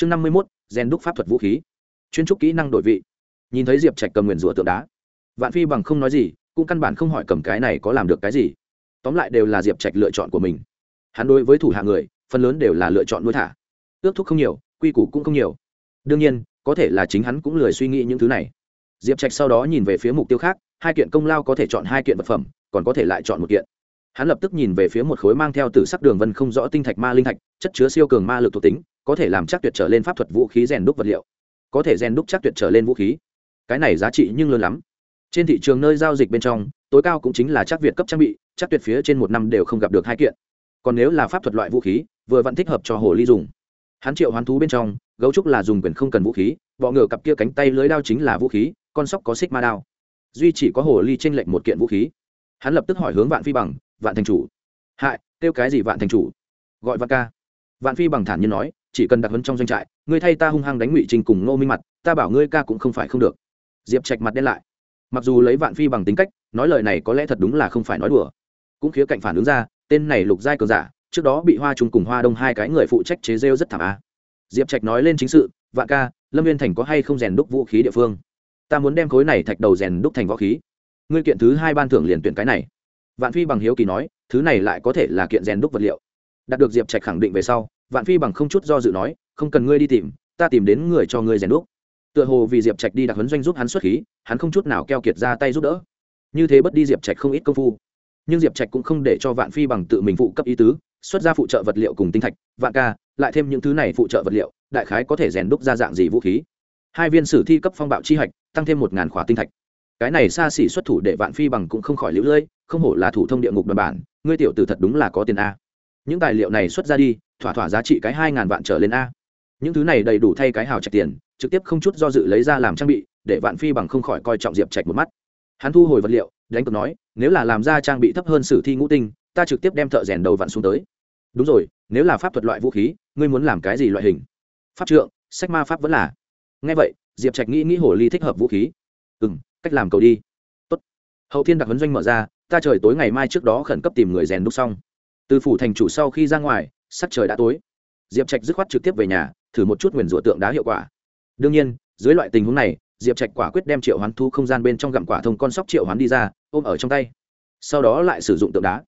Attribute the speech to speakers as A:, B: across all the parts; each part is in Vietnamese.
A: chương năm mươi mốt, gen đúc pháp thuật vũ khí. Chuyên trúc kỹ năng đổi vị. Nhìn thấy diệp trạch cầm nguyền rủa tượng đá. Vạn phi bằng không nói gì, cũng căn bản không hỏi cầm cái này có làm được cái gì. Tóm lại đều là diệp trạch lựa chọn của mình. Hắn đối với thủ hạ người, phần lớn đều là lựa chọn nuôi thả. Ước thúc không nhiều, quy củ cũng không nhiều. Đương nhiên, có thể là chính hắn cũng lười suy nghĩ những thứ này. Diệp trạch sau đó nhìn về phía mục tiêu khác, hai kiện công lao có thể chọn hai kiện vật phẩm, còn có thể lại chọn một kiện. Hắn lập tức nhìn về phía một khối mang theo từ sắc đường vân không rõ tinh thạch ma linh thạch, chất chứa siêu cường ma lực thuộc tính có thể làm chắc tuyệt trở lên pháp thuật vũ khí rèn đúc vật liệu. Có thể rèn đúc chắc tuyệt trở lên vũ khí. Cái này giá trị nhưng lớn lắm. Trên thị trường nơi giao dịch bên trong, tối cao cũng chính là chắc việt cấp trang bị, chắc tuyệt phía trên một năm đều không gặp được hai kiện. Còn nếu là pháp thuật loại vũ khí, vừa vẫn thích hợp cho hồ ly dùng. Hắn triệu hoán thú bên trong, gấu trúc là dùng quyền không cần vũ khí, bọ ngựa cặp kia cánh tay lưới đao chính là vũ khí, con sóc có xích ma đao. Duy chỉ có hồ ly t r ê n lệnh một kiện vũ khí. Hắn lập tức hỏi hướng vạn phi bằng, vạn thành chủ. Hại, kêu cái gì vạn thành chủ? Gọi vạn ca. Vạn phi bằng thản nhiên nói chỉ cần đặt vấn trong doanh trại, ngươi thay ta hung hăng đánh ngụy trình cùng ngô minh mặt, ta bảo ngươi ca cũng không phải không được. Diệp trạch mặt đen lại. Mặc dù lấy vạn phi bằng tính cách, nói lời này có lẽ thật đúng là không phải nói đùa. Cũng khía cạnh phản ứng ra, tên này lục giai cường giả, trước đó bị hoa trung cùng hoa đông hai cái người phụ trách chế rêu rất thảm á diệp trạch nói lên chính sự, vạn ca, lâm viên thành có hay không rèn đúc vũ khí địa phương? Ta muốn đem khối này thạch đầu rèn đúc thành võ khí. Ngươi kiện thứ hai ban thưởng liền tuyển cái này. Vạn phi bằng hiếu kỳ nói, thứ này lại có thể là kiện rèn đúc vật liệu. Đạt được diệp trạch khẳng định về sau vạn phi bằng không chút do dự nói, không cần ngươi đi tìm, ta tìm đến người cho ngươi rèn đúc. Tựa hồ vì diệp trạch đi đặc huấn doanh giúp hắn xuất khí, hắn không chút nào keo kiệt ra tay giúp đỡ. Như thế bất đi diệp trạch không ít công phu. Nhưng diệp trạch cũng không để cho vạn phi bằng tự mình phụ cấp ý tứ, xuất ra phụ trợ vật liệu cùng tinh thạch, vạn ca, lại thêm những thứ này phụ trợ vật liệu, đại khái có thể rèn đúc ra dạng gì vũ khí. Hai viên sử thi cấp phong bạo chi hạch, tăng thêm một ngàn khỏa tinh thạch. Cái này xa xỉ xuất thủ để vạn phi bằng cũng không khỏi lũ lưỡi không hổ là thủ thông địa ngục đoàn bản, ngươi tiểu từ thật đúng là có tiền a những tài liệu này xuất ra đi, thỏa thỏa giá trị cái hai ngàn vạn trở lên a. Những thứ này đầy đủ thay cái hào trạch tiền, trực tiếp không chút do dự lấy ra làm trang bị, để vạn phi bằng không khỏi coi trọng diệp trạch một mắt. Hắn thu hồi vật liệu, đánh cược nói, nếu là làm ra trang bị thấp hơn sử thi ngũ tinh, ta trực tiếp đem thợ rèn đầu vặn xuống tới. Đúng rồi, nếu là pháp thuật loại vũ khí, ngươi muốn làm cái gì loại hình? Pháp trượng, sách ma pháp vẫn là. Nghe vậy, diệp trạch nghĩ nghĩ hồ ly thích hợp vũ khí. Ừ m cách làm cầu đi. Tốt. hậu thiên đặc huấn doanh mở ra, ta trời tối ngày mai trước đó khẩn cấp tìm người rèn đúc xong từ phủ thành chủ sau khi ra ngoài, sắc trời đã tối. Diệp trạch dứt khoát trực tiếp về nhà, thử một chút nguyền rủa tượng đá hiệu quả. Đương nhiên, dưới loại tình huống này, diệp trạch quả quyết đem triệu hoán thu không gian bên trong gặm quả thông con sóc triệu hoán đi ra, ôm ở trong tay. Sau đó lại sử dụng tượng đá.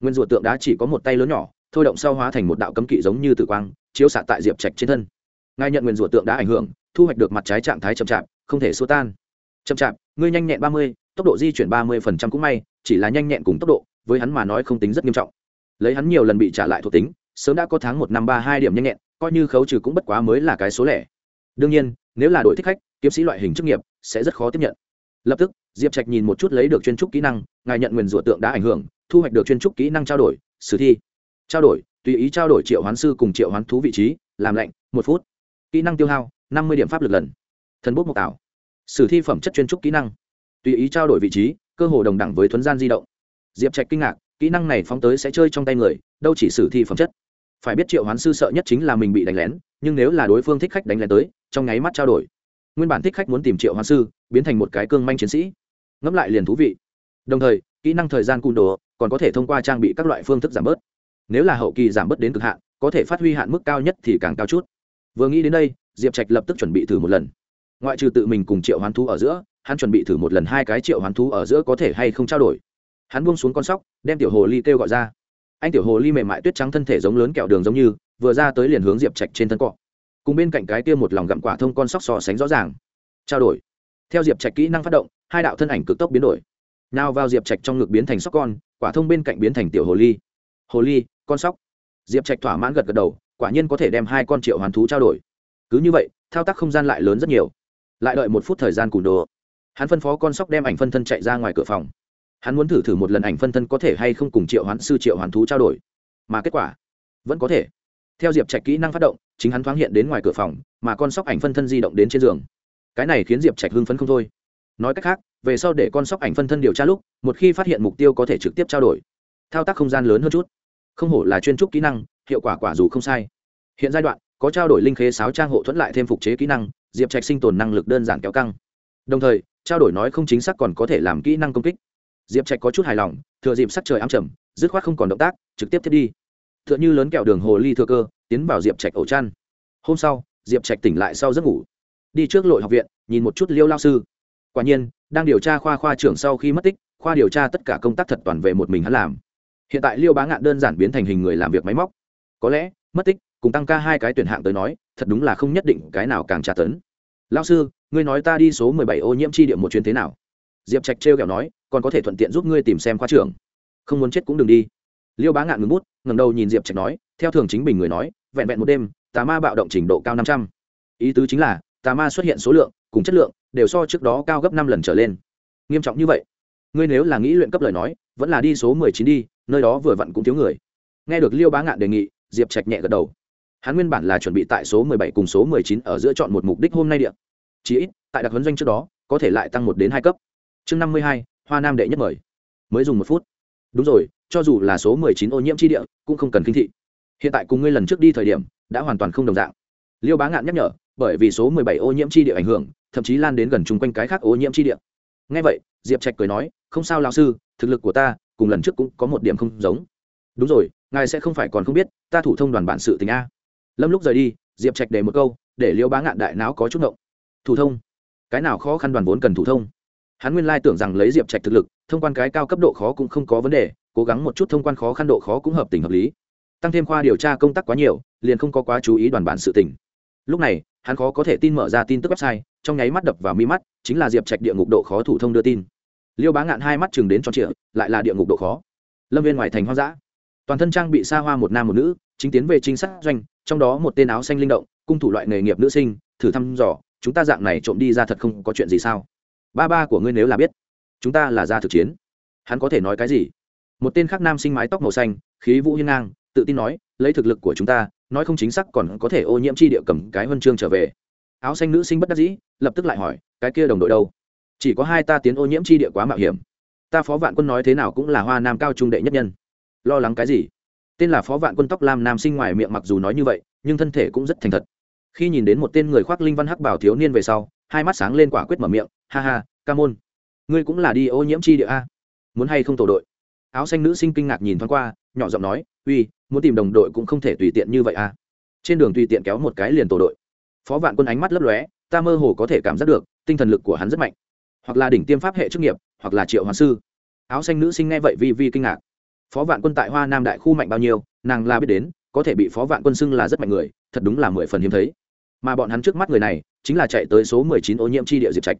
A: Nguyên rùa tượng đá chỉ có một tay lớn nhỏ, thôi động sau hóa thành một đạo cấm kỵ giống như tử quang, chiếu xạ tại diệp trạch trên thân. Ngài nhận nguyên rùa tượng đá ảnh hưởng, thu hoạch được mặt trái trạng thái chậm chạp, không thể xua tan. Chậm chạp, ngươi nhanh nhẹn ba mươi, tốc độ di chuyển ba mươi phần trăm cũng may, chỉ là nhanh nhẹn cùng tốc độ, với hắn mà nói không tính rất nghiêm trọng lấy hắn nhiều lần bị trả lại thuộc tính, sớm đã có tháng một năm ba hai điểm nhanh nhẹn, coi như khấu trừ cũng bất quá mới là cái số lẻ. Đương nhiên, nếu là đội thích khách, kiếm sĩ loại hình chức nghiệp, sẽ rất khó tiếp nhận. Lập tức, diệp trạch nhìn một chút lấy được chuyên trúc kỹ năng, ngài nhận nguyền rủa tượng đã ảnh hưởng, thu hoạch được chuyên trúc kỹ năng trao đổi, sử thi. Trao đổi, tùy ý trao đổi triệu hoán sư cùng triệu hoán thú vị trí, làm lạnh, một phút. Kỹ năng tiêu hao, năm mươi điểm pháp lực lần. Thần bút mộc tảo. Sử thi phẩm chất chuyên trúc kỹ năng. Tùy ý trao đổi vị trí, cơ hồ đồng đẳng với thuấn gian di động. Diệp trạch kinh ngạc kỹ năng này phóng tới sẽ chơi trong tay người, đâu chỉ sử thi phẩm chất. Phải biết triệu hoán sư sợ nhất chính là mình bị đánh lén, nhưng nếu là đối phương thích khách đánh lén tới, trong nháy mắt trao đổi. Nguyên bản thích khách muốn tìm triệu hoán sư, biến thành một cái cương manh chiến sĩ. Ngẫm lại liền thú vị. Đồng thời, kỹ năng thời gian cung đồ, còn có thể thông qua trang bị các loại phương thức giảm bớt. Nếu là hậu kỳ giảm bớt đến cực hạn, có thể phát huy hạn mức cao nhất thì càng cao chút. Vừa nghĩ đến đây, diệp trạch lập tức chuẩn bị thử một lần. Ngoại trừ tự mình cùng triệu hoán thú ở giữa, hắn chuẩn bị thử một lần hai cái triệu hoán thú ở giữa có thể hay không trao đổi hắn buông xuống con sóc, đem tiểu hồ ly kêu gọi ra. Anh tiểu hồ ly mềm mại tuyết trắng thân thể giống lớn kẹo đường giống như, vừa ra tới liền hướng diệp trạch trên thân cọ. Cùng bên cạnh cái kia một lòng gặm quả thông con sóc so sánh rõ ràng. Trao đổi. Theo diệp trạch kỹ năng phát động, hai đạo thân ảnh cực tốc biến đổi. Nào vào diệp trạch trong ngực biến thành sóc con, quả thông bên cạnh biến thành tiểu hồ ly. Hồ ly, con sóc. Diệp trạch thỏa mãn gật gật đầu, quả nhiên có thể đem hai con triệu hoàn thú trao đổi. Cứ như vậy, thao tác không gian lại lớn rất nhiều. Lại đợi một phút thời gian cùn đồ. Hắn phân phó con sóc đem ảnh phân thân chạy ra ngoài cửa phòng hắn muốn thử thử một lần ảnh phân thân có thể hay không cùng triệu hoán sư, triệu hoàn thú trao đổi. Mà kết quả, vẫn có thể. Theo diệp trạch kỹ năng phát động, chính hắn thoáng hiện đến ngoài cửa phòng, mà con sóc ảnh phân thân di động đến trên giường. Cái này khiến diệp trạch hưng phấn không thôi. Nói cách khác, về sau để con sóc ảnh phân thân điều tra lúc, một khi phát hiện mục tiêu có thể trực tiếp trao đổi, thao tác không gian lớn hơn chút. Không hổ là chuyên trúc kỹ năng, hiệu quả quả dù không sai. Hiện giai đoạn, có trao đổi linh khế sáo trang hộ thuẫn lại thêm phục chế kỹ năng, diệp trạch sinh tồn năng lực đơn giản kéo căng. Đồng thời, trao đổi nói không chính xác còn có thể làm kỹ năng công kích diệp trạch có chút hài lòng, thừa dịp sắc trời ám trầm, dứt khoát không còn động tác, trực tiếp thiết đi. T h ư ợ n h ư lớn kẹo đường hồ ly thừa cơ, tiến vào diệp trạch ổ chăn. Hôm sau, diệp trạch tỉnh lại sau giấc ngủ. Đi trước lội học viện, nhìn một chút liêu lao sư. Quả nhiên, đang điều tra khoa khoa trưởng sau khi mất tích, khoa điều tra tất cả công tác thật toàn về một mình hắn làm. Hiện tại liêu bá ngạn đơn giản biến thành hình người làm việc máy móc. Có lẽ, mất tích, cùng tăng ca hai cái tuyển hạng tới nói, thật đúng là không nhất định cái nào càng tra tấn. Lao sư, ngươi nói ta đi số mười bảy ô nhiễm chi địa một chuyến thế nào? Diệp trạch trêu kẹo nói, còn có thể thuận tiện giúp ngươi tìm xem khoa trưởng. Không muốn chết cũng đừng đi. Liêu bá ngạn ngừng bút ngầm đầu nhìn diệp trạch nói, theo thường chính bình người nói, vẹn vẹn một đêm, tà ma bạo động trình độ cao năm trăm. Ý tứ chính là, tà ma xuất hiện số lượng, cùng chất lượng, đều so trước đó cao gấp năm lần trở lên. Nghiêm trọng như vậy, ngươi nếu là nghĩ luyện cấp lời nói, vẫn là đi số mười chín đi, nơi đó vừa vặn cũng thiếu người. Nghe được liêu bá ngạn đề nghị, diệp trạch nhẹ gật đầu. Hắn nguyên bản là chuẩn bị tại số mười bảy cùng số mười chín ở giữa chọn một mục đích hôm nay điện chỉ ít, tại đặc huấn doanh trước đó, có thể lại tăng một đến hai cấp chương năm mươi hai, hoa nam đệ nhất mời. Mới dùng một phút. Đúng rồi, cho dù là số mười chín ô nhiễm chi địa, cũng không cần kinh thị. Hiện tại cùng ngươi lần trước đi thời điểm, đã hoàn toàn không đồng dạng. Liêu bá ngạn nhắc nhở, bởi vì số mười bảy ô nhiễm chi địa ảnh hưởng, thậm chí lan đến gần chung quanh cái khác ô nhiễm chi địa. Ngay vậy, diệp trạch cười nói, không sao lao sư, thực lực của ta, cùng lần trước cũng có một điểm không giống. Đúng rồi, ngài sẽ không phải còn không biết, ta thủ thông đoàn bản sự tình a. Lâm lúc rời đi, diệp trạch để một câu, để liêu bá ngạn đại não có chút ngộng. Thủ thông? Cái nào khó khăn đoàn vốn cần thủ thông? Hắn nguyên lai tưởng rằng lấy diệp trạch thực lực, thông quan cái cao cấp độ khó cũng không có vấn đề, cố gắng một chút thông quan khó khăn độ khó cũng hợp tình hợp lý. Tăng thêm khoa điều tra công tác quá nhiều, liền không có quá chú ý đoàn bản sự tình. Lúc này, hắn khó có thể tin mở ra tin tức website, trong nháy mắt đập vào mi mắt, chính là diệp trạch địa ngục độ khó thủ thông đưa tin. Liêu bá ngạn hai mắt chừng đến cho trịa, lại là địa ngục độ khó. Lâm viên ngoài thành hoang dã. Toàn thân trang bị xa hoa một nam một nữ, chính tiến về trinh sát doanh, trong đó một tên áo xanh linh động, cung thủ loại nghề nghiệp nữ sinh, thử thăm dò, chúng ta dạng này trộm đi ra thật không có chuyện gì sao? Ba ba của ngươi nếu là biết, chúng ta là ra thực chiến. Hắn có thể nói cái gì? Một tên khác nam sinh mái tóc màu xanh, khí vũ hiên ngang, tự tin nói, lấy thực lực của chúng ta, nói không chính xác còn có thể ô nhiễm chi địa cầm cái huân chương trở về. Áo xanh nữ sinh bất đắc dĩ, lập tức lại hỏi, cái kia đồng đội đâu? Chỉ có hai ta tiến ô nhiễm chi địa quá mạo hiểm. Ta phó vạn quân nói thế nào cũng là hoa nam cao trung đệ nhất nhân. Lo lắng cái gì? Tên là phó vạn quân tóc lam nam sinh ngoài miệng mặc dù nói như vậy, nhưng thân thể cũng rất thành thật. Khi nhìn đến một tên người khoác linh văn hắc bảo thiếu niên về sau hai mắt sáng lên quả quyết mở miệng, ha ha, ca môn, ngươi cũng là đi ô nhiễm chi địa a? Muốn hay không tổ đội? Áo xanh nữ sinh kinh ngạc nhìn thoáng qua, nhỏ giọng nói, uy, muốn tìm đồng đội cũng không thể tùy tiện như vậy a. Trên đường tùy tiện kéo một cái liền tổ đội. Phó vạn quân ánh mắt lấp lóe, ta mơ hồ có thể cảm giác được, tinh thần lực của hắn rất mạnh. Hoặc là đỉnh tiêm pháp hệ chức nghiệp, hoặc là triệu hoàng sư. Áo xanh nữ sinh nghe vậy vi vi kinh ngạc. Phó vạn quân tại hoa nam đại khu mạnh bao nhiêu, nàng là biết đến, có thể bị phó vạn quân xưng là rất mạnh người, thật đúng là mười phần hiếm thấy mà bọn hắn trước mắt người này chính là chạy tới số mười chín ô nhiễm tri địa diệp trạch.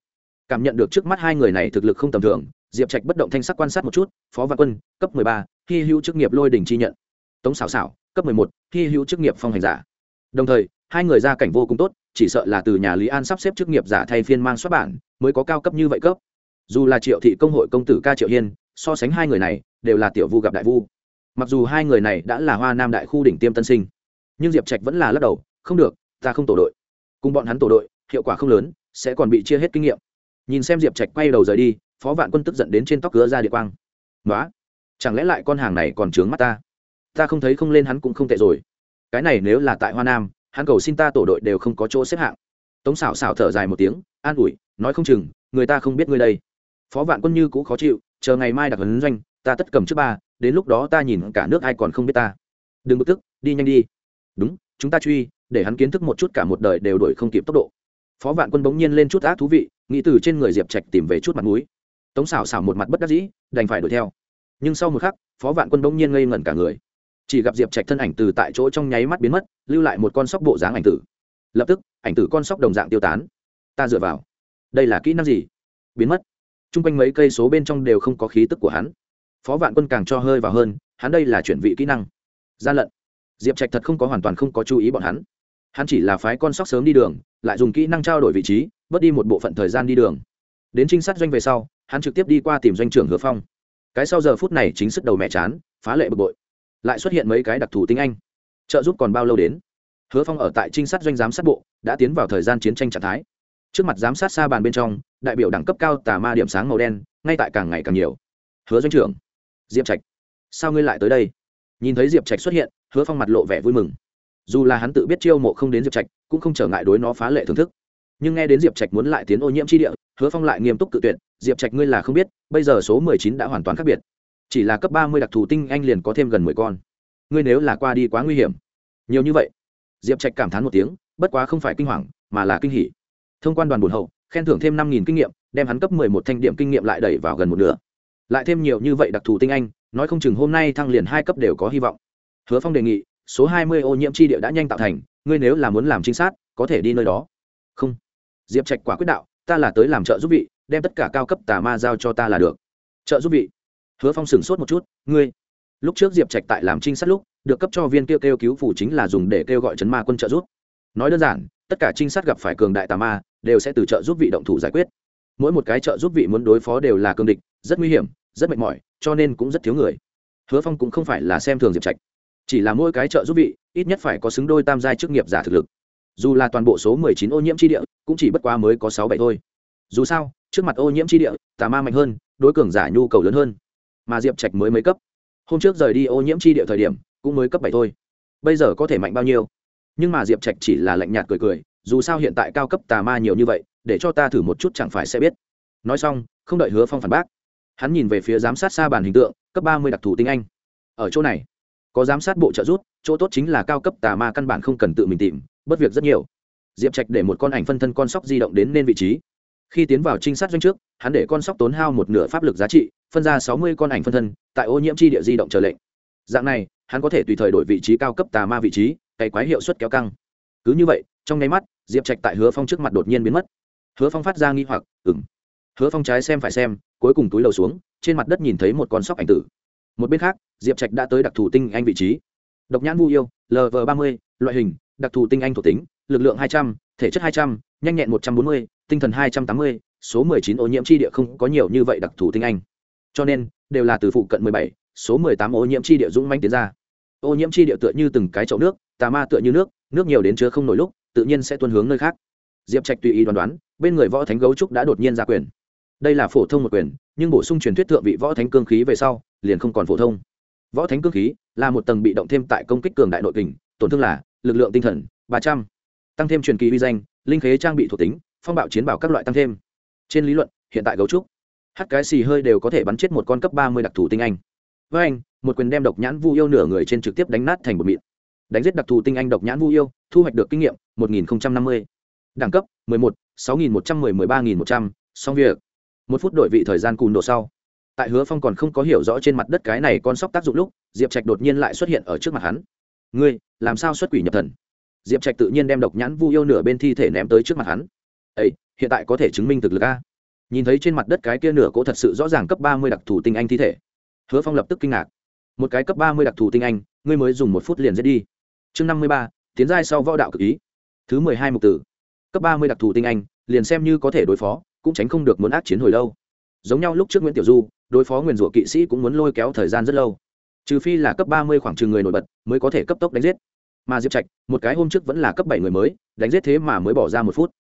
A: Cảm nhận được trước mắt hai người này thực lực không tầm thường, diệp trạch bất động thanh sắc quan sát một chút, phó vạn quân, cấp mười ba, hy hữu chức nghiệp lôi đình chi nhận. Tống xảo xảo cấp mười một, hy hữu chức nghiệp phong hành giả. Đồng thời, hai người gia cảnh vô cùng tốt, chỉ sợ là từ nhà lý an sắp xếp chức nghiệp giả thay phiên mang xuất bản, mới có cao cấp như vậy cấp. Dù là triệu thị công hội công tử ca triệu hiên, so sánh hai người này, đều là tiểu vu gặp đại vu. Mặc dù hai người này đã là hoa nam đại khu đỉnh tiêm tân sinh, nhưng diệp trạch vẫn là lắc đầu, không được ta không tổ đội. Cùng bọn hắn tổ đội, hiệu quả không lớn, sẽ còn bị chia hết kinh nghiệm. Nhìn xem diệp trạch quay đầu rời đi, phó vạn quân tức giận đến trên tóc cửa ra địa quang. Nói chẳng lẽ lại con hàng này còn trướng mắt ta? Ta không thấy không lên hắn cũng không tệ rồi. Cái này nếu là tại hoa nam, hắn cầu xin ta tổ đội đều không có chỗ xếp hạng. Tống xảo xảo thở dài một tiếng, an ủi, nói không chừng, người ta không biết ngươi đây. Phó vạn quân như cũ khó chịu, chờ ngày mai đặc hấn doanh, ta tất cầm trước ba, đến lúc đó ta nhìn cả nước ai còn không biết ta. Đừng bực tức, đi nhanh đi. Đúng, chúng ta truy để hắn kiến thức một chút cả một đời đều đổi không kịp tốc độ. Phó vạn quân bỗng nhiên lên chút ác thú vị, nghĩ từ trên người diệp trạch tìm về chút mặt mũi. Tống xảo xảo một mặt bất đắc dĩ, đành phải đuổi theo. Nhưng sau một khắc, phó vạn quân bỗng nhiên ngây ngẩn cả người. Chỉ gặp diệp trạch thân ảnh từ tại chỗ trong nháy mắt biến mất, lưu lại một con sóc bộ dáng ảnh tử. Lập tức, ảnh tử con sóc đồng dạng tiêu tán. Ta dựa vào. Đây là kỹ năng gì? Biến mất. T r u n g quanh mấy cây số bên trong đều không có khí tức của hắn. Phó vạn quân càng cho hơi vào hơn, hắn đây là chuyển vị kỹ năng. Gian lận. Diệp trạch thật không có hoàn toàn không có chú ý bọn hắn hắn chỉ là phái con sóc sớm đi đường, lại dùng kỹ năng trao đổi vị trí, bớt đi một bộ phận thời gian đi đường. Đến trinh sát doanh về sau, hắn trực tiếp đi qua tìm doanh trưởng hứa phong. Cái sau giờ phút này chính sức đầu mẹ chán, phá lệ bực bội. Lại xuất hiện mấy cái đặc thù tiếng anh. Trợ giúp còn bao lâu đến? Hứa phong ở tại trinh sát doanh giám sát bộ, đã tiến vào thời gian chiến tranh trạng thái. Trước mặt giám sát xa bàn bên trong, đại biểu đẳng cấp cao tà ma điểm sáng màu đen, ngay tại càng ngày càng nhiều. Hứa doanh trưởng, diệp trạch, sao ngươi lại tới đây? Nhìn thấy diệp trạch xuất hiện, hứa phong mặt lộ vẻ vui mừng dù là hắn tự biết chiêu mộ không đến diệp trạch, cũng không trở ngại đối nó phá lệ thưởng thức. Nhưng nghe đến diệp trạch muốn lại tiến ô nhiễm tri địa, hứa phong lại nghiêm túc cự tuyệt, diệp trạch ngươi là không biết, bây giờ số mười chín đã hoàn toàn khác biệt. Chỉ là cấp ba mươi đặc thù tinh anh liền có thêm gần mười con. Ngươi nếu là qua đi quá nguy hiểm. Nhiều như vậy? Diệp trạch cảm thán một tiếng, bất quá không phải kinh hoàng, mà là kinh hỉ. Thông quan đoàn bồn hậu, khen thưởng thêm năm nghìn kinh nghiệm, đem hắn cấp mười một thanh điểm kinh nghiệm lại đẩy vào gần một nửa. Lại thêm nhiều như vậy đặc thù tinh anh, nói không chừng hôm nay thăng liền hai cấp đều có hy vọng. Hứa phong đề nghị số hai mươi ô nhiễm chi địa đã nhanh tạo thành, ngươi nếu là muốn làm trinh sát, có thể đi nơi đó. Không. Diệp trạch quả quyết đạo, ta là tới làm trợ giúp vị, đem tất cả cao cấp tà ma giao cho ta là được. Trợ giúp vị. Hứa phong sửng sốt một chút, ngươi. Lúc trước diệp trạch tại làm trinh sát lúc, được cấp cho viên kêu kêu cứu phủ chính là dùng để kêu gọi chấn ma quân trợ giúp. Nói đơn giản, tất cả trinh sát gặp phải cường đại tà ma, đều sẽ từ trợ giúp vị động thủ giải quyết. Mỗi một cái trợ giúp vị muốn đối phó đều là cương địch, rất nguy hiểm, rất mệt mỏi, cho nên cũng rất thiếu người. Hứa phong cũng không phải là xem thường diệp trạch chỉ là mỗi cái trợ giúp vị, ít nhất phải có xứng đôi tam giai chức nghiệp giả thực lực. Dù là toàn bộ số mười chín ô nhiễm tri địa, cũng chỉ bất quá mới có sáu bảy thôi. Dù sao, trước mặt ô nhiễm tri địa, tà ma mạnh hơn, đối cường giả nhu cầu lớn hơn. Mà diệp trạch mới mấy cấp. Hôm trước rời đi ô nhiễm tri địa thời điểm, cũng mới cấp bảy thôi. Bây giờ có thể mạnh bao nhiêu? Nhưng mà diệp trạch chỉ là lạnh nhạt cười cười, dù sao hiện tại cao cấp tà ma nhiều như vậy, để cho ta thử một chút chẳng phải sẽ biết. Nói xong, không đợi hứa phong phản bác. Hắn nhìn về phía giám sát xa bàn hình tượng, cấp ba mươi đặc thù tiếng anh. Ở chỗ này có giám sát bộ trợ rút chỗ tốt chính là cao cấp tà ma căn bản không cần tự mình tìm, bất việc rất nhiều. Diệp trạch để một con ảnh phân thân con sóc di động đến nên vị trí. Khi tiến vào trinh sát doanh trước, hắn để con sóc tốn hao một nửa pháp lực giá trị, phân ra sáu mươi con ảnh phân thân, tại ô nhiễm tri địa di động chờ lệnh. Dạng này, hắn có thể tùy thời đổi vị trí cao cấp tà ma vị trí cày quái hiệu suất kéo căng. Cứ như vậy, trong nháy mắt, diệp trạch tại hứa phong trước mặt đột nhiên biến mất. Hứa phong phát ra nghi hoặc ừng hứa phong trái xem phải xem, cuối cùng túi đầu xuống, trên mặt đất nhìn thấy một con sóc ảnh tử. Một bên khác diệp trạch đã tới đặc thù tinh anh vị trí. Độc nhãn vu yêu lv ba mươi, loại hình, đặc thù tinh anh thuộc tính, lực lượng hai trăm, thể chất hai trăm n h a n h nhẹn một trăm bốn mươi, tinh thần hai trăm tám mươi, số mười chín ô nhiễm tri địa không có nhiều như vậy đặc thù tinh anh. Cho nên, đều là từ phụ cận mười bảy, số mười tám ô nhiễm tri địa dũng manh tiến ra. Ô nhiễm tri địa tựa như từng cái chậu nước, tà ma tựa như nước nước nhiều đến chứa không nổi lúc, tự nhiên sẽ tuân hướng nơi khác. Diệp trạch tùy ý đoán đoán, bên người võ thánh gấu trúc đã đột nhiên ra quyền. Đây là phổ thông một quyền, nhưng bổ sung truyền thuyết thượng vị võ thánh cương khí về sau, liền không còn phổ thông võ thánh cương khí là một tầng bị động thêm tại công kích cường đại nội kình, tổn thương là lực lượng tinh thần ba trăm. Tăng thêm truyền kỳ uy danh, linh khế trang bị thuộc tính, phong bạo chiến bảo các loại tăng thêm. Trên lý luận, hiện tại gấu trúc hắt cái xì hơi đều có thể bắn chết một con cấp ba mươi đặc thù tinh anh. Với anh, một quyền đem độc nhãn vu yêu nửa người trên trực tiếp đánh nát thành một mịn. Đánh giết đặc thù tinh anh độc nhãn vu yêu, thu hoạch được kinh nghiệm một nghìn năm mươi. Đẳng cấp mười một, sáu nghìn một trăm mười mười ba nghìn một trăm. Xong việc. Một phút đổi vị thời gian cùn độ sau tại hứa phong còn không có hiểu rõ trên mặt đất cái này con sóc tác dụng lúc, diệp trạch đột nhiên lại xuất hiện ở trước mặt hắn. Ngươi, làm sao xuất quỷ nhập thần? Diệp trạch tự nhiên đem độc nhãn vu yêu nửa bên thi thể ném tới trước mặt hắn. Ấy hiện tại có thể chứng minh thực lực a? Nhìn thấy trên mặt đất cái kia nửa cỗ thật sự rõ ràng cấp ba mươi đặc thù tinh anh thi thể, hứa phong lập tức kinh ngạc. Một cái cấp ba mươi đặc thù tinh anh, ngươi mới dùng một phút liền giết đi. Chương năm mươi ba, tiến giai sau võ đạo cực ý. Thứ mười hai mục tử. Cấp ba mươi đặc thù tinh anh, liền xem như có thể đối phó, cũng tránh không được muốn ác chiến hồi lâu. Giống nhau lúc trước nguyễn tiểu du đối phó nguyền rủa kỵ sĩ cũng muốn lôi kéo thời gian rất lâu. Trừ phi là cấp ba mươi khoảng chừng người nổi bật mới có thể cấp tốc đánh giết. Mà diệp trạch, một cái hôm trước vẫn là cấp bảy người mới, đánh giết thế mà mới bỏ ra một phút.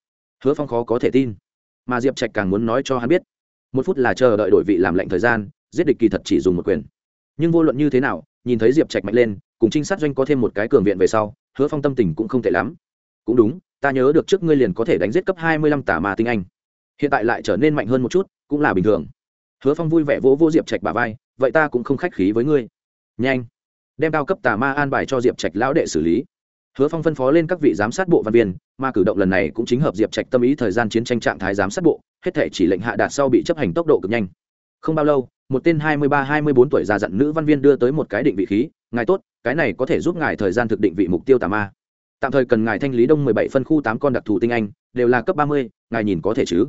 A: Hứa phong khó có thể tin. Mà diệp trạch càng muốn nói cho hắn biết, một phút là chờ đợi đổi vị làm lệnh thời gian, giết địch kỳ thật chỉ dùng một quyền. Nhưng vô luận như thế nào, nhìn thấy diệp trạch mạnh lên, cùng trinh sát doanh có thêm một cái cường viện về sau, hứa phong tâm tình cũng không tệ lắm. Cũng đúng, ta nhớ được trước ngươi liền có thể đánh giết cấp hai mươi lăm tả ma tinh anh. Hiện tại lại trở nên mạnh hơn một chút, cũng là bình thường hứa phong vui vẻ vỗ vỗ diệp trạch bà vai, vậy ta cũng không khách khí với ngươi. Nhanh, đem cao cấp tà ma an bài cho diệp trạch lão đệ xử lý. Hứa phong phân phó lên các vị giám sát bộ văn viên, mà cử động lần này cũng chính hợp diệp trạch tâm ý thời gian chiến tranh trạng thái giám sát bộ, hết thể chỉ lệnh hạ đạt sau bị chấp hành tốc độ cực nhanh. Không bao lâu, một tên hai mươi ba, hai mươi bốn tuổi già dặn nữ văn viên đưa tới một cái định vị khí, ngài tốt, cái này có thể giúp ngài thời gian thực định vị mục tiêu tà ma. Tạm thời cần ngài thanh lý đông mười bảy phân khu tám con đặc thù tinh anh, đều là cấp ba mươi, ngài nhìn có thể chứ?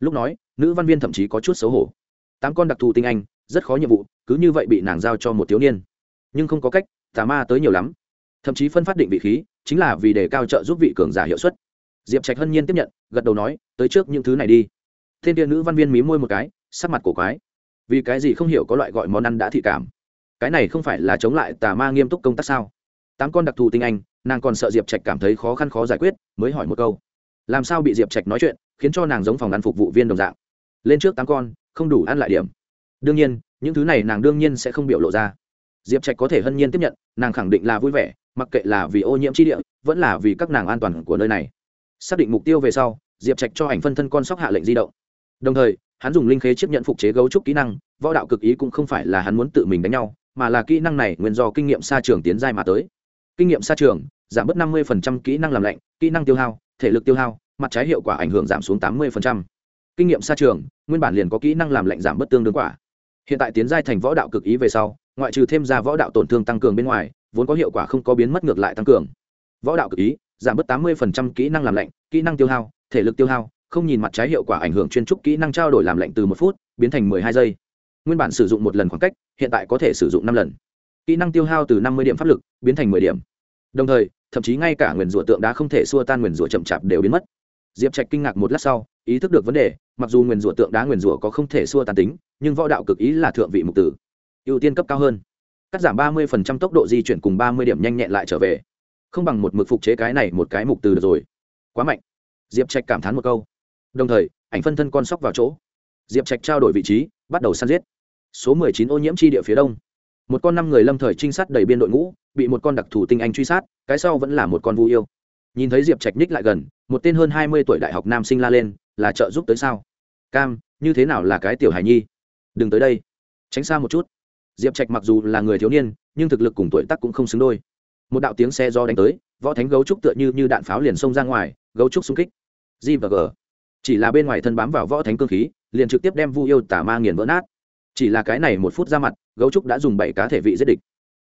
A: Lúc nói, nữ văn viên thậm chí có chút xấu hổ tám con đặc thù tinh anh, rất khó nhiệm vụ, cứ như vậy bị nàng giao cho một thiếu niên. Nhưng không có cách, tà ma tới nhiều lắm. Thậm chí phân phát định vị khí, chính là vì để cao trợ giúp vị cường giả hiệu suất. Diệp trạch hân nhiên tiếp nhận, gật đầu nói, tới trước những thứ này đi. Thiên tiên nữ văn viên mí môi một cái, sắc mặt cổ quái. Vì cái gì không hiểu có loại gọi món ăn đã thị cảm? Cái này không phải là chống lại tà ma nghiêm túc công tác sao? Tám con đặc thù tinh anh, nàng còn sợ diệp trạch cảm thấy khó khăn khó giải quyết, mới hỏi một câu. Làm sao bị diệp trạch nói chuyện, khiến cho nàng giống phòng ăn phục vụ viên đồng dạng? Lên trước tám con không đủ ăn lại điểm. Đương nhiên, những thứ này nàng đương nhiên sẽ không biểu lộ ra. Diệp trạch có thể hân nhiên tiếp nhận, nàng khẳng định là vui vẻ, mặc kệ là vì ô nhiễm t địa, vẫn là vì các nàng an toàn của nơi này. Xác định mục tiêu về sau, diệp trạch cho ảnh phân thân con sóc hạ lệnh di động. Đồng thời, hắn dùng linh khế chấp nhận phục chế gấu trúc kỹ năng, võ đạo cực ý cũng không phải là hắn muốn tự mình đánh nhau, mà là kỹ năng này nguyên do kinh nghiệm xa trường tiến giai mà tới. Kinh nghiệm xa trường, giảm bớt năm mươi kỹ năng làm lạnh, kỹ năng tiêu hao, thể lực tiêu hao, mặt trái hiệu quả ảnh hưởng giảm xuống tám mươi kinh nghiệm xa trường, nguyên bản liền có kỹ năng làm lạnh giảm bất tương đương quả. Hiện tại tiến giai thành võ đạo cực ý về sau, ngoại trừ thêm ra võ đạo tổn thương tăng cường bên ngoài, vốn có hiệu quả không có biến mất ngược lại tăng cường. Võ đạo cực ý, giảm bớt tám mươi kỹ năng làm lạnh, kỹ năng tiêu hao, thể lực tiêu hao, không nhìn mặt trái hiệu quả ảnh hưởng chuyên trúc kỹ năng trao đổi làm lạnh từ một phút, biến thành mười hai giây. Nguyên bản sử dụng một lần khoảng cách, hiện tại có thể sử dụng năm lần. Kỹ năng tiêu hao từ năm mươi điểm pháp lực, biến thành mười điểm. Đồng thời, thậm chí ngay cả nguyền rủa tượng đá không thể xua tan nguyền rủa chậm chạp đều biến mất. Diệp trạch kinh ngạc một lát sau ý thức được vấn đề, mặc dù nguyền rủa tượng đá nguyền rủa có không thể xua tan tính, nhưng võ đạo cực ý là thượng vị mục tử. Ưu tiên cấp cao hơn. Cắt giảm ba mươi tốc độ di chuyển cùng ba mươi điểm nhanh nhẹn lại trở về. Không bằng một mực phục chế cái này một cái mục từ được rồi. Quá mạnh. Diệp trạch cảm thán một câu. Đồng thời, ảnh phân thân con sóc vào chỗ. Diệp trạch trao đổi vị trí, bắt đầu săn giết. Số mười chín ô nhiễm tri địa phía đông. Một con năm người lâm thời trinh sát đầy biên đội ngũ, bị một con đặc thù tinh anh truy sát, cái sau vẫn là một con vu yêu. Nhìn thấy diệp trạch ních lại gần, một tên hơn hai mươi tuổi đại học nam sinh la lên là trợ giúp tới sao? Cam, như thế nào là cái tiểu hài nhi? Đừng tới đây. Tránh xa một chút. Diệp trạch mặc dù là người thiếu niên, nhưng thực lực cùng tuổi tác cũng không xứng đôi. Một đạo tiếng xe do đánh tới, võ thánh gấu trúc tựa như như đạn pháo liền xông ra ngoài, gấu trúc xung kích. G và g. Chỉ là bên ngoài thân bám vào võ thánh cơ khí, liền trực tiếp đem vu yêu tả ma nghiền vỡ nát. Chỉ là cái này một phút ra mặt, gấu trúc đã dùng bảy cá thể vị giết địch.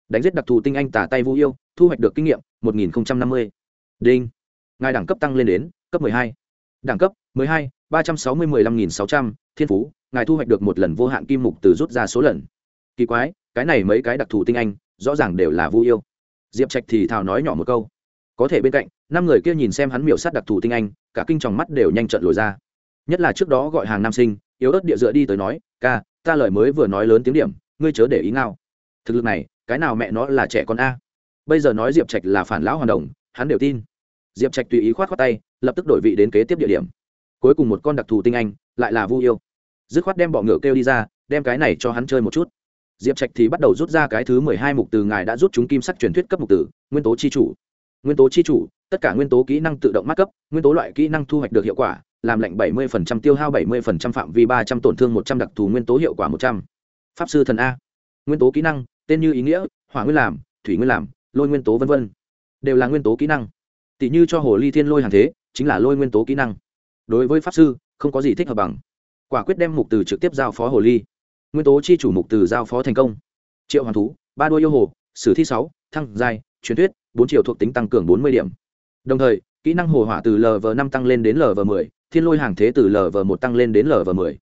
A: Đánh giết đặc thù tinh anh tả tay vu yêu, thu hoạch được kinh nghiệm một nghìn năm mươi. Đinh. Ngài đẳng cấp tăng lên đến cấp m ộ ư ơ i hai. Đẳng cấp 12, 360 15600, thiên phú, ngài thu hoạch được một lần vô hạn kim mục từ rút ra số lần. Kỳ quái, cái này mấy cái đặc thù tinh anh, rõ ràng đều là Vu yêu. Diệp Trạch thì thào nói nhỏ một câu. Có thể bên cạnh, năm người kia nhìn xem hắn miểu sát đặc thù tinh anh, cả kinh tròng mắt đều nhanh trận lồi ra. Nhất là trước đó gọi hàng nam sinh, yếu ớt địa dựa đi tới nói, "Ca, ta lời mới vừa nói lớn tiếng điểm, ngươi chớ để ý ngao." Thực lực này, cái nào mẹ nó là trẻ con a. Bây giờ nói Diệp Trạch là phản lão hoàn đồng, hắn đều tin. Diệp Trạch tùy ý khoát khoát tay, lập tức đổi vị đến kế tiếp địa điểm cuối cùng một con đặc thù tinh anh, lại là vu yêu. Dứt khoát đem bọ ngựa kêu đi ra, đem cái này cho hắn chơi một chút. Diệp trạch thì bắt đầu rút ra cái thứ mười hai mục từ ngài đã rút chúng kim sắc truyền thuyết cấp mục tử nguyên tố chi chủ. Nguyên tố chi chủ, tất cả nguyên tố kỹ năng tự động mắc cấp, nguyên tố loại kỹ năng thu hoạch được hiệu quả, làm lệnh bảy mươi tiêu hao bảy mươi phạm vi ba trăm, tổn thương một trăm, đặc thù nguyên tố hiệu quả một trăm. Pháp sư thần a. Nguyên tố kỹ năng, tên như ý nghĩa, hỏa nguyên làm, thủy nguyên làm, lôi nguyên tố v v đều là nguyên tố kỹ năng. Tỷ như cho hồ ly thiên lôi hàng thế, chính là lôi nguyên tố kỹ năng đối với pháp sư, không có gì thích hợp bằng. Quả quyết đem mục từ trực tiếp giao phó hồ ly. Nguyên tố chi chủ mục từ giao phó thành công. Triệu hoàng thú, ba đôi yêu hồ, sử thi sáu, thăng giai, truyền thuyết, bốn triệu thuộc tính tăng cường bốn mươi điểm. Đồng thời, kỹ năng hồ hỏa từ lv năm tăng lên đến lv m ộ ư ơ i thiên lôi hàng thế từ lv một tăng lên đến lv m ộ ư ơ i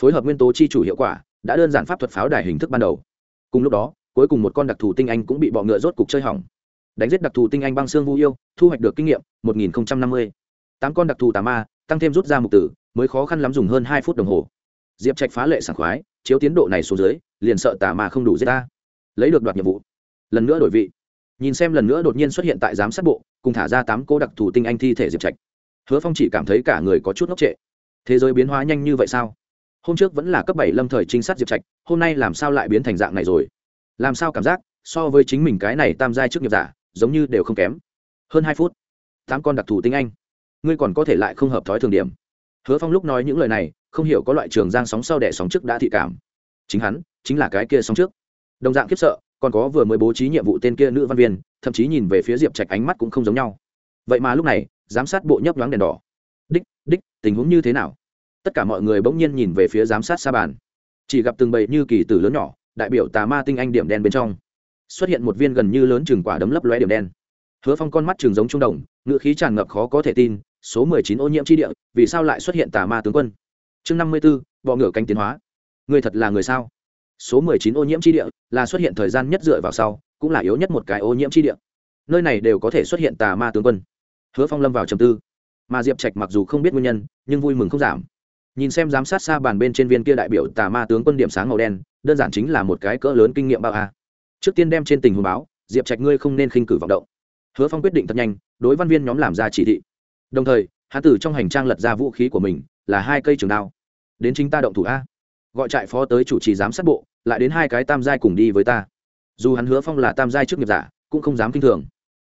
A: phối hợp nguyên tố chi chủ hiệu quả, đã đơn giản pháp thuật pháo đài hình thức ban đầu. Cùng lúc đó, cuối cùng một con đặc thù tinh anh cũng bị bọ ngựa rốt cục chơi hỏng. Đánh giết đặc thù tinh anh băng xương vũ yêu, thu hoạch được kinh nghiệm, một nghìn năm mươi. Tám con đặc thù tà ma tăng thêm rút ra mục tử, mới khó khăn lắm dùng hơn hai phút đồng hồ. Diệp trạch phá lệ sảng khoái, chiếu tiến độ này xuống dưới, liền sợ tà mà không đủ giết ta. Lấy được đoạt nhiệm vụ. Lần nữa đổi vị. Nhìn xem lần nữa đột nhiên xuất hiện tại giám sát bộ, cùng thả ra tám cô đặc thù tinh anh thi thể diệp trạch. Hứa phong chỉ cảm thấy cả người có chút ngốc trệ. Thế giới biến hóa nhanh như vậy sao? Hôm trước vẫn là cấp bảy lâm thời trinh sát diệp trạch, hôm nay làm sao lại biến thành dạng này rồi? Làm sao cảm giác, so với chính mình cái này tam giai trước nghiệp giả, giống như đều không kém. Hơn hai phút, tám con đặc thù tinh anh ngươi còn có thể lại không hợp thói thường điểm. Hứa phong lúc nói những lời này, không hiểu có loại trường giang sóng sau đẻ sóng trước đã thị cảm. Chính hắn, chính là cái kia sóng trước. Đồng dạng khiếp sợ, còn có vừa mới bố trí nhiệm vụ tên kia nữ văn viên, thậm chí nhìn về phía diệp trạch ánh mắt cũng không giống nhau. Vậy mà lúc này, giám sát bộ nhấp nhoáng đèn đỏ. Đích đích, tình huống như thế nào? Tất cả mọi người bỗng nhiên nhìn về phía giám sát xa bàn. Chỉ gặp từng bầy như kỳ tử lớn nhỏ, đại biểu tà ma tinh anh điểm đen bên trong. Xuất hiện một viên gần như lớn chừng quả đấm lấp lóe điểm đen. Hứa phong con mắt trường giống trung đồng ngựa khí tràn ngập khó có thể tin số mười chín ô nhiễm chi địa, vì sao lại xuất hiện tà ma tướng quân? Chương năm mươi b ố bọ ngựa cánh tiến hóa. Người thật là người sao? Số mười chín ô nhiễm chi địa là xuất hiện thời gian nhất dựa vào sau, cũng là yếu nhất một cái ô nhiễm chi địa. Nơi này đều có thể xuất hiện tà ma tướng quân. Hứa phong lâm vào trầm tư. Mà diệp trạch mặc dù không biết nguyên nhân, nhưng vui mừng không giảm. Nhìn xem giám sát xa bàn bên trên viên kia đại biểu tà ma tướng quân điểm sáng màu đen, đơn giản chính là một cái cỡ lớn kinh nghiệm bao a. Trước tiên đem trên tình huống báo, diệp trạch ngươi không nên khinh cử vọng động. Hứa phong quyết định thật nhanh, đối văn viên nhóm làm ra chỉ thị đồng thời, hắn tử trong hành trang lật ra vũ khí của mình, là hai cây trường đao. Đến chính ta động thủ a. Gọi trại phó tới chủ trì giám sát bộ, lại đến hai cái tam giai cùng đi với ta. Dù hắn hứa phong là tam giai trước nghiệp giả, cũng không dám kinh thường.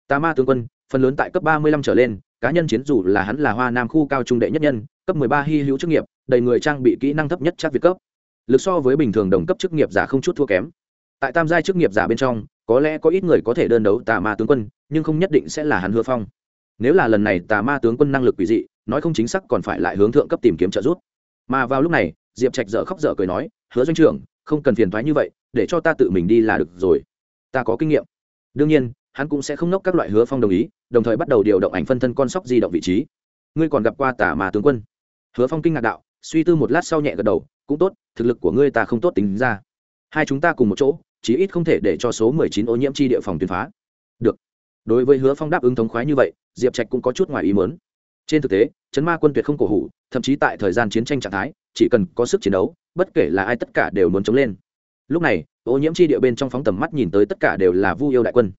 A: Ta ma tướng quân, phần lớn tại cấp ba mươi lăm trở lên, cá nhân chiến dù là hắn là hoa nam khu cao trung đệ nhất nhân, cấp mười ba hy hữu chức nghiệp, đầy người trang bị kỹ năng thấp nhất chắc việt cấp. Lực so với bình thường đồng cấp chức nghiệp giả không chút thua kém. Tại tam giai chức nghiệp giả bên trong, có lẽ có ít người có thể đơn đấu tà ma tướng quân, nhưng không nhất định sẽ là hắn hứa phong nếu là lần này tà ma tướng quân năng lực quỷ dị, nói không chính xác còn phải lại hướng thượng cấp tìm kiếm trợ giúp. Mà vào lúc này, diệp trạch dở khóc dở cười nói, hứa doanh trưởng, không cần phiền thoái như vậy, để cho ta tự mình đi là được rồi. Ta có kinh nghiệm. Đương nhiên, hắn cũng sẽ không nốc các loại hứa phong đồng ý, đồng thời bắt đầu điều động ảnh phân thân con sóc di động vị trí. Ngươi còn gặp qua tà ma tướng quân? Hứa phong kinh ngạc đạo, suy tư một lát sau nhẹ gật đầu, cũng tốt, thực lực của ngươi ta không tốt tính ra. Hai chúng ta cùng một chỗ, chí ít không thể để cho số mười chín ô nhiễm chi địa phòng tuyên phá. Được. Đối với hứa phong đáp ứng thống khoái như vậy diệp trạch cũng có chút ngoài ý mớn trên thực tế, chấn ma quân tuyệt không cổ hủ, thậm chí tại thời gian chiến tranh trạng thái, chỉ cần có sức chiến đấu, bất kể là ai tất cả đều muốn chống lên. Lúc này, ô nhiễm chi địa bên trong phóng tầm mắt nhìn tới tất cả đều là vu yêu đại quân.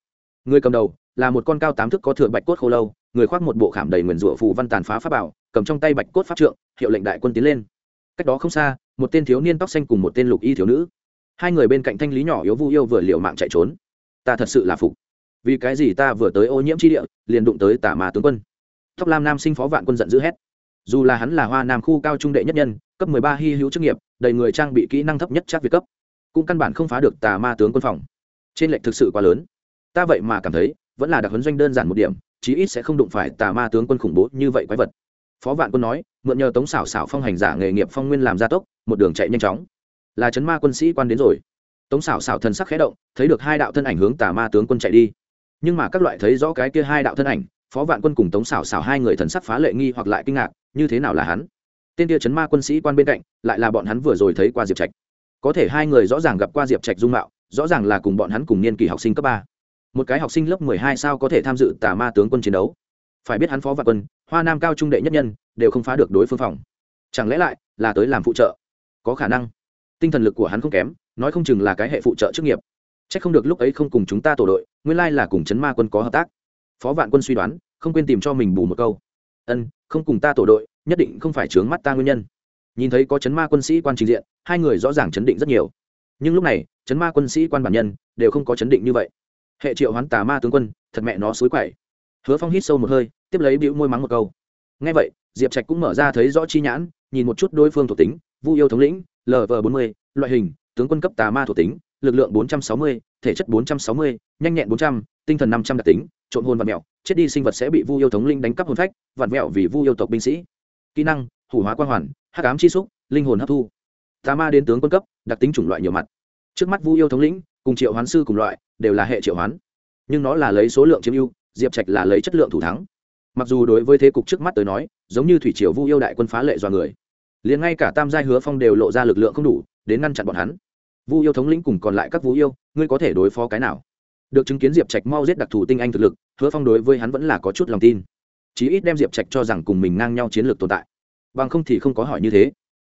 A: Người cầm đầu là một con cao tám thức có thừa bạch cốt khô lâu, người khoác một bộ khảm đầy nguyền rủa phù văn tàn phá pháp bảo, cầm trong tay bạch cốt pháp trượng, hiệu lệnh đại quân tiến lên. Cách đó không xa, một tên thiếu niên tóc xanh cùng một tên lục y thiếu nữ. Hai người bên cạnh thanh lý nhỏ yếu vu yêu vừa liều mạng chạy trốn. Ta thật sự là phục vì cái gì ta vừa tới ô nhiễm chi địa, liền đụng tới tả mà tướng quân. Tóc lam nam sinh phó vạn quân giận dữ hét. Dù là hắn là hoa nam khu cao trung đệ nhất nhân, cấp mười ba hy hữu chức nghiệp, đầy người trang bị kỹ năng thấp nhất chắc việt cấp, cũng căn bản không phá được tà ma tướng quân phòng. Trên lệnh thực sự quá lớn. Ta vậy mà cảm thấy, vẫn là đặc huấn doanh đơn giản một điểm, chí ít sẽ không đụng phải tà ma tướng quân khủng bố như vậy quái vật. Phó vạn quân nói, mượn nhờ tống xảo xảo phong hành giả nghề nghiệp phong nguyên làm gia tốc, một đường chạy nhanh chóng. Là chấn ma quân sĩ quan đến rồi. Tống xảo xảo thần sắc khẽ động, thấy được hai đạo thân ảnh hướng tà ma tướng quân chạy đi nhưng mà các loại thấy rõ cái kia hai đạo thân ảnh, phó vạn quân cùng tống xảo xảo hai người thần sắc phá lệ nghi hoặc lại kinh ngạc, như thế nào là hắn? Tên kia chấn ma quân sĩ quan bên cạnh, lại là bọn hắn vừa rồi thấy qua diệp trạch. Có thể hai người rõ ràng gặp qua diệp trạch dung mạo, rõ ràng là cùng bọn hắn cùng niên kỳ học sinh cấp ba. Một cái học sinh lớp mười hai sao có thể tham dự tà ma tướng quân chiến đấu? Phải biết hắn phó vạn quân, hoa nam cao trung đệ nhất nhân, đều không phá được đối phương phòng. Chẳng lẽ lại là tới làm phụ trợ? Có khả năng. Tinh thần lực của hắn không kém, nói không chừng là cái hệ phụ trợ chức nghiệp c h ắ c không được lúc ấy không cùng chúng ta tổ đội, nguyên lai là cùng chấn ma quân có hợp tác. Phó vạn quân suy đoán, không quên tìm cho mình bù một câu. Ân, không cùng ta tổ đội, nhất định không phải chướng mắt ta nguyên nhân. Nhìn thấy có chấn ma quân sĩ quan trình diện, hai người rõ ràng chấn định rất nhiều. Nhưng lúc này, chấn ma quân sĩ quan bản nhân đều không có chấn định như vậy. Hệ triệu hoán tà ma tướng quân, thật mẹ nó xối quậy. Hứa phong hít sâu một hơi, tiếp lấy bĩu môi mắng một câu. Ngay vậy, diệp trạch cũng mở ra thấy rõ chi nhãn, nhìn một chút đối phương thuộc tính, vu yêu thống lĩnh lv bốn mươi, loại hình, tướng quân cấp tà ma thuộc tính lực lượng bốn trăm sáu mươi thể chất bốn trăm sáu mươi nhanh nhẹn bốn trăm tinh thần năm trăm đặc tính trộn hồn và mèo, chết đi sinh vật sẽ bị vu yêu thống linh đánh cắp hồn phách vặn mèo vì vu yêu tộc binh sĩ. Kỹ năng hủ hóa quang hoàn hắc ám chi xúc linh hồn hấp thu. Tà ma đến tướng quân cấp đặc tính chủng loại nhiều mặt. Trước mắt vu yêu thống lĩnh cùng triệu hoán sư cùng loại đều là hệ triệu hoán. Nhưng nó là lấy số lượng chiếm ưu diệp trạch là lấy chất lượng thủ thắng. Mặc dù đối với thế cục trước mắt tới nói giống như thủy triều vu yêu đại quân phá lệ do người liền ngay cả tam giai hứa phong đều lộ ra lực lượng không đủ đến ngăn chặn bọn hắn vu yêu thống lĩnh cùng còn lại các vũ yêu, ngươi có thể đối phó cái nào? Được chứng kiến diệp trạch mau giết đặc thù tinh anh thực lực, hứa phong đối với hắn vẫn là có chút lòng tin. Chí ít đem diệp trạch cho rằng cùng mình ngang nhau chiến lược tồn tại. Bằng không thì không có hỏi như thế.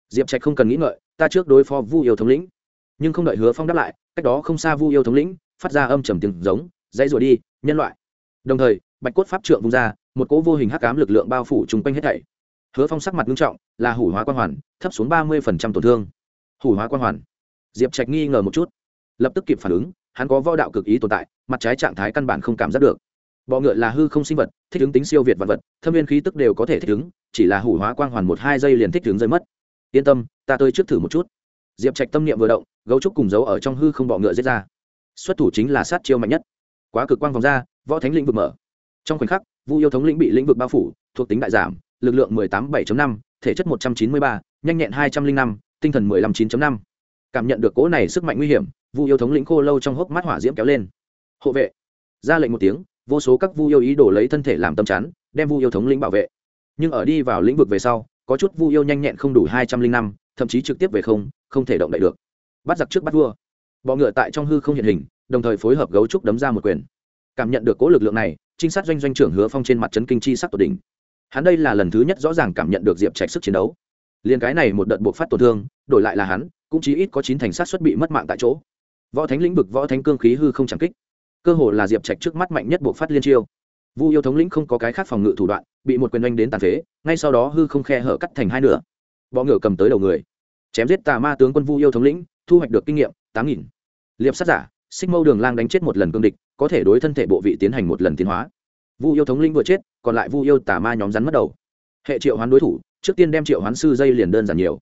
A: Diệp trạch không cần nghĩ ngợi, ta trước đối phó vu yêu thống lĩnh. Nhưng không đợi hứa phong đáp lại, cách đó không xa vu yêu thống lĩnh, phát ra âm trầm tiếng giống, dãy rủa đi, nhân loại. Đồng thời, bạch cốt pháp trượng vung ra, một cỗ vô hình hắc ám lực lượng bao phủ chung quanh hết thảy. Hứa phong sắc mặt nghiêm trọng, là hủ hóa quan hoàn, thấp xuống ba mươi tổn thương. Hủ hóa quan hoàn diệp trạch nghi ngờ một chút. Lập tức kịp phản ứng hắn có võ đạo cực ý tồn tại mặt trái trạng thái căn bản không cảm giác được. Bọ ngựa là hư không sinh vật thích ứng tính siêu việt vật vật thâm viên khí tức đều có thể thích ứng chỉ là hủ hóa quang hoàn một hai giây liền thích ứng rơi mất. Yên tâm ta tới trước thử một chút. Diệp trạch tâm niệm vừa động gấu trúc cùng dấu ở trong hư không bọ ngựa giết ra. Xuất thủ chính là sát chiêu mạnh nhất. Quá cực quang vòng ra võ thánh lĩnh vực mở. Trong khoảnh khắc vu yêu thống lĩnh bị lĩnh vực bao phủ thuộc tính đại giảm lực lượng 18 năm thể chất 193, nhanh nhẹn 205, tinh thần 15 9 năm cảm nhận được cỗ này sức mạnh nguy hiểm, vu yêu thống lĩnh khô lâu trong hốc mắt hỏa diễm kéo lên. Hộ vệ! Ra lệnh một tiếng, vô số các vu yêu ý đổ lấy thân thể làm tâm chắn, đem vu yêu thống lĩnh bảo vệ. Nhưng ở đi vào lĩnh vực về sau, có chút vu yêu nhanh nhẹn không đủ hai trăm linh năm, thậm chí trực tiếp về không không thể động đậy được. Bắt giặc trước bắt vua. Bọ ngựa tại trong hư không hiện hình, đồng thời phối hợp gấu trúc đấm ra một quyền. Cảm nhận được cố lực lượng này, trinh sát doanh doanh trưởng hứa phong trên mặt trấn kinh chi sắc tột đỉnh. Hắn đây là lần thứ nhất rõ ràng cảm nhận được diệp trạch sức chiến đấu. Liền cái này một đợt buộc phát tổn thương, đổi lại là hắn cũng chỉ ít có chín thành sát xuất bị mất mạng tại chỗ. Võ thánh lĩnh vực, võ thánh cương khí hư không chẳng kích. Cơ hồ là diệp trạch trước mắt mạnh nhất buộc phát liên chiêu. Vu yêu thống lĩnh không có cái khác phòng ngự thủ đoạn, bị một quyền oanh đến tàn phế, ngay sau đó hư không khe hở cắt thành hai nửa. Bọ ngựa cầm tới đầu người. Chém giết tà ma tướng quân vu yêu thống lĩnh, thu hoạch được kinh nghiệm tám nghìn. Liệp sát giả, xích mâu đường lang đánh chết một lần cương địch, có thể đối thân thể bộ vị tiến hành một lần tiến hóa. Vu yêu thống lĩnh vừa chết, còn lại vu yêu tà ma nhóm rắn mất đầu. Hệ triệu hoán đối thủ, trước tiên đem triệu hoán sư dây liền đơn giản nhiều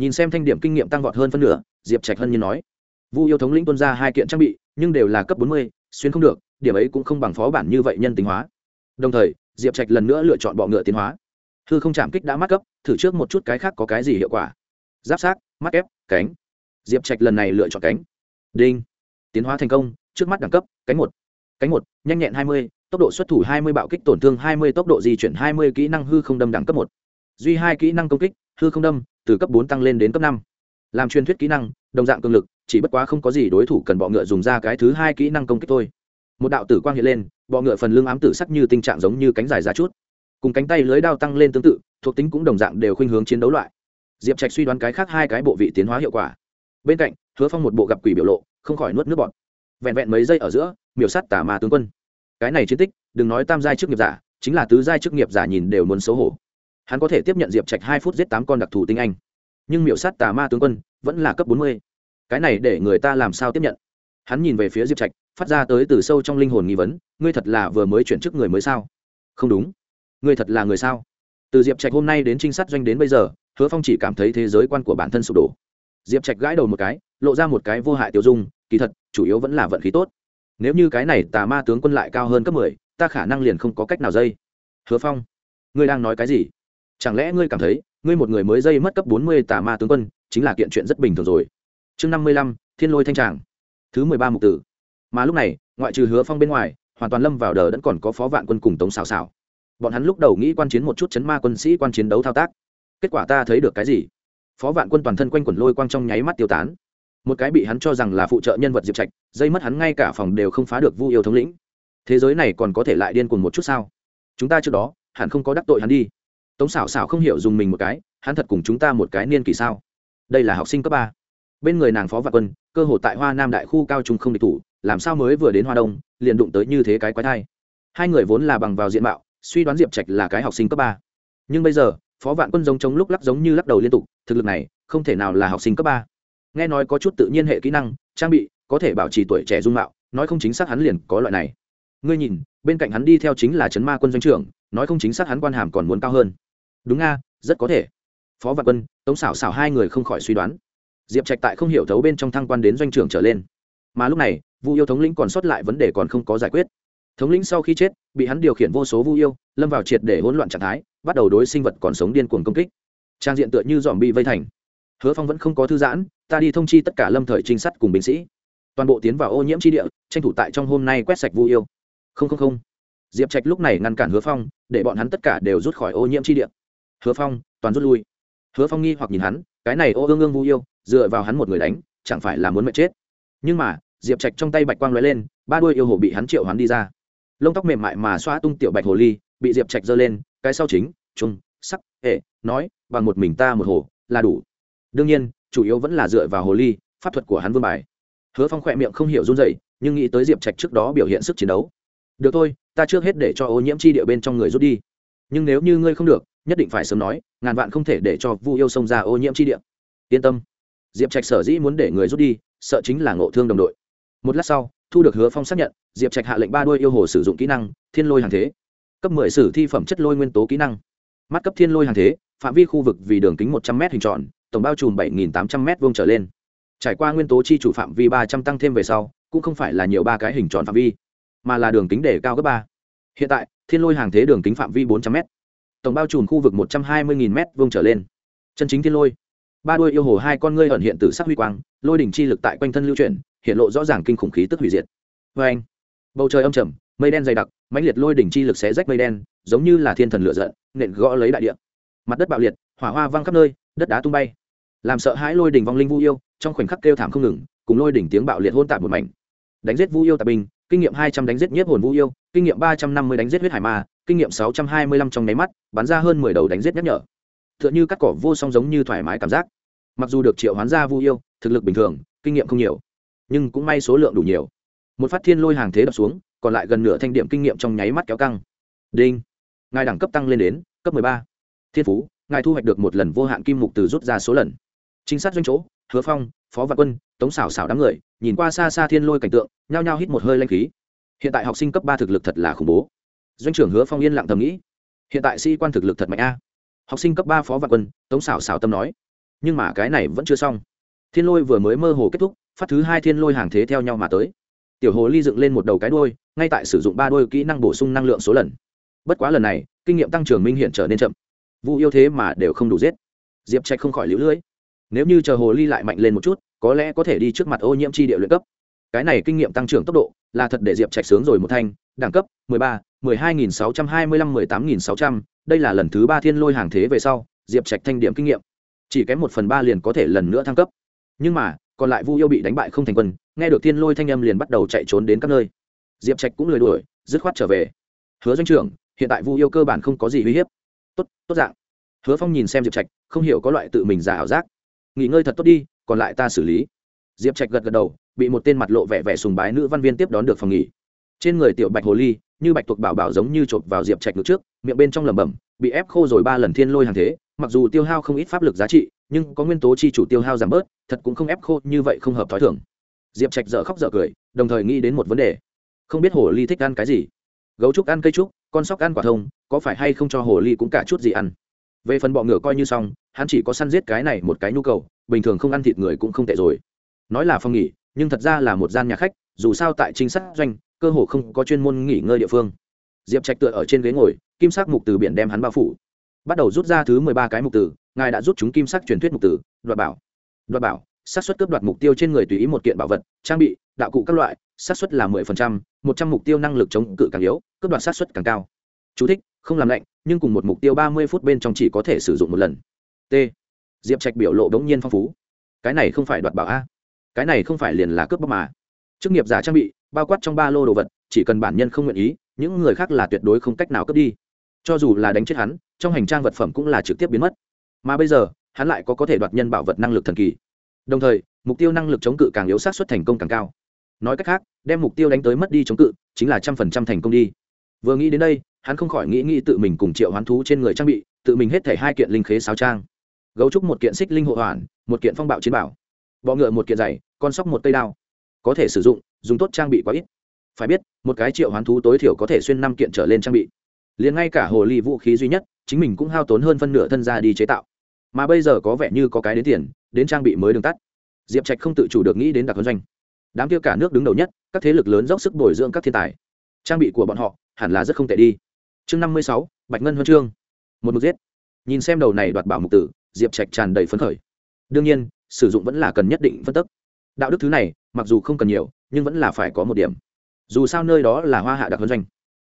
A: nhìn xem thanh điểm kinh nghiệm tăng vọt hơn phân nửa, diệp trạch hân như nói, vu yêu thống lĩnh tuân ra hai kiện trang bị, nhưng đều là cấp bốn mươi, xuyên không được, điểm ấy cũng không bằng phó bản như vậy nhân tính hóa. Đồng thời, diệp trạch lần nữa lựa chọn bọ ngựa tiến hóa. Hư không chạm kích đã mắc cấp, thử trước một chút cái khác có cái gì hiệu quả. Giáp sát mắt ép cánh. Diệp trạch lần này lựa chọn cánh. Đinh. Tiến hóa thành công, trước mắt đẳng cấp, cánh một. Cánh một, nhanh nhẹn hai mươi, tốc độ xuất thủ hai mươi bạo kích tổn thương hai mươi, tốc độ di chuyển hai mươi, kỹ năng hư không đâm đẳng cấp một. Duy hai kỹ năng công kích, hư không đâm từ cấp bốn tăng lên đến cấp năm. Làm truyền thuyết kỹ năng, đồng dạng cường lực, chỉ bất quá không có gì đối thủ cần bọ ngựa dùng ra cái thứ hai kỹ năng công kích thôi. Một đạo tử quang hiện lên, bọ ngựa phần lưng ám tử sắc như tình trạng giống như cánh dài ra chút. Cùng cánh tay lưới đao tăng lên tương tự, thuộc tính cũng đồng dạng đều khuynh hướng chiến đấu loại. Diệp trạch suy đoán cái khác hai cái bộ vị tiến hóa hiệu quả. Bên cạnh, hứa phong một bộ gặp quỷ biểu lộ, không khỏi nuốt nước bọt. Vẹn vẹn mấy giây ở giữa, miểu sắt tả ma tướng quân. Cái này chiến tích, đừng nói tam giai chức nghiệp giả, chính là tứ giai chức nghiệp giả nhìn đều muốn xấu hổ hắn có thể tiếp nhận diệp trạch hai phút giết tám con đặc thù tinh anh. Nhưng miểu sát tà ma tướng quân vẫn là cấp bốn mươi. Cái này để người ta làm sao tiếp nhận? Hắn nhìn về phía diệp trạch, phát ra tới từ sâu trong linh hồn nghi vấn, ngươi thật là vừa mới chuyển chức người mới sao? Không đúng. Ngươi thật là người sao? Từ diệp trạch hôm nay đến trinh sát doanh đến bây giờ, hứa phong chỉ cảm thấy thế giới quan của bản thân sụp đổ. Diệp trạch gãi đầu một cái, lộ ra một cái vô hại tiêu dung, kỳ thật, chủ yếu vẫn là vận khí tốt. Nếu như cái này tà ma tướng quân lại cao hơn cấp mười, ta khả năng liền không có cách nào dây. Hứa phong, ngươi đang nói cái gì? Chẳng lẽ ngươi cảm thấy, ngươi một người mới dây mất cấp bốn mươi tà ma tướng quân, chính là kiện chuyện rất bình thường rồi. Chương năm mươi lăm, thiên lôi thanh tràng. Thứ mười ba mục tử. Mà lúc này, ngoại trừ hứa phong bên ngoài, hoàn toàn lâm vào đờ vẫn còn có phó vạn quân cùng tống xào xào bọn hắn lúc đầu nghĩ quan chiến một chút chấn ma quân sĩ quan chiến đấu thao tác. Kết quả ta thấy được cái gì? Phó vạn quân toàn thân quanh quẩn lôi quang trong nháy mắt tiêu tán. Một cái bị hắn cho rằng là phụ trợ nhân vật diệp trạch, dây mất hắn ngay cả phòng đều không phá được vu yêu thống lĩnh. Thế giới này còn có thể lại điên cuồng một chút sao? Chúng ta trước đó, hẳn không có đắc tội hắn đi tống xảo xảo không hiểu dùng mình một cái, hắn thật cùng chúng ta một cái niên kỳ sao? Đây là học sinh cấp ba. Bên người nàng phó vạn quân, cơ hội tại hoa nam đại khu cao trung không địch thủ, làm sao mới vừa đến hoa đông, liền đụng tới như thế cái quái thai. Hai người vốn là bằng vào diện mạo, suy đoán diệp trạch là cái học sinh cấp ba. Nhưng bây giờ, phó vạn quân giống chống lúc lắc giống như lắc đầu liên tục, thực lực này, không thể nào là học sinh cấp ba. Nghe nói có chút tự nhiên hệ kỹ năng, trang bị, có thể bảo trì tuổi trẻ dung mạo, nói không chính xác hắn liền có loại này. Ngươi nhìn, bên cạnh hắn đi theo chính là trấn ma quân doanh trưởng, nói không chính xác hắn quan hàm còn muốn cao hơn đúng nga, rất có thể. Phó vạn quân, tống xảo xảo hai người không khỏi suy đoán. Diệp trạch tại không hiểu thấu bên trong thăng quan đến doanh trưởng trở lên. Mà lúc này, vu yêu thống lĩnh còn sót lại vấn đề còn không có giải quyết. Thống lĩnh sau khi chết, bị hắn điều khiển vô số vu yêu, lâm vào triệt để hỗn loạn trạng thái, bắt đầu đối sinh vật còn sống điên cuồng công kích. Trang diện tựa như dòm bị vây thành. Hứa phong vẫn không có thư giãn, ta đi thông chi tất cả lâm thời trinh sát cùng binh sĩ. Toàn bộ tiến vào ô nhiễm tri địa, tranh thủ tại trong hôm nay quét sạch vu yêu. Không không không. Diệp trạch lúc này ngăn cản hứa phong, để bọn hắn tất cả đều rút khỏi ô nhiễm tri địa hứa phong, toàn rút lui. Hứa phong nghi hoặc nhìn hắn, cái này ô ương ương vu yêu, dựa vào hắn một người đánh, chẳng phải là muốn mệt chết. Nhưng mà, diệp trạch trong tay bạch quang lóe lên, ba đuôi yêu hồ bị hắn triệu hắn đi ra. Lông tóc mềm mại mà xoa tung tiểu bạch hồ ly, bị diệp trạch giơ lên, cái sau chính trung sắc, hệ, nói, bằng một mình ta một hồ, là đủ. Đương nhiên, chủ yếu vẫn là dựa vào hồ ly, pháp thuật của hắn vương bài. Hứa phong khỏe miệng không hiểu run dậy nhưng nghĩ tới diệp trạch trước đó biểu hiện sức chiến đấu. Được thôi, ta trước hết để cho ô nhiễm chi địa bên trong người rút đi. Nhưng nếu như ngươi không được nhất định phải sớm nói, ngàn vạn không thể để cho vu yêu xông ra ô nhiễm chi địa. Yên tâm. Diệp trạch sở dĩ muốn để người rút đi, sợ chính là ngộ thương đồng đội. Một lát sau, thu được hứa phong xác nhận, diệp trạch hạ lệnh ba đuôi yêu hồ sử dụng kỹ năng, thiên lôi hàng thế. Cấp mười sử thi phẩm chất lôi nguyên tố kỹ năng. Mắt cấp thiên lôi hàng thế, phạm vi khu vực vì đường kính một trăm m hình tròn, tổng bao trùm bảy tám trăm m vuông trở lên. Trải qua nguyên tố chi chủ phạm vi ba trăm tăng thêm về sau, cũng không phải là nhiều ba cái hình tròn phạm vi, mà là đường kính để cao gấp ba. Hiện tại, thiên lôi hàng thế đường kính phạm vi bốn trăm m tổng bao trùm khu vực một trăm hai mươi m vuông trở lên. Chân chính thiên lôi. Ba đuôi yêu hồ hai con ngươi ẩn hiện từ sắc huy quang, lôi đỉnh chi lực tại quanh thân lưu chuyển, hiện lộ rõ ràng kinh khủng khí tức hủy diệt. Vê anh, bầu trời âm trầm, mây đen dày đặc, mãnh liệt lôi đỉnh chi lực xé rách mây đen, giống như là thiên thần lửa giận, nện gõ lấy đại địa. Mặt đất bạo liệt, hỏa hoa văng khắp nơi, đất đá tung bay. Làm sợ hãi lôi đỉnh vong linh vu yêu, trong khoảnh khắc kêu thảm không ngừng, cùng lôi đỉnh tiếng bạo liệt hôn tạp một mảnh. Đánh giết vu yêu tạp binh, kinh nghiệm hai trăm đánh giết nhiếp hồn vu yêu, kinh nghiệm ba trăm năm mươi đánh giết huyết hải ma kinh nghiệm sáu trăm hai mươi lăm trong nháy mắt, bắn ra hơn mười đầu đánh giết nhắc nhở. Tựa như cắt cỏ vô song giống như thoải mái cảm giác. Mặc dù được triệu hoán ra vu yêu, thực lực bình thường, kinh nghiệm không nhiều, nhưng cũng may số lượng đủ nhiều. Một phát thiên lôi hàng thế đập xuống, còn lại gần nửa thanh điểm kinh nghiệm trong nháy mắt kéo căng. Đinh. Ngài đẳng cấp tăng lên đến, cấp mười ba. Thiên phú, ngài thu hoạch được một lần vô hạn kim mục từ rút ra số lần. Chính sát doanh chỗ, hứa phong, phó vạn quân, tống Sảo Sảo đám người, nhìn qua xa xa thiên lôi cảnh tượng, nhao nhao hít một hơi linh khí. Hiện tại học sinh cấp ba thực lực thật là khủng bố doanh trưởng hứa phong yên lặng thầm nghĩ. Hiện tại sĩ quan thực lực thật mạnh a. Học sinh cấp ba phó vạn quân tống xảo xảo tâm nói. Nhưng mà cái này vẫn chưa xong. Thiên lôi vừa mới mơ hồ kết thúc phát thứ hai thiên lôi hàng thế theo nhau mà tới. Tiểu hồ ly dựng lên một đầu cái đôi ngay tại sử dụng ba đôi kỹ năng bổ sung năng lượng số lần. Bất quá lần này kinh nghiệm tăng trưởng minh hiện trở nên chậm. Vu yêu thế mà đều không đủ giết. Diệp trạch không khỏi lũ lưỡi nếu như chờ hồ ly lại mạnh lên một chút có lẽ có thể đi trước mặt ô nhiễm chi địa luyện cấp. Cái này kinh nghiệm tăng trưởng tốc độ là thật để diệp trạch sướng rồi một thanh đẳng cấp 13, 12.625, 18.600, đây là lần thứ ba thiên lôi hàng thế về sau diệp trạch thanh điểm kinh nghiệm. Chỉ kém một phần ba liền có thể lần nữa thăng cấp. Nhưng mà còn lại vu yêu bị đánh bại không thành quân nghe được thiên lôi thanh âm liền bắt đầu chạy trốn đến các nơi. Diệp trạch cũng lười đuổi dứt khoát trở về. Hứa doanh trưởng hiện tại vu yêu cơ bản không có gì uy hiếp. Tốt tốt dạng. Hứa phong nhìn xem diệp trạch không hiểu có loại tự mình giả ảo giác. Nghỉ ngơi thật tốt đi còn lại ta xử lý. Diệp trạch gật gật đầu bị một tên mặt lộ vẻ vẻ sùng bái nữ văn viên tiếp đón được phòng nghỉ. Trên người tiểu bạch hồ ly như bạch tuộc bảo bảo giống như chộp vào diệp trạch ngực trước, miệng bên trong lẩm bẩm, bị ép khô rồi ba lần thiên lôi hàng thế, mặc dù tiêu hao không ít pháp lực giá trị, nhưng có nguyên tố chi chủ tiêu hao giảm bớt, thật cũng không ép khô, như vậy không hợp t h ó i thưởng diệp trạch dở khóc dở cười, đồng thời nghĩ đến một vấn đề. Không biết hồ ly thích ăn cái gì? Gấu trúc ăn cây trúc, con sóc ăn quả thông, có phải hay không cho hồ ly cũng cả chút gì ăn? Về phần bọ ngựa coi như xong, hắn chỉ có săn giết cái này một cái nhu cầu, bình thường không ăn thịt người cũng không tệ rồi. Nói là phong nghỉ, nhưng thật ra là một gian nhà khách, dù sao tại chính sát doanh cơ hồ không có chuyên môn nghỉ ngơi địa phương. Diệp trạch tựa ở trên ghế ngồi kim sắc mục từ biển đem hắn bao phủ. Bắt đầu rút ra thứ mười ba cái mục tử ngài đã rút chúng kim sắc truyền thuyết mục tử đoạt bảo. Đoạt bảo xác suất cướp đoạt mục tiêu trên người tùy ý một kiện bảo vật trang bị đạo cụ các loại xác suất là mười phần trăm một trăm mục tiêu năng lực chống cự càng yếu cướp đoạt xác suất càng cao. Chú thích, không làm lạnh nhưng cùng một mục tiêu ba mươi phút bên trong chỉ có thể sử dụng một lần. T. Diệp trạch biểu lộ đ ố n g nhiên phong phú. Cái này không phải đoạt bảo a. Cái này không phải liền là cướp bóc mà. Chức nghiệp giả trang bị bao quát trong ba lô đồ vật, chỉ cần bản nhân không nguyện ý, những người khác là tuyệt đối không cách nào cướp đi. Cho dù là đánh chết hắn, trong hành trang vật phẩm cũng là trực tiếp biến mất. Mà bây giờ, hắn lại có có thể đoạt nhân bảo vật năng lực thần kỳ. Đồng thời, mục tiêu năng lực chống cự càng yếu sát xuất thành công càng cao. Nói cách khác, đem mục tiêu đánh tới mất đi chống cự, chính là trăm phần trăm thành công đi. Vừa nghĩ đến đây, hắn không khỏi nghĩ nghĩ tự mình cùng triệu hoán thú trên người trang bị, tự mình hết thể hai kiện linh khế sáo trang. Gấu trúc một kiện xích linh hộ hoàn, một kiện phong bạo chiến bảo. Bọ ngựa một kiện giày con sóc một cây đao có thể sử dụng, dùng tốt trang bị quá ít. Phải biết, một cái triệu hoán thú tối thiểu có thể xuyên năm kiện trở lên trang bị. Liền ngay cả hồ ly vũ khí duy nhất, chính mình cũng hao tốn hơn phân nửa thân ra đi chế tạo. Mà bây giờ có vẻ như có cái đến tiền, đến trang bị mới đường tắt. Diệp trạch không tự chủ được nghĩ đến đặc huấn doanh. Đám kia cả nước đứng đầu nhất, các thế lực lớn dốc sức bồi dưỡng các thiên tài. Trang bị của bọn họ hẳn là rất không tệ đi. Chương năm mươi sáu, bạch ngân huân chương. Một mực giết. Nhìn xem đầu này đoạt bảo mục tử, diệp trạch tràn đầy phấn khởi. Đương nhiên, sử dụng vẫn là cần nhất định phân tức. Đạo đức thứ này mặc dù không cần nhiều, nhưng vẫn là phải có một điểm. Dù sao nơi đó là hoa hạ đặc huấn doanh.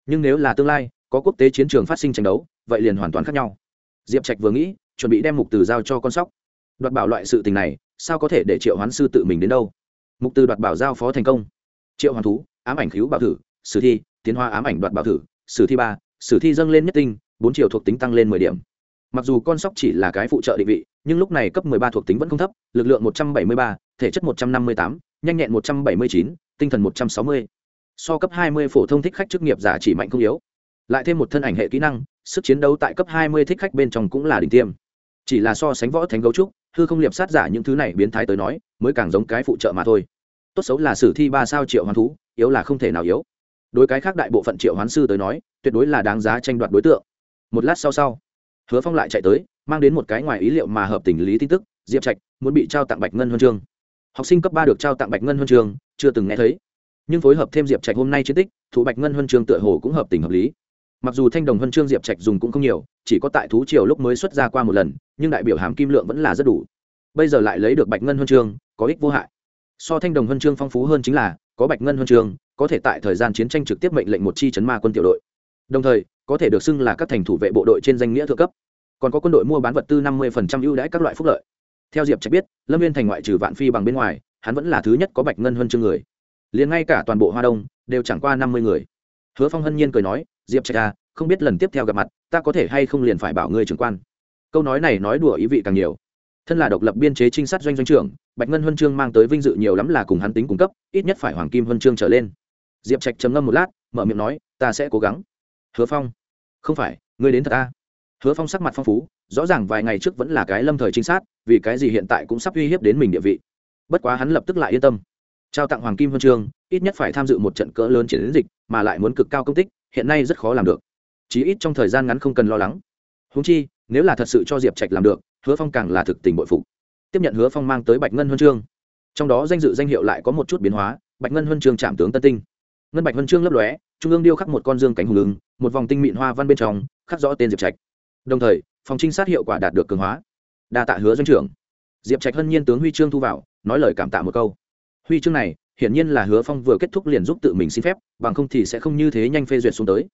A: Nhưng nếu là tương lai, có quốc tế chiến trường phát sinh tranh đấu, vậy liền hoàn toàn khác nhau. Diệp trạch vừa nghĩ, chuẩn bị đem mục từ giao cho con sóc. Đoạt bảo loại sự tình này, sao có thể để triệu hoán sư tự mình đến đâu? Mục từ đoạt bảo giao phó thành công. Triệu hoàn thú, ám ảnh cứu bảo thử, sử thi, tiến hoa ám ảnh đoạt bảo thử, sử thi ba, sử thi dâng lên nhất tinh, bốn triệu thuộc tính tăng lên mười điểm. Mặc dù con sóc chỉ là cái phụ trợ định vị, nhưng lúc này cấp mười ba thuộc tính vẫn không thấp, lực lượng một trăm bảy mươi ba thể chất một trăm năm mươi tám, nhanh nhẹn một trăm bảy mươi chín, tinh thần một trăm sáu mươi. So cấp hai mươi phổ thông thích khách chức nghiệp giả chỉ mạnh không yếu. Lại thêm một thân ảnh hệ kỹ năng, sức chiến đấu tại cấp hai mươi thích khách bên trong cũng là đỉnh tiêm. Chỉ là so sánh võ thánh gấu trúc, hư không liệp sát giả những thứ này biến thái tới nói, mới càng giống cái phụ trợ mà thôi. Tốt xấu là sử thi ba sao triệu hoán thú, yếu là không thể nào yếu. Đối cái khác đại bộ phận triệu hoán sư tới nói, tuyệt đối là đáng giá tranh đoạt đối tượng. Một lát sau sau, hứa phong lại chạy tới, mang đến một cái ngoài ý liệu mà hợp tình lý tin tức, diệp trạch, muốn bị trao tặng bạch ngân huân chương học sinh cấp ba được trao tặng bạch ngân huân trường, chưa từng nghe thấy. Nhưng phối hợp thêm diệp trạch hôm nay chiến tích, thủ bạch ngân huân trường tựa hồ cũng hợp tình hợp lý. Mặc dù thanh đồng huân chương diệp trạch dùng cũng không nhiều, chỉ có tại thú triều lúc mới xuất ra qua một lần, nhưng đại biểu hàm kim lượng vẫn là rất đủ. Bây giờ lại lấy được bạch ngân huân chương, có ích vô hại. So thanh đồng huân chương phong phú hơn chính là, có bạch ngân huân chương, có thể tại thời gian chiến tranh trực tiếp mệnh lệnh một chi chấn ma quân tiểu đội. Đồng thời, có thể được xưng là các thành thủ vệ bộ đội trên danh nghĩa thượng cấp. Còn có quân đội mua bán vật tư năm mươi ưu đãi các loại phúc lợi theo diệp trạch biết, lâm viên thành ngoại trừ vạn phi bằng bên ngoài, hắn vẫn là thứ nhất có bạch ngân huân chương người. Liền ngay cả toàn bộ hoa đông, đều chẳng qua năm mươi người. Hứa phong hân nhiên cười nói, diệp trạch à không biết lần tiếp theo gặp mặt, ta có thể hay không liền phải bảo ngươi trưởng quan? Câu nói này nói đùa ý vị càng nhiều. Thân là độc lập biên chế trinh sát doanh doanh trưởng, bạch ngân huân chương mang tới vinh dự nhiều lắm là cùng hắn tính cung cấp, ít nhất phải hoàng kim huân chương trở lên. Diệp trạch trầm ngâm một lát, mở miệng nói, ta sẽ cố gắng. Hứa phong, không phải, ngươi đến thật ta hứa phong sắc mặt phong phú, rõ ràng vài ngày trước vẫn là cái lâm thời trinh sát, vì cái gì hiện tại cũng sắp uy hiếp đến mình địa vị. Bất quá hắn lập tức lại yên tâm. Trao tặng hoàng kim huân chương, ít nhất phải tham dự một trận cỡ lớn chiến dịch, mà lại muốn cực cao công tích, hiện nay rất khó làm được. Chí ít trong thời gian ngắn không cần lo lắng. Húng chi, nếu là thật sự cho diệp trạch làm được, hứa phong càng là thực tình bội phục. Tiếp nhận hứa phong mang tới bạch ngân huân chương. Trong đó danh dự danh hiệu lại có một chút biến hóa, bạch ngân huân chương trạm tướng tân tinh. Ngân bạch huân chương lấp lóe, trung ương điêu khắc một con dương cánh hùng ứng, một vòng tinh mịn hoa văn bên trong, khắc rõ tên diệp trạch đồng thời, phòng trinh sát hiệu quả đạt được cường hóa. Đa tạ hứa doanh trưởng. Diệp trạch hân nhiên tướng huy chương thu vào, nói lời cảm tạ một câu. Huy chương này, hiển nhiên là hứa phong vừa kết thúc liền giúp tự mình xin phép, bằng không thì sẽ không như thế nhanh phê duyệt xuống tới.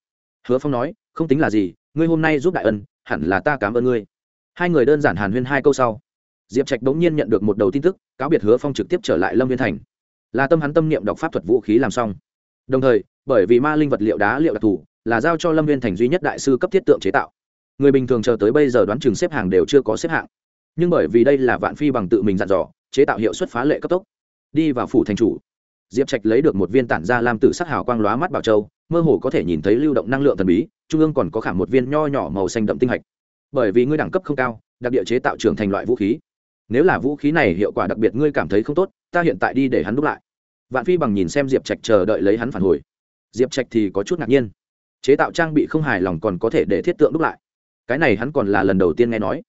A: Hứa phong nói, không tính là gì, ngươi hôm nay giúp đại ân, hẳn là ta cảm ơn ngươi. Hai người đơn giản hàn huyên hai câu sau. Diệp trạch bỗng nhiên nhận được một đầu tin tức, cáo biệt hứa phong trực tiếp trở lại lâm viên thành. Là tâm hắn tâm niệm đọc pháp thuật vũ khí làm xong. Đồng thời, bởi vì ma linh vật liệu đá liệu đặc thù, là giao cho lâm viên thành duy nhất đại sư cấp thiết tượng chế tạo người bình thường chờ tới bây giờ đoán chừng xếp hàng đều chưa có xếp hạng. Nhưng bởi vì đây là vạn phi bằng tự mình dặn dò, chế tạo hiệu suất phá lệ cấp tốc. Đi vào phủ thành chủ. Diệp trạch lấy được một viên tản ra làm tử sắc hào quang lóa mắt bảo châu, mơ hồ có thể nhìn thấy lưu động năng lượng thần bí, trung ương còn có khả một viên nho nhỏ màu xanh đậm tinh hạch. Bởi vì ngươi đẳng cấp không cao, đặc địa chế tạo trưởng thành loại vũ khí. Nếu là vũ khí này hiệu quả đặc biệt ngươi cảm thấy không tốt, ta hiện tại đi để hắn đúc lại. Vạn phi bằng nhìn xem diệp trạch chờ đợi lấy hắn phản hồi. Diệp trạch thì có chút ngạc nhiên. Chế tạo trang bị không hài lòng còn có thể để thiết tượng đúc lại cái này hắn còn là lần đầu tiên nghe nói.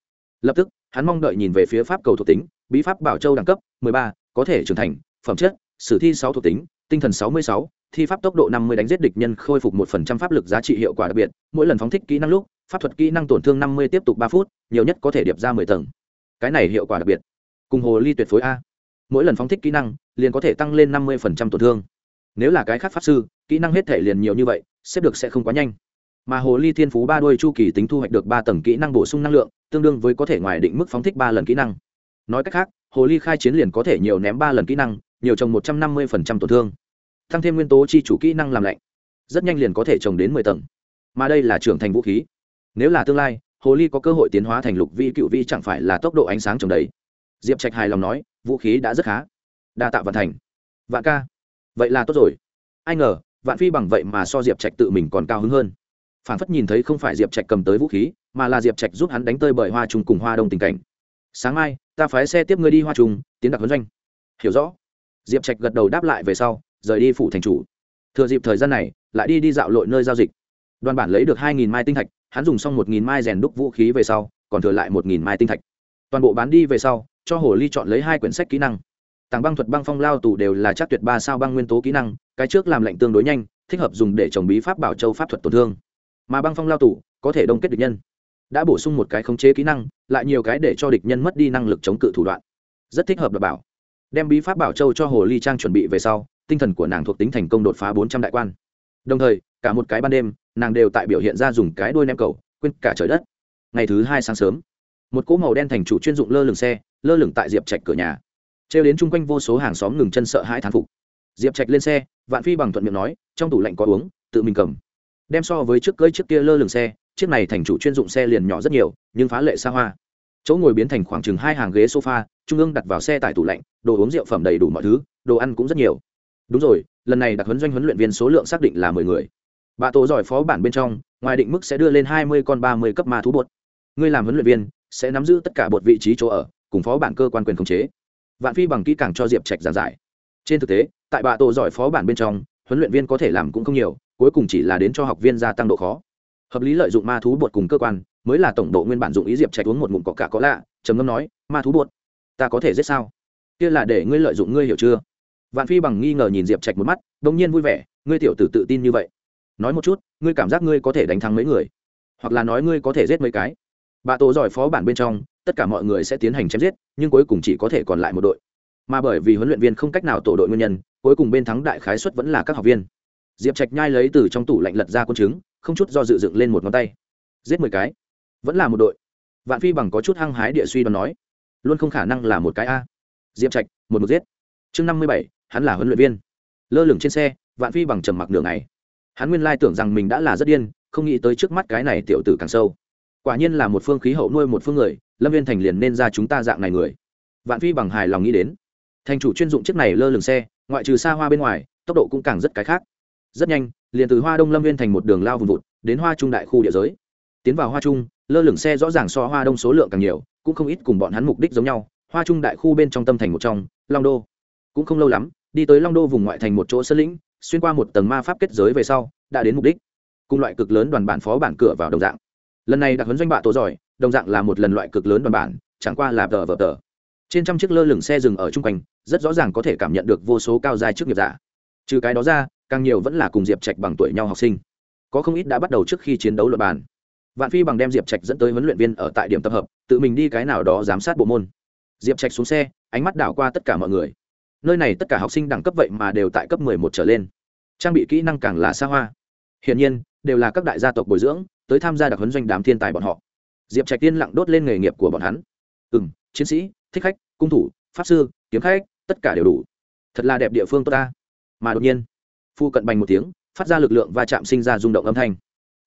A: Lập tức, hắn mong đợi nhìn về phía pháp cầu thuộc tính, bí pháp bảo châu đẳng cấp, mười ba, có thể trưởng thành, phẩm chất, sử thi sáu thuộc tính, tinh thần sáu mươi sáu, thi pháp tốc độ năm mươi đánh giết địch nhân khôi phục một phần trăm pháp lực giá trị hiệu quả đặc biệt, mỗi lần phóng thích kỹ năng lúc, pháp thuật kỹ năng tổn thương năm mươi tiếp tục ba phút, nhiều nhất có thể điệp ra mười tầng. Cái này hiệu quả đặc biệt. Cùng hồ ly tuyệt phối a. Mỗi lần phóng thích kỹ năng, liền có thể tăng lên năm mươi tổn thương. Nếu là cái khác pháp sư, kỹ năng hết thể liền nhiều như vậy, xếp được sẽ không quá nhanh mà hồ ly thiên phú ba đôi chu kỳ tính thu hoạch được ba tầng kỹ năng bổ sung năng lượng, tương đương với có thể ngoài định mức phóng thích ba lần kỹ năng. Nói cách khác, hồ ly khai chiến liền có thể nhiều ném ba lần kỹ năng, nhiều trồng một trăm năm mươi tổn thương. Tăng thêm nguyên tố chi chủ kỹ năng làm lạnh, rất nhanh liền có thể trồng đến mười tầng. Mà đây là trưởng thành vũ khí. Nếu là tương lai, hồ ly có cơ hội tiến hóa thành lục vi cựu vi chẳng phải là tốc độ ánh sáng trồng đầy. Diệp trạch hài lòng nói, vũ khí đã rất khá. Đa tạ vận thành. Vạn ca. Vậy là tốt rồi. Ai ngờ, vạn phi bằng vậy mà so diệp trạch tự mình còn cao hứng hơn phản phất nhìn thấy không phải diệp trạch cầm tới vũ khí, mà là diệp trạch giúp hắn đánh tơi bởi hoa trung cùng hoa đông tình cảnh. Sáng mai, ta phái xe tiếp ngươi đi hoa trung, tiến đặc huấn doanh. Hiểu rõ. Diệp trạch gật đầu đáp lại về sau, rời đi phủ thành chủ. Thừa dịp thời gian này, lại đi đi dạo lội nơi giao dịch. Đoàn bản lấy được hai nghìn mai tinh thạch, hắn dùng xong một nghìn mai rèn đúc vũ khí về sau, còn thừa lại một nghìn mai tinh thạch. Toàn bộ bán đi về sau, cho hồ ly chọn lấy hai quyển sách kỹ năng. Tàng băng thuật băng phong lao tù đều là chắc tuyệt ba sao băng nguyên tố kỹ năng, cái trước làm lệnh tương đối nhanh, thích hợp dùng để trồng bí pháp bảo châu pháp thuật tổn thương mà băng phong lao tù có thể đông kết địch nhân. Đã bổ sung một cái khống chế kỹ năng, lại nhiều cái để cho địch nhân mất đi năng lực chống cự thủ đoạn. Rất thích hợp đảm bảo. Đem bí pháp bảo châu cho hồ ly trang chuẩn bị về sau, tinh thần của nàng thuộc tính thành công đột phá bốn trăm đại quan. Đồng thời, cả một cái ban đêm, nàng đều tại biểu hiện ra dùng cái đuôi nem cầu, quên cả trời đất. Ngày thứ hai sáng sớm, một cỗ màu đen thành chủ chuyên dụng lơ lửng xe, lơ lửng tại diệp trạch cửa nhà. Trêu đến chung quanh vô số hàng xóm ngừng chân sợ hai thán phục. Diệp trạch lên xe, vạn phi bằng thuận miệng nói, trong tủ lạnh có uống, tự mình cầm đem so với trước cơi trước kia lơ lửng xe, chiếc này thành chủ chuyên dụng xe liền nhỏ rất nhiều, nhưng phá lệ xa hoa. Chỗ ngồi biến thành khoảng chừng hai hàng ghế sofa, trung ương đặt vào xe tải tủ lạnh, đồ uống rượu phẩm đầy đủ mọi thứ, đồ ăn cũng rất nhiều. Đúng rồi, lần này đặc huấn doanh huấn luyện viên số lượng xác định là mười người. Bà tổ giỏi phó bản bên trong, ngoài định mức sẽ đưa lên hai mươi con ba mươi cấp ma thú bột. Ngươi làm huấn luyện viên, sẽ nắm giữ tất cả bột vị trí chỗ ở, cùng phó bản cơ quan quyền khống chế. Vạn phi bằng kỹ càng cho diệp trạch giảng giải. Trên thực tế, tại bà tổ giỏi phó bản bên trong, huấn luyện viên có thể làm cũng không nhiều cuối cùng chỉ là đến cho học viên gia tăng độ khó. Hợp lý lợi dụng ma thú bột cùng cơ quan, mới là tổng độ nguyên bản dụng ý diệp trạch uống một ngụm có cả có lạ, trầm ngâm nói, ma thú bột, ta có thể giết sao? Kia là để ngươi lợi dụng ngươi hiểu chưa? Vạn phi bằng nghi ngờ nhìn diệp trạch một mắt đông nhiên vui vẻ, ngươi tiểu tử tự tin như vậy. Nói một chút, ngươi cảm giác ngươi có thể đánh thắng mấy người? Hoặc là nói ngươi có thể giết mấy cái? Bà tổ giỏi phó bản bên trong, tất cả mọi người sẽ tiến hành chém giết, nhưng cuối cùng chỉ có thể còn lại một đội. Mà bởi vì huấn luyện viên không cách nào tổ đội nguyên nhân, cuối cùng bên thắng đại khái xuất vẫn là các học viên diệp trạch nhai lấy từ trong tủ lạnh lật ra quân chứng không chút do dự dựng lên một ngón tay. Giết mười cái. Vẫn là một đội. Vạn phi bằng có chút hăng hái địa suy đoán nói, luôn không khả năng là một cái a. Diệp trạch, một mực giết. Chương năm mươi bảy, hắn là huấn luyện viên. Lơ lửng trên xe, vạn phi bằng trầm mặc đường này hắn nguyên lai tưởng rằng mình đã là rất điên, không nghĩ tới trước mắt cái này tiểu tử càng sâu. Quả nhiên là một phương khí hậu nuôi một phương người, lâm viên thành liền nên ra chúng ta dạng này người. Vạn phi bằng hài lòng nghĩ đến. Thành chủ chuyên dụng chiếc này lơ lửng xe, ngoại trừ xa hoa bên ngoài, tốc độ cũng càng rất cái khác rất nhanh, liền từ hoa đông lâm viên thành một đường lao vùng vụt, đến hoa trung đại khu địa giới. Tiến vào hoa trung, lơ lửng xe rõ ràng so hoa đông số lượng càng nhiều, cũng không ít cùng bọn hắn mục đích giống nhau. Hoa trung đại khu bên trong tâm thành một trong, long đô. Cũng không lâu lắm, đi tới long đô vùng ngoại thành một chỗ sân lĩnh, xuyên qua một tầng ma pháp kết giới về sau, đã đến mục đích. Cùng loại cực lớn đoàn bản phó bản cửa vào đồng dạng. Lần này đặc huấn doanh bạ tổ giỏi, đồng dạng là một lần loại cực lớn đoàn bản, chẳng qua là tờ vờ tờ. Trên trăm chiếc lơ lửng xe dừng ở chung quanh, rất rõ ràng có thể cảm nhận được vô số cao dài trước nghiệp giả. Trừ cái đó ra càng nhiều vẫn là cùng diệp trạch bằng tuổi nhau học sinh có không ít đã bắt đầu trước khi chiến đấu luật bàn vạn phi bằng đem diệp trạch dẫn tới huấn luyện viên ở tại điểm tập hợp tự mình đi cái nào đó giám sát bộ môn diệp trạch xuống xe ánh mắt đảo qua tất cả mọi người nơi này tất cả học sinh đẳng cấp vậy mà đều tại cấp mười một trở lên trang bị kỹ năng càng là xa hoa hiển nhiên đều là các đại gia tộc bồi dưỡng tới tham gia đặc huấn doanh đám thiên tài bọn họ diệp trạch tiên lặng đốt lên nghề nghiệp của bọn hắn ừ m chiến sĩ thích khách cung thủ pháp sư kiếm khách tất cả đều đủ thật là đẹp địa phương tốt ta mà đột nhiên phu cận bành một tiếng, phát ra lực lượng và chạm sinh ra rung động âm thanh.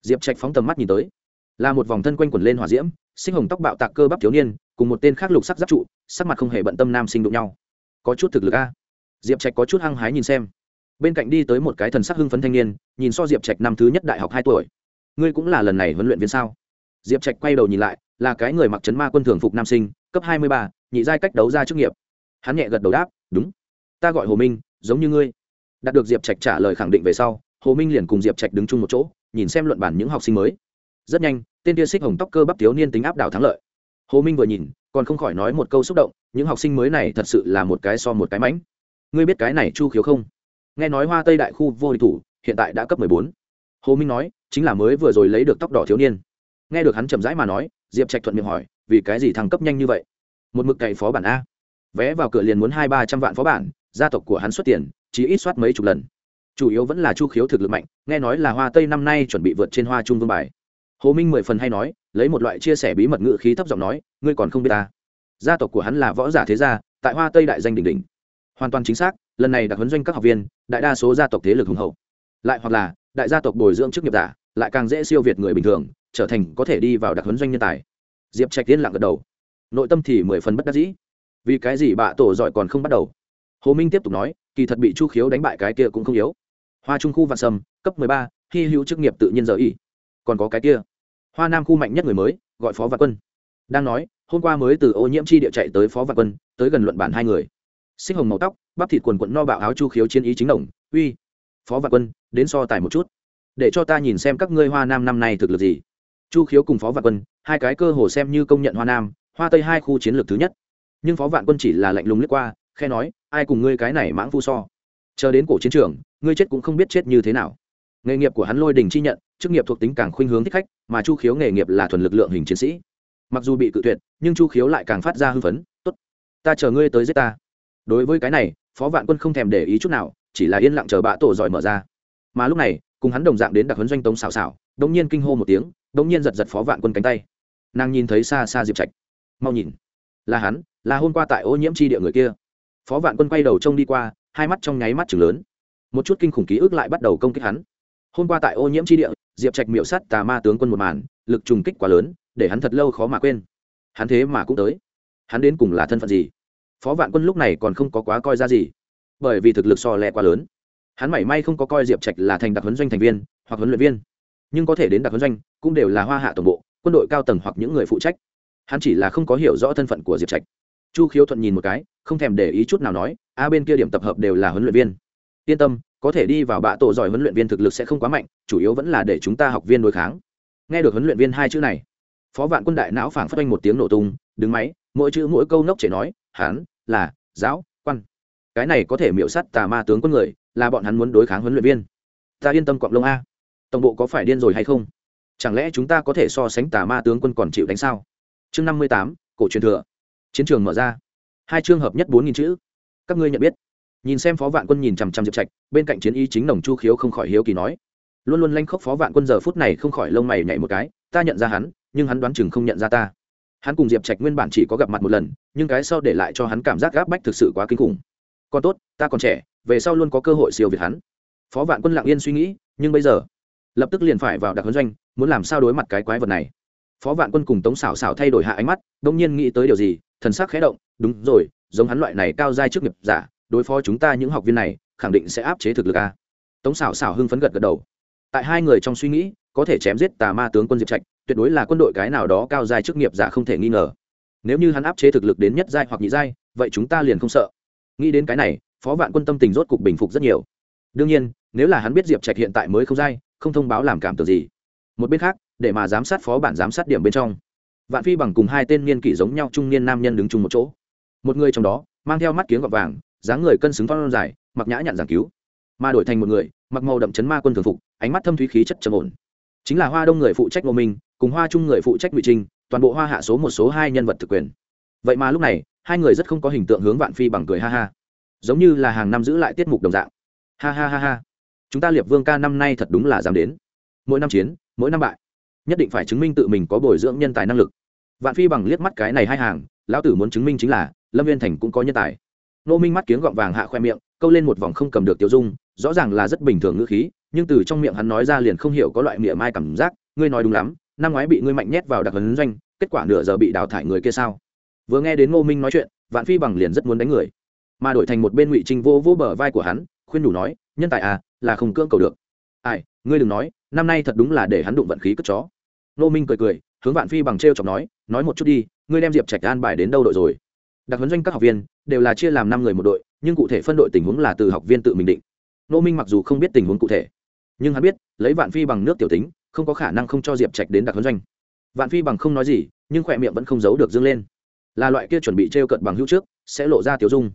A: Diệp trạch phóng tầm mắt nhìn tới, là một vòng thân quanh quẩn lên hỏa diễm sinh hồng tóc bạo tạc cơ bắp thiếu niên, cùng một tên khác lục sắc giáp trụ, sắc mặt không hề bận tâm nam sinh đụng nhau. Có chút thực lực a. Diệp trạch có chút hăng hái nhìn xem. Bên cạnh đi tới một cái thần sắc hưng phấn thanh niên, nhìn so diệp trạch năm thứ nhất đại học hai tuổi. Ngươi cũng là lần này huấn luyện viên sao? Diệp trạch quay đầu nhìn lại, là cái người mặc trấn ma quân thường phục nam sinh, cấp hai mươi ba, nhị giai cách đấu ra chức nghiệp. Hắn nhẹ gật đầu đáp, đúng. Ta gọi hồ minh, giống như ngươi đạt được diệp trạch trả lời khẳng định về sau, hồ minh liền cùng diệp trạch đứng chung một chỗ, nhìn xem luận bản những học sinh mới. Rất nhanh, tên tia xích hồng tóc cơ bắp thiếu niên tính áp đảo thắng lợi. Hồ minh vừa nhìn, còn không khỏi nói một câu xúc động, những học sinh mới này thật sự là một cái so một cái mánh ngươi biết cái này chu khiếu không? Nghe nói hoa tây đại khu vô địch thủ, hiện tại đã cấp mười bốn. Hồ minh nói, chính là mới vừa rồi lấy được tóc đỏ thiếu niên. Nghe được hắn chậm rãi mà nói, diệp trạch thuận miệng hỏi, vì cái gì thăng cấp nhanh như vậy? Một mực cày phó bản a. Vé vào cửa liền muốn hai ba trăm vạn phó bản, gia tộc của hắn xuất tiền chỉ ít soát mấy chục lần. Chủ yếu vẫn là chu khiếu thực lực mạnh, nghe nói là hoa tây năm nay chuẩn bị vượt trên hoa trung vương bài. Hồ minh mười phần hay nói, lấy một loại chia sẻ bí mật ngự khí thấp giọng nói, ngươi còn không biết ta. Gia tộc của hắn là võ giả thế gia, tại hoa tây đại danh đỉnh đỉnh. Hoàn toàn chính xác, lần này đặc huấn doanh các học viên, đại đa số gia tộc thế lực hùng hậu. Lại hoặc là, đại gia tộc bồi dưỡng chức nghiệp giả, lại càng dễ siêu việt người bình thường, trở thành có thể đi vào đặc huấn doanh nhân tài. Diệp trạch tiên lặng gật đầu. Nội tâm thì mười phần bất đắc dĩ. Vì cái gì bạ tổ giỏi còn không bắt đầu? Hồ minh tiếp tục nói kỳ thật bị chu khiếu đánh bại cái kia cũng không yếu. Hoa trung khu vạn sâm cấp mười ba, hy hữu chức nghiệp tự nhiên giờ y. Còn có cái kia, hoa nam khu mạnh nhất người mới, gọi phó vạn quân. Đang nói, hôm qua mới từ ô nhiễm chi địa chạy tới phó vạn quân, tới gần luận bản hai người. Sinh hồng màu tóc, bắp thịt quần quận no bạo áo chu khiếu chiến ý chính đồng, uy, phó vạn quân, đến so tài một chút. Để cho ta nhìn xem các ngươi hoa nam năm nay thực lực gì. Chu khiếu cùng phó vạn quân, hai cái cơ hồ xem như công nhận hoa nam, hoa tây hai khu chiến lược thứ nhất. Nhưng phó vạn quân chỉ là lạnh lùng lướt qua, khe nói ai cùng ngươi cái này mãng phu so? Chờ đến cổ chiến trường, ngươi chết cũng không biết chết như thế nào. Nghề nghiệp của hắn lôi đình chi nhận, chức nghiệp thuộc tính càng khuynh hướng thích khách, mà chu khiếu nghề nghiệp là thuần lực lượng hình chiến sĩ. Mặc dù bị cự tuyệt, nhưng chu khiếu lại càng phát ra hưng phấn, tốt, ta chờ ngươi tới giết ta. Đối với cái này, phó vạn quân không thèm để ý chút nào, chỉ là yên lặng chờ bạ tổ giỏi mở ra. Mà lúc này, cùng hắn đồng dạng đến đặc huấn doanh tống xào xào đống nhiên kinh hô một tiếng, đống nhiên giật giật phó vạn quân cánh tay. Nàng nhìn thấy xa xa diệp trạch. Mau nhìn, là hắn, là hôm qua tại ô nhiễm chi địa người kia phó vạn quân quay đầu trông đi qua, hai mắt trong nháy mắt chừng lớn. Một chút kinh khủng ký ức lại bắt đầu công kích hắn. Hôm qua tại ô nhiễm chi địa, diệp trạch miệu sắt tà ma tướng quân một màn, lực trùng kích quá lớn, để hắn thật lâu khó mà quên. Hắn thế mà cũng tới. Hắn đến cùng là thân phận gì? Phó vạn quân lúc này còn không có quá coi ra gì, bởi vì thực lực so lẹ quá lớn. Hắn mảy may không có coi diệp trạch là thành đặc huấn doanh thành viên, hoặc huấn luyện viên. Nhưng có thể đến đặc huấn doanh, cũng đều là hoa hạ tổng bộ, quân đội cao tầng hoặc những người phụ trách. Hắn chỉ là không có hiểu rõ thân phận của diệp trạch chu khiếu thuận nhìn một cái, không thèm để ý chút nào nói, a, bên kia điểm tập hợp đều là huấn luyện viên. Yên tâm, có thể đi vào bạ tổ giỏi huấn luyện viên thực lực sẽ không quá mạnh, chủ yếu vẫn là để chúng ta học viên đối kháng. Nghe được huấn luyện viên hai chữ này, phó vạn quân đại não phảng phất anh một tiếng nổ tung, đứng máy, mỗi chữ mỗi câu nốc chảy nói hán là giáo quan. Cái này có thể miễu sắt tà ma tướng quân người, là bọn hắn muốn đối kháng huấn luyện viên. Ta yên tâm cọng lông a. Tổng bộ có phải điên rồi hay không? Chẳng lẽ chúng ta có thể so sánh tà ma tướng quân còn chịu đánh sao? Chương năm mươi tám, cổ truyền thừa chiến trường mở ra. Hai chương hợp nhất bốn nghìn chữ. Các ngươi nhận biết. Nhìn xem phó vạn quân nhìn chằm chằm diệp trạch, bên cạnh chiến y chính nồng chu khiếu không khỏi hiếu kỳ nói. Luôn luôn lanh khóc phó vạn quân giờ phút này không khỏi lông mày nhảy một cái, ta nhận ra hắn, nhưng hắn đoán chừng không nhận ra ta. Hắn cùng diệp trạch nguyên bản chỉ có gặp mặt một lần, nhưng cái sau để lại cho hắn cảm giác gáp bách thực sự quá kinh khủng. Còn tốt, ta còn trẻ, về sau luôn có cơ hội siêu việt hắn. Phó vạn quân lặng yên suy nghĩ, nhưng bây giờ, lập tức liền phải vào đặc huấn doanh, muốn làm sao đối mặt cái quái vật này. Phó vạn quân cùng tống xảo xảo thay đổi hạ ánh mắt đông nhiên nghĩ tới điều gì thần sắc khẽ động, đúng rồi, giống hắn loại này cao giai trước nghiệp giả, đối phó chúng ta những học viên này, khẳng định sẽ áp chế thực lực a. Tống xảo xảo hưng phấn gật gật đầu. Tại hai người trong suy nghĩ, có thể chém giết tà ma tướng quân diệp trạch, tuyệt đối là quân đội cái nào đó cao giai chức nghiệp giả không thể nghi ngờ. Nếu như hắn áp chế thực lực đến nhất giai hoặc nhị giai, vậy chúng ta liền không sợ. Nghĩ đến cái này, phó vạn quân tâm tình rốt cục bình phục rất nhiều. Đương nhiên, nếu là hắn biết diệp trạch hiện tại mới không giai, không thông báo làm cảm tưởng gì. Một bên khác, để mà giám sát phó bản giám sát điểm bên trong vạn phi bằng cùng hai tên niên kỷ giống nhau trung niên nam nhân đứng chung một chỗ. Một người trong đó, mang theo mắt kiếng gọt vàng, dáng người cân xứng phong dài, mặc nhã nhặn giảng cứu. Mà đổi thành một người, mặc màu đậm chấn ma quân thường phục, ánh mắt thâm thúy khí chất trầm ổn. Chính là hoa đông người phụ trách ngô minh, cùng hoa trung người phụ trách ngụy trinh, toàn bộ hoa hạ số một số hai nhân vật thực quyền. Vậy mà lúc này, hai người rất không có hình tượng hướng vạn phi bằng cười ha ha. Giống như là hàng năm giữ lại tiết mục đồng dạng. Ha ha ha ha. Chúng ta liệp vương ca năm nay thật đúng là dám đến. Mỗi năm chiến, mỗi năm bại. Nhất định phải chứng minh tự mình có bồi dưỡng nhân tài năng lực vạn phi bằng liếc mắt cái này hai hàng, lão tử muốn chứng minh chính là, lâm viên thành cũng có nhân tài. Nô minh mắt kiếng gọng vàng hạ khoe miệng, câu lên một vòng không cầm được tiêu dung, rõ ràng là rất bình thường ngữ khí, nhưng từ trong miệng hắn nói ra liền không hiểu có loại miệng mai cảm giác, ngươi nói đúng lắm, năm ngoái bị ngươi mạnh nhét vào đặc hấn doanh, kết quả nửa giờ bị đào thải người kia sao? Vừa nghe đến ngô minh nói chuyện, vạn phi bằng liền rất muốn đánh người. Mà đổi thành một bên ngụy trinh vô vô bờ vai của hắn, khuyên đủ nói, nhân tài à là không cưỡng cầu được. Ai, ngươi đừng nói, năm nay thật đúng là để hắn đụng vận khí cất chó. Ngô minh cười cười hướng vạn phi bằng t r e o chọc nói nói một chút đi, ngươi đem diệp trạch an bài đến đâu đội rồi? Đặc huấn doanh các học viên đều là chia làm năm người một đội, nhưng cụ thể phân đội tình huống là từ học viên tự mình định. Nô minh mặc dù không biết tình huống cụ thể, nhưng hắn biết, lấy vạn phi bằng nước tiểu tính, không có khả năng không cho diệp trạch đến đặc huấn doanh. Vạn phi bằng không nói gì, nhưng khỏe miệng vẫn không giấu được dâng lên. Là loại kia chuẩn bị t r e o cận bằng hữu trước, sẽ lộ ra tiểu dung.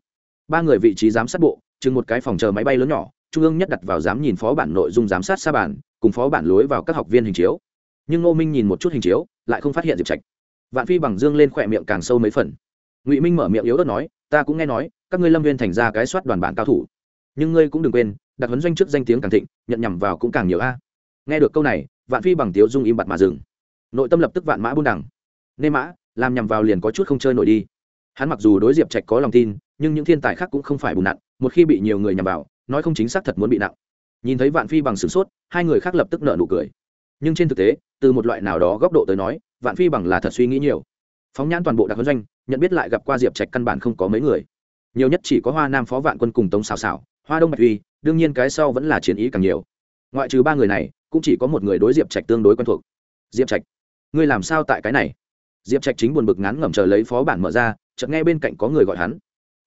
A: Ba người vị trí giám sát bộ, chừng một cái phòng chờ máy bay lớn nhỏ, trung ương nhất đặt vào dám nhìn phó bản nội dung giám sát xa bản cùng phó bản lối vào các học viên hình chiếu nhưng ngô minh nhìn một chút hình chiếu, lại không phát hiện diệp trạch. vạn phi bằng dương lên khỏe miệng càng sâu mấy phần. ngụy minh mở miệng yếu ớt nói, ta cũng nghe nói, các ngươi lâm viên thành ra cái soát đoàn bản cao thủ. nhưng ngươi cũng đừng quên, đặt huấn doanh trước danh tiếng càng thịnh, nhận nhầm vào cũng càng nhiều a. nghe được câu này, vạn phi bằng tiếu dung im bặt mà dừng. nội tâm lập tức vạn mã buôn đẳng nên mã, làm nhầm vào liền có chút không chơi nổi đi. hắn mặc dù đối diệp trạch có lòng tin, nhưng những thiên tài khác cũng không phải bùn nặng một khi bị nhiều người nhầm vào, nói không chính xác thật muốn bị nặng. nhìn thấy vạn phi bằng sửng sốt, hai người khác lập tức nợ nụ cười nhưng trên thực tế, từ một loại nào đó góc độ tới nói, vạn phi bằng là thật suy nghĩ nhiều. Phóng nhãn toàn bộ đặc huấn doanh, nhận biết lại gặp qua diệp trạch căn bản không có mấy người. Nhiều nhất chỉ có hoa nam phó vạn quân cùng tống xào xào hoa đông bạch uy, đương nhiên cái sau vẫn là chiến ý càng nhiều. Ngoại trừ ba người này, cũng chỉ có một người đối diệp trạch tương đối quen thuộc. Diệp trạch, ngươi làm sao tại cái này? Diệp trạch chính buồn bực ngắn ngẩm chờ lấy phó bản mở ra, chợt nghe bên cạnh có người gọi hắn.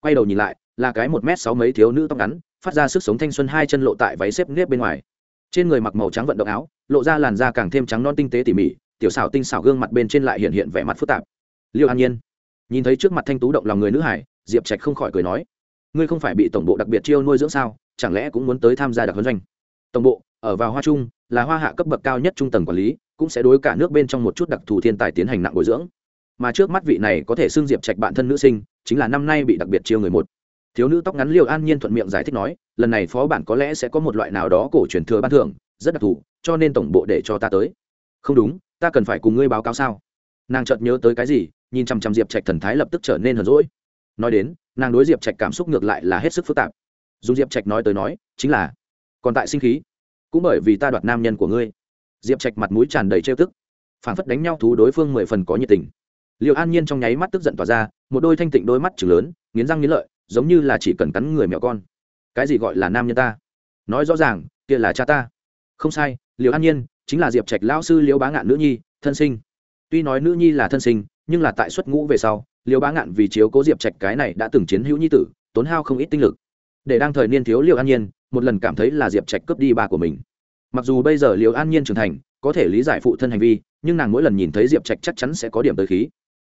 A: Quay đầu nhìn lại, là cái một m sáu mấy thiếu nữ tóc ngắn, phát ra sức sống thanh xuân hai chân lộ tại váy xếp nếp bên ngoài trên người mặc màu trắng vận động áo, lộ ra làn da càng thêm trắng non tinh tế tỉ mỉ, tiểu xảo tinh xảo gương mặt bên trên lại hiện hiện vẻ mặt phức tạp. Liệu an nhiên nhìn thấy trước mặt thanh tú động lòng người nữ hải, diệp trạch không khỏi cười nói, ngươi không phải bị tổng bộ đặc biệt chiêu nuôi dưỡng sao, chẳng lẽ cũng muốn tới tham gia đặc huấn doanh? Tổng bộ, ở vào hoa trung, là hoa hạ cấp bậc cao nhất trung tầng quản lý, cũng sẽ đối cả nước bên trong một chút đặc thù thiên tài tiến hành nặng bồi dưỡng. Mà trước mắt vị này có thể xưng diệp trạch bạn thân nữ sinh, chính là năm nay bị đặc biệt chiêu người một thiếu nữ tóc ngắn liêu an nhiên thuận miệng giải thích nói, lần này phó bản có lẽ sẽ có một loại nào đó cổ truyền thừa ban thưởng, rất đặc thù, cho nên tổng bộ để cho ta tới. Không đúng, ta cần phải cùng ngươi báo cáo sao? Nàng chợt nhớ tới cái gì, nhìn chằm chằm diệp trạch thần thái lập tức trở nên hờn rỗi nói đến, nàng đối diệp trạch cảm xúc ngược lại là hết sức phức tạp. Dù diệp trạch nói tới nói, chính là, còn tại sinh khí. Cũng bởi vì ta đoạt nam nhân của ngươi. Diệp trạch mặt mũi tràn đầy trêu tức. Phản phất đánh nhau thú đối phương mười phần có nhiệt tình. Liệu an nhiên trong nháy mắt tức giận tỏa ra, một đôi thanh tịnh đôi mắt chừng lớn, nghiến răng nghiến lợi giống như là chỉ cần cắn người mẹo con. Cái gì gọi là nam nhân ta? Nói rõ ràng, kia là cha ta. Không sai liệu an nhiên chính là diệp trạch lão sư liễu bá ngạn nữ nhi, thân sinh. Tuy nói nữ nhi là thân sinh, nhưng là tại xuất ngũ về sau, liễu bá ngạn vì chiếu cố diệp trạch cái này đã từng chiến hữu nhi tử, tốn hao không ít tinh lực. Để đang thời niên thiếu liễu an nhiên, một lần cảm thấy là diệp trạch cướp đi ba của mình. Mặc dù bây giờ liễu an nhiên trưởng thành, có thể lý giải phụ thân hành vi, nhưng nàng mỗi lần nhìn thấy diệp trạch chắc chắn sẽ có điểm tới khí.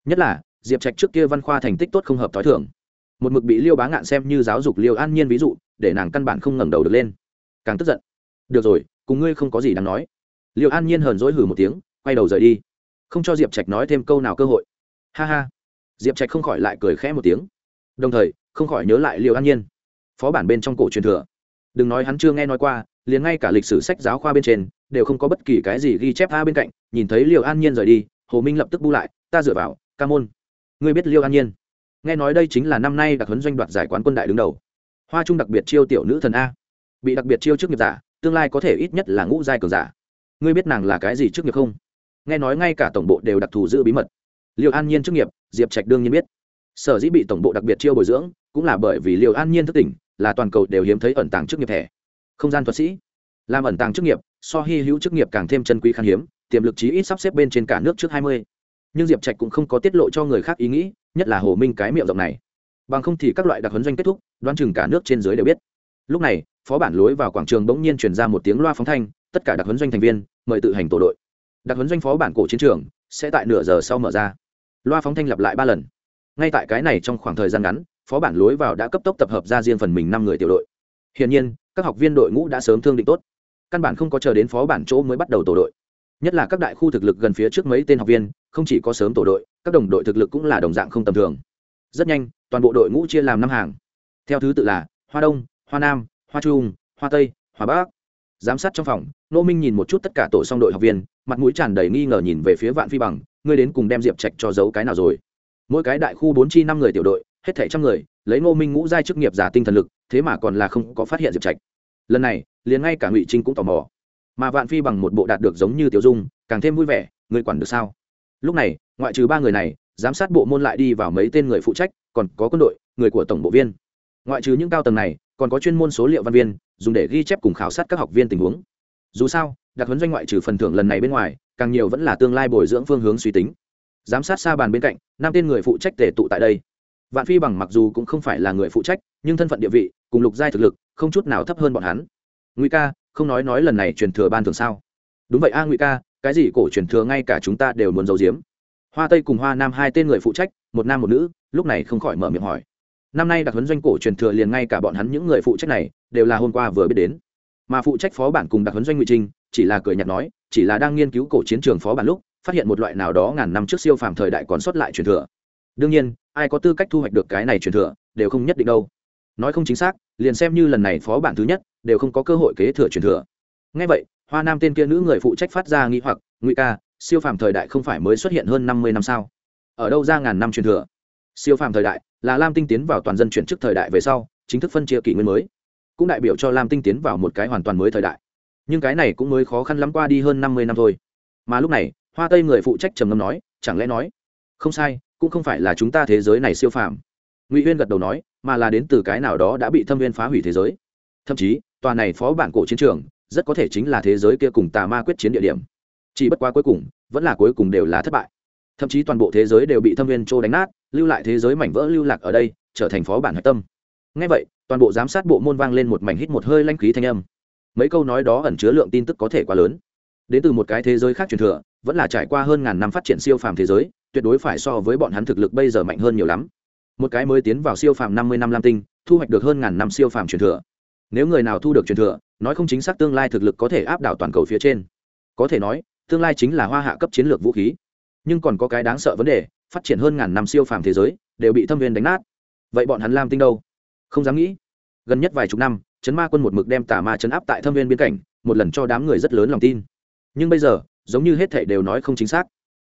A: Nhất là, diệp trạch trước kia văn khoa thành tích tốt không hợp t h ó i thưởng một mực bị liêu bá ngạn xem như giáo dục liêu an nhiên ví dụ, để nàng căn bản không ngẩng đầu được lên. Càng tức giận. Được rồi, cùng ngươi không có gì đáng nói. Liêu an nhiên hờn dỗi hử một tiếng, quay đầu rời đi. Không cho diệp trạch nói thêm câu nào cơ hội. Ha ha. Diệp trạch không khỏi lại cười khẽ một tiếng. Đồng thời, không khỏi nhớ lại liêu an nhiên. Phó bản bên trong cổ truyền thừa. Đừng nói hắn chưa nghe nói qua, liền ngay cả lịch sử sách giáo khoa bên trên, đều không có bất kỳ cái gì ghi chép a bên cạnh, nhìn thấy liều an nhiên rời đi, hồ minh lập tức bu lại, ta dựa vào, ca môn. Ngươi biết liêu an nhiên? Nghe nói đây chính là năm nay đặc huấn doanh đoạt giải quán quân đại đứng đầu. Hoa trung đặc biệt chiêu tiểu nữ thần a. Bị đặc biệt chiêu trước nghiệp giả, tương lai có thể ít nhất là ngũ giai cường giả. Ngươi biết nàng là cái gì trước nghiệp không? Nghe nói ngay cả tổng bộ đều đặc thù giữ bí mật. Liệu an nhiên chức nghiệp, diệp trạch đương nhiên biết. Sở dĩ bị tổng bộ đặc biệt chiêu bồi dưỡng, cũng là bởi vì liệu an nhiên thức tỉnh, là toàn cầu đều hiếm thấy ẩn tàng chức nghiệp thẻ. Không gian thuật sĩ. Làm ẩn tàng chức nghiệp, so hy hữu chức nghiệp càng thêm chân quý khan hiếm, tiềm lực chí ít sắp xếp bên trên cả nước trước hai mươi nhưng diệp trạch cũng không có tiết lộ cho người khác ý nghĩ, nhất là hồ minh cái miệng rộng này. Bằng không thì các loại đặc huấn doanh kết thúc, đoán chừng cả nước trên dưới đều biết. Lúc này, phó bản lối vào quảng trường bỗng nhiên truyền ra một tiếng loa phóng thanh, tất cả đặc huấn doanh thành viên mời tự hành tổ đội. Đặc huấn doanh phó bản cổ chiến trường sẽ tại nửa giờ sau mở ra. Loa phóng thanh lặp lại ba lần. Ngay tại cái này trong khoảng thời gian ngắn, phó bản lối vào đã cấp tốc tập hợp ra riêng phần mình năm người tiểu đội. Hiển nhiên, các học viên đội ngũ đã sớm thương định tốt. Căn bản không có chờ đến phó bản chỗ mới bắt đầu tổ đội nhất là các đại khu thực lực gần phía trước mấy tên học viên, không chỉ có sớm tổ đội, các đồng đội thực lực cũng là đồng dạng không tầm thường. Rất nhanh, toàn bộ đội ngũ chia làm năm hàng. Theo thứ tự là hoa đông, hoa nam, hoa trung, hoa tây, hoa bắc. Giám sát trong phòng, nô minh nhìn một chút tất cả tổ song đội học viên, mặt mũi tràn đầy nghi ngờ nhìn về phía vạn phi bằng, ngươi đến cùng đem diệp trạch cho giấu cái nào rồi? Mỗi cái đại khu bốn chi năm người tiểu đội, hết thảy trăm người, lấy ngô minh ngũ giai chức nghiệp giả tinh thần lực, thế mà còn là không có phát hiện diệp trạch. Lần này, liền ngay cả ngụy trinh cũng tò mò mà vạn phi bằng một bộ đạt được giống như tiểu dung, càng thêm vui vẻ người quản được sao? Lúc này, ngoại trừ ba người này, giám sát bộ môn lại đi vào mấy tên người phụ trách, còn có quân đội, người của tổng bộ viên. Ngoại trừ những cao tầng này, còn có chuyên môn số liệu văn viên, dùng để ghi chép cùng khảo sát các học viên tình huống. Dù sao, đặc huấn doanh ngoại trừ phần thưởng lần này bên ngoài, càng nhiều vẫn là tương lai bồi dưỡng phương hướng suy tính. Giám sát xa bàn bên cạnh, năm tên người phụ trách tề tụ tại đây. Vạn phi bằng mặc dù cũng không phải là người phụ trách, nhưng thân phận địa vị, cùng lục giai thực lực, không chút nào thấp hơn bọn hắn. Nguy ca không nói nói lần này truyền thừa ban thường sao? Đúng vậy a ngụy ca, cái gì cổ truyền thừa ngay cả chúng ta đều muốn giấu giếm. Hoa tây cùng hoa nam hai tên người phụ trách, một nam một nữ, lúc này không khỏi mở miệng hỏi. Năm nay đặc huấn doanh cổ truyền thừa liền ngay cả bọn hắn những người phụ trách này, đều là hôm qua vừa biết đến. Mà phụ trách phó bản cùng đặc huấn doanh ngụy trinh chỉ là cười nhạt nói, chỉ là đang nghiên cứu cổ chiến trường phó bản lúc, phát hiện một loại nào đó ngàn năm trước siêu phàm thời đại còn sót lại truyền thừa. Đương nhiên, ai có tư cách thu hoạch được cái này truyền thừa, đều không nhất định đâu. Nói không chính xác liền xem như lần này phó bản thứ nhất, đều không có cơ hội kế thừa truyền thừa. Ngay vậy, hoa nam tên kia nữ người phụ trách phát ra nghĩ hoặc, ngụy ca, siêu phàm thời đại không phải mới xuất hiện hơn năm mươi năm sao? Ở đâu ra ngàn năm truyền thừa? Siêu phàm thời đại là lam tinh tiến vào toàn dân chuyển chức thời đại về sau, chính thức phân chia kỷ nguyên mới, cũng đại biểu cho lam tinh tiến vào một cái hoàn toàn mới thời đại. Nhưng cái này cũng mới khó khăn lắm qua đi hơn năm mươi năm thôi. Mà lúc này, hoa tây người phụ trách trầm ngâm nói, chẳng lẽ nói, không sai, cũng không phải là chúng ta thế giới này siêu phàm? Ngụy huyên gật đầu nói mà là đến từ cái nào đó đã bị thâm viên phá hủy thế giới. Thậm chí, tòa này phó bản cổ chiến trường rất có thể chính là thế giới kia cùng tà ma quyết chiến địa điểm. Chỉ bất quá cuối cùng, vẫn là cuối cùng đều là thất bại. Thậm chí toàn bộ thế giới đều bị thâm viên trô đánh nát, lưu lại thế giới mảnh vỡ lưu lạc ở đây, trở thành phó bản hạch tâm. Ngay vậy, toàn bộ giám sát bộ môn vang lên một mảnh hít một hơi lanh khí thanh âm. Mấy câu nói đó ẩn chứa lượng tin tức có thể quá lớn. Đến từ một cái thế giới khác truyền thừa, vẫn là trải qua hơn ngàn năm phát triển siêu phàm thế giới, tuyệt đối phải so với bọn hắn thực lực bây giờ mạnh hơn nhiều lắm một cái mới tiến vào siêu phàm năm mươi năm lam tinh, thu hoạch được hơn ngàn năm siêu phàm truyền thừa. Nếu người nào thu được truyền thừa, nói không chính xác tương lai thực lực có thể áp đảo toàn cầu phía trên. Có thể nói, tương lai chính là hoa hạ cấp chiến lược vũ khí. Nhưng còn có cái đáng sợ vấn đề, phát triển hơn ngàn năm siêu phàm thế giới, đều bị thâm viên đánh nát. Vậy bọn hắn lam tinh đâu? Không dám nghĩ. Gần nhất vài chục năm, chấn ma quân một mực đem tà ma chấn áp tại thâm viên biên cảnh, một lần cho đám người rất lớn lòng tin. Nhưng bây giờ, giống như hết thảy đều nói không chính xác.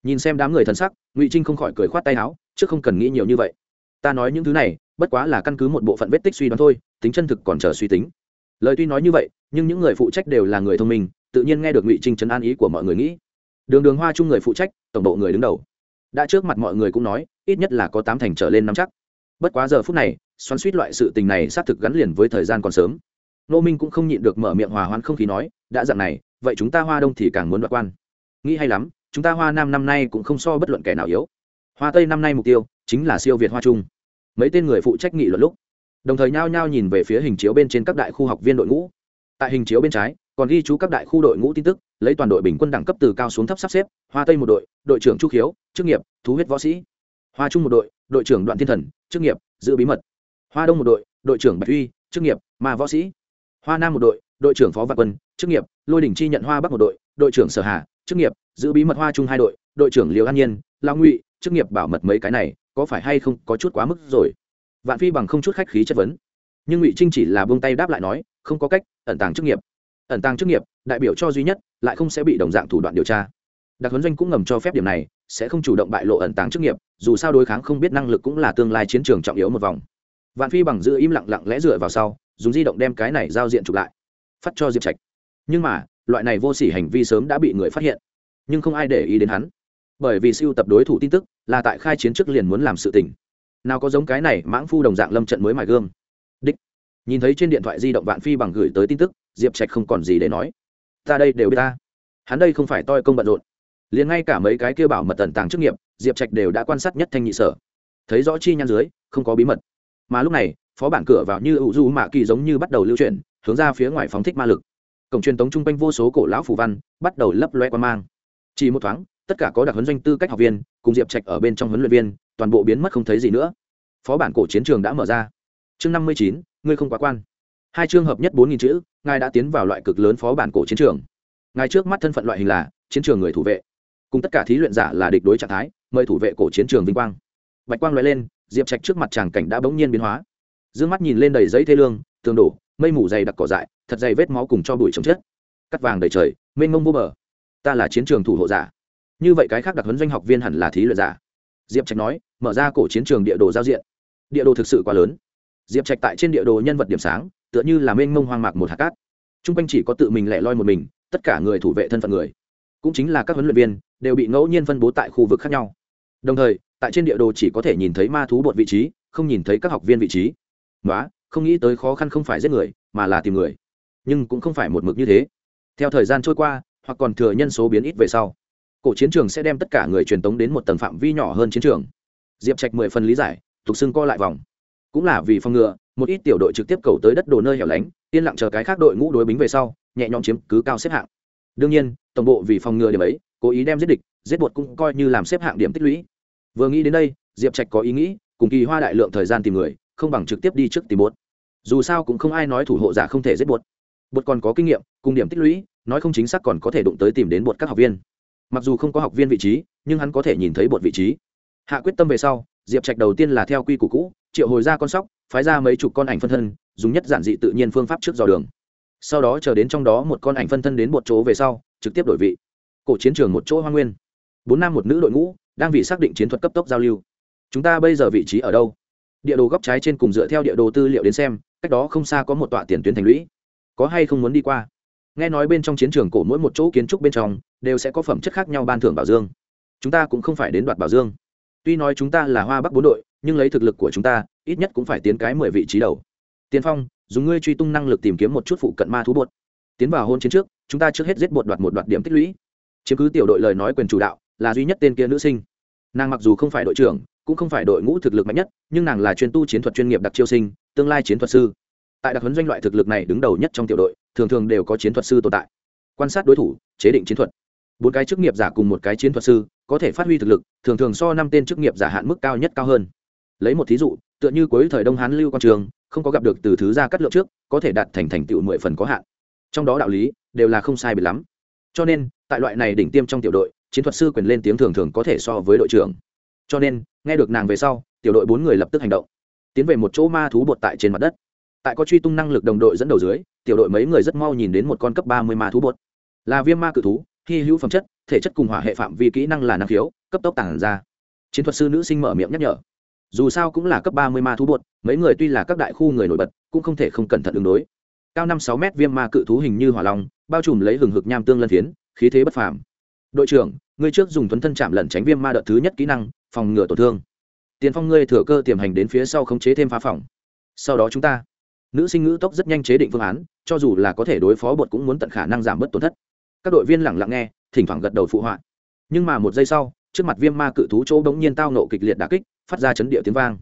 A: Nhìn xem đám người thần sắc, ngụy trinh không khỏi cười khoát tay áo chứ không cần nghĩ nhiều như vậy ta nói những thứ này, bất quá là căn cứ một bộ phận vết tích suy đoán thôi, tính chân thực còn chờ suy tính. Lời tuy nói như vậy, nhưng những người phụ trách đều là người thông minh, tự nhiên nghe được ngụy trinh trấn an ý của mọi người nghĩ. Đường đường hoa chung người phụ trách, tổng bộ người đứng đầu. Đã trước mặt mọi người cũng nói, ít nhất là có tám thành trở lên năm chắc. Bất quá giờ phút này, xoắn suýt loại sự tình này xác thực gắn liền với thời gian còn sớm. Nô minh cũng không nhịn được mở miệng hòa hoãn không khí nói, đã dặn này, vậy chúng ta hoa đông thì càng muốn đoạt quan. Nghĩ hay lắm, chúng ta hoa nam năm nay cũng không so bất luận kẻ nào yếu hoa tây năm nay mục tiêu chính là siêu việt hoa trung. Mấy tên người phụ trách nghị luận lúc, đồng thời nhao nhao nhìn về phía hình chiếu bên trên các đại khu học viên đội ngũ. Tại hình chiếu bên trái, còn ghi chú các đại khu đội ngũ tin tức, lấy toàn đội bình quân đẳng cấp từ cao xuống thấp sắp xếp, hoa tây một đội đội trưởng chu khiếu, chức nghiệp, thú huyết võ sĩ. Hoa trung một đội đội trưởng đoạn thiên thần, chức nghiệp, giữ bí mật. Hoa đông một đội đội trưởng bạch uy, chức nghiệp, ma võ sĩ. Hoa nam một đội đội trưởng phó vạn quân, chức nghiệp, lôi đỉnh chi nhận hoa bắc một đội đội trưởng sở hà, chức nghiệp, giữ bí mật hoa trung hai đội đội trưởng liều an nhiên lao ngụy chức nghiệp bảo mật mấy cái này, có phải hay không có chút quá mức rồi? Vạn phi bằng không chút khách khí chất vấn. Nhưng ngụy trinh chỉ là buông tay đáp lại nói, không có cách, ẩn tàng chức nghiệp. Ẩn tàng chức nghiệp, đại biểu cho duy nhất, lại không sẽ bị đồng dạng thủ đoạn điều tra. Đặc huấn doanh cũng ngầm cho phép điểm này, sẽ không chủ động bại lộ ẩn tàng chức nghiệp, dù sao đối kháng không biết năng lực cũng là tương lai chiến trường trọng yếu một vòng. Vạn phi bằng giữ im lặng lặng lẽ dựa vào sau, dùng di động đem cái này giao diện chụp lại. Phát cho diệp trạch. Nhưng mà, loại này vô s ỉ hành vi sớm đã bị người phát hiện. Nhưng không ai để ý đến hắn bởi vì siêu tập đối thủ tin tức, là tại khai chiến trước liền muốn làm sự tình. Nào có giống cái này, mãng phu đồng dạng lâm trận mới mài gương đích. Nhìn thấy trên điện thoại di động vạn phi bằng gửi tới tin tức, diệp trạch không còn gì để nói. Ta đây đều biết ta. Hắn đây không phải toi công bận rộn. Liền ngay cả mấy cái kêu bảo mật tần tàng chức nghiệp, diệp trạch đều đã quan sát nhất thanh nhị sở. Thấy rõ chi nhăn dưới, không có bí mật. Mà lúc này, phó bản cửa vào như ủ du mạ kỳ giống như bắt đầu lưu chuyển, hướng ra phía ngoài phóng thích ma lực. Cổng truyền tống chung quanh vô số cổ lão phù văn, bắt đầu lấp loe quan mang. Chỉ một thoáng tất cả có đặc huấn doanh tư cách học viên, cùng diệp trạch ở bên trong huấn luyện viên, toàn bộ biến mất không thấy gì nữa. Phó bản cổ chiến trường đã mở ra. Chương năm mươi chín, ngươi không quá quan. Hai chương hợp nhất bốn nghìn chữ, ngài đã tiến vào loại cực lớn phó bản cổ chiến trường. Ngài trước mắt thân phận loại hình là chiến trường người thủ vệ. Cùng tất cả thí luyện giả là địch đối trạng thái, mời thủ vệ cổ chiến trường vinh quang. Bạch quang loại lên, diệp trạch trước mặt tràng cảnh đã bỗng nhiên biến hóa. D ư ơ n g mắt nhìn lên đầy giấy thê lương, tường đổ, mây mù dày đặc cỏ dại, thật dày vết máu cùng cho bụi trồng chết. Cắt vàng đầy trời, mênh mông vô bờ. Ta là chiến trường thủ hộ giả như vậy cái khác đặc huấn doanh học viên hẳn là thí luyện giả. Diệp trạch nói, mở ra cổ chiến trường địa đồ giao diện. Địa đồ thực sự quá lớn. Diệp trạch tại trên địa đồ nhân vật điểm sáng, tựa như là mênh mông hoang mạc một hạt cát. T r u n g quanh chỉ có tự mình lẻ loi một mình, tất cả người thủ vệ thân phận người. Cũng chính là các huấn luyện viên, đều bị ngẫu nhiên phân bố tại khu vực khác nhau. Đồng thời, tại trên địa đồ chỉ có thể nhìn thấy ma thú bột vị trí, không nhìn thấy các học viên vị trí. Nói không nghĩ tới khó khăn không phải giết người, mà là tìm người. Nhưng cũng không phải một mực như thế. Theo thời gian trôi qua, hoặc còn thừa nhân số biến ít về sau cổ chiến trường sẽ đem tất cả người truyền tống đến một tầng phạm vi nhỏ hơn chiến trường. Diệp trạch mười phần lý giải tục xưng co lại vòng. Cũng là vì phòng ngừa, một ít tiểu đội trực tiếp cầu tới đất đồ nơi hẻo lánh, yên lặng chờ cái khác đội ngũ đối bính về sau, nhẹ nhõm chiếm cứ cao xếp hạng. Đương nhiên, tổng bộ vì phòng ngừa điểm ấy, cố ý đem giết địch, giết bột cũng coi như làm xếp hạng điểm tích lũy. Vừa nghĩ đến đây, diệp trạch có ý nghĩ, cùng kỳ hoa đại lượng thời gian tìm người, không bằng trực tiếp đi trước tìm bột dù sao cũng không ai nói thủ hộ giả không thể giết bột bột còn có kinh nghiệm, cùng điểm tích lũy, nói không chính xác còn có thể đụng tới tìm đến bột các học viên mặc dù không có học viên vị trí, nhưng hắn có thể nhìn thấy bột vị trí. Hạ quyết tâm về sau, diệp trạch đầu tiên là theo quy củ cũ, triệu hồi ra con sóc, phái ra mấy chục con ảnh phân thân, dùng nhất giản dị tự nhiên phương pháp trước dò đường. Sau đó chờ đến trong đó một con ảnh phân thân đến một chỗ về sau, trực tiếp đổi vị. Cổ chiến trường một chỗ hoa nguyên. Bốn nam một nữ đội ngũ, đang vì xác định chiến thuật cấp tốc giao lưu. Chúng ta bây giờ vị trí ở đâu? Địa đồ góc trái trên cùng dựa theo địa đồ tư liệu đến xem, cách đó không xa có một tọa tiền tuyến thành lũy. Có hay không muốn đi qua? Nghe nói bên trong chiến trường cổ mỗi một chỗ kiến trúc bên trong đều sẽ có phẩm chất khác nhau ban thưởng bảo dương. Chúng ta cũng không phải đến đoạt bảo dương. Tuy nói chúng ta là hoa bắc bốn đội, nhưng lấy thực lực của chúng ta, ít nhất cũng phải tiến cái mười vị trí đầu. Tiên phong, dùng ngươi truy tung năng lực tìm kiếm một chút phụ cận ma thú bột. Tiến vào hôn chiến trước, chúng ta trước hết giết bột đoạt một đoạt điểm tích lũy. Chiếm cứ tiểu đội lời nói quyền chủ đạo, là duy nhất tên kia nữ sinh. Nàng mặc dù không phải đội trưởng, cũng không phải đội ngũ thực lực mạnh nhất, nhưng nàng là chuyên tu chiến thuật chuyên nghiệp đặc chiêu sinh, tương lai chiến thuật sư. Tại đặc huấn doanh loại thực lực này đứng đầu nhất trong tiểu đội thường thường đều có chiến thuật sư tồn tại. Quan sát đối thủ, chế định chiến thuật. Bốn cái chức nghiệp giả cùng một cái chiến thuật sư, có thể phát huy thực lực, thường thường so năm tên chức nghiệp giả hạn mức cao nhất cao hơn. Lấy một thí dụ, tựa như cuối thời đông hán lưu quan trường, không có gặp được từ thứ ra cắt lượng trước, có thể đạt thành thành tựu mười phần có hạn. Trong đó đạo lý, đều là không sai biệt lắm. Cho nên, tại loại này đỉnh tiêm trong tiểu đội, chiến thuật sư quyền lên tiếng thường thường có thể so với đội trưởng. Cho nên, nghe được nàng về sau, tiểu đội bốn người lập tức hành động. Tiến về một chỗ ma thú bột tại trên mặt đất tại có truy tung năng lực đồng đội dẫn đầu dưới, tiểu đội mấy người rất mau nhìn đến một con cấp ba mươi ma thú bột. Là viêm ma cự thú, hy hữu phẩm chất, thể chất cùng hỏa hệ phạm vi kỹ năng là năng khiếu, cấp tốc tản ra. Chiến thuật sư nữ sinh mở miệng nhắc nhở. Dù sao cũng là cấp ba mươi ma thú bột, mấy người tuy là các đại khu người nổi bật, cũng không thể không cẩn thận ứng đối. Cao năm sáu mét viêm ma cự thú hình như hỏa long, bao trùm lấy hừng hực nham tương lân phiến, khí thế bất phàm. Đội trưởng, ngươi trước dùng thuấn thân chạm lẩn tránh viêm ma đợt thứ nhất kỹ năng, phòng ngừa tổn thương. Tiền phong ngươi thừa cơ tiềm hành đến phía sau khống chế thêm phá phòng. Sau đó chúng ta nữ sinh ngữ tốc rất nhanh chế định phương án, cho dù là có thể đối phó bột cũng muốn tận khả năng giảm bớt tổn thất. Các đội viên lẳng lặng nghe, thỉnh thoảng gật đầu phụ họa. Nhưng mà một giây sau, trước mặt viêm ma cự thú chỗ bỗng nhiên tao nộ kịch liệt đà kích, phát ra chấn địa tiếng vang.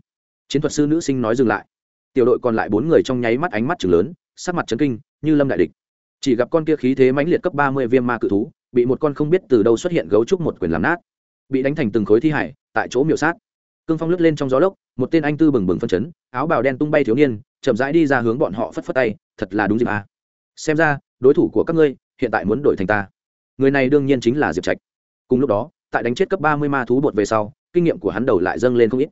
A: Chiến thuật sư nữ sinh nói dừng lại. Tiểu đội còn lại bốn người trong nháy mắt ánh mắt chừng lớn, sắc mặt chấn kinh, như lâm đại địch. Chỉ gặp con kia khí thế mãnh liệt cấp ba mươi viêm ma cự thú, bị một con không biết từ đâu xuất hiện gấu trúc một quyền làm nát. Bị đánh thành từng khối thi hải, tại chỗ miểu sát. Cương phong lướt lên trong gió lốc, một tên anh tư bừng bừng phân chấn, áo bào đen tung bay thiếu niên chậm rãi đi ra hướng bọn họ phất phất tay, thật là đúng dịp à. xem ra, đối thủ của các ngươi hiện tại muốn đổi thành ta. Người này đương nhiên chính là diệp trạch. Cùng lúc đó, tại đánh chết cấp ba mươi ma thú bột về sau, kinh nghiệm của hắn đầu lại dâng lên không ít.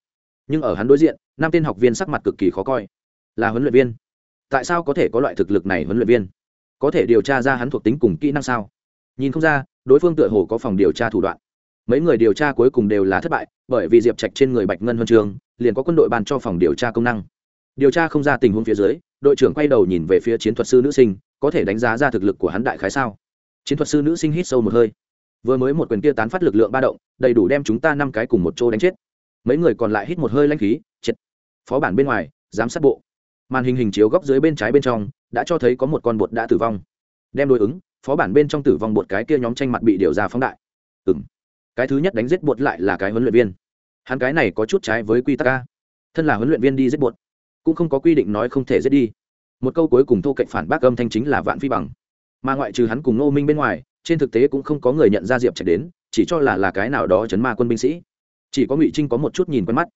A: Nhưng ở hắn đối diện, năm tên học viên sắc mặt cực kỳ khó coi. Là huấn luyện viên. Tại sao có thể có loại thực lực này huấn luyện viên? Có thể điều tra ra hắn thuộc tính cùng kỹ năng sao? Nhìn không ra, đối phương tựa hồ có phòng điều tra thủ đoạn. Mấy người điều tra cuối cùng đều là thất bại, bởi vì diệp trạch trên người bạch ngân huân trường liền có quân đội bàn cho phòng điều tra công năng điều tra không ra tình huống phía dưới, đội trưởng quay đầu nhìn về phía chiến thuật sư nữ sinh, có thể đánh giá ra thực lực của hắn đại khái sao? Chiến thuật sư nữ sinh hít sâu một hơi. Vừa mới một quyền kia tán phát lực lượng ba động, đầy đủ đem chúng ta năm cái cùng một chỗ đánh chết. Mấy người còn lại hít một hơi lanh khí, chết. Phó bản bên ngoài, giám sát bộ. Màn hình hình chiếu góc dưới bên trái bên trong, đã cho thấy có một con bột đã tử vong. Đem đối ứng, phó bản bên trong tử vong bột cái kia nhóm tranh mặt bị điều ra phóng đại. Ừ m cái thứ nhất đánh giết bột lại là cái huấn luyện viên. Hắn cái này có chút trái với quy tắc ca thân là huấn luyện viên đi giết bột cũng không có quy định nói không thể giết đi. Một câu cuối cùng thô cạnh phản bác âm thanh chính là vạn phi bằng. Mà ngoại trừ hắn cùng ngô minh bên ngoài, trên thực tế cũng không có người nhận ra diệp trạch đến, chỉ cho là là cái nào đó chấn ma quân binh sĩ. Chỉ có ngụy trinh có một chút nhìn quen mắt.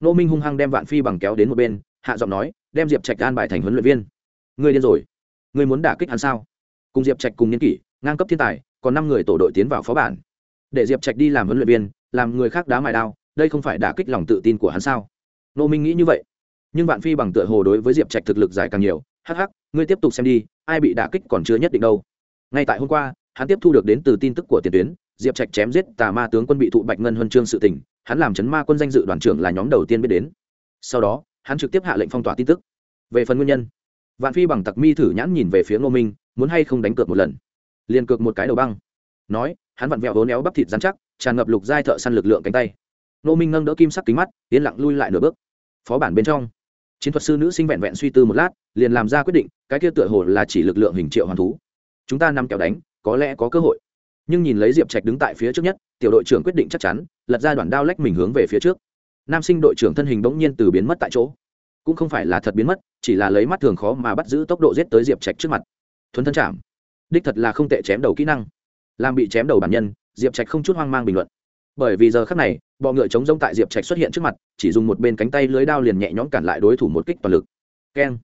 A: Ngô minh hung hăng đem vạn phi bằng kéo đến một bên, hạ giọng nói, đem diệp trạch an bài thành huấn luyện viên. Người điên rồi. Người muốn đả kích hắn sao? Cùng diệp trạch cùng n kỷ, ngang cấp thiên tài, còn năm người tổ đội tiến vào phó bản. Để diệp trạch đi làm huấn luyện viên, làm người khác đá mài đao, đây không phải đả kích lòng tự tin của hắn sao? Nô minh nghĩ như vậy nhưng Vạn phi bằng tựa hồ đối với diệp trạch thực lực giải càng nhiều. Hắc hắc, ngươi tiếp tục xem đi, ai bị đả kích còn chưa nhất định đâu. Ngay tại hôm qua, hắn tiếp thu được đến từ tin tức của tiền tuyến, diệp trạch chém giết tà ma tướng quân bị thụ bạch ngân huân chương sự tình, hắn làm chấn ma quân danh dự đoàn trưởng là nhóm đầu tiên biết đến. Sau đó, hắn trực tiếp hạ lệnh phong tỏa tin tức. Về phần nguyên nhân, vạn phi bằng tặc mi thử nhãn nhìn về phía ngô minh, muốn hay không đánh cược một lần. Liền cược một cái đầu băng. Nói, hắn vặn vẹo hố néo bắp thịt dán chắc, tràn ngập lục giai thợ săn lực lượng cánh tay. Ngô minh nâng đỡ kim sắc kính mắt, yên lặng lui lại nửa bước. Phó bản bên trong chiến thuật sư nữ sinh vẹn vẹn suy tư một lát, liền làm ra quyết định, cái kia tựa hồ là chỉ lực lượng hình triệu hoàn thú. Chúng ta nằm kẹo đánh, có lẽ có cơ hội. Nhưng nhìn lấy diệp trạch đứng tại phía trước nhất, tiểu đội trưởng quyết định chắc chắn, lật ra đoạn đao lách mình hướng về phía trước. Nam sinh đội trưởng thân hình bỗng nhiên từ biến mất tại chỗ. Cũng không phải là thật biến mất, chỉ là lấy mắt thường khó mà bắt giữ tốc độ giết tới diệp trạch trước mặt. Thuấn thân chạm. Đích thật là không tệ chém đầu kỹ năng. Làm bị chém đầu bản nhân, diệp trạch không chút hoang mang bình luận. Bởi vì giờ khác này bọ ngựa chống rông tại diệp trạch xuất hiện trước mặt, chỉ dùng một bên cánh tay lưới đao liền nhẹ nhõm cản lại đối thủ một kích toàn lực. Keng.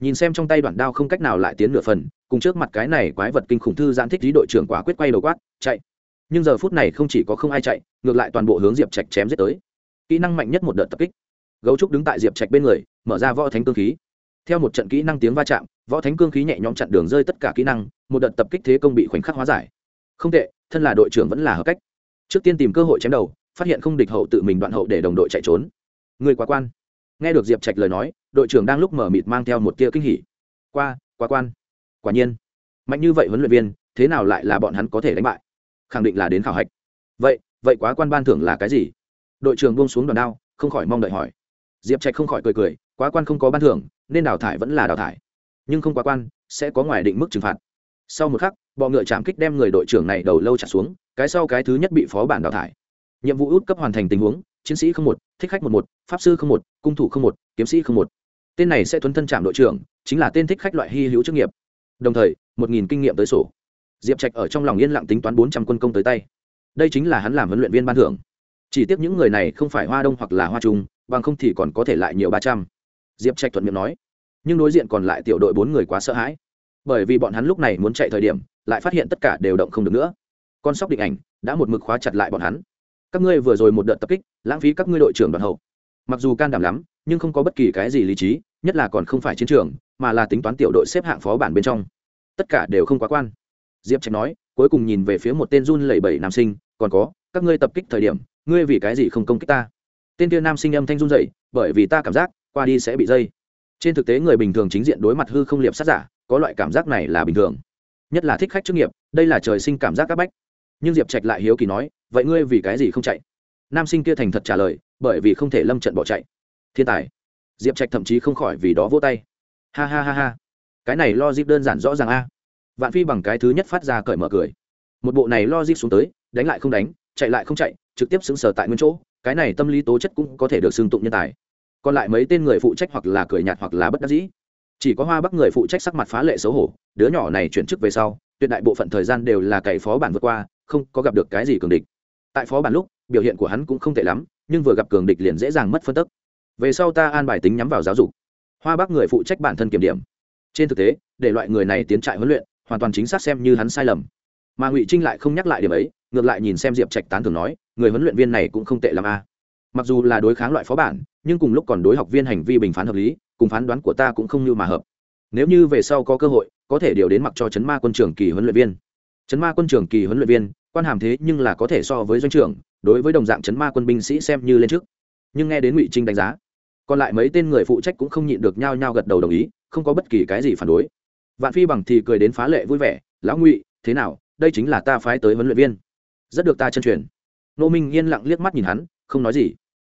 A: Nhìn xem trong tay đoạn đao không cách nào lại tiến nửa phần, cùng trước mặt cái này quái vật kinh khủng thư giãn thích lý đội trưởng quả quyết quay đầu quát, chạy. Nhưng giờ phút này không chỉ có không ai chạy, ngược lại toàn bộ hướng diệp trạch chém giết tới. Kỹ năng mạnh nhất một đợt tập kích. Gấu trúc đứng tại diệp trạch bên người, mở ra võ thánh cương khí. Theo một trận kỹ năng tiếng va chạm, võ thánh cương khí nhẹ nhõm chặn đường rơi tất cả kỹ năng, một đợt tập kích thế công bị khoảnh khắc hóa giải. Không tệ, thân là đội trưởng vẫn là hợp cách. Trước tiên tìm cơ hội chém đầu phát hiện không địch hậu tự mình đoạn hậu để đồng đội chạy trốn. Người quá quan. Nghe được diệp trạch lời nói, đội trưởng đang lúc mở mịt mang theo một tia kinh hỉ. Qua, quá quan. Quả nhiên. Mạnh như vậy huấn luyện viên, thế nào lại là bọn hắn có thể đánh bại? Khẳng định là đến khảo hạch. Vậy vậy quá quan ban thưởng là cái gì? Đội trưởng buông xuống đoàn đao, không khỏi mong đợi hỏi. Diệp trạch không khỏi cười cười, quá quan không có ban thưởng, nên đào thải vẫn là đào thải. Nhưng không quá quan, sẽ có ngoài định mức trừng phạt. Sau một khắc, bọ ngựa chạm kích đem người đội trưởng này đầu lâu trả xuống, cái sau cái thứ nhất bị phó bản đào thải nhiệm vụ út cấp hoàn thành tình huống, chiến sĩ không một, thích khách một một, pháp sư không một, cung thủ không một, kiếm sĩ không một. Tên này sẽ thuấn thân chạm đội trưởng, chính là tên thích khách loại hy hữu chức nghiệp. Đồng thời, một nghìn kinh nghiệm tới sổ. Diệp trạch ở trong lòng yên lặng tính toán bốn trăm quân công tới tay. Đây chính là hắn làm huấn luyện viên ban thưởng. Chỉ tiếc những người này không phải hoa đông hoặc là hoa trung, bằng không thì còn có thể lại nhiều ba trăm. Diệp trạch thuận miệng nói. Nhưng đối diện còn lại tiểu đội bốn người quá sợ hãi. Bởi vì bọn hắn lúc này muốn chạy thời điểm, lại phát hiện tất cả đều động không được nữa. Con sóc định ảnh, đã một mực khóa chặt lại bọn hắn các ngươi vừa rồi một đợt tập kích, lãng phí các ngươi đội trưởng đoàn hậu. Mặc dù can đảm lắm, nhưng không có bất kỳ cái gì lý trí, nhất là còn không phải chiến trường, mà là tính toán tiểu đội xếp hạng phó bản bên trong. Tất cả đều không quá quan. Diệp trạch nói, cuối cùng nhìn về phía một tên run lẩy bẩy nam sinh, còn có, các ngươi tập kích thời điểm, ngươi vì cái gì không công kích ta? Tên kia nam sinh âm thanh run dậy bởi vì ta cảm giác, qua đi sẽ bị dây. Trên thực tế người bình thường chính diện đối mặt hư không liệp sát giả, có loại cảm giác này là bình thường. Nhất là thích khách chức nghiệp, đây là trời sinh cảm giác c áp bách. Nhưng diệp trạch lại hiếu kỳ nói vậy ngươi vì cái gì không chạy? Nam sinh kia thành thật trả lời, bởi vì không thể lâm trận bỏ chạy. Thiên tài. Diệp trạch thậm chí không khỏi vì đó vỗ tay. Ha ha ha ha. Cái này lo dip đơn giản rõ ràng a. Vạn phi bằng cái thứ nhất phát ra cởi mở cười. Một bộ này lo dip xuống tới, đánh lại không đánh, chạy lại không chạy, trực tiếp xứng sở tại nguyên chỗ, cái này tâm lý tố chất cũng có thể được xưng tụng nhân tài. Còn lại mấy tên người phụ trách hoặc là cười nhạt hoặc là bất đắc dĩ. Chỉ có hoa bắc người phụ trách sắc mặt phá lệ xấu hổ, đứa nhỏ này chuyển chức về sau, tuyệt đại bộ phận thời gian đều là cày phó bản vượt qua, không có gặp được cái gì cường địch tại phó bản lúc, biểu hiện của hắn cũng không tệ lắm, nhưng vừa gặp cường địch liền dễ dàng mất phân tức. Về sau ta an bài tính nhắm vào giáo dục. Hoa bắc người phụ trách bản thân kiểm điểm. Trên thực tế, để loại người này tiến trại huấn luyện, hoàn toàn chính xác xem như hắn sai lầm. Mà ngụy trinh lại không nhắc lại điểm ấy, ngược lại nhìn xem diệp trạch tán thường nói, người huấn luyện viên này cũng không tệ l a. Mặc dù là đối kháng loại phó bản, nhưng cùng lúc còn đối học viên hành vi bình phán hợp lý, cùng phán đoán của ta cũng không như mà hợp. Nếu như về sau có cơ hội, có thể điều đến mặc cho chấn ma quân trưởng kỳ huấn luyện viên. Chấn ma quân trưởng kỳ huấn luyện viên quan hàm thế nhưng là có thể so với doanh trưởng, đối với đồng dạng chấn ma quân binh sĩ xem như lên trước. Nhưng nghe đến ngụy trinh đánh giá, còn lại mấy tên người phụ trách cũng không nhịn được nhao nhao gật đầu đồng ý, không có bất kỳ cái gì phản đối. Vạn phi bằng thì cười đến phá lệ vui vẻ, lão ngụy, thế nào? Đây chính là ta phái tới huấn luyện viên. Rất được ta chân truyền. Nô minh yên lặng liếc mắt nhìn hắn, không nói gì.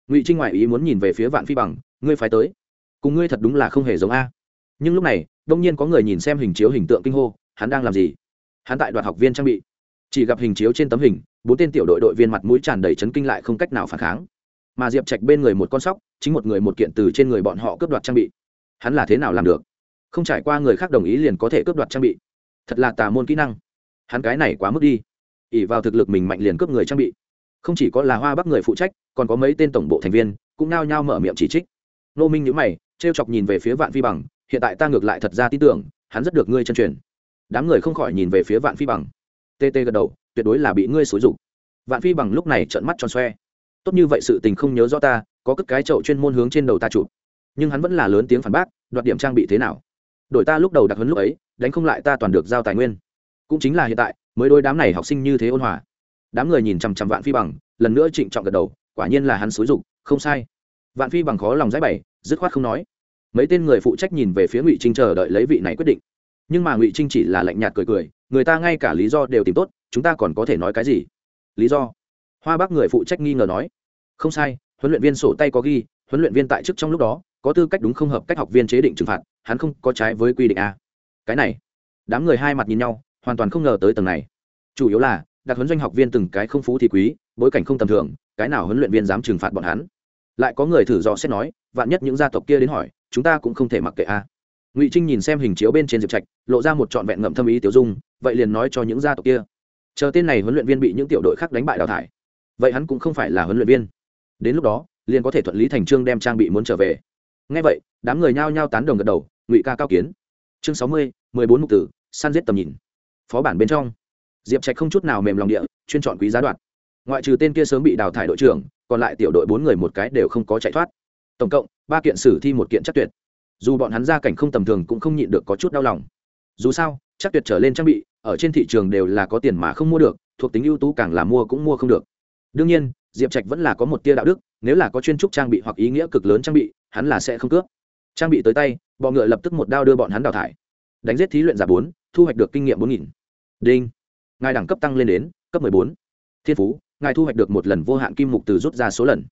A: Ngụy trinh ngoại ý muốn nhìn về phía vạn phi bằng, ngươi phái tới? Cùng ngươi thật đúng là không hề giống a. Nhưng lúc này, đông nhiên có người nhìn xem hình chiếu hình tượng kinh hô, hắn đang làm gì? Hắn tại đoạt học viên trang bị chỉ gặp hình chiếu trên tấm hình, bốn tên tiểu đội đội viên mặt mũi tràn đầy chấn kinh lại không cách nào phản kháng. Mà diệp trạch bên người một con sóc, chính một người một kiện từ trên người bọn họ cướp đoạt trang bị. Hắn là thế nào làm được? Không trải qua người khác đồng ý liền có thể cướp đoạt trang bị. Thật là tà môn kỹ năng. Hắn cái này quá mức đi. Ỉ vào thực lực mình mạnh liền cướp người trang bị. Không chỉ có là hoa bắc người phụ trách, còn có mấy tên tổng bộ thành viên, cũng nao nhao mở miệng chỉ trích. Nô minh nhữ mày t r e o chọc nhìn về phía vạn phi bằng, hiện tại ta ngược lại thật ra tin tưởng, hắn rất được ngươi chân truyền. Đám người không khỏi nhìn về phía vạn phi bằng tê tê gật đầu, tuyệt đối là bị ngươi xúi dục. Vạn phi bằng lúc này trợn mắt tròn xoe. Tốt như vậy sự tình không nhớ rõ ta, có cất cái chậu chuyên môn hướng trên đầu ta chụp. Nhưng hắn vẫn là lớn tiếng phản bác, đoạt điểm trang bị thế nào? Đội ta lúc đầu đặc hấn lúc ấy, đánh không lại ta toàn được giao tài nguyên. Cũng chính là hiện tại, mới đôi đám này học sinh như thế ôn hòa. Đám người nhìn chằm chằm vạn phi bằng, lần nữa trịnh trọng gật đầu, quả nhiên là hắn xúi dục, không sai. Vạn phi bằng khó lòng giải bày, dứt khoát không nói. Mấy tên người phụ trách nhìn về phía ngụy trinh chờ đợi lấy vị này quyết định nhưng mà ngụy trinh chỉ là lạnh nhạt cười cười, người ta ngay cả lý do đều tìm tốt, chúng ta còn có thể nói cái gì? Lý do? Hoa bác người phụ trách nghi ngờ nói. Không sai, huấn luyện viên sổ tay có ghi, huấn luyện viên tại chức trong lúc đó, có tư cách đúng không hợp cách học viên chế định trừng phạt, hắn không có trái với quy định a. Cái này, đám người hai mặt nhìn nhau, hoàn toàn không ngờ tới tầng này. Chủ yếu là, đặc huấn doanh học viên từng cái không phú thì quý, bối cảnh không tầm thường, cái nào huấn luyện viên dám trừng phạt bọn hắn? Lại có người thử dò xét nói, vạn nhất những gia tộc kia đến hỏi, chúng ta cũng không thể mặc kệ a ngụy trinh nhìn xem hình chiếu bên trên diệp trạch lộ ra một trọn vẹn ngậm thâm ý tiểu dung vậy liền nói cho những gia tộc kia chờ tên này huấn luyện viên bị những tiểu đội khác đánh bại đào thải vậy hắn cũng không phải là huấn luyện viên đến lúc đó liền có thể thuận lý thành trương đem trang bị muốn trở về ngay vậy đám người nhao nhao tán đồng gật đầu ngụy ca cao kiến chương sáu mươi mười bốn mục tử săn giết tầm nhìn phó bản bên trong diệp trạch không chút nào mềm lòng địa chuyên chọn quý giá đoạt ngoại trừ tên kia sớm bị đào thải đội trưởng còn lại tiểu đội bốn người một cái đều không có chạy thoát tổng cộng ba kiện sử thi một kiện chắc tuyệt dù bọn hắn ra cảnh không tầm thường cũng không nhịn được có chút đau lòng. Dù sao, chắc tuyệt trở lên trang bị, ở trên thị trường đều là có tiền mà không mua được, thuộc tính ưu tú càng là mua cũng mua không được. Đương nhiên, diệp trạch vẫn là có một tia đạo đức, nếu là có chuyên trúc trang bị hoặc ý nghĩa cực lớn trang bị, hắn là sẽ không cướp. Trang bị tới tay, bọ ngựa lập tức một đao đưa bọn hắn đào thải. Đánh giết thí luyện giả bốn, thu hoạch được kinh nghiệm bốn nghìn. Đinh. Ngài đẳng cấp tăng lên đến cấp bốn. Thiên phú, ngài thu hoạch được một lần vô hạn kim mục từ rút ra số lần.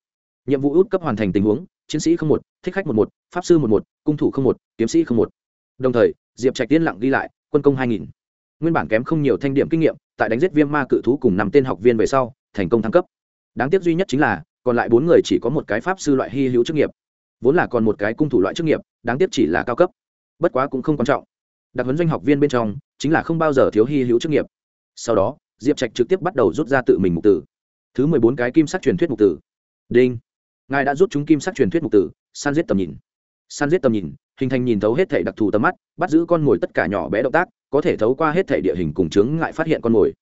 A: Nhiệm vụ út cấp hoàn thành tình huống chiến sĩ không một, thích khách một một, pháp sư một một, cung thủ không một, kiếm sĩ không một. Đồng thời, diệp trạch tiên lặng ghi lại, quân công hai nghìn. Nguyên bản kém không nhiều thanh điểm kinh nghiệm, tại đánh giết viêm ma cự thú cùng năm tên học viên về sau, thành công thăng cấp. Đáng tiếc duy nhất chính là, còn lại bốn người chỉ có một cái pháp sư loại hy hữu chức nghiệp. Vốn là còn một cái cung thủ loại chức nghiệp, đáng tiếc chỉ là cao cấp. Bất quá cũng không quan trọng. Đặc huấn doanh học viên bên trong, chính là không bao giờ thiếu hy hữu chức nghiệp. Sau đó, diệp trạch trực tiếp bắt đầu rút ra tự mình mục tử. Thứ mười bốn cái kim sắc truyền thuyết mục tử. Đinh ngài đã rút chúng kim sắc truyền thuyết mục tử, san giết tầm nhìn. San giết tầm nhìn, hình thành nhìn thấu hết thể đặc thù tầm mắt, bắt giữ con mồi tất cả nhỏ bé động tác, có thể thấu qua hết thể địa hình cùng chướng ngại phát hiện con mồi.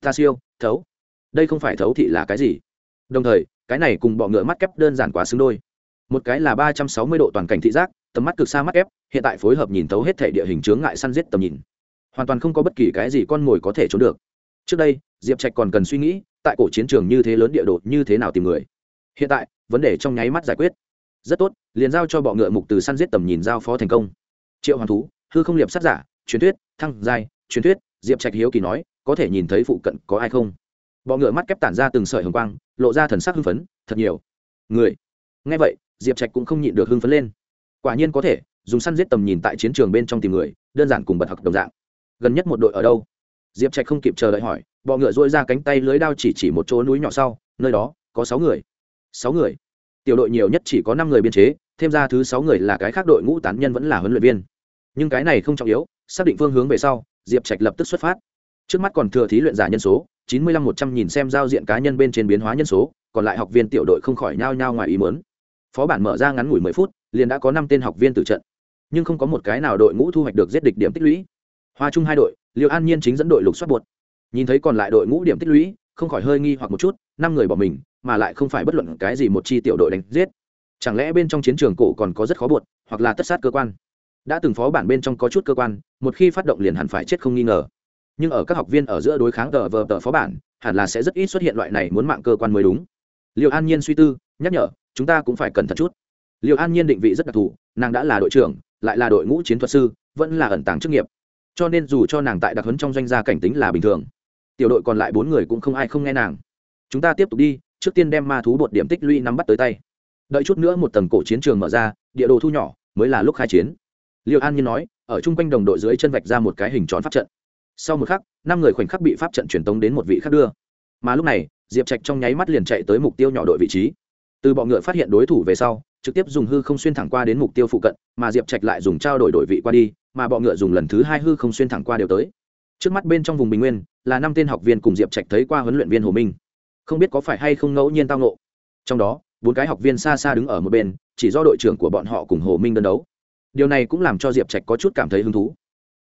A: Ta siêu, thấu. Đây không phải thấu thị là cái gì? Đồng thời, cái này cùng bọ ngựa mắt kép đơn giản quá xứng đôi. Một cái là ba trăm sáu mươi độ toàn cảnh thị giác, tầm mắt cực xa mắt ép hiện tại phối hợp nhìn thấu hết thể địa hình chướng ngại săn giết tầm nhìn. Hoàn toàn không có bất kỳ cái gì con mồi có thể trốn được. Trước đây, diệp trạch còn cần suy nghĩ, tại cổ chiến trường như thế lớn địa đồ như thế nào tìm người. Hiện tại vấn đề trong nháy mắt giải quyết. Rất tốt, liền giao cho bọ ngựa mục từ săn giết tầm nhìn giao phó thành công. Triệu hoàng thú, hư không liệp sát giả, truyền thuyết, thăng giai, truyền thuyết, diệp trạch hiếu kỳ nói, có thể nhìn thấy phụ cận có ai không? Bọ ngựa mắt kép tản ra từng sợi hồng quang, lộ ra thần sắc hưng phấn, thật nhiều. Người. Ngay vậy, diệp trạch cũng không nhịn được hưng phấn lên. Quả nhiên có thể, dùng săn giết tầm nhìn tại chiến trường bên trong tìm người, đơn giản cùng bật học đồng dạng. Gần nhất một đội ở đâu? Diệp trạch không kịp chờ đợi hỏi, bọ ngựa dỗi ra cánh tay lưới đao chỉ chỉ một chỗ núi nhỏ sau, nơi đó có sáu người sáu người. Tiểu đội nhiều nhất chỉ có năm người biên chế, thêm ra thứ sáu người là cái khác đội ngũ tán nhân vẫn là huấn luyện viên. Nhưng cái này không trọng yếu, xác định phương hướng về sau, diệp trạch lập tức xuất phát. Trước mắt còn thừa thí luyện giả nhân số, chín mươi lăm một trăm nhìn xem giao diện cá nhân bên trên biến hóa nhân số, còn lại học viên tiểu đội không khỏi nhao nhao ngoài ý mớn phó bản mở ra ngắn ngủi mười phút, liền đã có năm tên học viên tử trận. Nhưng không có một cái nào đội ngũ thu hoạch được giết địch điểm tích lũy. Hoa chung hai đội liệu an nhiên chính dẫn đội lục xoát buột nhìn thấy còn lại đội ngũ điểm tích lũy, không khỏi hơi nghi hoặc một chút, năm người bỏ mình mà lại không phải bất luận cái gì một chi tiểu đội đánh giết. Chẳng lẽ bên trong chiến trường cổ còn có rất khó buột hoặc là tất sát cơ quan? Đã từng phó bản bên trong có chút cơ quan, một khi phát động liền hẳn phải chết không nghi ngờ. Nhưng ở các học viên ở giữa đối kháng tờ vờ tờ phó bản, hẳn là sẽ rất ít xuất hiện loại này muốn mạng cơ quan mới đúng. Liệu an nhiên suy tư, nhắc nhở, chúng ta cũng phải cẩn thận chút. Liệu an nhiên định vị rất đặc thù, nàng đã là đội trưởng, lại là đội ngũ chiến thuật sư, vẫn là ẩn tàng chức nghiệp. Cho nên dù cho nàng tại đặc huấn trong doanh gia cảnh tính là bình thường, tiểu đội còn lại bốn người cũng không ai không nghe nàng. Chúng ta tiếp tục đi trước tiên đem ma thú bột điểm tích lũy nắm bắt tới tay. Đợi chút nữa một tầng cổ chiến trường mở ra, địa đồ thu nhỏ, mới là lúc khai chiến. Liệu an nhiên nói, ở chung quanh đồng đội dưới chân vạch ra một cái hình tròn pháp trận. Sau một khắc, năm người khoảnh khắc bị pháp trận truyền tống đến một vị khác đưa. Mà lúc này, diệp trạch trong nháy mắt liền chạy tới mục tiêu nhỏ đội vị trí. Từ bọ ngựa phát hiện đối thủ về sau, trực tiếp dùng hư không xuyên thẳng qua đến mục tiêu phụ cận, mà diệp trạch lại dùng trao đổi đội vị qua đi, mà bọ ngựa dùng lần thứ hai hư không xuyên thẳng qua đều tới. Trước mắt bên trong vùng bình nguyên, là năm tên học viên cùng diệp trạch thấy qua huấn luyện viên hồ minh không biết có phải hay không ngẫu nhiên tao ngộ. Trong đó, bốn cái học viên xa xa đứng ở một bên, chỉ do đội trưởng của bọn họ cùng hồ minh đơn đấu. Điều này cũng làm cho diệp trạch có chút cảm thấy hứng thú.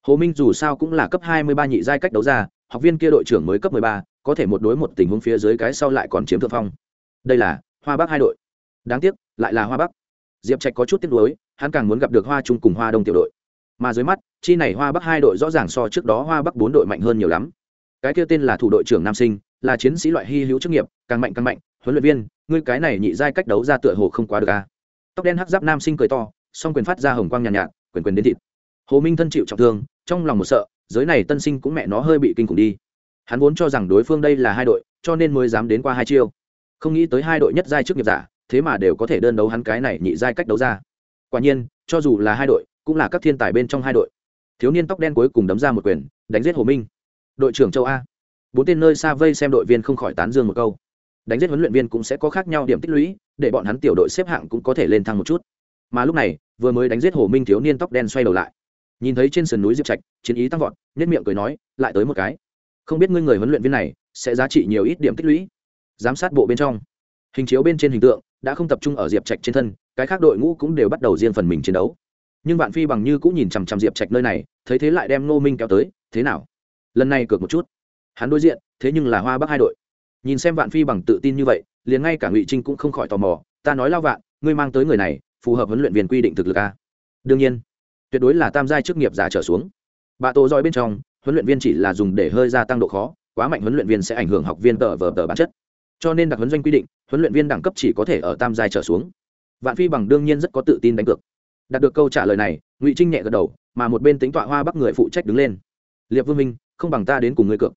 A: Hồ minh dù sao cũng là cấp hai mươi ba nhị giai cách đấu ra, học viên kia đội trưởng mới cấp mười ba, có thể một đối một tình huống phía dưới cái sau lại còn chiếm thượng phong. Đây là hoa bắc hai đội. Đáng tiếc, lại là hoa bắc. Diệp trạch có chút tiếc nuối, hắn càng muốn gặp được hoa trung cùng hoa đông tiểu đội. Mà dưới mắt, chi này hoa bắc hai đội rõ ràng so trước đó hoa bắc bốn đội mạnh hơn nhiều lắm. Cái kia tên là thủ đội trưởng nam sinh là chiến sĩ loại hy hữu chức nghiệp càng mạnh càng mạnh huấn luyện viên ngươi cái này nhị giai cách đấu ra tựa hồ không quá được a à. tóc đen hắc giáp nam sinh cười to song quyền phát ra hồng quang nhàn nhạt, nhạt quyền quyền đến thịt. Hồ minh thân chịu trọng thương trong lòng một sợ giới này tân sinh cũng mẹ nó hơi bị kinh khủng đi. Hắn vốn cho rằng đối phương đây là hai đội cho nên mới dám đến qua hai chiêu. Không nghĩ tới hai đội nhất giai trước nghiệp giả thế mà đều có thể đơn đấu hắn cái này nhị giai cách đấu ra. Quả nhiên cho dù là hai đội cũng là các thiên tài bên trong hai đội. Thiếu niên tóc đen cuối cùng đấm ra một quyền đánh giết hồ minh. Đội trưởng châu a bốn tên nơi xa vây xem đội viên không khỏi tán dương một câu. Đánh giết huấn luyện viên cũng sẽ có khác nhau điểm tích lũy, để bọn hắn tiểu đội xếp hạng cũng có thể lên thăng một chút. Mà lúc này, vừa mới đánh giết hồ minh thiếu niên tóc đen xoay đầu lại. Nhìn thấy trên sườn núi diệp trạch, chiến ý tăng vọt nhất miệng cười nói, lại tới một cái. Không biết ngươi người huấn luyện viên này sẽ giá trị nhiều ít điểm tích lũy. Giám sát bộ bên trong. Hình chiếu bên trên hình tượng đã không tập trung ở diệp trạch trên thân, cái khác đội ngũ cũng đều bắt đầu riêng phần mình chiến đấu. Nhưng vạn phi bằng như cũng nhìn chằm chằm diệp trạch nơi này, thấy thế lại đem nô minh kéo tới, thế nào? Lần này cược một chút hắn đối diện, thế nhưng là hoa bắc hai đội. Nhìn xem vạn phi bằng tự tin như vậy, liền ngay cả ngụy trinh cũng không khỏi tò mò, ta nói lao vạn, ngươi mang tới người này, phù hợp huấn luyện viên quy định thực lực a? Đương nhiên. Tuyệt đối là tam giai chức nghiệp giả trở xuống. Bà tổ giỏi bên trong, huấn luyện viên chỉ là dùng để hơi gia tăng độ khó, quá mạnh huấn luyện viên sẽ ảnh hưởng học viên tờ vờ tờ bản chất. Cho nên đặc huấn doanh quy định, huấn luyện viên đẳng cấp chỉ có thể ở tam giai trở xuống. Vạn phi bằng đương nhiên rất có tự tin đánh cược. Đạt được câu trả lời này, ngụy trinh nhẹ gật đầu, mà một bên tính tọa hoa bắc người phụ trách đứng lên. Liệp vương minh, không bằng ta đến cùng người cược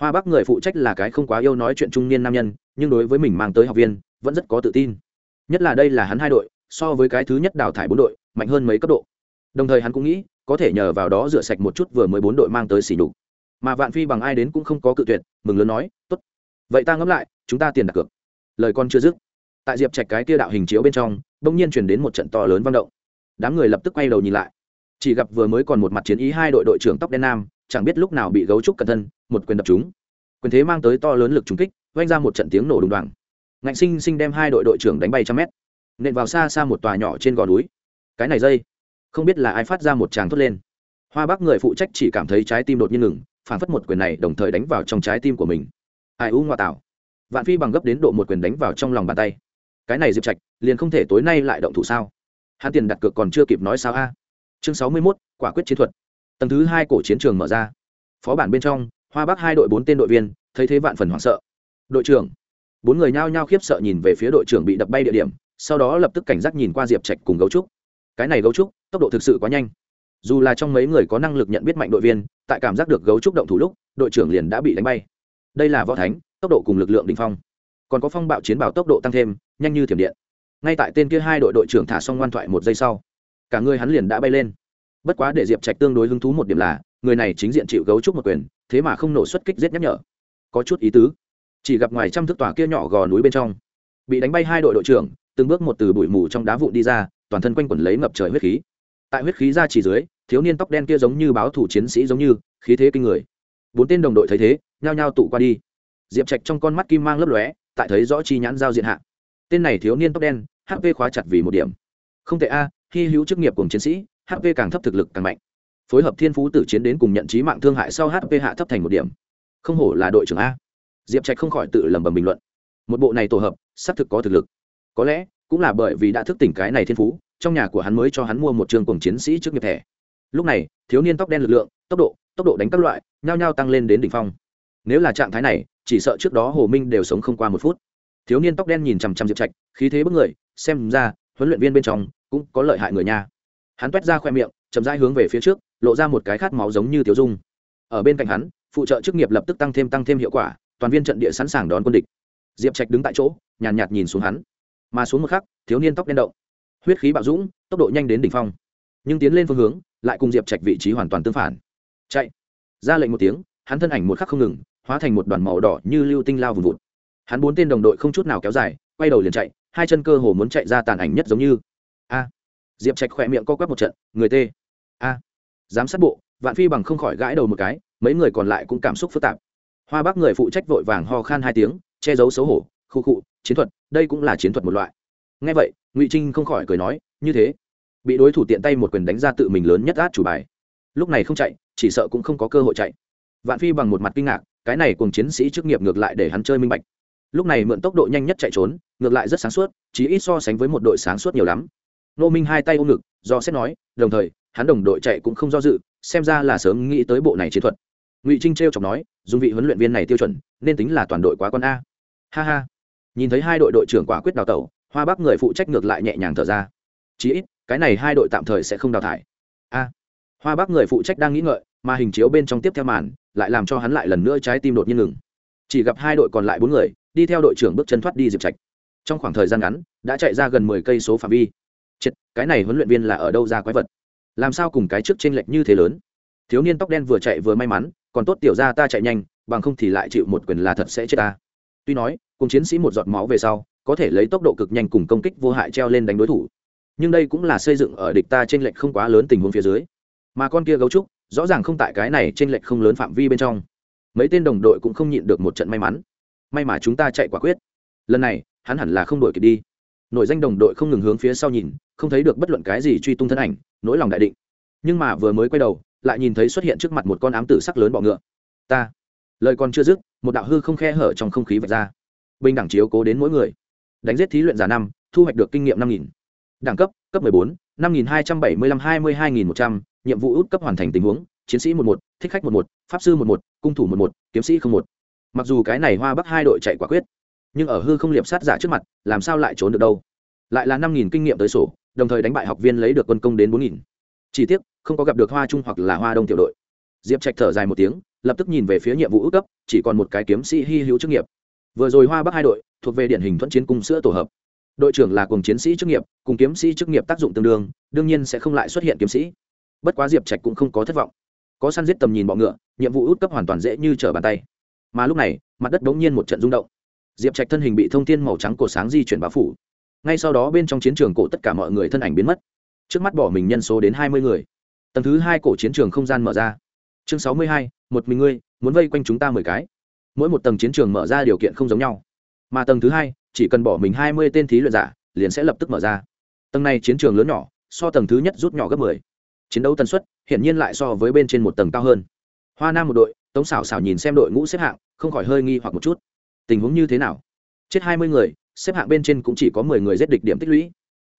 A: hoa bắc người phụ trách là cái không quá yêu nói chuyện trung niên nam nhân, nhưng đối với mình mang tới học viên, vẫn rất có tự tin. Nhất là đây là hắn hai đội, so với cái thứ nhất đào thải bốn đội, mạnh hơn mấy cấp độ. Đồng thời hắn cũng nghĩ, có thể nhờ vào đó rửa sạch một chút vừa mới bốn đội mang tới xỉ đục mà vạn phi bằng ai đến cũng không có cự tuyệt, mừng lớn nói, tốt. Vậy ta ngẫm lại, chúng ta tiền đặt cược. Lời con chưa dứt, tại diệp trạch cái kia đạo hình chiếu bên trong, bỗng nhiên chuyển đến một trận to lớn vang động. Đám người lập tức quay đầu nhìn lại. Chỉ gặp vừa mới còn một mặt chiến ý hai đội đội trưởng tóc đen nam chẳng biết lúc nào bị gấu trúc cẩn thân, một quyền đập chúng. Quyền thế mang tới to lớn lực trúng kích oanh ra một trận tiếng nổ đùng đoàng. Ngạnh sinh sinh đem hai đội đội trưởng đánh bay trăm mét, nện vào xa xa một tòa nhỏ trên gò núi. Cái này dây, không biết là ai phát ra một tràng thốt lên. Hoa bắc người phụ trách chỉ cảm thấy trái tim đột nhiên ngừng, phản phất một quyền này đồng thời đánh vào trong trái tim của mình. Ai u ngoại tạo vạn phi bằng gấp đến độ một quyền đánh vào trong lòng bàn tay. Cái này diệp trạch, liền không thể tối nay lại động thủ sao? Hắn tiền đặt cược còn chưa kịp nói sao a? Chương sáu mươi mốt, quả quyết chiến thuật tầng thứ hai cổ chiến trường mở ra. Phó bản bên trong, hoa bắc hai đội bốn tên đội viên, thấy thế vạn phần hoảng sợ. Đội trưởng. Bốn người nhao nhao khiếp sợ nhìn về phía đội trưởng bị đập bay địa điểm, sau đó lập tức cảnh giác nhìn qua diệp trạch cùng gấu trúc. Cái này gấu trúc, tốc độ thực sự quá nhanh. Dù là trong mấy người có năng lực nhận biết mạnh đội viên, tại cảm giác được gấu trúc động thủ lúc, đội trưởng liền đã bị đánh bay. Đây là võ thánh, tốc độ cùng lực lượng đình phong. Còn có phong bạo chiến bảo tốc độ tăng thêm, nhanh như thiểm điện. Ngay tại tên kia hai đội đội trưởng thả xong ngoan thoại một giây sau, cả người hắn liền đã bay lên bất quá để diệp trạch tương đối hứng thú một điểm là, người này chính diện chịu gấu trúc một quyền, thế mà không nổ xuất kích giết nhắc nhở. Có chút ý tứ. Chỉ gặp ngoài trăm thước tòa kia nhỏ gò núi bên trong, bị đánh bay hai đội đội trưởng, từng bước một từ bụi mù trong đá vụn đi ra, toàn thân quanh quẩn lấy ngập trời huyết khí. Tại huyết khí ra chỉ dưới, thiếu niên tóc đen kia giống như báo thủ chiến sĩ giống như, khí thế kinh người. Bốn tên đồng đội thấy thế, nhao nhao tụ qua đi. Diệp trạch trong con mắt kim mang lấp lóe, tại thấy rõ chi nhãn giao diện hạ. Tên này thiếu niên tóc đen hp khóa chặt vì một điểm. Không tệ a khi hữu chức nghiệp cùng chiến sĩ hp càng thấp thực lực càng mạnh. Phối hợp thiên phú tử chiến đến cùng nhận trí mạng thương hại sau hp hạ thấp thành một điểm. Không hổ là đội trưởng a. Diệp trạch không khỏi tự lẩm bẩm bình luận. Một bộ này tổ hợp, xác thực có thực lực. Có lẽ, cũng là bởi vì đã thức tỉnh cái này thiên phú, trong nhà của hắn mới cho hắn mua một trường cùng chiến sĩ trước nghiệp thẻ. Lúc này, thiếu niên tóc đen lực lượng, tốc độ tốc độ đánh các loại, nhao nhao tăng lên đến đỉnh phong. Nếu là trạng thái này, chỉ sợ trước đó hồ minh đều sống không qua một phút. Thiếu niên tóc đen nhìn chằm chằm diệp trạch, khí thế bức người, xem ra, huấn luyện viên bên trong cũng có lợi hại người nha hắn t ra khoe miệng chậm rãi hướng về phía trước lộ ra một cái khát máu giống như tiểu dung. Ở bên cạnh hắn phụ trợ chức nghiệp lập tức tăng thêm tăng thêm hiệu quả toàn viên trận địa sẵn sàng đón quân địch. Diệp trạch đứng tại chỗ nhàn nhạt, nhạt nhìn xuống hắn. Mà xuống một khắc thiếu niên tóc đen động. Huyết khí bạo dũng tốc độ nhanh đến đỉnh phong. Nhưng tiến lên phương hướng lại cùng diệp trạch vị trí hoàn toàn tương phản. Chạy. Ra lệnh một tiếng hắn thân ảnh một khắc không ngừng hóa thành một đoàn màu đỏ như lưu tinh lao vùng vụt. Hắn bốn tên đồng đội không chút nào kéo dài quay đầu liền chạy hai chân cơ hồ muốn chạy ra tàn ảnh nhất giống như diệp trạch khỏe miệng co quắp một trận, người tê. A. Giám sát bộ, vạn phi bằng không khỏi gãi đầu một cái, mấy người còn lại cũng cảm xúc phức tạp. Hoa bác người phụ trách vội vàng ho khan hai tiếng, che giấu xấu hổ, khu khụ chiến thuật, đây cũng là chiến thuật một loại. Ngay vậy, ngụy trinh không khỏi cười nói, như thế. Bị đối thủ tiện tay một quyền đánh ra tự mình lớn nhất át chủ bài. Lúc này không chạy, chỉ sợ cũng không có cơ hội chạy. Vạn phi bằng một mặt kinh ngạc, cái này cùng chiến sĩ chức nghiệp ngược lại để hắn chơi minh bạch. Lúc này mượn tốc độ nhanh nhất chạy trốn, ngược lại rất sáng suốt chỉ ít so sánh với một đội sáng suốt nhiều lắm nô minh hai tay ôm ngực, do xét nói, đồng thời, hắn đồng đội chạy cũng không do dự, xem ra là sớm nghĩ tới bộ này chiến thuật. Ngụy trinh t r e o chọc nói, dùng vị huấn luyện viên này tiêu chuẩn, nên tính là toàn đội quá con a. Ha ha. Nhìn thấy hai đội đội trưởng quả quyết đào tẩu, hoa bắc người phụ trách ngược lại nhẹ nhàng thở ra. Chí ít, cái này hai đội tạm thời sẽ không đào thải. A. Hoa bắc người phụ trách đang nghĩ ngợi, mà hình chiếu bên trong tiếp theo màn, lại làm cho hắn lại lần nữa trái tim đột nhiên ngừng. Chỉ gặp hai đội còn lại bốn người, đi theo đội trưởng bước chân thoát đi diệp trạch. Trong khoảng thời gian ngắn, đã chạy ra gần mười cây số phạm vi cái này huấn luyện viên là ở đâu ra quái vật? Làm sao cùng cái trước t r ê n lệch như thế lớn? Thiếu niên tóc đen vừa chạy vừa may mắn, còn tốt tiểu ra ta chạy nhanh, bằng không thì lại chịu một quyền là thật sẽ chết ta. Tuy nói, cùng chiến sĩ một giọt máu về sau, có thể lấy tốc độ cực nhanh cùng công kích vô hại treo lên đánh đối thủ. Nhưng đây cũng là xây dựng ở địch ta trên lệch không quá lớn tình huống phía dưới. Mà con kia gấu trúc, rõ ràng không tại cái này trên lệch không lớn phạm vi bên trong. Mấy tên đồng đội cũng không nhịn được một trận may mắn. May mà chúng ta chạy quả quyết. Lần này, hắn hẳn là không đổi kịp đi nội danh đồng đội không ngừng hướng phía sau nhìn không thấy được bất luận cái gì truy tung thân ảnh nỗi lòng đại định. Nhưng mà vừa mới quay đầu lại nhìn thấy xuất hiện trước mặt một con ám tử sắc lớn bọ ngựa. Ta. Lời còn chưa dứt một đạo hư không khe hở trong không khí vạch ra. Bình đẳng chiếu cố đến mỗi người. Đánh giết thí luyện giả năm thu hoạch được kinh nghiệm năm nghìn. Đẳng cấp cấp 14, 5275 22100, nhiệm vụ út cấp hoàn thành tình huống, chiến sĩ 11, thích khách 11, pháp sư 11, cung thủ 11, kiếm sĩ 01. Mặc dù cái này Hoa Bắc hai đội chạy quả quyết, nhưng ở hư không liệp sát giả trước mặt, làm sao lại trốn được đâu? Lại là 5000 kinh nghiệm tới sổ, đồng thời đánh bại học viên lấy được quân công đến 4000. Chỉ tiếc, không có gặp được Hoa Trung hoặc là Hoa Đông tiểu đội. Diệp Trạch thở dài một tiếng, lập tức nhìn về phía nhiệm vụ ước cấp, chỉ còn một cái kiếm sĩ hy hữu chức nghiệp. Vừa rồi Hoa Bắc hai đội thuộc về điển hình thuận chiến cung sữa tổ hợp đội trưởng là cùng chiến sĩ chức nghiệp cùng kiếm sĩ chức nghiệp tác dụng tương đương đương nhiên sẽ không lại xuất hiện kiếm sĩ bất quá diệp trạch cũng không có thất vọng có săn giết tầm nhìn bọ ngựa nhiệm vụ út cấp hoàn toàn dễ như trở bàn tay mà lúc này mặt đất đống nhiên một trận rung động diệp trạch thân hình bị thông tin màu trắng cổ sáng di chuyển bá phủ. Ngay sau đó bên trong chiến trường cổ tất cả mọi người thân ảnh biến mất. Trước mắt bỏ mình nhân số đến hai mươi người. Tầng thứ hai cổ chiến trường không gian mở ra. Chương sáu mươi hai, một mình ngươi, muốn vây quanh chúng ta mười cái. Mỗi một tầng chiến trường mở ra điều kiện không giống nhau. Mà tầng thứ hai, chỉ cần bỏ mình hai mươi tên thí luyện giả, liền sẽ lập tức mở ra. Tầng này chiến trường lớn nhỏ, so tầng thứ nhất rút nhỏ gấp mười. Chiến đấu tần suất, hiển nhiên lại so với bên trên một tầng cao hơn. Hoa nam một đội, tống xảo xảo nhìn xem đội ngũ xếp hạng, không khỏi hơi nghi hoặc một chút tình huống như thế nào? Chết hai mươi người, xếp hạng bên trên cũng chỉ có mười người giết địch điểm tích lũy.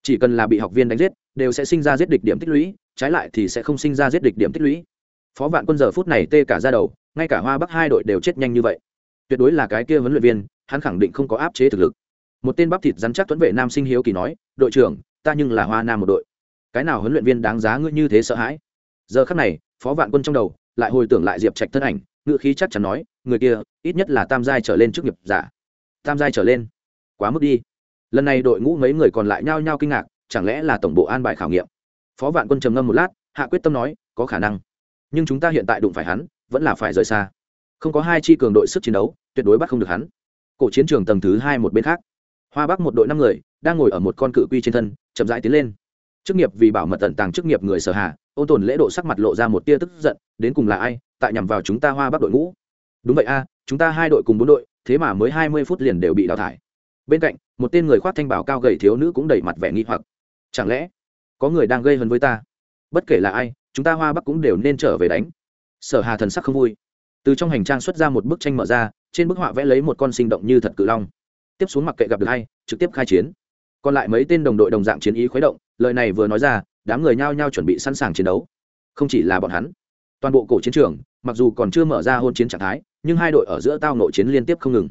A: Chỉ cần là bị học viên đánh giết, đều sẽ sinh ra giết địch điểm tích lũy, trái lại thì sẽ không sinh ra giết địch điểm tích lũy. Phó vạn quân giờ phút này tê cả ra đầu, ngay cả hoa bắc hai đội đều chết nhanh như vậy. Tuyệt đối là cái kia huấn luyện viên, hắn khẳng định không có áp chế thực lực. Một tên bắp thịt rắn chắc tuấn vệ nam sinh hiếu kỳ nói, đội trưởng, ta nhưng là hoa nam một đội. Cái nào huấn luyện viên đáng giá ngươi như thế sợ hãi? Giờ khắc này, phó vạn quân trong đầu lại hồi tưởng lại diệp trạch thân ảnh ngự khí chắc chắn nói người kia, ít nhất là tam giai trở lên trước nghiệp giả. Tam giai trở lên? Quá mức đi. Lần này đội ngũ mấy người còn lại nhao nhao kinh ngạc, chẳng lẽ là tổng bộ an bài khảo nghiệm? Phó vạn quân trầm ngâm một lát, hạ quyết tâm nói, có khả năng. Nhưng chúng ta hiện tại đụng phải hắn, vẫn là phải rời xa. Không có hai chi cường đội sức chiến đấu, tuyệt đối bắt không được hắn. Cổ chiến trường tầng thứ hai một bên khác. Hoa bắc một đội năm người, đang ngồi ở một con cự quy trên thân, chậm rãi tiến lên. Chức nghiệp vì bảo mật tận tàng chức nghiệp người sở hạ, ôn tồn lễ độ sắc mặt lộ ra một tia tức giận, đến cùng là ai, tại nhằm vào chúng ta hoa bắc đội ngũ? Đúng vậy a, chúng ta hai đội cùng bốn đội, thế mà mới hai mươi phút liền đều bị đào thải. Bên cạnh, một tên người khoác thanh bảo cao gầy thiếu nữ cũng đầy mặt vẻ nghi hoặc. Chẳng lẽ, có người đang gây hấn với ta? Bất kể là ai, chúng ta hoa bắc cũng đều nên trở về đánh. Sở hà thần sắc không vui. Từ trong hành trang xuất ra một bức tranh mở ra, trên bức họa vẽ lấy một con sinh động như thật cự long. Tiếp xuống mặc kệ gặp được hay trực tiếp khai chiến. Còn lại mấy tên đồng đội đồng dạng chiến ý khuấy động, lời này vừa nói ra, đám người nhao nhao chuẩn bị sẵn sàng chiến đấu. Không chỉ là bọn hắn, toàn bộ cổ chiến trường, mặc dù còn chưa mở ra hôn chiến trạng thái nhưng hai đội ở giữa tao nội chiến liên tiếp không ngừng.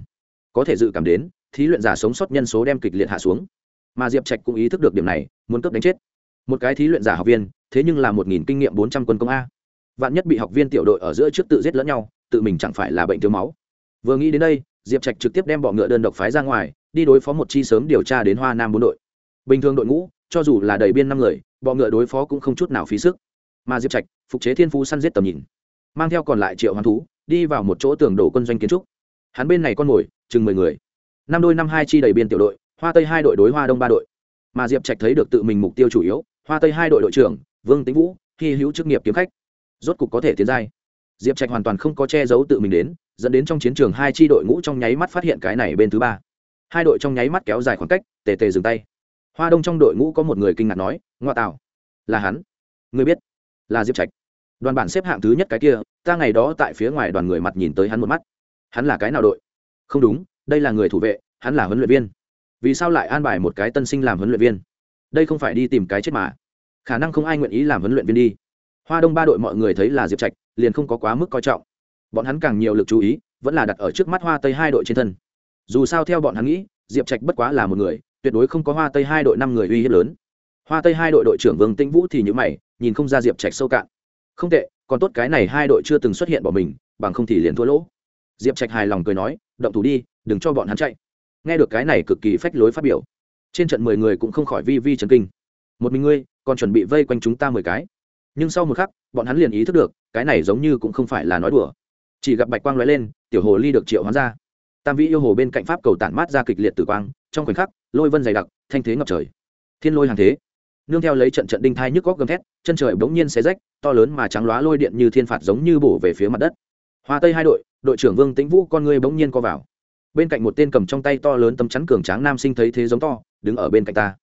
A: Có thể dự cảm đến, thí luyện giả sống sót nhân số đem kịch liệt hạ xuống. Mà diệp trạch cũng ý thức được điểm này, muốn cướp đánh chết. Một cái thí luyện giả học viên, thế nhưng là một nghìn kinh nghiệm bốn trăm quân công a. Vạn nhất bị học viên tiểu đội ở giữa trước tự giết lẫn nhau, tự mình chẳng phải là bệnh thiếu máu. Vừa nghĩ đến đây, diệp trạch trực tiếp đem bọ ngựa đơn độc phái ra ngoài, đi đối phó một chi sớm điều tra đến hoa nam bốn đội. Bình thường đội ngũ, cho dù là đầy biên năm người, bọ ngựa đối phó cũng không chút nào phí sức. Mà diệp trạch, phục chế thiên phú săn giết tầm nhìn. Mang theo còn lại triệu hoán thú đi vào một chỗ tường đổ quân doanh kiến trúc. Hắn bên này con mồi chừng mười người. Năm đôi năm hai chi đầy biên tiểu đội, hoa tây hai đội đối hoa đông ba đội. Mà diệp trạch thấy được tự mình mục tiêu chủ yếu, hoa tây hai đội đội trưởng, vương tĩnh vũ, hy hữu chức nghiệp kiếm khách. Rốt cục có thể tiến giai. Diệp trạch hoàn toàn không có che giấu tự mình đến, dẫn đến trong chiến trường hai chi đội ngũ trong nháy mắt phát hiện cái này bên thứ ba. Hai đội trong nháy mắt kéo dài khoảng cách, tề tề dừng tay. Hoa đông trong đội ngũ có một người kinh ngạc nói, ngoa tạo, là hắn. Ngươi biết, là diệp trạch đoàn bản xếp hạng thứ nhất cái kia, ta ngày đó tại phía ngoài đoàn người mặt nhìn tới hắn một mắt. Hắn là cái nào đội? Không đúng, đây là người thủ vệ, hắn là huấn luyện viên. Vì sao lại an bài một cái tân sinh làm huấn luyện viên? Đây không phải đi tìm cái chết mà. Khả năng không ai nguyện ý làm huấn luyện viên đi. Hoa đông ba đội mọi người thấy là diệp trạch, liền không có quá mức coi trọng. Bọn hắn càng nhiều lực chú ý, vẫn là đặt ở trước mắt hoa tây hai đội trên thân. Dù sao theo bọn hắn nghĩ, diệp trạch bất quá là một người, tuyệt đối không có hoa tây hai đội năm người uy hiếp lớn. Hoa tây hai đội đội trưởng vương tĩnh vũ thì nhữ mày, nhìn không ra diệp trạch sâu cạn không tệ, còn tốt cái này hai đội chưa từng xuất hiện bỏ mình, bằng không thì liền thua lỗ. Diệp trạch hài lòng cười nói, động thủ đi, đừng cho bọn hắn chạy. Nghe được cái này cực kỳ phách lối phát biểu. Trên trận mười người cũng không khỏi vi vi trần kinh. Một mình ngươi, còn chuẩn bị vây quanh chúng ta mười cái. Nhưng sau một khắc, bọn hắn liền ý thức được, cái này giống như cũng không phải là nói đùa. Chỉ gặp bạch quang lóe lên, tiểu hồ ly được triệu hoán ra. Tam vĩ yêu hồ bên cạnh pháp cầu tản mát ra kịch liệt tử quang, trong khoảnh khắc, lôi vân dày đặc, thanh thế ngập trời. Thiên lôi hàng thế nương theo lấy trận trận đinh thai nhức góc gầm thét, chân trời bỗng nhiên xé rách, to lớn mà trắng lóa lôi điện như thiên phạt giống như bổ về phía mặt đất. Hoa tây hai đội đội trưởng vương tĩnh vũ con ngươi bỗng nhiên co vào. Bên cạnh một tên cầm trong tay to lớn tấm chắn cường tráng nam sinh thấy thế giống to, đứng ở bên cạnh ta.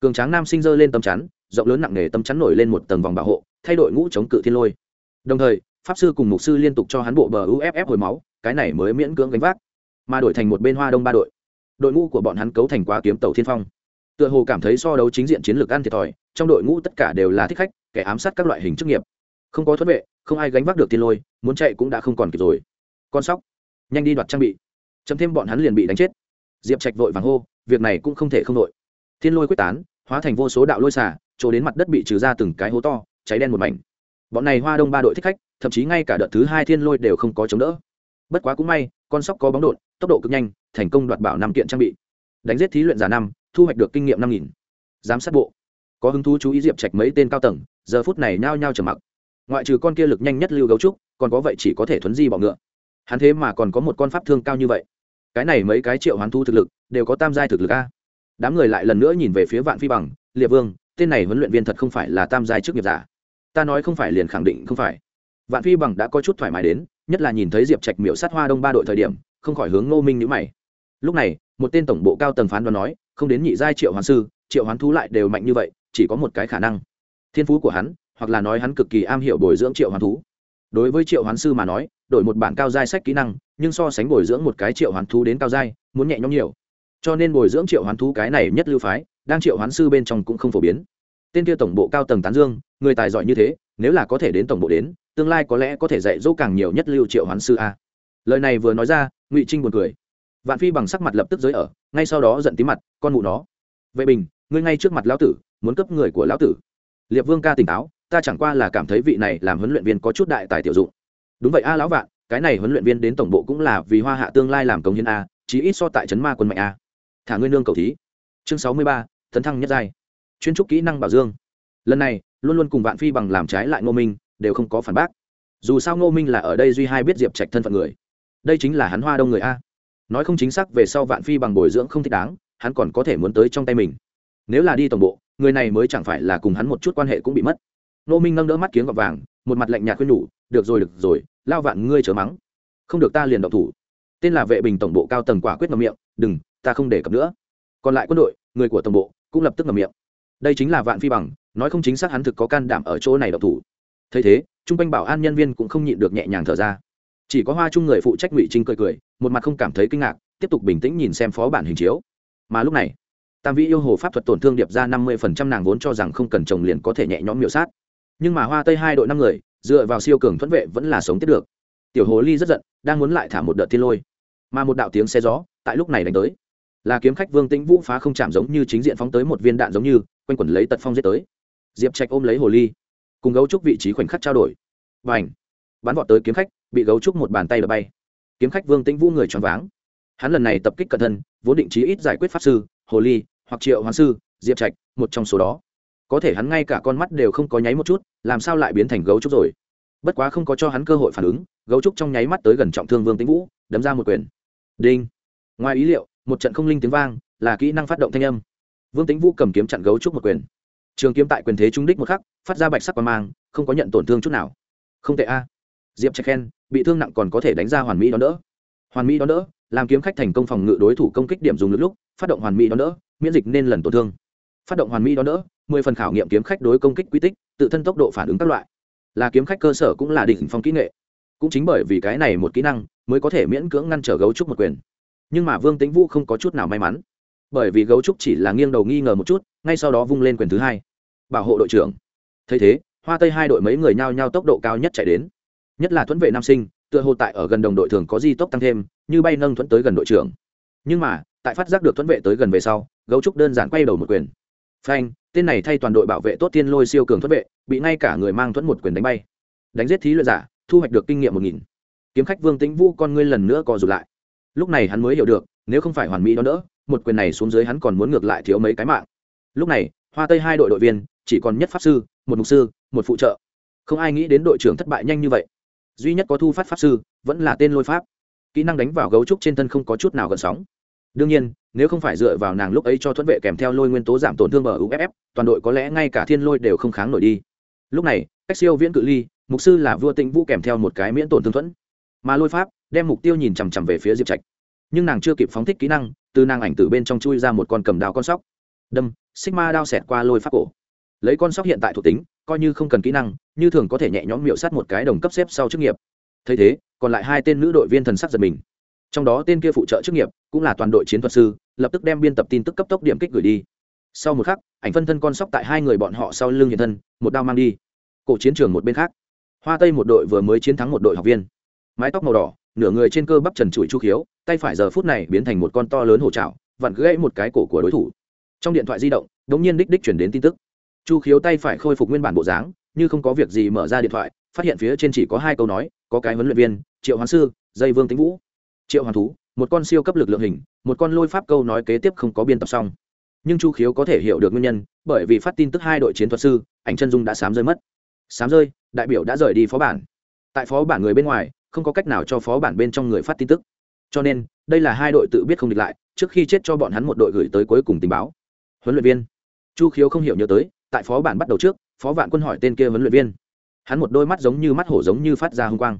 A: Cường tráng nam sinh giơ lên tấm chắn, rộng lớn nặng nề tấm chắn nổi lên một tầng vòng bảo hộ, thay đội ngũ chống cự thiên lôi. Đồng thời, pháp sư cùng mục sư liên tục cho hắn bộ bờ uff hồi máu, cái này mới miễn cưỡng gánh vác, mà đổi thành một bên hoa đông ba đội. Đội ngũ của bọn hắn cấu thành quá kiếm tàu thiên phong tựa hồ cảm thấy so đấu chính diện chiến lược ăn thiệt thòi, trong đội ngũ tất cả đều là thích khách, kẻ ám sát các loại hình chức nghiệp. Không có thuất vệ, không ai gánh vác được tiên lôi, muốn chạy cũng đã không còn kịp rồi. Con sóc, nhanh đi đoạt trang bị. Chấm thêm bọn hắn liền bị đánh chết. Diệp trạch vội vàng hô, việc này cũng không thể không đội. Thiên lôi quyết tán, hóa thành vô số đạo lôi xả chỗ đến mặt đất bị trừ ra từng cái hố to, cháy đen một mảnh. Bọn này hoa đông ba đội thích khách, thậm chí ngay cả đợt thứ hai thiên lôi đều không có chống đỡ. Bất quá cũng may, con sóc có bóng đột tốc độ cực nhanh, thành công đoạt bảo năm kiện trang bị. Đánh giết thí luyện giả năm thu hoạch được kinh nghiệm năm nghìn. Giám sát bộ. Có hứng thú chú ý diệp trạch mấy tên cao tầng, giờ phút này nhao nhao trầm mặc. Ngoại trừ con kia lực nhanh nhất lưu gấu trúc, còn có vậy chỉ có thể thuấn di bọ ngựa. Hắn thế mà còn có một con pháp thương cao như vậy. Cái này mấy cái triệu hoán thu thực lực, đều có tam giai thực lực a. Đám người lại lần nữa nhìn về phía vạn phi bằng liệt vương, tên này huấn luyện viên thật không phải là tam giai trước nghiệp giả. Ta nói không phải liền khẳng định không phải. Vạn phi bằng đã có chút thoải mái đến, nhất là nhìn thấy diệp trạch miễu sát hoa đông ba đội thời điểm, không khỏi hướng ngô minh nhữ mày. Lúc này, một tên tổng bộ cao tầng phán đoán nói không đến nhị giai triệu hoán sư, triệu hoán thú lại đều mạnh như vậy, chỉ có một cái khả năng. Thiên phú của hắn, hoặc là nói hắn cực kỳ am hiểu bồi dưỡng triệu hoán thú. Đối với triệu hoán sư mà nói, đổi một bản cao giai sách kỹ năng, nhưng so sánh bồi dưỡng một cái triệu hoán thú đến cao giai, muốn nhẹ nhõm nhiều. Cho nên bồi dưỡng triệu hoán thú cái này nhất lưu phái, đang triệu hoán sư bên trong cũng không phổ biến. Tên kia tổng bộ cao tầng tán dương, người tài giỏi như thế, nếu là có thể đến tổng bộ đến, tương lai có lẽ có thể dạy dỗ càng nhiều nhất lưu triệu hoán sư a. Lời này vừa nói ra, ngụy trinh buồn cười vạn phi bằng sắc mặt lập tức giới ở, ngay sau đó giận tí mặt, con mụ nó. Vệ bình, ngươi ngay trước mặt lão tử, muốn cấp người của lão tử. Liệp vương ca tỉnh táo, ta chẳng qua là cảm thấy vị này làm huấn luyện viên có chút đại tài tiểu dụng. Đúng vậy a, lão vạn, cái này huấn luyện viên đến tổng bộ cũng là vì hoa hạ tương lai làm công hiến a, chí ít so tại trấn ma quân mạnh a. Thả ngươi nương cầu thí. Chương sáu mươi ba, tấn thăng nhất giai. Chuyên trúc kỹ năng bảo dương. Lần này, luôn luôn cùng vạn phi bằng làm trái lại ngô minh, đều không có phản bác. Dù sao ngô minh là ở đây duy hai biết diệp trạch thân phận người. Đây chính là hắn hoa đông người a nói không chính xác về sau vạn phi bằng bồi dưỡng không thích đáng, hắn còn có thể muốn tới trong tay mình. Nếu là đi tổng bộ, người này mới chẳng phải là cùng hắn một chút quan hệ cũng bị mất. Nô minh nâng đỡ mắt kiếng gọt vàng, một mặt lạnh nhạt khuyên nhủ, được rồi được rồi, lao vạn ngươi chớ mắng. Không được ta liền động thủ. Tên là vệ bình tổng bộ cao tầng quả quyết ngầm miệng, đừng, ta không để cập nữa. Còn lại quân đội, người của tổng bộ, cũng lập tức ngầm miệng. Đây chính là vạn phi bằng, nói không chính xác hắn thực có can đảm ở chỗ này động thủ. Thấy thế chung quanh bảo an nhân viên cũng không nhịn được nhẹ nhàng thở ra chỉ có hoa chung người phụ trách ngụy trinh cười cười, một mặt không cảm thấy kinh ngạc, tiếp tục bình tĩnh nhìn xem phó bản hình chiếu. Mà lúc này, tam vĩ yêu hồ pháp thuật tổn thương điệp ra năm mươi phần trăm nàng vốn cho rằng không cần chồng liền có thể nhẹ nhõm miểu sát. Nhưng mà hoa tây hai đội năm người, dựa vào siêu cường thuẫn vệ vẫn là sống tiếp được. Tiểu hồ ly rất giận, đang muốn lại thả một đợt thiên lôi. Mà một đạo tiếng xe gió, tại lúc này đánh tới. Là kiếm khách vương tĩnh vũ phá không chạm giống như chính diện phóng tới một viên đạn giống như, quanh quẩn lấy tật phong giết tới. Diệp trạch ôm lấy hồ ly, cùng gấu trúc vị trí khoảnh khắc trao đổi. Và ảnh bắn vọt tới kiếm khách bị gấu trúc một bàn tay đập bay. Kiếm khách vương tĩnh vũ người choáng váng. Hắn lần này tập kích cẩn thân vốn định chí ít giải quyết pháp sư, hồ ly, hoặc triệu hoàng sư, diệp trạch, một trong số đó. Có thể hắn ngay cả con mắt đều không có nháy một chút, làm sao lại biến thành gấu trúc rồi? Bất quá không có cho hắn cơ hội phản ứng, gấu trúc trong nháy mắt tới gần trọng thương vương tĩnh vũ, đấm ra một quyền. Đinh. Ngoài ý liệu, một trận không linh tiếng vang, là kỹ năng phát động thanh âm. Vương tĩnh vũ cầm kiếm chặn gấu trúc một quyền. Trường kiếm tại quyền thế trung đích một khắc, phát ra bạch sắc qua mang, không có nhận tổn thương chút nào. Không tệ a. Diệp trạch khen bị thương nặng còn có thể đánh ra hoàn mỹ đón đỡ. Hoàn mỹ đón đỡ, làm kiếm khách thành công phòng ngự đối thủ công kích điểm dùng lực lúc, phát động hoàn mỹ đón đỡ, miễn dịch nên lần tổn thương. Phát động hoàn mỹ đón đỡ, mười phần khảo nghiệm kiếm khách đối công kích quy tích, tự thân tốc độ phản ứng các loại. Là kiếm khách cơ sở cũng là đỉnh phong kỹ nghệ. Cũng chính bởi vì cái này một kỹ năng, mới có thể miễn cưỡng ngăn trở gấu trúc một quyền. Nhưng mà vương tĩnh vũ không có chút nào may mắn. Bởi vì gấu trúc chỉ là nghiêng đầu nghi ngờ một chút, ngay sau đó vung lên quyền thứ hai. Bảo hộ đội trưởng. Thấy thế, hoa tây hai đội mấy người nhao nhao tốc độ cao nhất chạy đến nhất là thuẫn vệ nam sinh, tựa hồ tại ở gần đồng đội thường có di tốc tăng thêm, như bay nâng thuẫn tới gần đội trưởng. Nhưng mà, tại phát giác được thuẫn vệ tới gần về sau, gấu trúc đơn giản quay đầu một quyền. Phanh, tên này thay toàn đội bảo vệ tốt tiên lôi siêu cường thuẫn vệ, bị ngay cả người mang thuẫn một quyền đánh bay. Đánh giết thí luyện giả, thu hoạch được kinh nghiệm một nghìn. Kiếm khách vương tĩnh vũ con ngươi lần nữa co rụt lại. Lúc này hắn mới hiểu được, nếu không phải hoàn mỹ đó nữa một quyền này xuống dưới hắn còn muốn ngược lại thiếu mấy cái mạng. Lúc này, hoa tây hai đội đội viên, chỉ còn nhất pháp sư, một mục sư, một phụ trợ. Không ai nghĩ đến đội trưởng thất bại nhanh như vậy duy nhất có thu phát pháp sư, vẫn là tên lôi pháp. Kỹ năng đánh vào gấu trúc trên thân không có chút nào gần sóng. Đương nhiên, nếu không phải dựa vào nàng lúc ấy cho thuẫn vệ kèm theo lôi nguyên tố giảm tổn thương ở uff toàn đội có lẽ ngay cả thiên lôi đều không kháng nổi đi. Lúc này, cách siêu viễn cự ly, mục sư là vua tĩnh vũ kèm theo một cái miễn tổn thương thuẫn. Mà lôi pháp đem mục tiêu nhìn chằm chằm về phía diệp trạch. Nhưng nàng chưa kịp phóng thích kỹ năng, từ nàng ảnh từ bên trong chui ra một con cầm đào con sóc. Đâm, sigma đao xẹt qua lôi pháp cổ. Lấy con sóc hiện tại thuộc tính coi như không cần kỹ năng, như thường có thể nhẹ nhõm miệu sát một cái đồng cấp xếp sau chức nghiệp. Thấy thế, còn lại hai tên nữ đội viên thần sắc giật mình. Trong đó tên kia phụ trợ chức nghiệp cũng là toàn đội chiến thuật sư, lập tức đem biên tập tin tức cấp tốc điểm kích gửi đi. Sau một khắc, ảnh phân thân con sóc tại hai người bọn họ sau lưng hiện thân, một đao mang đi. Cổ chiến trường một bên khác, hoa tây một đội vừa mới chiến thắng một đội học viên. Mái tóc màu đỏ, nửa người trên cơ bắp trần trụi chu khiếu, tay phải giờ phút này biến thành một con to lớn hổ trạo vặn gãy một cái cổ của đối thủ. Trong điện thoại di động đ ố n g nhiên đích đích chuyển đến tin tức chu khiếu tay phải khôi phục nguyên bản bộ dáng, như không có việc gì mở ra điện thoại, phát hiện phía trên chỉ có hai câu nói, có cái huấn luyện viên, triệu hoàng sư, dây vương tĩnh vũ. Triệu hoàng thú, một con siêu cấp lực lượng hình, một con lôi pháp câu nói kế tiếp không có biên tập xong. Nhưng chu khiếu có thể hiểu được nguyên nhân, bởi vì phát tin tức hai đội chiến thuật sư, ảnh chân dung đã sám rơi mất. Sám rơi, đại biểu đã rời đi phó bản. Tại phó bản người bên ngoài, không có cách nào cho phó bản bên trong người phát tin tức. Cho nên, đây là hai đội tự biết không địch lại, trước khi chết cho bọn hắn một đội gửi tới cuối cùng tình báo. Huấn luyện viên. Chu khiếu không hiểu nhớ tới tại phó bản bắt đầu trước, phó vạn quân hỏi tên kia huấn luyện viên. Hắn một đôi mắt giống như mắt hổ giống như phát ra h ư n g quang.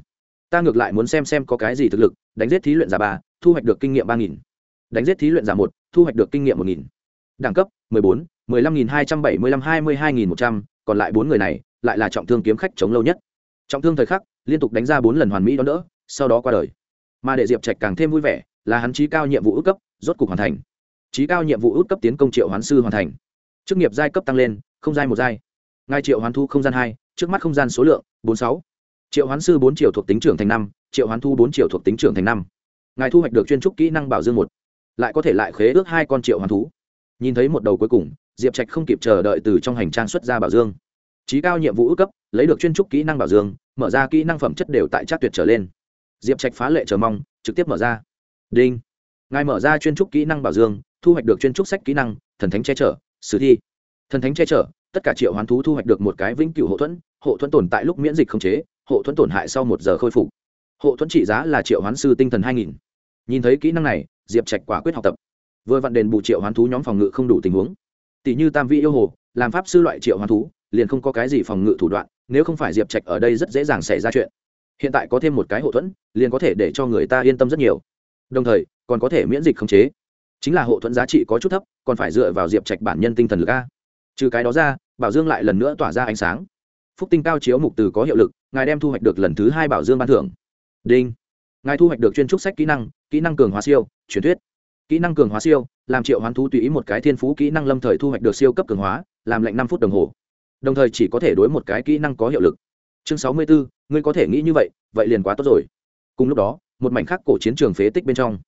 A: Ta ngược lại muốn xem xem có cái gì thực lực, đánh giết thí luyện giả ba, thu hoạch được kinh nghiệm ba nghìn. Đánh giết thí luyện giả một, thu hoạch được kinh nghiệm một nghìn. Đẳng cấp, mười bốn, mười lăm nghìn hai trăm bảy mươi lăm, hai mươi hai nghìn một trăm, còn lại bốn người này, lại là trọng thương kiếm khách chống lâu nhất. Trọng thương thời khắc, liên tục đánh ra bốn lần hoàn mỹ đón đỡ, sau đó qua đời. Mà để diệp trạch càng thêm vui vẻ, là hắn trí cao nhiệm vụ ước cấp, rốt cục hoàn thành. Trí cao nhiệm vụ ước cấp tiến công triệu hoán sư hoàn thành. Chức nghiệp giai cấp tăng lên không dai một dai ngài triệu hoán thu không gian hai, trước mắt không gian số lượng, bốn sáu. Triệu hoán sư bốn triệu thuộc tính trưởng thành năm, triệu hoán thu bốn triệu thuộc tính trưởng thành năm. Ngài thu hoạch được chuyên trúc kỹ năng bảo dương một. Lại có thể lại khế ước hai con triệu hoán thú. Nhìn thấy một đầu cuối cùng, diệp trạch không kịp chờ đợi từ trong hành trang xuất ra bảo dương. Trí cao nhiệm vụ ước cấp, lấy được chuyên trúc kỹ năng bảo dương, mở ra kỹ năng phẩm chất đều tại trác tuyệt trở lên. Diệp trạch phá lệ chờ mong, trực tiếp mở ra. Đinh. Ngài mở ra chuyên trúc kỹ năng bảo dương, thu hoạch được chuyên trúc sách kỹ năng, thần thánh che chở, sử thi thần thánh che chở, tất cả triệu hoán thú thu hoạch được một cái vĩnh cửu hộ thuẫn hộ thuẫn tồn tại lúc miễn dịch không chế, hộ thuẫn tổn hại sau một giờ khôi phục. Hộ thuẫn trị giá là triệu hoán sư tinh thần hai nghìn. Nhìn thấy kỹ năng này, diệp trạch quả quyết học tập. Vừa vặn đền bù triệu hoán thú nhóm phòng ngự không đủ tình huống. Tỷ như tam vị yêu hồ, làm pháp sư loại triệu hoán thú, liền không có cái gì phòng ngự thủ đoạn, nếu không phải diệp trạch ở đây rất dễ dàng xảy ra chuyện. Hiện tại có thêm một cái hộ thuẫn, liền có thể để cho người ta yên tâm rất nhiều. Đồng thời, còn có thể miễn dịch khống chế. Chính là hộ thuẫn giá trị có chút thấp, còn phải dựa vào diệp trạch bản nhân tinh thần lực a trừ cái đó ra, bảo dương lại lần nữa tỏa ra ánh sáng. Phúc tinh cao chiếu mục từ có hiệu lực, ngài đem thu hoạch được lần thứ hai bảo dương ban thưởng. Đinh. Ngài thu hoạch được chuyên trúc sách kỹ năng kỹ năng cường hóa siêu, truyền thuyết. Kỹ năng cường hóa siêu, làm triệu hoán thú tùy ý một cái thiên phú kỹ năng lâm thời thu hoạch được siêu cấp cường hóa, làm lệnh năm phút đồng hồ. Đồng thời chỉ có thể đối một cái kỹ năng có hiệu lực. Chương sáu mươi bốn, ngươi có thể nghĩ như vậy vậy liền quá tốt rồi. Cùng lúc đó, một mảnh khắc cổ chiến trường phế tích bên trong.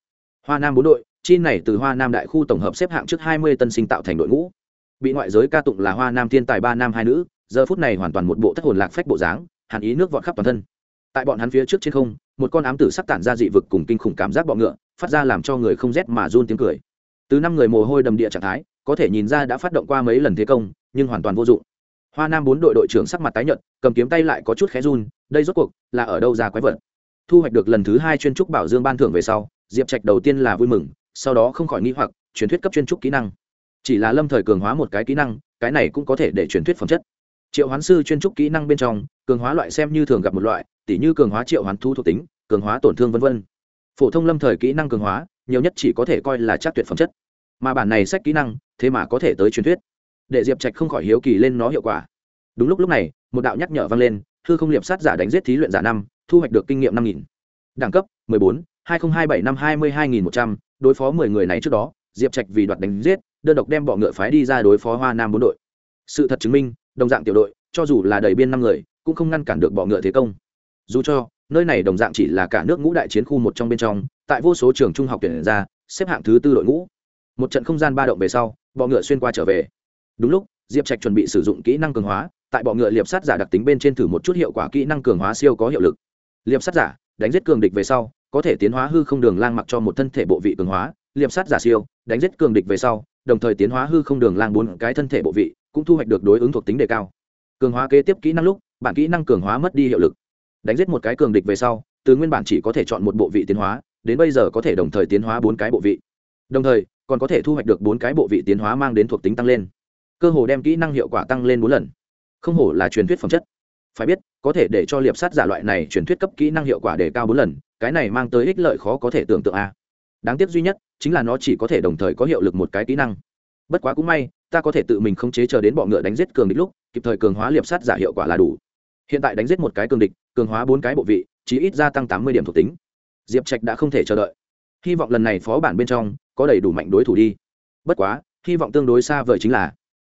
A: Hoa nam bốn đội, chi này từ hoa nam đại khu tổng hợp xếp hạng trước hai mươi tân sinh tạo thành đội ngũ bị ngoại giới ca tụng là hoa nam thiên tài ba nam hai nữ, giờ phút này hoàn toàn một bộ thất hồn lạc phách bộ dáng, hàn ý nước vọt khắp toàn thân. Tại bọn hắn phía trước trên không, một con ám tử sắc tản ra dị vực cùng kinh khủng cảm giác bọ ngựa, phát ra làm cho người không rét mà run tiếng cười. Từ năm người mồ hôi đầm địa trạng thái, có thể nhìn ra đã phát động qua mấy lần thế công, nhưng hoàn toàn vô dụng. Hoa nam bốn đội đội trưởng sắc mặt tái nhợt, cầm kiếm tay lại có chút khé run, đây rốt cuộc là ở đâu ra quái vật? Thu hoạch được lần thứ hai chuyên trúc bảo dương ban thưởng về sau, diệp trạch đầu tiên là vui mừng, sau đó không khỏi nghĩ hoặc, truyền thuyết cấp chuyên trúc kỹ năng chỉ là lâm thời cường hóa một cái kỹ năng, cái này cũng có thể để truyền thuyết phẩm chất. Triệu hoán sư chuyên trúc kỹ năng bên trong, cường hóa loại xem như thường gặp một loại, tỉ như cường hóa triệu hoán thu thuộc tính, cường hóa tổn thương v v phổ thông lâm thời kỹ năng cường hóa, nhiều nhất chỉ có thể coi là chắc tuyệt phẩm chất. Mà bản này sách kỹ năng, thế mà có thể tới truyền thuyết. Để diệp trạch không khỏi hiếu kỳ lên nó hiệu quả. Đúng lúc lúc này, một đạo nhắc nhở vang lên thư không liệp sát giả đánh giết thí luyện giả năm, thu hoạch được kinh nghiệm năm nghìn. Đẳng cấp, mười bốn, hai nghìn hai bảy năm hai mươi hai nghìn một trăm, đối phó mười người này trước đó, diệp trạch vì đoạt đánh giết đơn độc đem bọ ngựa phái đi ra đối phó hoa nam bốn đội. Sự thật chứng minh, đồng dạng tiểu đội, cho dù là đầy biên năm người, cũng không ngăn cản được bọ ngựa thế công. Dù cho, nơi này đồng dạng chỉ là cả nước ngũ đại chiến khu một trong bên trong, tại vô số trường trung học tuyển ra, xếp hạng thứ tư đội ngũ. Một trận không gian ba động về sau, bọ ngựa xuyên qua trở về. Đúng lúc, diệp trạch chuẩn bị sử dụng kỹ năng cường hóa, tại bọ ngựa liệp sát giả đặc tính bên trên thử một chút hiệu quả kỹ năng cường hóa siêu có hiệu lực. Liệp sát giả, đánh giết cường địch về sau, có thể tiến hóa hư không đường lang mặc cho một thân thể bộ vị cường hóa liệp sát giả siêu, đánh giết cường địch về sau, đồng thời tiến hóa hư không đường lang bốn cái thân thể bộ vị, cũng thu hoạch được đối ứng thuộc tính đề cao. Cường hóa kế tiếp kỹ năng lúc, bản kỹ năng cường hóa mất đi hiệu lực. Đánh giết một cái cường địch về sau, từ nguyên bản chỉ có thể chọn một bộ vị tiến hóa, đến bây giờ có thể đồng thời tiến hóa bốn cái bộ vị. Đồng thời, còn có thể thu hoạch được bốn cái bộ vị tiến hóa mang đến thuộc tính tăng lên. Cơ hồ đem kỹ năng hiệu quả tăng lên bốn lần. Không hổ là truyền thuyết phẩm chất. Phải biết, có thể để cho liệp sát giả loại này truyền thuyết cấp kỹ năng hiệu quả đề cao bốn lần, cái này mang tới ích lợi khó có thể tưởng tượng a đáng tiếc duy nhất chính là nó chỉ có thể đồng thời có hiệu lực một cái kỹ năng. Bất quá cũng may, ta có thể tự mình không chế chờ đến bọ ngựa đánh giết cường địch lúc, kịp thời cường hóa liệp sát giả hiệu quả là đủ. Hiện tại đánh giết một cái cường địch, cường hóa bốn cái bộ vị chỉ ít gia tăng tám mươi điểm thuộc tính. Diệp trạch đã không thể chờ đợi. Hy vọng lần này phó bản bên trong có đầy đủ mạnh đối thủ đi. Bất quá, hy vọng tương đối xa vời chính là,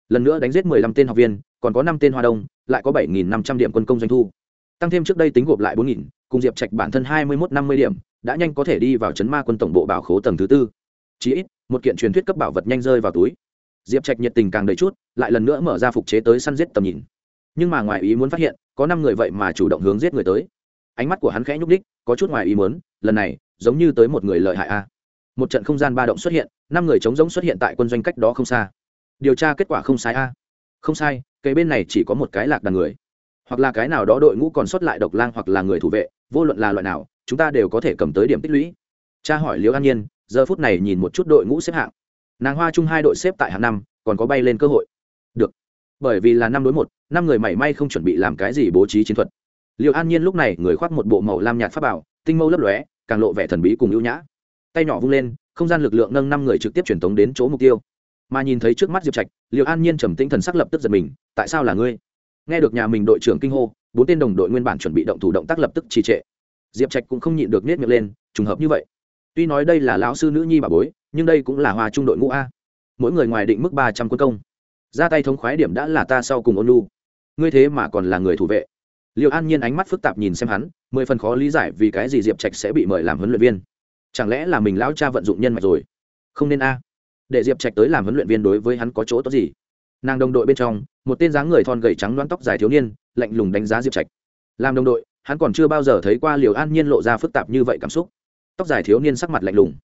A: lần nữa đánh giết mười lăm tên học viên, còn có năm tên hoa đông, lại có bảy nghìn năm trăm điểm quân công doanh thu. Tăng thêm trước đây tính gộp lại bốn nghìn, cùng diệp trạch bản thân hai mươi một năm mươi điểm đã nhanh có thể đi vào chấn ma quân tổng bộ bảo khố tầng thứ tư. Chí ít, một kiện truyền thuyết cấp bảo vật nhanh rơi vào túi. Diệp trạch nhiệt tình càng đầy chút, lại lần nữa mở ra phục chế tới săn giết tầm nhìn. Nhưng mà ngoài ý muốn phát hiện, có năm người vậy mà chủ động hướng giết người tới. Ánh mắt của hắn khẽ nhúc đích có chút ngoài ý muốn, lần này, giống như tới một người lợi hại a. Một trận không gian ba động xuất hiện, năm người chống giống xuất hiện tại quân doanh cách đó không xa. Điều tra kết quả không sai a. Không sai cây bên này chỉ có một cái lạc đàn người hoặc là cái nào đó đội ngũ còn sót lại độc lang hoặc là người thủ vệ, vô luận là loại nào, chúng ta đều có thể cầm tới điểm tích lũy. Cha hỏi liễu an nhiên, giờ phút này nhìn một chút đội ngũ xếp hạng. Nàng hoa chung hai đội xếp tại hạng năm, còn có bay lên cơ hội. Được. Bởi vì là năm đối một, năm người mảy may không chuẩn bị làm cái gì bố trí chiến thuật. Liệu an nhiên lúc này người khoác một bộ màu lam nhạt pháp bảo, tinh mâu lấp lóe, càng lộ vẻ thần bí cùng ưu nhã. Tay nhỏ vung lên, không gian lực lượng nâng năm người trực tiếp truyền tống đến chỗ mục tiêu. Mà nhìn thấy trước mắt diệp trạch liệu an nhiên trầm tinh thần sắc lập tức giật mình, tại sao là ngươi? Nghe được nhà mình đội trưởng kinh hô, bốn tên đồng đội nguyên bản chuẩn bị động thủ động tác lập tức trì trệ. Diệp trạch cũng không nhịn được nết miệng lên, trùng hợp như vậy. Tuy nói đây là lão sư nữ nhi bà bối, nhưng đây cũng là hoa trung đội ngũ a. Mỗi người ngoài định mức ba trăm quân công. Ra tay thống khoái điểm đã là ta sau cùng ôn lu ngươi thế mà còn là người thủ vệ. Liệu an nhiên ánh mắt phức tạp nhìn xem hắn, mười phần khó lý giải vì cái gì diệp trạch sẽ bị mời làm huấn luyện viên. Chẳng lẽ là mình lão cha vận dụng nhân mạch rồi? Không nên a. Để diệp trạch tới làm huấn luyện viên đối với hắn có chỗ tốt gì? Nàng đồng đội bên trong, một tên dáng người thon gầy trắng đoán tóc dài thiếu niên, lạnh lùng đánh giá diệp trạch. Làm đồng đội, hắn còn chưa bao giờ thấy qua liều an nhiên lộ ra phức tạp như vậy cảm xúc. Tóc dài thiếu niên sắc mặt lạnh lùng.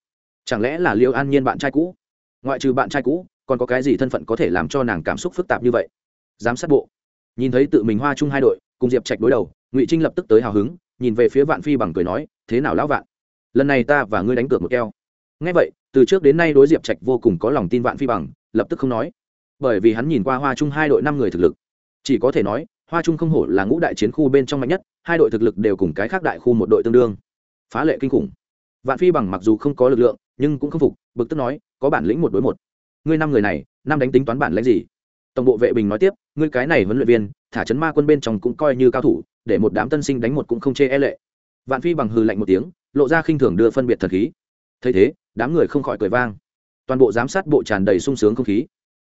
A: Chẳng lẽ là liều an nhiên bạn trai cũ? Ngoại trừ bạn trai cũ, còn có cái gì thân phận có thể làm cho nàng cảm xúc phức tạp như vậy? Giám sát bộ. Nhìn thấy tự mình hoa chung hai đội, cùng diệp trạch đối đầu, ngụy trinh lập tức tới hào hứng, nhìn về phía vạn phi bằng cười nói, thế nào lão vạn? Lần này ta và ngươi đánh cược một keo. Ngay vậy, từ trước đến nay đối diệp trạch vô cùng có lòng tin vạn phi bằng, lập tức không nói bởi vì hắn nhìn qua hoa Trung hai đội năm người thực lực. Chỉ có thể nói, hoa trung không hổ là ngũ đại chiến khu bên trong mạnh nhất, hai đội thực lực đều cùng cái khác đại khu một đội tương đương. Phá lệ kinh khủng. Vạn phi bằng mặc dù không có lực lượng, nhưng cũng không phục, bực tức nói, có bản lĩnh một đối một. Ngươi năm người này, năm đánh tính toán bản lãnh gì? Tổng bộ vệ bình nói tiếp, ngươi cái này huấn luyện viên, thả chấn ma quân bên trong cũng coi như cao thủ, để một đám tân sinh đánh một cũng không chê e lệ. Vạn phi bằng hừ lạnh một tiếng, lộ ra khinh thường đưa phân biệt thần khí. Thấy thế, đám người không khỏi cười vang. Toàn bộ giám sát bộ tràn đầy sung sướng không khí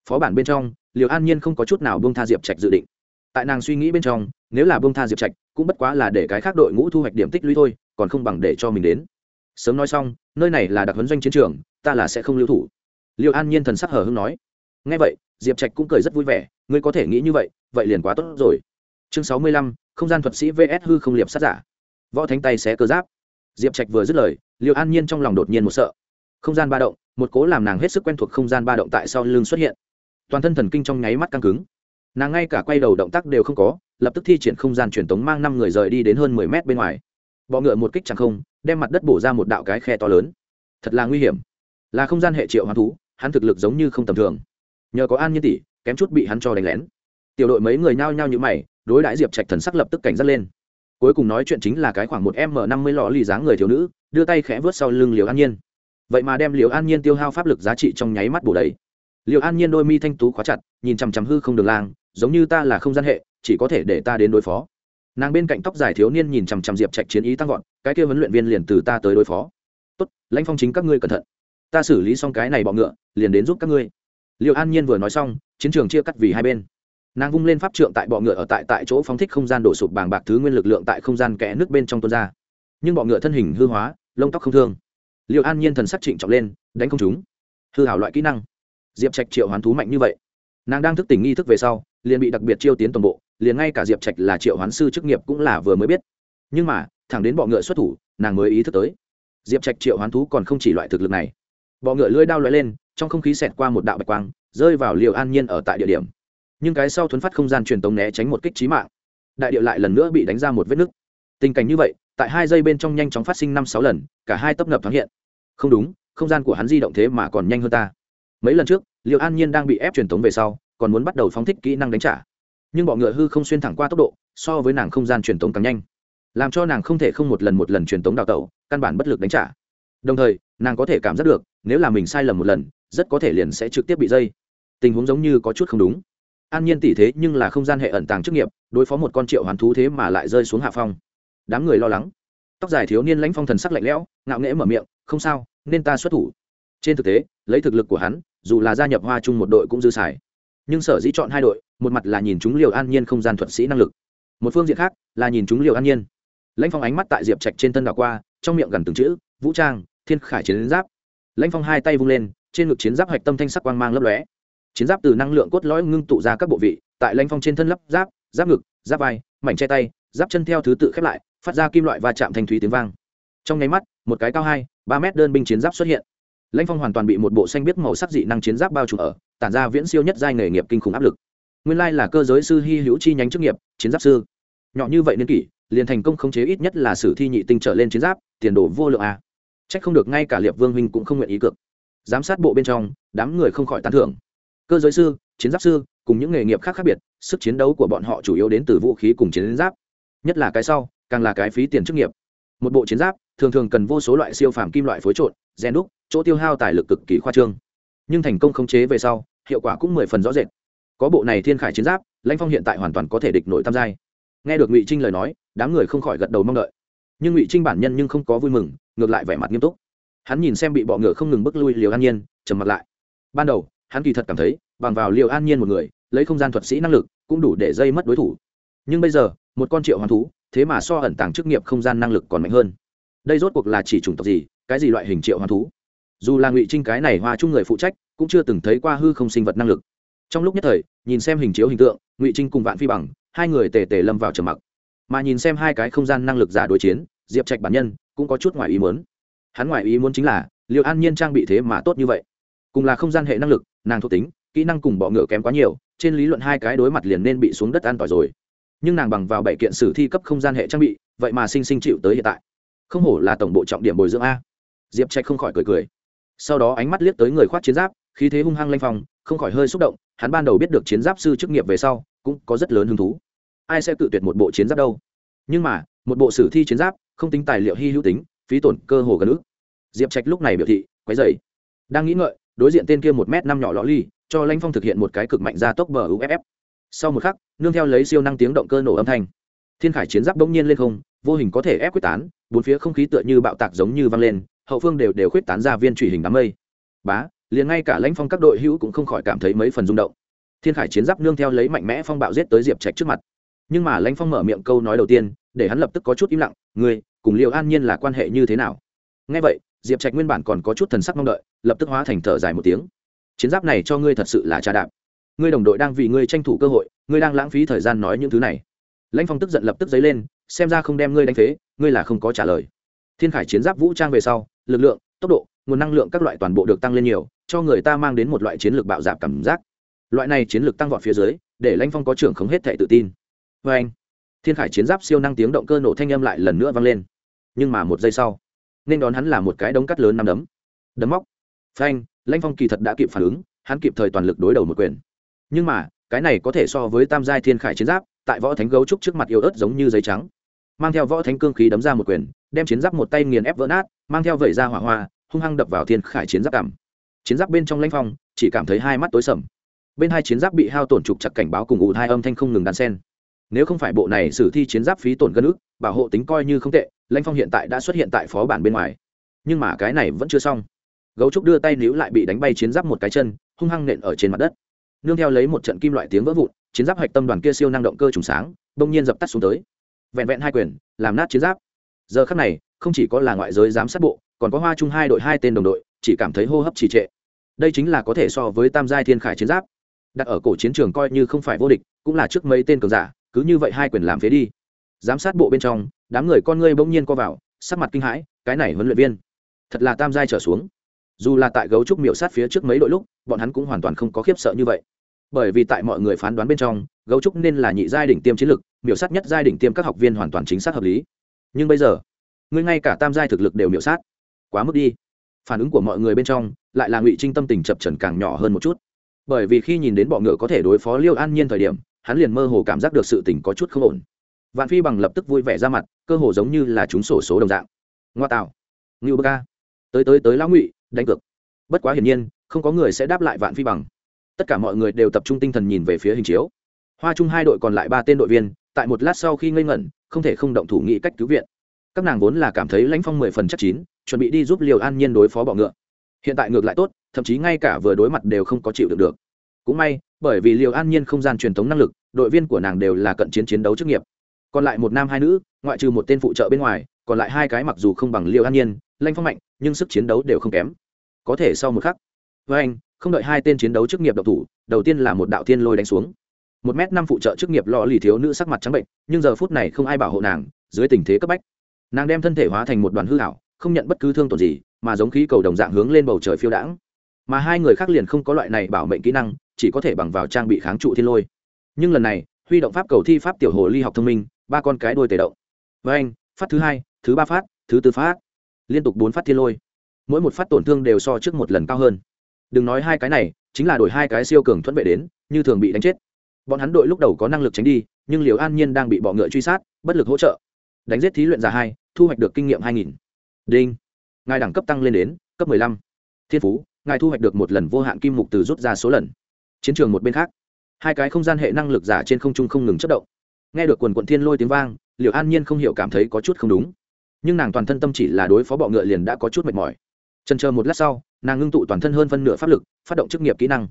A: phó bản bên trong liệu an nhiên không có chút nào bông tha diệp trạch dự định. Tại nàng suy nghĩ bên trong, nếu là bông tha diệp trạch, cũng bất quá là để cái khác đội ngũ thu hoạch điểm tích lũy thôi, còn không bằng để cho mình đến. Sớm nói xong, nơi này là đặc huấn doanh chiến trường, ta là sẽ không lưu thủ. Liêu an nhiên thần sắc hờ hưng nói. Ngay vậy, diệp trạch cũng cười rất vui vẻ, ngươi có thể nghĩ như vậy vậy liền quá tốt rồi. Chương sáu mươi lăm, không gian thuật sĩ vs hư không liệp sát giả. Võ thánh tay xé cơ giáp. Diệp trạch vừa dứt lời liêu an nhiên trong lòng đột nhiên một sợ. Không gian ba động, một cố làm nàng hết sức quen thuộc không gian ba động tại sau lưng xuất hiện toàn thân thần kinh trong nháy mắt căng cứng. Nàng ngay cả quay đầu động tác đều không có, lập tức thi triển không gian truyền tống mang năm người rời đi đến hơn mười mét bên ngoài. Bọ ngựa một kích chẳng không, đem mặt đất bổ ra một đạo cái khe to lớn. Thật là nguy hiểm. Là không gian hệ triệu hoán thú, hắn thực lực giống như không tầm thường. Nhờ có an nhiên tỷ, kém chút bị hắn cho đánh lén. Tiểu đội mấy người nhao nhao như mày, đối đãi diệp trạch thần sắc lập tức cảnh giác lên. Cuối cùng nói chuyện chính là cái khoảng một m năm mươi lọ lì dáng người thiếu nữ, đưa tay khẽ vớt sau lưng liều an nhiên. Vậy mà đem liều an nhiên tiêu hao pháp lực giá trị trong nháy mắt bổ đầy liệu an nhiên đôi mi thanh tú khóa chặt, nhìn chằm chằm hư không đường lang, giống như ta là không gian hệ, chỉ có thể để ta đến đối phó. Nàng bên cạnh tóc dài thiếu niên nhìn chằm chằm diệp trạch chiến ý tăng vọt, cái kia huấn luyện viên liền từ ta tới đối phó. Tốt, lãnh phong chính các ngươi cẩn thận. Ta xử lý xong cái này bọ ngựa, liền đến giúp các ngươi. Liệu an nhiên vừa nói xong, chiến trường chia cắt vì hai bên. Nàng vung lên pháp trượng tại bọ ngựa ở tại tại chỗ phóng thích không gian đổ sụp bàng bạc thứ nguyên lực lượng tại không gian kẽ nước bên trong tuôn ra. Nhưng bọ ngựa thân hình hư hóa, lông tóc không thương. Liệu an nhiên thần sắc trịnh trọng lên, đánh không chúng hư hảo loại kỹ năng diệp trạch triệu hoán thú mạnh như vậy. Nàng đang thức tỉnh nghi thức về sau, liền bị đặc biệt chiêu tiến toàn bộ, liền ngay cả diệp trạch là triệu hoán sư chức nghiệp cũng là vừa mới biết. Nhưng mà, thẳng đến bọ ngựa xuất thủ, nàng mới ý thức tới. Diệp trạch triệu hoán thú còn không chỉ loại thực lực này. Bọ ngựa lưỡi đao lóe lên, trong không khí xẹt qua một đạo bạch quang, rơi vào liều an nhiên ở tại địa điểm. Nhưng cái sau thuấn phát không gian truyền tống né tránh một kích trí mạng. Đại điệu lại lần nữa bị đánh ra một vết nứt. Tình cảnh như vậy, tại hai giây bên trong nhanh chóng phát sinh năm sáu lần, cả hai tấp nập thoáng hiện. Không đúng, không gian của hắn di động thế mà còn nhanh hơn ta mấy lần trước liệu an nhiên đang bị ép truyền tống về sau, còn muốn bắt đầu phóng thích kỹ năng đánh trả. Nhưng bọ ngựa hư không xuyên thẳng qua tốc độ, so với nàng không gian truyền tống càng nhanh. Làm cho nàng không thể không một lần một lần truyền tống đào tẩu, căn bản bất lực đánh trả. Đồng thời, nàng có thể cảm giác được, nếu là mình sai lầm một lần, rất có thể liền sẽ trực tiếp bị dây. Tình huống giống như có chút không đúng. An nhiên tỷ thế nhưng là không gian hệ ẩn tàng chức nghiệp, đối phó một con triệu hoàn thú thế mà lại rơi xuống hạ phong. Đám người lo lắng. Tóc dài thiếu niên lãnh phong thần sắc lạnh lẽo, ngạo nghễ mở miệng, không sao, nên ta xuất thủ. Trên thực tế, lấy thực lực của hắn dù là gia nhập hoa chung một đội cũng dư xài. Nhưng sở dĩ chọn hai đội, một mặt là nhìn chúng liều an nhiên không gian thuật sĩ năng lực, một phương diện khác là nhìn chúng liều an nhiên. Lãnh phong ánh mắt tại diệp trạch trên thân đảo qua, trong miệng gần từng chữ, vũ trang, thiên khải chiến giáp. Lãnh phong hai tay vung lên, trên ngực chiến giáp hạch tâm thanh sắc quang mang lấp lóe. Chiến giáp từ năng lượng cốt lõi ngưng tụ ra các bộ vị, tại lãnh phong trên thân lắp giáp giáp ngực, giáp vai, mảnh che tay, giáp chân theo thứ tự khép lại, phát ra kim loại va chạm thanh thúy tiếng vang. Trong nháy mắt, một cái cao hai, ba mét đơn binh chiến giáp xuất hiện lãnh phong hoàn toàn bị một bộ xanh biết màu sắc dị năng chiến giáp bao trùm ở, tản ra viễn siêu nhất giai nghề nghiệp kinh khủng áp lực. Nguyên lai là cơ giới sư hy hữu chi nhánh chức nghiệp, chiến giáp sư. Nhỏ như vậy niên kỷ, liền thành công khống chế ít nhất là sử thi nhị tinh trở lên chiến giáp, tiền đồ vô lượng a. Trách không được ngay cả liệp vương huynh cũng không nguyện ý cược. giám sát bộ bên trong, đám người không khỏi tán thưởng. Cơ giới sư, chiến giáp sư, cùng những nghề nghiệp khác khác biệt, sức chiến đấu của bọn họ chủ yếu đến từ vũ khí cùng chiến giáp. Nhất là cái sau, càng là cái phí tiền chức nghiệp. Một bộ chiến giáp thường thường cần vô số loại siêu phàm kim loại phối trộn, gen đúc, chỗ tiêu hao tài lực cực kỳ khoa trương. Nhưng thành công khống chế về sau, hiệu quả cũng mười phần rõ rệt. Có bộ này thiên khải chiến giáp, lãnh phong hiện tại hoàn toàn có thể địch nội tam giai. Nghe được ngụy trinh lời nói, đám người không khỏi gật đầu mong đợi. Nhưng ngụy trinh bản nhân nhưng không có vui mừng, ngược lại vẻ mặt nghiêm túc. Hắn nhìn xem bị bọ ngựa không ngừng bước lui liều an nhiên, trầm mặt lại. Ban đầu, hắn kỳ thật cảm thấy, bằng vào liều an nhiên một người, lấy không gian thuật sĩ năng lực, cũng đủ để dây mất đối thủ. Nhưng bây giờ, một con triệu hoàn thú, thế mà so ẩn tàng chức nghiệp không gian năng lực còn mạnh hơn đây rốt cuộc là chỉ chủng tộc gì, cái gì loại hình triệu hoàn thú? Dù là ngụy trinh cái này hoa chung người phụ trách, cũng chưa từng thấy qua hư không sinh vật năng lực. Trong lúc nhất thời, nhìn xem hình chiếu hình tượng, ngụy trinh cùng vạn phi bằng, hai người tề tề lâm vào trầm mặc. Mà nhìn xem hai cái không gian năng lực giả đối chiến, diệp trạch bản nhân cũng có chút ngoài ý muốn. Hắn ngoài ý muốn chính là liệu an nhiên trang bị thế mà tốt như vậy. Cùng là không gian hệ năng lực, nàng thuộc tính, kỹ năng cùng bọ ngựa kém quá nhiều, trên lý luận hai cái đối mặt liền nên bị xuống đất an tỏi rồi. Nhưng nàng bằng vào bảy kiện sử thi cấp không gian hệ trang bị, vậy mà sinh sinh chịu tới hiện tại không hổ là tổng bộ trọng điểm bồi dưỡng a. Diệp trạch không khỏi cười cười. Sau đó ánh mắt liếc tới người khoác chiến giáp, khí thế hung hăng lanh phong, không khỏi hơi xúc động, hắn ban đầu biết được chiến giáp sư chức nghiệp về sau, cũng có rất lớn hứng thú. Ai sẽ cự tuyệt một bộ chiến giáp đâu? Nhưng mà, một bộ sử thi chiến giáp, không tính tài liệu hy hữu tính, phí tổn cơ hồ gần ước diệp trạch lúc này biểu thị, quấy dày đang nghĩ ngợi, đối diện tên kia một m năm nhỏ lõ ly, cho lanh phong thực hiện một cái cực mạnh ra tốc bờ uff sau một khắc, nương theo lấy siêu năng tiếng động cơ nổ âm thanh. Thiên khải chiến giáp bỗng nhiên lên không vô hình có thể ép quyết tán, bốn phía không khí tựa như bạo tạc giống như văng lên, hậu phương đều đều khuyết tán ra viên truy hình đám mây. Bá, liền ngay cả lãnh phong các đội hữu cũng không khỏi cảm thấy mấy phần rung động. Thiên khải chiến giáp nương theo lấy mạnh mẽ phong bạo giết tới diệp trạch trước mặt. Nhưng mà lãnh phong mở miệng câu nói đầu tiên, để hắn lập tức có chút im lặng người cùng liệu an nhiên là quan hệ như thế nào? Ngay vậy, diệp trạch nguyên bản còn có chút thần sắc mong đợi, lập tức hóa thành thở dài một tiếng. Chiến giáp này cho ngươi thật sự là trà đạp. Ngươi đồng đội đang vì ngươi tranh thủ cơ hội, ngươi đang lãng phí thời gian nói những thứ này. Lãnh phong tức giận lập tức dấy lên xem ra không đem ngươi đánh phế, ngươi là không có trả lời. Thiên khải chiến giáp vũ trang về sau, lực lượng, tốc độ, nguồn năng lượng các loại toàn bộ được tăng lên nhiều, cho người ta mang đến một loại chiến lược bạo dạp cảm giác. Loại này chiến lược tăng vọt phía dưới, để lãnh phong có trưởng không hết thể tự tin. Vê anh, thiên khải chiến giáp siêu năng tiếng động cơ nổ thanh âm lại lần nữa vang lên. Nhưng mà một giây sau, nên đón hắn là một cái đống cắt lớn nằm đấm. Đấm móc. Phanh lãnh phong kỳ thật đã kịp phản ứng, hắn kịp thời toàn lực đối đầu một quyền. Nhưng mà, cái này có thể so với tam giai thiên khải chiến giáp, tại võ thánh gấu trúc trước mặt yếu ớt giống như giấy trắng mang theo võ thánh cương khí đấm ra một quyền, đem chiến giáp một tay nghiền ép vỡ nát, mang theo vẩy ra hỏa hoa, hung hăng đập vào thiên khải chiến giáp cảm chiến giáp bên trong lãnh phong, chỉ cảm thấy hai mắt tối sầm. Bên hai chiến giáp bị hao tổn trục chặt cảnh báo cùng ủ hai âm thanh không ngừng đan sen. Nếu không phải bộ này sử thi chiến giáp phí tổn gân ức, bảo hộ tính coi như không tệ, lãnh phong hiện tại đã xuất hiện tại phó bản bên ngoài. Nhưng mà cái này vẫn chưa xong. Gấu trúc đưa tay níu lại bị đánh bay chiến giáp một cái chân, hung hăng nện ở trên mặt đất. Nương theo lấy một trận kim loại tiếng vỡ vụn, chiến giáp hạch tâm đoàn kia siêu năng động cơ trùng sáng, bỗng nhiên dập tắt xuống tới vẹn vẹn hai quyền, làm nát chiến giáp. Giờ khắc này, không chỉ có là ngoại giới giám sát bộ, còn có hoa chung hai đội hai tên đồng đội, chỉ cảm thấy hô hấp trì trệ. Đây chính là có thể so với tam giai thiên khải chiến giáp. Đặt ở cổ chiến trường coi như không phải vô địch, cũng là trước mấy tên cường giả, cứ như vậy hai quyền làm phế đi. Giám sát bộ bên trong, đám người con ngươi bỗng nhiên co vào, sắc mặt kinh hãi, cái này huấn luyện viên, thật là tam giai trở xuống. Dù là tại gấu trúc miệu sát phía trước mấy đội lúc, bọn hắn cũng hoàn toàn không có khiếp sợ như vậy. Bởi vì tại mọi người phán đoán bên trong, gấu trúc nên là nhị giai đỉnh tiêm chiến lực miểu sát nhất giai đỉnh tiêm các học viên hoàn toàn chính xác hợp lý. Nhưng bây giờ, ngươi ngay cả tam giai thực lực đều miểu sát. Quá mức đi. Phản ứng của mọi người bên trong lại là ngụy trinh tâm tình chập trần càng nhỏ hơn một chút. Bởi vì khi nhìn đến bọ ngựa có thể đối phó liêu an nhiên thời điểm, hắn liền mơ hồ cảm giác được sự tình có chút không ổn. Vạn phi bằng lập tức vui vẻ ra mặt, cơ hồ giống như là chúng sổ số đồng dạng. Ngoa tạo. Ngưu bơ ca. Tới tới tới lão ngụy, đánh cược. Bất quá hiển nhiên, không có người sẽ đáp lại vạn phi bằng. Tất cả mọi người đều tập trung tinh thần nhìn về phía hình chiếu. Hoa chung hai đội còn lại ba tên đội viên tại một lát sau khi ngây ngẩn, không thể không động thủ nghị cách cứu viện. Các nàng vốn là cảm thấy lãnh phong mười phần chắc chín, chuẩn bị đi giúp liều an nhiên đối phó bọ ngựa. Hiện tại ngược lại tốt, thậm chí ngay cả vừa đối mặt đều không có chịu được được. Cũng may, bởi vì liều an nhiên không gian truyền thống năng lực, đội viên của nàng đều là cận chiến chiến đấu chức nghiệp. Còn lại một nam hai nữ, ngoại trừ một tên phụ trợ bên ngoài, còn lại hai cái mặc dù không bằng liều an nhiên lanh phong mạnh, nhưng sức chiến đấu đều không kém. Có thể sau một khắc, với anh, không đợi hai tên chiến đấu chức nghiệp độc thủ, đầu tiên là một đạo thiên lôi đánh xuống một m năm phụ trợ chức nghiệp lò lì thiếu nữ sắc mặt trắng bệnh, nhưng giờ phút này không ai bảo hộ nàng, dưới tình thế cấp bách. Nàng đem thân thể hóa thành một đoàn hư hảo không nhận bất cứ thương tổn gì, mà giống khí cầu đồng dạng hướng lên bầu trời phiêu đãng. Mà hai người khác liền không có loại này bảo mệnh kỹ năng, chỉ có thể bằng vào trang bị kháng trụ thiên lôi. Nhưng lần này, huy động pháp cầu thi pháp tiểu hồ ly học thông minh, ba con cái đôi tề động. Với anh, phát thứ hai, thứ ba phát, thứ tư phát. Liên tục bốn phát thiên lôi. Mỗi một phát tổn thương đều so trước một lần cao hơn. Đừng nói hai cái này, chính là đổi hai cái siêu cường thuẫn vệ đến, như thường bị đánh chết bọn hắn đội lúc đầu có năng lực tránh đi, nhưng liều an nhiên đang bị bọ ngựa truy sát, bất lực hỗ trợ. Đánh giết thí luyện giả hai, thu hoạch được kinh nghiệm hai nghìn. Đinh. Ngài đẳng cấp tăng lên đến cấp mười lăm. Thiên phú, ngài thu hoạch được một lần vô hạn kim mục từ rút ra số lần. Chiến trường một bên khác. Hai cái không gian hệ năng lực giả trên không trung không ngừng chất động. Nghe được quần quận thiên lôi tiếng vang liệu an nhiên không hiểu cảm thấy có chút không đúng. Nhưng nàng toàn thân tâm chỉ là đối phó bọ ngựa liền đã có chút mệt mỏi. Trần chờ một lát sau, nàng ngưng tụ toàn thân hơn phân nửa pháp lực, phát động chức nghiệp kỹ năng.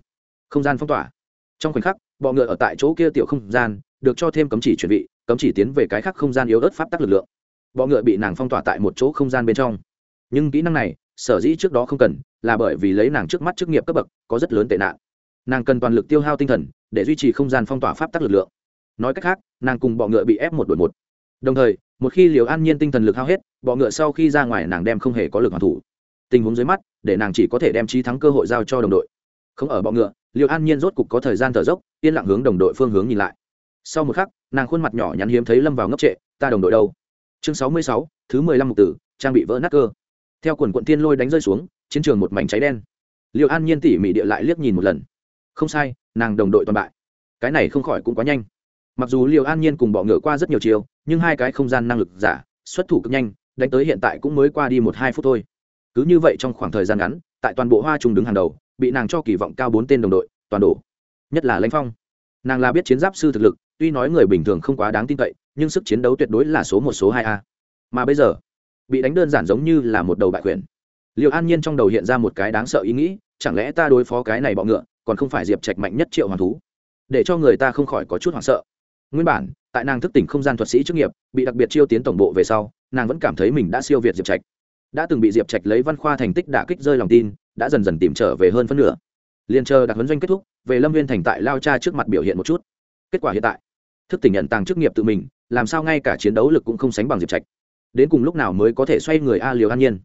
A: Không gian phong tỏa. Trong khoảnh khắc bọ ngựa ở tại chỗ kia tiểu không gian, được cho thêm cấm chỉ chuẩn bị cấm chỉ tiến về cái khác không gian yếu ớt pháp tắc lực lượng. Bọ ngựa bị nàng phong tỏa tại một chỗ không gian bên trong. Nhưng kỹ năng này, sở dĩ trước đó không cần, là bởi vì lấy nàng trước mắt chức nghiệp cấp bậc, có rất lớn tệ nạn. Nàng cần toàn lực tiêu hao tinh thần, để duy trì không gian phong tỏa pháp tắc lực lượng. Nói cách khác, nàng cùng bọ ngựa bị ép một đội một. Đồng thời, một khi liều an nhiên tinh thần lực hao hết, bọ ngựa sau khi ra ngoài nàng đem không hề có lực hoàn thủ. Tình huống dưới mắt, để nàng chỉ có thể đem trí thắng cơ hội giao cho đồng đội không ở bọ ngựa liều an nhiên rốt cục có thời gian thở dốc, yên lặng hướng đồng đội phương hướng nhìn lại. Sau một khắc, nàng khuôn mặt nhỏ nhắn hiếm thấy lâm vào ngốc trệ, ta đồng đội đâu? Chương sáu mươi sáu, thứ mười lăm mục tử, trang bị vỡ nát cơ. Theo quần quận tiên lôi đánh rơi xuống, chiến trường một mảnh cháy đen. Liệu an nhiên tỉ mỉ địa lại liếc nhìn một lần. Không sai, nàng đồng đội toàn bại. Cái này không khỏi cũng quá nhanh. Mặc dù liệu an nhiên cùng bọ ngựa qua rất nhiều chiều, nhưng hai cái không gian năng lực giả, xuất thủ cực nhanh, đánh tới hiện tại cũng mới qua đi một hai phút thôi. Cứ như vậy trong khoảng thời gian ngắn, tại toàn bộ hoa trùng đứng hàng đầu bị nàng cho kỳ vọng cao bốn tên đồng đội, toàn đổ. Nhất là lãnh phong. Nàng là biết chiến giáp sư thực lực, tuy nói người bình thường không quá đáng tin cậy, nhưng sức chiến đấu tuyệt đối là số một, số hai a. Mà bây giờ, bị đánh đơn giản giống như là một đầu bại quyền. Liệu an nhiên trong đầu hiện ra một cái đáng sợ ý nghĩ, chẳng lẽ ta đối phó cái này bọ ngựa, còn không phải diệp trạch mạnh nhất triệu hoàng thú? Để cho người ta không khỏi có chút hoảng sợ. Nguyên bản, tại nàng thức tỉnh không gian thuật sĩ chức nghiệp, bị đặc biệt chiêu tiến tổng bộ về sau, nàng vẫn cảm thấy mình đã siêu việt diệp trạch. Đã từng bị diệp trạch lấy văn khoa thành tích đả kích rơi lòng tin đã dần dần tìm trở về hơn phân nửa. Liền chờ đặc huấn doanh kết thúc, về lâm viên thành tại lao cha trước mặt biểu hiện một chút. Kết quả hiện tại, thức tỉnh nhận tàng chức nghiệp tự mình, làm sao ngay cả chiến đấu lực cũng không sánh bằng diệp trạch. Đến cùng lúc nào mới có thể xoay người a liều an nhiên?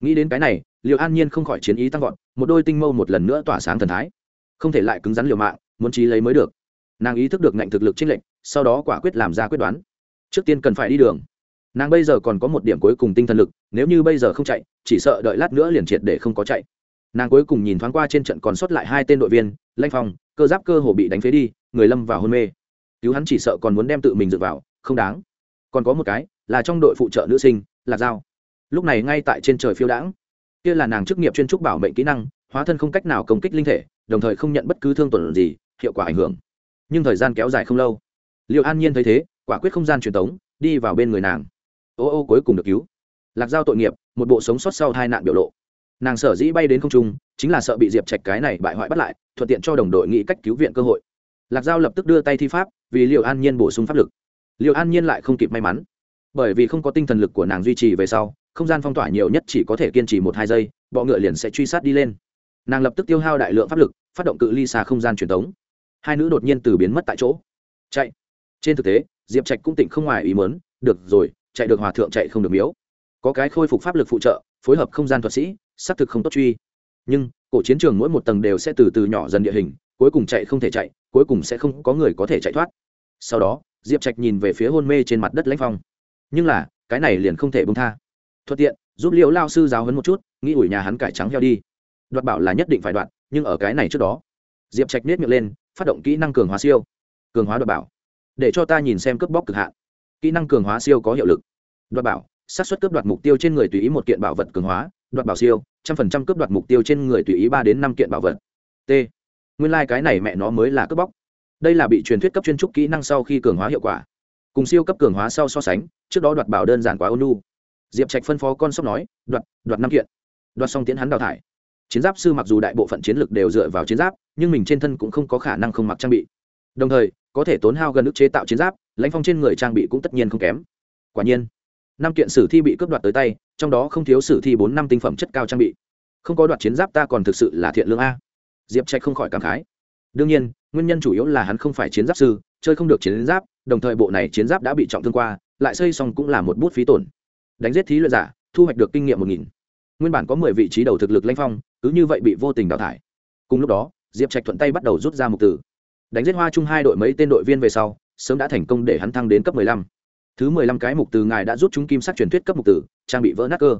A: Nghĩ đến cái này liều an nhiên không khỏi chiến ý tăng vọt, một đôi tinh mâu một lần nữa tỏa sáng thần thái. Không thể lại cứng rắn liều mạng, muốn trí lấy mới được. Nàng ý thức được ngạnh thực lực trên lệnh sau đó quả quyết làm ra quyết đoán. Trước tiên cần phải đi đường. Nàng bây giờ còn có một điểm cuối cùng tinh thần lực, nếu như bây giờ không chạy, chỉ sợ đợi lát nữa liền triệt để không có chạy nàng cuối cùng nhìn thoáng qua trên trận còn sót lại hai tên đội viên, lanh phong, cơ giáp cơ hồ bị đánh phế đi, người lâm vào hôn mê. Cứu hắn chỉ sợ còn muốn đem tự mình dựa vào, không đáng. Còn có một cái, là trong đội phụ trợ nữ sinh, lạc dao lúc này ngay tại trên trời phiêu đãng. Kia là nàng chức nghiệp chuyên trúc bảo mệnh kỹ năng, hóa thân không cách nào công kích linh thể, đồng thời không nhận bất cứ thương tổn gì, hiệu quả ảnh hưởng. Nhưng thời gian kéo dài không lâu. Liệu an nhiên thấy thế, quả quyết không gian truyền tống, đi vào bên người nàng. Ô ô cuối cùng được cứu. Lạc giao tội nghiệp, một bộ sống sót sau hai nạn biểu lộ nàng sở dĩ bay đến không trung, chính là sợ bị diệp trạch cái này bại hoại bắt lại, thuận tiện cho đồng đội nghĩ cách cứu viện cơ hội. Lạc giao lập tức đưa tay thi pháp, vì liệu an nhiên bổ sung pháp lực. Liệu an nhiên lại không kịp may mắn, bởi vì không có tinh thần lực của nàng duy trì về sau, không gian phong tỏa nhiều nhất chỉ có thể kiên trì một hai giây, bọ ngựa liền sẽ truy sát đi lên. Nàng lập tức tiêu hao đại lượng pháp lực, phát động cự ly xa không gian truyền thống hai nữ đột nhiên từ biến mất tại chỗ. Chạy. Trên thực tế, diệp trạch cũng tỉnh không ngoài ý mớn được rồi, chạy được hòa thượng chạy không được miếu. Có cái khôi phục pháp lực phụ trợ, phối hợp không gian thuật sĩ xác thực không tốt truy. Nhưng, cổ chiến trường mỗi một tầng đều sẽ từ từ nhỏ dần địa hình, cuối cùng chạy không thể chạy, cuối cùng sẽ không có người có thể chạy thoát. Sau đó, diệp trạch nhìn về phía hôn mê trên mặt đất lãnh phong. Nhưng là, cái này liền không thể bông tha. Thuận tiện, giúp liễu lao sư giáo hấn một chút, nghĩ ủi nhà hắn cải trắng heo đi. Đoạt bảo là nhất định phải đoạt, nhưng ở cái này trước đó, diệp trạch nết miệng lên, phát động kỹ năng cường hóa siêu. Cường hóa đoạt bảo. Để cho ta nhìn xem cướp bóc cực hạn. Kỹ năng cường hóa siêu có hiệu lực. Đoạt bảo, xác suất cướp đoạt mục tiêu trên người tùy ý một kiện bảo vật cường hóa đoạt bảo siêu, trăm phần trăm cướp đoạt mục tiêu trên người tùy ý ba đến năm kiện bảo vật. T. Nguyên lai、like、cái này mẹ nó mới là cướp bóc. Đây là bị truyền thuyết cấp chuyên trúc kỹ năng sau khi cường hóa hiệu quả. Cùng siêu cấp cường hóa sau so sánh, trước đó đoạt bảo đơn giản quá ônu diệp trạch phân phó con sóc nói, đoạt đoạt năm kiện. Đoạt xong tiến hắn đào thải. Chiến giáp sư mặc dù đại bộ phận chiến lực đều dựa vào chiến giáp, nhưng mình trên thân cũng không có khả năng không mặc trang bị. Đồng thời, có thể tốn hao gần ức chế tạo chiến giáp, lãnh phong trên người trang bị cũng tất nhiên không kém. Quả nhiên năm kiện sử thi bị cướp đoạt tới tay, trong đó không thiếu sử thi bốn năm tinh phẩm chất cao trang bị. Không có đoạt chiến giáp ta còn thực sự là thiện lương a. Diệp trạch không khỏi cảm khái. Đương nhiên, nguyên nhân chủ yếu là hắn không phải chiến giáp sư, chơi không được chiến giáp, đồng thời bộ này chiến giáp đã bị trọng thương qua, lại xây xong cũng là một bút phí tổn. Đánh giết thí luyện giả, thu hoạch được kinh nghiệm một nghìn. Nguyên bản có mười vị trí đầu thực lực lanh phong, cứ như vậy bị vô tình đào thải. Cùng lúc đó, diệp trạch thuận tay bắt đầu rút ra mục tử. Đánh giết hoa chung hai đội mấy tên đội viên về sau, sớm đã thành công để hắn thăng đến cấp mười lăm thứ mười lăm cái mục từ ngài đã rút chúng kim sắc truyền thuyết cấp mục từ, trang bị vỡ nát cơ.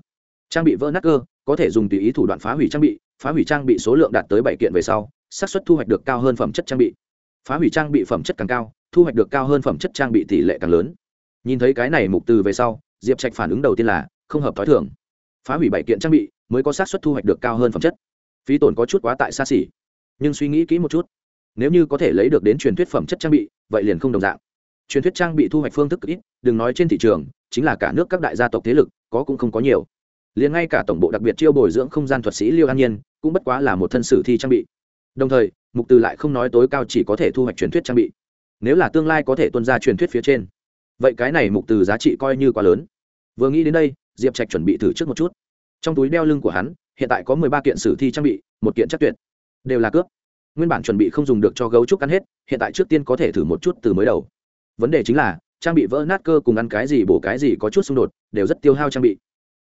A: Trang bị vỡ nát cơ, có thể dùng tùy ý thủ đoạn phá hủy trang bị, phá hủy trang bị số lượng đạt tới bảy kiện về sau, xác suất thu hoạch được cao hơn phẩm chất trang bị. Phá hủy trang bị phẩm chất càng cao, thu hoạch được cao hơn phẩm chất trang bị tỷ lệ càng lớn. Nhìn thấy cái này mục từ về sau, diệp trạch phản ứng đầu tiên là không hợp t h ó i thường. Phá hủy bảy kiện trang bị mới có xác suất thu hoạch được cao hơn phẩm chất. Phí tổn có chút quá tại xa xỉ. Nhưng suy nghĩ kỹ một chút, nếu như có thể lấy được đến truyền thuyết phẩm chất trang bị, vậy liền không đồng dạng truyền thuyết trang bị thu hoạch phương thức ít, đừng nói trên thị trường, chính là cả nước các đại gia tộc thế lực, có cũng không có nhiều. Liền ngay cả tổng bộ đặc biệt chiêu bồi dưỡng không gian thuật sĩ liêu an nhiên, cũng bất quá là một thân sử thi trang bị. Đồng thời, mục từ lại không nói tối cao chỉ có thể thu hoạch truyền thuyết trang bị. Nếu là tương lai có thể tuân ra truyền thuyết phía trên, vậy cái này mục từ giá trị coi như quá lớn. Vừa nghĩ đến đây, diệp trạch chuẩn bị thử trước một chút. Trong túi đeo lưng của hắn, hiện tại có mười ba kiện sử thi trang bị, một kiện chắc tuyệt. Đều là cướp. Nguyên bản chuẩn bị không dùng được cho gấu trúc cắn hết, hiện tại trước tiên có thể thử một chút từ mới đầu vấn đề chính là, trang bị vỡ nát cơ cùng ăn cái gì bổ cái gì có chút xung đột, đều rất tiêu hao trang bị.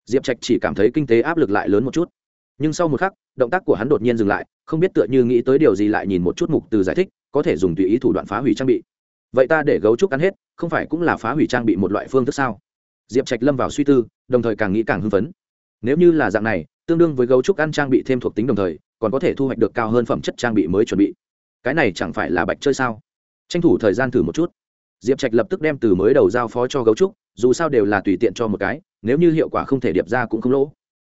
A: Diệp trạch chỉ cảm thấy kinh tế áp lực lại lớn một chút. Nhưng sau một khắc, động tác của hắn đột nhiên dừng lại, không biết tựa như nghĩ tới điều gì lại nhìn một chút mục từ giải thích, có thể dùng tùy ý thủ đoạn phá hủy trang bị. Vậy ta để gấu trúc ăn hết, không phải cũng là phá hủy trang bị một loại phương thức sao? Diệp trạch lâm vào suy tư, đồng thời càng nghĩ càng hưng phấn. Nếu như là dạng này, tương đương với gấu trúc ăn trang bị thêm thuộc tính đồng thời, còn có thể thu hoạch được cao hơn phẩm chất trang bị mới chuẩn bị. Cái này chẳng phải là bạch chơi sao? Tranh thủ thời gian thử một chút diệp trạch lập tức đem từ mới đầu giao phó cho gấu trúc, dù sao đều là tùy tiện cho một cái, nếu như hiệu quả không thể điệp ra cũng không lỗ.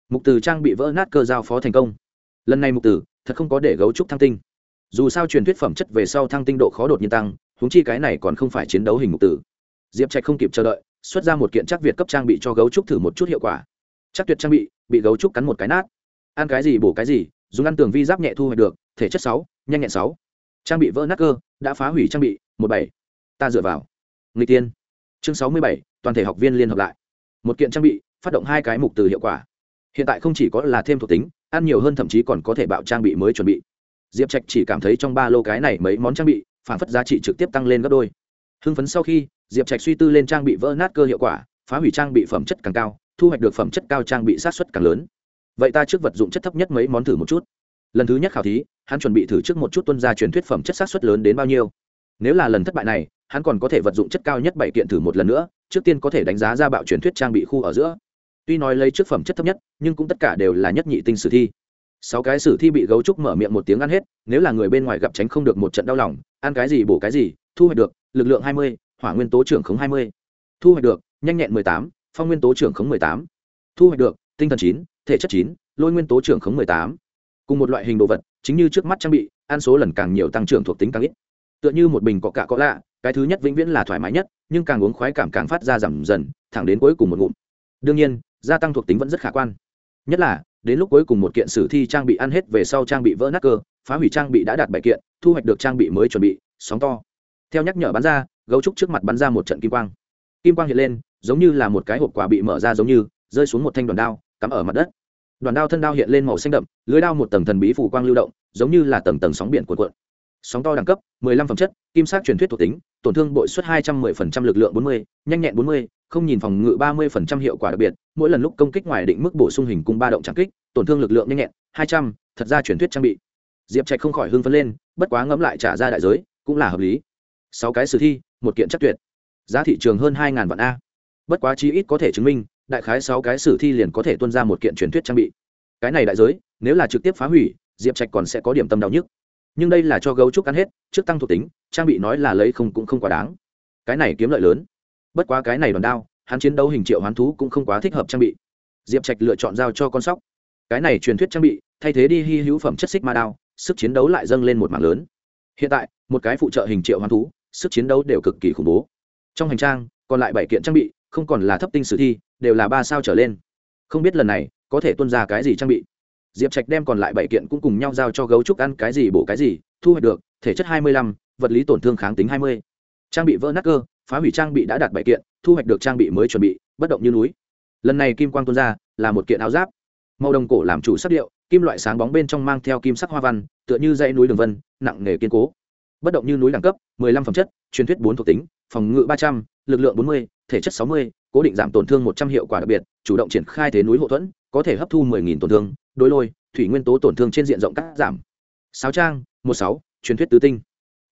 A: Mục từ trang bị vỡ nát cơ giao phó thành công. Lần này mục từ, thật không có để gấu trúc thăng tinh. Dù sao truyền thuyết phẩm chất về sau thăng tinh độ khó đột nhiên tăng húng chi cái này còn không phải chiến đấu hình mục tử diệp trạch không kịp chờ đợi, xuất ra một kiện chắc việt cấp trang bị cho gấu trúc thử một chút hiệu quả. Chắc tuyệt trang bị bị gấu trúc cắn một cái nát. Ăn cái gì bổ cái gì, dùng ăn tường vi giáp nhẹ thu hoạch được, thể chất sáu, nhanh nhẹn sáu. Trang bị vỡ nát cơ, đã phá hủy trang bị, một bảy ta dựa vào. Người tiên chương sáu mươi bảy, toàn thể học viên liên hợp lại. Một kiện trang bị, phát động hai cái mục từ hiệu quả. Hiện tại không chỉ có là thêm thuộc tính, ăn nhiều hơn thậm chí còn có thể bạo trang bị mới chuẩn bị. Diệp trạch chỉ cảm thấy trong ba lô cái này mấy món trang bị, phản phất giá trị trực tiếp tăng lên gấp đôi. Hưng phấn sau khi, diệp trạch suy tư lên trang bị vỡ nát cơ hiệu quả, phá hủy trang bị phẩm chất càng cao, thu hoạch được phẩm chất cao trang bị sát xuất càng lớn. Vậy ta trước vật dụng chất thấp nhất mấy món thử một chút. Lần thứ nhất khảo thí, hắn chuẩn bị thử trước một chút tuân gia truyền thuyết phẩm chất sát xuất lớn đến bao nhiêu. Nếu là lần thất bại này hắn còn có thể vật dụng chất cao nhất bảy kiện thử một lần nữa, trước tiên có thể đánh giá ra bạo truyền thuyết trang bị khu ở giữa. Tuy nói lấy trước phẩm chất thấp nhất, nhưng cũng tất cả đều là nhất nhị tinh sử thi. Sáu cái sử thi bị gấu trúc mở miệng một tiếng ăn hết, nếu là người bên ngoài gặp tránh không được một trận đau lòng, ăn cái gì bổ cái gì, thu hoạch được, lực lượng hai mươi, hỏa nguyên tố trưởng khống hai mươi. Thu hoạch được, nhanh nhẹn mười tám, phong nguyên tố trưởng khống mười tám. Thu hoạch được, tinh thần chín, thể chất chín, lôi nguyên tố trưởng khống mười tám. Cùng một loại hình đồ vật, chính như trước mắt trang bị, ăn số lần càng nhiều tăng trưởng thuộc tính càng ít tựa như một bình có cả có lạ, cái thứ nhất vĩnh viễn là thoải mái nhất, nhưng càng uống khoái cảm càng phát ra giảm dần, thẳng đến cuối cùng một ngụm. Đương nhiên, gia tăng thuộc tính vẫn rất khả quan. Nhất là, đến lúc cuối cùng một kiện sử thi trang bị ăn hết về sau trang bị vỡ nát cơ, phá hủy trang bị đã đạt bảy kiện, thu hoạch được trang bị mới chuẩn bị, sóng to. Theo nhắc nhở bắn ra, gấu trúc trước mặt bắn ra một trận kim quang. Kim quang hiện lên, giống như là một cái hộp quà bị mở ra giống như, rơi xuống một thanh đoàn đao, cắm ở mặt đất. Đoàn đao thân đao hiện lên màu xanh đậm, lưới đao một tầng thần bí phủ quang lưu động, giống như là tầng tầng sóng biển cuộn cuộn sóng to đẳng cấp 15 phẩm chất kim sắc truyền thuyết thuộc tính tổn thương bội suất 210% lực lượng 40, nhanh nhẹn 40, không nhìn phòng ngự 30% hiệu quả đặc biệt mỗi lần lúc công kích ngoài định mức bổ sung hình cung ba động trạng kích tổn thương lực lượng nhanh nhẹn 200, thật ra truyền thuyết trang bị. Diệp trạch không khỏi hưng phấn lên bất quá ngẫm lại trả ra đại giới cũng là hợp lý. Sáu cái sử thi một kiện chắc tuyệt. Giá thị trường hơn hai vạn a. Bất quá chi ít có thể chứng minh đại khái sáu cái sử thi liền có thể tuân ra một kiện truyền thuyết trang bị. Cái này đại giới nếu là trực tiếp phá hủy diệp trạch còn sẽ có điểm tâm đau nhức nhưng đây là cho gấu trúc ăn hết, trước tăng thuộc tính, trang bị nói là lấy không cũng không quá đáng. Cái này kiếm lợi lớn. Bất quá cái này đòn đao, hắn chiến đấu hình triệu hoán thú cũng không quá thích hợp trang bị. Diệp trạch lựa chọn giao cho con sóc. Cái này truyền thuyết trang bị, thay thế đi hy hữu phẩm chất xích ma đao, sức chiến đấu lại dâng lên một mảng lớn. Hiện tại, một cái phụ trợ hình triệu hoán thú, sức chiến đấu đều cực kỳ khủng bố. Trong hành trang, còn lại bảy kiện trang bị, không còn là thấp tinh sử thi, đều là ba sao trở lên. Không biết lần này, có thể tuân ra cái gì trang bị diệp trạch đem còn lại bảy kiện cũng cùng nhau giao cho gấu trúc ăn cái gì bổ cái gì thu hoạch được thể chất hai mươi lăm vật lý tổn thương kháng tính hai mươi. Trang bị vỡ nát cơ phá hủy trang bị đã đạt bảy kiện thu hoạch được trang bị mới chuẩn bị bất động như núi. Lần này kim quang tuân ra là một kiện áo giáp. Màu đồng cổ làm chủ sắc điệu kim loại sáng bóng bên trong mang theo kim sắc hoa văn tựa như dãy núi đường vân nặng nghề kiên cố. Bất động như núi đẳng cấp 15 phẩm chất truyền thuyết bốn thuộc tính phòng ngự 300, lực lượng 40, thể chất 60, cố định giảm tổn thương 100 hiệu quả đặc biệt chủ động triển khai thế núi hộ thuẫn có thể hấp thu 10.000 tổn thương đối lôi thủy nguyên tố tổn thương trên diện rộng cắt giảm. Sáu trang 16, truyền thuyết tứ tinh.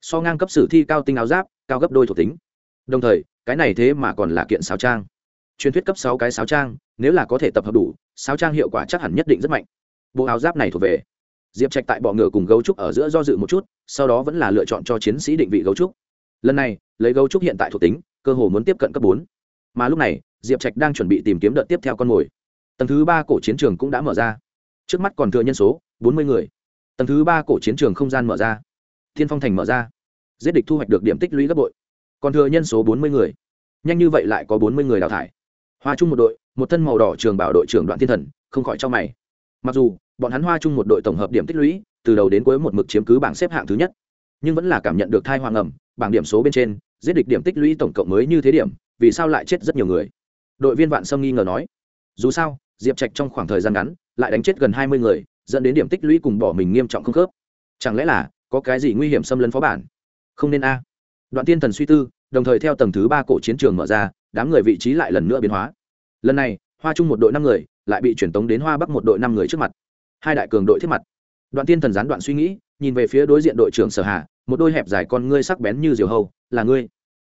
A: So ngang cấp sử thi cao tinh áo giáp cao gấp đôi thuộc tính. Đồng thời cái này thế mà còn là kiện sáu trang. Truyền thuyết cấp sáu cái sáu trang nếu là có thể tập hợp đủ sáu trang hiệu quả chắc hẳn nhất định rất mạnh. Bộ áo giáp này thuộc về diệp trạch tại bọ ngựa cùng gấu trúc ở giữa do dự một chút sau đó vẫn là lựa chọn cho chiến sĩ định vị gấu trúc. Lần này lấy gấu trúc hiện tại thuộc tính cơ hồ muốn tiếp cận cấp bốn. Mà lúc này diệp trạch đang chuẩn bị tìm kiếm đợt tiếp theo con mồi tầng thứ ba cổ chiến trường cũng đã mở ra. Trước mắt còn thừa nhân số, bốn mươi người. Tầng thứ ba cổ chiến trường không gian mở ra. Thiên phong thành mở ra. Giết địch thu hoạch được điểm tích lũy gấp bội. Còn thừa nhân số bốn mươi người. Nhanh như vậy lại có bốn mươi người đào thải. Hoa chung một đội, một thân màu đỏ trường bảo đội trưởng đoạn thiên thần, không khỏi cho mày. Mặc dù, bọn hắn hoa chung một đội tổng hợp điểm tích lũy, từ đầu đến cuối một mực chiếm cứ bảng xếp hạng thứ nhất, nhưng vẫn là cảm nhận được thai hoàng ẩm, bảng điểm số bên trên, giết địch điểm tích lũy tổng cộng mới như thế điểm, vì sao lại chết rất nhiều người? Đội viên vạn sâm nghi ngờ nói. Dù sao diệp trạch trong khoảng thời gian ngắn lại đánh chết gần hai mươi người, dẫn đến điểm tích lũy cùng bỏ mình nghiêm trọng không khớp. Chẳng lẽ là có cái gì nguy hiểm xâm lấn phó bản? Không nên a. Đoạn tiên thần suy tư, đồng thời theo tầng thứ ba cổ chiến trường mở ra, đám người vị trí lại lần nữa biến hóa. Lần này, hoa chung một đội năm người lại bị chuyển tống đến hoa bắc một đội năm người trước mặt. Hai đại cường đội thiết mặt. Đoạn tiên thần gián đoạn suy nghĩ, nhìn về phía đối diện đội trưởng sở hà, một đôi hẹp dài con ngươi sắc bén như diều hầu là ngươi.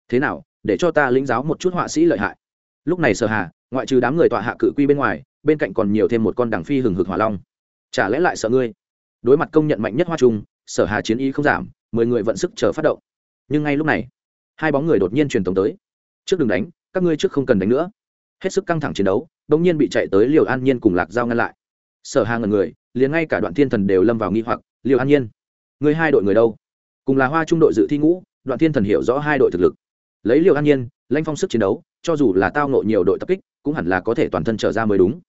A: Thế nào, để cho ta lĩnh giáo một chút họa sĩ lợi hại? Lúc này sở hà, ngoại trừ đám người tọa hạ cự quy bên ngoài bên cạnh còn nhiều thêm một con đằng phi hừng hực hỏa long. Chả lẽ lại sợ ngươi? Đối mặt công nhận mạnh nhất hoa trung, sở hà chiến ý không giảm, mười người vận sức chờ phát động. Nhưng ngay lúc này, hai bóng người đột nhiên truyền tống tới. Trước đừng đánh, các ngươi trước không cần đánh nữa. Hết sức căng thẳng chiến đấu bỗng nhiên bị chạy tới liều an nhiên cùng lạc giao ngăn lại. Sở hà ngần người, liền ngay cả đoạn thiên thần đều lâm vào nghi hoặc, liều an nhiên người hai đội người đâu? Cùng là hoa trung đội dự thi ngũ, đoạn thiên thần hiểu rõ hai đội thực lực. Lấy liều an nhiên lanh phong sức chiến đấu, cho dù là tao nộ nhiều đội tập kích, cũng hẳn là có thể toàn thân trở ra mới đúng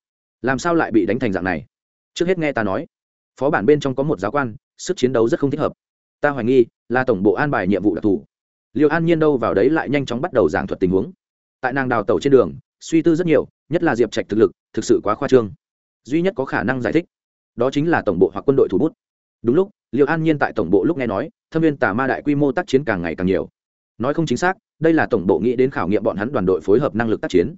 A: làm sao lại bị đánh thành dạng này? Trước hết nghe ta nói. Phó bản bên trong có một giáo quan, sức chiến đấu rất không thích hợp. Ta hoài nghi, là tổng bộ an bài nhiệm vụ đặc thù. Liệu an nhiên đâu vào đấy lại nhanh chóng bắt đầu giảng thuật tình huống. Tại nàng đào tẩu trên đường, suy tư rất nhiều, nhất là diệp trạch thực lực, thực sự quá khoa trương. Duy nhất có khả năng giải thích, đó chính là tổng bộ hoặc quân đội thủ bút. Đúng lúc liệu an nhiên tại tổng bộ lúc nghe nói, thâm viên tà ma đại quy mô tác chiến càng ngày càng nhiều. Nói không chính xác, đây là tổng bộ nghĩ đến khảo nghiệm bọn hắn đoàn đội phối hợp năng lực tác chiến.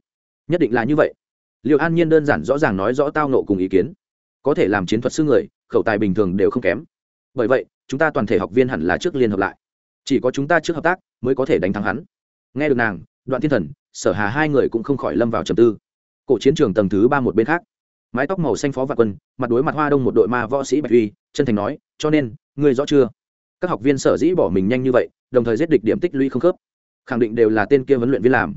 A: Nhất định là như vậy liệu an nhiên đơn giản rõ ràng nói rõ tao nộ cùng ý kiến. Có thể làm chiến thuật sư người, khẩu tài bình thường đều không kém. Bởi vậy, chúng ta toàn thể học viên hẳn là trước liên hợp lại. Chỉ có chúng ta trước hợp tác mới có thể đánh thắng hắn. Nghe được nàng, đoạn thiên thần, sở hà hai người cũng không khỏi lâm vào trầm tư. Cổ chiến trường tầng thứ ba một bên khác, mái tóc màu xanh phó và quân, mặt đối mặt hoa đông một đội ma võ sĩ bạch uy, chân thành nói, cho nên, ngươi rõ chưa? Các học viên sở dĩ bỏ mình nhanh như vậy, đồng thời giết địch điểm tích lũy không khớp. Khẳng định đều là tên kia huấn luyện viên làm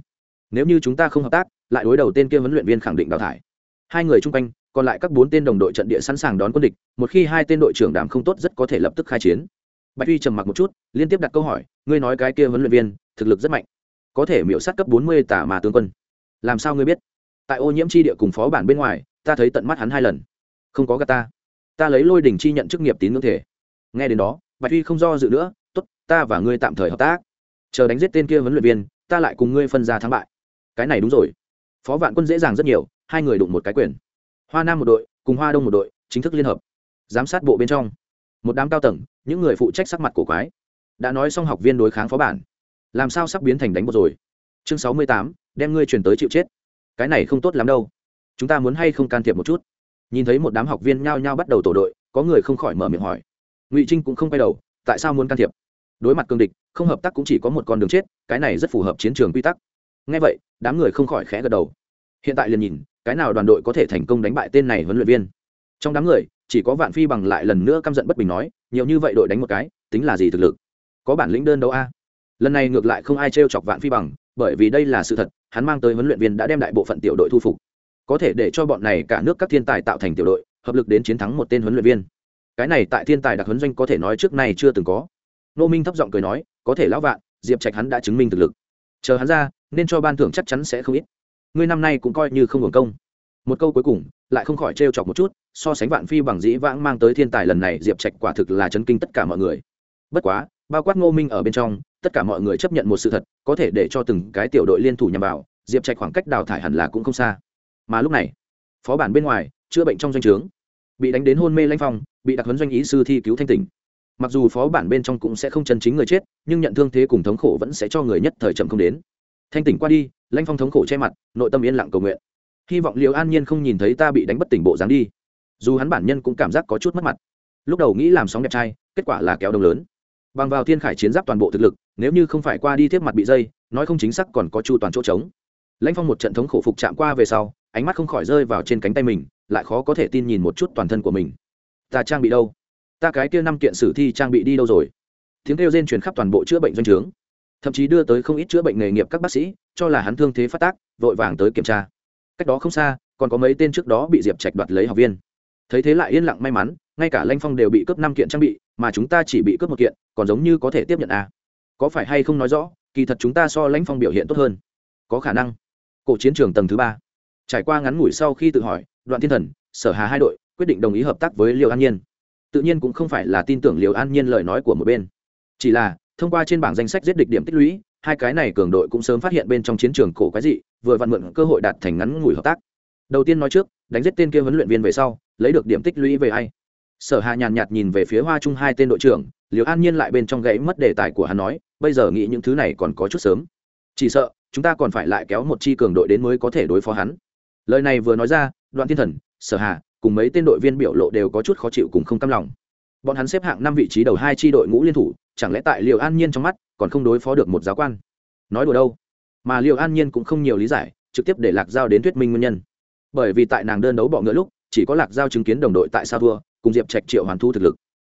A: nếu như chúng ta không hợp tác, lại đối đầu tên kia huấn luyện viên khẳng định đào thải. Hai người chung quanh, còn lại các bốn tên đồng đội trận địa sẵn sàng đón quân địch, một khi hai tên đội trưởng đảm không tốt rất có thể lập tức khai chiến. Bạch uy trầm mặc một chút, liên tiếp đặt câu hỏi, ngươi nói cái kia huấn luyện viên, thực lực rất mạnh, có thể miễu sát cấp bốn mươi tả mà tướng quân. Làm sao ngươi biết? Tại ô nhiễm chi địa cùng phó bản bên ngoài, ta thấy tận mắt hắn hai lần. Không có gà ta. Ta lấy lôi đình chi nhận chức nghiệp tín ngưỡng thể. Nghe đến đó, bạch uy không do dự nữa t ố t ta và ngươi tạm thời hợp tác. Chờ đánh giết tên kia huấn luyện viên, ta lại cùng ngươi phân ra thắng bại cái này đúng rồi. Phó vạn quân dễ dàng rất nhiều, hai người đụng một cái quyền. Hoa nam một đội, cùng hoa đông một đội, chính thức liên hợp, giám sát bộ bên trong. Một đám cao tầng, những người phụ trách sắc mặt cổ quái. Đã nói xong học viên đối kháng phó bản. Làm sao sắp biến thành đánh bột rồi? Chương sáu mươi tám, đem ngươi chuyển tới chịu chết. Cái này không tốt lắm đâu. Chúng ta muốn hay không can thiệp một chút? Nhìn thấy một đám học viên nhao nhao bắt đầu tổ đội, có người không khỏi mở miệng hỏi. Ngụy trinh cũng không quay đầu, tại sao muốn can thiệp? Đối mặt cương địch, không hợp tác cũng chỉ có một con đường chết, cái này rất phù hợp chiến trường quy tắc ngay vậy, đám người không khỏi khẽ gật đầu. Hiện tại liền nhìn, cái nào đoàn đội có thể thành công đánh bại tên này huấn luyện viên. Trong đám người, chỉ có vạn phi bằng lại lần nữa căm giận bất bình nói, nhiều như vậy đội đánh một cái, tính là gì thực lực? Có bản lĩnh đơn đấu a. Lần này ngược lại không ai t chọc vạn phi bằng, bởi vì đây là sự thật, hắn mang tới huấn luyện viên đã đem đại bộ phận tiểu đội thu phục. Có thể để cho bọn này cả nước các thiên tài tạo thành tiểu đội, hợp lực đến chiến thắng một tên huấn luyện viên. Cái này tại thiên tài đặc huấn doanh có thể nói trước nay chưa từng có. Nô minh thấp giọng cười nói, có thể lão vạn, diệp trạch hắn đã chứng minh thực lực. Chờ hắn ra nên cho ban thưởng chắc chắn sẽ không ít. Ngươi năm nay cũng coi như không hưởng công. Một câu cuối cùng, lại không khỏi trêu chọc một chút, so sánh vạn phi bằng dĩ vãng mang tới thiên tài lần này, diệp trạch quả thực là chấn kinh tất cả mọi người. Bất quá, bao quát ngô minh ở bên trong, tất cả mọi người chấp nhận một sự thật, có thể để cho từng cái tiểu đội liên thủ nhằm vào, diệp trạch khoảng cách đào thải hẳn là cũng không xa. Mà lúc này, phó bản bên ngoài, chữa bệnh trong doanh trướng, bị đánh đến hôn mê lanh phong, bị đặc huấn doanh ý sư thi cứu thanh tỉnh. Mặc dù phó bản bên trong cũng sẽ không chân chính người chết, nhưng nhận thương thế cùng thống khổ vẫn sẽ cho người nhất thời chậm không đến thanh tỉnh qua đi lanh phong thống khổ che mặt, nội tâm yên lặng cầu nguyện. Hy vọng liều an nhiên không nhìn thấy ta bị đánh bất tỉnh bộ dáng đi. Dù hắn bản nhân cũng cảm giác có chút mất mặt. Lúc đầu nghĩ làm sóng đẹp trai, kết quả là kéo đông lớn. Bằng vào thiên khải chiến giáp toàn bộ thực lực, nếu như không phải qua đi tiếp mặt bị dây, nói không chính xác còn có chu toàn chỗ trống. Lãnh phong một trận thống khổ phục chạm qua về sau, ánh mắt không khỏi rơi vào trên cánh tay mình, lại khó có thể tin nhìn một chút toàn thân của mình. Ta trang bị đâu? Ta cái kia năm kiện sử thi trang bị đi đâu rồi? Tiếng kêu rên truyền khắp toàn bộ chữa bệnh doanh trướng thậm chí đưa tới không ít chữa bệnh nghề nghiệp các bác sĩ, cho là hắn thương thế phát tác, vội vàng tới kiểm tra. Cách đó không xa, còn có mấy tên trước đó bị diệp trạch đoạt lấy học viên. Thấy thế lại yên lặng may mắn, ngay cả lanh phong đều bị cướp năm kiện trang bị, mà chúng ta chỉ bị cướp một kiện, còn giống như có thể tiếp nhận à. có phải hay không nói rõ, kỳ thật chúng ta so lãnh phong biểu hiện tốt hơn. Có khả năng. Cổ chiến trường tầng thứ ba. Trải qua ngắn ngủi sau khi tự hỏi, đoạn thiên thần, sở hà hai đội, quyết định đồng ý hợp tác với liều an nhiên. Tự nhiên cũng không phải là tin tưởng liều an nhiên lời nói của một bên. Chỉ là thông qua trên bảng danh sách giết địch điểm tích lũy, hai cái này cường đội cũng sớm phát hiện bên trong chiến trường cổ quái dị, vừa vặn mượn cơ hội đạt thành ngắn ngủi hợp tác. Đầu tiên nói trước, đánh giết tên kia huấn luyện viên về sau, lấy được điểm tích lũy về ai? Sở hà nhàn nhạt nhìn về phía hoa trung hai tên đội trưởng liều an nhiên lại bên trong gãy mất đề tài của hắn nói, bây giờ nghĩ những thứ này còn có chút sớm. Chỉ sợ, chúng ta còn phải lại kéo một chi cường đội đến mới có thể đối phó hắn. Lời này vừa nói ra, đoạn thiên thần, sở hà, cùng mấy tên đội viên biểu lộ đều có chút khó chịu cùng không cam lòng. Bọn hắn xếp hạng năm vị trí đầu hai chi đội ngũ liên thủ chẳng lẽ tại liệu an nhiên trong mắt còn không đối phó được một giáo quan? Nói đùa đâu? Mà liệu an nhiên cũng không nhiều lý giải, trực tiếp để lạc giao đến thuyết minh nguyên nhân. Bởi vì tại nàng đơn đấu bọ ngựa lúc, chỉ có lạc giao chứng kiến đồng đội tại sao thua cùng diệp trạch triệu hoàn thu thực lực.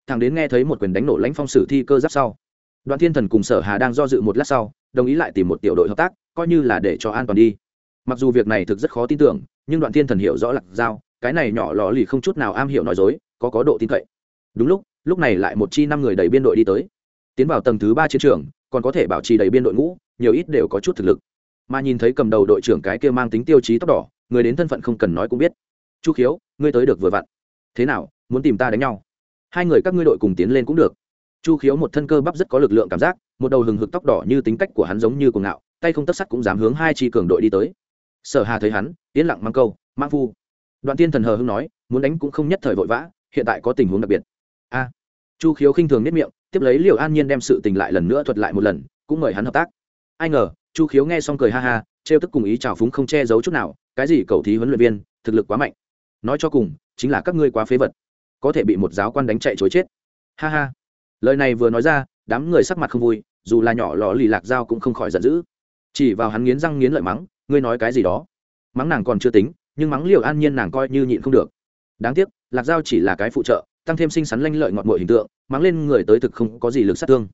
A: Thằng đến nghe thấy một quyền đánh nổ lãnh phong sử thi cơ giáp sau đoàn thiên thần cùng sở hà đang do dự một lát sau, đồng ý lại tìm một tiểu đội hợp tác, coi như là để cho an toàn đi. Mặc dù việc này thực rất khó tin tưởng, nhưng đoạn thiên thần hiểu rõ lạc giao, cái này nhỏ lò lì không chút nào am hiểu nói dối, có có độ tin cậy. Đúng lúc lúc này lại một chi năm người đầy biên đội đi tới tiến vào tầng thứ ba chiến trường, còn có thể bảo trì đầy biên đội ngũ, nhiều ít đều có chút thực lực. Mà nhìn thấy cầm đầu đội trưởng cái kia mang tính tiêu chí tóc đỏ, người đến thân phận không cần nói cũng biết. Chu khiếu, ngươi tới được vừa vặn. Thế nào, muốn tìm ta đánh nhau? Hai người các ngươi đội cùng tiến lên cũng được. Chu khiếu một thân cơ bắp rất có lực lượng cảm giác, một đầu hừng hực tóc đỏ như tính cách của hắn giống như cuồng ngạo, tay không tất sắt cũng dám hướng hai chi cường đội đi tới. Sở hà thấy hắn, yên lặng mang câu mang phu. Đoạn tiên thần hờ hưng nói, muốn đánh cũng không nhất thời vội vã, hiện tại có tình huống đặc biệt. A. Chu khiếu khinh thường nếp miệng tiếp lấy liều an nhiên đem sự tình lại lần nữa thuật lại một lần, cũng mời hắn hợp tác. Ai ngờ, chu khiếu nghe xong cười ha ha, trêu tức cùng ý trào phúng không che giấu chút nào, cái gì cầu thí huấn luyện viên, thực lực quá mạnh. Nói cho cùng, chính là các ngươi quá phế vật, có thể bị một giáo quan đánh chạy chối chết. Ha ha. Lời này vừa nói ra, đám người sắc mặt không vui, dù là nhỏ lò lì lạc dao cũng không khỏi giận dữ. Chỉ vào hắn nghiến răng nghiến lợi mắng, ngươi nói cái gì đó? Mắng nàng còn chưa tính, nhưng mắng liều an nhiên nàng coi như nhịn không được. Đáng tiếc, lạc dao chỉ là cái phụ trợ tăng thêm xinh xắn lanh lợi ngọt mội hình tượng, mắng lên người tới thực không có gì lực sát thương.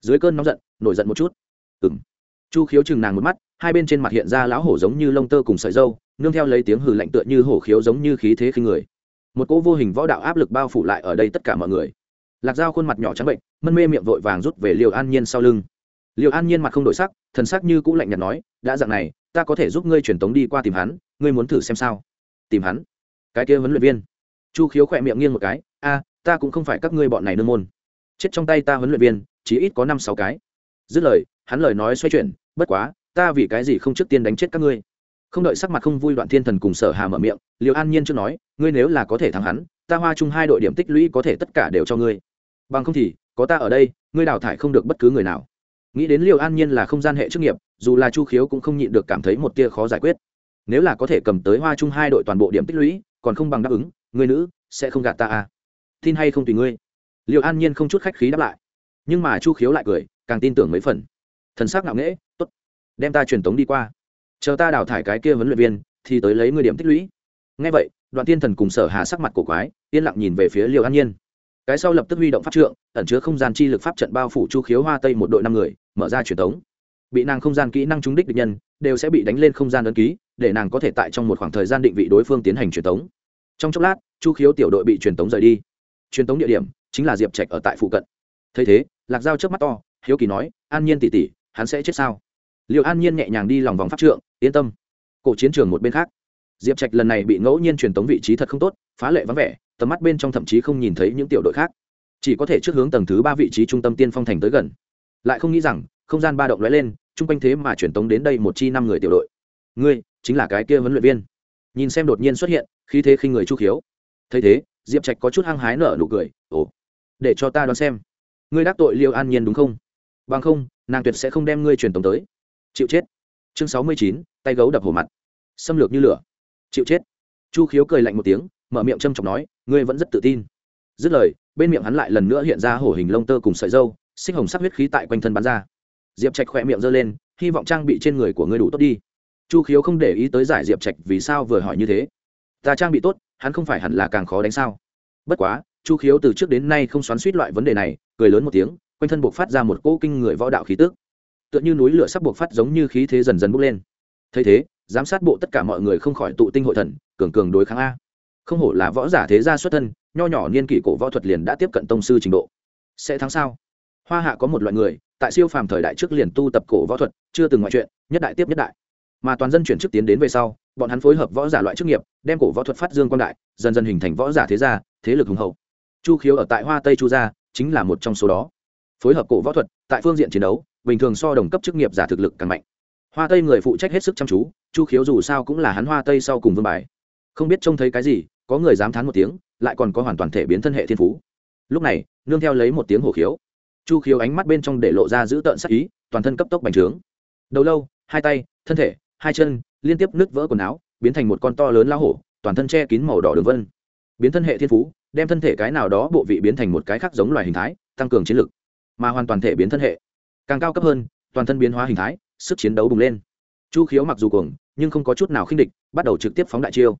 A: Dưới cơn nóng giận, nổi giận một chút. Ừng chu khiếu chừng nàng một mắt, hai bên trên mặt hiện ra lão hổ giống như lông tơ cùng sợi dâu nương theo lấy tiếng hừ lạnh tựa như hổ khiếu giống như khí thế khi người. Một cỗ vô hình võ đạo áp lực bao phủ lại ở đây tất cả mọi người. Lạc dao khuôn mặt nhỏ trắng bệnh, mân mê miệng vội vàng rút về liều an nhiên sau lưng. Liều an nhiên mặt không đổi sắc, thần sắc như cũ lạnh nhạt nói, đã dặn này, ta có thể giúp ngươi truyền tống đi qua tìm hắn, ngươi muốn thử xem sao? Tìm hắn? Cái kia huấn luyện viên? Chu khiếu khỏe miệng nghiêng một cái, a, ta cũng không phải các ngươi bọn này nương môn. Chết trong tay ta huấn luyện viên, chỉ ít có năm sáu cái. Dứt lời, hắn lời nói xoay chuyển, bất quá, ta vì cái gì không trước tiên đánh chết các ngươi? Không đợi sắc mặt không vui đoạn thiên thần cùng sở hà mở miệng liều an nhiên chưa nói, ngươi nếu là có thể thắng hắn, ta hoa chung hai đội điểm tích lũy có thể tất cả đều cho ngươi. Bằng không thì, có ta ở đây, ngươi đào thải không được bất cứ người nào. Nghĩ đến liều an nhiên là không gian hệ chức nghiệp, dù là chu khiếu cũng không nhịn được cảm thấy một tia khó giải quyết. Nếu là có thể cầm tới hoa chung hai đội toàn bộ điểm tích lũy, còn không bằng đáp ứng người nữ, sẽ không gạt ta à? Tin hay không tùy ngươi? Liệu an nhiên không chút khách khí đáp lại. Nhưng mà chu khiếu lại cười, càng tin tưởng mấy phần. Thần s ắ c ngạo nghễ t ố t đem ta truyền tống đi qua. Chờ ta đào thải cái kia vấn luyện viên, thì tới lấy ngươi điểm tích lũy. Ngay vậy, đoạn tiên thần cùng sở hà sắc mặt cổ quái, yên lặng nhìn về phía liệu an nhiên. Cái sau lập tức huy động pháp trượng, ẩn chứa không gian chi lực pháp trận bao phủ chu khiếu hoa tây một đội năm người, mở ra truyền tống. Bị nàng không gian kỹ năng trúng đích địch nhân, đều sẽ bị đánh lên không gian ấn ký, để nàng có thể tại trong một khoảng thời gian định vị đối phương tiến hành truyền tống trong chốc lát, chu khiếu tiểu đội bị truyền tống rời đi. Truyền tống địa điểm chính là diệp trạch ở tại phụ cận. Thấy thế, lạc dao trước mắt to, hiếu kỳ nói, an nhiên tỉ tỉ hắn sẽ chết sao? Liệu an nhiên nhẹ nhàng đi lòng vòng pháp trượng, yên tâm, cổ chiến trường một bên khác. Diệp trạch lần này bị ngẫu nhiên truyền tống vị trí thật không tốt, phá lệ vắng vẻ, tầm mắt bên trong thậm chí không nhìn thấy những tiểu đội khác. Chỉ có thể trước hướng tầng thứ ba vị trí trung tâm tiên phong thành tới gần. Lại không nghĩ rằng, không gian ba động lóe lên, chung quanh thế mà truyền tống đến đây một chi năm người tiểu đội. Ngươi chính là cái kia huấn luyện viên. Nhìn xem đột nhiên xuất hiện khí thế khinh người chu khiếu. Thấy thế, diệp trạch có chút hăng hái nở nụ cười, ồ, để cho ta đoán xem. Ngươi đắc tội liêu an nhiên đúng không? Bằng không, nàng tuyệt sẽ không đem ngươi truyền tống tới. Chịu chết. Chương sáu mươi chín, tay gấu đập hồ mặt. Xâm lược như lửa. Chịu chết. Chu khiếu cười lạnh một tiếng, mở miệng châm chọc nói, ngươi vẫn rất tự tin. Dứt lời, bên miệng hắn lại lần nữa hiện ra hổ hình lông tơ cùng sợi dâu, xích hồng sắc huyết khí tại quanh thân bắn ra. Diệp trạch khỏe miệng giơ lên, hy vọng trang bị trên người của ngươi đủ tốt đi. Chu khiếu không để ý tới giải diệp trạch vì sao vừa hỏi như thế ta trang bị tốt, hắn không phải hẳn là càng khó đánh sao? Bất quá, chu khiếu từ trước đến nay không xoắn suýt loại vấn đề này, cười lớn một tiếng, quanh thân buộc phát ra một cỗ kinh người võ đạo khí tức. Tựa như núi lửa sắp buộc phát giống như khí thế dần dần bốc lên. Thấy thế, giám sát bộ tất cả mọi người không khỏi tụ tinh hội thần, cường cường đối kháng a. Không hổ là võ giả thế gia xuất thân, nho nhỏ niên kỷ cổ võ thuật liền đã tiếp cận tông sư trình độ. Sẽ thắng sao? Hoa hạ có một loại người, tại siêu phàm thời đại trước liền tu tập cổ võ thuật, chưa từng ngoại chuyện, nhất đại tiếp nhất đại. Mà toàn dân chuyển chức tiến đến về sau bọn hắn phối hợp võ giả loại chức nghiệp, đem cổ võ thuật phát dương quan đại, dần dần hình thành võ giả thế gia, thế lực hùng hậu. Chu khiếu ở tại hoa tây chu gia, chính là một trong số đó. Phối hợp cổ võ thuật, tại phương diện chiến đấu, bình thường so đồng cấp chức nghiệp giả thực lực càng mạnh. Hoa tây người phụ trách hết sức chăm chú, chu khiếu dù sao cũng là hắn hoa tây sau cùng vương bài. Không biết trông thấy cái gì, có người dám thán một tiếng, lại còn có hoàn toàn thể biến thân hệ thiên phú. Lúc này, nương theo lấy một tiếng hổ khiếu. Chu khiếu ánh mắt bên trong để lộ ra giữ tợn sắc ý, toàn thân cấp tốc bành trướng. Đầu lâu, hai tay, thân thể, hai chân liên tiếp nứt vỡ quần áo, biến thành một con to lớn lao hổ, toàn thân che kín màu đỏ đường vân. Biến thân hệ thiên phú, đem thân thể cái nào đó bộ vị biến thành một cái khác giống loài hình thái, tăng cường chiến lực, mà hoàn toàn thể biến thân hệ. Càng cao cấp hơn, toàn thân biến hóa hình thái, sức chiến đấu bùng lên. Chu khiếu mặc dù cuồng, nhưng không có chút nào khinh địch, bắt đầu trực tiếp phóng đại chiêu.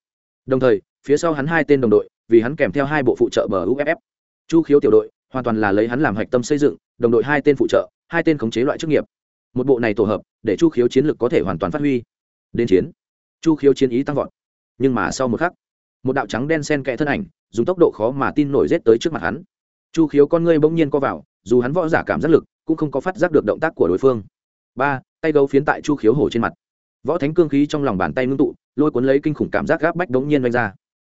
A: Đồng thời, phía sau hắn hai tên đồng đội, vì hắn kèm theo hai bộ phụ trợ bờ uff chu khiếu tiểu đội, hoàn toàn là lấy hắn làm hạch tâm xây dựng, đồng đội hai tên phụ trợ, hai tên khống chế loại chức nghiệp. Một bộ này tổ hợp, để chu khiếu chiến lược có thể hoàn toàn phát huy đến chiến. Chu khiếu chiến ý tăng vọt, nhưng mà sau một khắc, một đạo trắng đen sen kẽ thân ảnh, dùng tốc độ khó mà tin nổi rết tới trước mặt hắn. Chu khiếu con ngươi bỗng nhiên co vào, dù hắn võ giả cảm giác lực, cũng không có phát giác được động tác của đối phương. Ba, tay gấu phiến tại chu khiếu hổ trên mặt. Võ thánh cương khí trong lòng bàn tay ngưng tụ, lôi cuốn lấy kinh khủng cảm giác gáp bách đống nhiên vanh ra.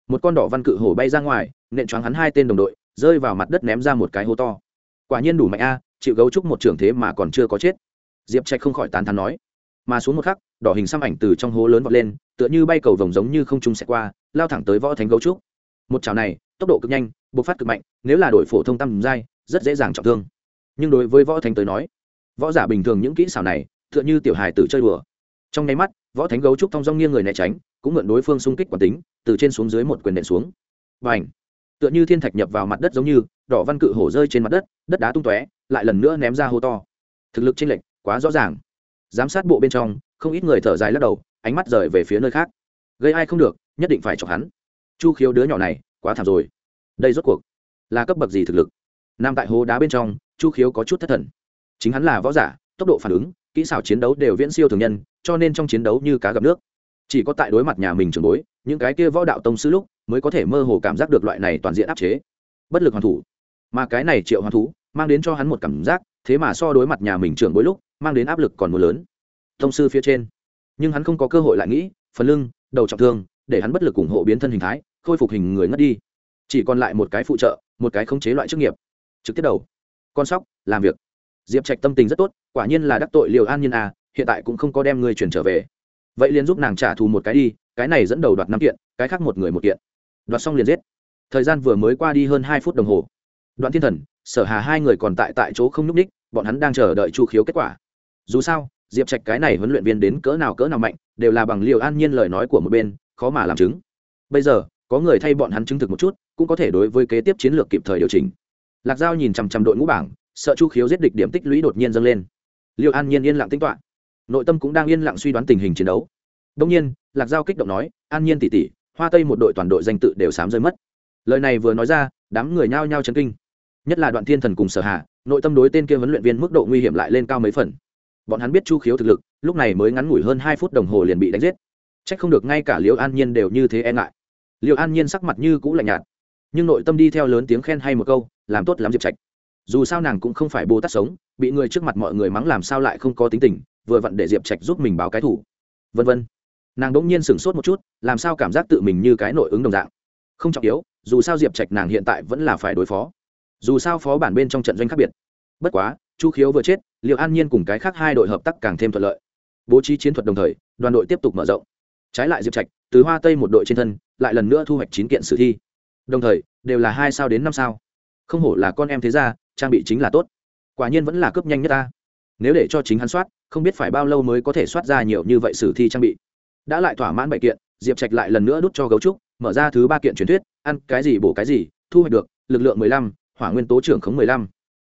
A: Một con đỏ văn cự hổ bay ra ngoài, nện choáng hắn hai tên đồng đội, rơi vào mặt đất ném ra một cái hố to. Quả nhiên đủ mạnh a, chịu gấu trúc một trưởng thế mà còn chưa có chết. Diệp trạch không khỏi tán thán nói. Mà xuống một khắc đỏ hình xăm ảnh từ trong hố lớn vọt lên, tựa như bay cầu vồng giống như không trung xẹt qua, lao thẳng tới võ thánh gấu trúc. Một chảo này, tốc độ cực nhanh, bộc phát cực mạnh, nếu là đội phổ thông tăng dai rất dễ dàng trọng thương. Nhưng đối với võ thánh tới nói, võ giả bình thường những kỹ xảo này, tựa như tiểu hài tử chơi đùa. Trong nháy mắt, võ thánh gấu trúc thong dong nghiêng người né tránh, cũng mượn đối phương xung kích quản tính, từ trên xuống dưới một quyền nện xuống. Và ảnh tựa như thiên thạch nhập vào mặt đất giống như, đỏ văn cự hổ rơi trên mặt đất đất đá tung tóe, lại lần nữa ném ra hô to. Thực lực chênh lệch quá rõ ràng. Giám sát bộ bên trong không ít người thở dài lắc đầu, ánh mắt rời về phía nơi khác. Gây ai không được, nhất định phải chọc hắn. Chu khiếu đứa nhỏ này, quá thảm rồi. Đây rốt cuộc là cấp bậc gì thực lực? Nam tại hố đá bên trong, chu khiếu có chút thất thần. Chính hắn là võ giả, tốc độ phản ứng, kỹ xảo chiến đấu đều viễn siêu thường nhân, cho nên trong chiến đấu như cá gặp nước. Chỉ có tại đối mặt nhà mình trường bối, những cái kia võ đạo tông sư lúc mới có thể mơ hồ cảm giác được loại này toàn diện áp chế. Bất lực hoàn thủ. Mà cái này triệu hoàn thú mang đến cho hắn một cảm giác, thế mà so đối mặt nhà mình trưởng bối lúc, mang đến áp lực còn mưa lớn tông sư phía trên. Nhưng hắn không có cơ hội lại nghĩ, phần lưng, đầu trọng thương, để hắn bất lực ủng hộ biến thân hình thái, khôi phục hình người ngất đi. Chỉ còn lại một cái phụ trợ, một cái khống chế loại chức nghiệp. Trực tiếp đầu. Con sóc, làm việc. Diệp trạch tâm tình rất tốt, quả nhiên là đắc tội liều an nhiên à hiện tại cũng không có đem người chuyển trở về. Vậy liền giúp nàng trả thù một cái đi, cái này dẫn đầu đoạt năm kiện, cái khác một người một kiện. Đoạt xong liền giết. Thời gian vừa mới qua đi hơn hai phút đồng hồ. Đoạn thiên thần, sở hà hai người còn tại tại chỗ không nhúc ních bọn hắn đang chờ đợi chu khiếu kết quả. Dù sao diệp trạch cái này huấn luyện viên đến cỡ nào cỡ nào mạnh, đều là bằng liều an nhiên lời nói của một bên, khó mà làm chứng. Bây giờ, có người thay bọn hắn chứng thực một chút, cũng có thể đối với kế tiếp chiến lược kịp thời điều chỉnh. Lạc giao nhìn chằm chằm đội ngũ bảng, sợ chu khiếu giết địch điểm tích lũy đột nhiên dâng lên. Liều an nhiên yên lặng tính toạ nội tâm cũng đang yên lặng suy đoán tình hình chiến đấu. Đông nhiên, lạc giao kích động nói, an nhiên tỉ tỉ hoa tây một đội toàn đội danh tự đều sám rơi mất. Lời này vừa nói ra, đám người nhao nhao chấn kinh. Nhất là đoạn thiên thần cùng sở hạ nội tâm đối tên kia huấn luyện viên mức độ nguy hiểm lại lên cao mấy phần bọn hắn biết chu khiếu thực lực, lúc này mới ngắn ngủi hơn hai phút đồng hồ liền bị đánh giết. C h ắ c không được ngay cả liễu an nhiên đều như thế e ngại. Liễu an nhiên sắc mặt như cũ lạnh nhạt, nhưng nội tâm đi theo lớn tiếng khen hay một câu, làm tốt lắm diệp trạch. Dù sao nàng cũng không phải bồ tát sống, bị người trước mặt mọi người mắng làm sao lại không có tính tình, vừa vặn để diệp trạch giúp mình báo cái thủ. Vân vân. Nàng đ ỗ n g nhiên sửng sốt một chút, làm sao cảm giác tự mình như cái nội ứng đồng dạng. Không trọng yếu, dù sao diệp trạch nàng hiện tại vẫn là phải đối phó. Dù sao phó bản bên trong trận doanh khác biệt. Bất quá chu khiếu vừa chết liệu an nhiên cùng cái khác hai đội hợp tác càng thêm thuận lợi. Bố trí chiến thuật đồng thời, đoàn đội tiếp tục mở rộng. Trái lại diệp trạch, từ hoa tây một đội trên thân, lại lần nữa thu hoạch chín kiện sử thi. Đồng thời, đều là hai sao đến năm sao. Không hổ là con em thế ra trang bị chính là tốt. Quả nhiên vẫn là cướp nhanh nhất ta. Nếu để cho chính hắn soát, không biết phải bao lâu mới có thể soát ra nhiều như vậy sử thi trang bị. Đã lại thỏa mãn bảy kiện, diệp trạch lại lần nữa đút cho gấu trúc, mở ra thứ ba kiện truyền thuyết, ăn cái gì bổ cái gì, thu hoạch được, lực lượng mười lăm, hỏa nguyên tố trưởng khống mười lăm.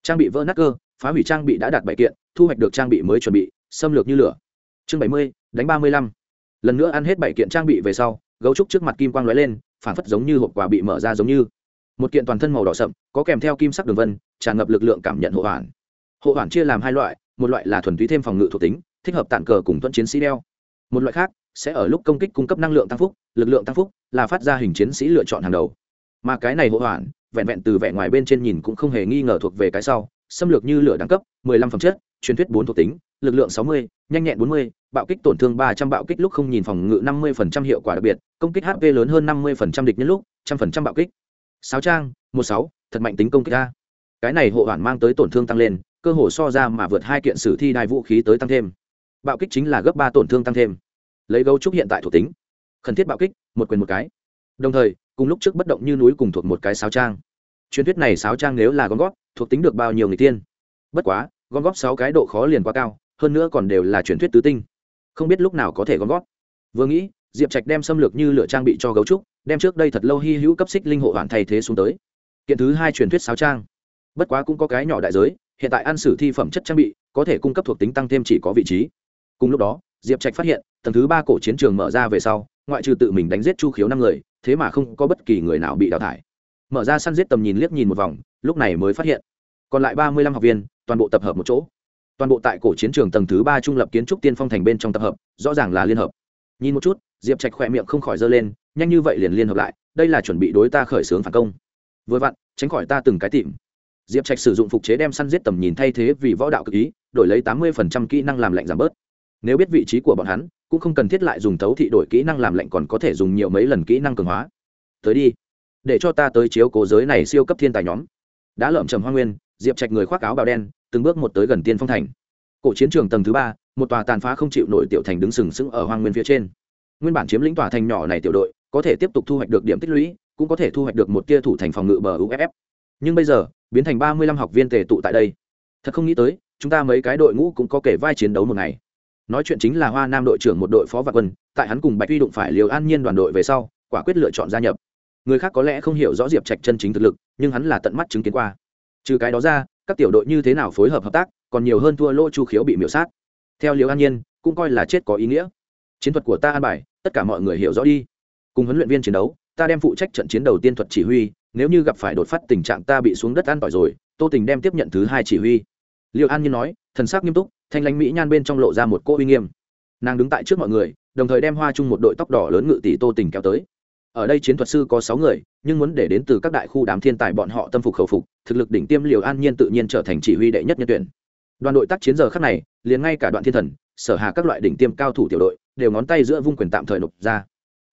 A: Trang bị vỡ nát cơ phá hủy trang bị đã đạt bảy kiện, thu hoạch được trang bị mới chuẩn bị, xâm lược như lửa. Chương bảy mươi, đánh ba mươi lăm. Lần nữa ăn hết bảy kiện trang bị về sau, gấu trúc trước mặt kim quang lóe lên, phản phất giống như hộp quà bị mở ra giống như. Một kiện toàn thân màu đỏ sậm, có kèm theo kim sắc đường vân, tràn ngập lực lượng cảm nhận hộ hoàn hộ hoàn chia làm hai loại, một loại là thuần túy thêm phòng ngự thuộc tính, thích hợp tản cờ cùng tuân chiến sĩ đeo. Một loại khác, sẽ ở lúc công kích cung cấp năng lượng tăng phúc, lực lượng tăng phúc, là phát ra hình chiến sĩ lựa chọn hàng đầu. Mà cái này hộ hoàn vẹn vẹn từ vẻ ngoài bên trên nhìn cũng không hề nghi ngờ thuộc về cái sau xâm lược như lửa đẳng cấp 15 phẩm chất truyền thuyết bốn thuộc tính lực lượng 60, nhanh nhẹn 40, bạo kích tổn thương 300 bạo kích lúc không nhìn phòng ngự 50% hiệu quả đặc biệt công kích hp lớn hơn 50% địch nhân lúc 100% bạo kích. Sáu trang 16, thật mạnh tính công kích a. Cái này hộ hoàn mang tới tổn thương tăng lên cơ hồ so ra mà vượt hai kiện sử thi đài vũ khí tới tăng thêm. Bạo kích chính là gấp ba tổn thương tăng thêm. Lấy gấu trúc hiện tại thuộc tính. Khẩn thiết bạo kích một quyền một cái. Đồng thời cùng lúc trước bất động như núi cùng thuộc một cái sáu trang truyền thuyết này sáo trang nếu là gom góp, thuộc tính được bao nhiêu người tiên? Bất quá, gom góp sáu cái độ khó liền quá cao, hơn nữa còn đều là truyền thuyết tứ tinh. Không biết lúc nào có thể gom góp. Vừa nghĩ, diệp trạch đem xâm lược như lựa trang bị cho gấu trúc, đem trước đây thật lâu hy hữu cấp xích linh hộ hoàn thay thế xuống tới. Kiện thứ hai truyền thuyết sáo trang. Bất quá cũng có cái nhỏ đại giới, hiện tại ăn sử thi phẩm chất trang bị, có thể cung cấp thuộc tính tăng thêm chỉ có vị trí. Cùng lúc đó, diệp trạch phát hiện, tầng thứ ba cổ chiến trường mở ra về sau, ngoại trừ tự mình đánh giết chu khiếu năm người, thế mà không có bất kỳ người nào bị đào thải mở ra săn giết tầm nhìn liếc nhìn một vòng, lúc này mới phát hiện. Còn lại ba mươi lăm học viên, toàn bộ tập hợp một chỗ. Toàn bộ tại cổ chiến trường tầng thứ ba trung lập kiến trúc tiên phong thành bên trong tập hợp, rõ ràng là liên hợp. Nhìn một chút, diệp trạch khỏe miệng không khỏi dơ lên, nhanh như vậy liền liên hợp lại, đây là chuẩn bị đối ta khởi xướng phản công. Vừa vặn, tránh khỏi ta từng cái tìm. Diệp trạch sử dụng phục chế đem săn giết tầm nhìn thay thế vì võ đạo cực ý, đổi lấy tám mươi kỹ năng làm lạnh giảm bớt. Nếu biết vị trí của bọn hắn, cũng không cần thiết lại dùng thấu thị đổi kỹ năng làm lạnh còn có thể dùng nhiều mấy lần kỹ năng cường hóa. Tới đi để cho ta tới chiếu cố giới này siêu cấp thiên tài nhóm. Đã lợm trầm hoa nguyên, diệp trạch người khoác áo bào đen, từng bước một tới gần tiên phong thành. Cổ chiến trường tầng thứ ba, một tòa tàn phá không chịu nổi tiểu thành đứng sừng sững ở hoang nguyên phía trên. Nguyên bản chiếm lĩnh tòa thành nhỏ này tiểu đội, có thể tiếp tục thu hoạch được điểm tích lũy, cũng có thể thu hoạch được một tia thủ thành phòng ngự bờ uff nhưng bây giờ, biến thành ba mươi lăm học viên tề tụ tại đây. Thật không nghĩ tới, chúng ta mấy cái đội ngũ cũng có kể vai chiến đấu một ngày. Nói chuyện chính là hoa nam đội trưởng một đội phó vạn quân, tại hắn cùng bạch huy đụng phải liều an nhiên đoàn đội về sau, quả quyết lựa chọn gia nhập người khác có lẽ không hiểu rõ diệp trạch chân chính thực lực, nhưng hắn là tận mắt chứng kiến qua. Trừ cái đó ra, các tiểu đội như thế nào phối hợp hợp tác, còn nhiều hơn thua lỗ chu khiếu bị miễu sát. Theo liều an nhiên, cũng coi là chết có ý nghĩa. Chiến thuật của ta an bài, tất cả mọi người hiểu rõ đi. Cùng huấn luyện viên chiến đấu, ta đem phụ trách trận chiến đầu tiên thuật chỉ huy, nếu như gặp phải đột phát tình trạng ta bị xuống đất an tỏi rồi, tô tình đem tiếp nhận thứ hai chỉ huy. Liệu an nhiên nói, thần sắc nghiêm túc, thanh lãnh mỹ nhan bên trong lộ ra một cô uy nghiêm. Nàng đứng tại trước mọi người, đồng thời đem hoa chung một đội tóc đỏ lớn ngự tỷ tô tình kéo tới ở đây chiến thuật sư có sáu người, nhưng muốn để đến từ các đại khu đám thiên tài bọn họ tâm phục khẩu phục, thực lực đỉnh tiêm liều an nhiên tự nhiên trở thành chỉ huy đệ nhất nhân tuyển. Đoàn đội tác chiến giờ khắc này, liền ngay cả đoạn thiên thần, sở hà các loại đỉnh tiêm cao thủ tiểu đội, đều ngón tay giữa vung quyền tạm thời nộp ra.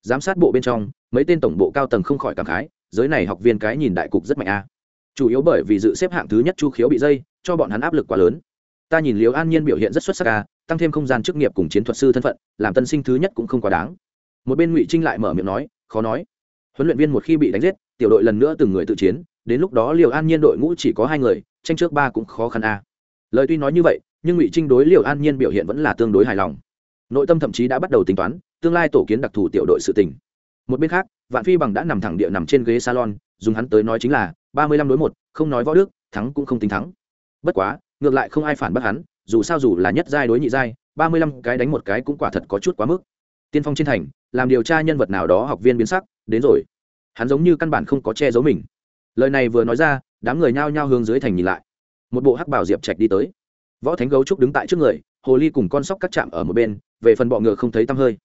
A: Giám sát bộ bên trong, mấy tên tổng bộ cao tầng không khỏi cảm khái, giới này học viên cái nhìn đại cục rất mạnh a. Chủ yếu bởi vì dự xếp hạng thứ nhất chu khiếu bị dây, cho bọn hắn áp lực quá lớn. Ta nhìn liều an nhiên biểu hiện rất xuất sắc a, tăng thêm không gian chức nghiệp cùng chiến thuật sư thân phận, làm tân sinh thứ nhất cũng không quá đáng. Một bên ngụy trinh lại mở miệng nói khó nói. Huấn luyện viên một khi bị đánh giết, tiểu đội lần nữa từng người tự chiến, đến lúc đó liều an nhiên đội ngũ chỉ có hai người, tranh trước ba cũng khó khăn a. Lời tuy nói như vậy, nhưng ngụy trinh đối liều an nhiên biểu hiện vẫn là tương đối hài lòng. Nội tâm thậm chí đã bắt đầu tính toán, tương lai tổ kiến đặc thù tiểu đội sự tình. Một bên khác, vạn phi bằng đã nằm thẳng địa nằm trên ghế salon, dùng hắn tới nói chính là, ba mươi lăm đối một, không nói võ đức, thắng cũng không tính thắng. Bất quá, ngược lại không ai phản bác hắn, dù sao dù là nhất giai đối nhị giai, ba mươi lăm cái đánh một cái cũng quả thật có chút quá mức tiên phong trên thành, làm điều tra nhân vật nào đó học viên biến sắc, đến rồi. Hắn giống như căn bản không có che giấu mình. Lời này vừa nói ra, đám người nhao nhao hướng dưới thành nhìn lại. Một bộ hắc bảo diệp trạch đi tới. Võ thánh gấu trúc đứng tại trước người, hồ ly cùng con sóc cắt chạm ở một bên, về phần bọ ngựa không thấy tăm hơi.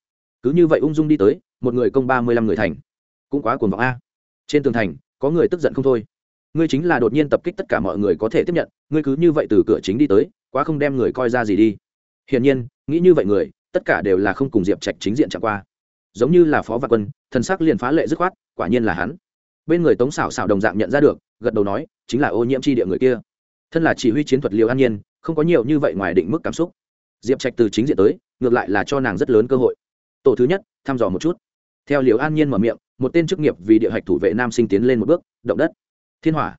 A: Cứ như vậy ung dung đi tới, một người công ba mươi lăm người thành. Cũng quá cuồng vọng a. Trên tường thành, có người tức giận không thôi. Ngươi chính là đột nhiên tập kích tất cả mọi người có thể tiếp nhận, ngươi cứ như vậy từ cửa chính đi tới, quá không đem người coi ra gì đi. Hiển nhiên, nghĩ như vậy người tất cả đều là không cùng diệp trạch chính diện chạm qua. Giống như là phó vạn quân, thần sắc liền phá lệ dứt khoát, quả nhiên là hắn. Bên người tống xảo xảo đồng dạng nhận ra được, gật đầu nói, chính là ô nhiễm chi địa người kia. Thân là chỉ huy chiến thuật liều an nhiên, không có nhiều như vậy ngoài định mức cảm xúc. Diệp trạch từ chính diện tới, ngược lại là cho nàng rất lớn cơ hội. Tổ thứ nhất, thăm dò một chút. Theo liều an nhiên mở miệng, một tên chức nghiệp vì địa hạch thủ vệ nam sinh tiến lên một bước, động đất. Thiên hỏa.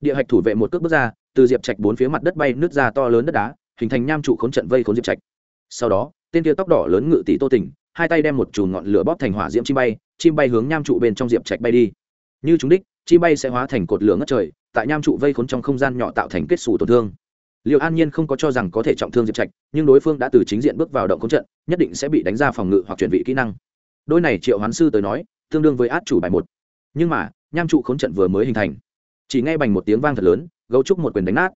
A: Địa hạch thủ vệ một cước bước ra, từ diệp trạch bốn phía mặt đất bay nước ra to lớn đất đá, hình thành nham trụ khốn trận vây khốn diệp trạch. Sau đó tên kia tóc đỏ lớn ngự tỷ tô tỉnh hai tay đem một chùm ngọn lửa bóp thành hỏa diễm chim bay chim bay hướng nham trụ bên trong diệp trạch bay đi. Như chúng đích, chim bay sẽ hóa thành cột lửa ngất trời, tại nham trụ vây khốn trong không gian nhỏ tạo thành kết xù tổn thương. Liệu an nhiên không có cho rằng có thể trọng thương diệp trạch, nhưng đối phương đã từ chính diện bước vào động khống trận, nhất định sẽ bị đánh ra phòng ngự hoặc chuyển vị kỹ năng. Đôi này triệu hoán sư tới nói, tương đương với át chủ bài một. Nhưng mà, nham trụ khốn trận vừa mới hình thành. Chỉ nghe bành một tiếng vang thật lớn, gấu trúc một quyền đánh nát.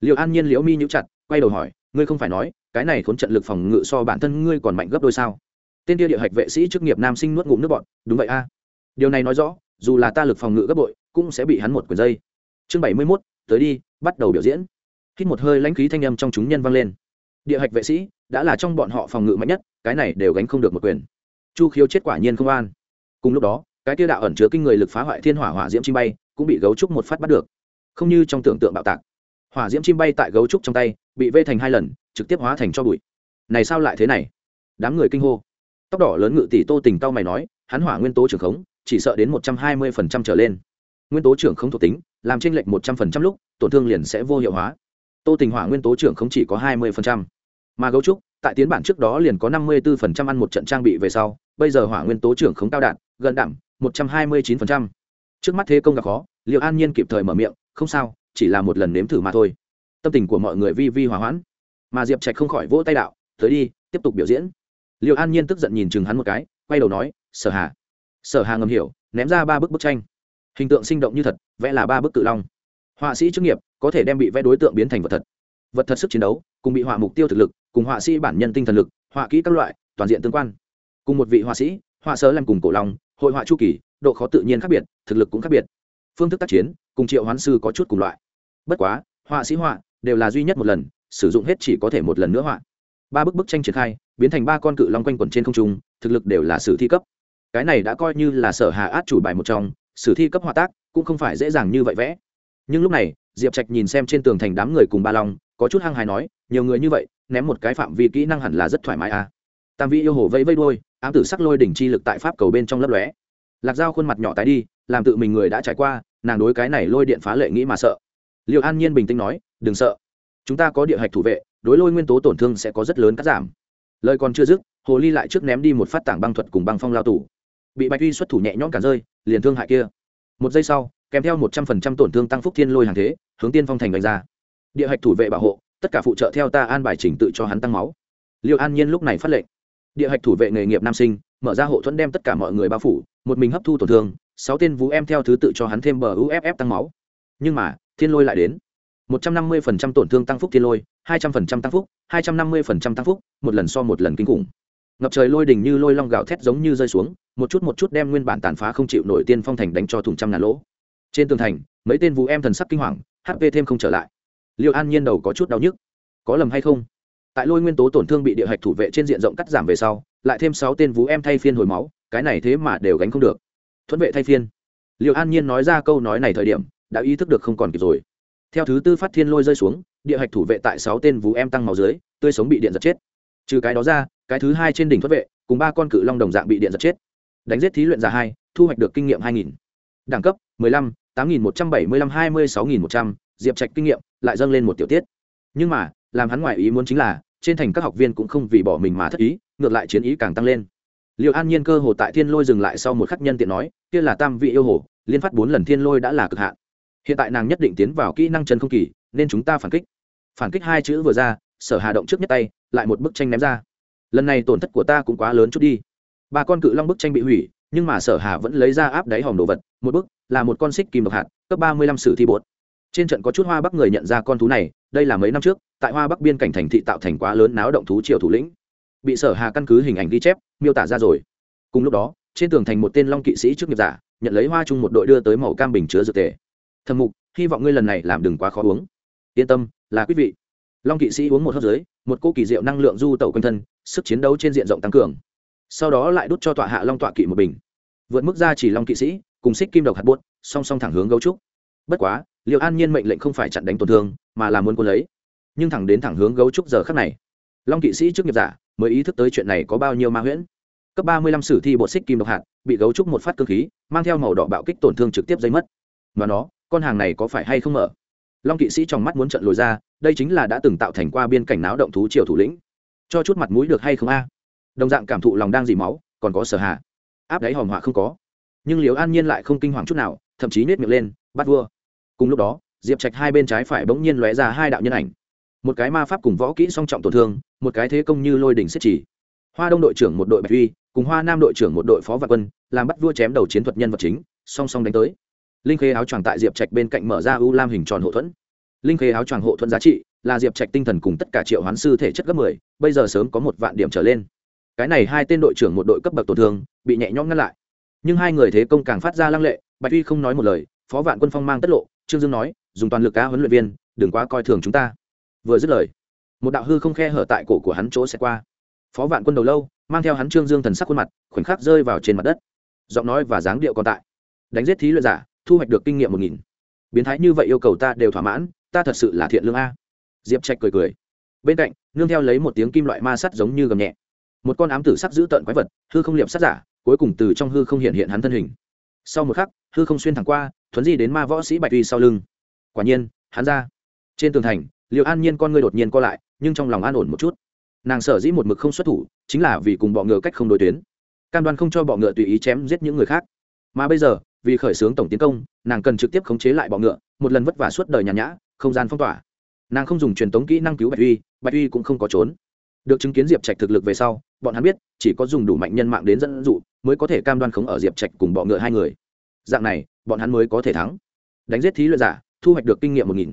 A: Liệu an nhiên liễu mi nhũ chặt, quay đầu hỏi, ngươi không phải nói cái này khốn trận lực phòng ngự so bản thân ngươi còn mạnh gấp đôi sao? Tên kia địa hạch vệ sĩ chức nghiệp nam sinh nuốt ngụm nước bọn đúng vậy a. Điều này nói rõ, dù là ta lực phòng ngự gấp bội, cũng sẽ bị hắn một quyền dây. Chương bảy mươi mốt, tới đi, bắt đầu biểu diễn. Hít một hơi lãnh khí thanh âm trong chúng nhân vang lên. Địa hạch vệ sĩ, đã là trong bọn họ phòng ngự mạnh nhất, cái này đều gánh không được một quyền. Chu khiếu chết quả nhiên không an. Cùng lúc đó, cái tiêu đạo ẩn chứa kinh người lực phá hoại thiên hỏa hỏa diễm chi bay, cũng bị gấu trúc một phát bắt được. Không như trong tưởng tượng bạo tạc hỏa diễm chim bay tại gấu trúc trong tay, bị vây thành hai lần, trực tiếp hóa thành cho bụi. Này sao lại thế này? Đám người kinh hô. Tóc đỏ lớn ngự tỷ tô tình tao mày nói, hắn hỏa nguyên tố trưởng khống, chỉ sợ đến một trăm hai mươi phần trăm trở lên. Nguyên tố trưởng không thuộc tính, làm tranh lệch một trăm phần trăm lúc, tổn thương liền sẽ vô hiệu hóa. Tô tình hỏa nguyên tố trưởng không chỉ có hai mươi phần trăm. Mà gấu trúc, tại tiến bản trước đó liền có năm mươi bốn phần trăm ăn một trận trang bị về sau, bây giờ hỏa nguyên tố trưởng không cao đạn gần đảm một trăm hai mươi chín phần trăm. Trước mắt thế công gặp khó liệu an nhiên kịp thời mở miệng, không sao chỉ là một lần nếm thử mà thôi. Tâm tình của mọi người vi vi hòa hoãn. Mà diệp trạch không khỏi vỗ tay đạo, tới đi, tiếp tục biểu diễn. Liệu an nhiên tức giận nhìn chừng hắn một cái, quay đầu nói, sở hà. Sở hà ngầm hiểu, ném ra ba bức bức tranh. Hình tượng sinh động như thật, vẽ là ba bức cự long. Họa sĩ chức nghiệp có thể đem bị vẽ đối tượng biến thành vật thật. Vật thật sức chiến đấu, cùng bị họa mục tiêu thực lực, cùng họa sĩ bản nhân tinh thần lực, họa kỹ các loại, toàn diện tương quan. Cùng một vị họa sĩ, họa sơ làm cùng cổ long, hội họa chu kỳ, độ khó tự nhiên khác biệt, thực lực cũng khác biệt. Phương thức tác chiến, cùng triệu hoán sư có chút cùng loại bất quá, họa sĩ họa đều là duy nhất một lần, sử dụng hết chỉ có thể một lần nữa họa. Ba bức bức tranh triển khai, biến thành ba con cự long quanh quẩn trên không trung, thực lực đều là sử thi cấp. Cái này đã coi như là sở hà át chủ bài một trong, sử thi cấp họa tác cũng không phải dễ dàng như vậy vẽ. Nhưng lúc này, diệp trạch nhìn xem trên tường thành đám người cùng ba long, có chút hăng hài nói, nhiều người như vậy, ném một cái phạm vi kỹ năng hẳn là rất thoải mái à. Tam vi yêu hồ vẫy vây đôi ám tử sắc lôi đỉnh chi lực tại pháp cầu bên trong lấp lóe. Lạc dao khuôn mặt nhỏ tái đi, làm tự mình người đã trải qua, nàng đối cái này lôi điện phá lệ nghĩ mà sợ liệu an nhiên bình tĩnh nói, đừng sợ. Chúng ta có địa hạch thủ vệ, đối lôi nguyên tố tổn thương sẽ có rất lớn cắt giảm. Lời còn chưa dứt, hồ ly lại trước ném đi một phát tảng băng thuật cùng băng phong lao tủ bị bạch uy xuất thủ nhẹ nhõm cả rơi, liền thương hại kia. Một giây sau, kèm theo một trăm phần trăm tổn thương tăng phúc thiên lôi hàng thế, hướng tiên phong thành đánh ra. Địa hạch thủ vệ bảo hộ, tất cả phụ trợ theo ta an bài trình tự cho hắn tăng máu. Liệu an nhiên lúc này phát lệnh. Địa hạch thủ vệ nghề nghiệp nam sinh, mở ra hộ thuẫn đem tất cả mọi người bao phủ, một mình hấp thu tổn thương, sáu tên vũ em theo thứ tự cho hắn thêm bờ uff tăng máu. Nhưng mà thiên lôi lại đến. một trăm năm mươi phần trăm tổn thương tăng phúc thiên lôi, hai trăm phần trăm tăng phúc, hai trăm năm mươi phần trăm tăng phúc, một lần so một lần kinh khủng. Ngập trời lôi đỉnh như lôi long gạo thét giống như rơi xuống, một chút một chút đem nguyên bản tàn phá không chịu nổi tiên phong thành đánh cho thùng trăm ngàn lỗ. Trên tường thành, mấy tên vũ em thần sắc kinh hoàng hp thêm không trở lại. Liệu an nhiên đầu có chút đau nhức. Có lầm hay không? Tại lôi nguyên tố tổn thương bị địa hạch thủ vệ trên diện rộng cắt giảm về sau, lại thêm sáu tên vũ em thay phiên hồi máu, cái này thế mà đều gánh không được. Thuận vệ thay phiên. Liệu an nhiên nói ra câu nói này thời điểm đã ý thức được không còn kịp rồi. Theo thứ tư phát thiên lôi rơi xuống, địa hạch thủ vệ tại sáu tên vũ em tăng máu dưới, tươi sống bị điện giật chết. Trừ cái đó ra, cái thứ hai trên đỉnh thoát vệ, cùng ba con cự long đồng dạng bị điện giật chết. Đánh giết thí luyện giả hai, thu hoạch được kinh nghiệm hai nghìn. Đẳng cấp, mười lăm, tám nghìn một trăm bảy mươi lăm, hai mươi sáu nghìn một trăm. Diệp trạch kinh nghiệm lại dâng lên một tiểu tiết. Nhưng mà, làm hắn ngoại ý muốn chính là, trên thành các học viên cũng không vì bỏ mình mà thất ý, ngược lại chiến ý càng tăng lên. Liệu an nhiên cơ hồ tại thiên lôi dừng lại sau một khắc nhân tiện nói, kia là tam vị yêu hồ, liên phát bốn lần thiên lôi đã là cực hạn hiện tại nàng nhất định tiến vào kỹ năng chân không kỳ, nên chúng ta phản kích. Phản kích hai chữ vừa ra, sở hà động trước nhất tay, lại một bức tranh ném ra. Lần này tổn thất của ta cũng quá lớn chút đi. Ba con cự long bức tranh bị hủy, nhưng mà sở hà vẫn lấy ra áp đáy hòm đồ vật, một bức là một con xích kim độc hạt, cấp ba mươi lăm sử thi bột. Trên trận có chút hoa bắc người nhận ra con thú này, đây là mấy năm trước, tại hoa bắc biên cảnh thành thị tạo thành quá lớn náo động thú triều thủ lĩnh. Bị sở hà căn cứ hình ảnh ghi chép, miêu tả ra rồi. Cùng lúc đó, trên tường thành một tên long kỵ sĩ trước nghiệp giả, nhận lấy hoa chung một đội đưa tới màu cam bình chứa dược tề thầm mục, hy vọng ngươi lần này làm đừng quá khó uống. Yên tâm, là quý vị. Long kỵ sĩ uống một hớp dưới, một cô kỳ diệu năng lượng du tẩu quanh thân, sức chiến đấu trên diện rộng tăng cường. Sau đó lại đút cho tọa hạ long tọa kỵ một bình. Vượt mức ra chỉ long kỵ sĩ, cùng xích kim độc hạt buốt song song thẳng hướng gấu trúc. Bất quá liệu an nhiên mệnh lệnh không phải chặn đánh tổn thương, mà là muốn quân lấy. Nhưng thẳng đến thẳng hướng gấu trúc giờ khắc này, long kỵ sĩ trước nghiệp giả mới ý thức tới chuyện này có bao nhiêu ma huyễn. Cấp ba mươi lăm sử thi bộ xích kim độc hạt, bị gấu trúc một phát cơ khí, mang theo màu đỏ bạo kích tổn thương trực tiếp dây mất. Mà nó con hàng này có phải hay không mở? Long kỵ sĩ trong mắt muốn trận lồi ra, đây chính là đã từng tạo thành qua biên cảnh náo động thú triều thủ lĩnh. Cho chút mặt mũi được hay không a? Đồng dạng cảm thụ lòng đang dì máu, còn có sở hạ. Áp đáy hòm họa không có. Nhưng liều an nhiên lại không kinh hoàng chút nào, thậm chí nết miệng lên, bắt vua. Cùng lúc đó, diệp trạch hai bên trái phải bỗng nhiên lóe ra hai đạo nhân ảnh. Một cái ma pháp cùng võ kỹ song trọng tổn thương, một cái thế công như lôi đỉnh xếp chỉ. Hoa đông đội trưởng một đội bạch huy cùng hoa nam đội trưởng một đội phó vạn quân, làm bắt vua chém đầu chiến thuật nhân vật chính, song song đánh tới linh khê áo choàng tại diệp trạch bên cạnh mở ra u lam hình tròn hộ thuẫn. Linh khê áo choàng hộ thuẫn giá trị là diệp trạch tinh thần cùng tất cả triệu hoán sư thể chất gấp mười, bây giờ sớm có một vạn điểm trở lên. Cái này hai tên đội trưởng một đội cấp bậc tổn thương, bị nhẹ nhõm ngăn lại. Nhưng hai người thế công càng phát ra lăng lệ, bạch uy không nói một lời, phó vạn quân phong mang tất lộ, trương dương nói, dùng toàn lực cá huấn luyện viên, đừng quá coi thường chúng ta. Vừa dứt lời, một đạo hư không khe hở tại cổ của hắn chỗ sẽ qua. Phó vạn quân đầu lâu, mang theo hắn trương dương thần sắc khuôn mặt, khoảnh khắc rơi vào trên mặt đất. Giọng nói và dáng điệu còn tại. Đánh giết thí luyện giả thu hoạch được kinh nghiệm một nghìn. Biến thái như vậy yêu cầu ta đều thỏa mãn, ta thật sự là thiện lương a. Diệp trạch cười cười. Bên cạnh, nương theo lấy một tiếng kim loại ma sắt giống như gầm nhẹ. Một con ám tử sắc giữ tợn quái vật, hư không liệm sát giả, cuối cùng từ trong hư không hiện hiện hắn thân hình. Sau một khắc, hư không xuyên thẳng qua, thuấn di đến ma võ sĩ bạch uy sau lưng. Quả nhiên, hắn ra. Trên tường thành liệu an nhiên con ngươi đột nhiên co lại, nhưng trong lòng an ổn một chút. Nàng sở dĩ một mực không xuất thủ, chính là vì cùng bọ ngựa cách không đối tuyến. Cam đoan không cho bọ ngựa tùy ý chém giết những người khác. Mà bây giờ vì khởi xướng tổng tiến công, nàng cần trực tiếp khống chế lại bọ ngựa, một lần vất vả suốt đời nhàn nhã, không gian phong tỏa. Nàng không dùng truyền tống kỹ năng cứu bạch uy bạch uy cũng không có trốn. Được chứng kiến diệp trạch thực lực về sau, bọn hắn biết, chỉ có dùng đủ mạnh nhân mạng đến dẫn dụ, mới có thể cam đoan khống ở diệp trạch cùng bọ ngựa hai người. Dạng này, bọn hắn mới có thể thắng. Đánh giết thí luyện giả, thu hoạch được kinh nghiệm một nghìn.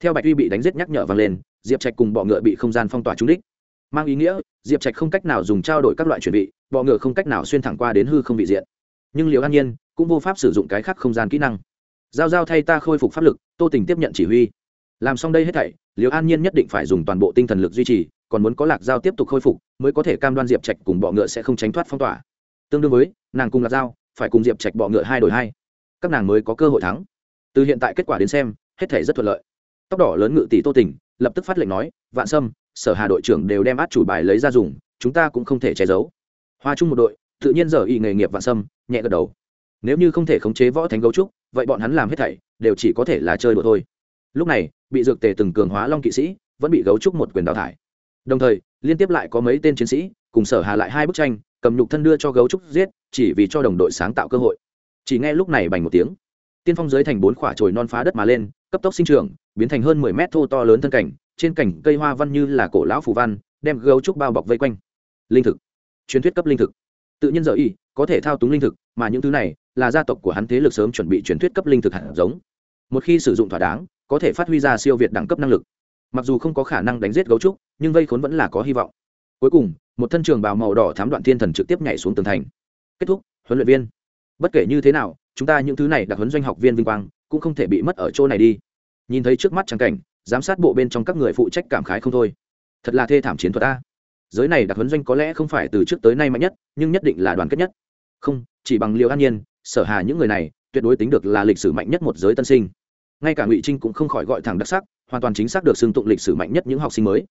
A: Theo bạch uy bị đánh giết nhắc nhở vang lên, diệp trạch cùng bọ ngựa bị không gian phong tỏa trúng đích. Mang ý nghĩa, diệp trạch không cách nào dùng trao đổi các loại chuẩn bị, bọ ngựa không cách nào xuyên thẳng qua đến hư không bị diện. Nhưng liều an nhiên cũng vô pháp sử dụng cái khác không gian kỹ năng. Giao giao thay ta khôi phục pháp lực, tô tình tiếp nhận chỉ huy. Làm xong đây hết thảy liều an nhiên nhất định phải dùng toàn bộ tinh thần lực duy trì, còn muốn có lạc giao tiếp tục khôi phục, mới có thể cam đoan diệp trạch cùng bọ ngựa sẽ không tránh thoát phong tỏa. Tương đương với, nàng cùng lạc giao, phải cùng diệp trạch bọ ngựa hai đổi hai. Các nàng mới có cơ hội thắng. Từ hiện tại kết quả đến xem, hết thể rất thuận lợi. Tóc đỏ lớn ngự tỷ tô tình, lập tức phát lệnh nói, vạn sâm, sở hà đội trưởng đều đem át chủ bài lấy ra dùng, chúng ta cũng không thể che giấu. Hoa chung một đội, tự nhiên giờ y nghề nghiệp vạn sâm, nhẹ gật đầu nếu như không thể khống chế võ thánh gấu trúc, vậy bọn hắn làm hết thảy đều chỉ có thể là chơi đùa thôi. Lúc này, bị dược tề từng cường hóa long kỵ sĩ, vẫn bị gấu trúc một quyền đào thải. Đồng thời, liên tiếp lại có mấy tên chiến sĩ cùng sở hà lại hai bức tranh, cầm nhục thân đưa cho gấu trúc giết, chỉ vì cho đồng đội sáng tạo cơ hội. Chỉ nghe lúc này bành một tiếng. Tiên phong dưới thành bốn khỏa trồi non phá đất mà lên, cấp tốc sinh trưởng, biến thành hơn mười mét thô to lớn thân cảnh, trên cảnh cây hoa văn như là cổ lão phù văn, đem gấu trúc bao bọc vây quanh. Linh thực. Truyền thuyết cấp linh thực. Tự nhiên giờ y, có thể thao túng linh thực, mà những thứ này là gia tộc của hắn thế lực sớm chuẩn bị truyền thuyết cấp linh thực hạt giống. Một khi sử dụng thỏa đáng, có thể phát huy ra siêu việt đẳng cấp năng lực. Mặc dù không có khả năng đánh giết gấu trúc, nhưng vây khốn vẫn là có hy vọng. Cuối cùng, một thân trường bào màu đỏ thám đoạn thiên thần trực tiếp nhảy xuống tường thành. Kết thúc, huấn luyện viên. Bất kể như thế nào, chúng ta những thứ này đặc huấn doanh học viên vinh quang, cũng không thể bị mất ở chỗ này đi. Nhìn thấy trước mắt trắng cảnh, giám sát bộ bên trong các người phụ trách cảm khái không thôi. Thật là thê thảm chiến thuật ta. Giới này đặc huấn doanh có lẽ không phải từ trước tới nay mạnh nhất, nhưng nhất định là đoàn kết nhất. Không, chỉ bằng liều an nhiên sở hà những người này tuyệt đối tính được là lịch sử mạnh nhất một giới tân sinh. Ngay cả ngụy trinh cũng không khỏi gọi thẳng đặc sắc, hoàn toàn chính xác được xưng tụng lịch sử mạnh nhất những học sinh mới.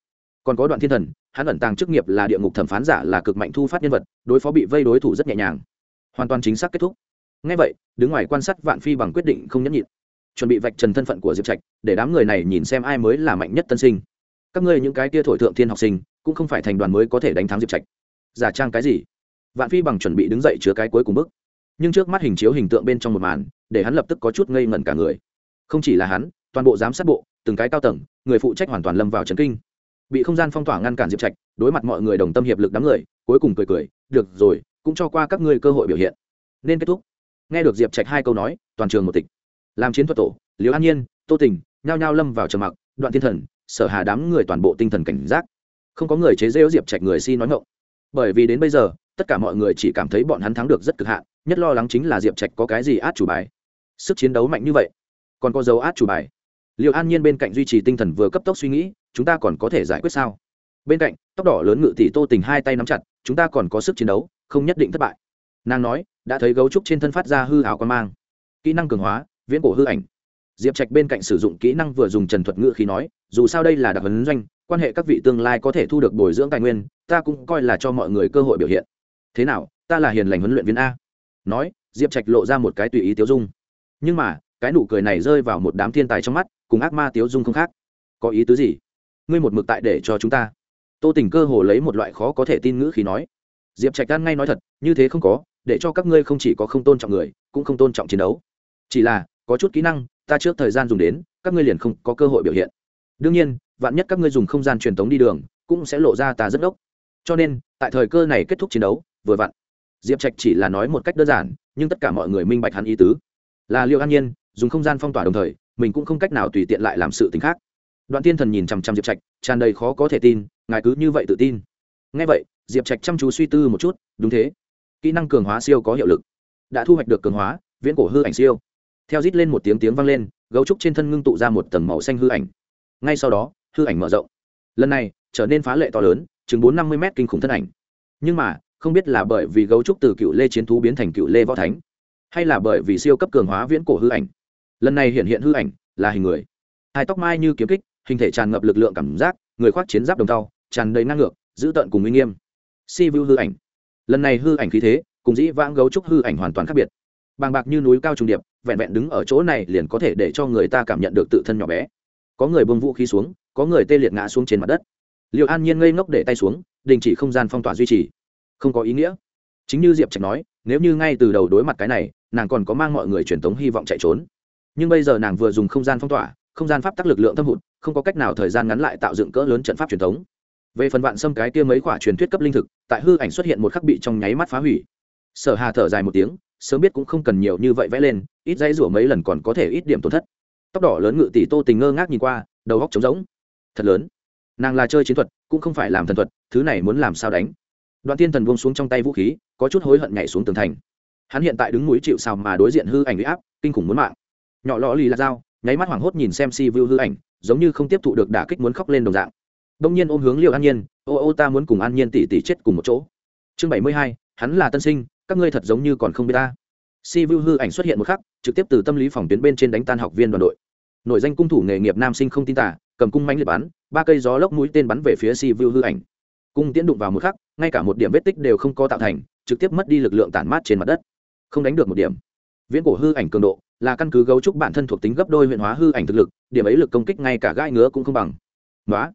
A: Còn có đoạn thiên thần, hắn ẩn tàng chức nghiệp là địa ngục thẩm phán giả là cực mạnh thu phát nhân vật, đối phó bị vây đối thủ rất nhẹ nhàng. Hoàn toàn chính xác kết thúc. Ngay vậy, đứng ngoài quan sát vạn phi bằng quyết định không nhẫn nhịn. Chuẩn bị vạch trần thân phận của diệp trạch, để đám người này nhìn xem ai mới là mạnh nhất tân sinh. Các ngươi những cái tia thổi thượng thiên học sinh, cũng không phải thành đoàn mới có thể đánh thắng diệp trạch. Giả trang cái gì? Vạn phi bằng chuẩn bị đứng dậy chứa cái cuối cùng bức nhưng trước mắt hình chiếu hình tượng bên trong một màn, để hắn lập tức có chút ngây ngẩn cả người. Không chỉ là hắn, toàn bộ giám sát bộ, từng cái cao tầng, người phụ trách hoàn toàn lâm vào trấn kinh. Bị không gian phong tỏa ngăn cản diệp trạch, đối mặt mọi người đồng tâm hiệp lực đám người, cuối cùng cười cười, được rồi, cũng cho qua các ngươi cơ hội biểu hiện. Nên kết thúc. Nghe được diệp trạch hai câu nói, toàn trường một tịch. Làm chiến thuật tổ, liễu an nhiên, tô tình, nhao nhao lâm vào trầm mặc, đoạn thiên thần, sở hà đám người toàn bộ tinh thần cảnh giác. Không có người chế rêu diệp trạch người si nói ngộng bởi vì đến bây giờ tất cả mọi người chỉ cảm thấy bọn hắn thắng được rất cực hạn, nhất lo lắng chính là diệp trạch có cái gì át chủ bài. Sức chiến đấu mạnh như vậy, còn có dấu át chủ bài. Liệu an nhiên bên cạnh duy trì tinh thần vừa cấp tốc suy nghĩ, chúng ta còn có thể giải quyết sao? Bên cạnh, tóc đỏ lớn ngự tỷ tô tình hai tay nắm chặt, chúng ta còn có sức chiến đấu, không nhất định thất bại. Nàng nói, đã thấy gấu trúc trên thân phát ra hư hảo quan mang. Kỹ năng cường hóa, viễn cổ hư ảnh. Diệp trạch bên cạnh sử dụng kỹ năng vừa dùng trần thuật ngữ khi nói, dù sao đây là đặc vấn doanh, quan hệ các vị tương lai có thể thu được bồi dưỡng tài nguyên, ta cũng coi là cho mọi người cơ hội biểu hiện thế nào, ta là hiền lành huấn luyện viên a. Nói, diệp trạch lộ ra một cái tùy ý tiếu dung. Nhưng mà, cái nụ cười này rơi vào một đám thiên tài trong mắt, cùng ác ma tiếu dung không khác. Có ý tứ gì? Ngươi một mực tại để cho chúng ta. Tô tình cơ hồ lấy một loại khó có thể tin ngữ khi nói. Diệp trạch đan ngay nói thật, như thế không có, để cho các ngươi không chỉ có không tôn trọng người, cũng không tôn trọng chiến đấu. Chỉ là, có chút kỹ năng, ta trước thời gian dùng đến, các ngươi liền không có cơ hội biểu hiện. Đương nhiên, vạn nhất các ngươi dùng không gian truyền thống đi đường, cũng sẽ lộ ra ta rất đốc. Cho nên, tại thời cơ này kết thúc chiến đấu vừa vặn. Diệp trạch chỉ là nói một cách đơn giản, nhưng tất cả mọi người minh bạch hắn ý tứ. Là liệu an nhiên, dùng không gian phong tỏa đồng thời, mình cũng không cách nào tùy tiện lại làm sự t ì n h khác. Đoạn tiên thần nhìn chằm chằm diệp trạch, tràn đầy khó có thể tin, ngài cứ như vậy tự tin. Ngay vậy, diệp trạch chăm chú suy tư một chút, đúng thế. Kỹ năng cường hóa siêu có hiệu lực. Đã thu hoạch được cường hóa, viễn cổ hư ảnh siêu. Theo rít lên một tiếng tiếng vang lên, gấu trúc trên thân ngưng tụ ra một tầng màu xanh hư ảnh. Ngay sau đó, hư ảnh mở rộng. Lần này, trở nên phá lệ to lớn, chừng bốn năm mươi m kinh khủng thân ảnh. Nhưng mà không biết là bởi vì gấu trúc từ cựu lê chiến thú biến thành cựu lê võ thánh, hay là bởi vì siêu cấp cường hóa viễn cổ hư ảnh. Lần này hiện hiện hư ảnh là hình người. Hai tóc mai như kiếm kích, hình thể tràn ngập lực lượng cảm giác, người khoác chiến giáp đồng tàu tràn đầy năng ngược, giữ tợn cùng uy nghiêm. Si vu hư ảnh. Lần này hư ảnh khí thế, cùng dĩ vãng gấu trúc hư ảnh hoàn toàn khác biệt. Bàng bạc như núi cao trùng điệp, vẹn vẹn đứng ở chỗ này liền có thể để cho người ta cảm nhận được tự thân nhỏ bé. Có người bông vũ khí xuống, có người tê liệt ngã xuống trên mặt đất. Liệu an nhiên ngây ngốc để tay xuống, đình chỉ không gian phong tỏa duy trì không có ý nghĩa. Chính như diệp trạch nói, nếu như ngay từ đầu đối mặt cái này, nàng còn có mang mọi người truyền thống hy vọng chạy trốn. Nhưng bây giờ nàng vừa dùng không gian phong tỏa, không gian pháp tắc lực lượng thâm hụt, không có cách nào thời gian ngắn lại tạo dựng cỡ lớn trận pháp truyền thống về phần vạn xâm cái kia mấy quả truyền thuyết cấp linh thực, tại hư ảnh xuất hiện một khắc bị trong nháy mắt phá hủy. Sở hà thở dài một tiếng, sớm biết cũng không cần nhiều như vậy vẽ lên, ít dãy rủa mấy lần còn có thể ít điểm tổn thất. Tóc đỏ lớn ngự tỷ tô tình ngơ ngác nhìn qua, đầu góc trống rỗng. Thật lớn. Nàng là chơi chiến thuật, cũng không phải làm thần thuật, thứ này muốn làm sao đánh? Đoạn tiên thần buông xuống trong tay vũ khí, có chút hối hận nhảy xuống tường thành. Hắn hiện tại đứng núi chịu sào mà đối diện hư ảnh bị áp, kinh khủng muốn mạng. Nhỏ lò lì là dao, nháy mắt hoảng hốt nhìn xem si vu hư ảnh, giống như không tiếp thụ được đả kích muốn khóc lên đồng dạng. Đông nhiên ôm hướng liệu an nhiên, ô ô, ta muốn cùng an nhiên tỷ tỷ chết cùng một chỗ. Chương bảy mươi hai, hắn là tân sinh, các ngươi thật giống như còn không biết ta. Si vu hư ảnh xuất hiện một khắc, trực tiếp từ tâm lý phòng tuyến bên trên đánh tan học viên đoàn đội. Nội danh cung thủ nghề nghiệp nam sinh không tin tả cầm cung mánh liệt bắn, ba cây gió lốc mũi tên bắn về phía si vu hư ảnh cung tiễn đụng vào một khắc, ngay cả một điểm vết tích đều không có tạo thành, trực tiếp mất đi lực lượng tản mát trên mặt đất. Không đánh được một điểm. Viễn cổ hư ảnh cường độ là căn cứ gấu trúc bản thân thuộc tính gấp đôi huyện hóa hư ảnh thực lực, điểm ấy lực công kích ngay cả gai ngứa cũng không bằng. Nói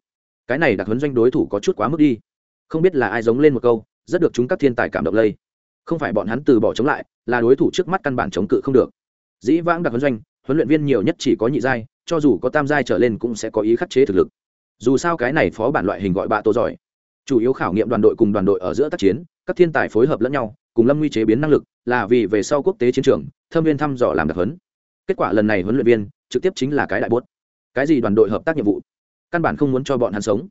A: cái này đặc huấn doanh đối thủ có chút quá mức đi. Không biết là ai giống lên một câu, rất được chúng các thiên tài cảm động lây. Không phải bọn hắn từ bỏ chống lại, là đối thủ trước mắt căn bản chống cự không được. Dĩ vãng đặc huấn doanh, huấn luyện viên nhiều nhất chỉ có nhị giai, cho dù có tam giai trở lên cũng sẽ có ý khắc chế thực lực. Dù sao cái này phó bản loại hình gọi bạ tô giỏi chủ yếu khảo nghiệm đoàn đội cùng đoàn đội ở giữa tác chiến, các thiên tài phối hợp lẫn nhau, cùng lâm nguy chế biến năng lực, là vì về sau quốc tế chiến trường, thâm viên thăm dò làm đặc huấn. Kết quả lần này huấn luyện viên, trực tiếp chính là cái đại bốt. Cái gì đoàn đội hợp tác nhiệm vụ? Căn bản không muốn cho bọn hắn sống.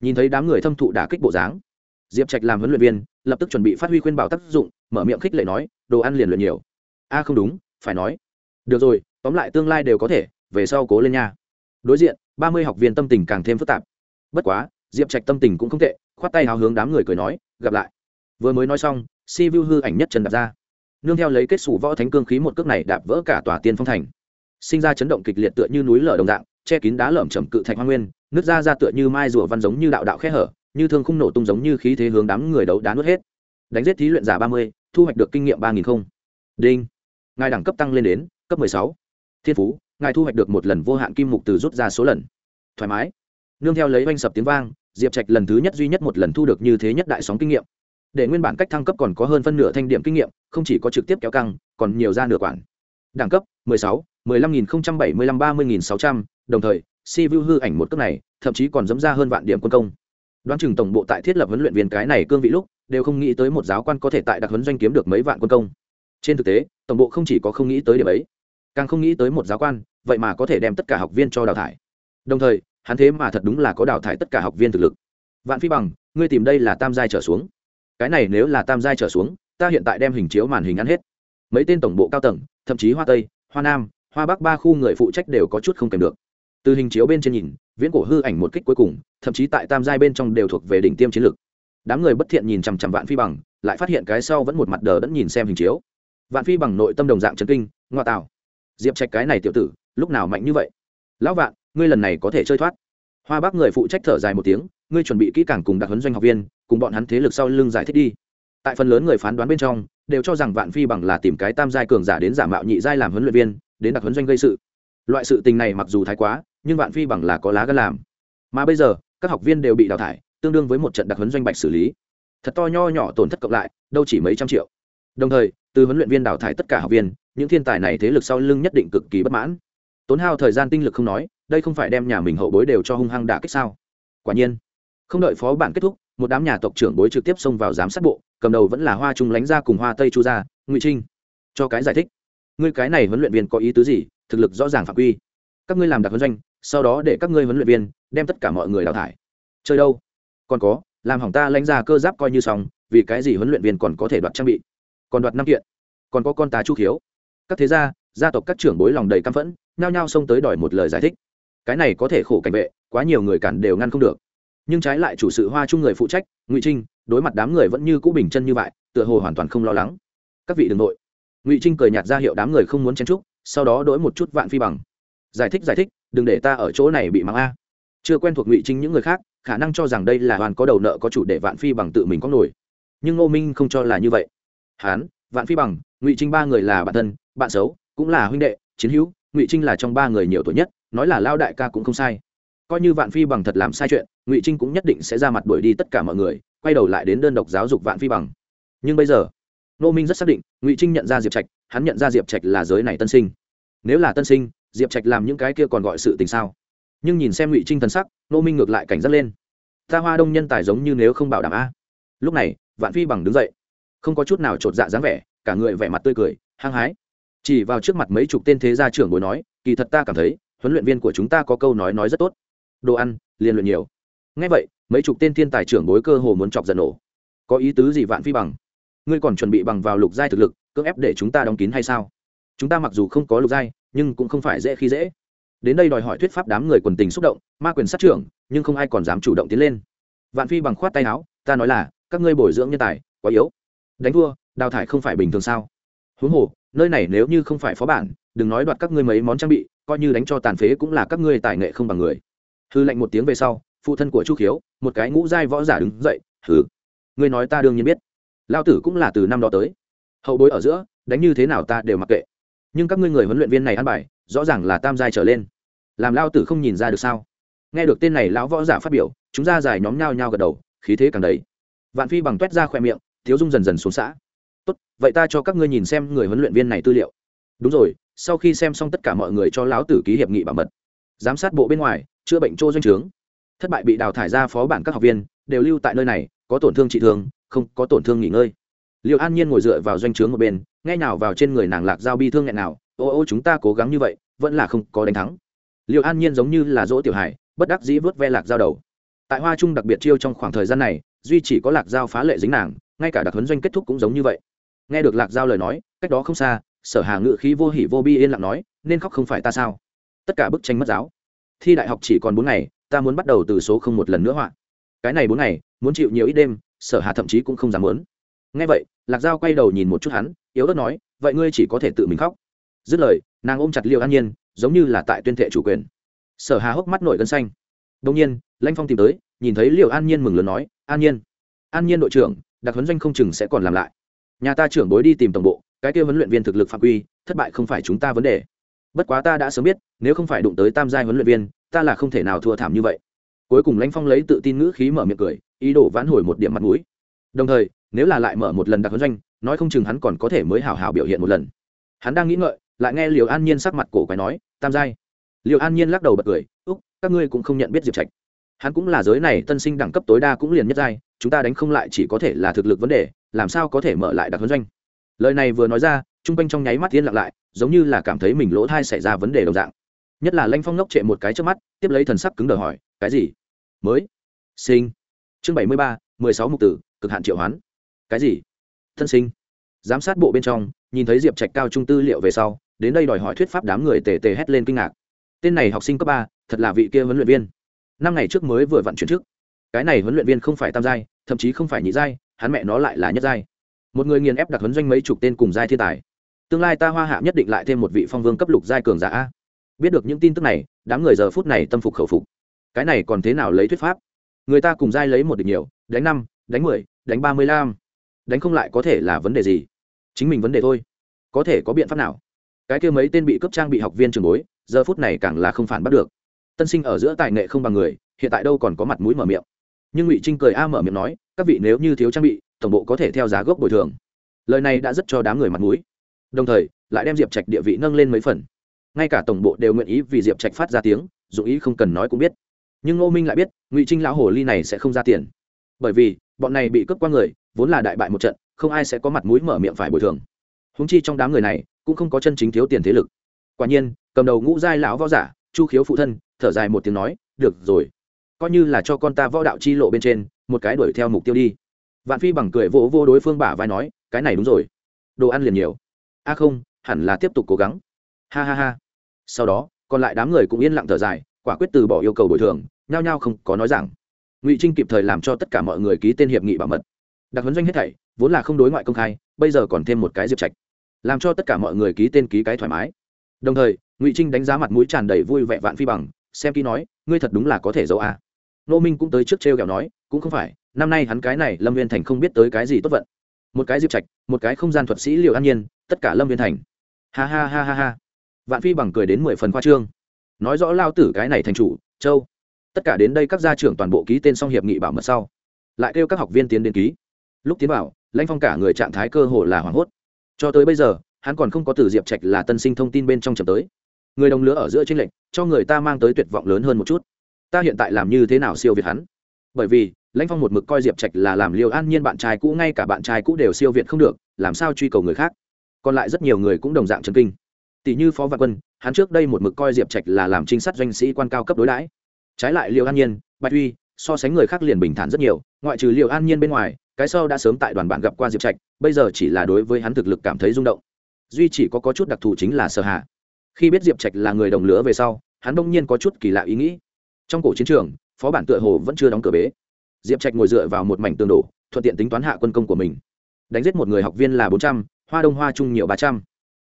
A: Nhìn thấy đám người thâm thụ đả kích bộ dáng, diệp trạch làm huấn luyện viên, lập tức chuẩn bị phát huy khuyên bảo tác dụng, mở miệng khích lệ nói, đồ ăn liền luyện nhiều. A, không đúng, phải nói. Được rồi, tóm lại tương lai đều có thể, về sau cố lên nha. Đối diện, ba mươi học viên tâm tình càng thêm phức tạp. Bất quá diệp trạch tâm tình cũng không tệ, khoát tay hào hướng đám người cười nói, gặp lại. Vừa mới nói xong, si vu hư ảnh nhất trần đạp ra. Nương theo lấy kết xù võ thánh cương khí một cước này đạp vỡ cả tòa tiên phong thành. Sinh ra chấn động kịch liệt tựa như núi lở đồng dạng, che kín đá lởm chầm cự thạch hoa nguyên nước ra ra tựa như mai rùa văn giống như đạo đạo khe hở, như thương khung nổ tung giống như khí thế hướng đám người đấu đá nuốt hết. Đánh giết thí luyện giả ba mươi, thu hoạch được kinh nghiệm ba nghìn không. Đinh. Ngài đẳng cấp tăng lên đến cấp mười sáu. Thiên phú, ngài thu hoạch được một lần vô hạn kim mục từ rút ra số lần. Thoải mái. Nương theo lấy oanh sập tiếng vang diệp trạch lần thứ nhất duy nhất một lần thu được như thế nhất đại sóng kinh nghiệm. Để nguyên bản cách thăng cấp còn có hơn phân nửa thanh điểm kinh nghiệm không chỉ có trực tiếp kéo căng còn nhiều ra nửa quản. Đẳng cấp 16, 15.075 30.600, đồng thời si vu hư ảnh một cấp này thậm chí còn dẫm ra hơn vạn điểm quân công. Đoán chừng tổng bộ tại thiết lập huấn luyện viên cái này cương vị lúc đều không nghĩ tới một giáo quan có thể tại đặc huấn doanh kiếm được mấy vạn quân công. Trên thực tế tổng bộ không chỉ có không nghĩ tới điểm ấy càng không nghĩ tới một giáo quan vậy mà có thể đem tất cả học viên cho đào thải. Đồng thời hắn thế mà thật đúng là có đào thải tất cả học viên thực lực. Vạn phi bằng, ngươi tìm đây là tam giai trở xuống. Cái này nếu là tam giai trở xuống, ta hiện tại đem hình chiếu màn hình ăn hết. Mấy tên tổng bộ cao tầng, thậm chí hoa tây, hoa nam, hoa bắc ba khu người phụ trách đều có chút không kèm được. Từ hình chiếu bên trên nhìn, viễn cổ hư ảnh một kích cuối cùng, thậm chí tại tam giai bên trong đều thuộc về đỉnh tiêm chiến lược đám người bất thiện nhìn chằm chằm vạn phi bằng, lại phát hiện cái sau vẫn một mặt đờ đẫn nhìn xem hình chiếu. Vạn phi bằng nội tâm đồng dạng trấn kinh, ngoa tạo. Diệp trạch cái này tiểu tử, lúc nào mạnh như vậy? Lão vạn ngươi lần này có thể chơi thoát. Hoa bác người phụ trách thở dài một tiếng, ngươi chuẩn bị kỹ càng cùng đặc huấn doanh học viên, cùng bọn hắn thế lực sau lưng giải thích đi. Tại phần lớn người phán đoán bên trong, đều cho rằng vạn phi bằng là tìm cái tam giai cường giả đến giả mạo nhị giai làm huấn luyện viên, đến đặc huấn doanh gây sự. Loại sự tình này mặc dù thái quá, nhưng vạn phi bằng là có lá gan làm. Mà bây giờ, các học viên đều bị đào thải, tương đương với một trận đặc huấn doanh bạch xử lý. Thật to nho nhỏ tổn thất cộng lại, đâu chỉ mấy trăm triệu. Đồng thời, từ huấn luyện viên đào thải tất cả học viên, những thiên tài này thế lực sau lưng nhất định cực kỳ bất mãn tốn hao thời gian tinh lực không nói, đây không phải đem nhà mình hậu bối đều cho hung hăng đả kích sao? Quả nhiên, không đợi phó bản kết thúc, một đám nhà tộc trưởng bối trực tiếp xông vào giám sát bộ, cầm đầu vẫn là hoa trung lánh ra cùng hoa tây chu gia ngụy trinh. Cho cái giải thích. Ngươi cái này huấn luyện viên có ý tứ gì? Thực lực rõ ràng phạm quy. Các ngươi làm đặc huấn doanh, sau đó để các ngươi huấn luyện viên đem tất cả mọi người đào thải. Chơi đâu? Còn có, làm hỏng ta lãnh ra cơ giáp coi như xong, vì cái gì huấn luyện viên còn có thể đoạt trang bị? Còn đoạt năm kiện. Còn có con tá chu khiếu. Các thế gia gia tộc các trưởng bối lòng đầy căm phẫn nhao nhao xông tới đòi một lời giải thích. Cái này có thể khổ cảnh vệ, quá nhiều người cản đều ngăn không được. Nhưng trái lại chủ sự hoa chung người phụ trách, ngụy trinh, đối mặt đám người vẫn như cũ bình chân như vậy, tựa hồ hoàn toàn không lo lắng. Các vị đ ừ n g nội ngụy trinh cười nhạt ra hiệu đám người không muốn chen trúc sau đó đ ố i một chút vạn phi bằng. Giải thích giải thích, đừng để ta ở chỗ này bị mắng a. Chưa quen thuộc ngụy trinh những người khác, khả năng cho rằng đây là hoàn có đầu nợ có chủ để vạn phi bằng tự mình có nổi. Nhưng ngô minh không cho là như vậy. Hán, vạn phi bằng, ngụy trinh ba người là bạn thân, bạn xấu, cũng là huynh đệ, chiến hữu ngụy trinh là trong ba người nhiều tuổi nhất nói là lao đại ca cũng không sai coi như vạn phi bằng thật làm sai chuyện ngụy trinh cũng nhất định sẽ ra mặt đuổi đi tất cả mọi người quay đầu lại đến đơn độc giáo dục vạn phi bằng nhưng bây giờ nô minh rất xác định ngụy trinh nhận ra diệp trạch hắn nhận ra diệp trạch là giới này tân sinh nếu là tân sinh diệp trạch làm những cái kia còn gọi sự tình sao nhưng nhìn xem ngụy trinh thần sắc nô minh ngược lại cảnh giác lên ta hoa đông nhân tài giống như nếu không bảo đảm a lúc này vạn phi bằng đứng dậy không có chút nào t r ộ t dạ dáng vẻ cả người vẻ mặt tươi cười hăng hái chỉ vào trước mặt mấy chục tên thế gia trưởng bồi nói, kỳ thật ta cảm thấy, huấn luyện viên của chúng ta có câu nói nói rất tốt. Đồ ăn, liền luyện nhiều. Ngay vậy, mấy chục tên thiên tài trưởng bối cơ hồ muốn chọc giận nổ. Có ý tứ gì vạn phi bằng? Ngươi còn chuẩn bị bằng vào lục giai thực lực, cưỡng ép để chúng ta đóng kín hay sao? Chúng ta mặc dù không có lục giai, nhưng cũng không phải dễ khi dễ. Đến đây đòi hỏi thuyết pháp đám người quần tình xúc động, ma quyền sát trưởng, nhưng không ai còn dám chủ động tiến lên. Vạn phi bằng khoát tay áo, ta nói là, các ngươi bồi dưỡng nhân tài, quá yếu. Đánh thua, đào thải không phải bình thường sao? Huống hồ nơi này nếu như không phải phó bản, đừng nói đoạt các ngươi mấy món trang bị, coi như đánh cho tàn phế cũng là các ngươi tài nghệ không bằng người. Hư lệnh một tiếng về sau, phụ thân của chu khiếu, một cái ngũ giai võ giả đứng dậy, hừ, ngươi nói ta đương nhiên biết. Lao tử cũng là từ năm đó tới. Hậu bối ở giữa, đánh như thế nào ta đều mặc kệ. Nhưng các ngươi người huấn luyện viên này ăn bài, rõ ràng là tam giai trở lên. Làm lao tử không nhìn ra được sao? Nghe được tên này, lão võ giả phát biểu, chúng ra dài nhóm nhao nhao gật đầu, khí thế càng đầy. Vạn phi bằng t ra khỏe miệng, thiếu dung dần dần xuống xã vậy ta cho các ngươi nhìn xem người huấn luyện viên này tư liệu. Đúng rồi, sau khi xem xong tất cả mọi người cho lão tử ký hiệp nghị bảo mật. Giám sát bộ bên ngoài, chữa bệnh trô doanh trướng. Thất bại bị đào thải ra phó bản các học viên, đều lưu tại nơi này, có tổn thương trị thương, không có tổn thương nghỉ ngơi. Liệu an nhiên ngồi dựa vào doanh trướng một bên, nghe nào vào trên người nàng lạc giao bi thương nghẹn nào, ô ô, chúng ta cố gắng như vậy, vẫn là không có đánh thắng. Liệu an nhiên giống như là dỗ tiểu hải bất đắc dĩ vớt ve lạc giao đầu. Tại hoa trung đặc biệt chiêu trong khoảng thời gian này, duy chỉ có lạc giao phá lệ dính nàng, ngay cả đặc huấn doanh kết thúc cũng giống như vậy nghe được lạc giao lời nói, cách đó không xa, sở hà ngự khí vô hỉ vô bi yên lặng nói, nên khóc không phải ta sao? Tất cả bức tranh mất giáo. Thi đại học chỉ còn bốn ngày, ta muốn bắt đầu từ số không một lần nữa họa. Cái này bốn ngày, muốn chịu nhiều ít đêm, sở hà thậm chí cũng không dám muốn. Nghe vậy, lạc giao quay đầu nhìn một chút hắn, yếu ớt nói, vậy ngươi chỉ có thể tự mình khóc. Dứt lời, nàng ôm chặt liêu an nhiên, giống như là tại tuyên thệ chủ quyền. Sở hà hốc mắt nổi gân xanh. Đông nhiên, lãnh phong tìm tới, nhìn thấy liều an nhiên mừng lớn nói, an nhiên an nhiên đội trưởng đặc huấn doanh không chừng sẽ còn làm lại nhà ta trưởng bối đi tìm tổng bộ, cái kia huấn luyện viên thực lực phạm quy, thất bại không phải chúng ta vấn đề. Bất quá ta đã sớm biết, nếu không phải đụng tới tam giai huấn luyện viên, ta là không thể nào thua thảm như vậy. Cuối cùng lãnh phong lấy tự tin ngữ khí mở miệng cười, ý đồ vãn hồi một điểm mặt mũi. Đồng thời, nếu là lại mở một lần đặc huấn doanh, nói không chừng hắn còn có thể mới hào hào biểu hiện một lần. Hắn đang nghĩ ngợi, lại nghe liều an nhiên sắc mặt cổ quái nói, tam giai. Liều an nhiên lắc đầu bật cười, úc, các ngươi cũng không nhận biết diệp trạch. Hắn cũng là giới này tân sinh đẳng cấp tối đa cũng liền nhất giai, chúng ta đánh không lại chỉ có thể là thực lực vấn đề làm sao có thể mở lại đặc huấn doanh? Lời này vừa nói ra trung quanh trong nháy mắt yên lặng lại, giống như là cảm thấy mình lỗ thai xảy ra vấn đề đồng dạng. Nhất là lanh phong ngốc trệ một cái trước mắt, tiếp lấy thần sắc cứng đờ hỏi, cái gì? Mới. Sinh. Chương bảy mươi ba, mười sáu mục tử, cực hạn triệu hoán. Cái gì? Thân sinh. Giám sát bộ bên trong, nhìn thấy diệp trạch cao trung tư liệu về sau, đến đây đòi hỏi thuyết pháp đám người tề tề hét lên kinh ngạc. Tên này học sinh cấp ba, thật là vị kia huấn luyện viên. Năm ngày trước mới vừa vận chuyển trước. Cái này huấn luyện viên không phải tam giai, thậm chí không phải nhị giai hắn mẹ nó lại là nhất giai. Một người nghiền ép đặc huấn doanh mấy chục tên cùng giai thiên tài. Tương lai ta hoa hạ nhất định lại thêm một vị phong vương cấp lục giai cường giả a. Biết được những tin tức này, đám người giờ phút này tâm phục khẩu phục. Cái này còn thế nào lấy thuyết pháp? Người ta cùng giai lấy một địch nhiều, đánh năm, đánh mười, đánh ba mươi lăm. Đánh không lại có thể là vấn đề gì? Chính mình vấn đề thôi. Có thể có biện pháp nào? Cái kia mấy tên bị cấp trang bị học viên trường bối, giờ phút này càng là không phản bắt được. Tân sinh ở giữa tài nghệ không bằng người, hiện tại đâu còn có mặt mũi mở miệng nhưng ngụy trinh cười a mở miệng nói các vị nếu như thiếu trang bị tổng bộ có thể theo giá gốc bồi thường lời này đã rất cho đám người mặt mũi đồng thời lại đem diệp trạch địa vị nâng lên mấy phần ngay cả tổng bộ đều nguyện ý vì diệp trạch phát ra tiếng dù ý không cần nói cũng biết nhưng ngô minh lại biết ngụy trinh lão hồ ly này sẽ không ra tiền bởi vì bọn này bị cướp qua người vốn là đại bại một trận không ai sẽ có mặt mũi mở miệng phải bồi thường húng chi trong đám người này cũng không có chân chính thiếu tiền thế lực quả nhiên cầm đầu ngũ giai lão võ giả chu khiếu phụ thân thở dài một tiếng nói được rồi coi như là cho con ta võ đạo chi lộ bên trên, một cái đuổi theo mục tiêu đi. Vạn phi bằng cười vỗ vô đối phương bả vai nói, cái này đúng rồi. Đồ ăn liền nhiều. A không, hẳn là tiếp tục cố gắng. Ha ha ha. Sau đó, còn lại đám người cũng yên lặng thở dài, quả quyết từ bỏ yêu cầu bồi thường, nhao nhao không có nói rằng. Ngụy trinh kịp thời làm cho tất cả mọi người ký tên hiệp nghị bảo mật. Đặc huấn doanh hết thảy, vốn là không đối ngoại công khai, bây giờ còn thêm một cái diệp trạch. Làm cho tất cả mọi người ký tên ký cái thoải mái. Đồng thời, ngụy trinh đánh giá mặt mũi tràn đầy vui vẻ vạn phi bằng, xem ký nói, ngươi thật đúng là có thể giấu a nô minh cũng tới trước t r e o kẹo nói, cũng không phải, năm nay hắn cái này lâm viên thành không biết tới cái gì tốt vận. Một cái diệp trạch, một cái không gian thuật sĩ liệu an nhiên, tất cả lâm viên thành. Ha ha ha ha ha. Vạn phi bằng cười đến mười phần khoa trương. Nói rõ lao tử cái này thành chủ, châu. Tất cả đến đây các gia trưởng toàn bộ ký tên xong hiệp nghị bảo mật sau, lại kêu các học viên tiến đến ký. Lúc tiến bảo, lãnh phong cả người trạng thái cơ hồ là hoảng hốt. Cho tới bây giờ, hắn còn không có từ diệp trạch là tân sinh thông tin bên trong chậm tới. Người đồng lứa ở giữa tranh lệch, cho người ta mang tới tuyệt vọng lớn hơn một chút ta hiện tại làm như thế nào siêu việt hắn? Bởi vì lãnh phong một mực coi diệp trạch là làm liều an nhiên bạn trai cũ ngay cả bạn trai cũ đều siêu việt không được làm sao truy cầu người khác? Còn lại rất nhiều người cũng đồng dạng trần kinh. Tỷ như phó văn quân hắn trước đây một mực coi diệp trạch là làm trinh sát doanh sĩ quan cao cấp đối đãi. Trái lại liều an nhiên bạch uy so sánh người khác liền bình thản rất nhiều ngoại trừ liều an nhiên bên ngoài cái sau đã sớm tại đoàn bạn gặp qua diệp trạch bây giờ chỉ là đối với hắn thực lực cảm thấy rung động. Duy chỉ có, có chút đặc thù chính là sợ hạ khi biết diệp trạch là người đồng lứa về sau hắn đông nhiên có chút kỳ lạ ý nghĩ trong cổ chiến trường, phó bản tựa hồ vẫn chưa đóng cửa bế. Diệp trạch ngồi dựa vào một mảnh tường đổ, thuận tiện tính toán hạ quân công của mình. Đánh giết một người học viên là bốn trăm, hoa đông hoa trung nhiều ba trăm.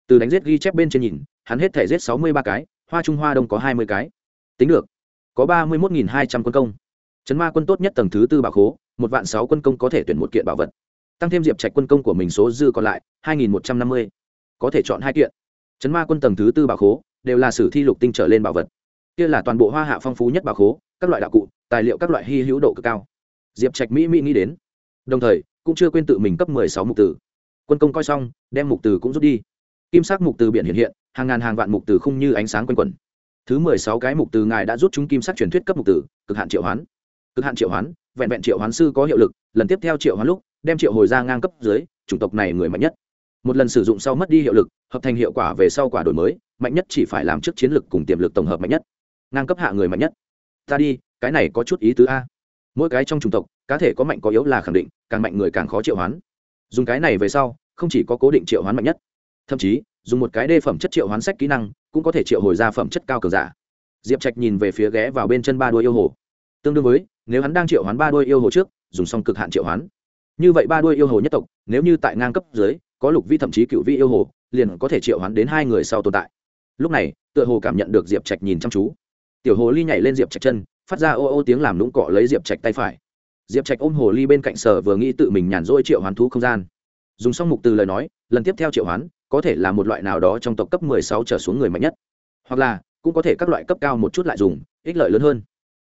A: Từ đánh giết ghi chép bên trên nhìn, hắn hết thể giết sáu mươi ba cái, hoa trung hoa đông có hai mươi cái. Tính được, có ba mươi một hai trăm quân công. Chấn ma quân tốt nhất tầng thứ tư bảo khố, một vạn sáu quân công có thể tuyển một kiện bảo vật. Tăng thêm diệp trạch quân công của mình số dư còn lại, hai nghìn một trăm năm mươi. Có thể chọn hai kiện. Chấn ma quân tầng thứ tư bảo khố, đều là sử thi lục tinh trở lên bảo vật kia là toàn bộ hoa hạ phong phú nhất bảo khố, các loại đạo cụ, tài liệu các loại hy hữu độ cực cao. Diệp trạch mỹ mỹ nghĩ đến. Đồng thời, cũng chưa quên tự mình cấp mười sáu mục tử. Quân công coi xong, đem mục tử cũng rút đi. Kim sắc mục từ biển hiện hiện, hàng ngàn hàng vạn mục từ không như ánh sáng quanh quẩn. Thứ mười sáu cái mục từ ngài đã rút chúng kim sắc truyền thuyết cấp mục tử, cực hạn triệu hoán. Cực hạn triệu hoán, vẹn vẹn triệu hoán sư có hiệu lực, lần tiếp theo triệu hoán lúc, đem triệu hồi ra ngang cấp dưới, chủng tộc này người mạnh nhất. Một lần sử dụng sau mất đi hiệu lực, hợp thành hiệu quả về sau quả đổi mới, mạnh nhất chỉ phải làm trước chiến lực cùng tiềm lực tổng hợp mạnh nhất ngang cấp hạ người mạnh nhất. Ta đi, cái này có chút ý tứ a. Mỗi cái trong chủng tộc, cá thể có mạnh có yếu là khẳng định, càng mạnh người càng khó triệu hoán. Dùng cái này về sau, không chỉ có cố định triệu hoán mạnh nhất, thậm chí, dùng một cái đê phẩm chất triệu hoán sách kỹ năng, cũng có thể triệu hồi ra phẩm chất cao cường giả. Diệp trạch nhìn về phía ghé vào bên chân ba đuôi yêu hồ. Tương đương với, nếu hắn đang triệu hoán ba đuôi yêu hồ trước, dùng xong cực hạn triệu hoán. Như vậy ba đuôi yêu hồ nhất tộc, nếu như tại ngang cấp dưới, có lục vi thậm chí cựu vi yêu hồ, liền có thể triệu hoán đến hai người sau tồn tại. Lúc này, tựa hồ cảm nhận được diệp trạch nhìn chăm chú tiểu hồ ly nhảy lên diệp trạch chân, phát ra ô ô tiếng làm lũng cọ lấy diệp trạch tay phải. Diệp trạch ôm hồ ly bên cạnh sở vừa nghĩ tự mình nhàn rỗi triệu hoán thú không gian. Dùng xong mục từ lời nói, lần tiếp theo triệu hoán, có thể là một loại nào đó trong tộc cấp mười sáu trở xuống người mạnh nhất. Hoặc là, cũng có thể các loại cấp cao một chút lại dùng, ích lợi lớn hơn.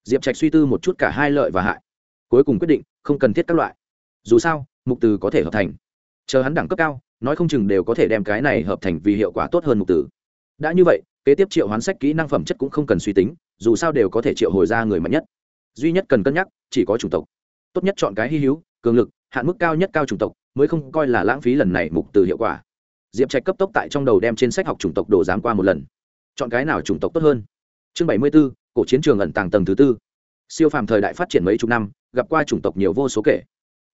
A: Diệp trạch suy tư một chút cả hai lợi và hại. Cuối cùng quyết định, không cần thiết các loại. Dù sao, mục từ có thể hợp thành. Chờ hắn đẳng cấp cao, nói không chừng đều có thể đem cái này hợp thành vì hiệu quả tốt hơn mục từ. Đã như vậy kế tiếp triệu hoán sách kỹ năng phẩm chất cũng không cần suy tính, dù sao đều có thể triệu hồi ra người mạnh nhất. Duy nhất cần cân nhắc, chỉ có chủng tộc. Tốt nhất chọn cái hy hữu, cường lực, hạn mức cao nhất cao chủng tộc, mới không coi là lãng phí lần này mục từ hiệu quả. Diệp trạch cấp tốc tại trong đầu đem trên sách học chủng tộc đồ giám qua một lần. Chọn cái nào chủng tộc tốt hơn? Chương bảy mươi b ố cổ chiến trường ẩn tàng tầng thứ tư. Siêu phàm thời đại phát triển mấy chục năm, gặp qua chủng tộc nhiều vô số kể.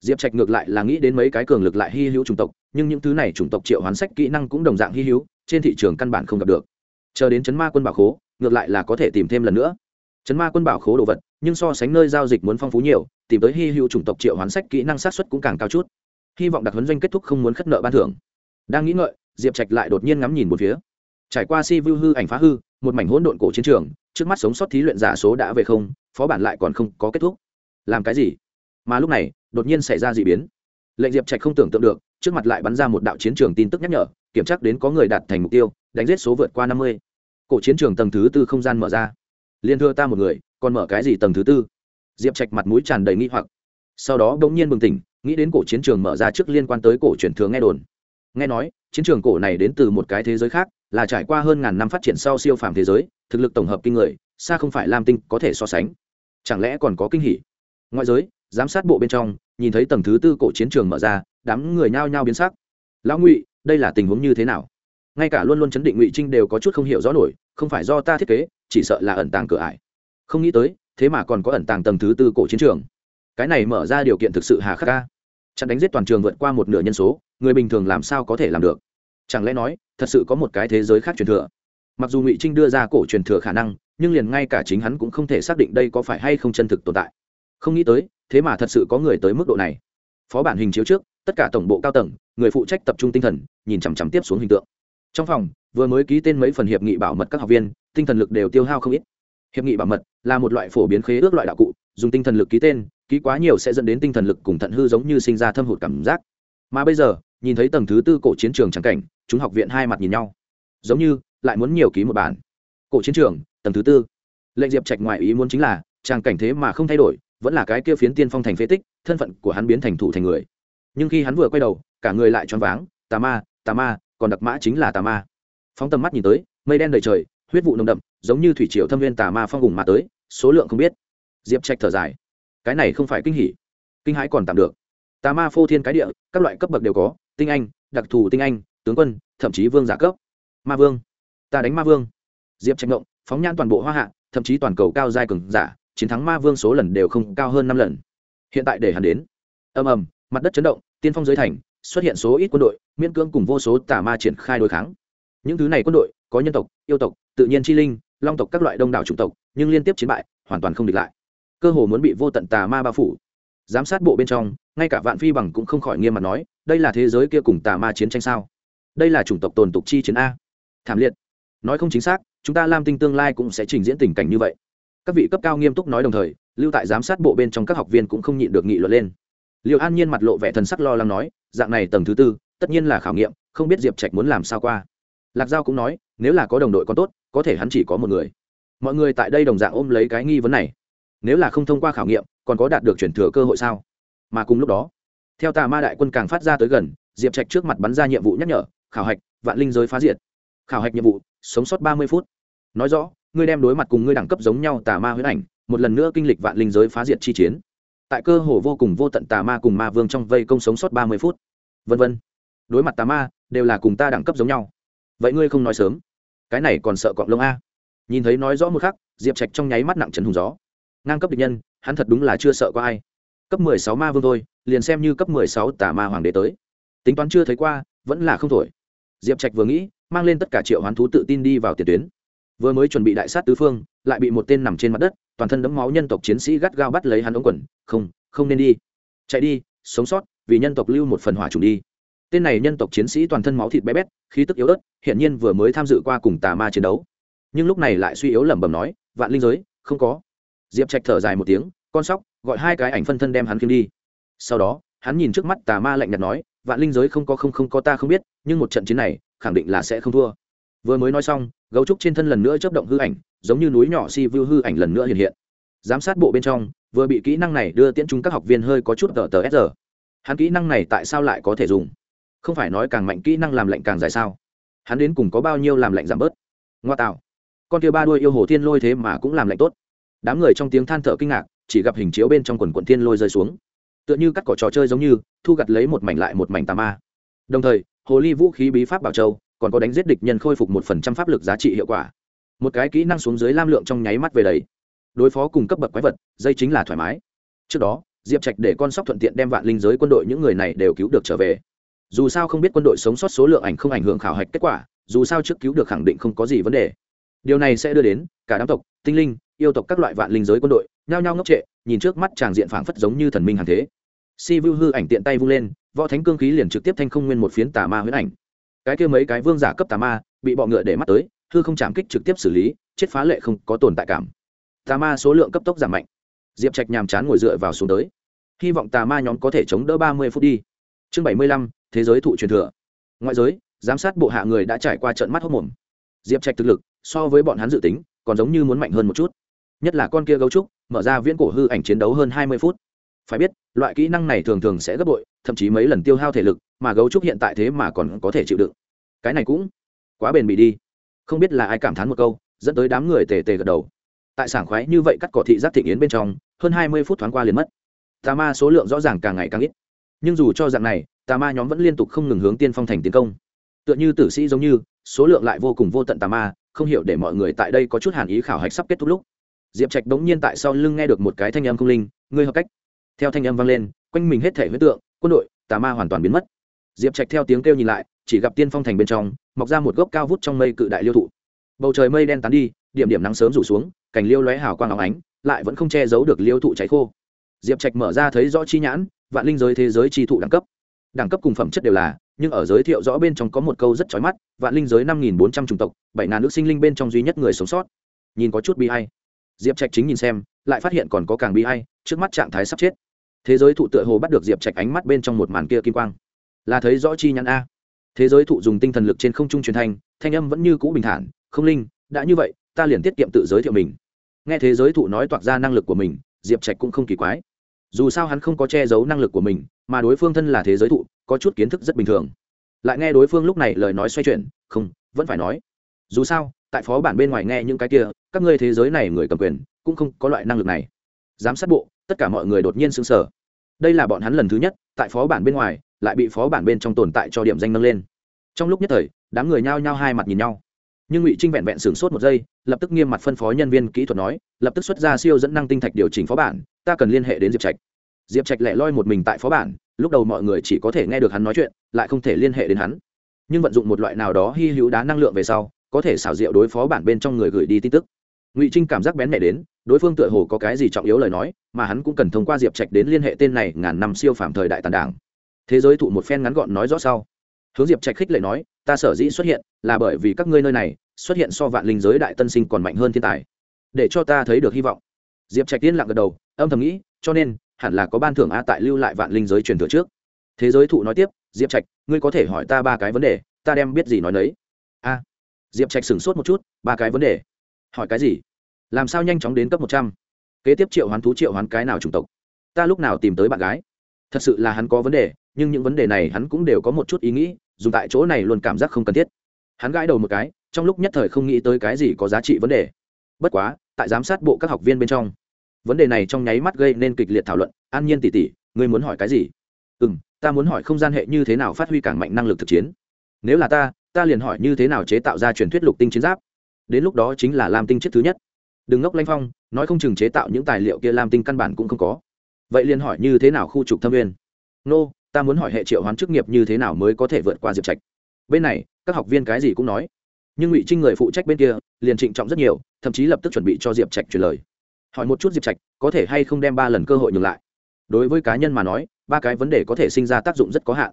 A: Diệp trạch ngược lại là nghĩ đến mấy cái cường lực lại hy hữu chủng tộc, nhưng những thứ này chủng tộc triệu hoán sách kỹ năng cũng đồng dạng hy hữu, trên thị trường căn bản không gặp được chờ đến chấn ma quân bảo khố, ngược lại là có thể tìm thêm lần nữa. Chấn ma quân bảo khố đồ vật, nhưng so sánh nơi giao dịch muốn phong phú nhiều, tìm tới hy hữu chủng tộc triệu hoán sách kỹ năng sát xuất cũng càng cao chút. Hy vọng đặc huấn doanh kết thúc không muốn khất nợ ban thưởng. Đang nghĩ ngợi, diệp trạch lại đột nhiên ngắm nhìn một phía. Trải qua si vu hư ảnh phá hư, một mảnh hỗn độn cổ chiến trường, trước mắt sống sót thí luyện giả số đã về không, phó bản lại còn không có kết thúc. Làm cái gì? Mà lúc này, đột nhiên xảy ra d ị biến. Lệnh diệp trạch không tưởng tượng được, trước mặt lại bắn ra một đạo chiến trường tin tức nhắc nhở, kiểm tra đến có người đạt thành mục tiêu, đánh giết số vượt qua năm mươi cổ chiến trường tầng thứ tư không gian mở ra. Liên thưa ta một người, còn mở cái gì tầng thứ tư? Diệp trạch mặt mũi tràn đầy nghi hoặc. Sau đó đ ỗ n g nhiên bừng tỉnh, nghĩ đến cổ chiến trường mở ra trước liên quan tới cổ truyền thừa nghe đồn. Nghe nói, chiến trường cổ này đến từ một cái thế giới khác, là trải qua hơn ngàn năm phát triển sau siêu phàm thế giới, thực lực tổng hợp kinh người, xa không phải lam tinh có thể so sánh. Chẳng lẽ còn có kinh hỉ? Ngoại giới, giám sát bộ bên trong, nhìn thấy tầng thứ tư cổ chiến trường mở ra, đám người nhao nhao biến sắc. Lão ngụy, đây là tình huống như thế nào? Ngay cả luôn luôn chấn định ngụy trinh đều có chút không hiểu rõ nổi, không phải do ta thiết kế, chỉ sợ là ẩn tàng cửa ải. Không nghĩ tới, thế mà còn có ẩn tàng tầng thứ tư cổ chiến trường. Cái này mở ra điều kiện thực sự hà khắc ca. Chặn đánh giết toàn trường vượt qua một nửa nhân số, người bình thường làm sao có thể làm được? Chẳng lẽ nói, thật sự có một cái thế giới khác truyền thừa? Mặc dù ngụy trinh đưa ra cổ truyền thừa khả năng, nhưng liền ngay cả chính hắn cũng không thể xác định đây có phải hay không chân thực tồn tại. Không nghĩ tới, thế mà thật sự có người tới mức độ này. Phó bản hình chiếu trước, tất cả tổng bộ cao tầng, người phụ trách tập trung tinh thần, nhìn chằm chằm tiếp xuống hình tượng trong phòng, vừa mới ký tên mấy phần hiệp nghị bảo mật các học viên, tinh thần lực đều tiêu hao không ít. Hiệp nghị bảo mật là một loại phổ biến khế ước loại đạo cụ, dùng tinh thần lực ký tên, ký quá nhiều sẽ dẫn đến tinh thần lực cùng thận hư giống như sinh ra thâm hụt cảm giác. Mà bây giờ, nhìn thấy tầng thứ tư cổ chiến trường trắng cảnh, chúng học viện hai mặt nhìn nhau. Giống như, lại muốn nhiều ký một bản. Cổ chiến trường, tầng thứ tư. Lệnh diệp trạch ngoại ý muốn chính là trang cảnh thế mà không thay đổi, vẫn là cái kia phiến tiên phong thành phế tích, thân phận của hắn biến thành thủ thành người. Nhưng khi hắn vừa quay đầu, cả người lại choáng váng. Tà ma tà ma còn đặc mã chính là tà ma. Phóng tầm mắt nhìn tới, mây đen đầy trời, huyết vụ nồng đậm, giống như thủy triều thâm viên tà ma phong hùng mà tới, số lượng không biết. Diệp trạch thở dài. Cái này không phải kinh hỉ. Kinh hãi còn tạm được. Tà ma phô thiên cái địa, các loại cấp bậc đều có, tinh anh, đặc thù tinh anh, tướng quân, thậm chí vương giả cấp. Ma vương. Ta đánh ma vương. Diệp trạch ngộng, phóng nhan toàn bộ hoa hạ, thậm chí toàn cầu cao giai cường giả, chiến thắng ma vương số lần đều không cao hơn năm lần. Hiện tại để hắn đến. Ầm ầm, mặt đất chấn động, tiên phong dưới thành xuất hiện số ít quân đội, miễn cưỡng cùng vô số tà ma triển khai đối kháng. Những thứ này quân đội, có nhân tộc, yêu tộc, tự nhiên chi linh, long tộc các loại đông đảo chủng tộc, nhưng liên tiếp chiến bại, hoàn toàn không địch lại. Cơ hồ muốn bị vô tận tà ma bao phủ. Giám sát bộ bên trong, ngay cả vạn phi bằng cũng không khỏi nghiêm mặt nói, đây là thế giới kia cùng tà ma chiến tranh sao? Đây là chủng tộc tồn tục chi chiến a. Thảm liệt. Nói không chính xác, chúng ta lam tinh tương lai cũng sẽ trình diễn tình cảnh như vậy. Các vị cấp cao nghiêm túc nói đồng thời, lưu tại giám sát bộ bên trong các học viên cũng không nhịn được nghị luận lên liệu an nhiên mặt lộ vẻ thần sắc lo lắng nói, dạng này tầng thứ tư, tất nhiên là khảo nghiệm, không biết diệp trạch muốn làm sao qua. Lạc giao cũng nói, nếu là có đồng đội còn tốt, có thể hắn chỉ có một người. Mọi người tại đây đồng dạng ôm lấy cái nghi vấn này. Nếu là không thông qua khảo nghiệm, còn có đạt được chuyển thừa cơ hội sao? Mà cùng lúc đó, theo tà ma đại quân càng phát ra tới gần, diệp trạch trước mặt bắn ra nhiệm vụ nhắc nhở, khảo hạch, vạn linh giới phá diệt. Khảo hạch nhiệm vụ, sống sót ba mươi phút. Nói rõ, ngươi đem đối mặt cùng ngươi đẳng cấp giống nhau tà ma huyết ảnh, một lần nữa kinh lịch vạn linh giới phá diệt chi chiến tại cơ hồ vô cùng vô tận tà ma cùng ma vương trong vây công sống sót ba mươi phút. Vân vân. Đối mặt tà ma, đều là cùng ta đẳng cấp giống nhau. Vậy ngươi không nói sớm. Cái này còn sợ cọng lông a. Nhìn thấy nói rõ một khắc, diệp trạch trong nháy mắt nặng trần hùng gió. Ngang cấp địch nhân, hắn thật đúng là chưa sợ có ai. Cấp mười sáu ma vương thôi, liền xem như cấp mười sáu tà ma hoàng đế tới. Tính toán chưa thấy qua, vẫn là không thổi. Diệp trạch vừa nghĩ, mang lên tất cả triệu hoán thú tự tin đi vào tiền tuyến. Vừa mới chuẩn bị đại sát tứ phương lại bị một tên nằm trên mặt đất, toàn thân đẫm máu nhân tộc chiến sĩ gắt gao bắt lấy hắn ống quần, không không nên đi. Chạy đi, sống sót, vì nhân tộc lưu một phần hỏa trùng đi. Tên này nhân tộc chiến sĩ toàn thân máu thịt bé bét, khí tức yếu ớt hiện nhiên vừa mới tham dự qua cùng tà ma chiến đấu. Nhưng lúc này lại suy yếu lẩm bẩm nói, vạn linh giới, không có. Diệp trạch thở dài một tiếng, con sóc, gọi hai cái ảnh phân thân đem hắn kiếm đi. Sau đó, hắn nhìn trước mắt tà ma lạnh nhạt nói, vạn linh giới không có không không có ta không biết, nhưng một trận chiến này, khẳng định là sẽ không thua. Vừa mới nói xong, gấu trúc trên thân lần nữa chấp động hư ảnh giống như núi nhỏ si vu hư ảnh lần nữa hiện hiện. Giám sát bộ bên trong, vừa bị kỹ năng này đưa tiễn chúng các học viên hơi có chút tờ tờ sr hắn kỹ năng này tại sao lại có thể dùng? Không phải nói càng mạnh kỹ năng làm lạnh càng dài sao? Hắn đến cùng có bao nhiêu làm lạnh giảm bớt? Ngoa tạo. Con kia ba đuôi yêu hồ thiên lôi thế mà cũng làm lạnh tốt. Đám người trong tiếng than thở kinh ngạc, chỉ gặp hình chiếu bên trong quần quận thiên lôi rơi xuống. Tựa như cắt cỏ trò chơi giống như, thu gặt lấy một mảnh lại một mảnh tà ma. Đồng thời, hồ ly vũ khí bí pháp bảo châu, còn có đánh giết địch nhân khôi phục một phần trăm pháp lực giá trị hiệu quả một cái kỹ năng xuống dưới lam lượng trong nháy mắt về đầy. Đối phó cùng cấp bậc quái vật, dây chính là thoải mái. Trước đó, diệp trạch để con sóc thuận tiện đem vạn linh giới quân đội những người này đều cứu được trở về. Dù sao không biết quân đội sống sót số lượng ảnh không ảnh hưởng khảo hạch kết quả, dù sao trước cứu được khẳng định không có gì vấn đề. Điều này sẽ đưa đến, cả đám tộc, tinh linh, yêu tộc các loại vạn linh giới quân đội, nhao nhao ngốc trệ, nhìn trước mắt tràng diện phảng phất giống như thần minh hàng thế. Si vu hư ảnh tiện tay vung lên, võ thánh cương khí liền trực tiếp thanh không nguyên một phiến tà ma huyễn ảnh. Cái kia mấy cái vương giả cấp tà ma, bị bọ ngựa để mắt tới hư không chạm kích trực tiếp xử lý, chết phá lệ không có tồn tại cảm. Tà ma số lượng cấp tốc giảm mạnh. Diệp trạch nhàm chán ngồi dựa vào xuống tới. Hy vọng tà ma nhóm có thể chống đỡ ba mươi phút đi. Chương bảy mươi lăm, thế giới thụ truyền thừa. Ngoại giới, giám sát bộ hạ người đã trải qua trận mắt hốc mồm. Diệp trạch thực lực, so với bọn hắn dự tính, còn giống như muốn mạnh hơn một chút. Nhất là con kia gấu trúc, mở ra viễn cổ hư ảnh chiến đấu hơn hai mươi phút. Phải biết, loại kỹ năng này thường thường sẽ gấp bội, thậm chí mấy lần tiêu hao thể lực, mà gấu trúc hiện tại thế mà còn có thể chịu đựng. Cái này cũng quá bền bỉ đi không biết là ai cảm thán một câu, dẫn tới đám người tề tề gật đầu. Tại sảng khoái như vậy cắt cỏ thị giác thị yến bên trong, hơn hai mươi phút thoáng qua liền mất. Tà ma số lượng rõ ràng càng ngày càng ít. Nhưng dù cho dạng này, tà ma nhóm vẫn liên tục không ngừng hướng tiên phong thành tiến công. Tựa như tử sĩ giống như, số lượng lại vô cùng vô tận tà ma, không hiểu để mọi người tại đây có chút hàn ý khảo hạch sắp kết thúc lúc. Diệp trạch đống nhiên tại sau lưng nghe được một cái thanh âm không linh, ngươi hợp cách. Theo thanh âm vang lên, quanh mình hết thể huyết tượng, quân đội, tà ma hoàn toàn biến mất. Diệp trạch theo tiếng kêu nhìn lại chỉ gặp tiên phong thành bên trong, mọc ra một gốc cao vút trong mây cự đại liêu thụ. Bầu trời mây đen tán đi, điểm điểm nắng sớm rủ xuống, cành liêu lóe hào quang óng ánh, lại vẫn không che giấu được liêu thụ cháy khô. Diệp trạch mở ra thấy rõ chi nhãn, vạn linh giới thế giới chi thụ đẳng cấp. Đẳng cấp cùng phẩm chất đều là, nhưng ở giới thiệu rõ bên trong có một câu rất chói mắt, vạn linh giới năm nghìn bốn trăm chủng tộc, bảy ngàn nữ sinh linh bên trong duy nhất người sống sót. Nhìn có chút bi hay diệp trạch chính nhìn xem, lại phát hiện còn có càng bi hay trước mắt trạng thái sắp chết. Thế giới thụ tựa hồ bắt được diệp trạch ánh mắt bên trong một màn kia kim quang. Là thấy rõ chi nhãn a thế giới thụ dùng tinh thần lực trên không trung truyền thanh thanh âm vẫn như cũ bình thản, không linh, đã như vậy, ta liền tiết kiệm tự giới thiệu mình. Nghe thế giới thụ nói toạc ra năng lực của mình, diệp trạch cũng không kỳ quái. Dù sao hắn không có che giấu năng lực của mình, mà đối phương thân là thế giới thụ, có chút kiến thức rất bình thường. Lại nghe đối phương lúc này lời nói xoay chuyển, không, vẫn phải nói. Dù sao, tại phó bản bên ngoài nghe những cái kia, các ngươi thế giới này người cầm quyền, cũng không có loại năng lực này. Giám sát bộ, tất cả mọi người đột nhiên sững sờ. Đây là bọn hắn lần thứ nhất, tại phó bản bên ngoài lại bị phó bản bên trong tồn tại cho điểm danh nâng lên. Trong lúc nhất thời, đám người nhao nhao hai mặt nhìn nhau. Nhưng ngụy trinh vẹn vẹn sửng sốt một giây, lập tức nghiêm mặt phân phó nhân viên kỹ thuật nói, lập tức xuất ra siêu dẫn năng tinh thạch điều chỉnh phó bản, ta cần liên hệ đến diệp trạch. Diệp trạch lẻ loi một mình tại phó bản, lúc đầu mọi người chỉ có thể nghe được hắn nói chuyện, lại không thể liên hệ đến hắn. Nhưng vận dụng một loại nào đó hy hữu đá năng lượng về sau, có thể xảo diệu đối phó bản bên trong người gửi đi tin tức. Ngụy trinh cảm giác bén mẹ đến, đối phương tựa hồ có cái gì trọng yếu lời nói, mà hắn cũng cần thông qua diệp trạch đến liên hệ tên này ngàn năm siêu phàm thời đại tàn đảng thế giới thụ một phen ngắn gọn nói rõ sau. Hướng diệp trạch khích lệ nói, ta sở dĩ xuất hiện là bởi vì các ngươi nơi này xuất hiện so vạn linh giới đại tân sinh còn mạnh hơn thiên tài, để cho ta thấy được hy vọng. Diệp trạch tiên lặng gật đầu, âm thầm nghĩ, cho nên, hẳn là có ban thưởng a tại lưu lại vạn linh giới truyền thừa trước. Thế giới thụ nói tiếp, diệp trạch, ngươi có thể hỏi ta ba cái vấn đề, ta đem biết gì nói đấy a. Diệp trạch sửng sốt một chút, ba cái vấn đề. Hỏi cái gì? Làm sao nhanh chóng đến cấp một trăm? Kế tiếp triệu hoán thú, triệu hoán cái nào chủng tộc? Ta lúc nào tìm tới bạn gái? Thật sự là hắn có vấn đề nhưng những vấn đề này hắn cũng đều có một chút ý nghĩ dùng tại chỗ này luôn cảm giác không cần thiết. Hắn gãi đầu một cái trong lúc nhất thời không nghĩ tới cái gì có giá trị vấn đề. Bất quá tại giám sát bộ các học viên bên trong vấn đề này trong nháy mắt gây nên kịch liệt thảo luận. An nhiên tỉ tỉ ngươi muốn hỏi cái gì? Ừ m ta muốn hỏi không gian hệ như thế nào phát huy càng mạnh năng lực thực chiến. Nếu là ta ta liền hỏi như thế nào chế tạo ra truyền thuyết lục tinh chiến giáp. Đến lúc đó chính là lam tinh chiếc thứ nhất. Đừng ngốc lanh phong nói không chừng chế tạo những tài liệu kia lam tinh căn bản cũng không có. Vậy liền hỏi như thế nào khu trục thâm viên? Nô、no, ta muốn hỏi hệ triệu hoán chức nghiệp như thế nào mới có thể vượt qua diệp trạch? Bên này, các học viên cái gì cũng nói. Nhưng ngụy trinh người phụ trách bên kia, liền trịnh trọng rất nhiều, thậm chí lập tức chuẩn bị cho diệp trạch truyền lời. Hỏi một chút diệp trạch, có thể hay không đem ba lần cơ hội nhường lại? Đối với cá nhân mà nói, ba cái vấn đề có thể sinh ra tác dụng rất có hạn.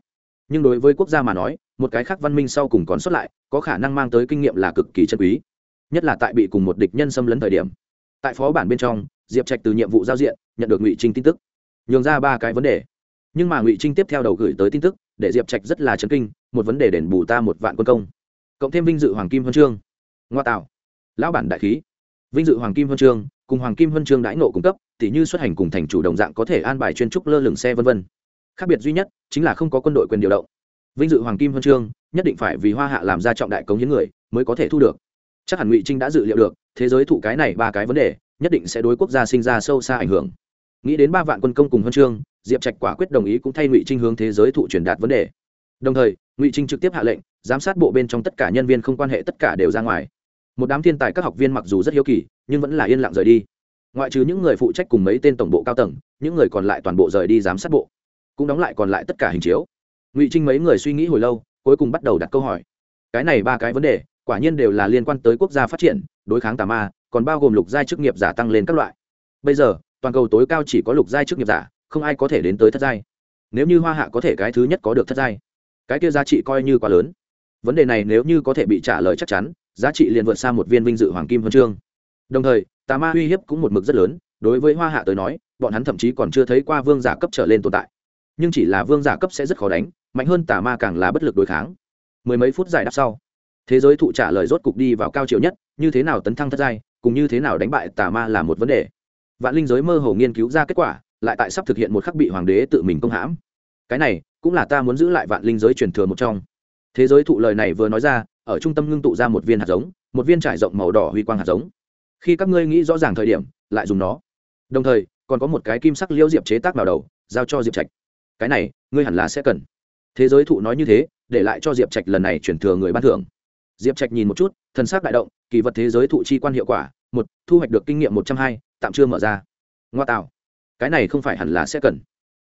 A: Nhưng đối với quốc gia mà nói, một cái khác văn minh sau cùng còn xuất lại, có khả năng mang tới kinh nghiệm là cực kỳ chân quý. Nhất là tại bị cùng một địch nhân xâm lấn thời điểm. Tại phó bản bên trong, diệp trạch từ nhiệm vụ giao diện, nhận được ngụy trinh tin tức. Nhường ra ba cái vấn đề nhưng mà ngụy trinh tiếp theo đầu gửi tới tin tức, để diệp trạch rất là chấn kinh, một vấn đề đền bù ta một vạn quân công. Cộng thêm vinh dự hoàng kim huân chương. Ngoa tạo. Lão bản đại khí. Vinh dự hoàng kim huân chương, cùng hoàng kim huân chương đãi nộ cung cấp, tỉ như xuất hành cùng thành chủ đồng dạng có thể an bài chuyên trúc lơ lửng xe v v khác biệt duy nhất, chính là không có quân đội quyền điều động. Vinh dự hoàng kim huân chương, nhất định phải vì hoa hạ làm ra trọng đại cống hiến người, mới có thể thu được. Chắc hẳn ngụy trinh đã dự liệu được, thế giới thụ cái này ba cái vấn đề, nhất định sẽ đối quốc gia sinh ra sâu xa ảnh hưởng nghĩ đến ba vạn quân công cùng huân chương, diệp trạch quả quyết đồng ý cũng thay ngụy trinh hướng thế giới thụ truyền đạt vấn đề. Đồng thời, ngụy trinh trực tiếp hạ lệnh, giám sát bộ bên trong tất cả nhân viên không quan hệ tất cả đều ra ngoài. Một đám thiên tài các học viên mặc dù rất hiếu kỳ, nhưng vẫn là yên lặng rời đi. Ngoại trừ những người phụ trách cùng mấy tên tổng bộ cao tầng, những người còn lại toàn bộ rời đi giám sát bộ. Cũng đóng lại còn lại tất cả hình chiếu. Ngụy trinh mấy người suy nghĩ hồi lâu, cuối cùng bắt đầu đặt câu hỏi. Cái này ba cái vấn đề, quả nhiên đều là liên quan tới quốc gia phát triển, đối kháng tà ma, còn bao gồm lục giai chức nghiệp giả tăng lên các loại. Bây giờ toàn cầu tối cao chỉ có lục giai chức nghiệp giả, không ai có thể đến tới thất giai. Nếu như hoa hạ có thể cái thứ nhất có được thất giai, cái kia giá trị coi như quá lớn. Vấn đề này nếu như có thể bị trả lời chắc chắn, giá trị liền vượt xa một viên vinh dự hoàng kim huân chương. Đồng thời, tà ma uy hiếp cũng một mực rất lớn, đối với hoa hạ tới nói, bọn hắn thậm chí còn chưa thấy qua vương giả cấp trở lên tồn tại. Nhưng chỉ là vương giả cấp sẽ rất khó đánh, mạnh hơn tà ma càng là bất lực đối kháng. Mười mấy phút giải đáp sau, thế giới thụ trả lời rốt cục đi vào cao chiều nhất, như thế nào tấn thăng thất giai, cùng như thế nào đánh bại tà ma là một vấn đề vạn linh giới mơ hồ nghiên cứu ra kết quả, lại tại sắp thực hiện một khắc bị hoàng đế tự mình công hãm. Cái này, cũng là ta muốn giữ lại vạn linh giới truyền thừa một trong. Thế giới thụ lời này vừa nói ra, ở trung tâm ngưng tụ ra một viên hạt giống, một viên trải rộng màu đỏ huy quang hạt giống. Khi các ngươi nghĩ rõ ràng thời điểm, lại dùng nó. Đồng thời, còn có một cái kim sắc liêu diệp chế tác vào đầu, giao cho diệp trạch. Cái này, ngươi hẳn là sẽ cần. Thế giới thụ nói như thế, để lại cho diệp trạch lần này chuyển thừa người ban thưởng. Diệp trạch nhìn một chút, thần s c đại động, kỳ vật thế giới thụ chi quan hiệu quả, một, thu hoạch được kinh nghiệm một trăm hai tạm chưa mở ra. Ngoa tạo. Cái này không phải hẳn là sẽ cần.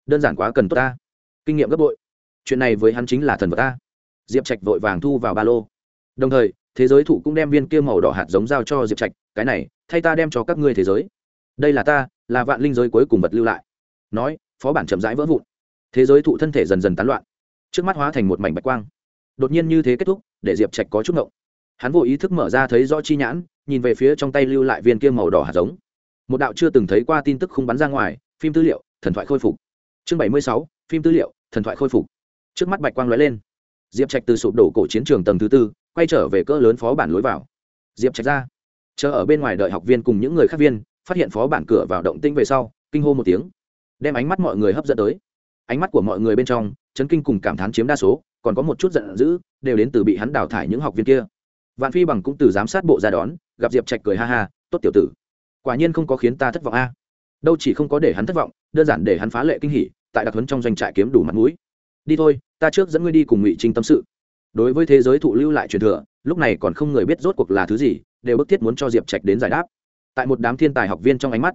A: Đơn giản quá cần tốt ta. Kinh nghiệm gấp bội. Chuyện này với hắn chính là thần vật ta. Diệp trạch vội vàng thu vào ba lô. Đồng thời, thế giới thụ cũng đem viên kia màu đỏ hạt giống giao cho diệp trạch, cái này, thay ta đem cho các ngươi thế giới. Đây là ta, là vạn linh giới cuối cùng vật lưu lại. Nói, phó bản chậm rãi vỡ vụn. Thế giới thụ thân thể dần dần tán loạn. Trước mắt hóa thành một mảnh bạch quang. Đột nhiên như thế kết thúc, để diệp trạch có chút ngộng. Hắn vội ý thức mở ra thấy rõ chi nhãn, nhìn về phía trong tay lưu lại viên kia màu đỏ hạt giống một đạo chưa từng thấy qua tin tức không bắn ra ngoài, phim tư liệu, thần thoại khôi phục. Chương bảy mươi sáu, phim tư liệu, thần thoại khôi phục. Trước mắt bạch quang lóe lên. Diệp trạch từ sụp đổ cổ chiến trường tầng thứ tư, quay trở về cỡ lớn phó bản lối vào. Diệp trạch ra. Chờ ở bên ngoài đợi học viên cùng những người khác viên, phát hiện phó bản cửa vào động tinh về sau, kinh hô một tiếng. Đem ánh mắt mọi người hấp dẫn tới. Ánh mắt của mọi người bên trong, chấn kinh cùng cảm thán chiếm đa số, còn có một chút giận dữ, đều đến từ bị hắn đào thải những học viên kia. Vạn phi bằng cũng từ giám sát bộ ra đón, gặp diệp trạch cười ha ha, tốt tiểu tử quả nhiên không có khiến ta thất vọng a. Đâu chỉ không có để hắn thất vọng, đơn giản để hắn phá lệ kinh hỉ, tại đặc huấn trong doanh trại kiếm đủ mặt mũi. Đi thôi, ta trước dẫn ngươi đi cùng ngụy trinh tâm sự. Đối với thế giới thụ lưu lại truyền thừa, lúc này còn không người biết rốt cuộc là thứ gì, đều bức thiết muốn cho diệp trạch đến giải đáp. Tại một đám thiên tài học viên trong ánh mắt,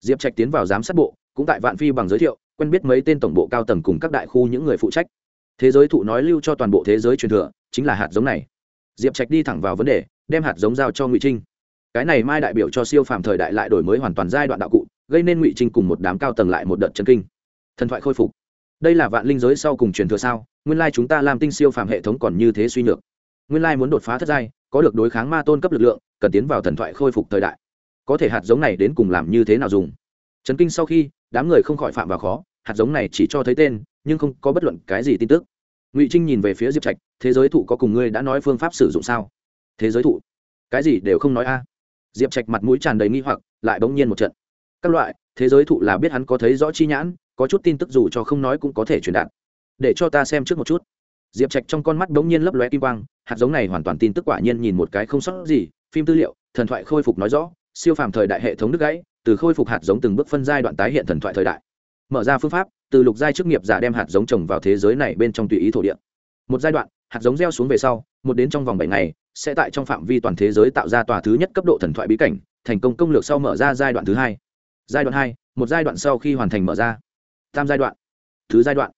A: diệp trạch tiến vào giám sát bộ, cũng tại vạn phi bằng giới thiệu, quen biết mấy tên tổng bộ cao tầng cùng các đại khu những người phụ trách. Thế giới thụ nói lưu cho toàn bộ thế giới truyền thừa, chính là hạt giống này. Diệp trạch đi thẳng vào vấn đề, đem hạt giống giao cho ngụy trinh cái này mai đại biểu cho siêu phàm thời đại lại đổi mới hoàn toàn giai đoạn đạo cụ, gây nên ngụy trinh cùng một đám cao tầng lại một đợt chân kinh. Thần thoại khôi phục. Đây là vạn linh giới sau cùng truyền thừa sao? Nguyên lai chúng ta làm tinh siêu phàm hệ thống còn như thế suy nhược. Nguyên lai muốn đột phá thất giai, có được đối kháng ma tôn cấp lực lượng, cần tiến vào thần thoại khôi phục thời đại. Có thể hạt giống này đến cùng làm như thế nào dùng? Chấn kinh sau khi, đám người không khỏi phạm vào khó, hạt giống này chỉ cho thấy tên, nhưng không có bất luận cái gì tin tức. Ngụy trinh nhìn về phía diệp trạch, thế giới thụ có cùng ngươi đã nói phương pháp sử dụng sao? Thế giới thụ? Cái gì đều không nói a diệp trạch mặt mũi tràn đầy nghi hoặc, lại bỗng nhiên một trận. Các loại, thế giới thụ là biết hắn có thấy rõ chi nhãn, có chút tin tức dù cho không nói cũng có thể truyền đạt. Để cho ta xem trước một chút. Diệp trạch trong con mắt bỗng nhiên lấp lóe kim quang, hạt giống này hoàn toàn tin tức quả nhiên nhìn một cái không sót gì, phim tư liệu, thần thoại khôi phục nói rõ, siêu phàm thời đại hệ thống đứt gãy, từ khôi phục hạt giống từng bước phân giai đoạn tái hiện thần thoại thời đại. Mở ra phương pháp, từ lục giai chức nghiệp giả đem hạt giống trồng vào thế giới này bên trong tùy ý thổ địa. Một giai đoạn, hạt giống gieo xuống về sau, một đến trong vòng bảy ngày sẽ tại trong phạm vi toàn thế giới tạo ra tòa thứ nhất cấp độ thần thoại bí cảnh, thành công công lược sau mở ra giai đoạn thứ hai. Giai đoạn hai, một giai đoạn sau khi hoàn thành mở ra. Tam giai đoạn. Thứ giai đoạn.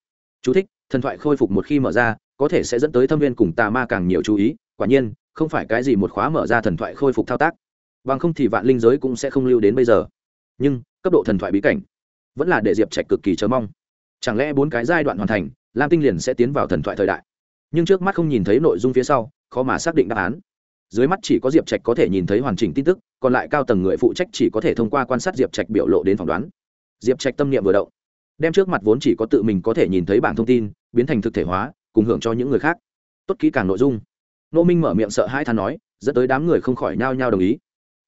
A: Chú thích, thần thoại khôi phục một khi mở ra, có thể sẽ dẫn tới thâm viên cùng tà ma càng nhiều chú ý, quả nhiên, không phải cái gì một khóa mở ra thần thoại khôi phục thao tác. Bằng không thì vạn linh giới cũng sẽ không lưu đến bây giờ. Nhưng, cấp độ thần thoại bí cảnh vẫn là để diệp trạch cực kỳ chờ mong. Chẳng lẽ bốn cái giai đoạn hoàn thành, lam tinh liền sẽ tiến vào thần thoại thời đại? Nhưng trước mắt không nhìn thấy nội dung phía sau, khó mà xác định đáp án. Dưới mắt chỉ có diệp trạch có thể nhìn thấy hoàn chỉnh tin tức, còn lại cao tầng người phụ trách chỉ có thể thông qua quan sát diệp trạch biểu lộ đến phỏng đoán. Diệp trạch tâm niệm vừa động, đem trước mặt vốn chỉ có tự mình có thể nhìn thấy bảng thông tin, biến thành thực thể hóa, cùng hưởng cho những người khác. Tốt kỹ càng nội dung. Nô minh mở miệng sợ hai than nói, dẫn tới đám người không khỏi nhao nhao đồng ý.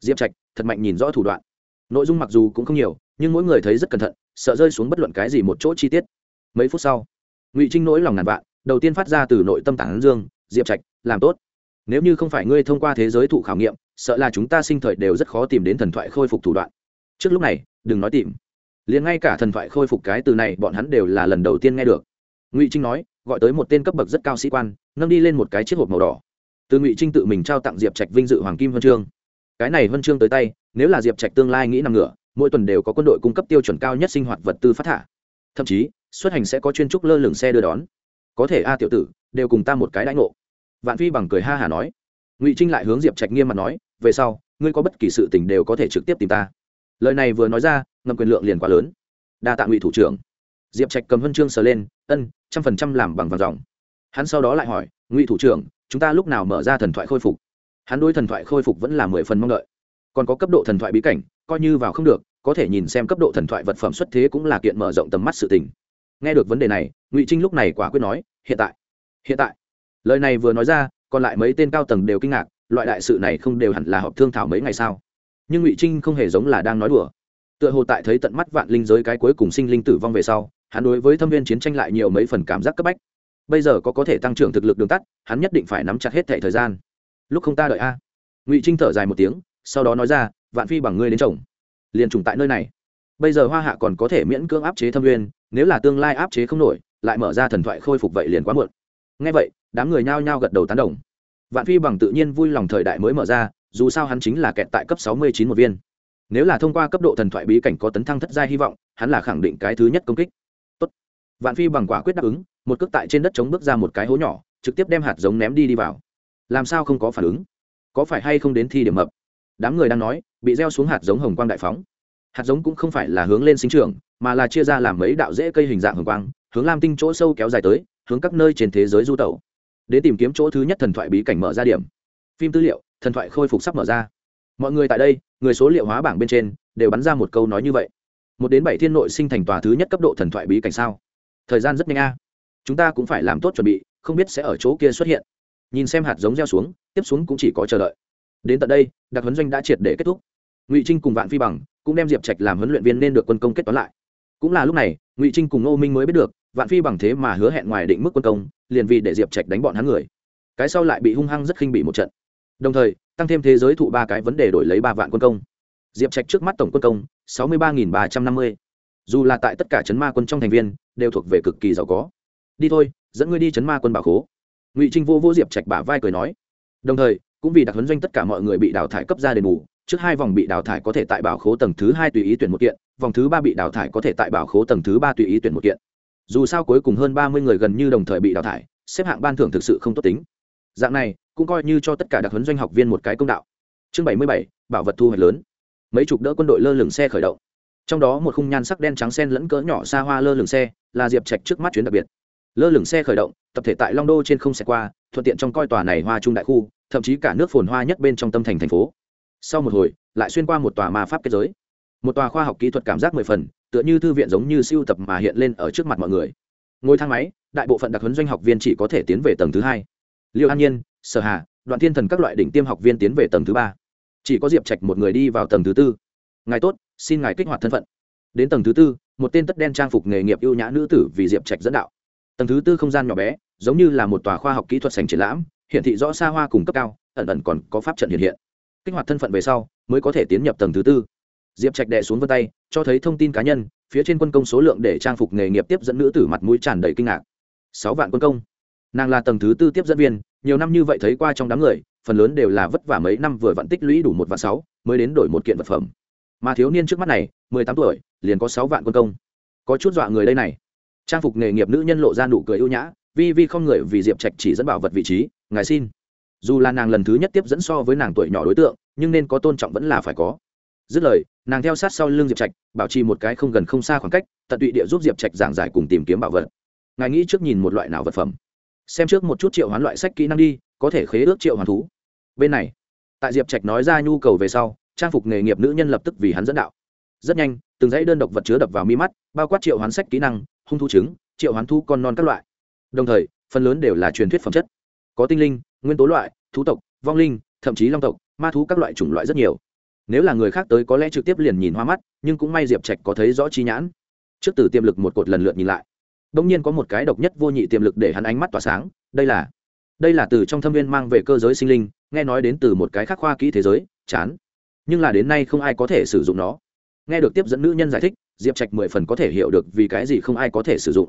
A: Diệp trạch, thật mạnh nhìn rõ thủ đoạn. Nội dung mặc dù cũng không nhiều, nhưng mỗi người thấy rất cẩn thận, sợ rơi xuống bất luận cái gì một chỗ chi tiết. Mấy phút sau, ngụy trinh nỗi lòng ngàn vạn đầu tiên phát ra từ nội tâm tản dương, diệp trạch, làm tốt. Nếu như không phải ngươi thông qua thế giới thụ khảo nghiệm, sợ là chúng ta sinh thời đều rất khó tìm đến thần thoại khôi phục thủ đoạn. Trước lúc này, đừng nói tìm. Liền ngay cả thần thoại khôi phục cái từ này bọn hắn đều là lần đầu tiên nghe được. Ngụy trinh nói, gọi tới một tên cấp bậc rất cao sĩ quan, nâng đi lên một cái chiếc hộp màu đỏ. Từ ngụy trinh tự mình trao tặng diệp trạch vinh dự hoàng kim huân chương. Cái này huân chương tới tay, nếu là diệp trạch tương lai nghĩ nằm ngửa, mỗi tuần đều có quân đội cung cấp tiêu chuẩn cao nhất sinh hoạt vật tư phát thả. Thậm chí, xuất hành sẽ có chuyên trúc lơ lửng xe đưa đón có thể a tiểu tử, đều cùng ta một cái đãi ngộ. Vạn phi bằng cười ha hả nói. Ngụy trinh lại hướng diệp trạch nghiêm mặt nói, về sau, ngươi có bất kỳ sự tình đều có thể trực tiếp tìm ta. Lời này vừa nói ra, ngầm quyền lượng liền quá lớn. Đa tạ ngụy thủ trưởng. Diệp trạch cầm huân chương sờ lên, ân, trăm phần trăm làm bằng vàng dòng. Hắn sau đó lại hỏi, ngụy thủ trưởng, chúng ta lúc nào mở ra thần thoại khôi phục? Hắn đôi thần thoại khôi phục vẫn là mười phần mong đợi. Còn có cấp độ thần thoại bí cảnh, coi như vào không được, có thể nhìn xem cấp độ thần thoại vật phẩm xuất thế cũng là kiện mở rộng tầm mắt sự tình nghe được vấn đề này, ngụy trinh lúc này quả quyết nói, hiện tại hiện tại. Lời này vừa nói ra, còn lại mấy tên cao tầng đều kinh ngạc, loại đại sự này không đều hẳn là họp thương thảo mấy ngày sao? Nhưng ngụy trinh không hề giống là đang nói đùa. Tựa hồ tại thấy tận mắt vạn linh giới cái cuối cùng sinh linh tử vong về sau, hắn đối với thâm viên chiến tranh lại nhiều mấy phần cảm giác cấp bách. Bây giờ có có thể tăng trưởng thực lực đường tắt, hắn nhất định phải nắm chặt hết thẻ thời gian. Lúc không ta đợi a. À. Ngụy trinh thở dài một tiếng, sau đó nói ra, vạn phi bằng ngươi đến chồng liền trùng tại nơi này. Bây giờ hoa hạ còn có thể miễn cưỡng áp chế thâm viên nếu là tương lai áp chế không nổi, lại mở ra thần thoại khôi phục vậy liền quá muộn. Ngay vậy, đám người nhao nhao gật đầu tán đồng. Vạn phi bằng tự nhiên vui lòng thời đại mới mở ra, dù sao hắn chính là kẹt tại cấp sáu mươi chín một viên. Nếu là thông qua cấp độ thần thoại bí cảnh có tấn thăng thất giai hy vọng, hắn là khẳng định cái thứ nhất công kích. Tốt. vạn phi bằng quả quyết đáp ứng, một cước tại trên đất chống bước ra một cái hố nhỏ, trực tiếp đem hạt giống ném đi đi vào. Làm sao không có phản ứng? Có phải hay không đến thi điểm mập? Đám người đang nói, bị gieo xuống hạt giống hồng quang đại phóng hạt giống cũng không phải là hướng lên sinh trưởng, mà là chia ra làm mấy đạo rễ cây hình dạng hồng quang hướng lam tinh chỗ sâu kéo dài tới hướng các nơi trên thế giới du tẩu. Đến tìm kiếm chỗ thứ nhất thần thoại bí cảnh mở ra điểm. Phim tư liệu thần thoại khôi phục sắp mở ra. Mọi người tại đây người số liệu hóa bảng bên trên đều bắn ra một câu nói như vậy. Một đến bảy thiên nội sinh thành tòa thứ nhất cấp độ thần thoại bí cảnh sao? Thời gian rất nhanh a. Chúng ta cũng phải làm tốt chuẩn bị không biết sẽ ở chỗ kia xuất hiện. Nhìn xem hạt giống gieo xuống tiếp xuống cũng chỉ có chờ đợi. Đến tận đây đặc huấn doanh đã triệt để kết thúc ngụy trinh cùng vạn phi bằng cũng đem diệp trạch làm huấn luyện viên nên được quân công kết toán lại cũng là lúc này ngụy trinh cùng ngô minh mới biết được vạn phi bằng thế mà hứa hẹn ngoài định mức quân công liền vì để diệp trạch đánh bọn hắn người cái sau lại bị hung hăng rất khinh bị một trận đồng thời tăng thêm thế giới thụ ba cái vấn đề đổi lấy ba vạn quân công diệp trạch trước mắt tổng quân công sáu mươi ba ba trăm năm mươi dù là tại tất cả chấn ma quân trong thành viên đều thuộc về cực kỳ giàu có đi thôi dẫn ngươi đi chấn ma quân bảo khố ngụy trinh vô vô diệp trạch bả vai cười nói đồng thời cũng vì đặc huấn doanh tất cả mọi người bị đào thải cấp ra đền bù trước hai vòng bị đào thải có thể tại bảo khố tầng thứ hai tùy ý tuyển một kiện, vòng thứ ba bị đào thải có thể tại bảo khố tầng thứ ba tùy ý tuyển một kiện. Dù sao cuối cùng hơn ba mươi người gần như đồng thời bị đào thải, xếp hạng ban thưởng thực sự không tốt tính. Dạng này, cũng coi như cho tất cả đặc huấn doanh học viên một cái công đạo. Chương bảy mươi bảy, bảo vật thu hoạch lớn. Mấy chục đỡ quân đội lơ lửng xe khởi động. Trong đó một khung nhan sắc đen trắng sen lẫn cỡ nhỏ xa hoa lơ lửng xe, là diệp trạch trước mắt chuyến đặc biệt. Lơ lửng xe khởi động, tập thể tại long đô trên không xe qua, thuận tiện trong coi tòa này hoa trung đại khu, thậm chí cả nước phồn hoa nhất bên trong tâm thành thành phố sau một hồi, lại xuyên qua một tòa ma pháp kết giới. Một tòa khoa học kỹ thuật cảm giác mười phần, tựa như thư viện giống như siêu tập mà hiện lên ở trước mặt mọi người. Ngồi thang máy, đại bộ phận đặc huấn doanh học viên chỉ có thể tiến về tầng thứ hai. Liêu an nhiên, sở hà, đoạn thiên thần các loại đỉnh tiêm học viên tiến về tầng thứ ba. Chỉ có diệp trạch một người đi vào tầng thứ tư. Ngài tốt, xin ngài kích hoạt thân phận. Đến tầng thứ tư, một tên tất đen trang phục nghề nghiệp ưu nhã nữ tử vì diệp trạch dẫn đạo. Tầng thứ tư không gian nhỏ bé, giống như là một tòa khoa học kỹ thuật sành triển lãm, hiển thị rõ xa hoa cùng cấp cao, ẩn ẩn còn có pháp trận hiện hiện kích hoạt thân phận về sau, mới có thể tiến nhập tầng thứ tư. Diệp trạch đệ xuống vân tay, cho thấy thông tin cá nhân, phía trên quân công số lượng để trang phục nghề nghiệp tiếp dẫn nữ tử mặt mũi tràn đầy kinh ngạc. Sáu vạn quân công. Nàng là tầng thứ tư tiếp dẫn viên, nhiều năm như vậy thấy qua trong đám người, phần lớn đều là vất vả mấy năm vừa vặn tích lũy đủ một vạn sáu, mới đến đổi một kiện vật phẩm. Mà thiếu niên trước mắt này, mười tám tuổi, liền có sáu vạn quân công. Có chút dọa người đây này. Trang phục nghề nghiệp nữ nhân lộ ra nụ cười ưu nhã, vi vi không người vì diệp trạch chỉ dẫn bảo vật vị trí, ngài xin dù là nàng lần thứ nhất tiếp dẫn so với nàng tuổi nhỏ đối tượng, nhưng nên có tôn trọng vẫn là phải có. Dứt lời, nàng theo sát sau l ư n g diệp trạch, bảo trì một cái không gần không xa khoảng cách, tận tụy địa giúp diệp trạch giảng giải cùng tìm kiếm bảo vật. Ngài nghĩ trước nhìn một loại nào vật phẩm? Xem trước một chút triệu hoán loại sách kỹ năng đi, có thể khế ước triệu hoán thú. Bên này, tại diệp trạch nói ra nhu cầu về sau, trang phục nghề nghiệp nữ nhân lập tức vì hắn dẫn đạo. Rất nhanh, từng dãy đơn độc vật chứa đập vào mi mắt, bao quát triệu hoán sách kỹ năng, hung thu trứng, triệu hoán thu con non các loại. Đồng thời, phần lớn đều là truyền thuyết phẩm chất. Có tinh linh nguyên tố loại, thú tộc, vong linh, thậm chí long tộc, ma thú các loại chủng loại rất nhiều. Nếu là người khác tới có lẽ trực tiếp liền nhìn hoa mắt, nhưng cũng may diệp trạch có thấy rõ chi nhãn. Trước từ tiềm lực một cột lần lượt nhìn lại đông nhiên có một cái độc nhất vô nhị tiềm lực để hắn ánh mắt tỏa sáng, đây là đây là từ trong thâm viên mang về cơ giới sinh linh, nghe nói đến từ một cái khác khoa kỹ thế giới, chán. Nhưng là đến nay không ai có thể sử dụng nó. Nghe được tiếp dẫn nữ nhân giải thích, diệp trạch mười phần có thể hiểu được vì cái gì không ai có thể sử dụng.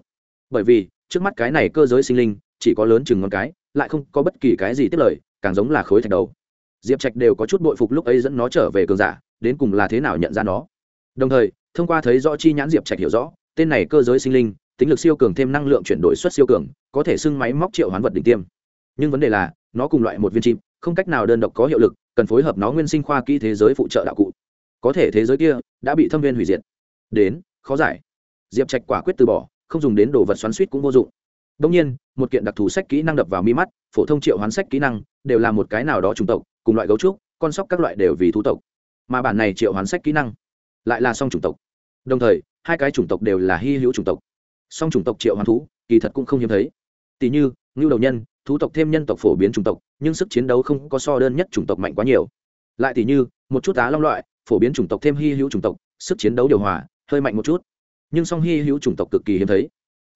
A: Bởi vì, trước mắt cái này cơ giới sinh linh, chỉ có lớn chừng ngón cái lại không có bất kỳ cái gì tiếp lời, càng giống là khối thạch đầu. Diệp trạch đều có chút bội phục lúc ấy dẫn nó trở về cường giả, đến cùng là thế nào nhận ra nó. Đồng thời, thông qua thấy rõ chi nhãn diệp trạch hiểu rõ, tên này cơ giới sinh linh, tính lực siêu cường thêm năng lượng chuyển đổi xuất siêu cường, có thể xưng máy móc triệu hoán vật đỉnh tiêm. Nhưng vấn đề là, nó cùng loại một viên chim, không cách nào đơn độc có hiệu lực, cần phối hợp nó nguyên sinh khoa kỹ thế giới phụ trợ đạo cụ. Có thể thế giới kia đã bị thâm viên hủy diệt. Đến, khó giải. Diệp trạch quả quyết từ bỏ, không dùng đến đồ vật xoắn suýt cũng vô dụng. Đông nhiên, một kiện đặc thù sách kỹ năng đập vào mi mắt, phổ thông triệu hoán sách kỹ năng đều là một cái nào đó chủng tộc, cùng loại gấu trúc, con sóc các loại đều vì thú tộc. Mà bản này triệu hoán sách kỹ năng lại là song chủng tộc. Đồng thời, hai cái chủng tộc đều là hy hữu chủng tộc. Song chủng tộc triệu hoán thú, kỳ thật cũng không hiếm thấy. Tỷ như, ngưu đầu nhân, thú tộc thêm nhân tộc phổ biến chủng tộc, nhưng sức chiến đấu không có so đơn nhất chủng tộc mạnh quá nhiều. Lại tỷ như, một chút á long loại, phổ biến chủng tộc thêm hy hữu chủng tộc, sức chiến đấu điều hòa, hơi mạnh một chút. Nhưng song hy hữu chủng tộc cực kỳ hiếm thấy.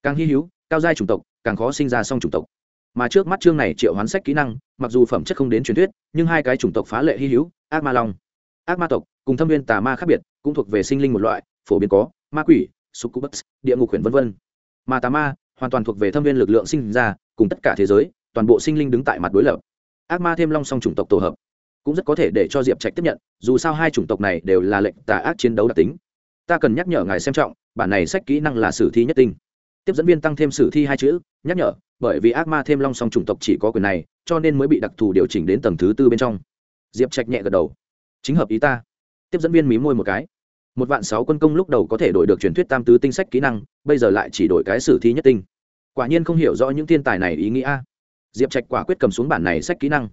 A: Càng hy hữu, cao giai chủng tộc, càng khó sinh ra song chủng tộc. Mà trước mắt chương này triệu hoán sách kỹ năng, mặc dù phẩm chất không đến truyền thuyết, nhưng hai cái chủng tộc phá lệ hy hữu, ác ma long, ác ma tộc, cùng thâm viên tà ma khác biệt, cũng thuộc về sinh linh một loại, phổ biến có, ma quỷ, succubus, địa ngục huyền vân vân. Mà tà ma hoàn toàn thuộc về thâm viên lực lượng sinh ra, cùng tất cả thế giới, toàn bộ sinh linh đứng tại mặt đối lập. Ác ma thêm long song chủng tộc tổ hợp, cũng rất có thể để cho diệp trạch tiếp nhận, dù sao hai chủng tộc này đều là lệnh tà ác chiến đấu đặc tính. Ta cần nhắc nhở ngài xem trọng, bản này sách kỹ năng là sử thi nhất tinh tiếp dẫn viên tăng thêm sử thi hai chữ, nhắc nhở, bởi vì ác ma thêm long song chủng tộc chỉ có quyền này, cho nên mới bị đặc thù điều chỉnh đến tầng thứ tư bên trong. Diệp trạch nhẹ gật đầu. Chính hợp ý ta. Tiếp dẫn viên mí môi một cái. Một vạn sáu quân công lúc đầu có thể đổi được truyền thuyết tam tứ tinh sách kỹ năng, bây giờ lại chỉ đổi cái sử thi nhất tinh. Quả nhiên không hiểu rõ những thiên tài này ý nghĩa diệp trạch quả quyết cầm xuống bản này sách kỹ năng.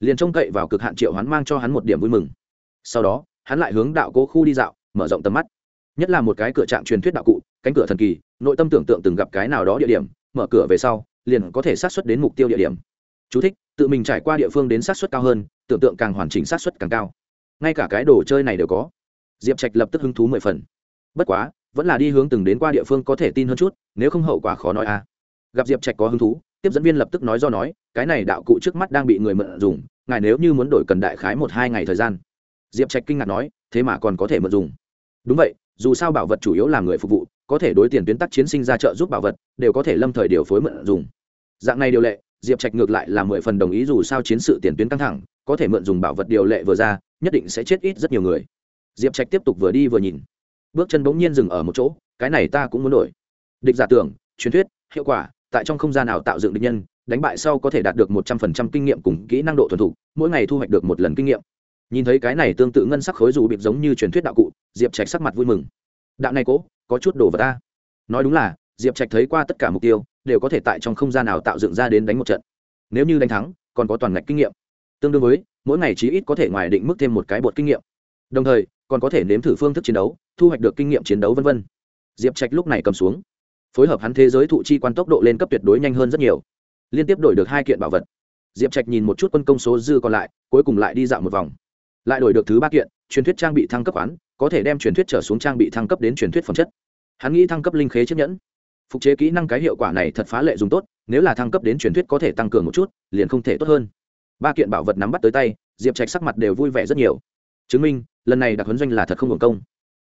A: Liền trông cậy vào cực hạn triệu hắn mang cho hắn một điểm vui mừng. Sau đó, hắn lại hướng đạo cố khu đi dạo, mở rộng tầm mắt. Nhất là một cái cửa trạng truyền thuyết đạo cụ, cánh cửa thần kỳ nội tâm tưởng tượng từng gặp cái nào đó địa điểm mở cửa về sau liền có thể sát xuất đến mục tiêu địa điểm. Chú thích, tự mình trải qua địa phương đến sát xuất cao hơn tưởng tượng càng hoàn chỉnh sát xuất càng cao. Ngay cả cái đồ chơi này đều có. Diệp trạch lập tức hứng thú mười phần. Bất quá vẫn là đi hướng từng đến qua địa phương có thể tin hơn chút nếu không hậu quả khó nói a à. gặp diệp trạch có hứng thú tiếp dẫn viên lập tức nói do nói cái này đạo cụ trước mắt đang bị người mượn dùng ngài nếu như muốn đổi cần đại khái một hai ngày thời gian. Diệp trạch kinh ngạc nói thế mà còn có thể mượn dùng. Đúng vậy dù sao bảo vật chủ yếu là người phục vụ có thể đối tiền tuyến tác chiến sinh ra trợ giúp bảo vật, đều có thể lâm thời điều phối mượn dùng. Dạng này điều lệ, diệp trạch ngược lại là mười phần đồng ý dù sao chiến sự tiền tuyến căng thẳng, có thể mượn dùng bảo vật điều lệ vừa ra, nhất định sẽ chết ít rất nhiều người. Diệp trạch tiếp tục vừa đi vừa nhìn. Bước chân bỗng nhiên dừng ở một chỗ, cái này ta cũng muốn đổi. Địch giả tưởng, truyền thuyết, hiệu quả, tại trong không gian nào tạo dựng địch nhân, đánh bại sau có thể đạt được một trăm phần trăm kinh nghiệm cùng kỹ năng độ thuần thục, mỗi ngày thu hoạch được một lần kinh nghiệm. Nhìn thấy cái này tương tự ngân sắc khối dù bịp giống như truyền thuyết đạo cụ, diệp trạch sắc mặt vui mừng. Đạo này cố có chút đồ vật ta. Nói đúng là diệp trạch thấy qua tất cả mục tiêu đều có thể tại trong không gian nào tạo dựng ra đến đánh một trận. Nếu như đánh thắng còn có toàn ngạch kinh nghiệm. Tương đương với mỗi ngày chí ít có thể ngoài định mức thêm một cái bột kinh nghiệm. Đồng thời còn có thể nếm thử phương thức chiến đấu thu hoạch được kinh nghiệm chiến đấu v v diệp trạch lúc này cầm xuống. Phối hợp hắn thế giới thụ chi quan tốc độ lên cấp tuyệt đối nhanh hơn rất nhiều. Liên tiếp đổi được hai kiện bảo vật. Diệp trạch nhìn một chút quân công số dư còn lại cuối cùng lại đi dạo một vòng. Lại đổi được thứ ba kiện truyền thuyết trang bị thăng cấp án, có thể đem truyền thuyết trở xuống trang bị thăng cấp đến truyền thuyết phẩm chất hắn nghĩ thăng cấp linh khế chiếc nhẫn. Phục chế kỹ năng cái hiệu quả này thật phá lệ dùng tốt, nếu là thăng cấp đến truyền thuyết có thể tăng cường một chút, liền không thể tốt hơn. Ba kiện bảo vật nắm bắt tới tay, diệp trạch sắc mặt đều vui vẻ rất nhiều. Chứng minh, lần này đặc huấn doanh là thật không hưởng công.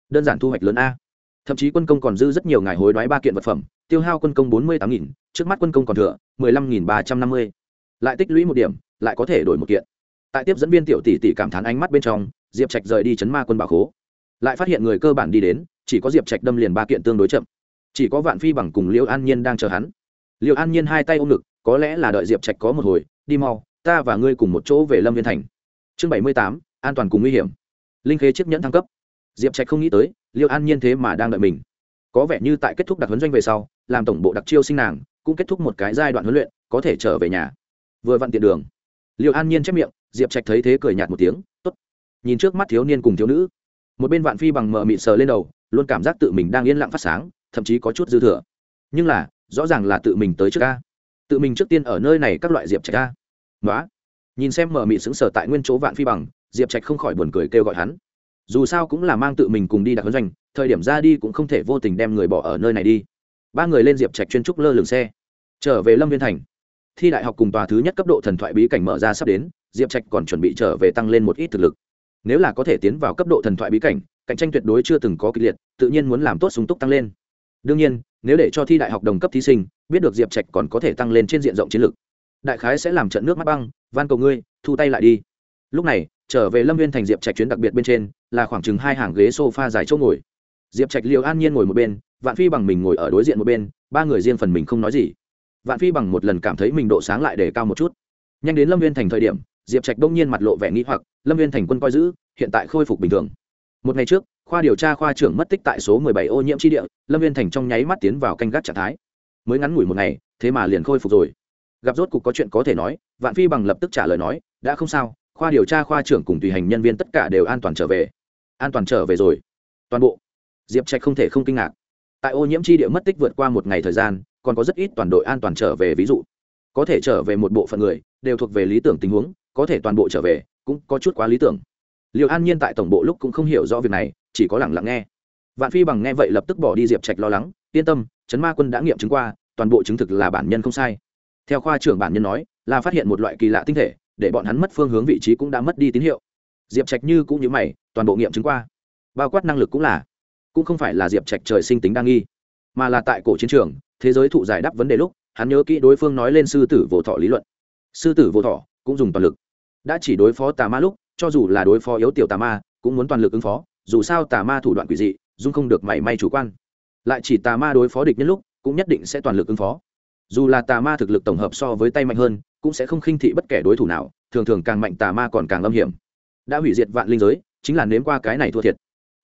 A: Đơn giản thu hoạch lớn a. Thậm chí quân công còn dư rất nhiều ngày hối đoái ba kiện vật phẩm, tiêu hao quân công bốn mươi tám nghìn, trước mắt quân công còn thừa mười lăm nghìn ba trăm năm mươi. Lại tích lũy một điểm, lại có thể đổi một kiện. Tại tiếp dẫn viên tiểu tỷ tỷ cảm thán ánh mắt bên trong, diệp trạch rời đi chấn ma quân bảo khố. Lại phát hiện người cơ bản đi đến chỉ có diệp trạch đâm liền ba kiện tương đối chậm. Chỉ có vạn phi bằng cùng Liêu an nhiên đang chờ hắn. Liêu an nhiên hai tay ôm ngực, có lẽ là đợi diệp trạch có một hồi, đi mau, ta và ngươi cùng một chỗ về lâm viên thành. Chương bảy mươi tám, an toàn cùng nguy hiểm. Linh khế chiếc nhẫn thăng cấp. Diệp trạch không nghĩ tới, Liêu an nhiên thế mà đang đợi mình. Có vẻ như tại kết thúc đặc huấn doanh về sau, làm tổng bộ đặc chiêu sinh nàng, cũng kết thúc một cái giai đoạn huấn luyện, có thể trở về nhà. Vừa vặn tiện đường. Liệu an nhiên chép miệng, diệp trạch thấy thế cười nhạt một tiếng t ố t nhìn trước mắt thiếu niên cùng thiếu nữ một bên vạn phi bằng mờ mịt sờ lên đầu, luôn cảm giác tự mình đang yên lặng phát sáng, thậm chí có chút dư thừa. Nhưng là, rõ ràng là tự mình tới trước ca. Tự mình trước tiên ở nơi này các loại diệp trạch ca. Nói nhìn xem mờ mịt xứng sở tại nguyên chỗ vạn phi bằng, diệp trạch không khỏi buồn cười kêu gọi hắn. Dù sao cũng là mang tự mình cùng đi đặc huấn doanh, thời điểm ra đi cũng không thể vô tình đem người bỏ ở nơi này đi. Ba người lên diệp trạch chuyên trúc lơ lửng xe. Trở về lâm viên thành. Thi đại học cùng tòa thứ nhất cấp độ thần thoại bí cảnh mở ra sắp đến, diệp trạch còn chuẩn bị trở về tăng lên một ít thực lực nếu là có thể tiến vào cấp độ thần thoại bí cảnh, cạnh tranh tuyệt đối chưa từng có kịch liệt, tự nhiên muốn làm tốt súng túc tăng lên. Đương nhiên, nếu để cho thi đại học đồng cấp thí sinh, biết được diệp trạch còn có thể tăng lên trên diện rộng chiến lược. Đại khái sẽ làm trận nước mắt băng, van cầu ngươi, thu tay lại đi. Lúc này, trở về lâm viên thành diệp trạch chuyến đặc biệt bên trên, là khoảng chừng hai hàng ghế s o f a dài chỗ ngồi. Diệp trạch liều an nhiên ngồi một bên, vạn phi bằng mình ngồi ở đối diện một bên, ba người riêng phần mình không nói gì. Vạn phi bằng một lần cảm thấy mình độ sáng lại để cao một chút. Nhanh đến lâm viên thành thời điểm, diệp trạch đông nhiên mặt lộ vẻ nghĩ hoặc lâm viên thành quân coi giữ, hiện tại khôi phục bình thường. Một ngày trước, khoa điều tra khoa trưởng mất tích tại số mười bảy ô nhiễm tri địa, lâm viên thành trong nháy mắt tiến vào canh gác trạng thái. Mới ngắn ngủi một ngày, thế mà liền khôi phục rồi. Gặp rốt cục có chuyện có thể nói, vạn phi bằng lập tức trả lời nói, đã không sao, khoa điều tra khoa trưởng cùng tùy hành nhân viên tất cả đều an toàn trở về. An toàn trở về rồi. Toàn bộ. Diệp trạch không thể không kinh ngạc. Tại ô nhiễm tri địa mất tích vượt qua một ngày thời gian, còn có rất ít toàn đội an toàn trở về, ví dụ. Có thể trở về một bộ phận người, đều thuộc về lý tưởng tình huống có thể toàn bộ trở về, cũng có chút quá lý tưởng. Liệu an nhiên tại tổng bộ lúc cũng không hiểu rõ việc này, chỉ có lẳng lặng nghe. Vạn phi bằng nghe vậy lập tức bỏ đi diệp trạch lo lắng, yên tâm chấn ma quân đã nghiệm chứng qua, toàn bộ chứng thực là bản nhân không sai. Theo khoa trưởng bản nhân nói, là phát hiện một loại kỳ lạ tinh thể, để bọn hắn mất phương hướng vị trí cũng đã mất đi tín hiệu. Diệp trạch như cũng như mày, toàn bộ nghiệm chứng qua. Bao quát năng lực cũng là, cũng không phải là diệp trạch trời sinh tính đa nghi, mà là tại cổ chiến trường, thế giới thụ giải đáp vấn đề lúc, hắn nhớ kỹ đối phương nói lên sư tử vô thọ lý luận. Sư tử vô thọ cũng dùng toàn lực đã chỉ đối phó tà ma lúc, cho dù là đối phó yếu tiểu tà ma, cũng muốn toàn lực ứng phó, dù sao tà ma thủ đoạn quỷ dị, dung không được mảy may chủ quan. Lại chỉ tà ma đối phó địch nhân lúc, cũng nhất định sẽ toàn lực ứng phó. Dù là tà ma thực lực tổng hợp so với tay mạnh hơn, cũng sẽ không khinh thị bất kể đối thủ nào, thường thường càng mạnh tà ma còn càng âm hiểm. Đã hủy diệt vạn linh giới, chính là nếm qua cái này thua thiệt.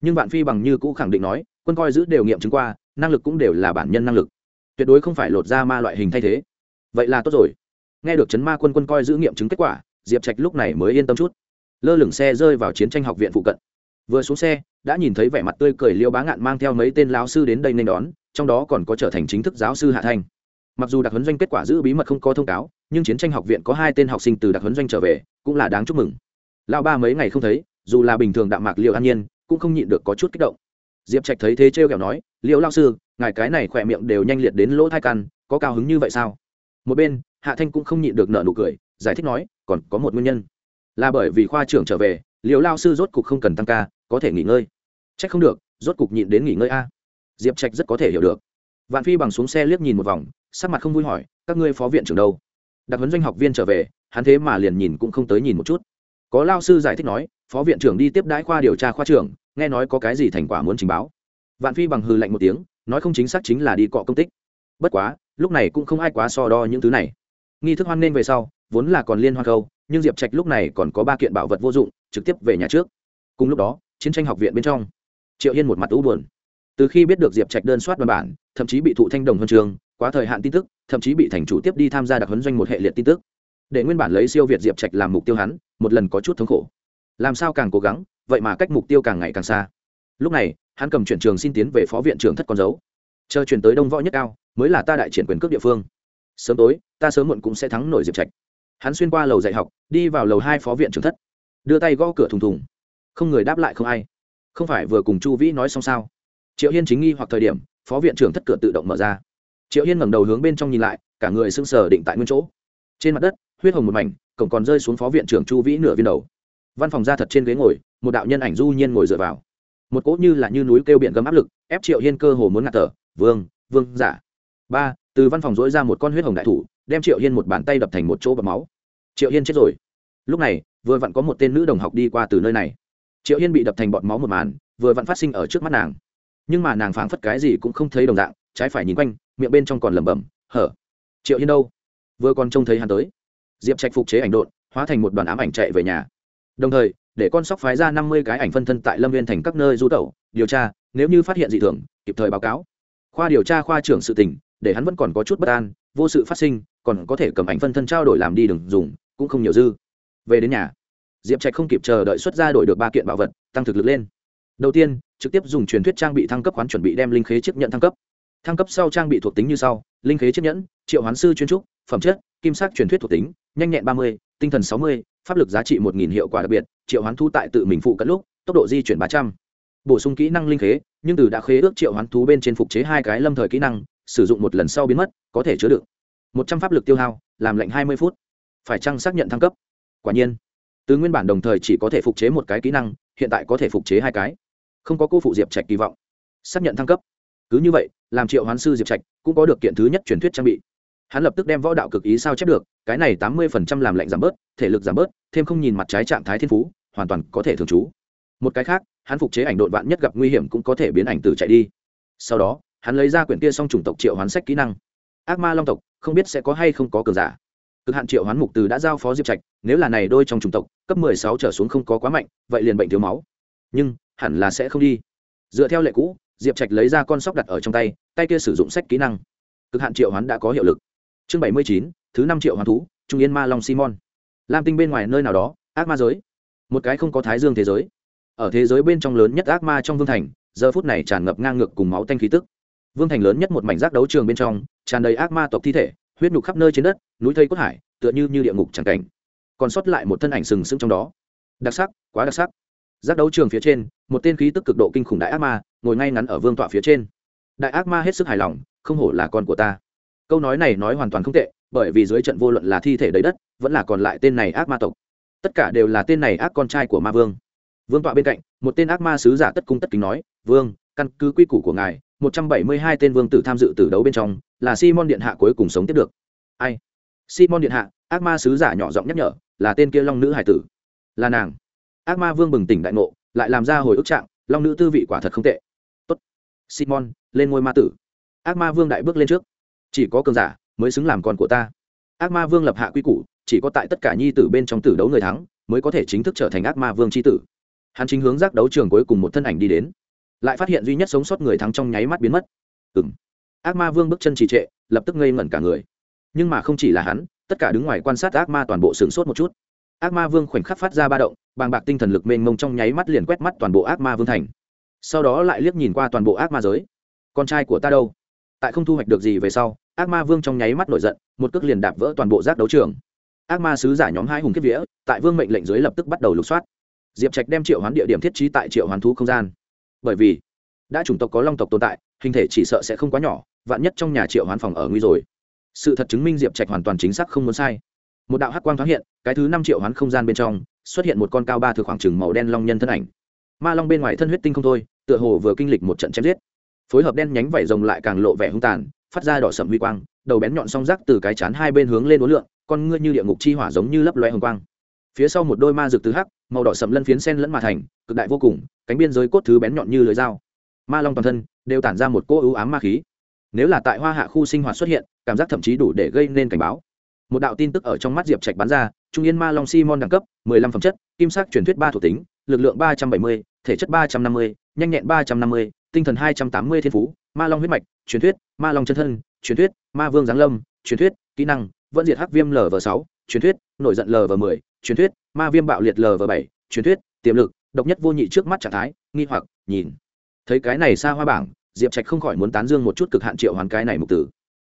A: Nhưng vạn phi bằng như cũ khẳng định nói, quân coi giữ đều nghiệm chứng qua, năng lực cũng đều là bản nhân năng lực. Tuyệt đối không phải lột ra ma loại hình thay thế. Vậy là tốt rồi. Nghe được chấn ma quân quân coi giữ nghiệm chứng kết quả diệp trạch lúc này mới yên tâm chút. Lơ lửng xe rơi vào chiến tranh học viện phụ cận. Vừa xuống xe, đã nhìn thấy vẻ mặt tươi cười liêu bá ngạn mang theo mấy tên lão sư đến đây nên đón, trong đó còn có trở thành chính thức giáo sư hạ thanh. Mặc dù đặc huấn doanh kết quả giữ bí mật không có thông cáo, nhưng chiến tranh học viện có hai tên học sinh từ đặc huấn doanh trở về, cũng là đáng chúc mừng. Lão ba mấy ngày không thấy, dù là bình thường đạm mạc liệu an nhiên, cũng không nhịn được có chút kích động. Diệp trạch thấy thế trêu kẹo nói liệu lao sư, ngài cái này khỏe miệng đều nhanh liệt đến lỗ thai căn, có cao hứng như vậy sao? Một bên, hạ thanh cũng không nhịn được nợ nụ cười giải thích nói, còn có một nguyên nhân. Là bởi vì khoa trưởng trở về liệu lao sư rốt cục không cần tăng ca, có thể nghỉ ngơi. C h ắ c không được, rốt cục nhịn đến nghỉ ngơi a. Diệp trạch rất có thể hiểu được. Vạn phi bằng xuống xe liếc nhìn một vòng, sắc mặt không vui hỏi, các ngươi phó viện trưởng đâu? Đặc huấn doanh học viên trở về, hắn thế mà liền nhìn cũng không tới nhìn một chút. Có lao sư giải thích nói, phó viện trưởng đi tiếp đãi khoa điều tra khoa trưởng, nghe nói có cái gì thành quả muốn trình báo. Vạn phi bằng hư lạnh một tiếng, nói không chính xác chính là đi cọ công tích. Bất quá, lúc này cũng không ai quá so đo những thứ này. Nghi thức hoan nên về sau vốn là còn liên hoa câu nhưng diệp trạch lúc này còn có ba kiện bảo vật vô dụng, trực tiếp về nhà trước. Cùng lúc đó, chiến tranh học viện bên trong, triệu hiên một mặt u buồn. Từ khi biết được diệp trạch đơn soát văn bản, thậm chí bị thụ thanh đồng huân trường, quá thời hạn tin tức, thậm chí bị thành chủ tiếp đi tham gia đặc huấn doanh một hệ liệt tin tức. Để nguyên bản lấy siêu việt diệp trạch làm mục tiêu hắn, một lần có chút thống khổ. Làm sao càng cố gắng, vậy mà cách mục tiêu càng ngày càng xa. Lúc này, hắn cầm chuyển trường xin tiến về phó viện trưởng thất con dấu. Chờ chuyển tới đông võ nhất cao, mới là ta đại triển quyền cước địa phương. Sớm tối, ta sớm muộn cũng sẽ thắng nổi diệp trạch hắn xuyên qua lầu dạy học, đi vào lầu hai phó viện trưởng thất. Đưa tay gõ cửa thùng thùng. Không người đáp lại không ai. Không phải vừa cùng chu vĩ nói xong sao? Triệu hiên chính nghi hoặc thời điểm, phó viện trưởng thất cửa tự động mở ra. Triệu hiên ngẩng đầu hướng bên trong nhìn lại, cả người sưng sờ định tại nguyên chỗ. Trên mặt đất, huyết hồng một mảnh, cổng còn rơi xuống phó viện trưởng chu vĩ nửa viên đầu. Văn phòng ra thật trên ghế ngồi, một đạo nhân ảnh du nhiên ngồi dựa vào. Một cỗ như là như núi kêu biển gấm áp lực, ép triệu hiên cơ hồ muốn ngạt thở. Vương vương giả ba, từ văn phòng dỗi ra một con huyết hồng đại thủ đem triệu hiên một bàn tay đập thành một chỗ bọc máu. Triệu hiên chết rồi. Lúc này, vừa vặn có một tên nữ đồng học đi qua từ nơi này. Triệu hiên bị đập thành bọt máu một màn, vừa vặn phát sinh ở trước mắt nàng. Nhưng mà nàng phảng phất cái gì cũng không thấy đồng dạng, trái phải nhìn quanh, miệng bên trong còn lẩm bẩm, hở, triệu hiên đâu? Vừa còn trông thấy hắn tới. Diệp trạch phục chế ảnh độn, hóa thành một đoàn ám ảnh chạy về nhà. Đồng thời, để con sóc phái ra năm mươi cái ảnh phân thân tại lâm viên thành các nơi du tẩu, điều tra, nếu như phát hiện dị thường, kịp thời báo cáo. Khoa điều tra khoa trưởng sự tình, để hắn vẫn còn có chút bất an, vô sự phát sinh còn có thể cầm ảnh phân thân trao đổi làm đi đừng dùng, cũng không nhiều dư. Về đến nhà, diệp trạch không kịp chờ đợi xuất ra đổi được ba kiện bảo vật, tăng thực lực lên. Đầu tiên, trực tiếp dùng truyền thuyết trang bị thăng cấp khoán chuẩn bị đem linh khế chấp nhận thăng cấp. Thăng cấp sau trang bị thuộc tính như sau, linh khế chấp nhẫn, triệu hoán sư chuyên trúc, phẩm chất, kim sắc truyền thuyết thuộc tính, nhanh nhẹn ba mươi, tinh thần sáu mươi, pháp lực giá trị một nghìn hiệu quả đặc biệt, triệu hoán thu tại tự mình phụ cận lúc, tốc độ di chuyển ba trăm. Bổ sung kỹ năng linh khế, nhưng từ đã khế ước triệu hoán thú bên trên phục chế hai cái lâm thời kỹ năng, sử dụng một lần sau biến mất, có thể chứa đựng một trăm pháp lực tiêu hao, làm lệnh hai mươi phút. Phải chăng xác nhận thăng cấp? Quả nhiên. Từ nguyên bản đồng thời chỉ có thể phục chế một cái kỹ năng, hiện tại có thể phục chế hai cái. Không có cô phụ diệp trạch kỳ vọng. Xác nhận thăng cấp. Cứ như vậy, làm triệu hoán sư diệp trạch cũng có được kiện thứ nhất truyền thuyết trang bị. Hắn lập tức đem võ đạo cực ý sao chép được, cái này tám mươi phần trăm làm lệnh giảm bớt, thể lực giảm bớt, thêm không nhìn mặt trái trạng thái thiên phú, hoàn toàn có thể thường trú. Một cái khác, hắn phục chế ảnh đội vạn nhất gặp nguy hiểm cũng có thể biến ảnh từ chạy đi. Sau đó, hắn lấy ra quyển kia xong chủng tộc triệu hoán sách kỹ năng. Ác ma long tộc không biết sẽ có hay không có cường giả. Cực hạn triệu hoán mục từ đã giao phó diệp trạch, nếu là này đôi trong chủng tộc, cấp mười sáu trở xuống không có quá mạnh, vậy liền bệnh thiếu máu. Nhưng, hẳn là sẽ không đi. Dựa theo lệ cũ, diệp trạch lấy ra con sóc đặt ở trong tay tay kia sử dụng sách kỹ năng. Cực hạn triệu hoán đã có hiệu lực. Chương bảy mươi chín, thứ năm triệu hoán thú, trung yên ma long simon. Lam tinh bên ngoài nơi nào đó, ác ma giới. Một cái không có thái dương thế giới. Ở thế giới bên trong lớn nhất ác ma trong vương thành, giờ phút này tràn ngập ngang ngược cùng máu tanh khí tức vương thành lớn nhất một mảnh rác đấu trường bên trong, tràn đầy ác ma tộc thi thể, huyết nhục khắp nơi trên đất, núi thây cốt hải, tựa như như địa ngục chẳng cảnh. Còn sót lại một thân ảnh sừng sững trong đó. Đặc sắc, quá đặc sắc. Giác đấu trường phía trên, một tên khí tức cực độ kinh khủng đại ác ma, ngồi ngay ngắn ở vương tọa phía trên. Đại ác ma hết sức hài lòng, không hổ là con của ta. Câu nói này nói hoàn toàn không tệ, bởi vì dưới trận vô luận là thi thể đầy đất, vẫn là còn lại tên này ác ma tộc. Tất cả đều là tên này ác con trai của ma vương. Vương tọa bên cạnh, một tên ác ma sứ giả tất cung tất kính nói, vương, căn cứ quy củ của ngài một trăm bảy mươi hai tên vương tử tham dự tử đấu bên trong, là simon điện hạ cuối cùng sống tiếp được. Ai? Simon điện hạ, ác ma sứ giả nhỏ giọng nhắc nhở, là tên kia long nữ hải tử. Là nàng. Ác ma vương bừng tỉnh đại ngộ, lại làm ra hồi ức trạng, long nữ tư vị quả thật không tệ. Tốt. Simon, lên ngôi ma tử. Ác ma vương đại bước lên trước. Chỉ có cường giả mới xứng làm con của ta. Ác ma vương lập hạ quy củ, chỉ có tại tất cả nhi tử bên trong tử đấu người thắng, mới có thể chính thức trở thành ác ma vương chi tử. Hắn chính hướng giác đấu trường cuối cùng một thân ảnh đi đến lại phát hiện duy nhất sống sót người thắng trong nháy mắt biến mất. Ừng ác ma vương bước chân trì trệ, lập tức ngây ngẩn cả người. Nhưng mà không chỉ là hắn, tất cả đứng ngoài quan sát ác ma toàn bộ sửng sốt một chút. Ác ma vương khoảnh khắc phát ra ba động, bàng bạc tinh thần lực mênh mông trong nháy mắt liền quét mắt toàn bộ ác ma vương thành. Sau đó lại liếc nhìn qua toàn bộ ác ma giới. Con trai của ta đâu? Tại không thu hoạch được gì về sau, ác ma vương trong nháy mắt nổi giận, một cước liền đạp vỡ toàn bộ giác đấu trường. Ác ma sứ giả nhóm hai hùng kiếp vĩa tại vương mệnh lệnh dưới lập tức bắt đầu lục soát. Diệp trạch đem triệu hoán địa điểm thiết trí tại triệu hoán thú không gian bởi vì đã chủng tộc có long tộc tồn tại, hình thể chỉ sợ sẽ không quá nhỏ, vạn nhất trong nhà triệu hoán phòng ở nguy rồi. Sự thật chứng minh diệp trạch hoàn toàn chính xác không muốn sai. Một đạo hắc quang thoáng hiện, cái thứ năm triệu hoán không gian bên trong, xuất hiện một con cao ba thừa khoảng trừng màu đen long nhân thân ảnh. Ma long bên ngoài thân huyết tinh không thôi, tựa hồ vừa kinh lịch một trận chém giết. Phối hợp đen nhánh vảy rồng lại càng lộ vẻ hung tàn, phát ra đỏ sậm huy quang, đầu bén nhọn song rác từ cái chán hai bên hướng lên đối lượng con ngươi như địa ngục chi hỏa giống như lấp loe hồng quang. Phía sau một đôi ma rực tứ hắc màu đỏ sậm lân phiến sen lẫn mà thành cực đại vô cùng cánh biên giới cốt thứ bén nhọn như lưới dao. Ma long toàn thân đều tản ra một cỗ ưu ám ma khí. Nếu là tại hoa hạ khu sinh hoạt xuất hiện cảm giác thậm chí đủ để gây nên cảnh báo. Một đạo tin tức ở trong mắt diệp trạch bắn ra trung yên ma long simon đẳng cấp 15 phẩm chất kim sắc truyền thuyết ba thuộc tính lực lượng 370, thể chất 350, nhanh nhẹn 350, tinh thần 280 thiên phú ma long huyết mạch truyền thuyết ma long chân thân truyền thuyết ma vương giáng lâm truyền thuyết kỹ năng vẫn diệt hắc viêm lv sáu truyền thuyết nổi giận lv mười truyền thuyết ma viêm bạo liệt lv bảy truyền thuyết tiềm lực độc nhất vô nhị trước mắt trạng thái nghi hoặc nhìn. Thấy cái này xa hoa bảng diệp trạch không khỏi muốn tán dương một chút cực hạn triệu hoàn cái này mục tử.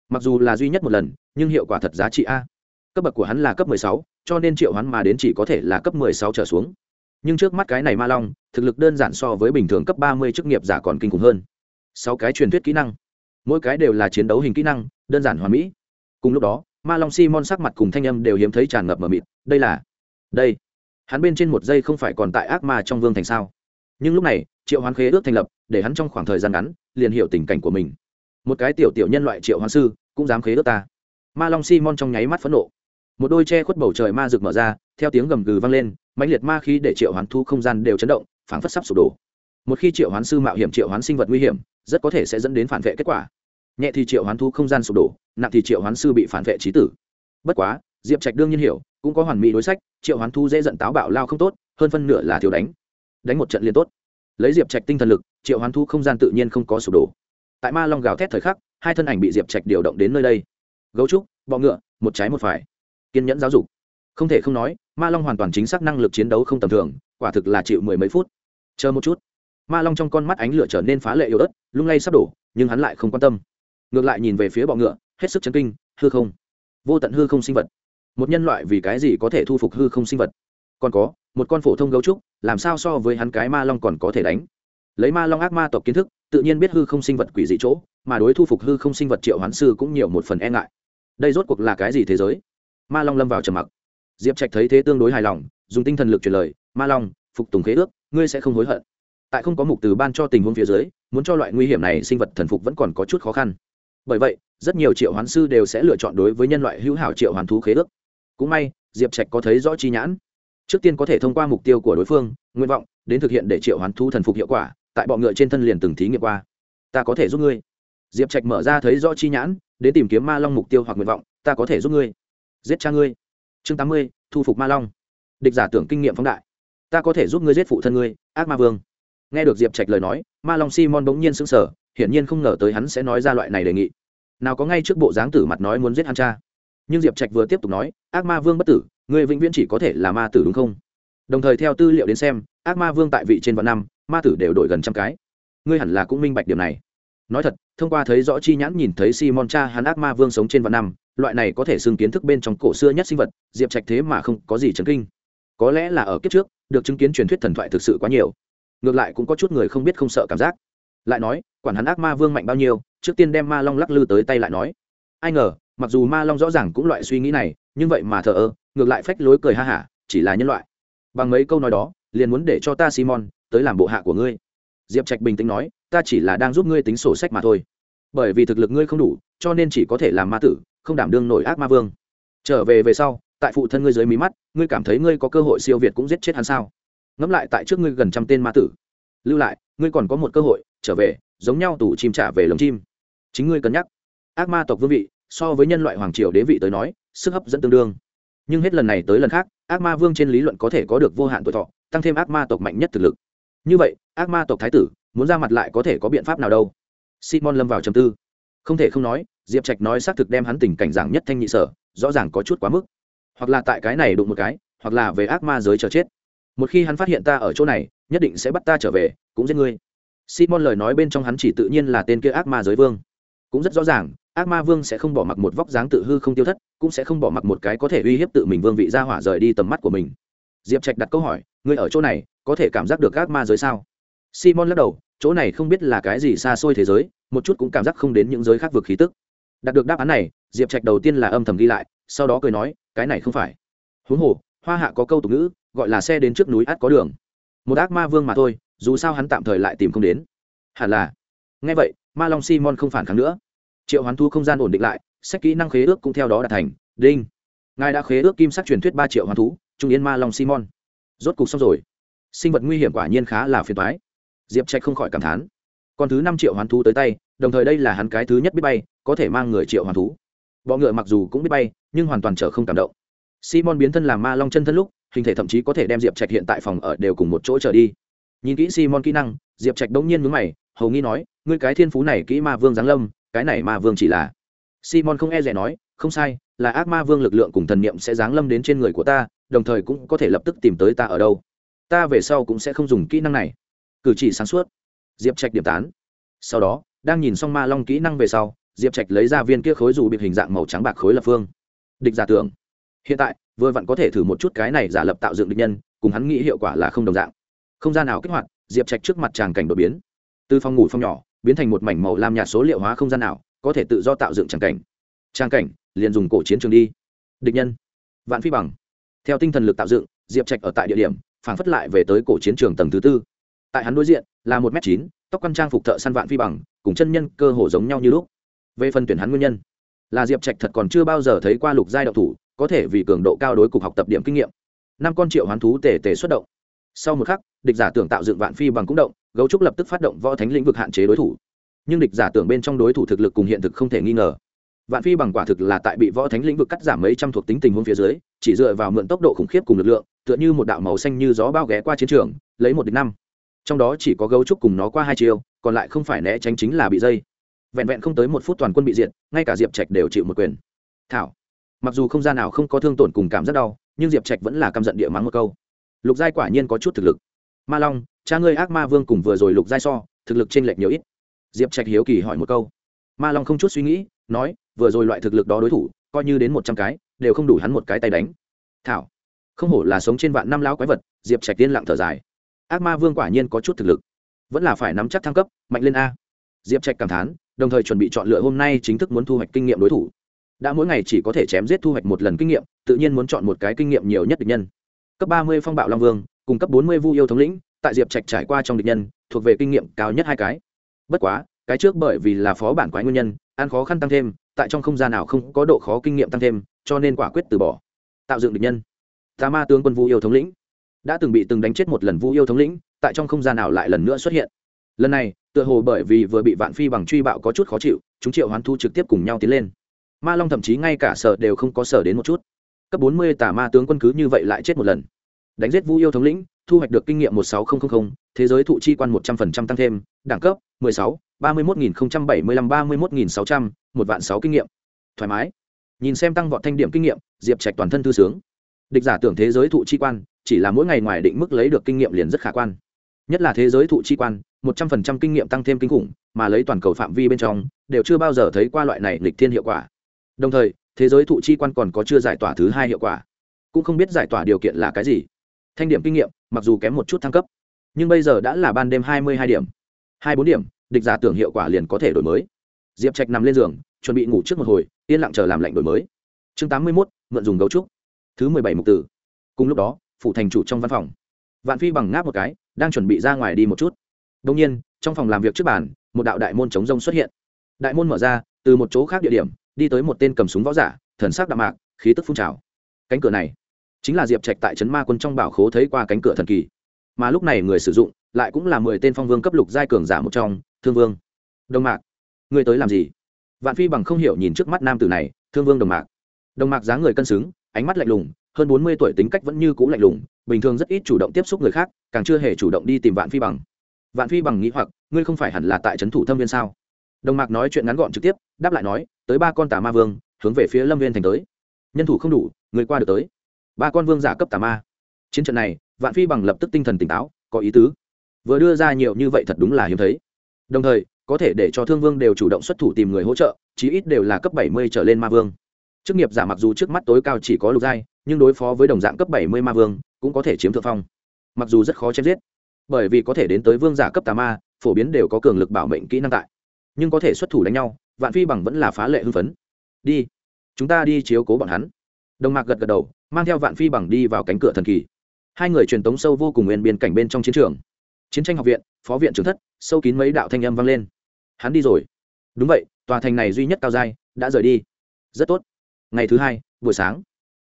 A: Mặc dù là duy nhất một lần nhưng hiệu quả thật giá trị a. Cấp bậc của hắn là cấp 16, cho nên triệu hoán mà đến chỉ có thể là cấp 16 trở xuống. Nhưng trước mắt cái này ma long thực lực đơn giản so với bình thường cấp 30 chức nghiệp giả còn kinh khủng hơn. Sáu cái truyền thuyết kỹ năng. Mỗi cái đều là chiến đấu hình kỹ năng đơn giản hoàn mỹ. Cùng lúc đó ma long simon sắc mặt cùng thanh âm đều hiếm thấy tràn ngập mờ mịt. Đây là đây, hắn bên trên một giây không phải còn tại ác ma trong vương thành sao? Nhưng lúc này, triệu hoán khế ước thành lập, để hắn trong khoảng thời gian ngắn, liền hiểu tình cảnh của mình. Một cái tiểu tiểu nhân loại triệu hoán sư, cũng dám khế ước ta. Ma long simon trong nháy mắt phẫn nộ. Một đôi che khuất bầu trời ma rực mở ra, theo tiếng gầm gừ vang lên, mãnh liệt ma khí để triệu hoán thu không gian đều chấn động, phảng phất sắp sụp đổ. Một khi triệu hoán sư mạo hiểm, triệu hoán sinh vật nguy hiểm, rất có thể sẽ dẫn đến phản vệ kết quả. Nhẹ thì triệu hoán thu không gian sụp đổ, nặng thì triệu hoán sư bị phản vệ trí tử. Bất quá, diệp trạch đương nhiên hiểu cũng có hoàn mỹ đối sách, triệu hoán thu dễ dẫn táo bạo lao không tốt, hơn phân nửa là thiếu đánh. Đánh một trận liên tốt. Lấy diệp trạch tinh thần lực, triệu hoán thu không gian tự nhiên không có sụp đổ. Tại ma long gào thét thời khắc, hai thân ảnh bị diệp trạch điều động đến nơi đây. Gấu trúc, bọ ngựa, một trái một phải. Kiên nhẫn giáo dục. Không thể không nói, ma long hoàn toàn chính xác năng lực chiến đấu không tầm thường, quả thực là chịu mười mấy phút. Chờ một chút. Ma long trong con mắt ánh lửa trở nên phá lệ yếu ớt, lung lay sắp đổ, nhưng hắn lại không quan tâm. Ngược lại nhìn về phía bọ ngựa, hết sức chấn kinh, hư không. Vô tận hư không sinh vật một nhân loại vì cái gì có thể thu phục hư không sinh vật? Còn có, một con phổ thông gấu trúc, làm sao so với hắn cái ma long còn có thể đánh? Lấy ma long ác ma tộc kiến thức, tự nhiên biết hư không sinh vật quỷ dị chỗ, mà đối thu phục hư không sinh vật triệu hoán sư cũng nhiều một phần e ngại. Đây rốt cuộc là cái gì thế giới? Ma long lâm vào trầm mặc. Diệp trạch thấy thế tương đối hài lòng, dùng tinh thần lực truyền lời, ma long, phục tùng khế ước, ngươi sẽ không hối hận. Tại không có mục từ ban cho tình huống phía dưới, muốn cho loại nguy hiểm này sinh vật thần phục vẫn còn có chút khó khăn. Bởi vậy, rất nhiều triệu hoán sư đều sẽ lựa chọn đối với nhân loại hữu hảo triệu hoán thú khế ước cũng may, diệp trạch có thấy rõ chi nhãn. Trước tiên có thể thông qua mục tiêu của đối phương, nguyện vọng, đến thực hiện để triệu hoán thu thần phục hiệu quả, tại bọ ngựa trên thân liền từng thí nghiệm qua. Ta có thể giúp ngươi. Diệp trạch mở ra thấy rõ chi nhãn, đến tìm kiếm ma long mục tiêu hoặc nguyện vọng, ta có thể giúp ngươi. Giết cha ngươi. Chương tám mươi, thu phục ma long. Địch giả tưởng kinh nghiệm phóng đại. Ta có thể giúp ngươi giết phụ thân ngươi, ác ma vương. Nghe được diệp trạch lời nói, ma long simon bỗng nhiên sững sờ, hiển nhiên không ngờ tới hắn sẽ nói ra loại này đề nghị. Nào có ngay trước bộ dáng tử mặt nói muốn giết hắn cha nhưng diệp trạch vừa tiếp tục nói, ác ma vương bất tử, ngươi vĩnh viễn chỉ có thể là ma tử đúng không? Đồng thời theo tư liệu đến xem, ác ma vương tại vị trên vạn năm, ma tử đều đổi gần trăm cái. Ngươi hẳn là cũng minh bạch điểm này. Nói thật, thông qua thấy rõ chi nhãn nhìn thấy simon cha hắn ác ma vương sống trên vạn năm, loại này có thể xưng kiến thức bên trong cổ xưa nhất sinh vật, diệp trạch thế mà không có gì chấn kinh. Có lẽ là ở kiếp trước, được chứng kiến truyền thuyết thần thoại thực sự quá nhiều. Ngược lại cũng có chút người không biết không sợ cảm giác. Lại nói, quản hắn ác ma vương mạnh bao nhiêu? Trước tiên đem ma long lắc lư tới tay lại nói. Ai ngờ mặc dù ma long rõ ràng cũng loại suy nghĩ này, nhưng vậy mà thờ ơ, ngược lại phách lối cười ha hả, chỉ là nhân loại. Bằng mấy câu nói đó, liền muốn để cho ta simon, tới làm bộ hạ của ngươi. Diệp trạch bình tĩnh nói, ta chỉ là đang giúp ngươi tính sổ sách mà thôi. Bởi vì thực lực ngươi không đủ, cho nên chỉ có thể làm ma tử, không đảm đương nổi ác ma vương. Trở về về sau, tại phụ thân ngươi dưới mí mắt, ngươi cảm thấy ngươi có cơ hội siêu việt cũng giết chết hắn sao? Ngẫm lại tại trước ngươi gần trăm tên ma tử. Lưu lại, ngươi còn có một cơ hội, trở về, giống nhau tủ chim trả về lồng chim. Chính ngươi cân nhắc. Ác ma tộc vương vị so với nhân loại hoàng triều đế vị tới nói, sức hấp dẫn tương đương. Nhưng hết lần này tới lần khác, ác ma vương trên lý luận có thể có được vô hạn tuổi thọ, tăng thêm ác ma tộc mạnh nhất thực lực. Như vậy, ác ma tộc thái tử muốn ra mặt lại có thể có biện pháp nào đâu? Simon lâm vào trầm tư. Không thể không nói, diệp trạch nói xác thực đem hắn tình cảnh giảng nhất thanh nhị sở, rõ ràng có chút quá mức. Hoặc là tại cái này đụng một cái, hoặc là về ác ma giới chờ chết. Một khi hắn phát hiện ta ở chỗ này, nhất định sẽ bắt ta trở về, cũng giết ngươi. Simon lời nói bên trong hắn chỉ tự nhiên là tên kia ác ma giới vương. Cũng rất rõ ràng ác ma vương sẽ không bỏ mặc một vóc dáng tự hư không tiêu thất, cũng sẽ không bỏ mặc một cái có thể uy hiếp tự mình vương vị ra hỏa rời đi tầm mắt của mình. Diệp trạch đặt câu hỏi, ngươi ở chỗ này, có thể cảm giác được ác ma giới sao? Simon lắc đầu, chỗ này không biết là cái gì xa xôi thế giới, một chút cũng cảm giác không đến những giới khác vực khí tức. Đạt được đáp án này, diệp trạch đầu tiên là âm thầm ghi lại, sau đó cười nói, cái này không phải. Huống hồ, hoa hạ có câu tục ngữ, gọi là xe đến trước núi át có đường. Một ác ma vương mà thôi, dù sao hắn tạm thời lại tìm không đến. Hẳn là. Nghe vậy, ma long simon không phản kháng nữa triệu hoán thu không gian ổn định lại, sách kỹ năng khế ước cũng theo đó đạt thành. Đinh. Ngài đã khế ước kim sắc truyền thuyết ba triệu hoán thú, trung yên ma long simon. Rốt cục xong rồi. Sinh vật nguy hiểm quả nhiên khá là phiền toái. Diệp trạch không khỏi cảm thán. Còn thứ năm triệu hoán thú tới tay, đồng thời đây là hắn cái thứ nhất biết bay, có thể mang người triệu hoán thú. Bọ ngựa mặc dù cũng biết bay, nhưng hoàn toàn trở không cảm động. Simon biến thân làm ma long chân thân lúc, hình thể thậm chí có thể đem diệp trạch hiện tại phòng ở đều cùng một chỗ trở đi. Nhìn kỹ simon kỹ năng, diệp trạch đông nhiên mướn mày, hầu nghi nói, ngươi cái thiên phú này kỹ ma vương giáng lâm cái này ma vương chỉ là simon không e rẻ nói, không sai, là ác ma vương lực lượng cùng thần niệm sẽ giáng lâm đến trên người của ta, đồng thời cũng có thể lập tức tìm tới ta ở đâu. Ta về sau cũng sẽ không dùng kỹ năng này. Cử chỉ sáng suốt. Diệp trạch điểm tán. Sau đó, đang nhìn xong ma long kỹ năng về sau, diệp trạch lấy ra viên kia khối dù bị hình dạng màu trắng bạc khối lập phương. Địch giả tưởng. Hiện tại, vừa vặn có thể thử một chút cái này giả lập tạo dựng địch nhân, cùng hắn nghĩ hiệu quả là không đồng dạng. Không gian nào kích hoạt, diệp trạch trước mặt tràng cảnh đột biến. Từ phòng ngủ phòng nhỏ biến thành một mảnh màu lam nhạt số liệu hóa không gian nào có thể tự do tạo dựng tràng cảnh. Tràng cảnh, liền dùng cổ chiến trường đi. Địch nhân, vạn phi bằng. Theo tinh thần lực tạo dựng, diệp trạch ở tại địa điểm phản phất lại về tới cổ chiến trường tầng thứ tư. Tại hắn đối diện, là một m chín, tóc quan trang phục thợ săn vạn phi bằng, cùng chân nhân cơ hồ giống nhau như lúc. Về phần tuyển hắn nguyên nhân, là diệp trạch thật còn chưa bao giờ thấy qua lục giai đậu thủ, có thể vì cường độ cao đối cục học tập điểm kinh nghiệm. Năm con triệu hoán thú tề tề xuất động. Sau một khắc, địch giả tưởng tạo dựng vạn phi bằng cũng động gấu trúc lập tức phát động võ thánh lĩnh vực hạn chế đối thủ. Nhưng địch giả tưởng bên trong đối thủ thực lực cùng hiện thực không thể nghi ngờ. Vạn phi bằng quả thực là tại bị võ thánh lĩnh vực cắt giảm mấy trăm thuộc tính tình huống phía dưới, chỉ dựa vào mượn tốc độ khủng khiếp cùng lực lượng, tựa như một đạo màu xanh như gió bao ghé qua chiến trường, lấy một địch năm. Trong đó chỉ có gấu trúc cùng nó qua hai chiều còn lại không phải né tránh chính là bị dây. Vẹn vẹn không tới một phút toàn quân bị diệt, ngay cả diệp trạch đều chịu một quyền. Thảo. Mặc dù không gian nào không có thương tổn cùng cảm rất đau, nhưng diệp trạch vẫn là căm giận địa mắng một câu. Lục giai quả nhiên có chút thực lực. Ma long cha ngươi ác ma vương cùng vừa rồi lục giai so, thực lực t r ê n lệch nhiều ít. Diệp trạch hiếu kỳ hỏi một câu. Ma long không chút suy nghĩ, nói, vừa rồi loại thực lực đó đối thủ, coi như đến một trăm cái, đều không đủ hắn một cái tay đánh. Thảo, không hổ là sống trên vạn năm lão quái vật, diệp trạch tiên lặng thở dài. Ác ma vương quả nhiên có chút thực lực, vẫn là phải nắm chắc thăng cấp, mạnh lên a. Diệp trạch cảm thán, đồng thời chuẩn bị chọn lựa hôm nay chính thức muốn thu hoạch kinh nghiệm đối thủ. Đã mỗi ngày chỉ có thể chém giết thu hoạch một lần kinh nghiệm, tự nhiên muốn chọn một cái kinh nghiệm nhiều nhất địch nhân. Cấp ba mươi phong bạo long vương, cùng cấp bốn mươi vu yêu thống lĩnh tại diệp trạch trải qua trong địch nhân, thuộc về kinh nghiệm cao nhất hai cái. Bất quá, cái trước bởi vì là phó bản quái nguyên nhân, ăn khó khăn tăng thêm, tại trong không gian nào không có độ khó kinh nghiệm tăng thêm, cho nên quả quyết từ bỏ. Tạo dựng địch nhân. Tà ma tướng quân vu yêu thống lĩnh. Đã từng bị từng đánh chết một lần vu yêu thống lĩnh, tại trong không gian nào lại lần nữa xuất hiện. Lần này, tựa hồ bởi vì vừa bị vạn phi bằng truy bạo có chút khó chịu, chúng triệu hoán thu trực tiếp cùng nhau tiến lên. Ma long thậm chí ngay cả sở đều không có sở đến một chút. Cấp bốn mươi tà ma tướng quân cứ như vậy lại chết một lần. Đánh giết vu yêu thống lĩnh thu hoạch được kinh nghiệm một sáu nghìn thế giới thụ chi quan một trăm linh tăng thêm, đẳng cấp mười sáu, ba mươi một nghìn bảy mươi lăm, ba mươi một nghìn sáu trăm, một vạn sáu kinh nghiệm. Thoải mái. Nhìn xem tăng vọt thanh điểm kinh nghiệm, diệp trạch toàn thân thư sướng. Địch giả tưởng thế giới thụ chi quan, chỉ là mỗi ngày ngoài định mức lấy được kinh nghiệm liền rất khả quan. Nhất là thế giới thụ chi quan, một trăm phần trăm kinh nghiệm tăng thêm kinh khủng, mà lấy toàn cầu phạm vi bên trong, đều chưa bao giờ thấy qua loại này lịch thiên hiệu quả. Đồng thời, thế giới thụ chi quan còn có chưa giải tỏa thứ hai hiệu quả. Cũng không biết giải tỏa điều kiện là cái gì thanh điểm kinh nghiệm, mặc dù kém một chút thăng cấp, nhưng bây giờ đã là ban đêm hai mươi hai điểm. hai bốn điểm, địch giả tưởng hiệu quả liền có thể đổi mới. Diệp trạch nằm lên giường, chuẩn bị ngủ trước một hồi, yên lặng chờ làm lạnh đổi mới. Chương tám mươi mốt, mượn dùng gấu trúc. Thứ mười bảy mục tử. Cùng lúc đó phụ thành chủ trong văn phòng. Vạn phi bằng ngáp một cái, đang chuẩn bị ra ngoài đi một chút. Đông nhiên, trong phòng làm việc trước bàn, một đạo đại môn chống rông xuất hiện. Đại môn mở ra, từ một chỗ khác địa điểm, đi tới một tên cầm súng võ giả, thần sắc đạm mạc, khí tức phun trào. Cánh cửa này chính là diệp trạch tại trấn ma quân trong bảo khố thấy qua cánh cửa thần kỳ. Mà lúc này người sử dụng lại cũng là mười tên phong vương cấp lục giai cường giả một trong, thương vương. Đồng mạc người tới làm gì? Vạn phi bằng không hiểu nhìn trước mắt nam tử này, thương vương đồng mạc. Đồng mạc dáng người cân xứng, ánh mắt lạnh lùng, hơn bốn mươi tuổi tính cách vẫn như c ũ lạnh lùng, bình thường rất ít chủ động tiếp xúc người khác, càng chưa hề chủ động đi tìm vạn phi bằng. Vạn phi bằng nghĩ hoặc, ngươi không phải hẳn là tại trấn thủ thâm viên sao? Đồng mạc nói chuyện ngắn gọn trực tiếp, đáp lại nói, tới ba con tà ma vương, hướng về phía lâm viên thành tới. Nhân thủ không đủ, người qua được tới ba con vương giả cấp tà ma. Chiến trận này, vạn phi bằng lập tức tinh thần tỉnh táo, có ý tứ. Vừa đưa ra nhiều như vậy thật đúng là hiếm thấy. Đồng thời, có thể để cho thương vương đều chủ động xuất thủ tìm người hỗ trợ, chí ít đều là cấp bảy mươi trở lên ma vương. Chức nghiệp giả mặc dù trước mắt tối cao chỉ có lục giai, nhưng đối phó với đồng dạng cấp bảy mươi ma vương, cũng có thể chiếm thượng phong. Mặc dù rất khó chém giết, bởi vì có thể đến tới vương giả cấp tà ma, phổ biến đều có cường lực bảo mệnh kỹ năng tại. Nhưng có thể xuất thủ đánh nhau, vạn phi bằng vẫn là phá lệ hưng phấn. Đi, chúng ta đi chiếu cố bọn hắn. Đồng mạc gật gật đầu mang theo vạn phi bằng đi vào cánh cửa thần kỳ. Hai người truyền tống sâu vô cùng nguyên biên cảnh bên trong chiến trường. Chiến tranh học viện, phó viện trưởng thất, sâu kín mấy đạo thanh âm vang lên. Hắn đi rồi. Đúng vậy, tòa thành này duy nhất cao giai, đã rời đi. Rất tốt. Ngày thứ hai, buổi sáng.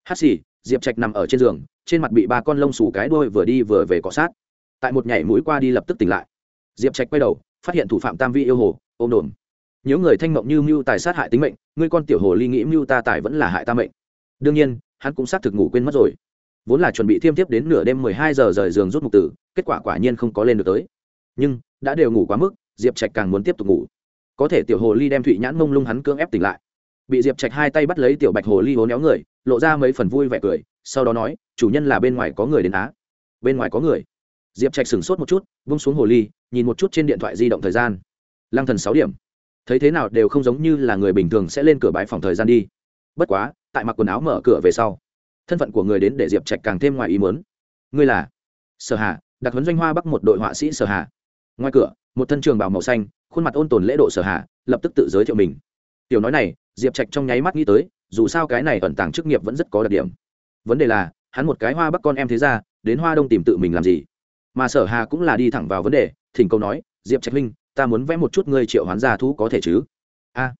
A: Hát xì, diệp trạch nằm ở trên giường, trên mặt bị ba con lông xù cái đôi vừa đi vừa về cọ sát. Tại một nhảy mũi qua đi lập tức tỉnh lại. Diệp trạch quay đầu, phát hiện thủ phạm tam vi yêu hồ, ôm đồn những người thanh mộng như mưu tài sát hại tính mệnh, ngươi con tiểu hồ ly nghĩ mưu ta tài vẫn là hại ta mệnh. Đương nhiên hắn cũng xác thực ngủ quên mất rồi. Vốn là chuẩn bị thiêm tiếp đến nửa đêm mười hai giờ rời giường rút mục tử, kết quả quả nhiên không có lên được tới. Nhưng, đã đều ngủ quá mức, diệp trạch càng muốn tiếp tục ngủ. Có thể tiểu hồ ly đem thụy nhãn mông lung hắn cưỡng ép tỉnh lại. Bị diệp trạch hai tay bắt lấy tiểu bạch hồ ly hố néo người, lộ ra mấy phần vui vẻ cười, sau đó nói, chủ nhân là bên ngoài có người đến á. Bên ngoài có người. Diệp trạch sửng sốt một chút, vung xuống hồ ly, nhìn một chút trên điện thoại di động thời gian. Lăng thần sáu điểm. Thấy thế nào đều không giống như là người bình thường sẽ lên cửa bãi phòng thời gian đi. Bất quá tại mặc quần áo mở cửa về sau, thân phận của người đến để diệp trạch càng thêm ngoài ý muốn. Ngươi là? Sở hà, đặc huấn doanh hoa bắc một đội họa sĩ sở hà. Ngoài cửa, một thân trường bào màu xanh, khuôn mặt ôn tồn lễ độ sở hà, lập tức tự giới thiệu mình. Tiểu nói này, diệp trạch trong nháy mắt nghĩ tới, dù sao cái này ẩn tàng chức nghiệp vẫn rất có đặc điểm. Vấn đề là, hắn một cái hoa bắc con em thế ra, đến hoa đông tìm tự mình làm gì? Mà sở hà cũng là đi thẳng vào vấn đề, thỉnh cầu nói, diệp trạch linh ta muốn vẽ một chút ngươi triệu hoán gia thú có thể chứ? A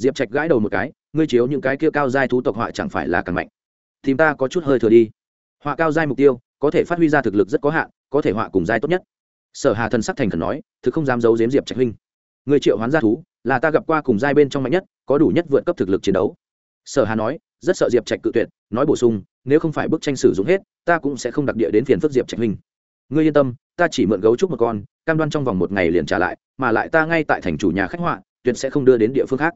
A: diệp trạch gãi đầu một cái, ngươi chiếu những cái kia cao giai thú tộc họa chẳng phải là càng mạnh. Thì ta có chút hơi thừa đi. Họa cao giai mục tiêu, có thể phát huy ra thực lực rất có hạn, có thể họa cùng giai tốt nhất. Sở hà thần sắc thành khẩn nói, thực không dám giấu giếm diệp trạch huynh. Người triệu hoán gia thú, là ta gặp qua cùng giai bên trong mạnh nhất, có đủ nhất vượt cấp thực lực chiến đấu. Sở hà nói, rất sợ diệp trạch cự tuyệt, nói bổ sung, nếu không phải bức tranh sử dụng hết, ta cũng sẽ không đặc địa đến phiền phức diệp trạch huynh. Ngươi yên tâm, ta chỉ mượn gấu trúc một con, cam đoan trong vòng một ngày liền trả lại, mà lại ta ngay tại thành chủ nhà khách họa, tuyệt sẽ không đưa đến địa phương khác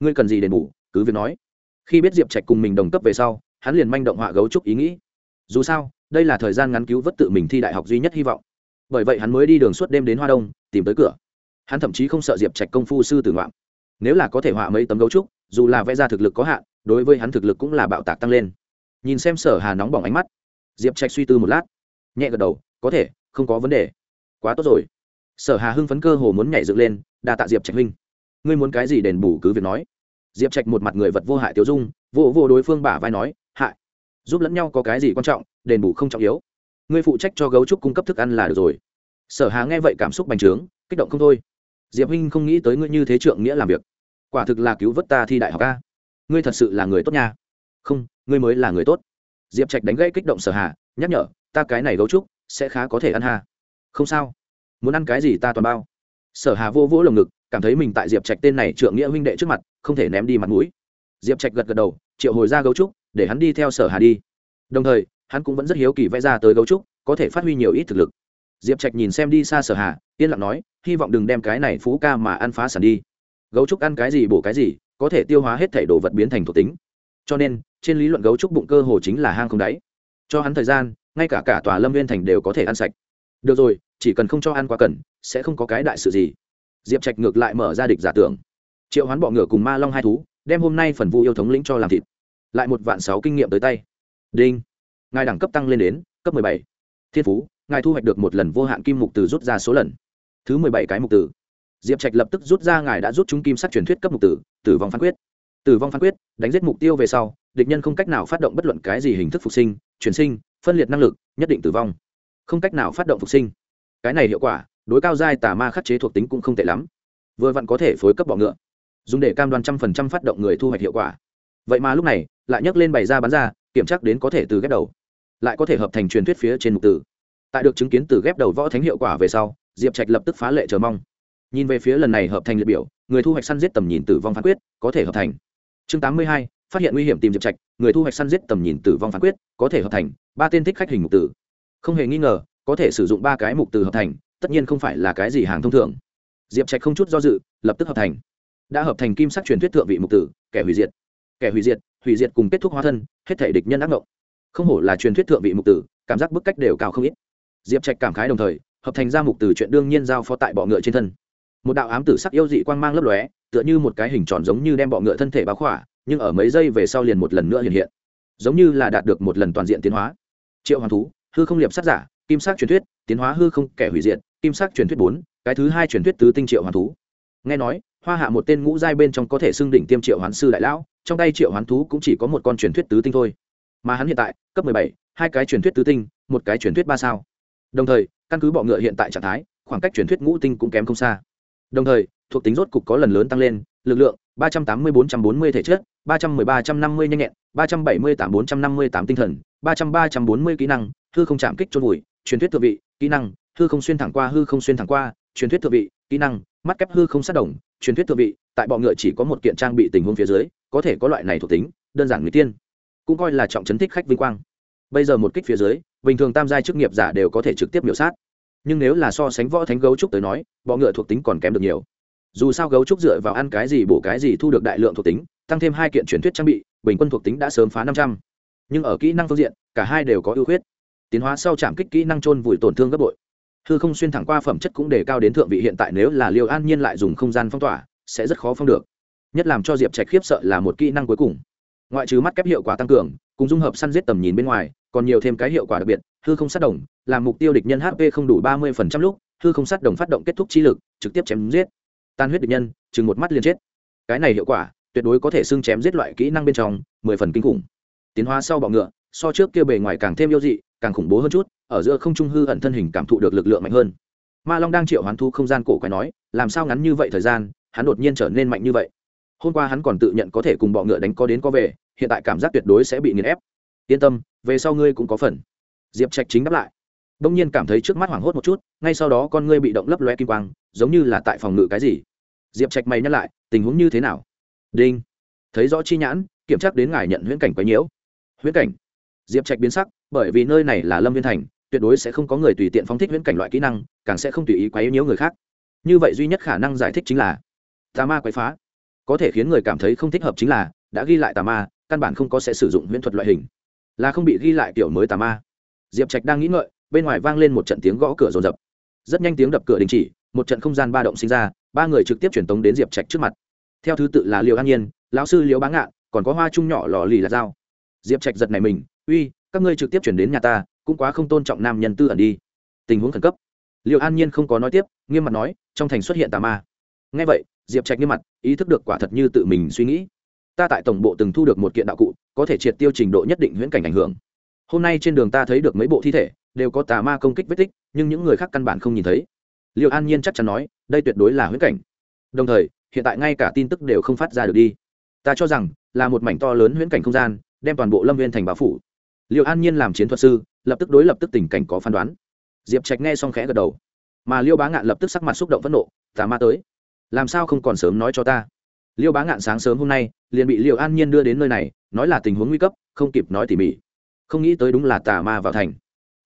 A: ngươi cần gì đền bù, cứ việc nói. Khi biết diệp trạch cùng mình đồng cấp về sau, hắn liền manh động họa gấu trúc ý nghĩ. Dù sao, đây là thời gian ngắn cứu vớt tự mình thi đại học duy nhất hy vọng. Bởi vậy hắn mới đi đường suốt đêm đến hoa đông, tìm tới cửa. Hắn thậm chí không sợ diệp trạch công phu sư tử ngoạm. Nếu là có thể họa mấy tấm gấu trúc, dù là vẽ ra thực lực có hạn, đối với hắn thực lực cũng là bạo tạc tăng lên. Nhìn xem sở hà nóng bỏng ánh mắt, diệp trạch suy tư một lát, nhẹ gật đầu, có thể, không có vấn đề. Quá tốt rồi. Sở hà hưng phấn cơ hồ muốn nhảy dựng lên, đa tạ diệp trạch huynh ngươi muốn cái gì đền bù cứ việc nói. Diệp trạch một mặt người vật vô hại tiêu dung, vô vô đối phương bả vai nói, hại. Giúp lẫn nhau có cái gì quan trọng, đền bù không trọng yếu. Ngươi phụ trách cho gấu trúc cung cấp thức ăn là được rồi. Sở hà nghe vậy cảm xúc bành trướng, kích động không thôi. Diệp huynh không nghĩ tới ngươi như thế trượng nghĩa làm việc. Quả thực là cứu vớt ta thi đại học ca ngươi thật sự là người tốt nha. Không, ngươi mới là người tốt. Diệp trạch đánh gãy kích động sở hà, nhắc nhở, ta cái này gấu trúc sẽ khá có thể ăn ha. Không sao. Muốn ăn cái gì ta toàn bao. Sở hà vô vỗ lồng ngực cảm thấy mình tại diệp trạch tên này trượng nghĩa huynh đệ trước mặt, không thể ném đi mặt mũi. Diệp trạch gật gật đầu, triệu hồi ra gấu trúc, để hắn đi theo sở hà đi. Đồng thời, hắn cũng vẫn rất hiếu kỳ vẽ ra tới gấu trúc, có thể phát huy nhiều ít thực lực. Diệp trạch nhìn xem đi xa sở hà, yên lặng nói, hy vọng đừng đem cái này phú ca mà ăn phá sản đi. Gấu trúc ăn cái gì bổ cái gì, có thể tiêu hóa hết thể đồ vật biến thành thuộc tính. Cho nên, trên lý luận gấu trúc bụng cơ hồ chính là hang không đáy. Cho hắn thời gian, ngay cả cả tòa lâm viên thành đều có thể ăn sạch. Được rồi, chỉ cần không cho ăn quá cần, sẽ không có cái đại sự gì diệp trạch ngược lại mở ra địch giả tưởng. Triệu hoán bọ ngựa cùng ma long hai thú, đem hôm nay phần vu yêu thống lĩnh cho làm thịt. Lại một vạn sáu kinh nghiệm tới tay. Đinh. Ngài đẳng cấp tăng lên đến cấp mười bảy. Thiên phú, ngài thu hoạch được một lần vô hạn kim mục từ rút ra số lần. Thứ mười bảy cái mục từ. Diệp trạch lập tức rút ra ngài đã rút chúng kim sắc truyền thuyết cấp mục tử tử vong phán quyết. Tử vong phán quyết, đánh giết mục tiêu về sau, địch nhân không cách nào phát động bất luận cái gì hình thức phục sinh, chuyển sinh, phân liệt năng lực, nhất định tử vong. Không cách nào phát động phục sinh. Cái này hiệu quả đối cao giai tà ma khắc chế thuộc tính cũng không tệ lắm. Vừa vặn có thể phối cấp bọ ngựa, dùng để cam đoan trăm phần trăm phát động người thu hoạch hiệu quả. Vậy mà lúc này, lại nhấc lên bày ra bán ra, kiểm tra đến có thể từ ghép đầu, lại có thể hợp thành truyền thuyết phía trên mục tử. Tại được chứng kiến từ ghép đầu võ thánh hiệu quả về sau, diệp trạch lập tức phá lệ chờ mong. Nhìn về phía lần này hợp thành liệt biểu, người thu hoạch săn giết tầm nhìn tử vong phán quyết, có thể hợp thành. Chương tám mươi hai, phát hiện nguy hiểm tìm diệp trạch, người thu hoạch săn giết tầm nhìn tử vong phán quyết, có thể hợp thành, ba tên thích khách hình mục tử. Không hề nghi ngờ, có thể sử dụng ba cái mục từ hợp thành tất nhiên không phải là cái gì hàng thông thường. Diệp trạch không chút do dự, lập tức hợp thành. Đã hợp thành kim sắc truyền thuyết thượng vị mục tử, kẻ hủy diệt. Kẻ hủy diệt hủy diệt cùng kết thúc hóa thân, hết thể địch nhân ác mộng không hổ là truyền thuyết thượng vị mục tử, cảm giác bức cách đều cao không ít. Diệp trạch cảm khái đồng thời, hợp thành ra mục tử chuyện đương nhiên giao phó tại bọ ngựa trên thân. Một đạo ám tử sắc yêu dị quang mang lấp lóe, tựa như một cái hình tròn giống như đem bọ ngựa thân thể báo khỏa, nhưng ở mấy giây về sau liền một lần nữa hiện hiện. Giống như là đạt được một lần toàn diện tiến hóa. Triệu hoàng thú, hư không liệp sát giả kim sắc truyền thuyết, tiến hóa hư không, kẻ hủy diệt, kim sắc truyền thuyết bốn, cái thứ hai truyền thuyết tứ tinh triệu hoàn thú. Nghe nói, hoa hạ một tên ngũ giai bên trong có thể xưng đỉnh tiêm triệu hoán sư đại lão, trong tay triệu hoán thú cũng chỉ có một con truyền thuyết tứ tinh thôi. Mà hắn hiện tại, cấp mười bảy, hai cái truyền thuyết tứ tinh, một cái truyền thuyết ba sao. Đồng thời, căn cứ bọ ngựa hiện tại trạng thái, khoảng cách truyền thuyết ngũ tinh cũng kém không xa. Đồng thời, thuộc tính rốt cục có lần lớn tăng lên, lực lượng, ba trăm tám mươi bốn trăm bốn mươi thể chất, ba trăm mười ba trăm năm mươi nhanh nhẹn, ba trăm bảy mươi tám bốn trăm năm mươi tám tinh thần, ba trăm ba trăm bốn mươi kỹ năng thư không chạm kích trôn vùi truyền thuyết thượng vị, kỹ năng, hư không xuyên thẳng qua, hư không xuyên thẳng qua, truyền thuyết thượng vị, kỹ năng, mắt kép hư không sát đồng, truyền thuyết thượng vị, tại bọ ngựa chỉ có một kiện trang bị tình huống phía dưới, có thể có loại này thuộc tính, đơn giản người tiên, cũng coi là trọng chấn thích khách vinh quang. Bây giờ một kích phía dưới, bình thường tam giai chức nghiệp giả đều có thể trực tiếp miểu sát. Nhưng nếu là so sánh võ thánh gấu trúc tới nói, bọ ngựa thuộc tính còn kém được nhiều. Dù sao gấu trúc dựa vào ăn cái gì bổ cái gì thu được đại lượng thuộc tính, tăng thêm hai kiện truyền thuyết trang bị, bình quân thuộc tính đã sớm phá năm trăm. Nhưng ở kỹ năng phương diện, cả hai đều có ưu khuyết tiến hóa sau chạm kích kỹ năng trôn vùi tổn thương gấp bội. Hư không xuyên thẳng qua phẩm chất cũng đề cao đến thượng vị hiện tại, nếu là Liêu an nhiên lại dùng không gian phong tỏa, sẽ rất khó phong được. Nhất làm cho diệp trạch khiếp sợ là một kỹ năng cuối cùng. Ngoại trừ mắt kép hiệu quả tăng cường, cùng dung hợp săn giết tầm nhìn bên ngoài, còn nhiều thêm cái hiệu quả đặc biệt, hư không sát đồng, làm mục tiêu địch nhân hp không đủ ba mươi phần trăm lúc, hư không sát đồng phát động kết thúc chi lực, trực tiếp chém giết. Tan huyết địch nhân, chừng một mắt liền chết. Cái này hiệu quả, tuyệt đối có thể xưng chém giết loại kỹ năng bên trong, mười phần kinh khủng. Tiến hóa sau bọ ngựa, so trước kia bề ngoài càng thêm yêu dị càng khủng bố hơn chút, ở giữa không trung hư ẩn thân hình cảm thụ được lực lượng mạnh hơn. Ma long đang triệu hoán thu không gian cổ quái nói, làm sao ngắn như vậy thời gian, hắn đột nhiên trở nên mạnh như vậy? Hôm qua hắn còn tự nhận có thể cùng bọ ngựa đánh có đến có về, hiện tại cảm giác tuyệt đối sẽ bị nghiền ép. Yên tâm, về sau ngươi cũng có phần. Diệp trạch chính đáp lại. Đông nhiên cảm thấy trước mắt hoảng hốt một chút, ngay sau đó con ngươi bị động lấp loe kim quang, giống như là tại phòng ngự cái gì. Diệp trạch mày nhắc lại, tình huống như thế nào? Đinh. Thấy rõ chi nhãn, kiểm tra đến ngài nhận huyễn cảnh quấy nhiễu. Huyễn cảnh. Diệp trạch biến sắc bởi vì nơi này là lâm viên thành, tuyệt đối sẽ không có người tùy tiện phóng thích viễn cảnh loại kỹ năng, càng sẽ không tùy ý quấy nhiễu người khác. Như vậy duy nhất khả năng giải thích chính là tà ma quấy phá. Có thể khiến người cảm thấy không thích hợp chính là đã ghi lại tà ma, căn bản không có sẽ sử dụng viễn thuật loại hình. Là không bị ghi lại kiểu mới tà ma. Diệp trạch đang nghĩ ngợi, bên ngoài vang lên một trận tiếng gõ cửa rồn rập. Rất nhanh tiếng đập cửa đình chỉ, một trận không gian ba động sinh ra, ba người trực tiếp truyền tống đến diệp trạch trước mặt. Theo thứ tự là liều an nhiên, lão sư liễu bá ngạn, còn có hoa trung nhỏ lò lì là dao. Diệp trạch giật này mình, uy các ngươi trực tiếp chuyển đến nhà ta, cũng quá không tôn trọng nam nhân tư ẩn đi. Tình huống khẩn cấp. Liệu an nhiên không có nói tiếp, nghiêm mặt nói, trong thành xuất hiện tà ma. Ngay vậy, diệp trạch nghiêm mặt, ý thức được quả thật như tự mình suy nghĩ. Ta tại tổng bộ từng thu được một kiện đạo cụ, có thể triệt tiêu trình độ nhất định huyễn cảnh ảnh hưởng. Hôm nay trên đường ta thấy được mấy bộ thi thể, đều có tà ma công kích vết tích, nhưng những người khác căn bản không nhìn thấy. Liệu an nhiên chắc chắn nói, đây tuyệt đối là huyễn cảnh. Đồng thời, hiện tại ngay cả tin tức đều không phát ra được đi. Ta cho rằng, là một mảnh to lớn huyễn cảnh không gian, đem toàn bộ lâm viên thành báo phủ liệu an nhiên làm chiến thuật sư, lập tức đối lập tức tình cảnh có phán đoán. Diệp trạch nghe xong khẽ gật đầu. Mà liêu bá ngạn lập tức sắc mặt xúc động phẫn nộ, tà ma tới, làm sao không còn sớm nói cho ta? Liêu bá ngạn sáng sớm hôm nay, liền bị liệu an nhiên đưa đến nơi này, nói là tình huống nguy cấp, không kịp nói tỉ mỉ. Không nghĩ tới đúng là tà ma vào thành.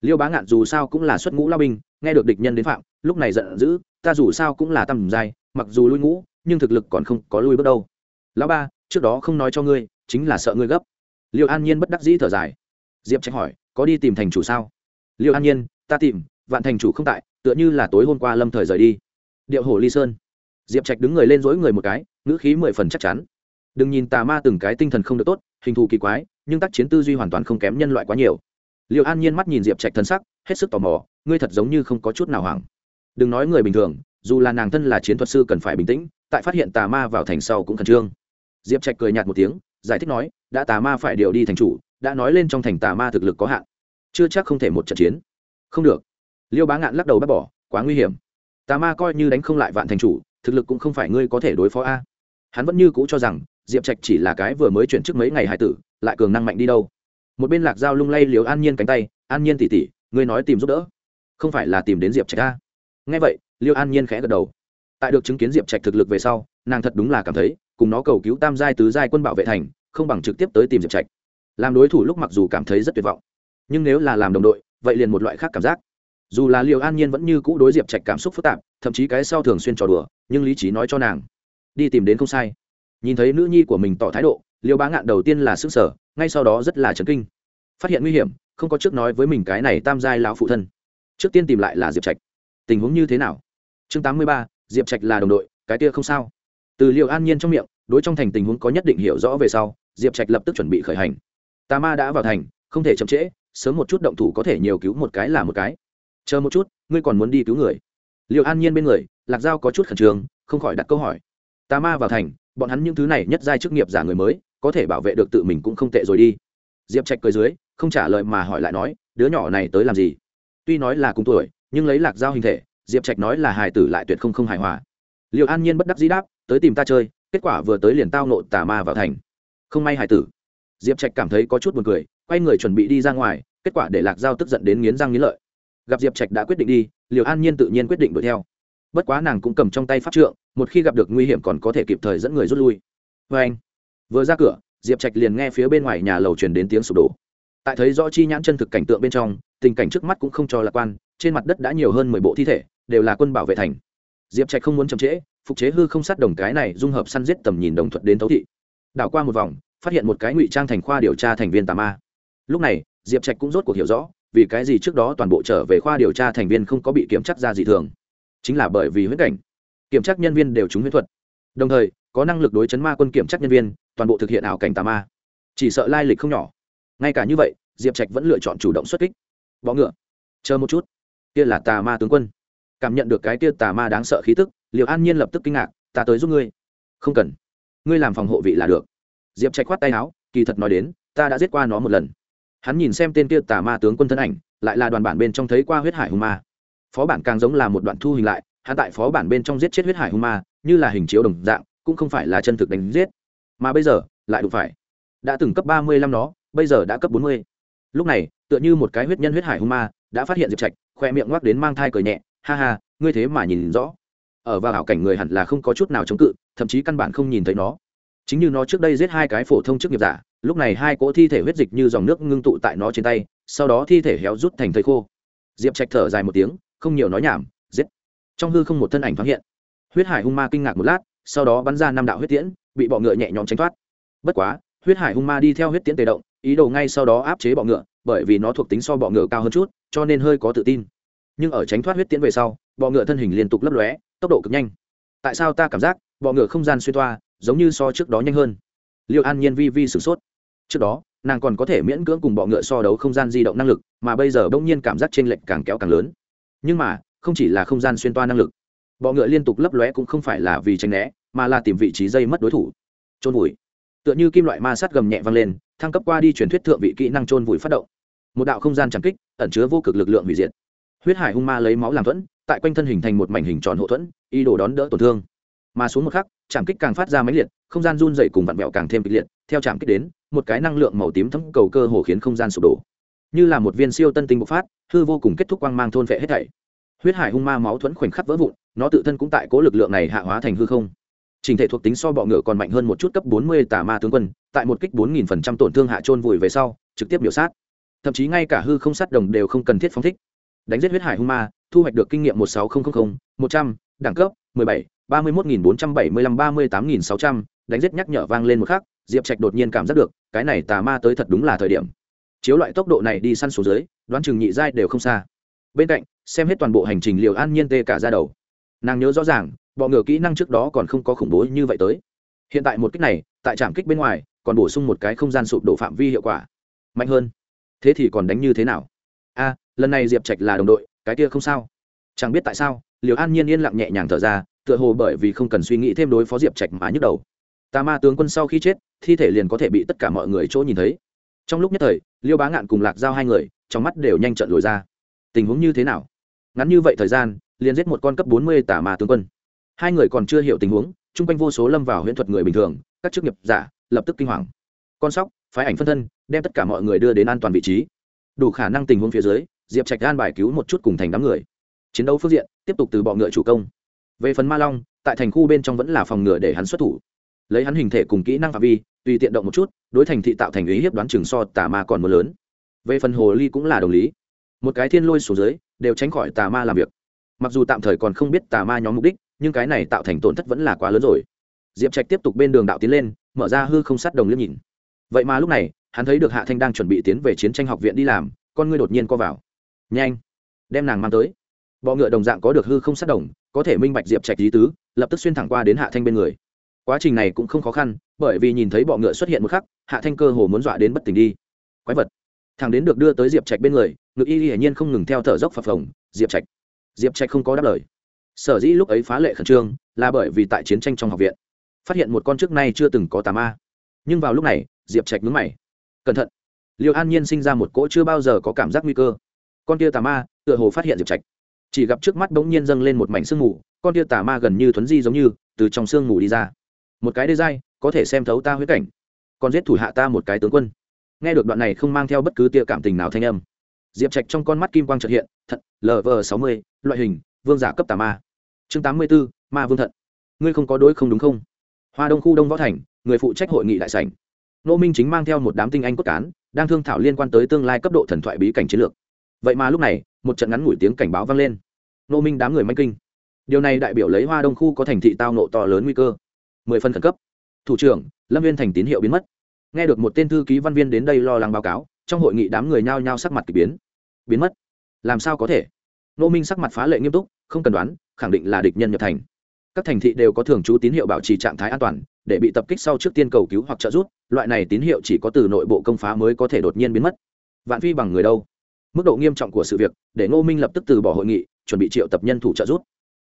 A: Liêu bá ngạn dù sao cũng là xuất ngũ lao binh, nghe được địch nhân đến phạm, lúc này giận dữ, ta dù sao cũng là tầm dài, mặc dù lui ngũ, nhưng thực lực còn không có lui bước đâu. Lão ba, trước đó không nói cho ngươi, chính là sợ ngươi gấp. Liêu an nhiên bất đắc dĩ thở dài diệp trạch hỏi, có đi tìm thành chủ sao? Liêu an nhiên, ta tìm, vạn thành chủ không tại, tựa như là tối hôm qua lâm thời rời đi. Điệu hồ ly sơn. Diệp trạch đứng người lên dỗi người một cái, ngữ khí mười phần chắc chắn. Đừng nhìn tà ma từng cái tinh thần không được tốt, hình thù kỳ quái, nhưng tác chiến tư duy hoàn toàn không kém nhân loại quá nhiều. Liệu an nhiên mắt nhìn diệp trạch thân sắc, hết sức tò mò, ngươi thật giống như không có chút nào hoảng. Đừng nói người bình thường, dù là nàng thân là chiến thuật sư cần phải bình tĩnh, tại phát hiện tà ma vào thành sau cũng khẩn trương. Diệp trạch cười nhạt một tiếng, giải thích nói, đã tà ma phải điều đi thành chủ đã nói lên trong thành tà ma thực lực có hạn. Chưa chắc không thể một trận chiến. Không được. Liêu bá ngạn lắc đầu bác bỏ, quá nguy hiểm. Tà ma coi như đánh không lại vạn thành chủ, thực lực cũng không phải ngươi có thể đối phó a. Hắn vẫn như cũ cho rằng, diệp trạch chỉ là cái vừa mới chuyển trước mấy ngày hải tử, lại cường năng mạnh đi đâu. Một bên lạc dao lung lay liều an nhiên cánh tay, an nhiên tỉ tỉ ngươi nói tìm giúp đỡ. Không phải là tìm đến diệp trạch a? Nghe vậy, liêu an nhiên khẽ gật đầu. Tại được chứng kiến diệp trạch thực lực về sau, nàng thật đúng là cảm thấy, cùng nó cầu cứu tam giai tứ giai quân bảo vệ thành, không bằng trực tiếp tới tìm diệp trạch làm đối thủ lúc mặc dù cảm thấy rất tuyệt vọng, nhưng nếu là làm đồng đội, vậy liền một loại khác cảm giác. Dù là liệu an nhiên vẫn như cũ đối diệp trạch cảm xúc phức tạp, thậm chí cái sau thường xuyên trò đùa, nhưng lý trí nói cho nàng, đi tìm đến không sai. Nhìn thấy nữ nhi của mình tỏ thái độ, liêu bá ngạn đầu tiên là s ư n g sở ngay sau đó rất là chấn kinh. Phát hiện nguy hiểm, không có trước nói với mình cái này tam giai lão phụ thân. Trước tiên tìm lại là diệp trạch. Tình huống như thế nào? Chương tám mươi ba, diệp trạch là đồng đội, cái kia không sao. Từ liệu an nhiên trong miệng, đối trong thành tình huống có nhất định hiểu rõ về sau, diệp trạch lập tức chuẩn bị khởi hành tà ma đã vào thành, không thể chậm trễ, sớm một chút động thủ có thể nhiều cứu một cái là một cái. Chờ một chút, ngươi còn muốn đi cứu người. Liệu an nhiên bên người, lạc giao có chút khẩn trương, không khỏi đặt câu hỏi. Tà ma vào thành, bọn hắn những thứ này nhất giai chức nghiệp giả người mới, có thể bảo vệ được tự mình cũng không tệ rồi đi. Diệp trạch cười dưới, không trả lời mà hỏi lại nói, đứa nhỏ này tới làm gì? Tuy nói là cùng tuổi, nhưng lấy lạc giao hình thể, diệp trạch nói là hài tử lại tuyệt không không hài hòa. Liệu an nhiên bất đắc dĩ đáp, tới tìm ta chơi, kết quả vừa tới liền tao nộ tà ma vào thành. Không may hài tử diệp trạch cảm thấy có chút buồn cười, quay người chuẩn bị đi ra ngoài, kết quả để lạc giao tức giận đến nghiến răng nghiến lợi. Gặp diệp trạch đã quyết định đi liều an nhiên tự nhiên quyết định đuổi theo. Bất quá nàng cũng cầm trong tay pháp trượng, một khi gặp được nguy hiểm còn có thể kịp thời dẫn người rút lui. Vê anh, vừa ra cửa, diệp trạch liền nghe phía bên ngoài nhà lầu truyền đến tiếng sụp đổ. Tại thấy rõ chi nhãn chân thực cảnh tượng bên trong, tình cảnh trước mắt cũng không cho lạc quan, trên mặt đất đã nhiều hơn mười bộ thi thể, đều là quân bảo vệ thành. Diệp trạch không muốn chậm trễ, phục chế hư không sát đồng cái này dung hợp săn giết tầm nhìn đồng thuận đến thấu thị. Đảo qua một vòng phát hiện một cái ngụy trang thành khoa điều tra thành viên tà ma. Lúc này, diệp trạch cũng rốt cuộc hiểu rõ, vì cái gì trước đó toàn bộ trở về khoa điều tra thành viên không có bị kiểm chắc ra gì thường. Chính là bởi vì huyết cảnh. Kiểm tra nhân viên đều trúng huyết thuật. Đồng thời, có năng lực đối chấn ma quân kiểm tra nhân viên, toàn bộ thực hiện ảo cảnh tà ma. Chỉ sợ lai lịch không nhỏ. Ngay cả như vậy, diệp trạch vẫn lựa chọn chủ động xuất kích. Bọ ngựa. Chờ một chút. Kia là tà ma tướng quân. Cảm nhận được cái kia tà ma đáng sợ khí tức liệu an nhiên lập tức kinh ngạc, ta tới giúp ngươi. Không cần. Ngươi làm phòng hộ vị là được diệp trạch khoát tay áo, kỳ thật nói đến, ta đã giết qua nó một lần. Hắn nhìn xem tên kia tà ma tướng quân thân ảnh, lại là đoàn bản bên trong thấy qua huyết hải hung ma. Phó bản càng giống là một đoạn thu hình lại, hắn tại phó bản bên trong giết chết huyết hải hung ma, như là hình chiếu đồng dạng, cũng không phải là chân thực đánh giết. Mà bây giờ, lại đụng phải. Đã từng cấp ba mươi lăm nó, bây giờ đã cấp bốn mươi. Lúc này, tựa như một cái huyết nhân huyết hải hung ma, đã phát hiện diệp trạch, khoe miệng ngoắc đến mang thai cười nhẹ, ha ha, ngươi thế mà nhìn rõ. Ở vào ảo cảnh người hẳn là không có chút nào chống cự, thậm chí căn bản không nhìn thấy nó chính như nó trước đây giết hai cái phổ thông chức nghiệp giả, lúc này hai cỗ thi thể huyết dịch như dòng nước ngưng tụ tại nó trên tay, sau đó thi thể héo rút thành thây khô. Diệp trạch thở dài một tiếng, không nhiều nói nhảm, giết. Trong hư không một thân ảnh thoáng hiện. Huyết hải hung ma kinh ngạc một lát, sau đó bắn ra năm đạo huyết tiễn, bị bọ ngựa nhẹ nhõm tránh thoát. Bất quá, huyết hải hung ma đi theo huyết tiễn tề động, ý đồ ngay sau đó áp chế bọ ngựa, bởi vì nó thuộc tính so bọ ngựa cao hơn chút, cho nên hơi có tự tin. Nhưng ở tránh thoát huyết tiễn về sau, bọ ngựa thân hình liên tục lấp lóe, tốc độ cực nhanh. Tại sao ta cảm giác bọ ngựa không gian xuyên toa giống như so trước đó nhanh hơn. Liệu an nhiên vi vi sửng sốt. Trước đó, nàng còn có thể miễn cưỡng cùng bọ ngựa so đấu không gian di động năng lực, mà bây giờ bỗng nhiên cảm giác t r ê n lệch càng kéo càng lớn. Nhưng mà, không chỉ là không gian xuyên toa năng lực, bọ ngựa liên tục lấp lóe cũng không phải là vì tranh né, mà là tìm vị trí dây mất đối thủ. Trôn vùi. Tựa như kim loại ma sát gầm nhẹ vang lên, thăng cấp qua đi truyền thuyết thượng vị kỹ năng trôn vùi phát động. Một đạo không gian trắng kích, ẩn chứa vô cực lực lượng hủy diệt. Huyết hải hung ma lấy máu làm thuẫn, tại quanh thân hình thành một mảnh hình tròn hậu thuẫn, ý đồ đón đỡ tổn thương. Mà xuống một khắc chạm kích càng phát ra máy liệt, không gian run dày cùng vặn vẹo càng thêm kịch liệt, theo chạm kích đến, một cái năng lượng màu tím thấm cầu cơ hồ khiến không gian sụp đổ. Như là một viên siêu tân tinh bộc phát, hư vô cùng kết thúc quang mang thôn vệ hết thảy. Huyết hải hung ma máu thuẫn khoảnh khắc vỡ vụn, nó tự thân cũng tại cố lực lượng này hạ hóa thành hư không. Trình thể thuộc tính so bọ ngựa còn mạnh hơn một chút cấp bốn mươi tà ma tướng quân, tại một kích bốn nghìn phần trăm tổn thương hạ trôn vùi về sau, trực tiếp biểu sát. Thậm chí ngay cả hư không sát đồng đều không cần thiết phóng thích. Đánh giết huyết hải hung ma, thu hoạch được kinh nghiệm một sáu nghìn một trăm, đẳng cấp, mười bảy ba mươi một nghìn bốn trăm bảy mươi lăm ba mươi tám nghìn sáu trăm, đánh giết nhắc nhở vang lên một khắc, diệp trạch đột nhiên cảm giác được, cái này tà ma tới thật đúng là thời điểm. Chiếu loại tốc độ này đi săn xuống dưới, đoán chừng nhị giai đều không xa. Bên cạnh, xem hết toàn bộ hành trình liều an nhiên tê cả ra đầu. Nàng nhớ rõ ràng, bọ ngựa kỹ năng trước đó còn không có khủng bố như vậy tới. Hiện tại một kích này, tại trạm kích bên ngoài, còn bổ sung một cái không gian sụp đổ phạm vi hiệu quả. Mạnh hơn. Thế thì còn đánh như thế nào? A, lần này diệp trạch là đồng đội, cái kia không sao. Chẳng biết tại sao, liều an nhiên yên lặng nhẹ nhàng thở ra tựa hồ bởi vì không cần suy nghĩ thêm đối phó diệp trạch mà nhức đầu. Tà ma tướng quân sau khi chết, thi thể liền có thể bị tất cả mọi người chỗ nhìn thấy. Trong lúc nhất thời, liêu bá ngạn cùng lạc giao hai người, trong mắt đều nhanh trận lồi ra. Tình huống như thế nào? Ngắn như vậy thời gian, liền giết một con cấp bốn mươi tà ma tướng quân. Hai người còn chưa hiểu tình huống, chung quanh vô số lâm vào huyễn thuật người bình thường, các chức nghiệp giả, lập tức kinh hoàng. Con sóc, phái ảnh phân thân, đem tất cả mọi người đưa đến an toàn vị trí. Đủ khả năng tình huống phía dưới, diệp trạch gan bài cứu một chút cùng thành đám người. Chiến đấu phương diện, tiếp tục từ bọ ngựa chủ công về phần ma long, tại thành khu bên trong vẫn là phòng ngựa để hắn xuất thủ. Lấy hắn hình thể cùng kỹ năng phạm vi, tùy tiện động một chút, đối thành thị tạo thành ý hiếp đoán chừng so tà ma còn mưa lớn. Về phần hồ ly cũng là đồng lý. Một cái thiên lôi xuống dưới, đều tránh khỏi tà ma làm việc. Mặc dù tạm thời còn không biết tà ma nhóm mục đích, nhưng cái này tạo thành tổn thất vẫn là quá lớn rồi. Diệp trạch tiếp tục bên đường đạo tiến lên, mở ra hư không sát đồng liếc nhìn. Vậy mà lúc này, hắn thấy được hạ thanh đang chuẩn bị tiến về chiến tranh học viện đi làm, con ngươi đột nhiên co vào. Nhanh, đem nàng mang tới bọ ngựa đồng dạng có được hư không sát đồng, có thể minh bạch diệp trạch lý tứ, lập tức xuyên thẳng qua đến hạ thanh bên người. Quá trình này cũng không khó khăn, bởi vì nhìn thấy bọ ngựa xuất hiện một khắc, hạ thanh cơ hồ muốn dọa đến bất tỉnh đi. Quái vật. Thằng đến được đưa tới diệp trạch bên người, ngự y hiển nhiên không ngừng theo thở dốc phập phồng, diệp trạch. Diệp trạch không có đáp lời. Sở dĩ lúc ấy phá lệ khẩn trương, là bởi vì tại chiến tranh trong học viện, phát hiện một con trước nay chưa từng có tà ma. Nhưng vào lúc này, diệp trạch nhúng mày. Cẩn thận. Liệu an nhiên sinh ra một cỗ chưa bao giờ có cảm giác nguy cơ. Con kia tà ma, tựa hồ phát hiện diệp trạch chỉ gặp trước mắt bỗng nhiên dâng lên một mảnh sương mù, con tia tà ma gần như thuấn di giống như, từ trong sương mù đi ra. Một cái đê dai có thể xem thấu ta huyết cảnh. Còn giết thủ hạ ta một cái tướng quân. Nghe được đoạn này không mang theo bất cứ tia cảm tình nào thanh âm. Diệp trạch trong con mắt kim quang trợt hiện, thận lv sáu mươi, loại hình, vương giả cấp tà ma. Chương tám mươi b ố ma vương thận. Ngươi không có đối không đúng không? Hoa đông khu đông võ thành, người phụ trách hội nghị đại sảnh. Nô minh chính mang theo một đám tinh anh cốt cán, đang thương thảo liên quan tới tương lai cấp độ thần thoại bí cảnh chiến lược. Vậy mà lúc này một trận ngắn ngủi tiếng cảnh báo vang lên. Nô minh đám người manh kinh. Điều này đại biểu lấy hoa đông khu có thành thị tao nộ to lớn nguy cơ. Mười phân khẩn cấp. Thủ trưởng, lâm viên thành tín hiệu biến mất. Nghe được một tên thư ký văn viên đến đây lo lắng báo cáo, trong hội nghị đám người nhao nhao sắc mặt k ỳ biến. Biến mất? Làm sao có thể? Nô minh sắc mặt phá lệ nghiêm túc, không cần đoán, khẳng định là địch nhân nhập thành. Các thành thị đều có thường trú tín hiệu bảo trì trạng thái an toàn, để bị tập kích sau trước tiên cầu cứu hoặc trợ giúp, loại này tín hiệu chỉ có từ nội bộ công phá mới có thể đột nhiên biến mất. Vạn phi bằng người đâu? Mức độ nghiêm trọng của sự việc, để ngô minh lập tức từ bỏ hội nghị, chuẩn bị triệu tập nhân thủ trợ giúp.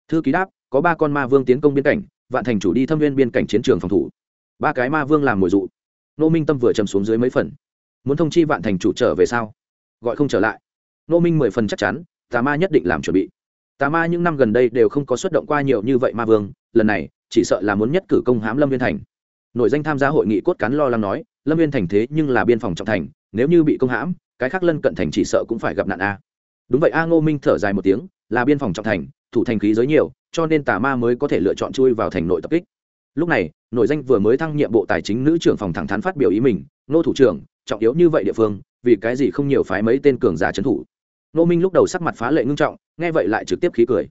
A: Thư ký đáp, có ba con ma vương tiến công biên cảnh, vạn thành chủ đi thâm viên biên cảnh chiến trường phòng thủ. Ba cái ma vương làm mồi dụ. Ngô minh tâm vừa chầm xuống dưới mấy phần. Muốn thông chi vạn thành chủ trở về sao? Gọi không trở lại. Ngô minh mười phần chắc chắn, tà ma nhất định làm chuẩn bị. Tà ma những năm gần đây đều không có xuất động qua nhiều như vậy ma vương, lần này, chỉ sợ là muốn nhất cử công hãm lâm viên thành. Nội danh tham gia hội nghị cốt cán lo lắng nói, lâm viên thành thế nhưng là biên phòng trọng thành, nếu như bị công hãm cái khác lân cận thành chỉ sợ cũng phải gặp nạn a. Đúng vậy, a ngô minh thở dài một tiếng, là biên phòng trọng thành, thủ thành khí giới nhiều, cho nên tà ma mới có thể lựa chọn chui vào thành nội tập kích. Lúc này, nội danh vừa mới thăng nhiệm bộ tài chính nữ trưởng phòng thẳng thắn phát biểu ý mình nô thủ trưởng, trọng yếu như vậy địa phương, vì cái gì không nhiều phái mấy tên cường giả trấn thủ? Nô minh lúc đầu sắc mặt phá lệ ngưng trọng, nghe vậy lại trực tiếp khí cười.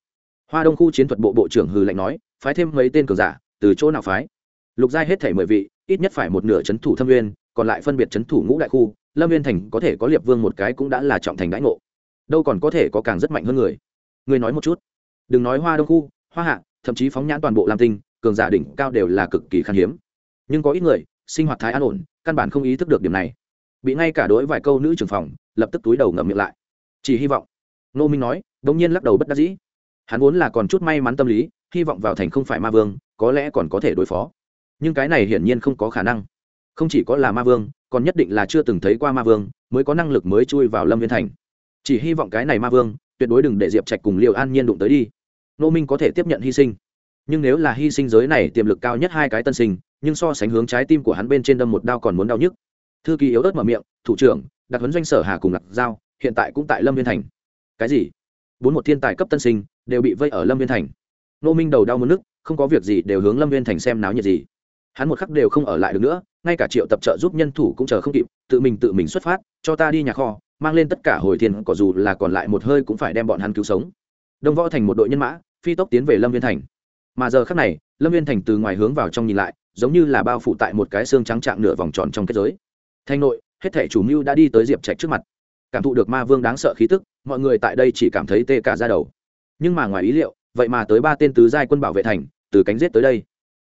A: Hoa đông khu chiến thuật bộ bộ trưởng hừ lạnh nói, phái thêm mấy tên cường giả, từ chỗ nào phái? Lục giai hết thể mười vị, ít nhất phải một nửa trấn thủ thâm nguyên, còn lại phân biệt trấn thủ ngũ đại khu lâm viên thành có thể có liệp vương một cái cũng đã là trọng thành đãi ngộ. Đâu còn có thể có càng rất mạnh hơn người. Người nói một chút. Đừng nói hoa đông khu, hoa hạ, thậm chí phóng nhãn toàn bộ lam tinh, cường giả đỉnh cao đều là cực kỳ khan hiếm. Nhưng có ít người, sinh hoạt thái an ổn, căn bản không ý thức được điểm này. Bị ngay cả đối vài câu nữ trưởng phòng, lập tức túi đầu ngậm miệng lại. Chỉ hy vọng. Nô minh nói đ ỗ n g nhiên lắc đầu bất đắc dĩ. Hắn vốn là còn chút may mắn tâm lý, hy vọng vào thành không phải ma vương, có lẽ còn có thể đối phó. Nhưng cái này hiển nhiên không có khả năng. Không chỉ có là ma vương còn nhất định là chưa từng thấy qua ma vương, mới có năng lực mới chui vào lâm viên thành. Chỉ hy vọng cái này ma vương, tuyệt đối đừng để diệp trạch cùng liệu an nhiên đụng tới đi. Nô minh có thể tiếp nhận hy sinh. Nhưng nếu là hy sinh giới này tiềm lực cao nhất hai cái tân sinh, nhưng so sánh hướng trái tim của hắn bên trên đâm một đao còn muốn đau nhức. Thư ký yếu ớt mở miệng, thủ trưởng đặc huấn doanh sở hà cùng lạc giao, hiện tại cũng tại lâm viên thành. Cái gì? Bốn một thiên tài cấp tân sinh, đều bị vây ở lâm viên thành. Nô minh đầu đau mất nước không có việc gì đều hướng lâm viên thành xem náo nhiệt gì hắn một khắc đều không ở lại được nữa, ngay cả triệu tập trợ giúp nhân thủ cũng chờ không kịp, tự mình tự mình xuất phát, cho ta đi nhà kho, mang lên tất cả hồi thiên, có dù là còn lại một hơi cũng phải đem bọn hắn cứu sống. Đông võ thành một đội nhân mã, phi tốc tiến về lâm viên thành. Mà giờ khắc này, lâm viên thành từ ngoài hướng vào trong nhìn lại, giống như là bao phủ tại một cái xương trắng trạng nửa vòng tròn trong kết giới. Thanh nội, hết thể chủ mưu đã đi tới diệp trạch trước mặt. Cảm thụ được ma vương đáng sợ khí tức, mọi người tại đây chỉ cảm thấy tê cả ra đầu. Nhưng mà ngoài ý liệu, vậy mà tới ba tên tứ giai quân bảo vệ thành, từ cánh giết tới đây.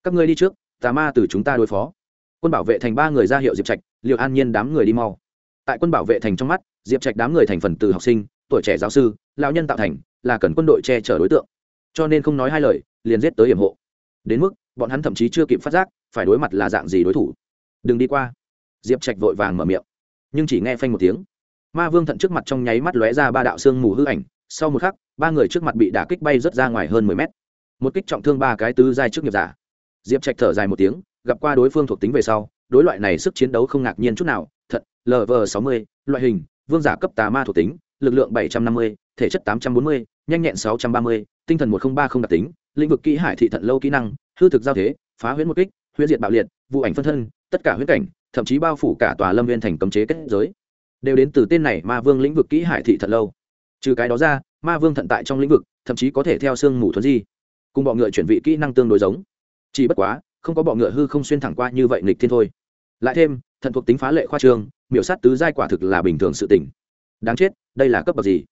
A: Các ngươi đi trước tà ma từ chúng ta đối phó. Quân bảo vệ thành ba người ra hiệu diệp trạch liệu an nhiên đám người đi mau. Tại quân bảo vệ thành trong mắt, diệp trạch đám người thành phần từ học sinh, tuổi trẻ giáo sư, lão nhân tạo thành, là cần quân đội che chở đối tượng. Cho nên không nói hai lời, liền giết tới hiểm hộ. Đến mức, bọn hắn thậm chí chưa kịp phát giác, phải đối mặt là dạng gì đối thủ. Đừng đi qua. Diệp trạch vội vàng mở miệng. Nhưng chỉ nghe phanh một tiếng. Ma vương thận trước mặt trong nháy mắt lóe ra ba đạo xương mù hư ảnh. Sau một khắc, ba người trước mặt bị đả kích bay rớt ra ngoài hơn mười mét. Một kích trọng thương ba cái tứ giai trước nghiệp giả diệp trạch thở dài một tiếng, gặp qua đối phương thuộc tính về sau, đối loại này sức chiến đấu không ngạc nhiên chút nào, thật lv sáu mươi, loại hình, vương giả cấp tà ma thuộc tính, lực lượng bảy trăm năm mươi, thể chất tám trăm bốn mươi, nhanh nhẹn sáu trăm ba mươi, tinh thần một nghìn ba không đặc tính, lĩnh vực kỹ hải thị thận lâu kỹ năng, hư thực giao thế, phá huyễn một kích, huyễn diệt bạo liệt, vụ ảnh phân thân, tất cả huyễn cảnh, thậm chí bao phủ cả tòa lâm viên thành cấm chế kết giới. Đều đến từ tên này ma vương lĩnh vực kỹ hải thị thận lâu. Trừ cái đó ra, ma vương thận tại trong lĩnh vực, thậm chí có thể theo xương mù thuấn di. Cùng bọ ngựa chuyển vị kỹ năng tương đối giống chỉ bất quá, không có bọ ngựa hư không xuyên thẳng qua như vậy nghịch thiên thôi. Lại thêm, thần thuộc tính phá lệ khoa trương miểu sát tứ giai quả thực là bình thường sự tỉnh đáng chết, đây là cấp bậc gì?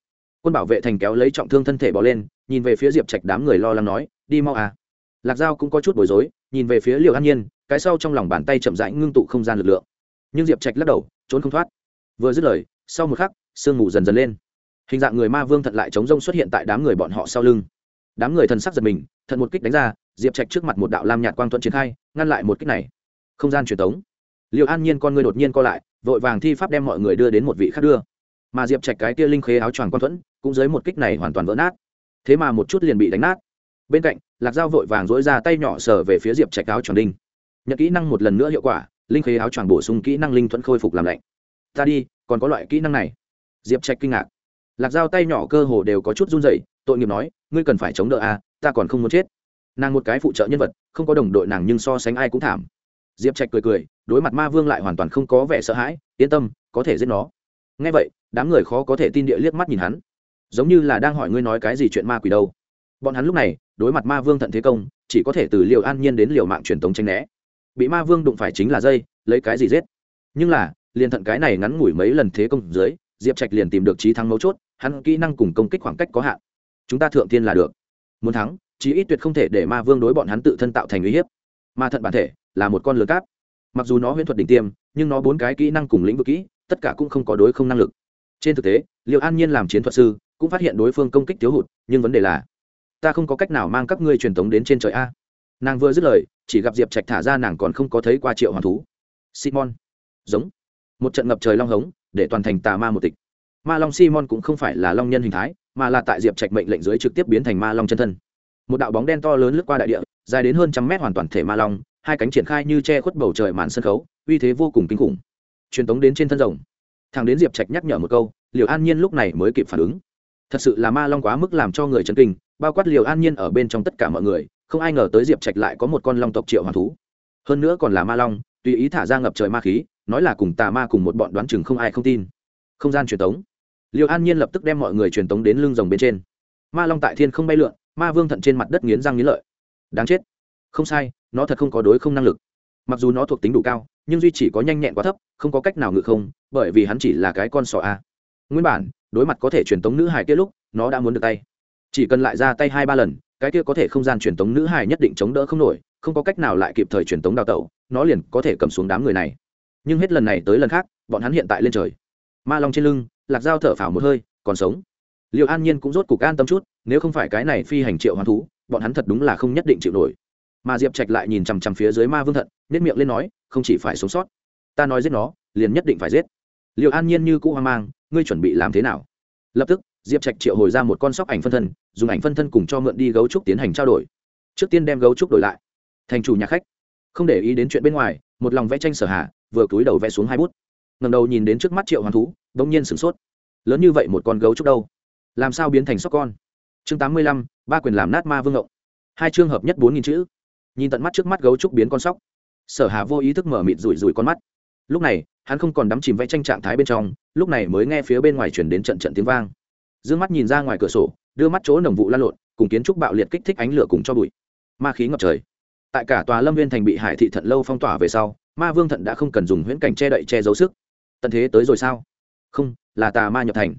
A: Quân bảo vệ thành kéo lấy trọng thương thân thể bỏ lên, nhìn về phía diệp trạch đám người lo lắng nói, đi mau à. Lạc dao cũng có chút bối rối, nhìn về phía liều an nhiên, cái sau trong lòng bàn tay chậm rãi ngưng tụ không gian lực lượng. Nhưng diệp trạch lắc đầu, trốn không thoát. Vừa dứt lời, sau một khắc, sương mù dần dần lên. Hình dạng người ma vương thận lại chống rông xuất hiện tại đám người bọn họ sau lưng. Đám người thần sắc giật mình thận một kích đánh ra, diệp trạch trước mặt một đạo lam nhạt quang thuận triển khai, ngăn lại một kích này. Không gian truyền tống. Liệu an nhiên con người đột nhiên co lại, vội vàng thi pháp đem mọi người đưa đến một vị khác đưa. Mà diệp trạch cái kia linh khế áo choàng quang thuẫn, cũng dưới một kích này hoàn toàn vỡ nát. Thế mà một chút liền bị đánh nát. Bên cạnh, lạc dao vội vàng dối ra tay nhỏ sờ về phía diệp trạch áo choàng đinh. Nhận kỹ năng một lần nữa hiệu quả, linh khế áo choàng bổ sung kỹ năng linh thuẫn khôi phục làm lạnh. Ta đi, còn có loại kỹ năng này. Diệp trạch kinh ngạc. Lạc dao tay nhỏ cơ hồ đều có chút run rẩy tội nghiệp nói ngươi cần phải chống đỡ a à, ta còn không muốn chết. Nàng một cái phụ trợ nhân vật không có đồng đội nàng nhưng so sánh ai cũng thảm. Diệp trạch cười cười đối mặt ma vương lại hoàn toàn không có vẻ sợ hãi yên tâm có thể giết nó. Ngay vậy đám người khó có thể tin địa liếc mắt nhìn hắn. Giống như là đang hỏi ngươi nói cái gì chuyện ma quỷ đâu. Bọn hắn lúc này đối mặt ma vương thận thế công chỉ có thể từ liều an nhiên đến liều mạng truyền tống tranh né. Bị ma vương đụng phải chính là dây lấy cái gì giết? Nhưng là liền thận cái này ngắn ngủi mấy lần thế công dưới diệp trạch liền tìm được trí thắng mấu chốt hắn kỹ năng cùng công kích khoảng cách có hạn chúng ta thượng tiên là được. Muốn thắng, chí ít tuyệt không thể để ma vương đối bọn hắn tự thân tạo thành uy hiếp. Ma thận bản thể là một con lừa cáp. Mặc dù nó huyễn thuật đỉnh tiêm, nhưng nó bốn cái kỹ năng cùng lĩnh vực kỹ, tất cả cũng không có đối không năng lực. Trên thực tế liệu an nhiên làm chiến thuật sư, cũng phát hiện đối phương công kích thiếu hụt, nhưng vấn đề là, ta không có cách nào mang các ngươi truyền thống đến trên trời a. Nàng vừa dứt lời, chỉ gặp diệp trạch thả ra nàng còn không có thấy qua triệu hoàng thú. Simon. Giống. Một trận ngập trời long hống, để toàn thành tà ma một tịch. Ma long simon cũng không phải là long nhân hình thái mà là tại diệp trạch mệnh lệnh dưới trực tiếp biến thành ma long chân thân. Một đạo bóng đen to lớn lướt qua đại địa, dài đến hơn trăm mét hoàn toàn thể ma long, hai cánh triển khai như che khuất bầu trời màn sân khấu, uy thế vô cùng kinh khủng. Truyền tống đến trên thân rồng. Thằng đến diệp trạch nhắc nhở một câu liệu an nhiên lúc này mới kịp phản ứng. Thật sự là ma long quá mức làm cho người chấn kinh, bao quát liều an nhiên ở bên trong tất cả mọi người, không ai ngờ tới diệp trạch lại có một con long tộc triệu hoàng thú. Hơn nữa còn là ma long, tùy ý thả ra ngập trời ma khí, nói là cùng tà ma cùng một bọn đoán chừng không ai không tin. Không gian truyền tống liều an nhiên lập tức đem mọi người truyền tống đến lưng rồng bên trên. Ma long tại thiên không bay lượn, ma vương thận trên mặt đất nghiến răng nghiến lợi. Đáng chết. Không sai, nó thật không có đối không năng lực. Mặc dù nó thuộc tính đủ cao, nhưng duy chỉ có nhanh nhẹn quá thấp, không có cách nào ngự không, bởi vì hắn chỉ là cái con sò a. Nguyên bản, đối mặt có thể truyền tống nữ hài kia lúc, nó đã muốn được tay. Chỉ cần lại ra tay hai ba lần, cái kia có thể không gian truyền tống nữ hài nhất định chống đỡ không nổi, không có cách nào lại kịp thời truyền tống đào tẩu, nó liền có thể cầm xuống đám người này. Nhưng hết lần này tới lần khác, bọn hắn hiện tại lên trời. Ma long trên lưng lạc dao thở phào một hơi, còn sống. Liệu an nhiên cũng rốt cục an tâm chút, nếu không phải cái này phi hành triệu hoán thú, bọn hắn thật đúng là không nhất định chịu nổi. Mà diệp trạch lại nhìn chằm chằm phía dưới ma vương thận nếp miệng lên nói, không chỉ phải sống sót. Ta nói giết nó, liền nhất định phải giết. Liệu an nhiên như cũ hoang mang, ngươi chuẩn bị làm thế nào? Lập tức, diệp trạch triệu hồi ra một con sóc ảnh phân thân, dùng ảnh phân thân cùng cho mượn đi gấu trúc tiến hành trao đổi. Trước tiên đem gấu trúc đổi lại. Thành chủ nhà khách. Không để ý đến chuyện bên ngoài, một lòng vẽ tranh sở hạ, vừa cúi đầu vẽ xuống hai bút ngầm đầu nhìn đến trước mắt triệu hoàn thú đ ỗ n g nhiên sửng sốt. Lớn như vậy một con gấu trúc đâu? Làm sao biến thành sóc con? Chương tám mươi lăm, ba quyền làm nát ma vương ngộng. Hai chương hợp nhất bốn nghìn chữ. Nhìn tận mắt trước mắt gấu trúc biến con sóc. Sở hà vô ý thức mở mịt rủi rủi con mắt. Lúc này, hắn không còn đắm chìm vẽ tranh trạng thái bên trong, lúc này mới nghe phía bên ngoài chuyển đến trận trận tiếng vang. D ư ơ n g mắt nhìn ra ngoài cửa sổ, đưa mắt chỗ nồng vụ lan lộn, cùng kiến trúc bạo liệt kích thích ánh lửa cùng cho bụi. Ma khí ngập trời. Tại cả tòa lâm viên thành bị hải thị thận lâu phong tỏa về sau, ma vương thận đã không cần dùng huyễn cảnh che đậy che giấu sức tận thế tới rồi sao? Không, là tà ma nhập thành.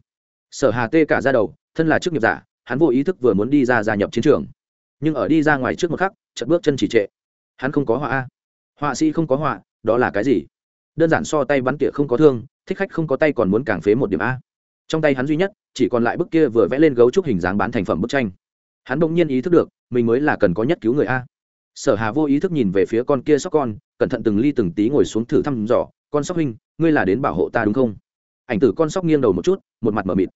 A: Sở hà tê cả ra đầu, thân là chức nghiệp giả, hắn vô ý thức vừa muốn đi ra gia nhập chiến trường. Nhưng ở đi ra ngoài trước một khắc chật bước chân chỉ trệ. Hắn không có họa a. Họa sĩ không có họa, đó là cái gì? Đơn giản so tay bắn tỉa không có thương, thích khách không có tay còn muốn càng phế một điểm a. Trong tay hắn duy nhất, chỉ còn lại bức kia vừa vẽ lên gấu trúc hình dáng bán thành phẩm bức tranh. Hắn bỗng nhiên ý thức được, mình mới là cần có nhất cứu người a. Sở hà vô ý thức nhìn về phía con kia sóc con, cẩn thận từng ly từng tí ngồi xuống thử thăm dò, con sóc huynh ngươi là đến bảo hộ ta đúng không? Ảnh tử con sóc nghiêng đầu một chút, một mặt m ở mịt.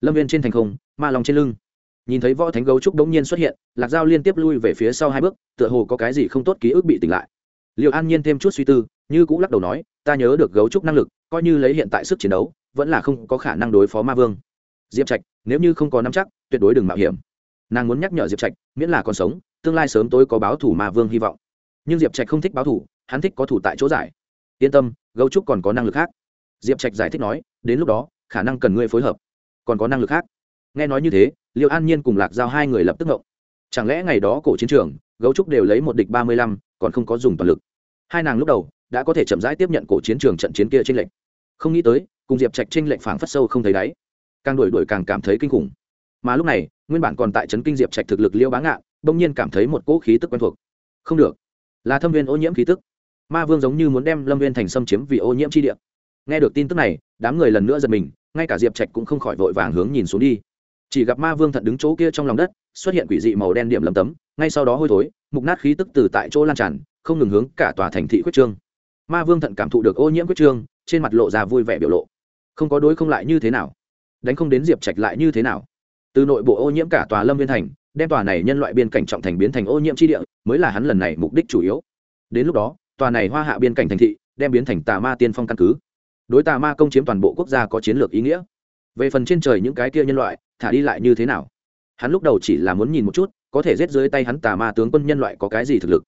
A: Lâm viên trên thành không, ma lòng trên lưng. Nhìn thấy võ thánh gấu trúc đống nhiên xuất hiện, lạc dao liên tiếp lui về phía sau hai bước, tựa hồ có cái gì không tốt ký ức bị tỉnh lại. Liệu an nhiên thêm chút suy tư, như cũng lắc đầu nói, ta nhớ được gấu trúc năng lực, coi như lấy hiện tại sức chiến đấu, vẫn là không có khả năng đối phó ma vương. Diệp trạch, nếu như không có nắm chắc, tuyệt đối đừng mạo hiểm. Nàng muốn nhắc nhở diệp trạch, miễn là còn sống, tương lai sớm tối có báo thủ ma vương hy vọng. Nhưng diệp trạch không thích báo thủ, hắn thích có thủ tại chỗ giải. Yên tâm gấu trúc còn có năng lực khác. Diệp trạch giải thích nói, đến lúc đó, khả năng cần ngươi phối hợp. Còn có năng lực khác. Nghe nói như thế liệu an nhiên cùng lạc giao hai người lập tức ngộng chẳng lẽ ngày đó cổ chiến trường, gấu trúc đều lấy một địch ba mươi lăm, còn không có dùng toàn lực? Hai nàng lúc đầu, đã có thể chậm rãi tiếp nhận cổ chiến trường trận chiến kia tranh lệnh không nghĩ tới, cùng diệp trạch tranh lệnh phảng phất sâu không thấy đáy. Càng đuổi đuổi càng cảm thấy kinh khủng. Mà lúc này, nguyên bản còn tại trấn kinh diệp trạch thực lực liêu bá ngạn, bỗng nhiên cảm thấy một cỗ khí tức quen thuộc. Không được. Là thâm viên ô nhiễm khí tức ma vương giống như muốn đem lâm viên thành xâm chiếm vì ô nhiễm chi địa. Nghe được tin tức này, đám người lần nữa giật mình, ngay cả diệp trạch cũng không khỏi vội vàng hướng nhìn xuống đi. Chỉ gặp ma vương thận đứng chỗ kia trong lòng đất, xuất hiện quỷ dị màu đen điểm lấm tấm, ngay sau đó hôi thối, mục nát khí tức từ tại chỗ lan tràn, không ngừng hướng cả tòa thành thị quyết trương. Ma vương thận cảm thụ được ô nhiễm quyết trương, trên mặt lộ ra vui vẻ biểu lộ. Không có đối không lại như thế nào. Đánh không đến diệp trạch lại như thế nào. Từ nội bộ ô nhiễm cả tòa lâm viên thành, đem tòa này nhân loại biên cảnh trọng thành biến thành ô nhiễm tri địa, mới là hắn lần này mục đích chủ yếu. Đến lúc đó tòa này hoa hạ biên cảnh thành thị, đem biến thành tà ma tiên phong căn cứ. Đối tà ma công chiếm toàn bộ quốc gia có chiến lược ý nghĩa. Về phần trên trời những cái kia nhân loại, thả đi lại như thế nào? Hắn lúc đầu chỉ là muốn nhìn một chút, có thể giết dưới tay hắn tà ma tướng quân nhân loại có cái gì thực lực.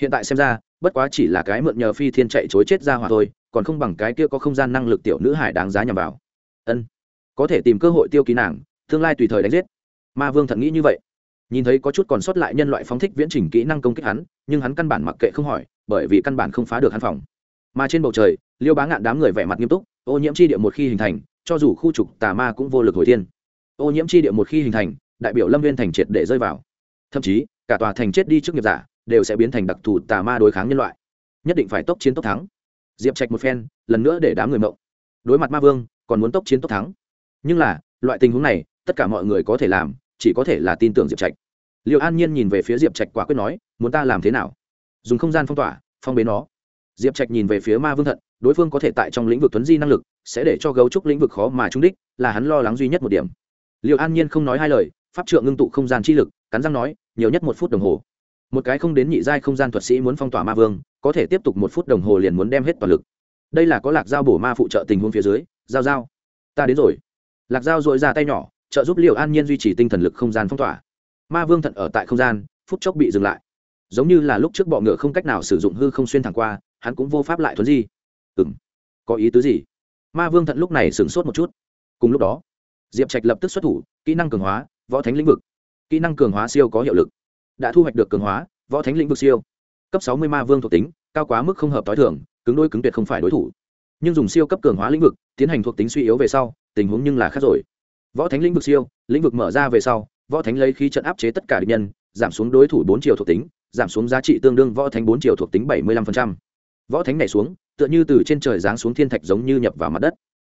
A: Hiện tại xem ra, bất quá chỉ là cái mượn nhờ phi thiên chạy chối chết ra hỏa thôi, còn không bằng cái kia có không gian năng lực tiểu nữ hải đáng giá nhằm vào. Ân, có thể tìm cơ hội tiêu ký nàng, tương lai tùy thời đánh giết. Ma vương thận nghĩ như vậy. Nhìn thấy có chút còn sót lại nhân loại phóng thích viễn trình kỹ năng công kích hắn, nhưng hắn căn bản mặc kệ không hỏi bởi vì căn bản không phá được hắn phòng. Mà trên bầu trời, liêu bá ngạn đám người vẻ mặt nghiêm túc, ô nhiễm chi địa một khi hình thành, cho dù khu trục tà ma cũng vô lực hồi thiên. Ô nhiễm chi địa một khi hình thành, đại biểu lâm viên thành triệt để rơi vào. Thậm chí, cả tòa thành chết đi trước nghiệp giả, đều sẽ biến thành đặc thù tà ma đối kháng nhân loại. Nhất định phải tốc chiến tốc thắng. Diệp trạch một phen, lần nữa để đám người mộng. Đối mặt ma vương, còn muốn tốc chiến tốc thắng. Nhưng là, loại tình huống này, tất cả mọi người có thể làm, chỉ có thể là tin tưởng diệp trạch. Liệu an nhiên nhìn về phía diệp trạch quả quyết nói, muốn ta làm thế nào? Dùng không gian phong tỏa, phong bế nó. Diệp trạch nhìn về phía ma vương thận, đối phương có thể tại trong lĩnh vực tuấn di năng lực, sẽ để cho gấu trúc lĩnh vực khó mà trúng đích, là hắn lo lắng duy nhất một điểm. Liệu an nhiên không nói hai lời, pháp trượng ngưng tụ không gian chi lực, cắn răng nói, nhiều nhất một phút đồng hồ. Một cái không đến nhị giai không gian thuật sĩ muốn phong tỏa ma vương, có thể tiếp tục một phút đồng hồ liền muốn đem hết toàn lực. Đây là có lạc dao bổ ma phụ trợ tình huống phía dưới, giao giao. Ta đến rồi. Lạc dao dội ra tay nhỏ, trợ giúp liệu an nhiên duy trì tinh thần lực không gian phong tỏa. Ma vương thận ở tại không gian, phút chốc bị dừng lại giống như là lúc trước bọ ngựa không cách nào sử dụng hư không xuyên thẳng qua, hắn cũng vô pháp lại thuấn di. Ừ m có ý tứ gì? Ma vương thận lúc này sửng sốt một chút. Cùng lúc đó, diệp trạch lập tức xuất thủ, kỹ năng cường hóa, võ thánh lĩnh vực. Kỹ năng cường hóa siêu có hiệu lực. Đã thu hoạch được cường hóa, võ thánh lĩnh vực siêu. Cấp sáu mươi ma vương thuộc tính, cao quá mức không hợp t h i thường, cứng đôi cứng tuyệt không phải đối thủ. Nhưng dùng siêu cấp cường hóa lĩnh vực, tiến hành thuộc tính suy yếu về sau, tình huống nhưng là khác rồi. Võ thánh lĩnh vực siêu, lĩnh vực mở ra về sau, võ thánh lấy khí trận áp chế tất cả địch nhân, giảm xuống đối thủ bốn triệu thuộc tính giảm xuống giá trị tương đương võ thánh bốn triệu thuộc tính bảy mươi lăm võ thánh này xuống, tựa như từ trên trời giáng xuống thiên thạch giống như nhập vào mặt đất.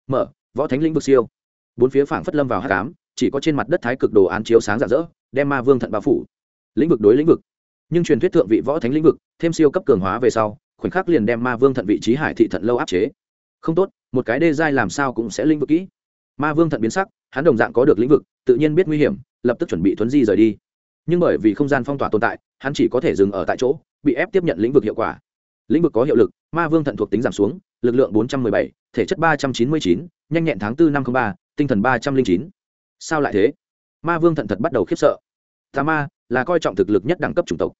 A: Mở, võ thánh lĩnh vực siêu. Bốn phía phảng phất lâm vào hát cám chỉ có trên mặt đất thái cực đồ án chiếu sáng rạng rỡ, đem ma vương thận bao phủ. Lĩnh vực đối lĩnh vực. Nhưng truyền thuyết thượng vị võ thánh lĩnh vực, thêm siêu cấp cường hóa về sau, khoảnh khắc liền đem ma vương thận vị trí hải thị thận lâu áp chế. Không tốt, một cái đê giai làm sao cũng sẽ lĩnh vực kỹ. Ma vương thận biến sắc, hắn đồng dạng có được lĩnh vực, tự nhiên biết nguy hiểm, lập tức chuẩn bị thuấn di rời đi nhưng bởi vì không gian phong tỏa tồn tại, hắn chỉ có thể dừng ở tại chỗ, bị ép tiếp nhận lĩnh vực hiệu quả. Lĩnh vực có hiệu lực, ma vương thận thuộc tính giảm xuống, lực lượng bốn trăm m ư ơ i bảy, thể chất ba trăm chín mươi chín, nhanh nhẹn tháng bốn năm t r ă n h ba, tinh thần ba trăm linh chín. Sao lại thế? Ma vương thận thật bắt đầu khiếp sợ. Tà ma là coi trọng thực lực nhất đẳng cấp chủng tộc.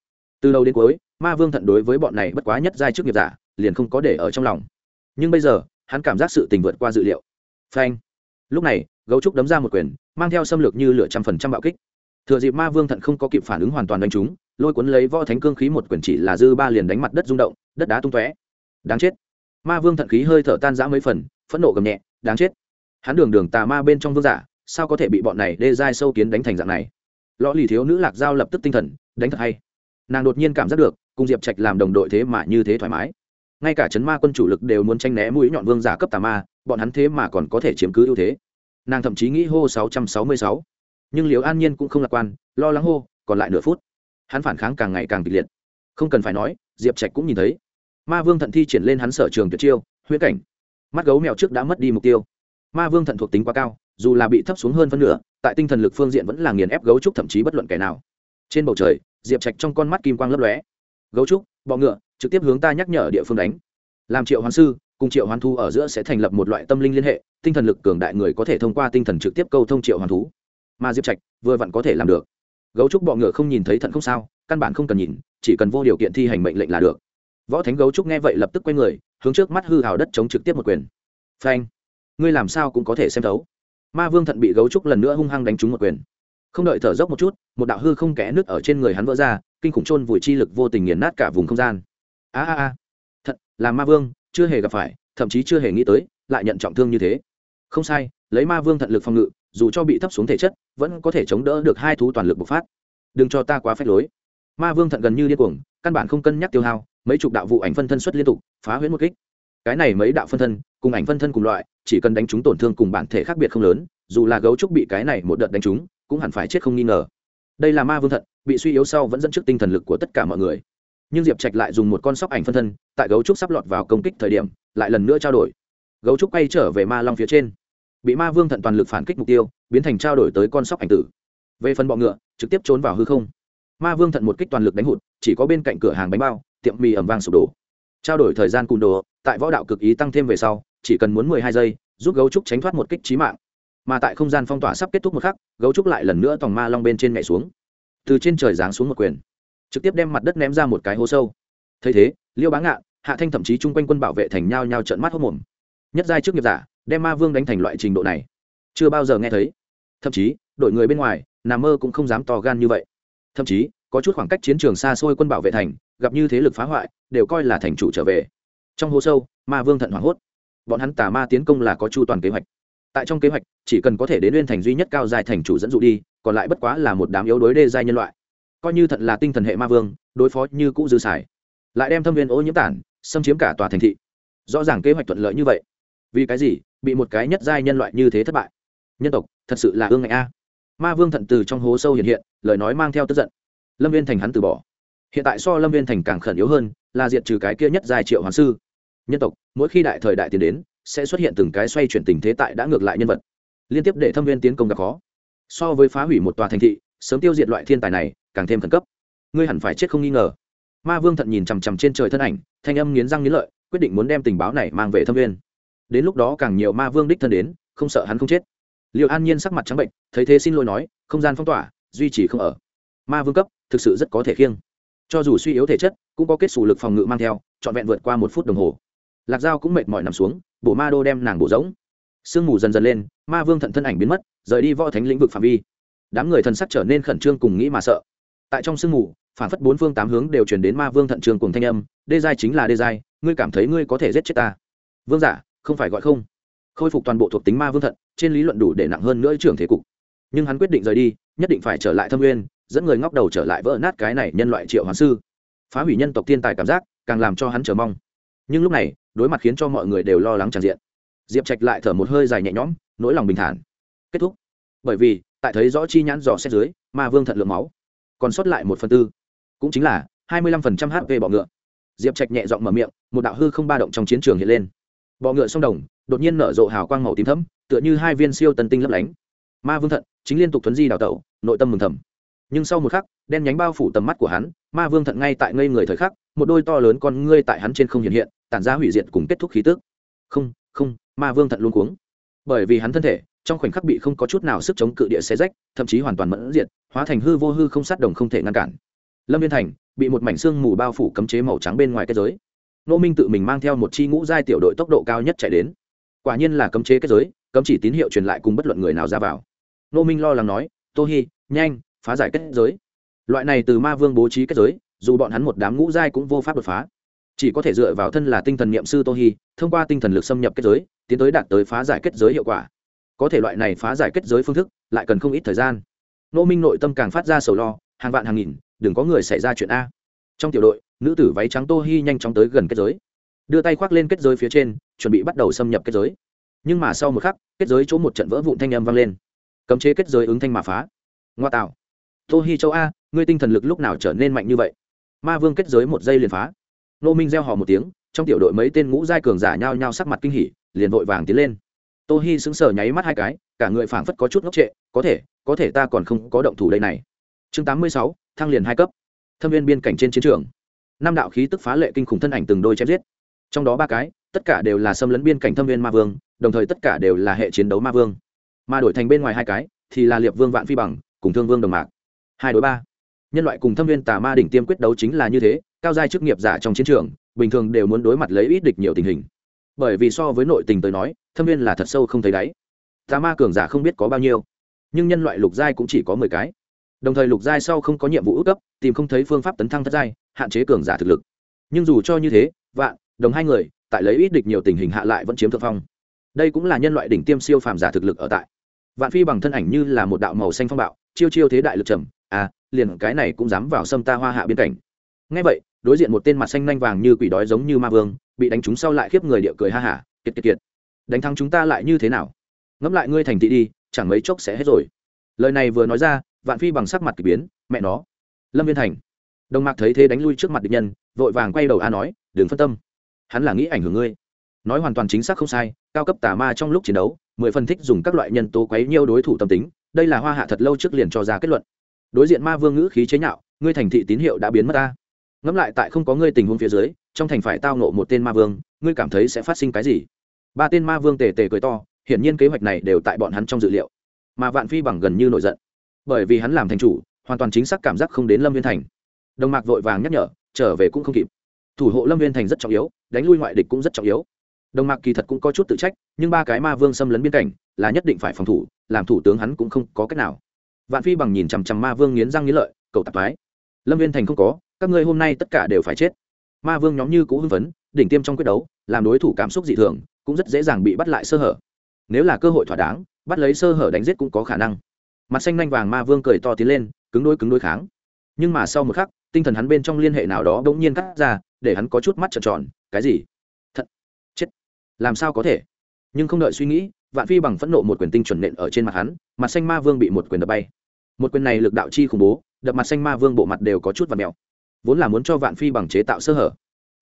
A: Từ đầu đến cuối, ma vương thận đối với bọn này bất quá nhất giai trước nghiệp giả, liền không có để ở trong lòng. Nhưng bây giờ, hắn cảm giác sự tình vượt qua dự liệu. Phanh. Lúc này, gấu trúc đấm ra một quyền, mang theo xâm lược như lửa trăm phần trăm bạo kích thừa dịp ma vương thận không có kịp phản ứng hoàn toàn đánh chúng, lôi cuốn lấy võ thánh cương khí một quyển chỉ là dư ba liền đánh mặt đất rung động, đất đá tung tóe. Đáng chết. Ma vương thận khí hơi thở tan rã mấy phần, phẫn nộ gầm nhẹ, đáng chết. Hắn đường đường tà ma bên trong vương giả, sao có thể bị bọn này đê dai sâu kiến đánh thành dạng này? Lõ lì thiếu nữ lạc giao lập tức tinh thần, đánh thật hay. Nàng đột nhiên cảm giác được, cùng diệp trạch làm đồng đội thế mà như thế thoải mái. Ngay cả chấn ma quân chủ lực đều muốn tranh né mũi nhọn vương giả cấp tà ma, bọn hắn thế mà còn có thể chiếm cứ ưu thế. Nàng thậm chí nghĩ hô 666 nhưng liều an nhiên cũng không lạc quan, lo lắng hô, còn lại nửa phút. Hắn phản kháng càng ngày càng kịch liệt. Không cần phải nói, diệp trạch cũng nhìn thấy. Ma vương thận thi triển lên hắn sở trường tuyệt chiêu, huyễn cảnh. Mắt gấu mèo trước đã mất đi mục tiêu. Ma vương thận thuộc tính quá cao, dù là bị thấp xuống hơn phân nửa, tại tinh thần lực phương diện vẫn là nghiền ép gấu trúc thậm chí bất luận kẻ nào. Trên bầu trời, diệp trạch trong con mắt kim quang lấp lóe. Gấu trúc, bọ ngựa, trực tiếp hướng ta nhắc nhở địa phương đánh. Làm triệu hoán sư, cùng triệu hoán thu ở giữa sẽ thành lập một loại tâm linh liên hệ, tinh thần lực cường đại người có thể thông qua tinh thần trực tiếp câu thông triệu hoán thú mà diệp trạch vừa vặn có thể làm được gấu trúc bọ ngựa không nhìn thấy thận không sao căn bản không cần nhìn chỉ cần vô điều kiện thi hành mệnh lệnh là được võ thánh gấu trúc nghe vậy lập tức quay người hướng trước mắt hư hào đất chống trực tiếp một quyền phanh ngươi làm sao cũng có thể xem thấu ma vương thận bị gấu trúc lần nữa hung hăng đánh trúng một quyền không đợi thở dốc một chút một đạo hư không kẽ nước ở trên người hắn vỡ ra kinh khủng trôn vùi chi lực vô tình nghiền nát cả vùng không gian a a a thật là ma vương chưa hề gặp phải thậm chí chưa hề nghĩ tới lại nhận trọng thương như thế không sai lấy ma vương thận lực phòng ngự dù cho bị thấp xuống thể chất vẫn có thể chống đỡ được hai thú toàn lực bộc phát. Đừng cho ta quá phép lối. Ma vương thận gần như điên cuồng căn bản không cân nhắc tiêu hao mấy chục đạo vụ ảnh phân thân xuất liên tục phá huyễn một kích. Cái này mấy đạo phân thân cùng ảnh phân thân cùng loại chỉ cần đánh chúng tổn thương cùng bản thể khác biệt không lớn dù là gấu trúc bị cái này một đợt đánh chúng, cũng hẳn phải chết không nghi ngờ. Đây là ma vương thận bị suy yếu sau vẫn dẫn trước tinh thần lực của tất cả mọi người. Nhưng diệp trạch lại dùng một con sóc ảnh phân thân tại gấu trúc sắp lọt vào công kích thời điểm lại lần nữa trao đổi. Gấu trúc quay trở về ma long phía trên bị ma vương thận toàn lực phản kích mục tiêu, biến thành trao đổi tới con sóc ảnh tử. Về phần bọ ngựa, trực tiếp trốn vào hư không. Ma vương thận một kích toàn lực đánh hụt, chỉ có bên cạnh cửa hàng bánh bao, tiệm mì ẩm vang sụp đổ. Trao đổi thời gian cùn đồ, tại võ đạo cực ý tăng thêm về sau, chỉ cần muốn mười hai giây, giúp gấu trúc tránh thoát một kích trí mạng. Mà tại không gian phong tỏa sắp kết thúc một khắc, gấu trúc lại lần nữa tòng ma long bên trên nhảy xuống. Từ trên trời giáng xuống một quyền, trực tiếp đem mặt đất ném ra một cái hố sâu. Thấy thế, liêu bá ngạn, hạ thanh thậm chí chung quanh quân bảo vệ thành nhao nhao trận mắt hốc mồm. Nhất giai trước nghiệp giả đem ma vương đánh thành loại trình độ này. Chưa bao giờ nghe thấy. Thậm chí, đội người bên ngoài nằm mơ cũng không dám to gan như vậy. Thậm chí, có chút khoảng cách chiến trường xa xôi quân bảo vệ thành, gặp như thế lực phá hoại, đều coi là thành chủ trở về. Trong hố sâu, ma vương thận hoảng hốt. Bọn hắn tà ma tiến công là có chu toàn kế hoạch. Tại trong kế hoạch, chỉ cần có thể đến nguyên thành duy nhất cao dài thành chủ dẫn dụ đi, còn lại bất quá là một đám yếu đối đê giai nhân loại. Coi như thận là tinh thần hệ ma vương, đối phó như cũ dư xài. Lại đem thâm viên ô nhiễm tản, xâm chiếm cả tòa thành thị. Rõ ràng kế hoạch thuận lợi như vậy. Vì cái gì? Bị một cái nhất giai nhân loại như thế thất bại. Nhân tộc, thật sự là ương ngạnh a. Ma vương thận từ trong hố sâu hiện hiện, lời nói mang theo tức giận. Lâm viên thành hắn từ bỏ. Hiện tại so lâm viên thành càng khẩn yếu hơn, là diệt trừ cái kia nhất giai triệu hoàng sư. Nhân tộc, mỗi khi đại thời đại tiến đến, sẽ xuất hiện từng cái xoay chuyển tình thế tại đã ngược lại nhân vật. Liên tiếp để thâm viên tiến công gặp khó. So với phá hủy một tòa thành thị, sớm tiêu diệt loại thiên tài này, càng thêm khẩn cấp. Ngươi hẳn phải chết không nghi ngờ. Ma vương thận nhìn chằm chằm trên trời thân ảnh, thanh âm nghiến răng nghiến lợi, quyết định muốn đem tình báo này mang về thâm viên đến lúc đó càng nhiều ma vương đích thân đến, không sợ hắn không chết. Liệu an nhiên sắc mặt trắng bệnh, thấy thế xin lỗi nói, không gian phong tỏa, duy trì không ở. Ma vương cấp, thực sự rất có thể khiêng. Cho dù suy yếu thể chất, cũng có kết xù lực phòng ngự mang theo, trọn vẹn vượt qua một phút đồng hồ. Lạc dao cũng mệt mỏi nằm xuống bổ ma đô đem nàng bổ rỗng. Sương mù dần dần lên, ma vương thận thân ảnh biến mất, rời đi võ thánh lĩnh vực phạm vi. Đám người thần sắc trở nên khẩn trương cùng nghĩ mà sợ. Tại trong sương mù, phản phất bốn phương tám hướng đều chuyển đến ma vương thận trường cùng thanh âm, đê giai chính là đê giai, ngươi cảm thấy ngươi có thể giết chết ta? Vương giả không phải gọi không. Khôi phục toàn bộ thuộc tính ma vương thận, trên lý luận đủ để nặng hơn nữa trưởng thế cục. Nhưng hắn quyết định rời đi, nhất định phải trở lại thâm nguyên, dẫn người ngóc đầu trở lại vỡ nát cái này nhân loại triệu hoàng sư. Phá hủy nhân tộc thiên tài cảm giác, càng làm cho hắn chờ mong. Nhưng lúc này, đối mặt khiến cho mọi người đều lo lắng tràn diện. Diệp trạch lại thở một hơi dài nhẹ nhõm, nỗi lòng bình thản. Kết thúc. Bởi vì, tại thấy rõ chi nhãn dò xét dưới, ma vương thận lượng máu. Còn sót lại một phần tư. Cũng chính là hai mươi lăm phần trăm hp bọ ngựa. Diệp trạch nhẹ giọng mở miệng, một đạo hư không ba động trong chiến trường hiện lên bọ ngựa sông đồng, đột nhiên nở rộ hào quang màu tím thấm tựa như hai viên siêu tân tinh lấp lánh. Ma vương thận chính liên tục thuấn di đào tẩu, nội tâm mừng thầm. Nhưng sau một khắc, đen nhánh bao phủ tầm mắt của hắn, ma vương thận ngay tại ngây người thời khắc, một đôi to lớn con ngươi tại hắn trên không hiện hiện, tản ra hủy diệt cùng kết thúc khí tức. Không không, ma vương thận luôn cuống. Bởi vì hắn thân thể, trong khoảnh khắc bị không có chút nào sức chống cự địa xe rách, thậm chí hoàn toàn mẫn diệt, hóa thành hư vô hư không sát đồng không thể ngăn cản. Lâm viên thành bị một mảnh xương mù bao phủ cấm chế màu trắng bên ngoài kết giới nô minh tự mình mang theo một chi ngũ giai tiểu đội tốc độ cao nhất chạy đến. Quả nhiên là cấm chế kết giới, cấm chỉ tín hiệu truyền lại cùng bất luận người nào ra vào. Nô minh lo lắng nói, tô hi, nhanh, phá giải kết giới. Loại này từ ma vương bố trí kết giới, dù bọn hắn một đám ngũ giai cũng vô pháp đột phá. Chỉ có thể dựa vào thân là tinh thần niệm sư tô hi, thông qua tinh thần lực xâm nhập kết giới, tiến tới đạt tới phá giải kết giới hiệu quả. Có thể loại này phá giải kết giới phương thức, lại cần không ít thời gian. Nô minh nội tâm càng phát ra sầu lo, hàng vạn hàng nghìn, đừng có người xảy ra chuyện a trong tiểu đội, nữ tử váy trắng tô hi nhanh chóng tới gần kết giới. Đưa tay khoác lên kết giới phía trên, chuẩn bị bắt đầu xâm nhập kết giới. Nhưng mà sau một khắc, kết giới chỗ một trận vỡ vụn thanh âm vang lên. Cấm chế kết giới ứng thanh mà phá. Ngoa tạo. Tô hi châu a, ngươi tinh thần lực lúc nào trở nên mạnh như vậy? Ma vương kết giới một giây liền phá. Nô minh gieo hò một tiếng, trong tiểu đội mấy tên ngũ giai cường giả nhao nhao sắc mặt kinh hỉ, liền vội vàng tiến lên. Tô hi sững sờ nháy mắt hai cái, cả người phảng phất có chút ngốc trệ, có thể có thể ta còn không có động thủ đây này. Chương tám mươi sáu, thăng liền hai cấp thâm viên biên cảnh trên chiến trường. Năm đạo khí tức phá lệ kinh khủng thân ảnh từng đôi chém giết. Trong đó ba cái, tất cả đều là xâm lấn biên cảnh thâm viên ma vương, đồng thời tất cả đều là hệ chiến đấu ma vương. Mà đổi thành bên ngoài hai cái, thì là liệp vương vạn phi bằng cùng thương vương đồng mạc. Hai đối ba. Nhân loại cùng thâm viên tà ma đỉnh tiêm quyết đấu chính là như thế, cao giai chức nghiệp giả trong chiến trường, bình thường đều muốn đối mặt lấy ít địch nhiều tình hình. Bởi vì so với nội tình tới nói, thâm viên là thật sâu không thấy đáy. Tà ma cường giả không biết có bao nhiêu, nhưng nhân loại lục giai cũng chỉ có mười cái đồng thời lục giai sau không có nhiệm vụ ước cấp, tìm không thấy phương pháp tấn thăng thất giai, hạn chế cường giả thực lực. Nhưng dù cho như thế, vạn, đồng hai người, tại lấy ít địch nhiều tình hình hạ lại vẫn chiếm thượng phong. Đây cũng là nhân loại đỉnh tiêm siêu phàm giả thực lực ở tại. Vạn phi bằng thân ảnh như là một đạo màu xanh phong bạo, chiêu chiêu thế đại lực trầm à liền cái này cũng dám vào xâm ta hoa hạ biên cảnh. Ngay vậy, đối diện một tên mặt xanh nanh vàng như quỷ đói giống như ma vương, bị đánh trúng sau lại khiếp người địa cười ha hả, kiệt kiệt kiệt. Đánh thắng chúng ta lại như thế nào? Ngẫm lại ngươi thành thị đi, chẳng mấy chốc sẽ hết rồi. Lời này vừa nói ra vạn phi bằng sắc mặt k ỳ biến, mẹ nó, lâm viên thành. Đồng mạc thấy thế đánh lui trước mặt địch nhân, vội vàng quay đầu a nói, đừng phân tâm, hắn là nghĩ ảnh hưởng ngươi. Nói hoàn toàn chính xác không sai, cao cấp tà ma trong lúc chiến đấu, mười phân thích dùng các loại nhân tố quấy nhiêu đối thủ tâm tính, đây là hoa hạ thật lâu trước liền cho ra kết luận. Đối diện ma vương ngữ khí chế nhạo, ngươi thành thị tín hiệu đã biến mất ta. Ngẫm lại tại không có ngươi tình huống phía dưới, trong thành phải tao nộ một tên ma vương, ngươi cảm thấy sẽ phát sinh cái gì? Ba tên ma vương tề tề cười to, hiển nhiên kế hoạch này đều tại bọn hắn trong dự liệu. Mà vạn phi bằng gần như nổi giận bởi vì hắn làm thành chủ, hoàn toàn chính xác cảm giác không đến lâm viên thành. Đồng mạc vội vàng nhắc nhở, trở về cũng không kịp. Thủ hộ lâm viên thành rất trọng yếu, đánh lui ngoại địch cũng rất trọng yếu. Đồng mạc kỳ thật cũng có chút tự trách, nhưng ba cái ma vương xâm lấn biên cảnh, là nhất định phải phòng thủ, làm thủ tướng hắn cũng không có cách nào. Vạn phi bằng nhìn chằm chằm ma vương nghiến răng nghiến lợi, cầu tạp mái lâm viên thành không có, các ngươi hôm nay tất cả đều phải chết. Ma vương nhóm như cũ hưng phấn, đỉnh tiêm trong quyết đấu, làm đối thủ cảm xúc dị thường, cũng rất dễ dàng bị bắt lại sơ hở. Nếu là cơ hội thỏa đáng, bắt lấy sơ hở đánh giết cũng có khả năng mặt xanh nhanh vàng ma vương cười to tiến lên, cứng đôi cứng đôi kháng. Nhưng mà sau một khắc, tinh thần hắn bên trong liên hệ nào đó đ ỗ n g nhiên cắt ra, để hắn có chút mắt trợn tròn, cái gì? Thật, chết, làm sao có thể? Nhưng không đợi suy nghĩ, vạn phi bằng phẫn nộ một quyền tinh chuẩn nện ở trên mặt hắn, mặt xanh ma vương bị một quyền đập bay. Một quyền này lực đạo chi khủng bố, đập mặt xanh ma vương bộ mặt đều có chút và mèo. Vốn là muốn cho vạn phi bằng chế tạo sơ hở.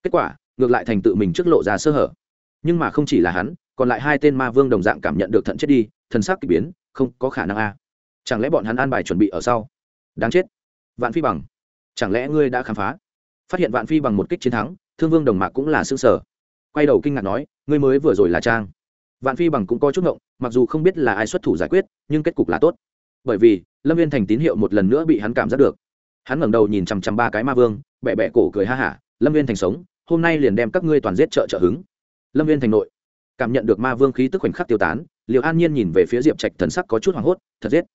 A: Kết quả, ngược lại thành tự mình trước lộ ra sơ hở. Nhưng mà không chỉ là hắn, còn lại hai tên ma vương đồng dạng cảm nhận được thận chết đi, thần sắc k ỳ biến, không có khả năng a chẳng lẽ bọn hắn an bài chuẩn bị ở sau? Đáng chết. Vạn phi bằng, chẳng lẽ ngươi đã khám phá? Phát hiện vạn phi bằng một kích chiến thắng, thương vương đồng mạc cũng là s ư ơ n g sở. Quay đầu kinh ngạc nói, ngươi mới vừa rồi là trang. Vạn phi bằng cũng có chút ngộng, mặc dù không biết là ai xuất thủ giải quyết, nhưng kết cục là tốt. Bởi vì, lâm viên thành tín hiệu một lần nữa bị hắn cảm giác được. Hắn ngẩng đầu nhìn chằm chằm ba cái ma vương bẹ bẹ cổ cười ha hả, lâm viên thành sống, hôm nay liền đem các ngươi toàn giết trợ trợ hứng. Lâm viên thành nội, cảm nhận được ma vương khí tức khoảnh khắc tiêu tán liệu an nhiên nhìn về phía diệp trạch thần sắc có chút hoảng hốt, thật giết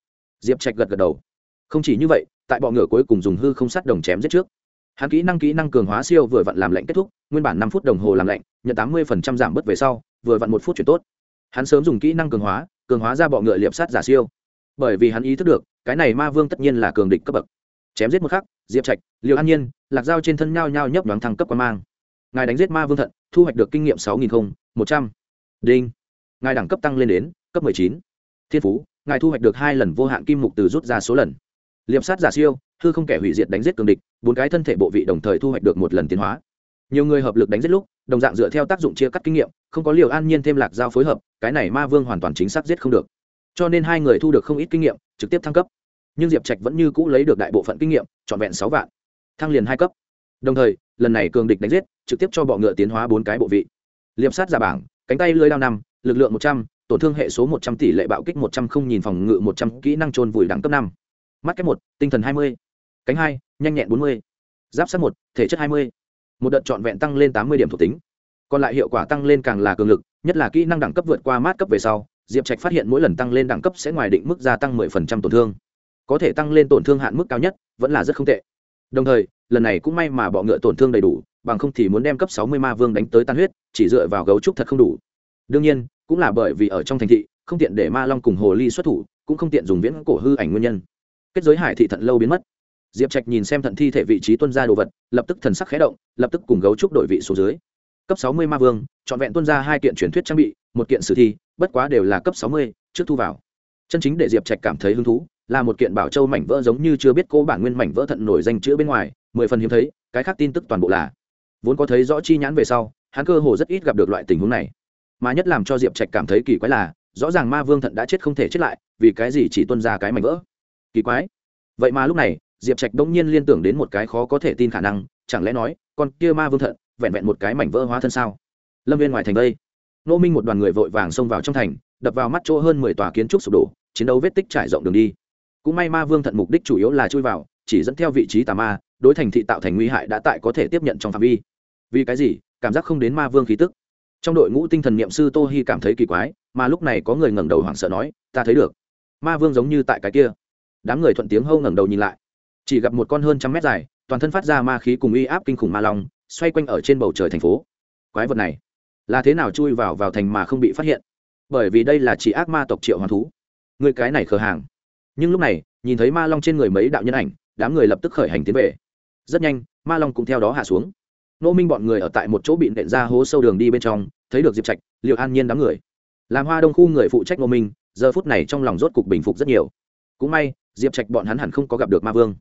A: diệp trạch gật gật đầu. Không chỉ như vậy, tại bọ ngựa cuối cùng dùng hư không sát đồng chém giết trước. Hắn kỹ năng kỹ năng cường hóa siêu vừa vặn làm lạnh kết thúc, nguyên bản năm phút đồng hồ làm lạnh, nhận tám mươi giảm bớt về sau, vừa vặn một phút chuyển tốt. Hắn sớm dùng kỹ năng cường hóa cường hóa ra bọ ngựa liệp sát giả siêu. Bởi vì hắn ý thức được, cái này ma vương tất nhiên là cường địch cấp bậc. Chém giết một khắc, diệp trạch liều an nhiên, lạc dao trên thân nhao nhao nhấp đoán thăng cấp quan mang. Ngài đánh giết ma vương thận, thu hoạch được kinh nghiệm sáu nghìn một trăm. Đinh. Ngài đẳng cấp tăng lên đến cấp mười chín. Thiên phú ngài thu hoạch được hai lần vô hạn kim mục từ rút ra số lần. Liệp sát giả siêu thư không kẻ hủy diệt đánh giết cường địch, bốn cái thân thể bộ vị đồng thời thu hoạch được một lần tiến hóa. Nhiều người hợp lực đánh giết lúc, đồng dạng dựa theo tác dụng chia cắt kinh nghiệm, không có liều an nhiên thêm lạc giao phối hợp, cái này ma vương hoàn toàn chính xác giết không được. Cho nên hai người thu được không ít kinh nghiệm, trực tiếp thăng cấp. Nhưng diệp trạch vẫn như cũ lấy được đại bộ phận kinh nghiệm, trọn vẹn sáu vạn. Thăng liền hai cấp. Đồng thời, lần này cường địch đánh giết, trực tiếp cho bọ ngựa tiến hóa bốn cái bộ vị. Liệp sát giả bảng, cánh tay lưới đao năm, lực lượng một trăm tổn thương hệ số một trăm tỷ lệ bạo kích một trăm không nhìn phòng ngự một trăm kỹ năng trôn vùi đẳng cấp năm. Mắt kép một, tinh thần hai mươi. Cánh hai, nhanh nhẹn bốn mươi. Giáp sát một, thể chất hai mươi. Một đợt trọn vẹn tăng lên tám mươi điểm thuộc tính. Còn lại hiệu quả tăng lên càng là cường lực, nhất là kỹ năng đẳng cấp vượt qua mát cấp về sau, diệp trạch phát hiện mỗi lần tăng lên đẳng cấp sẽ ngoài định mức gia tăng mười phần trăm tổn thương. Có thể tăng lên tổn thương hạn mức cao nhất, vẫn là rất không tệ. Đồng thời, lần này cũng may mà bọ ngựa tổn thương đầy đủ, bằng không thì muốn đem cấp sáu mươi ma vương đánh tới tan huyết, chỉ dựa vào gấu trúc thật không đủ. Đương nhiên cũng là bởi vì ở trong thành thị, không tiện để ma long cùng hồ ly xuất thủ, cũng không tiện dùng viễn cổ hư ảnh nguyên nhân. Kết giới hải thị thận lâu biến mất. Diệp trạch nhìn xem thận thi thể vị trí tuân ra đồ vật, lập tức thần sắc khé động, lập tức cùng gấu trúc đội vị số dưới. Cấp sáu mươi ma vương, trọn vẹn tuân ra hai kiện truyền thuyết trang bị, một kiện sử thi, bất quá đều là cấp sáu mươi, trước thu vào. Chân chính để diệp trạch cảm thấy hứng thú, là một kiện bảo châu mảnh vỡ giống như chưa biết cô bản nguyên mảnh vỡ thận nổi danh chữ bên ngoài, mười phần hiếm thấy, cái khác tin tức toàn bộ là. Vốn có thấy rõ chi nhãn về sau, hắn cơ hồ rất ít gặp được loại tình huống này mà nhất làm cho diệp trạch cảm thấy kỳ quái là, rõ ràng ma vương thận đã chết không thể chết lại, vì cái gì chỉ tuân ra cái mảnh vỡ? Kỳ quái. Vậy mà lúc này, diệp trạch đông nhiên liên tưởng đến một cái khó có thể tin khả năng, chẳng lẽ nói, con kia ma vương thận, vẹn vẹn một cái mảnh vỡ hóa thân sao? Lâm viên ngoài thành đây. Nô minh một đoàn người vội vàng xông vào trong thành, đập vào mắt chỗ hơn mười tòa kiến trúc sụp đổ, chiến đấu vết tích trải rộng đường đi. Cũng may ma vương thận mục đích chủ yếu là chui vào, chỉ dẫn theo vị trí tà ma, đối thành thị tạo thành nguy hại đã tại có thể tiếp nhận trong phạm vi. Vì cái gì? Cảm giác không đến ma vương khí tức trong đội ngũ tinh thần n i ệ m sư tô hi cảm thấy kỳ quái, mà lúc này có người ngẩng đầu hoảng sợ nói, ta thấy được. Ma vương giống như tại cái kia. Đám người thuận tiếng hâu ngẩng đầu nhìn lại. Chỉ gặp một con hơn trăm mét dài, toàn thân phát ra ma khí cùng uy áp kinh khủng ma long, xoay quanh ở trên bầu trời thành phố. Quái vật này, là thế nào chui vào vào thành mà không bị phát hiện? Bởi vì đây là chỉ ác ma tộc triệu hoàn thú. Người cái này khờ hàng. Nhưng lúc này, nhìn thấy ma long trên người mấy đạo nhân ảnh, đám người lập tức khởi hành tiến về. Rất nhanh, ma long cũng theo đó hạ xuống. Nô minh bọn người ở tại một chỗ bị nện ra hố sâu đường đi bên trong thấy được diệp trạch liệu an nhiên đám người. Làm hoa đông khu người phụ trách Ngô minh, giờ phút này trong lòng rốt cục bình phục rất nhiều. Cũng may, diệp trạch bọn hắn hẳn không có gặp được ma vương.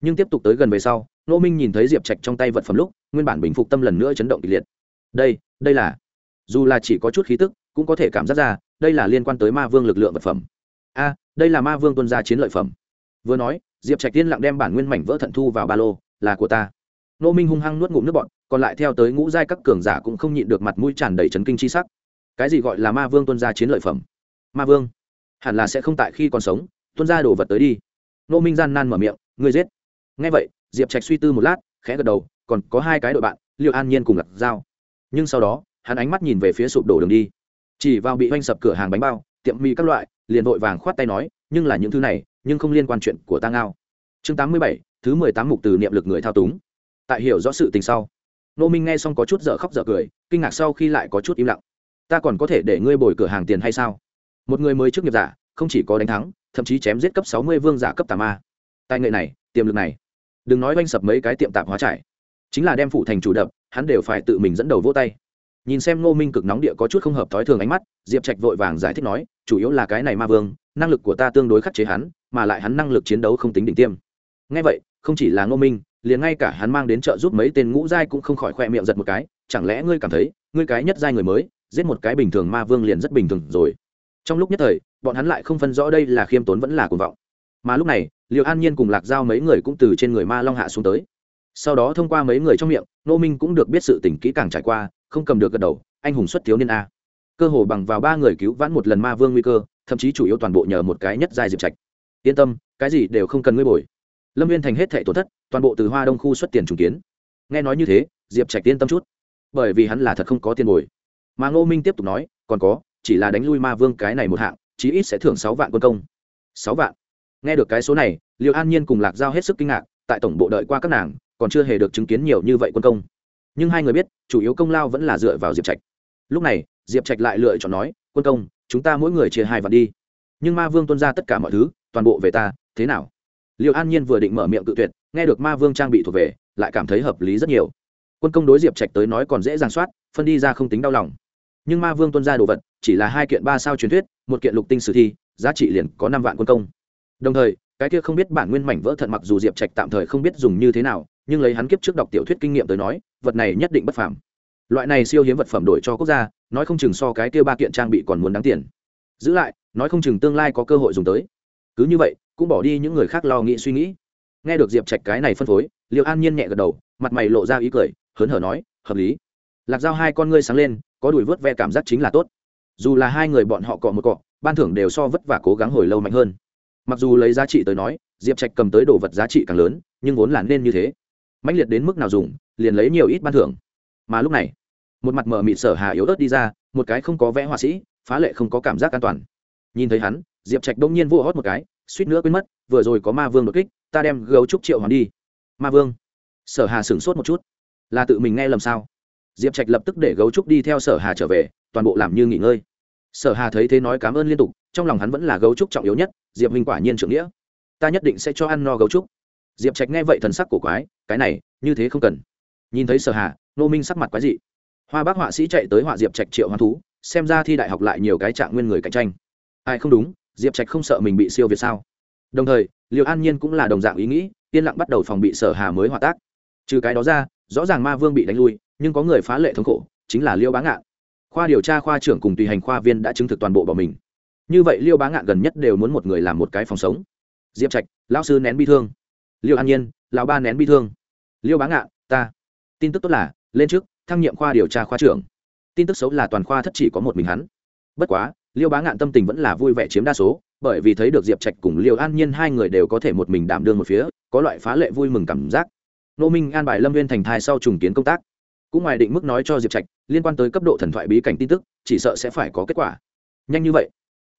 A: Nhưng tiếp tục tới gần về sau, Ngô minh nhìn thấy diệp trạch trong tay vật phẩm lúc, nguyên bản bình phục tâm lần nữa chấn động kịch liệt. Đây đây là, dù là chỉ có chút khí tức, cũng có thể cảm giác ra, đây là liên quan tới ma vương lực lượng vật phẩm. A, đây là ma vương tuân gia chiến lợi phẩm. Vừa nói, diệp trạch tiên lặng đem bản nguyên mảnh vỡ thận thu vào ba lô, là của ta nô minh hung hăng nuốt ngụm nước bọn còn lại theo tới ngũ giai các cường giả cũng không nhịn được mặt mũi tràn đầy chấn kinh chi sắc. Cái gì gọi là ma vương tuân gia chiến lợi phẩm? Ma vương? Hẳn là sẽ không tại khi còn sống, tuân gia đồ vật tới đi. Nô minh gian nan mở miệng, ngươi giết. Ngay vậy, diệp trạch suy tư một lát, khẽ gật đầu, còn có hai cái đội bạn liệu an nhiên cùng lạc dao nhưng sau đó, hắn ánh mắt nhìn về phía sụp đổ đường đi. Chỉ vào bị oanh sập cửa hàng bánh bao, tiệm mì các loại, liền vội vàng khoát tay nói, nhưng là những thứ này, nhưng không liên quan chuyện của ta ngao. Chương tám mươi bảy, thứ mười tám mục từ niệm lực người thao túng tại hiểu rõ sự tình sau. Nô minh nghe xong có chút dở khóc dở cười, kinh ngạc sau khi lại có chút im lặng. Ta còn có thể để ngươi bồi cửa hàng tiền hay sao? Một người mới trước nghiệp giả, không chỉ có đánh thắng, thậm chí chém giết cấp sáu mươi vương giả cấp tà ma. Tài nghệ này, tiềm lực này, đừng nói oanh sập mấy cái tiệm tạp hóa trải chính là đem phụ thành chủ đập, hắn đều phải tự mình dẫn đầu vô tay. Nhìn xem ngô minh cực nóng địa có chút không hợp thói thường ánh mắt, diệp trạch vội vàng giải thích nói, chủ yếu là cái này ma vương, năng lực của ta tương đối khắc chế hắn, mà lại hắn năng lực chiến đấu không tính đỉnh tiêm. Ngay vậy, không chỉ là ngô minh liền ngay cả hắn mang đến trợ giúp mấy tên ngũ giai cũng không khỏi khoe miệng giật một cái, chẳng lẽ ngươi cảm thấy, ngươi cái nhất giai người mới, giết một cái bình thường ma vương liền rất bình thường rồi. Trong lúc nhất thời, bọn hắn lại không phân rõ đây là khiêm tốn vẫn là cuồng vọng. Mà lúc này liệu an nhiên cùng lạc giao mấy người cũng từ trên người ma long hạ xuống tới. Sau đó thông qua mấy người trong miệng nô minh cũng được biết sự tỉnh kỹ càng trải qua, không cầm được gật đầu, anh hùng xuất thiếu niên a. Cơ hồ bằng vào ba người cứu vãn một lần ma vương nguy cơ, thậm chí chủ yếu toàn bộ nhờ một cái nhất giai diệp trạch. Yên tâm, cái gì đều không cần ngươi bồi lâm viên thành hết thệ tổn thất, toàn bộ từ hoa đông khu xuất tiền trùng kiến. Nghe nói như thế, diệp trạch tiên tâm chút. Bởi vì hắn là thật không có tiền bồi. Mà ngô minh tiếp tục nói, còn có, chỉ là đánh lui ma vương cái này một hạng, chí ít sẽ thưởng sáu vạn quân công. Sáu vạn? Nghe được cái số này liệu an nhiên cùng lạc giao hết sức kinh ngạc, tại tổng bộ đợi qua các nàng, còn chưa hề được chứng kiến nhiều như vậy quân công. Nhưng hai người biết, chủ yếu công lao vẫn là dựa vào diệp trạch. Lúc này, diệp trạch lại lựa chọn nói, quân công, chúng ta mỗi người chia hai vạn đi. Nhưng ma vương tuân ra tất cả mọi thứ, toàn bộ về ta, thế nào? Liệu an nhiên vừa định mở miệng cự tuyệt, nghe được ma vương trang bị thuộc về, lại cảm thấy hợp lý rất nhiều. Quân công đối diệp trạch tới nói còn dễ dàng soát, phân đi ra không tính đau lòng. Nhưng ma vương tuân ra đồ vật, chỉ là hai kiện ba sao truyền thuyết, một kiện lục tinh sử thi, giá trị liền có năm vạn quân công. Đồng thời, cái kia không biết bản nguyên mảnh vỡ thận mặc dù diệp trạch tạm thời không biết dùng như thế nào, nhưng lấy hắn kiếp trước đọc tiểu thuyết kinh nghiệm tới nói, vật này nhất định bất phàm. Loại này siêu hiếm vật phẩm đổi cho quốc gia, nói không chừng so cái kia ba kiện trang bị còn muốn đáng tiền. Giữ lại, nói không chừng tương lai có cơ hội dùng tới. Cứ như vậy cũng bỏ đi những người khác lo nghĩ suy nghĩ. Nghe được diệp trạch cái này phân phối liệu an nhiên nhẹ gật đầu, mặt mày lộ ra ý cười, hớn hở nói, hợp lý. Lạc dao hai con ngươi sáng lên, có đùi vớt ve cảm giác chính là tốt. Dù là hai người bọn họ cọ một cọ, ban thưởng đều so vất vả cố gắng hồi lâu mạnh hơn. Mặc dù lấy giá trị tới nói, diệp trạch cầm tới đồ vật giá trị càng lớn, nhưng vốn là nên như thế. Mạnh liệt đến mức nào dùng, liền lấy nhiều ít ban thưởng. Mà lúc này, một mặt mờ mịt sở hà yếu ớt đi ra, một cái không có vẽ họa sĩ, phá lệ không có cảm giác an toàn. Nhìn thấy hắn, diệp trạch đông nhiên vô hót một cái suýt nữa quên mất, vừa rồi có ma vương đột kích, ta đem gấu trúc triệu hoàng đi. Ma vương. Sở hà sửng sốt một chút. Là tự mình nghe lầm sao? Diệp trạch lập tức để gấu trúc đi theo sở hà trở về, toàn bộ làm như nghỉ ngơi. Sở hà thấy thế nói cảm ơn liên tục, trong lòng hắn vẫn là gấu trúc trọng yếu nhất, diệp minh quả nhiên trưởng nghĩa. Ta nhất định sẽ cho ăn no gấu trúc. Diệp trạch nghe vậy thần sắc của quái, cái này, như thế không cần. Nhìn thấy sở hà nô minh sắc mặt quái dị. Hoa bác họa sĩ chạy tới họa diệp trạch triệu hoán thú, xem ra thi đại học lại nhiều cái trạng nguyên người cạnh tranh. Ai không đúng diệp trạch không sợ mình bị siêu việt sao? Đồng thời liệu an nhiên cũng là đồng dạng ý nghĩ, yên lặng bắt đầu phòng bị sở hà mới hòa tác. Trừ cái đó ra, rõ ràng ma vương bị đánh lui, nhưng có người phá lệ thống khổ, chính là liêu bá ngạn. Khoa điều tra khoa trưởng cùng tùy hành khoa viên đã chứng thực toàn bộ bỏ mình. Như vậy liêu bá ngạn gần nhất đều muốn một người làm một cái phòng sống. Diệp trạch, lão sư nén bi thương. Liêu an nhiên, lão ba nén bi thương. Liêu bá ngạn, ta. Tin tức tốt là, lên trước, thăng nhiệm khoa điều tra khoa trưởng. Tin tức xấu là toàn khoa thất chỉ có một mình hắn. Bất quá liêu bá ngạn tâm tình vẫn là vui vẻ chiếm đa số, bởi vì thấy được diệp trạch cùng liêu an nhiên hai người đều có thể một mình đảm đương một phía, có loại phá lệ vui mừng cảm giác. Nô minh an bài lâm viên thành thai sau trùng kiến công tác. Cũng ngoài định mức nói cho diệp trạch, liên quan tới cấp độ thần thoại bí cảnh tin tức, chỉ sợ sẽ phải có kết quả. Nhanh như vậy?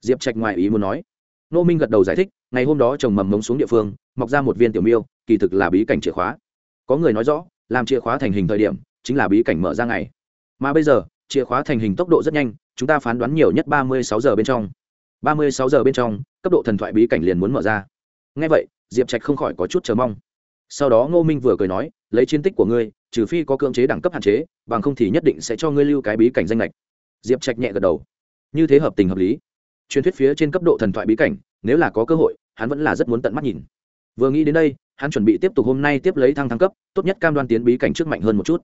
A: Diệp trạch ngoài ý muốn nói. Nô minh gật đầu giải thích, ngày hôm đó trồng mầm mống xuống địa phương, mọc ra một viên tiểu miêu, kỳ thực là bí cảnh chìa khóa. Có người nói rõ, làm chìa khóa thành hình thời điểm, chính là bí cảnh mở ra ngày. Mà bây giờ, chìa khóa thành hình tốc độ rất nhanh chúng ta phán đoán nhiều nhất ba mươi sáu giờ bên trong. Ba mươi sáu giờ bên trong, cấp độ thần thoại bí cảnh liền muốn mở ra. Ngay vậy, diệp trạch không khỏi có chút chờ mong. Sau đó ngô minh vừa cười nói, lấy chiến tích của ngươi, trừ phi có cưỡng chế đẳng cấp hạn chế, bằng không thì nhất định sẽ cho ngươi lưu cái bí cảnh danh lệch diệp trạch nhẹ gật đầu. Như thế hợp tình hợp lý. Truyền thuyết phía trên cấp độ thần thoại bí cảnh, nếu là có cơ hội, hắn vẫn là rất muốn tận mắt nhìn. Vừa nghĩ đến đây, hắn chuẩn bị tiếp tục hôm nay tiếp lấy thăng thăng cấp, tốt nhất cam đoan tiến bí cảnh trước mạnh hơn một chút.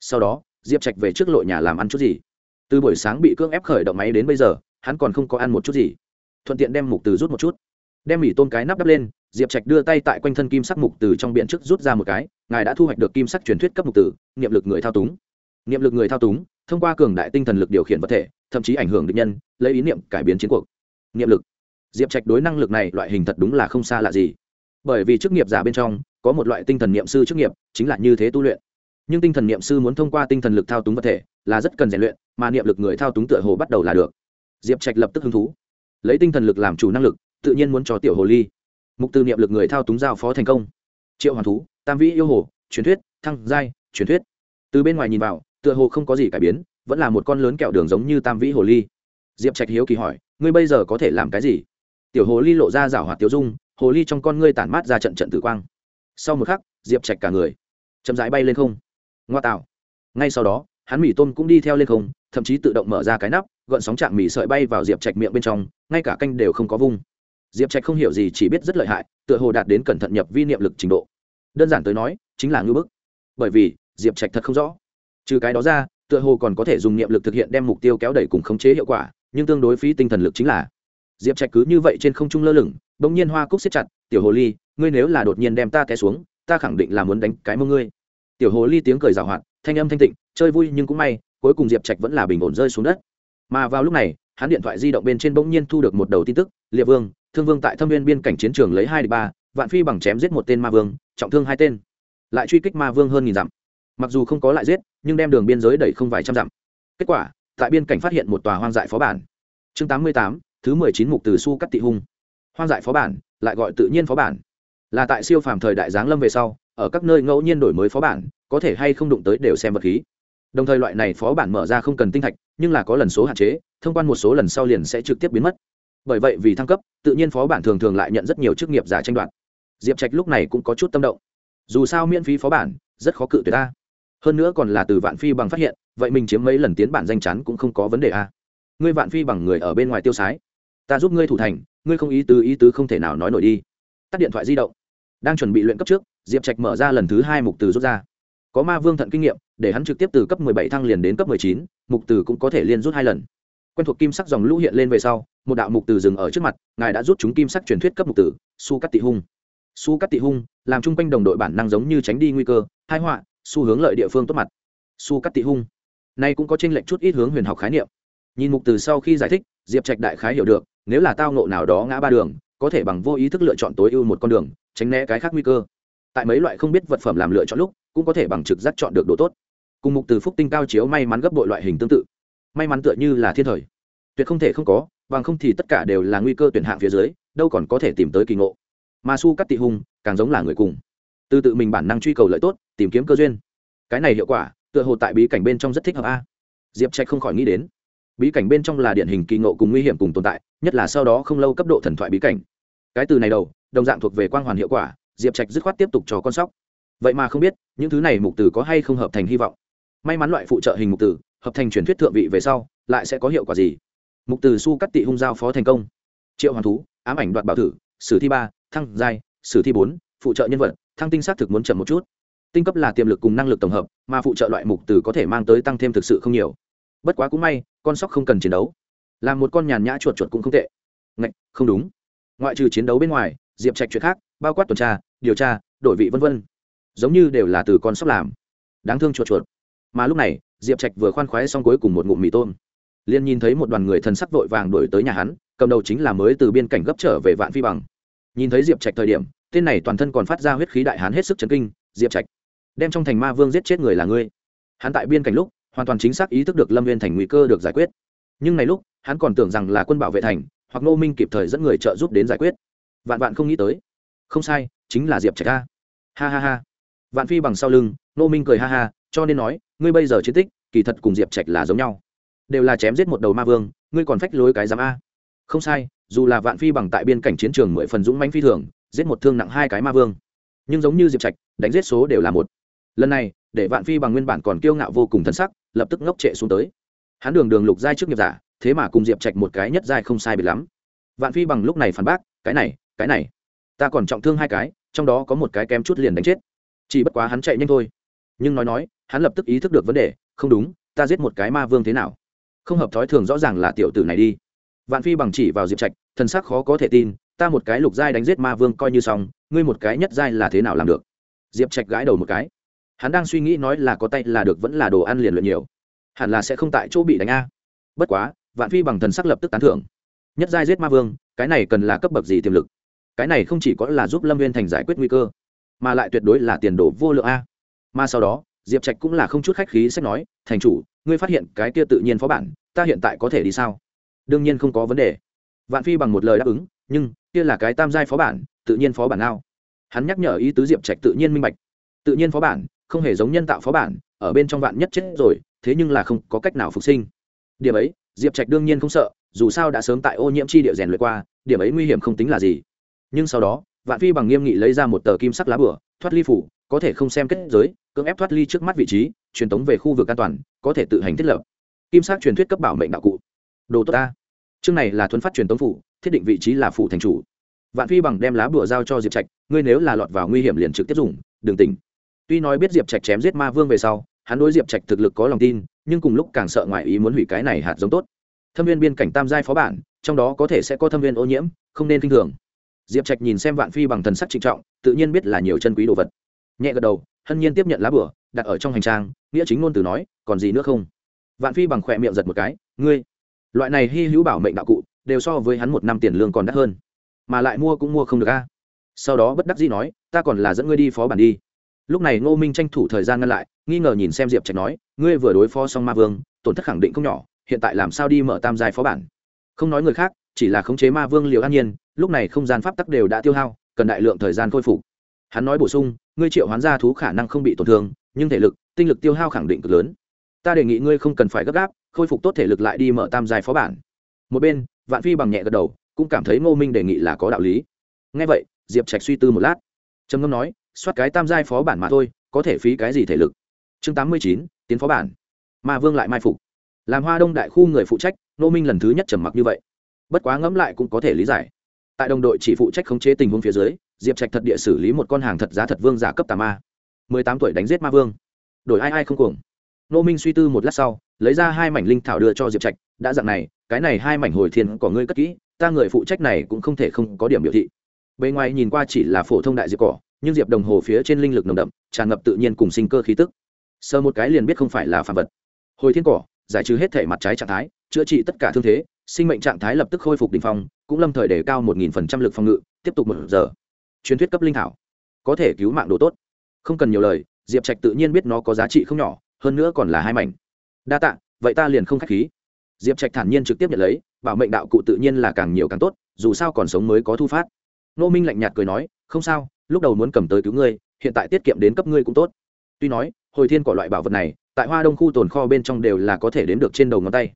A: Sau đó, diệp trạch về trước lộ nhà làm ăn chút gì từ buổi sáng bị cưỡng ép khởi động máy đến bây giờ, hắn còn không có ăn một chút gì. Thuận tiện đem mục từ rút một chút. Đem mì tôm cái nắp đắp lên, diệp trạch đưa tay tại quanh thân kim sắc mục từ trong biện trước rút ra một cái, ngài đã thu hoạch được kim sắc truyền thuyết cấp mục tử niệm lực người thao túng. Niệm lực người thao túng, thông qua cường đại tinh thần lực điều khiển vật thể, thậm chí ảnh hưởng định nhân, lấy ý niệm cải biến chiến cuộc. Niệm lực. Diệp trạch đối năng lực này loại hình thật đúng là không xa lạ gì. Bởi vì chức nghiệp giả bên trong, có một loại tinh thần niệm sư chức nghiệp, chính là như thế tu luyện. Nhưng tinh thần niệm sư muốn thông qua tinh thần lực thao túng vật thể, là rất cần rèn luyện mà niệm lực người thao túng tựa hồ bắt đầu là được. Diệp trạch lập tức hứng thú. Lấy tinh thần lực làm chủ năng lực, tự nhiên muốn cho tiểu hồ ly. Mục từ niệm lực người thao túng giao phó thành công. Triệu hoàn thú, tam vĩ yêu hồ, truyền thuyết, thăng giai, truyền thuyết. Từ bên ngoài nhìn vào, tựa hồ không có gì cải biến, vẫn là một con lớn kẹo đường giống như tam vĩ hồ ly. Diệp trạch hiếu kỳ hỏi, ngươi bây giờ có thể làm cái gì? Tiểu hồ ly lộ ra rảo hoạt tiêu dung, hồ ly trong con ngươi tản mát ra trận trận tử quang. Sau một khắc, diệp trạch cả người chậm rãi bay lên không. Ngoa tạo. Ngay sau đó, hắn mỉ tôm cũng đi theo lên không thậm chí tự động mở ra cái nắp gợn sóng chạm mì sợi bay vào diệp trạch miệng bên trong, ngay cả canh đều không có vung. Diệp trạch không hiểu gì, chỉ biết rất lợi hại, tựa hồ đạt đến cẩn thận nhập vi niệm lực trình độ. Đơn giản tới nói, chính là ngưỡng bức. Bởi vì, diệp trạch thật không rõ. Trừ cái đó ra, tựa hồ còn có thể dùng niệm lực thực hiện đem mục tiêu kéo đẩy cùng khống chế hiệu quả, nhưng tương đối phí tinh thần lực chính là. Diệp trạch cứ như vậy trên không trung lơ lửng đ ỗ n g nhiên hoa cúc xếp chặt, tiểu hồ ly, ngươi nếu là đột nhiên đem ta té xuống, ta khẳng định là muốn đánh cái mông ngươi. Tiểu hồ ly tiếng cười rào hoạt, thanh âm thanh tịnh, chơi vui nhưng cũng may cuối cùng diệp trạch vẫn là bình ổn rơi xuống đất. Mà vào lúc này, hắn điện thoại di động bên trên bỗng nhiên thu được một đầu tin tức, liệp vương, thương vương tại thâm viên biên cảnh chiến trường lấy hai ba, vạn phi bằng chém giết một tên ma vương, trọng thương hai tên. Lại truy kích ma vương hơn nghìn dặm. Mặc dù không có lại giết, nhưng đem đường biên giới đẩy không vài trăm dặm. Kết quả, tại biên cảnh phát hiện một tòa hoang dại phó bản. Chương tám mươi tám, thứ mười chín mục từ su cắt tị hung. Hoang dại phó bản, lại gọi tự nhiên phó bản. Là tại siêu phàm thời đại giáng lâm về sau, ở các nơi ngẫu nhiên đổi mới phó bản, có thể hay không đụng tới đều xem vật khí đồng thời loại này phó bản mở ra không cần tinh thạch, nhưng là có lần số hạn chế, thông quan một số lần sau liền sẽ trực tiếp biến mất. Bởi vậy vì thăng cấp, tự nhiên phó bản thường thường lại nhận rất nhiều chức nghiệp giả tranh đoạt. Diệp trạch lúc này cũng có chút tâm động. Dù sao miễn phí phó bản, rất khó cự tuyệt ta hơn nữa còn là từ vạn phi bằng phát hiện, vậy mình chiếm mấy lần tiến bản danh chắn cũng không có vấn đề a. Ngươi vạn phi bằng người ở bên ngoài tiêu sái. Ta giúp ngươi thủ thành, ngươi không ý tứ ý tứ không thể nào nói nổi đi. Tắt điện thoại di động. Đang chuẩn bị luyện cấp trước, diệp trạch mở ra lần thứ hai mục từ rút ra. Có ma vương thận kinh nghiệm để hắn trực tiếp từ cấp 17 thăng liền đến cấp 19, mục từ cũng có thể liên rút hai lần. Quen thuộc kim sắc dòng lũ hiện lên về sau một đạo mục từ dừng ở trước mặt ngài đã rút chúng kim sắc truyền thuyết cấp mục tử su cắt tị hung. Su cắt tị hung làm chung quanh đồng đội bản năng giống như tránh đi nguy cơ hai họa xu hướng lợi địa phương tốt mặt. Su cắt tị hung. Nay cũng có chênh lệch chút ít hướng huyền học khái niệm. Nhìn mục từ sau khi giải thích diệp trạch đại khái hiểu được nếu là tao ngộ nào đó ngã ba đường có thể bằng vô ý thức lựa chọn tối ưu một con đường tránh né cái khác nguy cơ. Tại mấy loại không biết vật phẩm làm lựa chọn lúc cũng có thể bằng trực giác chọn được đồ tốt cùng mục từ phúc tinh cao chiếu may mắn gấp bội loại hình tương tự. May mắn tựa như là thiên thời. Tuyệt không thể không có, bằng không thì tất cả đều là nguy cơ tuyển hạng phía dưới, đâu còn có thể tìm tới kỳ ngộ. Mà su cắt tị hung càng giống là người cùng. Từ tự mình bản năng truy cầu lợi tốt, tìm kiếm cơ duyên. Cái này hiệu quả, tựa hồ tại bí cảnh bên trong rất thích hợp a. Diệp trạch không khỏi nghĩ đến. Bí cảnh bên trong là điển hình kỳ ngộ cùng nguy hiểm cùng tồn tại, nhất là sau đó không lâu cấp độ thần thoại bí cảnh. Cái từ này đầu, đồng dạng thuộc về quang hoàn hiệu quả, diệp trạch dứt khoát tiếp tục cho con sóc. Vậy mà không biết, những thứ này mục từ có hay không hợp thành hy vọng may mắn loại phụ trợ hình mục tử, hợp thành truyền thuyết thượng vị về sau lại sẽ có hiệu quả gì? Mục tử su cắt tị hung giao phó thành công. Triệu hoàn thú ám ảnh đoạt bảo thử sử thi ba thăng giai sử thi bốn phụ trợ nhân vật thăng tinh xác thực muốn chậm một chút. Tinh cấp là tiềm lực cùng năng lực tổng hợp mà phụ trợ loại mục từ có thể mang tới tăng thêm thực sự không nhiều. Bất quá cũng may con sóc không cần chiến đấu. Làm một con nhàn nhã chuột chuột cũng không tệ. Ngạch không đúng. Ngoại trừ chiến đấu bên ngoài diệp trạch chuyện khác bao quát tuần tra điều tra đổi vị v v giống như đều là từ con sóc làm. Đáng thương chuột chuột mà lúc này, diệp trạch vừa khoan khoái xong cuối cùng một ngụm mì tôm. Liền nhìn thấy một đoàn người thần sắc vội vàng đổi tới nhà hắn, cầm đầu chính là mới từ biên cảnh gấp trở về vạn phi bằng. Nhìn thấy diệp trạch thời điểm, tên này toàn thân còn phát ra huyết khí đại hán hết sức chấn kinh, diệp trạch, đem trong thành ma vương giết chết người là ngươi. Hắn tại biên cảnh lúc, hoàn toàn chính xác ý thức được lâm viên thành nguy cơ được giải quyết. Nhưng này lúc, hắn còn tưởng rằng là quân bảo vệ thành, hoặc nô minh kịp thời dẫn người trợ giúp đến giải quyết. Vạn vạn không nghĩ tới. Không sai, chính là diệp trạch ca ha ha ha vạn phi bằng sau lưng nô minh cười ha ha, cho nên nói, ngươi bây giờ chiến tích, kỳ thật cùng diệp trạch là giống nhau. Đều là chém giết một đầu ma vương, ngươi còn phách lối cái giám a. Không sai, dù là vạn phi bằng tại biên cảnh chiến trường mười phần dũng manh phi thường, giết một thương nặng hai cái ma vương. Nhưng giống như diệp trạch, đánh giết số đều là một. Lần này, để vạn phi bằng nguyên bản còn kiêu ngạo vô cùng thân sắc, lập tức ngốc trệ xuống tới. Hắn đường đường lục giai trước nghiệp giả, thế mà cùng diệp trạch một cái nhất giai không sai biệt lắm. Vạn phi bằng lúc này phản bác, cái này cái này, ta còn trọng thương hai cái, trong đó có một cái kém chút liền đánh chết chỉ bất quá hắn chạy nhanh thôi. Nhưng nói nói, hắn lập tức ý thức được vấn đề, không đúng, ta giết một cái ma vương thế nào? Không hợp thói thường rõ ràng là tiểu tử này đi. Vạn phi bằng chỉ vào diệp trạch, thần sắc khó có thể tin, ta một cái lục giai đánh giết ma vương coi như xong, ngươi một cái nhất giai là thế nào làm được? Diệp trạch gãi đầu một cái. Hắn đang suy nghĩ nói là có tay là được vẫn là đồ ăn liền luyện nhiều. Hẳn là sẽ không tại chỗ bị đánh a. Bất quá, vạn phi bằng thần sắc lập tức tán thưởng. Nhất giai giết ma vương, cái này cần là cấp bậc gì tiềm lực? Cái này không chỉ có là giúp lâm viên thành giải quyết nguy cơ mà lại tuyệt đối là tiền đồ vô lượng a. Mà sau đó, diệp trạch cũng là không chút khách khí sách nói, thành chủ, ngươi phát hiện cái kia tự nhiên phó bản, ta hiện tại có thể đi sao? Đương nhiên không có vấn đề. Vạn phi bằng một lời đáp ứng, nhưng, kia là cái tam giai phó bản, tự nhiên phó bản nào? Hắn nhắc nhở ý tứ diệp trạch tự nhiên minh bạch. Tự nhiên phó bản, không hề giống nhân tạo phó bản, ở bên trong vạn nhất chết rồi, thế nhưng là không có cách nào phục sinh. Điểm ấy, diệp trạch đương nhiên không sợ, dù sao đã sớm tại ô nhiễm chi địa rèn luyện qua, điểm ấy nguy hiểm không tính là gì. Nhưng sau đó vạn phi bằng nghiêm nghị lấy ra một tờ kim sắc lá bửa, thoát ly phủ, có thể không xem kết giới, cưỡng ép thoát ly trước mắt vị trí, truyền tống về khu vực an toàn, có thể tự hành thiết lập. Kim sắc truyền thuyết cấp bảo mệnh đạo cụ. Đồ tốt ta. Chương này là thuấn phát truyền tống phủ, thiết định vị trí là phủ thành chủ. Vạn phi bằng đem lá bửa giao cho diệp trạch, ngươi nếu là lọt vào nguy hiểm liền trực tiếp dùng, đừng tỉnh. Tuy nói biết diệp trạch chém giết ma vương về sau, hắn đối diệp trạch thực lực có lòng tin, nhưng cùng lúc càng sợ ngoại ý muốn hủy cái này hạt giống tốt. Thâm viên biên cảnh tam giai phó bản, trong đó có thể sẽ có thâm viên ô nhiễm, không nên k i n h thường diệp trạch nhìn xem vạn phi bằng thần sắc trịnh trọng, tự nhiên biết là nhiều chân quý đồ vật. Nhẹ gật đầu, hân nhiên tiếp nhận lá bửa đặt ở trong hành trang, nghĩa chính ngôn từ nói, còn gì nữa không? Vạn phi bằng khỏe miệng giật một cái, ngươi, loại này hy hữu bảo mệnh đạo cụ, đều so với hắn một năm tiền lương còn đắt hơn. Mà lại mua cũng mua không được a. Sau đó bất đắc dĩ nói, ta còn là dẫn ngươi đi phó bản đi. Lúc này ngô minh tranh thủ thời gian ngăn lại, nghi ngờ nhìn xem diệp trạch nói, ngươi vừa đối phó xong ma vương, tổn thất khẳng định không nhỏ, hiện tại làm sao đi mở tam giai phó bản? Không nói người khác, chỉ là khống chế ma vương liều an nhiên lúc này không gian pháp tắc đều đã tiêu hao, cần đại lượng thời gian khôi phục. Hắn nói bổ sung, ngươi triệu hoán gia thú khả năng không bị tổn thương, nhưng thể lực, tinh lực tiêu hao khẳng định cực lớn. Ta đề nghị ngươi không cần phải gấp gáp, khôi phục tốt thể lực lại đi mở tam giai phó bản. Một bên, vạn phi bằng nhẹ gật đầu, cũng cảm thấy ngô minh đề nghị là có đạo lý. Ngay vậy, diệp trạch suy tư một lát. Trầm ngâm nói, soát cái tam giai phó bản mà thôi, có thể phí cái gì thể lực? Chương tám mươi chín, tiến phó bản. Mà vương lại mai phục. Làm hoa đông đại khu người phụ trách, ngô minh lần thứ nhất trầm mặc như vậy. Bất quá ngẫm lại cũng có thể lý giải tại đồng đội chỉ phụ trách khống chế tình huống phía dưới, diệp trạch thật địa xử lý một con hàng thật giá thật vương giả cấp tà ma. Mười tám tuổi đánh giết ma vương. Đổi ai ai không cuồng. Nô minh suy tư một lát sau, lấy ra hai mảnh linh thảo đưa cho diệp trạch, đã dặn này, cái này hai mảnh hồi thiên của ngươi cất kỹ, ta người phụ trách này cũng không thể không có điểm biểu thị. Bề ngoài nhìn qua chỉ là phổ thông đại diệp cỏ, nhưng diệp đồng hồ phía trên linh lực nồng đậm, tràn ngập tự nhiên cùng sinh cơ khí tức. Sơ một cái liền biết không phải là phạm vật. Hồi thiên cỏ, giải trừ hết thể mặt trái trạng thái, chữa trị tất cả thương thế, sinh mệnh trạng thái lập tức khôi phục đ ỉ n h phong cũng lâm thời đề cao một nghìn phần trăm lực phòng ngự, tiếp tục một giờ. Truyền thuyết cấp linh thảo, có thể cứu mạng đồ tốt. Không cần nhiều lời, diệp trạch tự nhiên biết nó có giá trị không nhỏ, hơn nữa còn là hai mảnh. Đa tạ, vậy ta liền không k h á c h khí. Diệp trạch thản nhiên trực tiếp nhận lấy, bảo mệnh đạo cụ tự nhiên là càng nhiều càng tốt, dù sao còn sống mới có thu phát. Nô minh lạnh nhạt cười nói, không sao, lúc đầu muốn cầm tới cứu ngươi, hiện tại tiết kiệm đến cấp ngươi cũng tốt. Tuy nói, hồi thiên của loại bảo vật này, tại hoa đông khu tồn kho bên trong đều là có thể đến được trên đầu ngón tay.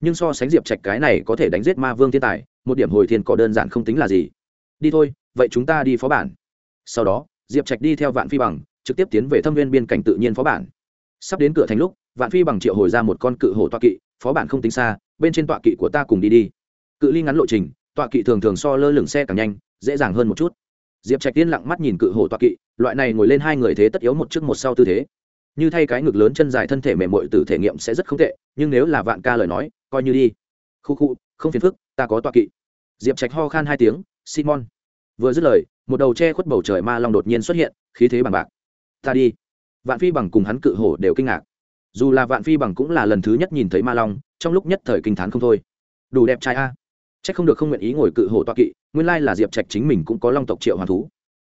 A: Nhưng so sánh diệp trạch cái này có thể đánh giết ma vương thiên tài một điểm hồi thiên cỏ đơn giản không tính là gì. Đi thôi, vậy chúng ta đi phó bản. Sau đó, diệp trạch đi theo vạn phi bằng, trực tiếp tiến về thâm viên biên cảnh tự nhiên phó bản. Sắp đến cửa thành lúc, vạn phi bằng triệu hồi ra một con cự hổ tọa kỵ, phó bản không tính xa, bên trên tọa kỵ của ta cùng đi đi. Cự ly ngắn lộ trình, tọa kỵ thường thường so lơ lửng xe càng nhanh, dễ dàng hơn một chút. Diệp trạch tiên lặng mắt nhìn cự hổ tọa kỵ, loại này ngồi lên hai người thế tất yếu một trước một sau tư thế. Như thay cái ngực lớn chân dài thân thể mềm mội từ thể nghiệm sẽ rất không tệ, nhưng nếu là vạn ca lời nói, coi như đi. Khu khu, không phiền phức, ta có tọa kỵ diệp trạch ho khan hai tiếng, simon. Vừa dứt lời, một đầu che khuất bầu trời ma long đột nhiên xuất hiện, khí thế bằng bạc. Ta đi. Vạn phi bằng cùng hắn cự hổ đều kinh ngạc. Dù là vạn phi bằng cũng là lần thứ nhất nhìn thấy ma long, trong lúc nhất thời kinh t h á n không thôi. Đủ đẹp trai a. C h ắ c không được không nguyện ý ngồi cự hổ toa kỵ, nguyên lai là diệp trạch chính mình cũng có long tộc triệu hoàn thú.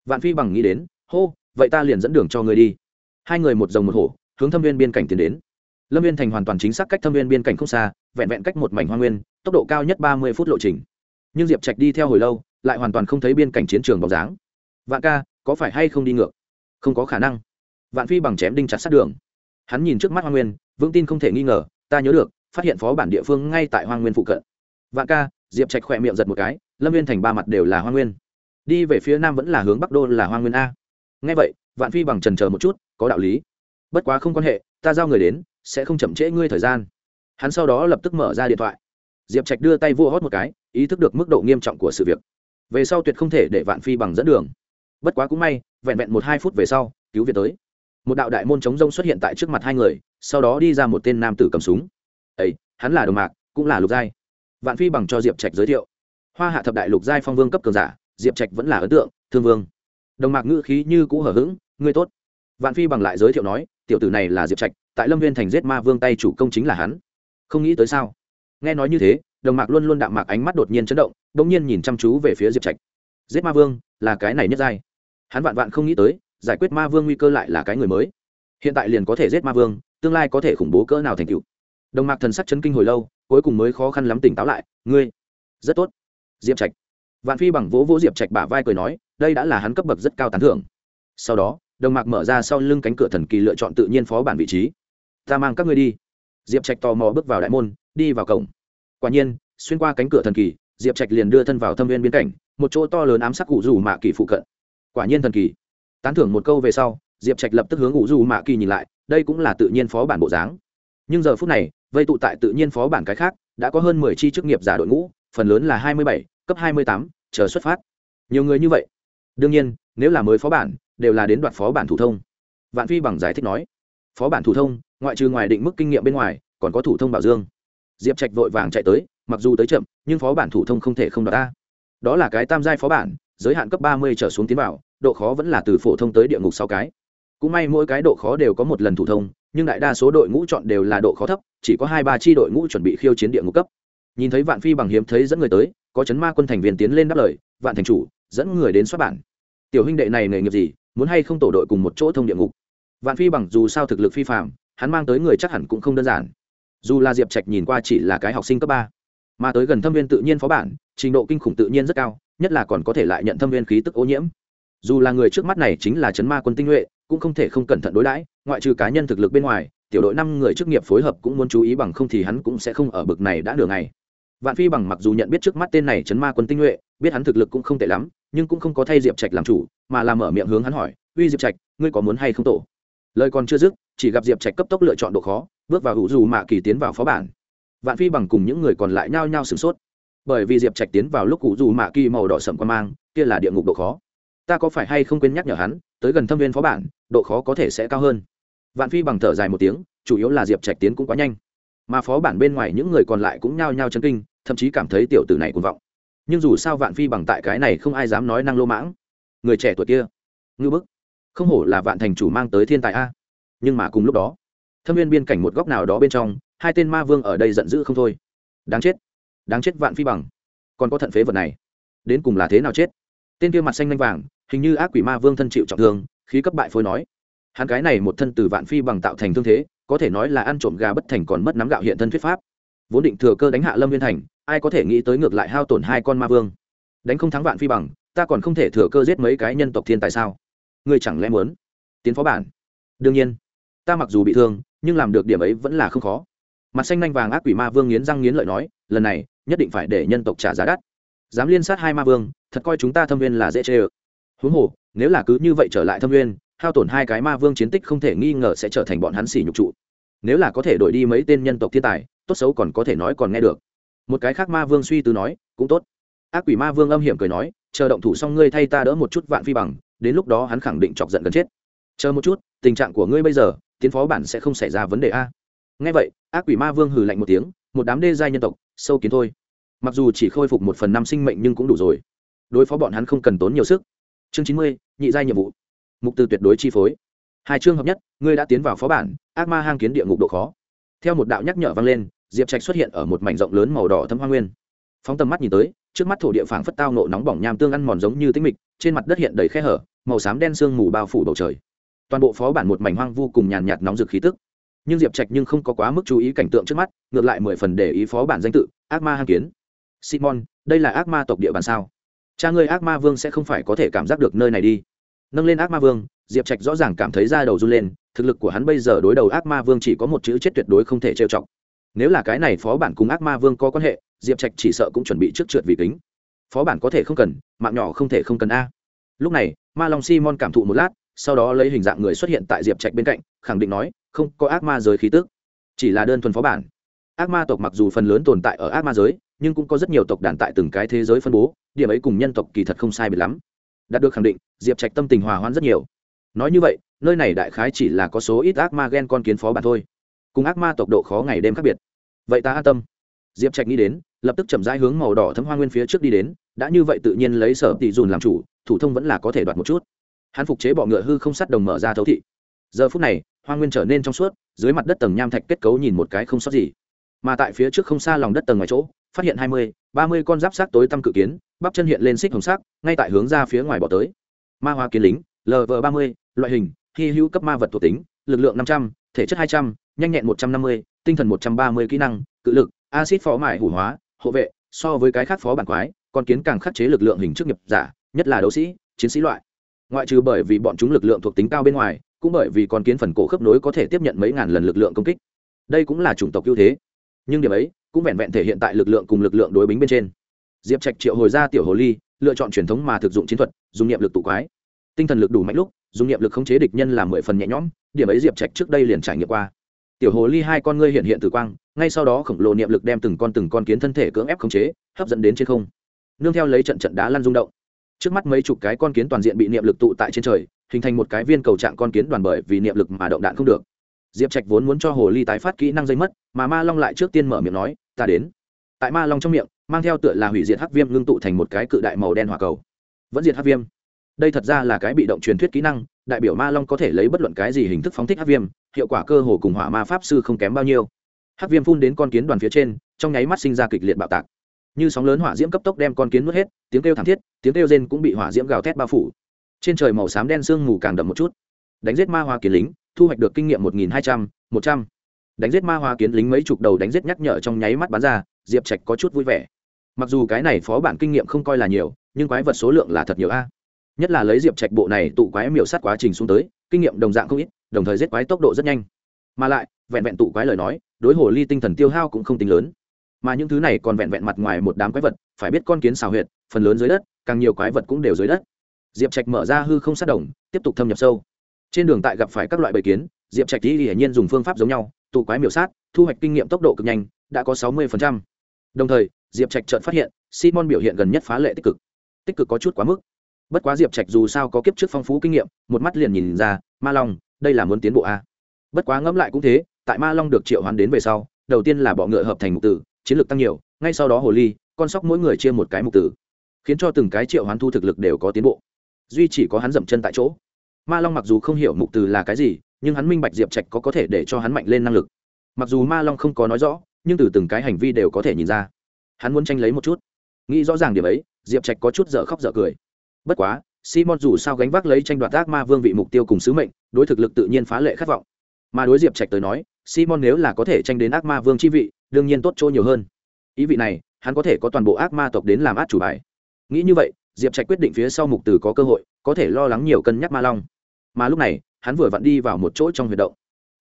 A: Vạn phi bằng nghĩ đến, hô, vậy ta liền dẫn đường cho người đi. Hai người một rồng một hổ, hướng thâm viên biên cảnh tiến đến. Lâm viên thành hoàn toàn chính xác cách thâm viên biên cảnh không xa, vẹn vẹn cách một mảnh hoa nguyên, tốc độ cao nhất ba mươi phút lộ trình nhưng diệp trạch đi theo hồi lâu, lại hoàn toàn không thấy biên cảnh chiến trường bóng dáng. Vạn ca, có phải hay không đi ngược? Không có khả năng. Vạn phi bằng chém đinh chặt sát đường. Hắn nhìn trước mắt hoa nguyên, vững tin không thể nghi ngờ, ta nhớ được, phát hiện phó bản địa phương ngay tại hoa nguyên phụ cận. Vạn ca, diệp trạch khỏe miệng giật một cái, lâm viên thành ba mặt đều là hoa nguyên. Đi về phía nam vẫn là hướng bắc đô là hoa nguyên a. Ngay vậy, vạn phi bằng trần chờ một chút, có đạo lý. Bất quá không quan hệ, ta giao người đến, sẽ không chậm trễ ngươi thời gian. Hắn sau đó lập tức mở ra điện thoại diệp trạch đưa tay vua hót một cái, ý thức được mức độ nghiêm trọng của sự việc. Về sau tuyệt không thể để vạn phi bằng dẫn đường. Bất quá cũng may, vẹn vẹn một hai phút về sau, cứu việt tới. Một đạo đại môn chống rông xuất hiện tại trước mặt hai người, sau đó đi ra một tên nam tử cầm súng. Ấy hắn là đồng mạc, cũng là lục giai. Vạn phi bằng cho diệp trạch giới thiệu. Hoa hạ thập đại lục giai phong vương cấp cường giả, diệp trạch vẫn là ấn tượng, thương vương. Đồng mạc ngữ khí như cũ hở h ữ g ngươi tốt. Vạn phi bằng lại giới thiệu nói, tiểu tử này là diệp trạch, tại lâm viên thành giết ma vương tay chủ công chính là hắn. Không nghĩ tới sao? Nghe nói như thế, đồng mạc luôn luôn đạm mạc ánh mắt đột nhiên chấn động đ ỗ n g nhiên nhìn chăm chú về phía diệp trạch. Giết ma vương, là cái này nhất giai. Hắn vạn vạn không nghĩ tới, giải quyết ma vương nguy cơ lại là cái người mới. Hiện tại liền có thể giết ma vương, tương lai có thể khủng bố cỡ nào thành cựu đồng mạc thần sắc chấn kinh hồi lâu, cuối cùng mới khó khăn lắm tỉnh táo lại, ngươi, rất tốt. Diệp trạch. Vạn phi bằng vỗ vỗ diệp trạch bả vai cười nói, đây đã là hắn cấp bậc rất cao tán thưởng. Sau đó, đồng mạc mở ra sau lưng cánh cửa thần kỳ lựa chọn tự nhiên phó bản vị trí. Ta mang các ngươi đi. Diệp trạch tò mò bước vào đại môn, đi vào cổng quả nhiên, xuyên qua cánh cửa thần kỳ, diệp trạch liền đưa thân vào thâm viên biến cảnh, một chỗ to lớn ám sắc cụ rủ mạ kỳ phụ cận. Quả nhiên thần kỳ. Tán thưởng một câu về sau, diệp trạch lập tức hướng ngụ rủ mạ kỳ nhìn lại, đây cũng là tự nhiên phó bản bộ dáng. Nhưng giờ phút này, vây tụ tại tự nhiên phó bản cái khác, đã có hơn mười chi chức nghiệp giả đội ngũ, phần lớn là hai mươi bảy, cấp hai mươi tám, chờ xuất phát. Nhiều người như vậy. Đương nhiên, nếu là mới phó bản, đều là đến đoạt phó bản thủ thông. Vạn phi bằng giải thích nói, phó bản thủ thông, ngoại trừ ngoài định mức kinh nghiệm bên ngoài, còn có thủ thông bảo dương diệp trạch vội vàng chạy tới, mặc dù tới chậm, nhưng phó bản thủ thông không thể không đọc ta. Đó là cái tam giai phó bản, giới hạn cấp ba mươi trở xuống tiến vào, độ khó vẫn là từ phổ thông tới địa ngục sáu cái. Cũng may mỗi cái độ khó đều có một lần thủ thông, nhưng đại đa số đội ngũ chọn đều là độ khó thấp, chỉ có hai ba tri đội ngũ chuẩn bị khiêu chiến địa ngục cấp. Nhìn thấy vạn phi bằng hiếm thấy dẫn người tới, có chấn ma quân thành viên tiến lên đáp lời, vạn thành chủ, dẫn người đến xuất bản. Tiểu huynh đệ này nghề nghiệp gì, muốn hay không tổ đội cùng một chỗ thông địa ngục? Vạn phi bằng dù sao thực lực phi phạm hắn mang tới người chắc hẳn cũng không đơn giản dù là diệp trạch nhìn qua chỉ là cái học sinh cấp ba, mà tới gần thâm viên tự nhiên phó bản, trình độ kinh khủng tự nhiên rất cao, nhất là còn có thể lại nhận thâm viên khí tức ô nhiễm. Dù là người trước mắt này chính là chấn ma quân tinh nhuệ, cũng không thể không cẩn thận đối đãi, ngoại trừ cá nhân thực lực bên ngoài, tiểu đội năm người chức nghiệp phối hợp cũng muốn chú ý bằng không thì hắn cũng sẽ không ở bực này đã nửa ngày. Vạn phi bằng mặc dù nhận biết trước mắt tên này chấn ma quân tinh nhuệ, biết hắn thực lực cũng không tệ lắm, nhưng cũng không có thay diệp trạch làm chủ, mà làm mở miệng hướng hắn hỏi, uy diệp trạch, ngươi có muốn hay không tổ? Lời còn chưa dứt, chỉ gặp diệp trạch cấp tốc lựa chọn độ khó bước vào hữu dù mạ kỳ tiến vào phó bản. Vạn phi bằng cùng những người còn lại nhao nhao sửng sốt. Bởi vì diệp trạch tiến vào lúc hữu dù mạ kỳ màu đỏ sậm quan mang, kia là địa ngục độ khó. Ta có phải hay không quên nhắc nhở hắn, tới gần thâm viên phó bản, độ khó có thể sẽ cao hơn. Vạn phi bằng thở dài một tiếng, chủ yếu là diệp trạch tiến cũng quá nhanh. Mà phó bản bên ngoài những người còn lại cũng nhao nhao chân kinh, thậm chí cảm thấy tiểu tử này cuồng vọng. Nhưng dù sao vạn phi bằng tại cái này không ai dám nói năng lô mãng. Người trẻ tuổi kia, ngư bức, không hổ là vạn thành chủ mang tới thiên tài a. Nhưng mà cùng lúc đó thâm viên biên cảnh một góc nào đó bên trong, hai tên ma vương ở đây giận dữ không thôi. Đáng chết đáng chết vạn phi bằng. Còn có thận phế vật này, đến cùng là thế nào chết? Tên kia mặt xanh lanh vàng, hình như ác quỷ ma vương thân chịu trọng thương, khí cấp bại phôi nói. Hắn cái này một thân từ vạn phi bằng tạo thành thương thế, có thể nói là ăn trộm gà bất thành còn mất nắm gạo hiện thân thuyết pháp. Vốn định thừa cơ đánh hạ lâm viên thành, ai có thể nghĩ tới ngược lại hao tổn hai con ma vương? Đánh không thắng vạn phi bằng, ta còn không thể thừa cơ giết mấy cái nhân tộc thiên tại sao? Ngươi chẳng lẽ muốn tiến phó bản? Đương nhiên, ta mặc dù bị thương nhưng làm được điểm ấy vẫn là không khó. Mặt xanh nanh vàng ác quỷ ma vương nghiến răng nghiến lợi nói, lần này, nhất định phải để nhân tộc trả giá đắt. Dám liên sát hai ma vương, thật coi chúng ta thâm viên là dễ chê ơ. Huống hồ, nếu là cứ như vậy trở lại thâm viên, hao tổn hai cái ma vương chiến tích không thể nghi ngờ sẽ trở thành bọn hắn xỉ nhục trụ. Nếu là có thể đổi đi mấy tên nhân tộc thiên tài, tốt xấu còn có thể nói còn nghe được. Một cái khác ma vương suy tư nói, cũng tốt. Ác quỷ ma vương âm hiểm cười nói, chờ động thủ xong ngươi thay ta đỡ một chút vạn phi bằng, đến lúc đó hắn khẳng định chọc giận gần chết. Chờ một chút, tình trạng của ngươi bây giờ tiến phó bản sẽ không xảy ra vấn đề a. Ngay vậy, ác quỷ ma vương hừ lạnh một tiếng, một đám đê giai nhân tộc, sâu kiến thôi. Mặc dù chỉ khôi phục một phần năm sinh mệnh nhưng cũng đủ rồi. Đối phó bọn hắn không cần tốn nhiều sức. Chương chín mươi, nhị giai nhiệm vụ. Mục từ tuyệt đối chi phối. Hai chương hợp nhất, ngươi đã tiến vào phó bản, ác ma hang kiến địa ngục độ khó. Theo một đạo nhắc nhở vang lên, diệp trạch xuất hiện ở một mảnh rộng lớn màu đỏ thâm hoa nguyên. Phóng tầm mắt nhìn tới, trước mắt thổ địa phảng phất tao nộ nóng bỏng nham tương ăn mòn giống như tinh mịch, trên mặt đất hiện đầy khe hở, màu xám đen sương mù bao phủ bầu trời toàn bộ phó bản một mảnh hoang vu cùng nhàn nhạt nóng rực khí tức. Nhưng diệp trạch nhưng không có quá mức chú ý cảnh tượng trước mắt, ngược lại mười phần để ý phó bản danh tự, ác ma hang kiến. Simon, đây là ác ma tộc địa bàn sao? Cha ngươi ác ma vương sẽ không phải có thể cảm giác được nơi này đi. Nâng lên ác ma vương, diệp trạch rõ ràng cảm thấy da đầu run lên, thực lực của hắn bây giờ đối đầu ác ma vương chỉ có một chữ chết tuyệt đối không thể trêu chọc. Nếu là cái này phó bản cùng ác ma vương có quan hệ, diệp trạch chỉ sợ cũng chuẩn bị trước trượt vì kính. Phó bản có thể không cần, mạng nhỏ không thể không cần a. Lúc này, ma long simon cảm thụ một lát sau đó lấy hình dạng người xuất hiện tại diệp trạch bên cạnh, khẳng định nói, không có ác ma giới khí tức, chỉ là đơn thuần phó bản. Ác ma tộc mặc dù phần lớn tồn tại ở ác ma giới, nhưng cũng có rất nhiều tộc đàn tại từng cái thế giới phân bố, điểm ấy cùng nhân tộc kỳ thật không sai biệt lắm. Đạt được khẳng định, diệp trạch tâm tình hòa hoãn rất nhiều. Nói như vậy, nơi này đại khái chỉ là có số ít ác ma ghen con kiến phó bản thôi. Cùng ác ma tộc độ khó ngày đêm khác biệt. Vậy ta an tâm. Diệp trạch nghĩ đến, lập tức chậm rãi hướng màu đỏ thấm hoa nguyên phía trước đi đến, đã như vậy tự nhiên lấy sở tỷ dùn làm chủ, thủ thông vẫn là có thể đoạt một chút hắn phục chế bọ ngựa hư không sắt đồng mở ra thấu thị. Giờ phút này, hoa nguyên trở nên trong suốt, dưới mặt đất tầng nham thạch kết cấu nhìn một cái không sót gì. Mà tại phía trước không xa lòng đất tầng ngoài chỗ, phát hiện hai mươi, ba mươi con giáp sát tối tăm cự kiến, bắp chân hiện lên xích hồng sắc, ngay tại hướng ra phía ngoài bỏ tới. Ma hoa kiến lính lv ba mươi, loại hình, hy hữu cấp ma vật thuộc tính, lực lượng năm trăm, thể chất hai trăm, nhanh nhẹn một trăm năm mươi, tinh thần một trăm ba mươi kỹ năng, cự lực acid phó mại hủ hóa, hộ vệ, so với cái khác phó bản quái, con kiến càng khắc chế lực lượng hình chức nghiệp giả, nhất là đấu sĩ, chiến sĩ loại ngoại trừ bởi vì bọn chúng lực lượng thuộc tính cao bên ngoài, cũng bởi vì con kiến phần cổ khớp nối có thể tiếp nhận mấy ngàn lần lực lượng công kích. Đây cũng là chủng tộc ưu thế. Nhưng điểm ấy cũng vẹn vẹn thể hiện tại lực lượng cùng lực lượng đối bính bên trên. Diệp trạch triệu hồi ra tiểu hồ ly, lựa chọn truyền thống mà thực dụng chiến thuật, dùng niệm lực tụ quái. Tinh thần lực đủ mạnh lúc, dùng niệm lực khống chế địch nhân là mười phần nhẹ nhõm, điểm ấy diệp trạch trước đây liền trải nghiệm qua. Tiểu hồ ly hai con ngươi hiện hiện tử quang, ngay sau đó khổng lồ niệm lực đem từng con từng con kiến thân thể cưỡng ép khống chế, hấp dẫn đến trên không. Nương theo lấy trận trận đá lăn rung động trước mắt mấy chục cái con kiến toàn diện bị niệm lực tụ tại trên trời, hình thành một cái viên cầu trạng con kiến đoàn bởi vì niệm lực mà động đạn không được. Diệp trạch vốn muốn cho hồ ly tái phát kỹ năng dây mất, mà ma long lại trước tiên mở miệng nói, ta đến. Tại ma long trong miệng, mang theo tựa là hủy diệt hắc viêm ngưng tụ thành một cái cự đại màu đen hỏa cầu. Vẫn diệt hắc viêm. Đây thật ra là cái bị động truyền thuyết kỹ năng, đại biểu ma long có thể lấy bất luận cái gì hình thức phóng thích hắc viêm, hiệu quả cơ hồ cùng hỏa ma pháp sư không kém bao nhiêu. Hắc viêm phun đến con kiến đoàn phía trên, trong nháy mắt sinh ra kịch liệt bạo tạc như sóng lớn hỏa diễm cấp tốc đem con kiến nuốt hết, tiếng kêu thảm thiết, tiếng kêu rên cũng bị hỏa diễm gào thét bao phủ. Trên trời màu xám đen sương mù càng đậm một chút. Đánh giết ma hoa kiến lính, thu hoạch được kinh nghiệm một nghìn hai trăm, một trăm. Đánh giết ma hoa kiến lính mấy chục đầu đánh giết nhắc nhở trong nháy mắt bán ra, diệp trạch có chút vui vẻ. Mặc dù cái này phó bản kinh nghiệm không coi là nhiều, nhưng quái vật số lượng là thật nhiều a. Nhất là lấy diệp trạch bộ này tụ quái miểu sát quá trình xuống tới, kinh nghiệm đồng dạng không ít, đồng thời giết quái tốc độ rất nhanh. Mà lại, vẹn vẹn tụ quái lời nói, đối hồ ly tinh thần tiêu hao cũng không tính lớn mà những thứ này còn vẹn vẹn mặt ngoài một đám quái vật, phải biết con kiến xào huyệt, phần lớn dưới đất, càng nhiều quái vật cũng đều dưới đất. Diệp trạch mở ra hư không sát đồng, tiếp tục thâm nhập sâu. Trên đường tại gặp phải các loại bầy kiến, diệp trạch thì hiển nhiên dùng phương pháp giống nhau, tụ quái miểu sát, thu hoạch kinh nghiệm tốc độ cực nhanh, đã có sáu mươi đồng thời, diệp trạch chợt phát hiện, simon biểu hiện gần nhất phá lệ tích cực. Tích cực có chút quá mức. Bất quá diệp trạch dù sao có kiếp trước phong phú kinh nghiệm, một mắt liền nhìn ra, ma long, đây là muốn tiến bộ a. Bất quá ngẫm lại cũng thế, tại ma long được triệu hoán đến về sau, đầu tiên là bọ ngựa hợp thành mục tử chiến lược tăng nhiều, ngay sau đó hồ ly, con sóc mỗi người chia một cái mục tử, khiến cho từng cái triệu hoán thu thực lực đều có tiến bộ. Duy chỉ có hắn dậm chân tại chỗ. Ma long mặc dù không hiểu mục từ là cái gì, nhưng hắn minh bạch diệp trạch có có thể để cho hắn mạnh lên năng lực. Mặc dù ma long không có nói rõ, nhưng từ từng cái hành vi đều có thể nhìn ra. Hắn muốn tranh lấy một chút. Nghĩ rõ ràng điểm ấy, diệp trạch có chút dở khóc dở cười. Bất quá, simon dù sao gánh vác lấy tranh đoạt ác ma vương vị mục tiêu cùng sứ mệnh, đối thực lực tự nhiên phá lệ khát vọng. Mà đối diệp trạch tới nói, simon nếu là có thể tranh đến ác ma vương chi vị đương nhiên tốt chỗ nhiều hơn. Ý vị này, hắn có thể có toàn bộ ác ma tộc đến làm át chủ bài. Nghĩ như vậy, diệp trạch quyết định phía sau mục từ có cơ hội, có thể lo lắng nhiều cân nhắc ma long. Mà lúc này, hắn vừa vặn đi vào một chỗ trong huyệt động.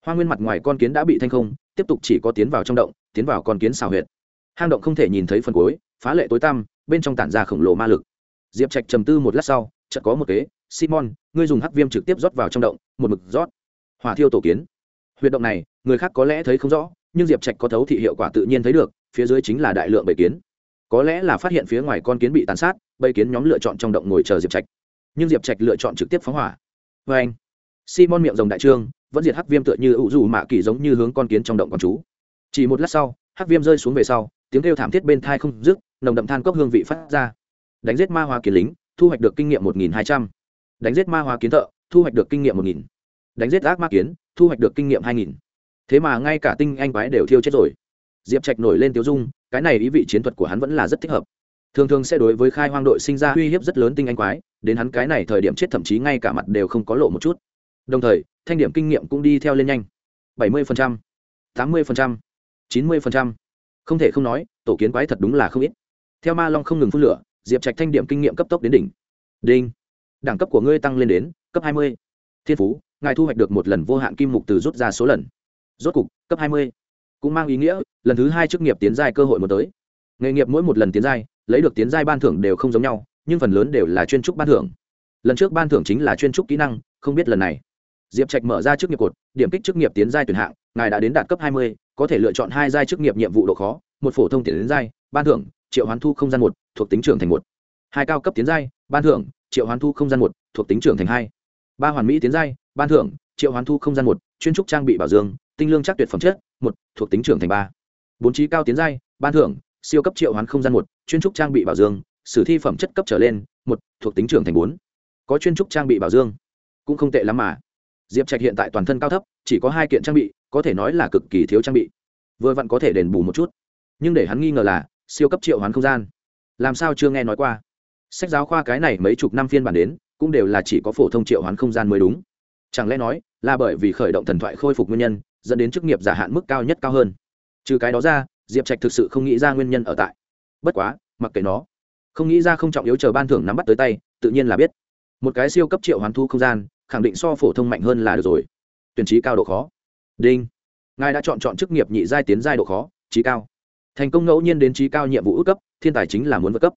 A: Hoa nguyên mặt ngoài con kiến đã bị thanh không, tiếp tục chỉ có tiến vào trong động, tiến vào con kiến xào huyệt. Hang động không thể nhìn thấy phần cuối, phá lệ tối tăm, bên trong tản ra khổng lồ ma lực. Diệp trạch trầm tư một lát sau, chợt có một kế, simon, ngươi dùng hắc viêm trực tiếp rót vào trong động, một mực rót. Hỏa thiêu tổ kiến. Huyệt động này, người khác có lẽ thấy không rõ nhưng diệp trạch có thấu thị hiệu quả tự nhiên thấy được, phía dưới chính là đại lượng bầy kiến. Có lẽ là phát hiện phía ngoài con kiến bị tàn sát, bầy kiến nhóm lựa chọn trong động ngồi chờ diệp trạch. Nhưng diệp trạch lựa chọn trực tiếp phóng hỏa. Vê anh, simon miệng rồng đại trương, vẫn diệt hắc viêm tựa như ủ dù mạ kỳ giống như hướng con kiến trong động con chú. Chỉ một lát sau, hắc viêm rơi xuống về sau, tiếng kêu thảm thiết bên thai không dứt, nồng đậm than cốc hương vị phát ra. Đánh giết ma hoa kiến lính, thu hoạch được kinh nghiệm một nghìn hai trăm. Đánh giết ma hoa kiến thợ, thu hoạch được kinh nghiệm một nghìn. Đánh giết ác ma kiến, thu hoạch được kinh nghiệm hai nghìn thế mà ngay cả tinh anh quái đều thiêu chết rồi. Diệp trạch nổi lên tiêu dung cái này ý vị chiến thuật của hắn vẫn là rất thích hợp. Thường thường sẽ đối với khai hoang đội sinh ra uy hiếp rất lớn tinh anh quái đến hắn cái này thời điểm chết thậm chí ngay cả mặt đều không có lộ một chút. Đồng thời thanh điểm kinh nghiệm cũng đi theo lên nhanh. Bảy mươi phần trăm, tám mươi phần trăm, chín mươi phần trăm, không thể không nói tổ kiến quái thật đúng là không ít. Theo ma long không ngừng phun lửa diệp trạch thanh điểm kinh nghiệm cấp tốc đến đỉnh. Đinh. Đẳng cấp của ngươi tăng lên đến cấp hai mươi. Thiên phú ngài thu hoạch được một lần vô hạn kim mục từ rút ra số lần rốt cục, cấp hai mươi. Cũng mang ý nghĩa, lần thứ hai chức nghiệp tiến giai cơ hội một tới. Nghề nghiệp mỗi một lần tiến giai, lấy được tiến giai ban thưởng đều không giống nhau, nhưng phần lớn đều là chuyên trúc ban thưởng. Lần trước ban thưởng chính là chuyên trúc kỹ năng, không biết lần này. Diệp trạch mở ra chức nghiệp cột, điểm kích chức nghiệp tiến giai tuyển hạng, ngài đã đến đạt cấp hai mươi, có thể lựa chọn hai giai chức nghiệp nhiệm vụ độ khó, một phổ thông tiến giai, ban thưởng, triệu hoán thu không gian một, thuộc tính trưởng thành một. Hai cao cấp tiến giai, ban thưởng, triệu hoán thu không gian một, thuộc tính trưởng thành hai. Ba hoàn mỹ tiến giai, ban thưởng, triệu hoán thu không gian một, chuyên trúc trang bị bảo dương tinh lương chắc tuyệt phẩm chất, một, thuộc tính trưởng thành ba. Bốn trí cao tiến giai, ban thưởng, siêu cấp triệu hoán không gian một, chuyên trúc trang bị bảo dương, sử thi phẩm chất cấp trở lên, một, thuộc tính trưởng thành bốn. Có chuyên trúc trang bị bảo dương. Cũng không tệ lắm mà. Diệp trạch hiện tại toàn thân cao thấp, chỉ có hai kiện trang bị, có thể nói là cực kỳ thiếu trang bị. Vừa vặn có thể đền bù một chút. Nhưng để hắn nghi ngờ là, siêu cấp triệu hoán không gian. Làm sao chưa nghe nói qua? Sách giáo khoa cái này mấy chục năm phiên bản đến, cũng đều là chỉ có phổ thông triệu hoán không gian mới đúng. Chẳng lẽ nói, là bởi vì khởi động thần thoại khôi phục nguyên nhân dẫn đến chức nghiệp giả hạn mức cao nhất cao hơn. Trừ cái đó ra, diệp trạch thực sự không nghĩ ra nguyên nhân ở tại. Bất quá, mặc kệ nó. Không nghĩ ra không trọng yếu chờ ban thưởng nắm bắt tới tay, tự nhiên là biết. Một cái siêu cấp triệu hoán thu không gian, khẳng định so phổ thông mạnh hơn là được rồi. Tuyển trí cao độ khó. Đinh. Ngài đã chọn chọn chức nghiệp nhị giai tiến giai độ khó, trí cao. Thành công ngẫu nhiên đến trí cao nhiệm vụ ước cấp, thiên tài chính là muốn vượt cấp.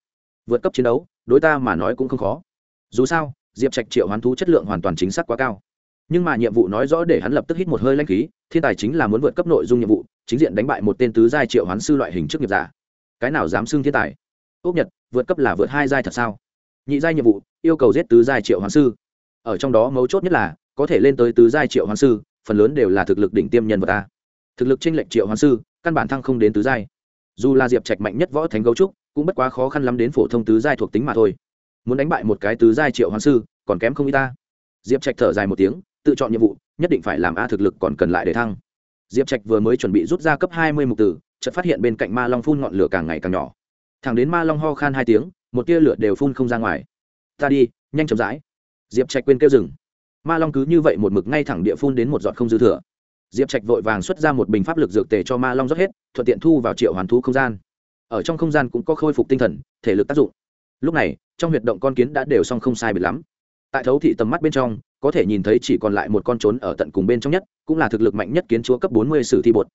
A: Vượt cấp chiến đấu, đối ta mà nói cũng không khó. Dù sao, diệp trạch triệu hoán thú chất lượng hoàn toàn chính xác quá cao nhưng mà nhiệm vụ nói rõ để hắn lập tức hít một hơi lanh khí, thiên tài chính là muốn vượt cấp nội dung nhiệm vụ, chính diện đánh bại một tên tứ giai triệu hoán sư loại hình chức nghiệp giả. Cái nào dám xưng thiên tài? Ốc nhật, vượt cấp là vượt hai giai thật sao? Nhị giai nhiệm vụ, yêu cầu giết tứ giai triệu hoán sư. Ở trong đó mấu chốt nhất là, có thể lên tới tứ giai triệu hoán sư, phần lớn đều là thực lực đỉnh tiêm nhân vật ta thực lực tranh lệch triệu hoán sư, căn bản thăng không đến tứ giai. Dù là diệp trạch mạnh nhất võ thánh gấu trúc, cũng bất quá khó khăn lắm đến phổ thông tứ giai thuộc tính mà thôi. Muốn đánh bại một cái tứ giai triệu hoán sư, còn kém không y ta. Diệp trạch thở dài một tiếng tự chọn nhiệm vụ, nhất định phải làm a thực lực còn cần lại để thăng. Diệp trạch vừa mới chuẩn bị rút ra cấp hai mươi mục tử, chợt phát hiện bên cạnh ma long phun ngọn lửa càng ngày càng nhỏ. Thẳng đến ma long ho khan hai tiếng, một tia lửa đều phun không ra ngoài. Ta đi, nhanh chậm rãi. Diệp trạch quên kêu rừng ma long cứ như vậy một mực ngay thẳng địa phun đến một giọt không dư thừa. Diệp trạch vội vàng xuất ra một bình pháp lực dược tề cho ma long rót hết, thuận tiện thu vào triệu hoàn thú không gian. Ở trong không gian cũng có khôi phục tinh thần, thể lực tác dụng. Lúc này, trong huyệt động con kiến đã đều xong không sai biệt lắm tại thấu thị tầm mắt bên trong, có thể nhìn thấy chỉ còn lại một con trốn ở tận cùng bên trong nhất, cũng là thực lực mạnh nhất kiến chúa cấp bốn mươi sử thi bột.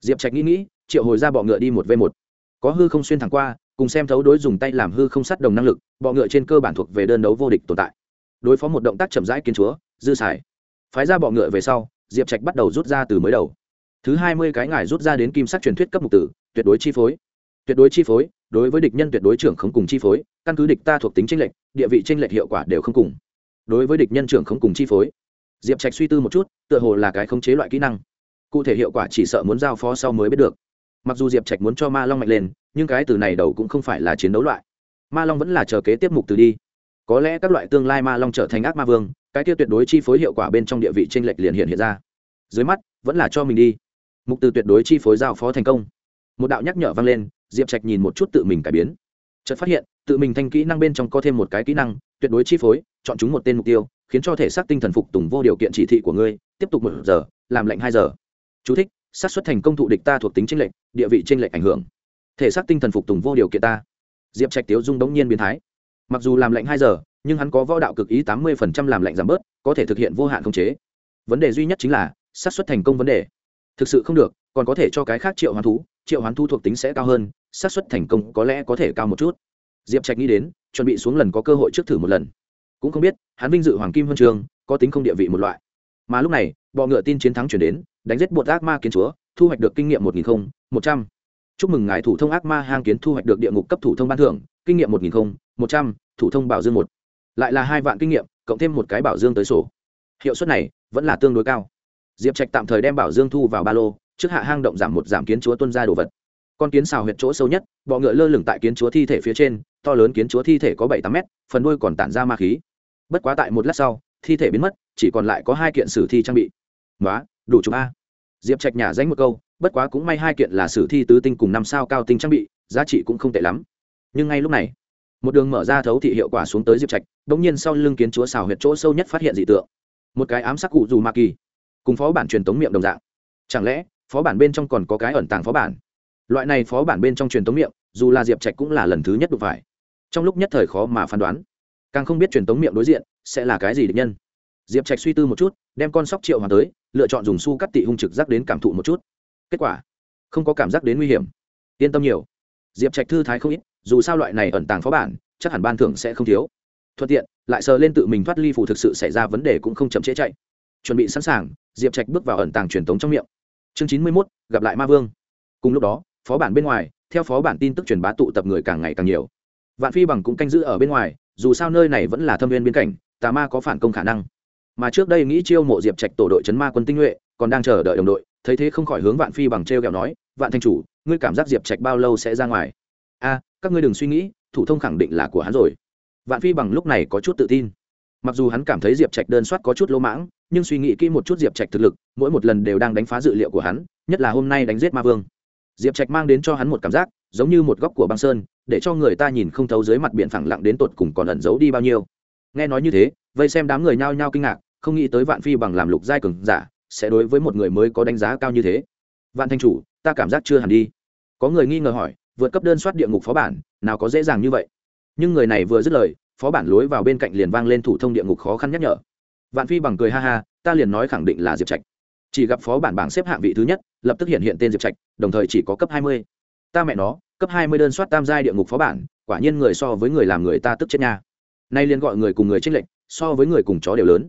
A: Diệp trạch nghĩ nghĩ, triệu hồi ra bọ ngựa đi một v một. Có hư không xuyên thẳng qua, cùng xem thấu đối dùng tay làm hư không sát đồng năng lực, bọ ngựa trên cơ bản thuộc về đơn đấu vô địch tồn tại. Đối phó một động tác chậm rãi kiến chúa, dư xài. Phái ra bọ ngựa về sau, diệp trạch bắt đầu rút ra từ mới đầu. Thứ hai mươi cái ngài rút ra đến kim sắc truyền thuyết cấp mục tử, tuyệt đối chi phối. Tuyệt đối chi phối, đối với địch nhân tuyệt đối trưởng không cùng chi phối, căn cứ địch ta thuộc tính tranh lệch, địa vị tranh lệch hiệu quả đều không cùng đối với địch nhân trưởng không cùng chi phối. Diệp trạch suy tư một chút, tựa hồ là cái khống chế loại kỹ năng. Cụ thể hiệu quả chỉ sợ muốn giao phó sau mới biết được. Mặc dù diệp trạch muốn cho ma long mạnh lên, nhưng cái từ này đầu cũng không phải là chiến đấu loại. Ma long vẫn là chờ kế tiếp mục từ đi. Có lẽ các loại tương lai ma long trở thành ác ma vương, cái kia tuyệt đối chi phối hiệu quả bên trong địa vị t r ê n lệch liền hiện hiện ra. Dưới mắt, vẫn là cho mình đi. Mục từ tuyệt đối chi phối giao phó thành công. Một đạo nhắc nhở vang lên, diệp trạch nhìn một chút tự mình cải biến. Chợt phát hiện, tự mình thanh kỹ năng bên trong có thêm một cái kỹ năng, tuyệt đối chi phối chọn chúng một tên mục tiêu khiến cho thể xác tinh thần phục tùng vô điều kiện chỉ thị của ngươi tiếp tục một giờ làm lệnh hai giờ. Chú thích, xác suất thành công thụ địch ta thuộc tính chênh lệch địa vị chênh lệch ảnh hưởng. Thể xác tinh thần phục tùng vô điều kiện ta. Diệp trạch tiếu dung đống nhiên biến thái. Mặc dù làm lệnh hai giờ nhưng hắn có võ đạo cực ý tám mươi phần trăm làm lệnh giảm bớt có thể thực hiện vô hạn khống chế. Vấn đề duy nhất chính là xác suất thành công vấn đề. Thực sự không được còn có thể cho cái khác triệu hoán thú triệu hoán thu thuộc tính sẽ cao hơn xác suất thành công có lẽ có thể cao một chút. Diệp trạch nghĩ đến chuẩn bị xuống lần có cơ hội trước thử một lần cũng không biết, hắn vinh dự hoàng kim huân trường, có tính không địa vị một loại. Mà lúc này, bọ ngựa tin chiến thắng chuyển đến, đánh giết bột ác ma kiến chúa, thu hoạch được kinh nghiệm một nghìn không, một trăm. Chúc mừng ngài thủ thông ác ma hang kiến thu hoạch được địa ngục cấp thủ thông ban thưởng, kinh nghiệm một nghìn không, một trăm, thủ thông bảo dương một. Lại là hai vạn kinh nghiệm, cộng thêm một cái bảo dương tới sổ. Hiệu suất này vẫn là tương đối cao. Diệp trạch tạm thời đem bảo dương thu vào ba lô, trước hạ hang động giảm một giảm kiến chúa tuân ra đồ vật. Con kiến xào huyệt chỗ sâu nhất, bọ ngựa lơ lửng tại kiến chúa thi thể phía trên, to lớn kiến chúa thi thể có bảy tám mét, phần đuôi còn tản ra ma khí bất quá tại một lát sau, thi thể biến mất, chỉ còn lại có hai kiện sử thi trang bị. Nói đủ chụp a. Diệp trạch nhả danh một câu, bất quá cũng may hai kiện là sử thi tứ tinh cùng năm sao cao tinh trang bị, giá trị cũng không tệ lắm. Nhưng ngay lúc này, một đường mở ra thấu thị hiệu quả xuống tới diệp trạch đ ỗ n g nhiên sau lưng kiến chúa xào huyệt chỗ sâu nhất phát hiện dị tượng. Một cái ám sắc cụ dù ma kỳ, cùng phó bản truyền tống miệng đồng dạng. Chẳng lẽ, phó bản bên trong còn có cái ẩn tàng phó bản? Loại này phó bản bên trong truyền tống miệng, dù là diệp trạch cũng là lần thứ nhất đụng phải. Trong lúc nhất thời khó mà phán đoán càng không biết truyền tống miệng đối diện sẽ là cái gì địch nhân. Diệp trạch suy tư một chút, đem con sóc triệu hòa tới, lựa chọn dùng su cắt tị hung trực giác đến cảm thụ một chút. Kết quả, không có cảm giác đến nguy hiểm. Yên tâm nhiều. Diệp trạch thư thái không ít, dù sao loại này ẩn tàng phó bản, chắc hẳn ban thưởng sẽ không thiếu. Thuận tiện, lại sờ lên tự mình thoát ly phủ thực sự xảy ra vấn đề cũng không chậm trễ chạy. Chuẩn bị sẵn sàng, diệp trạch bước vào ẩn tàng truyền thống trong miệng. Chương chín mươi mốt, gặp lại ma vương. Cùng lúc đó, phó bản bên ngoài, theo phó bản tin tức truyền bá tụ tập người càng ngày càng nhiều. Vạn phi bằng cũng canh giữ ở bên ngoài dù sao nơi này vẫn là thâm viên biên cảnh, tà ma có phản công khả năng. Mà trước đây nghĩ chiêu mộ diệp trạch tổ đội chấn ma quân tinh nhuệ, còn đang chờ đợi đồng đội, thấy thế không khỏi hướng vạn phi bằng t r e o kẹo nói, vạn thanh chủ, ngươi cảm giác diệp trạch bao lâu sẽ ra ngoài? A, các ngươi đừng suy nghĩ, thủ thông khẳng định là của hắn rồi. Vạn phi bằng lúc này có chút tự tin. Mặc dù hắn cảm thấy diệp trạch đơn soát có chút lỗ mãng, nhưng suy nghĩ kỹ một chút diệp trạch thực lực, mỗi một lần đều đang đánh phá dự liệu của hắn, nhất là hôm nay đánh giết ma vương. Diệp trạch mang đến cho hắn một cảm giác, giống như một góc của băng sơn để cho người ta nhìn không thấu dưới mặt biển phẳng lặng đến tột cùng còn ẩn giấu đi bao nhiêu. Nghe nói như thế, vây xem đám người nhao nhao kinh ngạc, không nghĩ tới vạn phi bằng làm lục giai cường giả, sẽ đối với một người mới có đánh giá cao như thế. Vạn thanh chủ, ta cảm giác chưa hẳn đi. Có người nghi ngờ hỏi, vượt cấp đơn soát địa ngục phó bản, nào có dễ dàng như vậy? Nhưng người này vừa dứt lời, phó bản lối vào bên cạnh liền vang lên thủ thông địa ngục khó khăn nhắc nhở. Vạn phi bằng cười ha ha, ta liền nói khẳng định là diệp trạch. Chỉ gặp phó bản bảng xếp hạng vị thứ nhất, lập tức hiện hiện tên diệp trạch, đồng thời chỉ có cấp hai mươi. Ta mẹ nó cấp hai mươi đơn soát tam giai địa ngục phó bản, quả nhiên người so với người làm người ta tức chết nha. Nay liền gọi người cùng người trích lệch, so với người cùng chó đều lớn.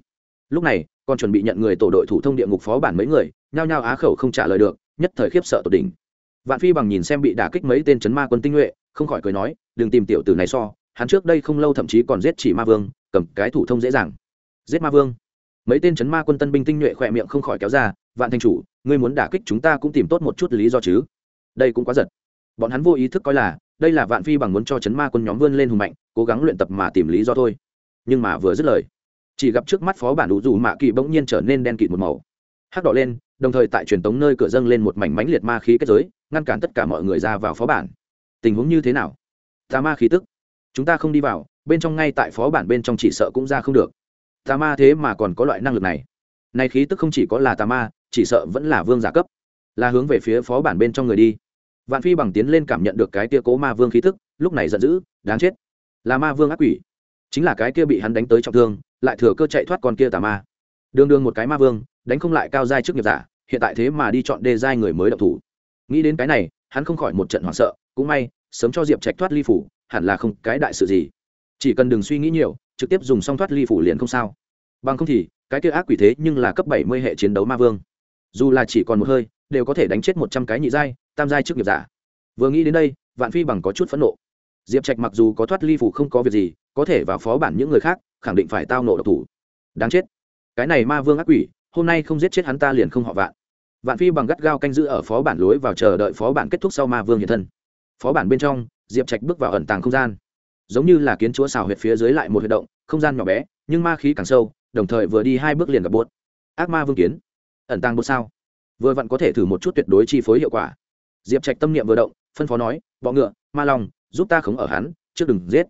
A: Lúc này, còn chuẩn bị nhận người tổ đội thủ thông địa ngục phó bản mấy người, nhao nhao á khẩu không trả lời được, nhất thời khiếp sợ tột đỉnh. Vạn phi bằng nhìn xem bị đả kích mấy tên chấn ma quân tinh nhuệ, không khỏi cười nói, đừng tìm tiểu tử này so, hắn trước đây không lâu thậm chí còn giết chỉ ma vương, cầm cái thủ thông dễ dàng. Giết ma vương? Mấy tên chấn ma quân tân binh tinh nhuệ khỏe miệng không khỏi kéo ra, vạn thanh chủ, ngươi muốn đả kích chúng ta cũng tìm tốt một chút lý do chứ. Đây cũng quá giật bọn hắn vô ý thức coi là, đây là vạn phi bằng muốn cho chấn ma quân nhóm vươn lên hùng mạnh, cố gắng luyện tập mà tìm lý do thôi. Nhưng mà vừa dứt lời, chỉ gặp trước mắt phó bản đủ dù mạ kỳ bỗng nhiên trở nên đen kịt một màu. Hắc đỏ lên, đồng thời tại truyền tống nơi cửa dâng lên một mảnh mánh liệt ma khí kết giới, ngăn cản tất cả mọi người ra vào phó bản. Tình huống như thế nào? Tà ma khí tức. Chúng ta không đi vào, bên trong ngay tại phó bản bên trong chỉ sợ cũng ra không được. Tà ma thế mà còn có loại năng lực này. Này khí tức không chỉ có là tà ma, chỉ sợ vẫn là vương giả cấp. Là hướng về phía phó bản bên trong người đi vạn phi bằng tiến lên cảm nhận được cái tia cố ma vương khí tức, lúc này giận dữ, đáng chết. Là ma vương ác quỷ. Chính là cái kia bị hắn đánh tới trọng thương, lại thừa cơ chạy thoát con kia tà ma. Đường đường một cái ma vương, đánh không lại cao giai trước nghiệp giả, hiện tại thế mà đi chọn đê giai người mới đậu thủ. Nghĩ đến cái này, hắn không khỏi một trận hoảng sợ, cũng may, sớm cho diệp trạch thoát ly phủ, hẳn là không cái đại sự gì. Chỉ cần đừng suy nghĩ nhiều, trực tiếp dùng xong thoát ly phủ liền không sao. Bằng không thì, cái kia ác quỷ thế nhưng là cấp bảy mươi hệ chiến đấu ma vương. Dù là chỉ còn một hơi đều có thể đánh chết một trăm cái nhị giai, tam giai trước nghiệp giả. Vừa nghĩ đến đây, vạn phi bằng có chút phẫn nộ. Diệp trạch mặc dù có thoát ly phủ không có việc gì, có thể vào phó bản những người khác, khẳng định phải tao nộ độc thủ. Đáng chết. Cái này ma vương ác quỷ, hôm nay không giết chết hắn ta liền không họ vạn. Vạn phi bằng gắt gao canh giữ ở phó bản lối vào chờ đợi phó bản kết thúc sau ma vương hiện thân. Phó bản bên trong, diệp trạch bước vào ẩn tàng không gian. Giống như là kiến chúa xào huyệt phía dưới lại một huyệt động, không gian nhỏ bé, nhưng ma khí càng sâu, đồng thời vừa đi hai bước liền gặp bốt ác ma vương kiến. Ẩn tàng bột sao? Vừa vặn có thể thử một chút tuyệt đối chi phối hiệu quả. Diệp trạch tâm niệm vừa động, phân phó nói, bọ ngựa, ma long, giúp ta khống ở hắn, trước đừng giết.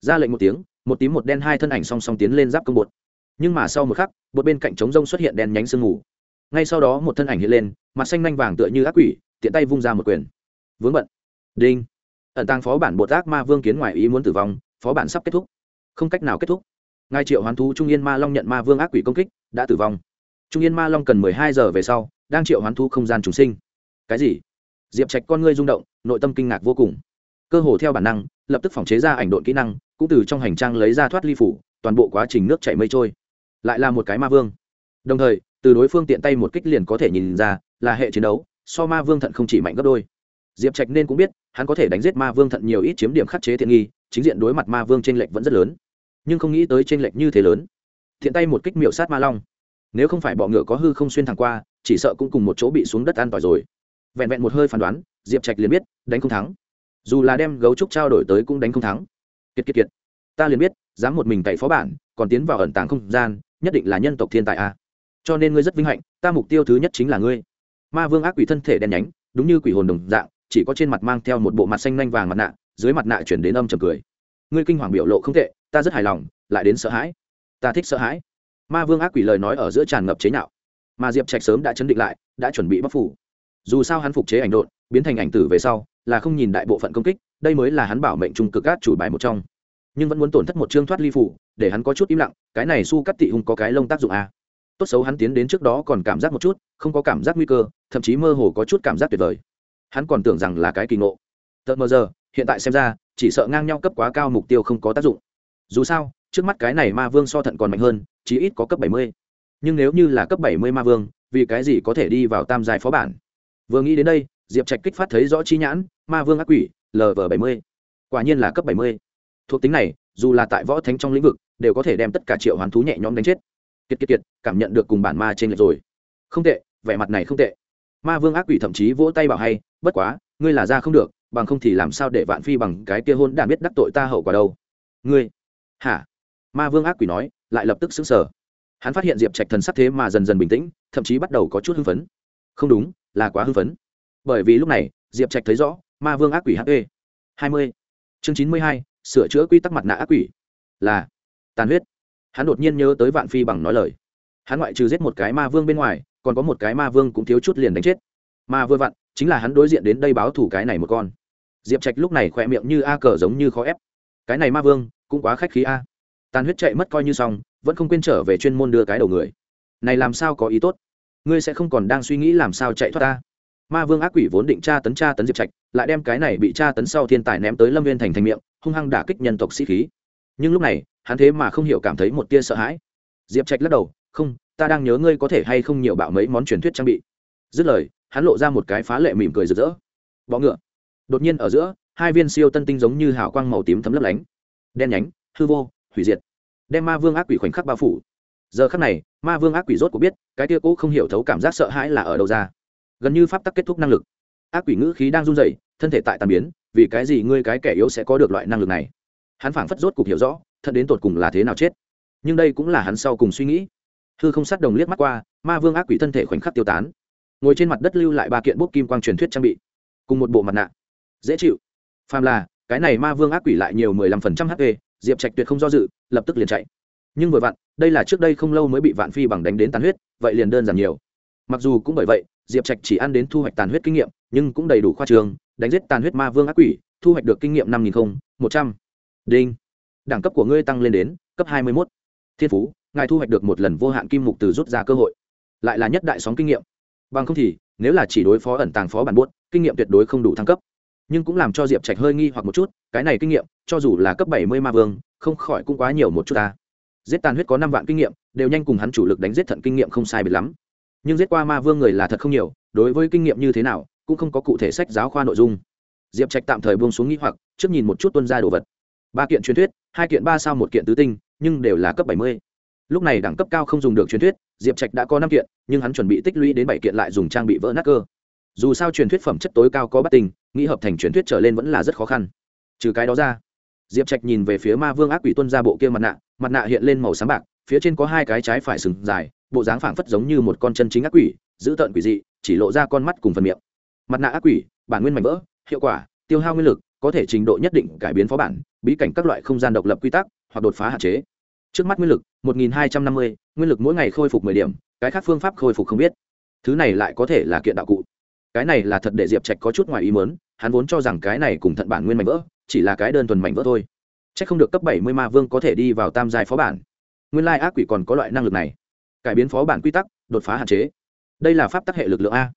A: Ra lệnh một tiếng, một tím một đen hai thân ảnh song song tiến lên giáp công bột. Nhưng mà sau một khắc, bột bên cạnh trống rông xuất hiện đen nhánh sương mù. Ngay sau đó một thân ảnh hiện lên, mặt xanh nanh vàng tựa như ác quỷ, tiện tay vung ra một quyền. Vướng bận. Đinh. Ẩn tàng phó bản bột ác ma vương kiến ngoài ý muốn tử vong, phó bản sắp kết thúc. Không cách nào kết thúc. Ngài triệu hoán thú trung yên ma long nhận ma vương ác quỷ công kích, đã tử vong. Trung yên ma long cần mười hai giờ về sau đang triệu hoán thú không gian trùng sinh. Cái gì? Diệp trạch con ngươi rung động, nội tâm kinh ngạc vô cùng. Cơ hồ theo bản năng, lập tức phòng chế ra ảnh độn kỹ năng, cũng từ trong hành trang lấy ra thoát ly phủ, toàn bộ quá trình nước chảy mây trôi. Lại là một cái ma vương. Đồng thời, từ đối phương tiện tay một kích liền có thể nhìn ra, là hệ chiến đấu, so ma vương thận không chỉ mạnh gấp đôi. Diệp trạch nên cũng biết, hắn có thể đánh giết ma vương thận nhiều ít chiếm điểm khắc chế thiện nghi, chính diện đối mặt ma vương t r ê n lệch vẫn rất lớn. Nhưng không nghĩ tới t r ê n lệch như thế lớn. Thiện tay một kích miệu sát ma long nếu không phải bọ ngựa có hư không xuyên thẳng qua, chỉ sợ cũng cùng một chỗ bị xuống đất an tỏi rồi. Vẹn vẹn một hơi phán đoán, diệp trạch liền biết, đánh không thắng. Dù là đem gấu trúc trao đổi tới cũng đánh không thắng. Kiệt kiệt kiệt. Ta liền biết, dám một mình cậy phó bản, còn tiến vào ẩn tàng không gian, nhất định là nhân tộc thiên tài a. Cho nên ngươi rất vinh hạnh, ta mục tiêu thứ nhất chính là ngươi. Ma vương ác quỷ thân thể đen nhánh, đúng như quỷ hồn đồng dạng, chỉ có trên mặt mang theo một bộ mặt xanh nanh vàng mặt nạ, dưới mặt nạ chuyển đến âm trầm cười. Ngươi kinh hoàng biểu lộ không tệ, ta rất hài lòng, lại đến sợ hãi. Ta thích sợ hãi ma vương ác quỷ lời nói ở giữa tràn ngập chế nhạo. Mà diệp trạch sớm đã chấn định lại, đã chuẩn bị bắc phủ. Dù sao hắn phục chế ảnh độn, biến thành ảnh tử về sau, là không nhìn đại bộ phận công kích, đây mới là hắn bảo mệnh trung cực át chủ bài một trong. Nhưng vẫn muốn tổn thất một chương thoát ly phủ, để hắn có chút im lặng, cái này su cắt tị hung có cái lông tác dụng à. Tốt xấu hắn tiến đến trước đó còn cảm giác một chút, không có cảm giác nguy cơ, thậm chí mơ hồ có chút cảm giác tuyệt vời. Hắn còn tưởng rằng là cái kỳ ngộ. Tợt mờ giờ, hiện tại xem ra, chỉ sợ ngang nhau cấp quá cao mục tiêu không có tác dụng. Dù sao trước mắt cái này ma vương so thận còn mạnh hơn, chí ít có cấp bảy mươi. Nhưng nếu như là cấp bảy mươi ma vương, vì cái gì có thể đi vào tam giai phó bản? Vừa nghĩ đến đây, diệp trạch kích phát thấy rõ chi nhãn, ma vương ác quỷ lv bảy mươi. Quả nhiên là cấp bảy mươi. Thuộc tính này, dù là tại võ thánh trong lĩnh vực, đều có thể đem tất cả triệu hoán thú nhẹ nhõm đánh chết. Kiệt kiệt kiệt, cảm nhận được cùng bản ma trên lệch rồi. Không tệ, vẻ mặt này không tệ. Ma vương ác quỷ thậm chí vỗ tay bảo hay, bất quá, ngươi là ra không được, bằng không thì làm sao để vạn phi bằng cái kia hôn đản biết đắc tội ta hậu quả đâu? Ngươi? Hả? Ma vương ác quỷ nói, lại lập tức xứng sở hắn phát hiện diệp trạch thần sắc thế mà dần dần bình tĩnh, thậm chí bắt đầu có chút hưng phấn. Không đúng, là quá hưng phấn. Bởi vì lúc này, diệp trạch thấy rõ, ma vương ác quỷ hp hai mươi. Chương chín mươi hai, sửa chữa quy tắc mặt nạ ác quỷ. Là, tàn huyết. Hắn đột nhiên nhớ tới vạn phi bằng nói lời. Hắn ngoại trừ giết một cái ma vương bên ngoài, còn có một cái ma vương cũng thiếu chút liền đánh chết. Ma vừa vặn, chính là hắn đối diện đến đây báo thủ cái này một con. Diệp trạch lúc này khỏe miệng như a cờ giống như khó ép. Cái này ma vương, cũng quá khách khí a tàn huyết chạy mất coi như xong, vẫn không quên trở về chuyên môn đưa cái đầu người. Này làm sao có ý tốt? Ngươi sẽ không còn đang suy nghĩ làm sao chạy thoát ta. Ma vương ác quỷ vốn định tra tấn tra tấn diệp trạch, lại đem cái này bị tra tấn sau thiên tài ném tới lâm viên thành thành miệng, hung hăng đả kích nhân tộc sĩ khí. Nhưng lúc này, hắn thế mà không hiểu cảm thấy một tia sợ hãi. Diệp trạch lắc đầu, không, ta đang nhớ ngươi có thể hay không nhiều bạo mấy món truyền thuyết trang bị. Dứt lời, hắn lộ ra một cái phá lệ mỉm cười rực rỡ. Bọ ngựa. Đột nhiên ở giữa, hai viên siêu tân tinh giống như hào quang màu tím thấm lấp lánh. Đen nhánh, hư vô hủy diệt. Đem ma vương ác quỷ khoảnh khắc bao phủ. Giờ khắc này, ma vương ác quỷ rốt của biết, cái tia cũ không hiểu thấu cảm giác sợ hãi là ở đâu ra. Gần như pháp tắc kết thúc năng lực. Ác quỷ ngữ khí đang run rẩy, thân thể tại tàn biến, vì cái gì ngươi cái kẻ yếu sẽ có được loại năng lực này? Hắn phảng phất rốt cục hiểu rõ, thật đến tột cùng là thế nào chết. Nhưng đây cũng là hắn sau cùng suy nghĩ. Hư không sát đồng liếc mắt qua, ma vương ác quỷ thân thể khoảnh khắc tiêu tán. Ngồi trên mặt đất lưu lại ba kiện bút kim quang truyền thuyết trang bị, cùng một bộ mặt nạ. Dễ chịu. Phàm là, cái này ma vương ác quỷ lại nhiều mười lăm phần trăm hp diệp trạch tuyệt không do dự, lập tức liền chạy. Nhưng vừa vặn, đây là trước đây không lâu mới bị vạn phi bằng đánh đến tàn huyết, vậy liền đơn giản nhiều. Mặc dù cũng bởi vậy, diệp trạch chỉ ăn đến thu hoạch tàn huyết kinh nghiệm, nhưng cũng đầy đủ khoa trường, đánh giết tàn huyết ma vương ác quỷ, thu hoạch được kinh nghiệm năm nghìn không, một trăm. Đinh. Đẳng cấp của ngươi tăng lên đến cấp hai mươi mốt. Thiên phú, ngài thu hoạch được một lần vô hạn kim mục từ rút ra cơ hội. Lại là nhất đại sóng kinh nghiệm. Bằng không thì, nếu là chỉ đối phó ẩn tàng phó bản buốt, kinh nghiệm tuyệt đối không đủ thăng cấp nhưng cũng làm cho diệp trạch hơi nghi hoặc một chút, cái này kinh nghiệm, cho dù là cấp bảy mươi ma vương, không khỏi cũng quá nhiều một chút ta. Giết tàn huyết có năm vạn kinh nghiệm, đều nhanh cùng hắn chủ lực đánh giết thận kinh nghiệm không sai biệt lắm. Nhưng giết qua ma vương người là thật không nhiều, đối với kinh nghiệm như thế nào, cũng không có cụ thể sách giáo khoa nội dung. Diệp trạch tạm thời buông xuống nghĩ hoặc, trước nhìn một chút tuân ra đồ vật. Ba kiện truyền thuyết, hai kiện ba sao một kiện tứ tinh, nhưng đều là cấp bảy mươi. Lúc này đẳng cấp cao không dùng được truyền thuyết, diệp trạch đã có năm kiện, nhưng hắn chuẩn bị tích lũy đến bảy kiện lại dùng trang bị vỡ nát cơ dù sao truyền thuyết phẩm chất tối cao có bắt tình, nghĩ hợp thành truyền thuyết trở lên vẫn là rất khó khăn. Trừ cái đó ra diệp trạch nhìn về phía ma vương ác quỷ tuân ra bộ kia mặt nạ mặt nạ hiện lên màu sáng bạc phía trên có hai cái trái phải sừng dài bộ dáng phảng phất giống như một con chân chính ác quỷ giữ tợn quỷ dị chỉ lộ ra con mắt cùng phần miệng. Mặt nạ ác quỷ bản nguyên mảnh vỡ hiệu quả tiêu hao nguyên lực có thể trình độ nhất định cải biến phó bản bí cảnh các loại không gian độc lập quy tắc hoặc đột phá hạn chế. Trước mắt nguyên lực một nghìn hai trăm năm mươi nguyên lực mỗi ngày khôi phục mười điểm cái khác phương pháp khôi phục không biết. Thứ này lại có thể là kiện đạo cụ cái này là thật để diệp trạch có chút ngoài ý mớn hắn vốn cho rằng cái này cùng thận bản nguyên mảnh vỡ, chỉ là cái đơn thuần mảnh vỡ thôi. C h ắ c không được cấp bảy mươi ma vương có thể đi vào tam giai phó bản. Nguyên lai ác quỷ còn có loại năng lực này. Cải biến phó bản quy tắc, đột phá hạn chế. Đây là pháp tắc hệ lực lượng a.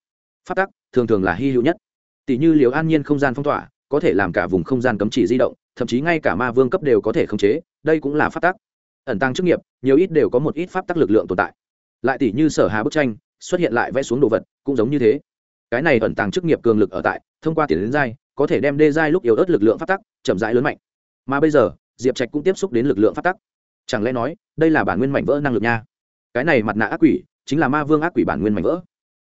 A: Pháp tắc, thường thường là hy hữu nhất. Tỷ như liều an nhiên không gian phong tỏa, có thể làm cả vùng không gian cấm chỉ di động, thậm chí ngay cả ma vương cấp đều có thể khống chế, đây cũng là pháp tắc. Ẩn tăng chức nghiệp, nhiều ít đều có một ít pháp tắc lực lượng tồn tại. Lại tỷ như sở hà bức tranh, xuất hiện lại vẽ xuống đồ vật, cũng giống như thế cái này ẩn tàng chức nghiệp cường lực ở tại, thông qua tiền đến giai, có thể đem đê giai lúc yếu ớt lực lượng phát tắc, chậm rãi lớn mạnh. Mà bây giờ, diệp trạch cũng tiếp xúc đến lực lượng phát tắc. Chẳng lẽ nói, đây là bản nguyên mảnh vỡ năng lực nha? Cái này mặt nạ ác quỷ, chính là ma vương ác quỷ bản nguyên mảnh vỡ.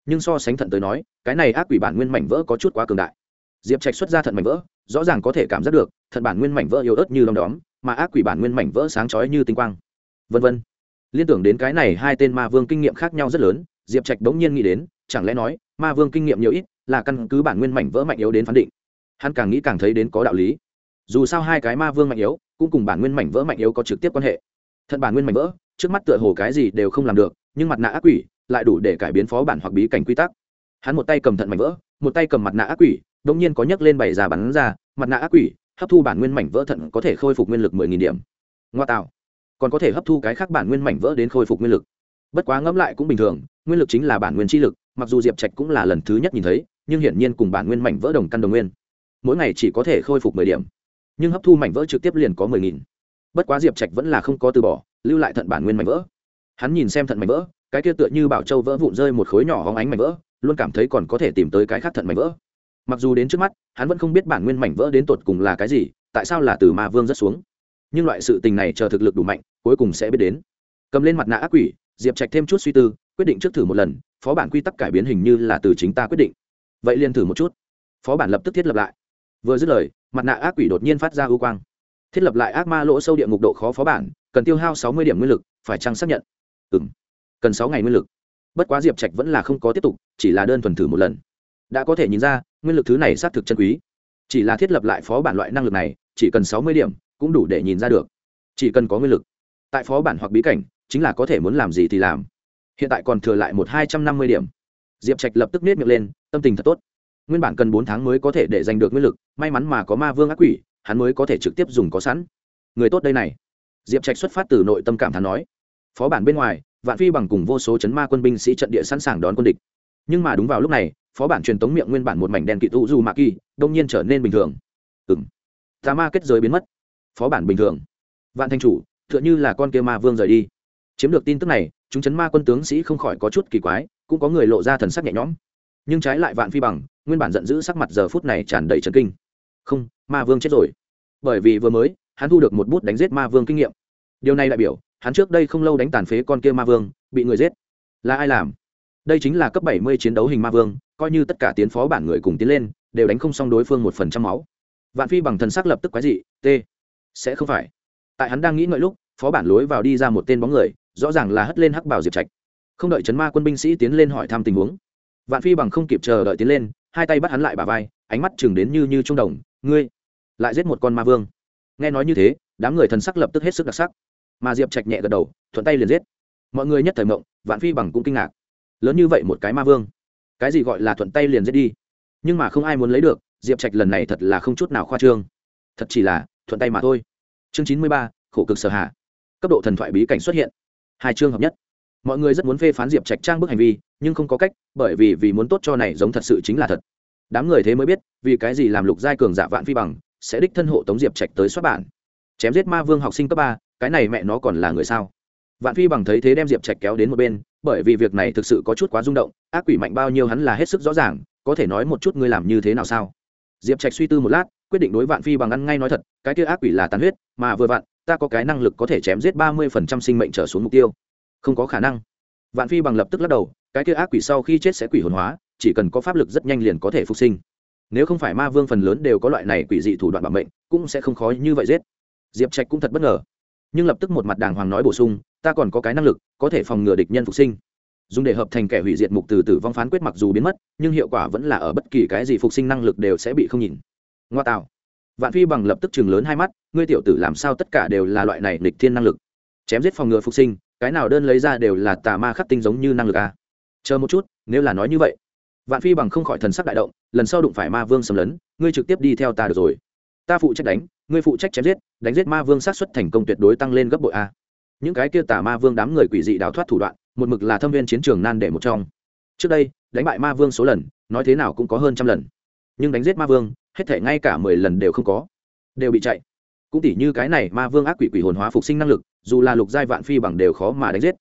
A: Nhưng so sánh thận tới nói, cái này ác quỷ bản nguyên mảnh vỡ có chút quá cường đại. Diệp trạch xuất ra thận mảnh vỡ, rõ ràng có thể cảm giác được, thận bản nguyên mảnh vỡ yếu ớt như đom đóm, mà ác quỷ bản nguyên mảnh vỡ sáng chói như tinh quang. Vân vân. Liên tưởng đến cái này hai tên ma vương kinh nghiệm khác nhau rất lớn, diệp trạch bỗng nhiên nghĩ đến, chẳng lẽ nói ma vương kinh nghiệm nhiều ít, là căn cứ bản nguyên mảnh vỡ mạnh yếu đến phán định. Hắn càng nghĩ càng thấy đến có đạo lý. Dù sao hai cái ma vương mạnh yếu, cũng cùng bản nguyên mảnh vỡ mạnh yếu có trực tiếp quan hệ. Thận bản nguyên mảnh vỡ, trước mắt tựa hồ cái gì đều không làm được, nhưng mặt nạ ác quỷ lại đủ để cải biến phó bản hoặc bí cảnh quy tắc. Hắn một tay cầm thận mảnh vỡ, một tay cầm mặt nạ ác quỷ đ ỗ n g nhiên có nhấc lên bảy già bắn ra, mặt nạ ác quỷ hấp thu bản nguyên mảnh vỡ thận có thể khôi phục nguyên lực mười nghìn điểm. Ngoa tạo. Còn có thể hấp thu cái khác bản nguyên mảnh vỡ đến khôi phục nguyên lực. Bất quá ngẫm lại cũng bình thường, nguyên lực chính là bản nguyên chi lực mặc dù diệp trạch cũng là lần thứ nhất nhìn thấy, nhưng hiển nhiên cùng bản nguyên mảnh vỡ đồng căn đồng nguyên. Mỗi ngày chỉ có thể khôi phục mười điểm, nhưng hấp thu mảnh vỡ trực tiếp liền có mười nghìn. Bất quá diệp trạch vẫn là không có từ bỏ, lưu lại thận bản nguyên mảnh vỡ. Hắn nhìn xem thận mảnh vỡ, cái kia tựa như bảo châu vỡ vụn rơi một khối nhỏ hóng ánh mảnh vỡ, luôn cảm thấy còn có thể tìm tới cái khác thận mảnh vỡ. Mặc dù đến trước mắt, hắn vẫn không biết bản nguyên mảnh vỡ đến tột cùng là cái gì, tại sao là từ ma vương rất xuống. Nhưng loại sự tình này chờ thực lực đủ mạnh, cuối cùng sẽ biết đến. Cầm lên mặt nạ ác quỷ, diệp trạch thêm chút suy tư, quyết định trước thử một lần phó bản quy tắc cải biến hình như là từ chính ta quyết định. Vậy liền thử một chút. Phó bản lập tức thiết lập lại. Vừa dứt lời, mặt nạ ác quỷ đột nhiên phát ra ưu quang. Thiết lập lại ác ma lỗ sâu địa ngục độ khó phó bản, cần tiêu hao sáu mươi điểm nguyên lực, phải chăng xác nhận? Ừ cần sáu ngày nguyên lực. Bất quá diệp trạch vẫn là không có tiếp tục, chỉ là đơn thuần thử một lần. Đã có thể nhìn ra, nguyên lực thứ này xác thực chân quý. Chỉ là thiết lập lại phó bản loại năng lực này, chỉ cần sáu mươi điểm, cũng đủ để nhìn ra được. Chỉ cần có nguyên lực. Tại phó bản hoặc bí cảnh, chính là có thể muốn làm gì thì làm hiện tại còn thừa lại một hai trăm năm mươi điểm. Diệp trạch lập tức nết miệng lên, tâm tình thật tốt. Nguyên bản cần bốn tháng mới có thể để giành được nguyên lực, may mắn mà có ma vương ác quỷ, hắn mới có thể trực tiếp dùng có sẵn. Người tốt đây này. Diệp trạch xuất phát từ nội tâm cảm thán nói. Phó bản bên ngoài, vạn phi bằng cùng vô số chấn ma quân binh sĩ trận địa sẵn sàng đón quân địch. Nhưng mà đúng vào lúc này, phó bản truyền tống miệng nguyên bản một mảnh đen kỵ tụ du mạ kỳ, đông nhiên trở nên bình thường. Ừng tà ma kết giới biến mất. Phó bản bình thường. Vạn thanh chủ t h ư ợ n h ư là con kia ma vương rời đi. Chiếm được tin tức này chúng chấn ma quân tướng sĩ không khỏi có chút kỳ quái, cũng có người lộ ra thần sắc nhẹ nhõm. Nhưng trái lại vạn phi bằng, nguyên bản giận dữ sắc mặt giờ phút này tràn đầy trần kinh. Không, ma vương chết rồi. Bởi vì vừa mới, hắn thu được một bút đánh giết ma vương kinh nghiệm. Điều này đại biểu, hắn trước đây không lâu đánh tàn phế con kia ma vương, bị người giết. Là ai làm? Đây chính là cấp bảy mươi chiến đấu hình ma vương, coi như tất cả tiến phó bản người cùng tiến lên, đều đánh không xong đối phương một phần trăm máu. Vạn phi bằng thần sắc lập tức quái dị t sẽ không phải. Tại hắn đang nghĩ ngợi lúc phó bản lối vào đi ra một tên bóng người, rõ ràng là hất lên hắc bảo diệp trạch. Không đợi chấn ma quân binh sĩ tiến lên hỏi thăm tình huống, vạn phi bằng không kịp chờ đợi tiến lên, hai tay bắt hắn lại bà vai, ánh mắt chừng đến như như trung đồng, ngươi, lại giết một con ma vương. Nghe nói như thế, đám người thần sắc lập tức hết sức đặc sắc. Mà diệp trạch nhẹ gật đầu, thuận tay liền giết. Mọi người nhất thời mộng, vạn phi bằng cũng kinh ngạc. Lớn như vậy một cái ma vương, cái gì gọi là thuận tay liền giết đi? Nhưng mà không ai muốn lấy được, diệp trạch lần này thật là không chút nào khoa trương. Thật chỉ là thuận tay mà thôi. Chương chín mươi ba, khổ cực sở hạ cấp độ thần thoại bí cảnh xuất hiện. Hai chương hợp nhất. Mọi người rất muốn phê phán diệp trạch trang bức hành vi, nhưng không có cách, bởi vì vì muốn tốt cho này giống thật sự chính là thật. Đám người thế mới biết, vì cái gì làm lục giai cường giả vạn phi bằng, sẽ đích thân hộ tống diệp trạch tới xuất bản. Chém giết ma vương học sinh cấp ba, cái này mẹ nó còn là người sao? Vạn phi bằng thấy thế đem diệp trạch kéo đến một bên, bởi vì việc này thực sự có chút quá rung động, ác quỷ mạnh bao nhiêu hắn là hết sức rõ ràng, có thể nói một chút ngươi làm như thế nào sao? Diệp trạch suy tư một lát, quyết định đối vạn phi bằng ăn ngay nói thật, cái kia ác quỷ là tàn huyết, mà vừa vặn ta có cái năng lực có thể chém giết ba mươi phần trăm sinh mệnh trở xuống mục tiêu. Không có khả năng. Vạn phi bằng lập tức lắc đầu, cái kia ác quỷ sau khi chết sẽ quỷ hồn hóa, chỉ cần có pháp lực rất nhanh liền có thể phục sinh. Nếu không phải ma vương phần lớn đều có loại này quỷ dị thủ đoạn bảo mệnh, cũng sẽ không khó như vậy giết. Diệp trạch cũng thật bất ngờ. Nhưng lập tức một mặt đàng hoàng nói bổ sung, ta còn có cái năng lực, có thể phòng ngừa địch nhân phục sinh. Dùng để hợp thành kẻ hủy diệt mục từ tử vong phán quyết mặc dù biến mất, nhưng hiệu quả vẫn là ở bất kỳ cái gì phục sinh năng lực đều sẽ bị không nhìn. Ngoa tạo vạn phi bằng lập tức chừng lớn hai mắt, ngươi tiểu tử làm sao tất cả đều là loại này nịch thiên năng lực? Chém giết phòng ngừa phục sinh, cái nào đơn lấy ra đều là tà ma khắc tinh giống như năng lực a à? chờ một chút, nếu là nói như vậy. Vạn phi bằng không khỏi thần sắc đại động, lần sau đụng phải ma vương xâm lấn, ngươi trực tiếp đi theo ta được rồi. Ta phụ trách đánh, ngươi phụ trách chém giết, đánh giết ma vương sát xuất thành công tuyệt đối tăng lên gấp bội a. Những cái kia tà ma vương đám người quỷ dị đào thoát thủ đoạn, một mực là thâm viên chiến trường nan để một trong. Trước đây, đánh bại ma vương số lần, nói thế nào cũng có hơn trăm lần. Nhưng đánh giết ma vương hết thể ngay cả mười lần đều không có, đều bị chạy. Cũng tỉ như cái này ma vương ác quỷ quỷ hồn hóa phục sinh năng lực, dù là lục giai vạn phi bằng đều khó mà đánh giết.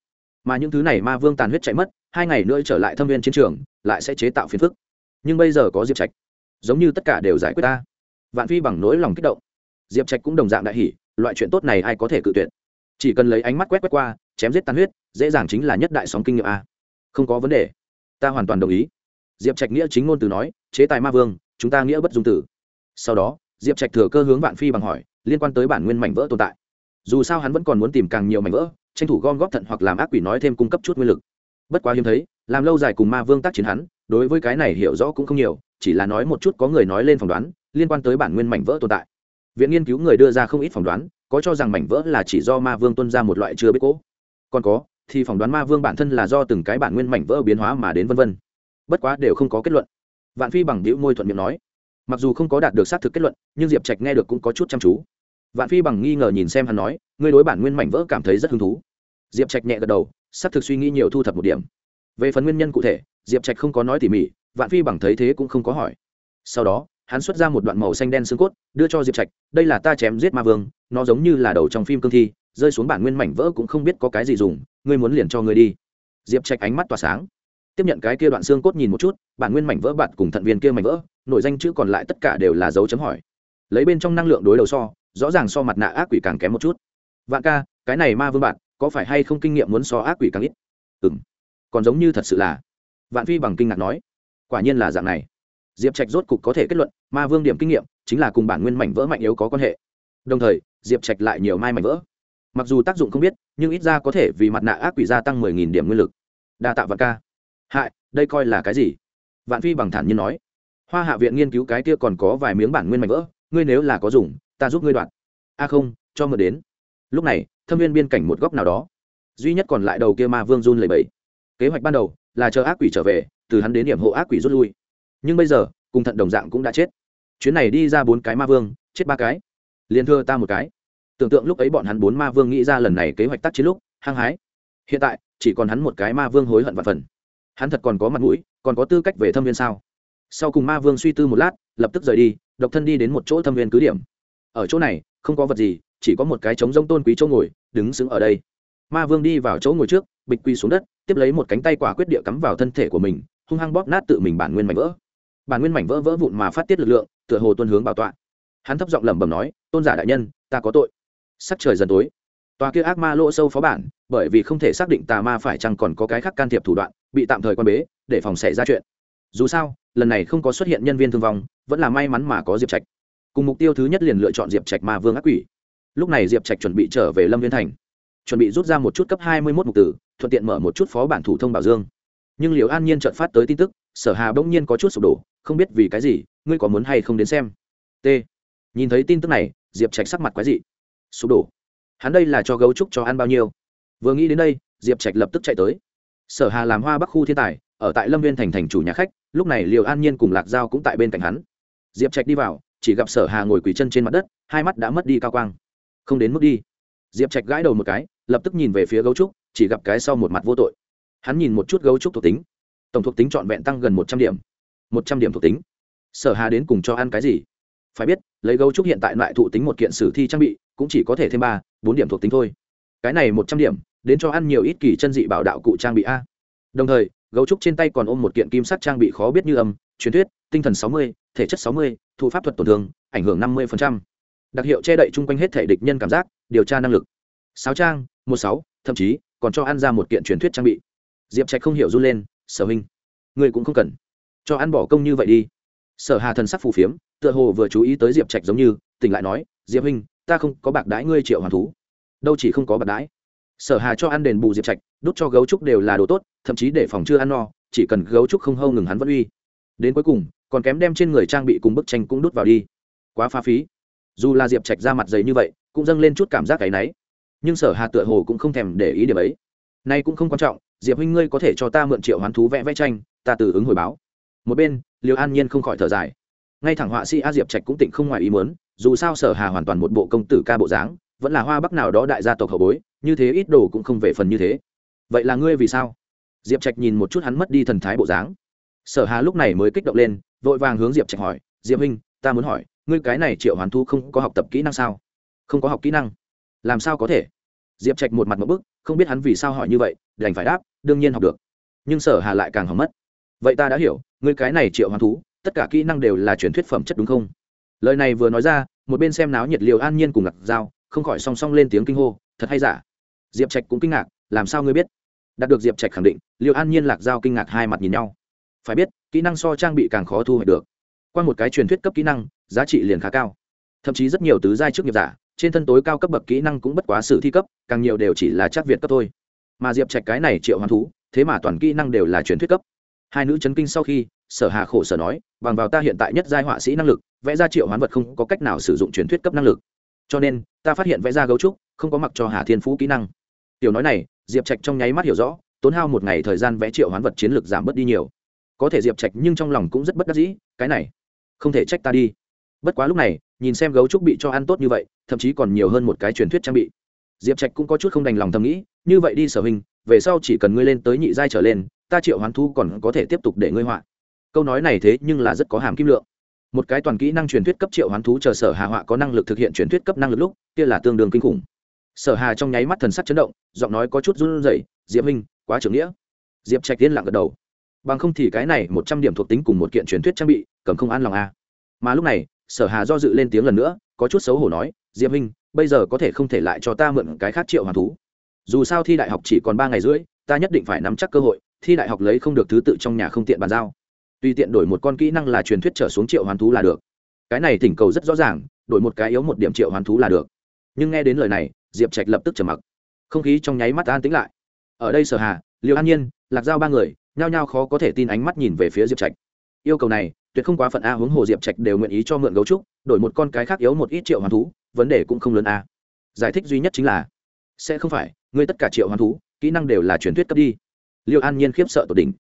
A: Mà những thứ này ma vương tàn huyết chạy mất, hai ngày nữa trở lại thâm viên chiến trường, lại sẽ chế tạo phiền phức. Nhưng bây giờ có diệp trạch, giống như tất cả đều giải quyết ta. Vạn phi bằng nỗi lòng kích động. Diệp trạch cũng đồng dạng đại hỷ loại chuyện tốt này ai có thể cự tuyệt? Chỉ cần lấy ánh mắt quét quét qua, chém giết tàn huyết, dễ dàng chính là nhất đại sóng kinh nghiệm a. Không có vấn đề. Ta hoàn toàn đồng ý. Diệp trạch nghĩa chính ngôn từ nói, chế tài ma vương chúng ta nghĩa bất dung tử. Sau đó, diệp trạch thừa cơ hướng vạn phi bằng hỏi, liên quan tới bản nguyên mảnh vỡ tồn tại. Dù sao hắn vẫn còn muốn tìm càng nhiều mảnh vỡ, tranh thủ gom góp thận hoặc làm ác quỷ nói thêm cung cấp chút nguyên lực. Bất quá hiếm thấy, làm lâu dài cùng ma vương tác chiến hắn, đối với cái này hiểu rõ cũng không nhiều, chỉ là nói một chút có người nói lên phỏng đoán, liên quan tới bản nguyên mảnh vỡ tồn tại. Viện nghiên cứu người đưa ra không ít phỏng đoán, có cho rằng mảnh vỡ là chỉ do ma vương tuân ra một loại chưa biết cố. Còn có, thì phỏng đoán ma vương bản thân là do từng cái bản nguyên mảnh vỡ biến hóa mà đến vân vân. Bất quá đều không có kết luận vạn phi bằng đĩu môi thuận miệng nói, mặc dù không có đạt được xác thực kết luận, nhưng diệp trạch nghe được cũng có chút chăm chú. Vạn phi bằng nghi ngờ nhìn xem hắn nói, ngươi đối bản nguyên mảnh vỡ cảm thấy rất hứng thú. Diệp trạch nhẹ gật đầu, xác thực suy nghĩ nhiều thu thập một điểm. Về phần nguyên nhân cụ thể, diệp trạch không có nói tỉ mỉ, vạn phi bằng thấy thế cũng không có hỏi. Sau đó, hắn xuất ra một đoạn màu xanh đen xương cốt, đưa cho diệp trạch, đây là ta chém giết ma vương, nó giống như là đầu trong phim cương thi, rơi xuống bản nguyên mảnh vỡ cũng không biết có cái gì dùng, ngươi muốn liền cho ngươi đi. Diệp trạch ánh mắt tỏa sáng tiếp nhận cái kia đoạn xương cốt nhìn một chút, bản nguyên mảnh vỡ bạn cùng thận viên kia mảnh vỡ, nội danh chữ còn lại tất cả đều là dấu chấm hỏi. Lấy bên trong năng lượng đối đầu so, rõ ràng so mặt nạ ác quỷ càng kém một chút. Vạn ca, cái này ma vương bạn có phải hay không kinh nghiệm muốn so ác quỷ càng ít? Ừ m còn giống như thật sự là. Vạn phi bằng kinh ngạc nói. Quả nhiên là dạng này. Diệp trạch rốt cục có thể kết luận, ma vương điểm kinh nghiệm chính là cùng bản nguyên mảnh vỡ mạnh yếu có quan hệ. Đồng thời, diệp trạch lại nhiều mai mảnh vỡ. Mặc dù tác dụng không biết, nhưng ít ra có thể vì mặt nạ ác quỷ gia tăng mười nghìn điểm nguyên lực. Đa tạ vạn ca hại, đây coi là cái gì? Vạn phi bằng thản nhiên nói. Hoa hạ viện nghiên cứu cái kia còn có vài miếng bản nguyên mảnh vỡ, ngươi nếu là có dùng, ta giúp ngươi đoạn a à không, cho mượn đến. Lúc này, thâm viên biên cảnh một góc nào đó. Duy nhất còn lại đầu kia ma vương run lầy bẫy kế hoạch ban đầu là chờ ác quỷ trở về, từ hắn đến điểm hộ ác quỷ rút lui. Nhưng bây giờ, cùng thận đồng dạng cũng đã chết. Chuyến này đi ra bốn cái ma vương, chết ba cái. Liền thưa ta một cái. Tưởng tượng lúc ấy bọn hắn bốn ma vương nghĩ ra lần này kế hoạch tác chiến lúc, hăng hái. Hiện tại, chỉ còn hắn một cái ma vương hối hận và phần hắn thật còn có mặt mũi, còn có tư cách về thâm viên sao? Sau cùng ma vương suy tư một lát, lập tức rời đi, độc thân đi đến một chỗ thâm viên cứ điểm. Ở chỗ này, không có vật gì, chỉ có một cái trống rông tôn quý chỗ ngồi, đứng xứng ở đây. Ma vương đi vào chỗ ngồi trước, bịch quy xuống đất, tiếp lấy một cánh tay quả quyết địa cắm vào thân thể của mình, hung hăng bóp nát tự mình bản nguyên mảnh vỡ. Bản nguyên mảnh vỡ vỡ vụn mà phát tiết lực lượng, tựa hồ tuân hướng bảo tọa. Hắn thấp giọng lẩm bẩm nói, tôn giả đại nhân, ta có tội. Sắc trời dần tối tòa kia ác ma lỗ sâu phó bản, bởi vì không thể xác định tà ma phải chăng còn có cái khác can thiệp thủ đoạn, bị tạm thời quan bế, để phòng xảy ra chuyện. Dù sao, lần này không có xuất hiện nhân viên thương vong, vẫn là may mắn mà có diệp trạch. Cùng mục tiêu thứ nhất liền lựa chọn diệp trạch ma vương ác quỷ. Lúc này diệp trạch chuẩn bị trở về lâm viên thành. Chuẩn bị rút ra một chút cấp hai mươi một mục tử, thuận tiện mở một chút phó bản thủ thông bảo dương. Nhưng liệu an nhiên trợt phát tới tin tức, sở hà bỗng nhiên có chút sụp đổ, không biết vì cái gì, ngươi có muốn hay không đến xem? T. Nhìn thấy tin tức này, diệp trạch sắc mặt quái dị. Sụp đổ hắn đây là cho gấu trúc cho ăn bao nhiêu? Vừa nghĩ đến đây, diệp trạch lập tức chạy tới. Sở hà làm hoa bắc khu thiên tài, ở tại lâm viên thành thành chủ nhà khách, lúc này liều an nhiên cùng lạc dao cũng tại bên cạnh hắn. Diệp trạch đi vào, chỉ gặp sở hà ngồi quỳ chân trên mặt đất, hai mắt đã mất đi cao quang. Không đến mức đi. Diệp trạch gãi đầu một cái, lập tức nhìn về phía gấu trúc, chỉ gặp cái sau một mặt vô tội. Hắn nhìn một chút gấu trúc thuộc tính. Tổng thuộc tính trọn vẹn tăng gần một trăm điểm. Một trăm điểm thuộc tính. Sở hà đến cùng cho ăn cái gì? Phải biết, lấy gấu trúc hiện tại loại thụ tính một kiện sử thi trang bị cũng chỉ có thể thêm ba bốn điểm thuộc tính thôi. Cái này một trăm điểm đến cho ăn nhiều ít kỳ chân dị bảo đạo cụ trang bị a. Đồng thời gấu trúc trên tay còn ôm một kiện kim sắt trang bị khó biết như âm truyền thuyết tinh thần sáu mươi thể chất sáu mươi thu pháp thuật tổn thương ảnh hưởng năm mươi đặc hiệu che đậy chung quanh hết thể địch nhân cảm giác điều tra năng lực. Sáu trang một sáu thậm chí còn cho ăn ra một kiện truyền thuyết trang bị. Diệp trạch không hiểu run lên sở minh, người cũng không cần. Cho ăn bỏ công như vậy đi. Sở hà thần sắc phù phiếm tựa hồ vừa chú ý tới diệp trạch giống như tỉnh lại nói diệp huynh ta không có bạc đãi ngươi triệu hoàn thú. Đâu chỉ không có bạc đãi. Sở hà cho ăn đền bù diệp trạch, đút cho gấu trúc đều là đồ tốt, thậm chí để phòng chưa ăn no, chỉ cần gấu trúc không hâu ngừng hắn vẫn uy. Đến cuối cùng, còn kém đem trên người trang bị cùng bức tranh cũng đút vào đi. Quá pha phí. Dù là diệp trạch ra mặt dày như vậy, cũng dâng lên chút cảm giác cái náy. Nhưng sở hà tựa hồ cũng không thèm để ý điểm ấy. Nay cũng không quan trọng, diệp huynh ngươi có thể cho ta mượn triệu hoán thú vẽ vẽ tranh, ta từ ứng hồi báo. Một bên liều an nhiên không khỏi thở dài. Ngay thẳng họa sĩ a diệp trạch cũng tỉnh không ngoài ý muốn dù sao sở hà hoàn toàn một bộ công tử ca bộ dáng, vẫn là hoa bắc nào đó đại gia tộc hậu bối, như thế ít đồ cũng không về phần như thế. Vậy là ngươi vì sao? Diệp trạch nhìn một chút hắn mất đi thần thái bộ dáng. Sở hà lúc này mới kích động lên, vội vàng hướng diệp trạch hỏi, diệp huynh, ta muốn hỏi, ngươi cái này triệu hoàn thu không có học tập kỹ năng sao? Không có học kỹ năng. Làm sao có thể? Diệp trạch một mặt một bức, không biết hắn vì sao hỏi như vậy, đành phải đáp, đương nhiên học được. Nhưng sở hà lại càng hỏng mất. Vậy ta đã hiểu, ngươi cái này triệu hoàn thú tất cả kỹ năng đều là truyền thuyết phẩm chất đúng không? Lời này vừa nói ra, một bên xem náo nhiệt liều an nhiên cùng ngặt dao không khỏi song song lên tiếng kinh hô, thật hay giả? Diệp trạch cũng kinh ngạc, làm sao ngươi biết? Đạt được diệp trạch khẳng định liều an nhiên lạc dao kinh ngạc hai mặt nhìn nhau. Phải biết, kỹ năng so trang bị càng khó thu hoạch được. Qua một cái truyền thuyết cấp kỹ năng, giá trị liền khá cao. Thậm chí rất nhiều tứ giai trước nghiệp giả, trên thân tối cao cấp bậc kỹ năng cũng bất quá sự thi cấp, càng nhiều đều chỉ là chắc việt cấp thôi. Mà diệp trạch cái này triệu hoán thú, thế mà toàn kỹ năng đều là truyền thuyết cấp. Hai nữ chấn kinh sau khi sở hà khổ sở nói, bằng vào ta hiện tại nhất giai họa sĩ năng lực, vẽ ra triệu hoán vật không có cách nào sử dụng truyền thuyết cấp năng lực. Cho nên, ta phát hiện vẽ ra gấu trúc, không có mặc cho hà thiên phú kỹ năng. Tiểu nói này, diệp trạch trong nháy mắt hiểu rõ, tốn hao một ngày thời gian vẽ triệu hoán vật chiến lược giảm bớt đi nhiều. Có thể diệp trạch nhưng trong lòng cũng rất bất đắc dĩ, cái này, không thể trách ta đi. Bất quá lúc này, nhìn xem gấu trúc bị cho ăn tốt như vậy, thậm chí còn nhiều hơn một cái truyền thuyết trang bị. Diệp trạch cũng có chút không đành lòng thầm nghĩ, như vậy đi sở hình, về sau chỉ cần ngươi lên tới nhị giai trở lên, ta triệu hoán thu còn có thể tiếp tục để ngươi họa câu nói này thế nhưng là rất có hàm kim lượng. Một cái toàn kỹ năng truyền thuyết cấp triệu hoán thú chờ sở hà họa có năng lực thực hiện truyền thuyết cấp năng lực lúc, kia là tương đương kinh khủng. Sở hà trong nháy mắt thần sắc chấn động, giọng nói có chút run rẩy, diệp minh quá trưởng nghĩa. Diệp trạch tiên lặng gật đầu. Bằng không thì cái này một trăm điểm thuộc tính cùng một kiện truyền thuyết trang bị, cầm không an lòng a mà lúc này, sở hà do dự lên tiếng lần nữa, có chút xấu hổ nói, diệp minh bây giờ có thể không thể lại cho ta mượn cái khác triệu hoàn thú. Dù sao thi đại học chỉ còn ba ngày rưỡi, ta nhất định phải nắm chắc cơ hội, thi đại học lấy không được thứ tự trong nhà không tiện bàn giao tùy tiện đổi một con kỹ năng là truyền thuyết trở xuống triệu hoàn thú là được. Cái này thỉnh cầu rất rõ ràng, đổi một cái yếu một điểm triệu hoàn thú là được. Nhưng nghe đến lời này, diệp trạch lập tức trở mặc. Không khí trong nháy mắt an tĩnh lại. Ở đây sở hà liệu an nhiên, lạc giao ba người, nhao nhao khó có thể tin ánh mắt nhìn về phía diệp trạch. Yêu cầu này, tuyệt không quá phận a hướng hồ diệp trạch đều nguyện ý cho mượn gấu trúc, đổi một con cái khác yếu một ít triệu hoàn thú, vấn đề cũng không lớn a. Giải thích duy nhất chính là, sẽ không phải, ngươi tất cả triệu hoàn thú, kỹ năng đều là truyền thuyết cấp đi. Liệu an nhiên khiếp sợ tột đỉnh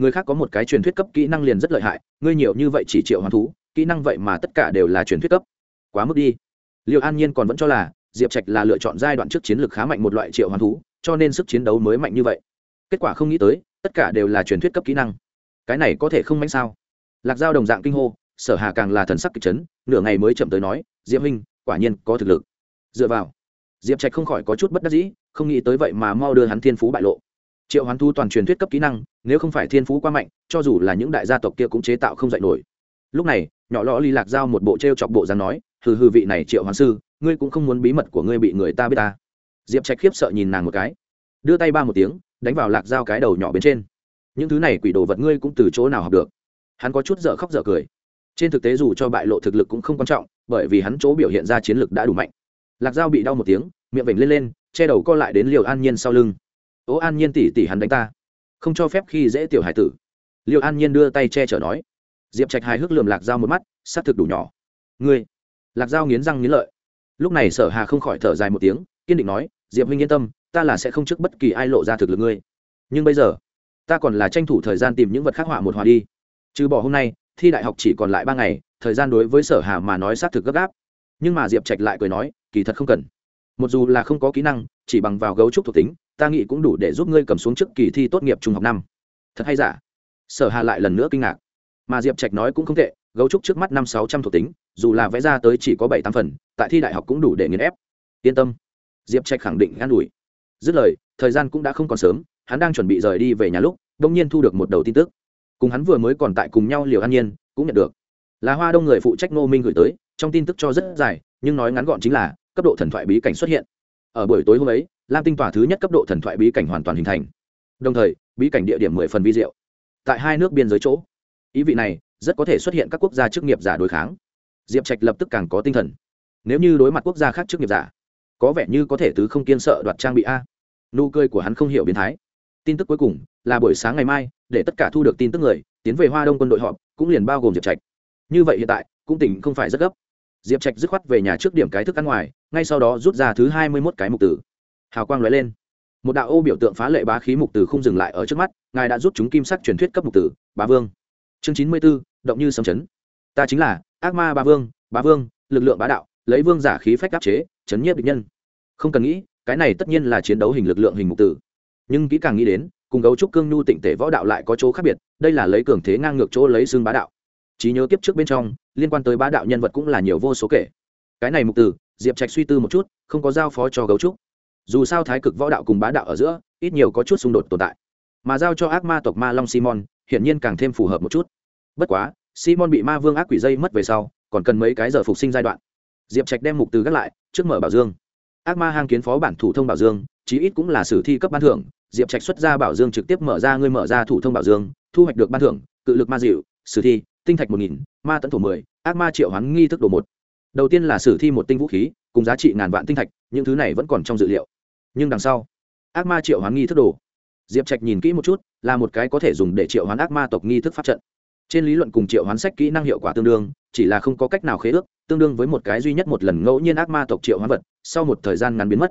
A: người khác có một cái truyền thuyết cấp kỹ năng liền rất lợi hại, ngươi nhiều như vậy chỉ triệu hoàn thú, kỹ năng vậy mà tất cả đều là truyền thuyết cấp. Quá mức đi. Liệu an nhiên còn vẫn cho là, diệp trạch là lựa chọn giai đoạn trước chiến lược khá mạnh một loại triệu hoàn thú, cho nên sức chiến đấu mới mạnh như vậy. Kết quả không nghĩ tới, tất cả đều là truyền thuyết cấp kỹ năng. Cái này có thể không mạnh sao? Lạc giao đồng dạng kinh hô, sở hà càng là thần sắc kịch chấn, nửa ngày mới chậm tới nói, diệp huynh, quả nhiên có thực lực. Dựa vào, diệp trạch không khỏi có chút bất đắc dĩ, không nghĩ tới vậy mà mau đưa hắn thiên phú bại lộ triệu hoán thu toàn truyền thuyết cấp kỹ năng, nếu không phải thiên phú quá mạnh, cho dù là những đại gia tộc kia cũng chế tạo không dạy nổi. Lúc này, nhỏ lõ ly lạc giao một bộ t r e o chọc bộ dáng nói, hừ hừ vị này triệu hoàng sư, ngươi cũng không muốn bí mật của ngươi bị người ta biết ta. Diệp trạch khiếp sợ nhìn nàng một cái, đưa tay ba một tiếng, đánh vào lạc giao cái đầu nhỏ bên trên. Những thứ này quỷ đồ vật ngươi cũng từ chỗ nào học được? Hắn có chút dở khóc dở cười. Trên thực tế dù cho bại lộ thực lực cũng không quan trọng, bởi vì hắn chỗ biểu hiện ra chiến lực đã đủ mạnh. Lạc giao bị đau một tiếng, miệng vểnh lên lên, che đầu co lại đến liều an nhiên sau lưng ố an nhiên tỉ tỉ hắn đánh ta. Không cho phép khi dễ tiểu hải tử. Liệu an nhiên đưa tay che chở nói. Diệp trạch hài hước lườm lạc dao một mắt s á c thực đủ nhỏ. Ngươi, lạc dao nghiến răng nghiến lợi. Lúc này sở hà không khỏi thở dài một tiếng, kiên định nói, diệp huynh yên tâm, ta là sẽ không trước bất kỳ ai lộ ra thực lực ngươi. Nhưng bây giờ, ta còn là tranh thủ thời gian tìm những vật khắc họa một hòa đi. Trừ bỏ hôm nay, thi đại học chỉ còn lại ba ngày, thời gian đối với sở hà mà nói xác thực gấp gáp. Nhưng mà diệp trạch lại cười nói, kỳ thật không cần một dù là không có kỹ năng, chỉ bằng vào gấu trúc thuộc tính, ta nghĩ cũng đủ để giúp ngươi cầm xuống trước kỳ thi tốt nghiệp trung học năm. Thật hay giả? Sở hà lại lần nữa kinh ngạc. Mà diệp trạch nói cũng không tệ, gấu trúc trước mắt năm sáu trăm thuộc tính, dù là vẽ ra tới chỉ có bảy tám phần, tại thi đại học cũng đủ để nghiền ép. Yên tâm. Diệp trạch khẳng định an ủi. Dứt lời, thời gian cũng đã không còn sớm, hắn đang chuẩn bị rời đi về nhà lúc đông nhiên thu được một đầu tin tức. Cùng hắn vừa mới còn tại cùng nhau liều an nhiên, cũng nhận được. Là hoa đông người phụ trách ngô minh gửi tới, trong tin tức cho rất dài, nhưng nói ngắn gọn chính là cấp độ thần thoại bí cảnh xuất hiện. Ở buổi tối hôm ấy, lam tinh tỏa thứ nhất cấp độ thần thoại bí cảnh hoàn toàn hình thành. Đồng thời, bí cảnh địa điểm mười phần vi diệu. Tại hai nước biên giới chỗ, ý vị này rất có thể xuất hiện các quốc gia chức nghiệp giả đối kháng. Diệp trạch lập tức càng có tinh thần. Nếu như đối mặt quốc gia khác chức nghiệp giả, có vẻ như có thể tứ không kiên sợ đoạt trang bị a. Nụ cười của hắn không hiểu biến thái. Tin tức cuối cùng là buổi sáng ngày mai, để tất cả thu được tin tức người, tiến về hoa đông quân đội họp, cũng liền bao gồm diệp trạch. Như vậy hiện tại, cũng tỉnh không phải rất gấp diệp trạch dứt khoát về nhà trước điểm cái thức ăn ngoài, ngay sau đó rút ra thứ hai mươi mốt cái mục tử. Hào quang lóe lên. Một đạo ô biểu tượng phá lệ bá khí mục tử không dừng lại ở trước mắt, ngài đã rút chúng kim sắc truyền thuyết cấp mục tử, bá vương. Chương chín mươi b ố động như sấm chấn. Ta chính là ác ma ba vương, bá vương, lực lượng bá đạo, lấy vương giả khí phách áp chế, chấn nhiếp địch nhân. Không cần nghĩ, cái này tất nhiên là chiến đấu hình lực lượng hình mục tử. Nhưng kỹ càng nghĩ đến, cùng gấu trúc cương nhu tịnh tể võ đạo lại có chỗ khác biệt, đây là lấy cường thế ngang ngược chỗ lấy xương bá đạo. Trí nhớ kiếp trước bên trong liên quan tới bá đạo nhân vật cũng là nhiều vô số kể. Cái này mục tử diệp trạch suy tư một chút, không có giao phó cho gấu trúc. Dù sao thái cực võ đạo cùng bá đạo ở giữa, ít nhiều có chút xung đột tồn tại. Mà giao cho ác ma tộc ma long simon, hiển nhiên càng thêm phù hợp một chút. Bất quá, simon bị ma vương ác quỷ dây mất về sau, còn cần mấy cái giờ phục sinh giai đoạn. Diệp trạch đem mục từ gác lại, trước mở bảo dương. Ác ma hang kiến phó bản thủ thông bảo dương, chí ít cũng là sử thi cấp ban thưởng. Diệp trạch xuất ra bảo dương trực tiếp mở ra, ngươi mở ra thủ thông bảo dương, thu hoạch được ban thưởng, cự lực ma dịu, sử thi tinh thạch một nghìn, ma tấn thủ mười, ác ma triệu hoán nghi thức đồ một. Đầu tiên là sử thi một tinh vũ khí, cùng giá trị ngàn vạn tinh thạch, những thứ này vẫn còn trong dự liệu. Nhưng đằng sau, ác ma triệu hoán nghi thức đồ. Diệp trạch nhìn kỹ một chút, là một cái có thể dùng để triệu hoán ác ma tộc nghi thức pháp trận. Trên lý luận cùng triệu hoán sách kỹ năng hiệu quả tương đương, chỉ là không có cách nào khế ước, tương đương với một cái duy nhất một lần ngẫu nhiên ác ma tộc triệu hoán vật, sau một thời gian ngắn biến mất.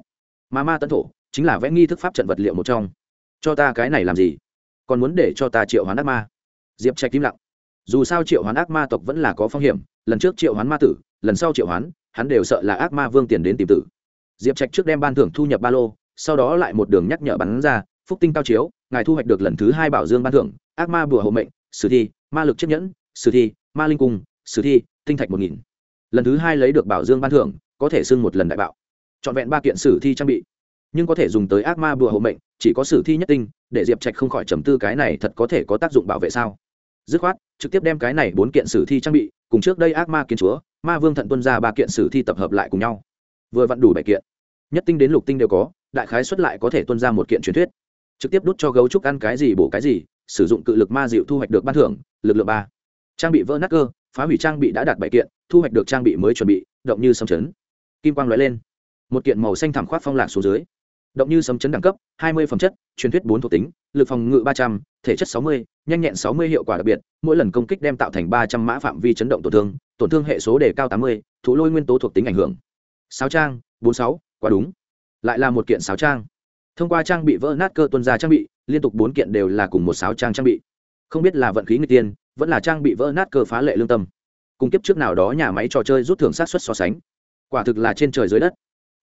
A: Mà ma tấn thổ, chính là vẽ nghi thức pháp trận vật liệu một trong. Cho ta cái này làm gì? Còn muốn để cho ta triệu hoán ác ma? Diệp trạch im lặng dù sao triệu hoán ác ma tộc vẫn là có phong hiểm, lần trước triệu hoán ma tử, lần sau triệu hoán, hắn đều sợ là ác ma vương tiền đến tìm tử. Diệp trạch trước đem ban thưởng thu nhập ba lô, sau đó lại một đường nhắc nhở bắn ra, phúc tinh cao chiếu, ngài thu hoạch được lần thứ hai bảo dương ban thưởng, ác ma bùa hộ mệnh, sử thi, ma lực chiếc nhẫn, sử thi, ma linh cung, sử thi, tinh thạch một nghìn. Lần thứ hai lấy được bảo dương ban thưởng, có thể xưng một lần đại bạo. Trọn vẹn ba kiện sử thi trang bị. Nhưng có thể dùng tới ác ma bùa hộ mệnh, chỉ có sử thi nhất tinh, để diệp trạch không khỏi trầm tư cái này thật có thể có tác dụng bảo vệ sao? Dứt khoát, trực tiếp đem cái này bốn kiện sử thi trang bị, cùng trước đây ác ma kiến chúa, ma vương thận tuân ra ba kiện sử thi tập hợp lại cùng nhau. Vừa vặn đủ bảy kiện. Nhất tinh đến lục tinh đều có, đại khái xuất lại có thể tuân ra một kiện truyền thuyết. Trực tiếp đút cho gấu trúc ăn cái gì bổ cái gì, sử dụng cự lực ma dịu thu hoạch được ban thưởng, lực lượng ba. Trang bị vỡ nát cơ, phá hủy trang bị đã đạt bảy kiện, thu hoạch được trang bị mới chuẩn bị, động như sấm chấn. Kim quang lóe lên. Một kiện màu xanh thảm khoát phong lạc xuống dưới động như sấm chấn đẳng cấp, hai mươi phẩm chất, truyền thuyết bốn thuộc tính, lực phòng ngự ba trăm, thể chất sáu mươi, nhanh nhẹn sáu mươi hiệu quả đặc biệt, mỗi lần công kích đem tạo thành ba trăm mã phạm vi chấn động tổn thương tổn thương hệ số đề cao tám mươi, thủ lôi nguyên tố thuộc tính ảnh hưởng. Sáu trang, bốn sáu, quá đúng. Lại là một kiện sáu trang. Thông qua trang bị vỡ nát cơ tuân ra trang bị, liên tục bốn kiện đều là cùng một sáu trang trang bị. Không biết là vận khí người tiên, vẫn là trang bị vỡ nát cơ phá lệ lương tâm. Cùng kiếp trước nào đó nhà máy trò chơi rút thưởng sát xuất so sánh. Quả thực là trên trời dưới đất.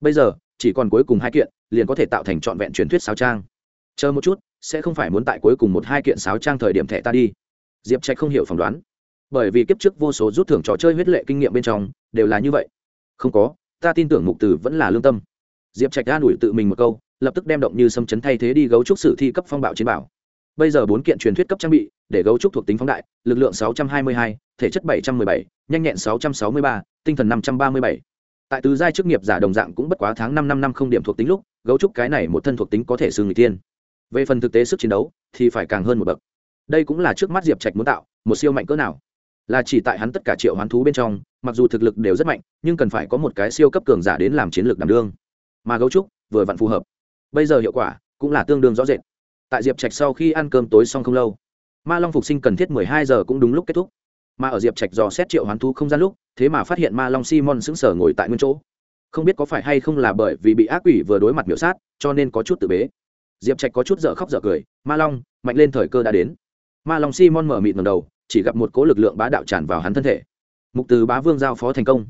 A: Bây giờ chỉ còn cuối cùng hai kiện liền có thể tạo thành trọn vẹn truyền thuyết sáu trang. Chờ một chút sẽ không phải muốn tại cuối cùng một hai kiện sáu trang thời điểm thẻ ta đi. Diệp trạch không hiểu phỏng đoán. Bởi vì kiếp trước vô số rút thưởng trò chơi huyết lệ kinh nghiệm bên trong đều là như vậy. Không có ta tin tưởng mục tử vẫn là lương tâm. Diệp trạch an ủi tự mình một câu lập tức đem động như xâm chấn thay thế đi gấu trúc sử thi cấp phong bạo chiến bảo. Bây giờ bốn kiện truyền thuyết cấp trang bị để gấu trúc thuộc tính phóng đại lực lượng 622, thể chất 717, nhanh nhẹn 663, tinh thần 537 tại tứ giai chức nghiệp giả đồng dạng cũng bất quá tháng năm năm năm không điểm thuộc tính lúc, gấu trúc cái này một thân thuộc tính có thể xương người tiên về phần thực tế sức chiến đấu, thì phải càng hơn một bậc. Đây cũng là trước mắt diệp trạch muốn tạo, một siêu mạnh cỡ nào. Là chỉ tại hắn tất cả triệu hoán thú bên trong, mặc dù thực lực đều rất mạnh, nhưng cần phải có một cái siêu cấp cường giả đến làm chiến lược đảm đương. Mà gấu trúc, vừa vặn phù hợp. Bây giờ hiệu quả cũng là tương đương rõ rệt. Tại diệp trạch sau khi ăn cơm tối xong không lâu, ma long phục sinh cần thiết mười hai giờ cũng đúng lúc kết thúc mà ở diệp trạch dò xét triệu hoán thú không gian lúc, thế mà phát hiện ma long simon sững sờ ngồi tại nguyên chỗ. Không biết có phải hay không là bởi vì bị ác quỷ vừa đối mặt miểu sát, cho nên có chút tự bế. Diệp trạch có chút dở khóc dở cười, ma long, mạnh lên thời cơ đã đến. Ma long simon mở mịt ngầm đầu, chỉ gặp một cố lực lượng bá đạo tràn vào hắn thân thể. Mục từ bá vương giao phó thành công.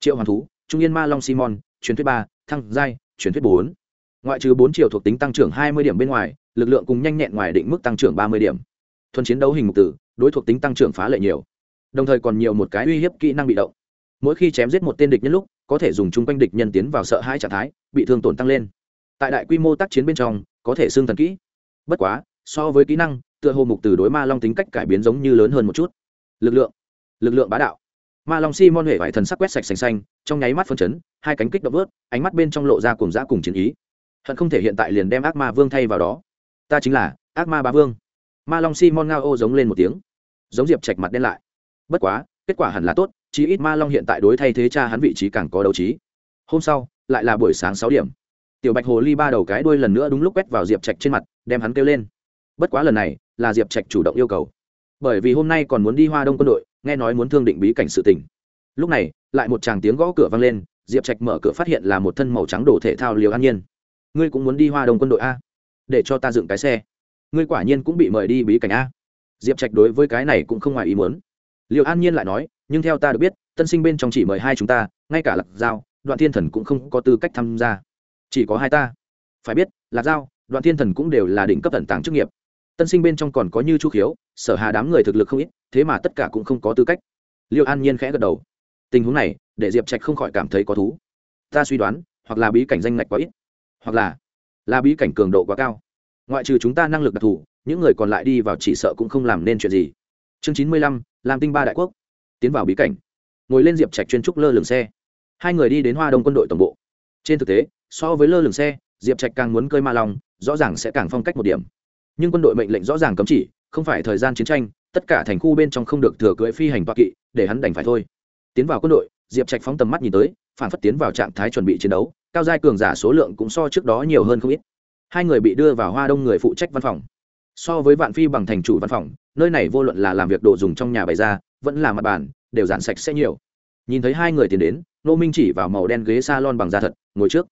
A: Triệu hoàn thú, trung yên ma long simon, truyền thuyết ba, thăng giai, truyền thuyết bốn. Ngoại trừ bốn triệu thuộc tính tăng trưởng hai mươi điểm bên ngoài, lực lượng cùng nhanh nhẹn ngoài định mức tăng trưởng ba mươi điểm. Thuần chiến đấu hình mục tử, đối thuộc tính tăng trưởng phá lệ nhiều đồng thời còn nhiều một cái uy hiếp kỹ năng bị động. Mỗi khi chém giết một tên địch nhân lúc, có thể dùng chung quanh địch nhân tiến vào sợ hãi trạng thái, bị thương tổn tăng lên. Tại đại quy mô tác chiến bên trong, có thể xương thần kỹ. Bất quá, so với kỹ năng, tựa hồ mục từ đối ma long tính cách cải biến giống như lớn hơn một chút. Lực lượng lực lượng bá đạo. Ma long si mon huệ vải thần sắc quét sạch xanh xanh, trong nháy mắt phân chấn, hai cánh kích động vớt, ánh mắt bên trong lộ ra cùng dã cùng chiến ý. Hận không thể hiện tại liền đem ác ma vương thay vào đó. Ta chính là ác ma ba vương. Ma long si mon ngao ô giống lên một tiếng. Giống diệp chạch mặt đen lại bất quá, kết quả hẳn là tốt, chí ít ma long hiện tại đối thay thế cha hắn vị trí càng có đấu trí. Hôm sau, lại là buổi sáng sáu điểm. Tiểu bạch hồ ly ba đầu cái đuôi lần nữa đúng lúc quét vào diệp trạch trên mặt, đem hắn kêu lên. Bất quá lần này, là diệp trạch chủ động yêu cầu. Bởi vì hôm nay còn muốn đi hoa đông quân đội, nghe nói muốn thương định bí cảnh sự tình. Lúc này, lại một chàng tiếng gõ cửa vang lên, diệp trạch mở cửa phát hiện là một thân màu trắng đồ thể thao liều an nhiên. Ngươi cũng muốn đi hoa đông quân đội a? Để cho ta dựng cái xe. Ngươi quả nhiên cũng bị mời đi bí cảnh a. Diệp trạch đối với cái này cũng không ngoài ý muốn liệu an nhiên lại nói, nhưng theo ta được biết, tân sinh bên trong chỉ mời hai chúng ta, ngay cả lạc giao, đoạn thiên thần cũng không có tư cách tham gia. Chỉ có hai ta. Phải biết, lạc giao, đoạn thiên thần cũng đều là đỉnh cấp tận tàng chức nghiệp. Tân sinh bên trong còn có như chu khiếu, sở hà đám người thực lực không ít, thế mà tất cả cũng không có tư cách. Liệu an nhiên khẽ gật đầu. Tình huống này, để diệp trạch không khỏi cảm thấy có thú. Ta suy đoán, hoặc là bí cảnh danh ngạch quá ít, hoặc là là bí cảnh cường độ quá cao. Ngoại trừ chúng ta năng lực đặc thù, những người còn lại đi vào chỉ sợ cũng không làm nên chuyện gì chương chín mươi lăm, làm tinh ba đại quốc. Tiến vào bí cảnh. Ngồi lên diệp trạch chuyên trúc lơ lửng xe. Hai người đi đến hoa đông quân đội tổng bộ. Trên thực tế, so với lơ lửng xe, diệp trạch càng muốn cơi ma lòng, rõ ràng sẽ càng phong cách một điểm. Nhưng quân đội mệnh lệnh rõ ràng cấm chỉ, không phải thời gian chiến tranh, tất cả thành khu bên trong không được thừa cưỡi phi hành toa kỵ, để hắn đành phải thôi. Tiến vào quân đội, diệp trạch phóng tầm mắt nhìn tới, phản phất tiến vào trạng thái chuẩn bị chiến đấu, cao giai cường giả số lượng cũng so trước đó nhiều hơn không ít. Hai người bị đưa vào hoa đông người phụ trách văn phòng. So với vạn phi bằng thành chủ văn phòng nơi này vô luận là làm việc đồ dùng trong nhà bày ra, vẫn là mặt bàn, đều giản sạch sẽ nhiều. Nhìn thấy hai người tiến đến nô minh chỉ vào màu đen ghế s a lon bằng da thật, ngồi trước.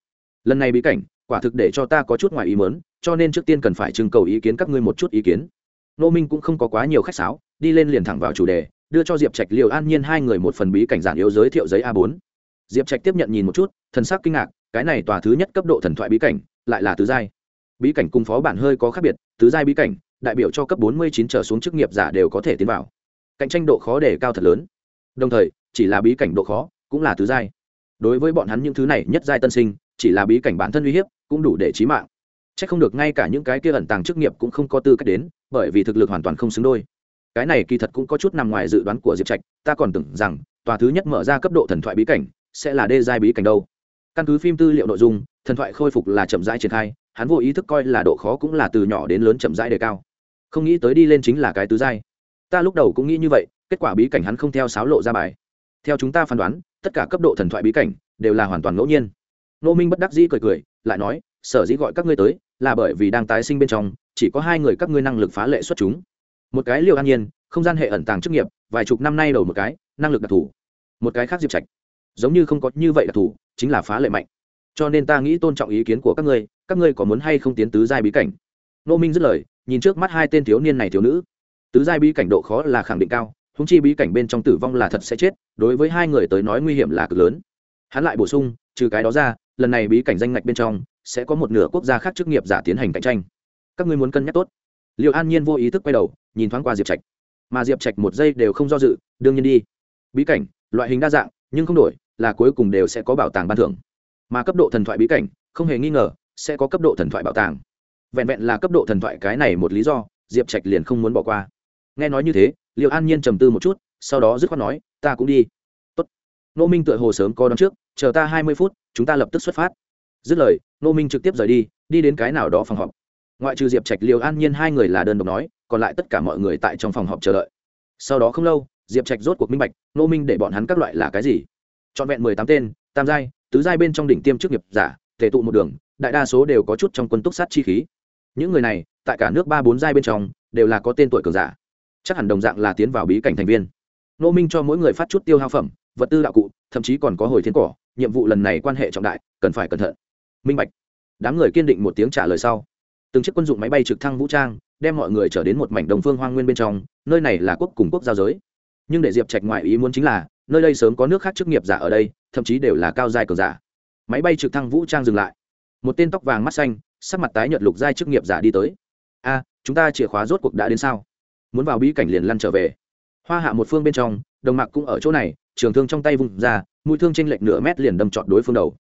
A: Lần này bí cảnh, quả thực để cho ta có chút ngoài ý mớn cho nên trước tiên cần phải trưng cầu ý kiến các ngươi một chút ý kiến. Nô minh cũng không có quá nhiều khách sáo, đi lên liền thẳng vào chủ đề, đưa cho diệp trạch liều an nhiên hai người một phần bí cảnh giản yếu giới thiệu giấy a 4 diệp trạch tiếp nhận nhìn một chút, thần sắc kinh ngạc, cái này tòa thứ nhất cấp độ thần thoại bí cảnh, lại là tứ giai. Bí cảnh cùng phó bản hơi có khác biệt, tứ giai bí cảnh đại biểu cho cấp 49 trở xuống chức nghiệp giả đều có thể tiến vào. Cạnh tranh độ khó đề cao thật lớn. Đồng thời, chỉ là bí cảnh độ khó cũng là tứ giai. Đối với bọn hắn những thứ này nhất giai tân sinh, chỉ là bí cảnh bản thân uy hiếp cũng đủ để chí mạng. Chắc không được ngay cả những cái kia ẩn tàng chức nghiệp cũng không có tư cách đến, bởi vì thực lực hoàn toàn không xứng đôi. Cái này kỳ thật cũng có chút nằm ngoài dự đoán của diệp trạch, ta còn tưởng rằng, tòa thứ nhất mở ra cấp độ thần thoại bí cảnh sẽ là đê giai bí cảnh đâu. Căn cứ phim tư liệu nội dung, thần thoại khôi phục là chậm rãi triển khai hắn vô ý thức coi là độ khó cũng là từ nhỏ đến lớn chậm rãi đề cao. Không nghĩ tới đi lên chính là cái tứ giai. Ta lúc đầu cũng nghĩ như vậy, kết quả bí cảnh hắn không theo sáo lộ ra bài. Theo chúng ta phán đoán, tất cả cấp độ thần thoại bí cảnh đều là hoàn toàn ngẫu nhiên. Nô minh bất đắc dĩ cười cười, lại nói, sở dĩ gọi các ngươi tới, là bởi vì đang tái sinh bên trong, chỉ có hai người các ngươi năng lực phá lệ xuất chúng. Một cái liều an nhiên, không gian hệ ẩn tàng chức nghiệp, vài chục năm nay đầu một cái, năng lực đặc thù. Một cái khác diệp trạch, giống như không có như vậy đặc thù, chính là phá lệ mạnh cho nên ta nghĩ tôn trọng ý kiến của các ngươi các ngươi có muốn hay không tiến tứ giai bí cảnh? Nô minh dứt lời, nhìn trước mắt hai tên thiếu niên này thiếu nữ. Tứ giai bí cảnh độ khó là khẳng định cao húng chi bí cảnh bên trong tử vong là thật sẽ chết, đối với hai người tới nói nguy hiểm là cực lớn. Hắn lại bổ sung, trừ cái đó ra, lần này bí cảnh danh ngạch bên trong, sẽ có một nửa quốc gia khác chức nghiệp giả tiến hành cạnh tranh. Các ngươi muốn cân nhắc tốt. Liệu an nhiên vô ý thức quay đầu, nhìn thoáng qua diệp trạch. Mà diệp trạch một giây đều không do dự, đương nhiên đi. Bí cảnh, loại hình đa dạng, nhưng không đổi, là cuối cùng đều sẽ có bảo tàng ban thưởng mà cấp độ thần thoại bí cảnh, không hề nghi ngờ, sẽ có cấp độ thần thoại bảo tàng. Vẹn vẹn là cấp độ thần thoại cái này một lý do, diệp trạch liền không muốn bỏ qua. Nghe nói như thế liệu an nhiên trầm tư một chút, sau đó dứt khoát nói, ta cũng đi. Tốt. nô minh tựa hồ sớm có đón trước, chờ ta hai mươi phút, chúng ta lập tức xuất phát. Dứt lời nô minh trực tiếp rời đi đi đến cái nào đó phòng họp. Ngoại trừ diệp trạch liều an nhiên hai người là đơn độc nói, còn lại tất cả mọi người tại trong phòng họp chờ đợi. Sau đó không lâu, diệp trạch rốt cuộc minh bạch nô minh để bọn hắn các loại là cái gì? Trọn vẹn mười tám tên, tam giai tứ giai bên trong đỉnh tiêm chức nghiệp giả, thể tụ một đường, đại đa số đều có chút trong quân túc sát chi khí. Những người này, tại cả nước ba bốn giai bên trong, đều là có tên tuổi cường giả. Chắc hẳn đồng dạng là tiến vào bí cảnh thành viên. Nô minh cho mỗi người phát chút tiêu hao phẩm, vật tư đạo cụ, thậm chí còn có hồi thiên cỏ, nhiệm vụ lần này quan hệ trọng đại, cần phải cẩn thận. Minh bạch. Đám người kiên định một tiếng trả lời sau. Từng chiếc quân dụng máy bay trực thăng vũ trang, đem mọi người trở đến một mảnh đồng phương hoang nguyên bên trong, nơi này là quốc cùng quốc giao giới. Nhưng để diệp trạch ngoại ý muốn chính là nơi đây sớm có nước khác chức nghiệp giả ở đây, thậm chí đều là cao dài cờ giả. Máy bay trực thăng vũ trang dừng lại. Một tên tóc vàng mắt xanh, sắc mặt tái nhợt lục giai chức nghiệp giả đi tới. A, chúng ta chìa khóa rốt cuộc đã đến sao? Muốn vào bí cảnh liền lăn trở về. Hoa hạ một phương bên trong, đồng mạc cũng ở chỗ này, trường thương trong tay vùng ra, mũi thương chênh lệch nửa mét liền đâm trọn đối phương đầu.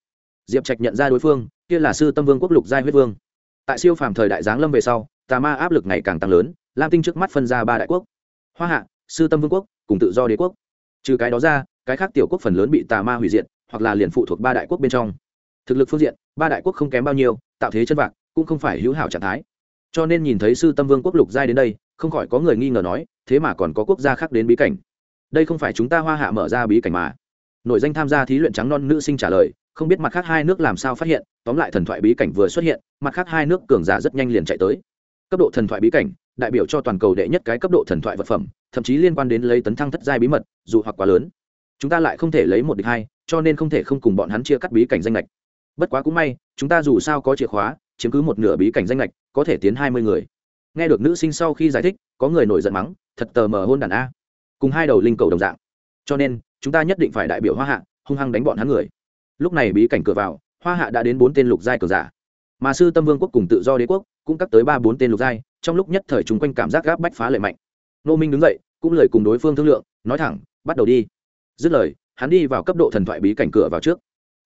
A: Diệp trạch nhận ra đối phương, kia là sư tâm vương quốc lục giai huyết vương. Tại siêu phàm thời đại giáng lâm về sau, tà ma áp lực ngày càng tăng lớn, lam tinh trước mắt phân ra ba đại quốc. Hoa hạ, sư tâm vương quốc, cùng tự do đế quốc trừ cái đó ra, cái khác tiểu quốc phần lớn bị tà ma hủy diệt, hoặc là liền phụ thuộc ba đại quốc bên trong. Thực lực phương diện, ba đại quốc không kém bao nhiêu, tạo thế chân vạc, cũng không phải hữu hảo trạng thái. Cho nên nhìn thấy sư tâm vương quốc lục giai đến đây, không khỏi có người nghi ngờ nói, thế mà còn có quốc gia khác đến bí cảnh. Đây không phải chúng ta hoa hạ mở ra bí cảnh mà. Nội danh tham gia thí luyện trắng non nữ sinh trả lời, không biết mặt khác hai nước làm sao phát hiện, tóm lại thần thoại bí cảnh vừa xuất hiện, mặt khác hai nước cường giả rất nhanh liền chạy tới. Cấp độ thần thoại bí cảnh đại biểu cho toàn cầu đệ nhất cái cấp độ thần thoại vật phẩm, thậm chí liên quan đến lấy tấn thăng thất giai bí mật, dù hoặc quá lớn. Chúng ta lại không thể lấy một địch hai, cho nên không thể không cùng bọn hắn chia cắt bí cảnh danh lệch bất quá cũng may, chúng ta dù sao có chìa khóa, chiếm cứ một nửa bí cảnh danh lệch có thể tiến hai mươi người. Nghe được nữ sinh sau khi giải thích, có người nổi giận mắng, thật tờ mờ hôn đàn a. Cùng hai đầu linh cầu đồng dạng. Cho nên, chúng ta nhất định phải đại biểu hoa hạ, hung hăng đánh bọn hắn người. Lúc này bí cảnh cửa vào, hoa hạ đã đến bốn tên lục giai cường giả. Mà sư tâm vương quốc cùng tự do đế quốc cũng cắt tới ba bốn tên lục giai trong lúc nhất thời chúng quanh cảm giác gáp bách phá lệ mạnh. Nô minh đứng dậy, cũng lời cùng đối phương thương lượng, nói thẳng, bắt đầu đi. Dứt lời, hắn đi vào cấp độ thần thoại bí cảnh cửa vào trước.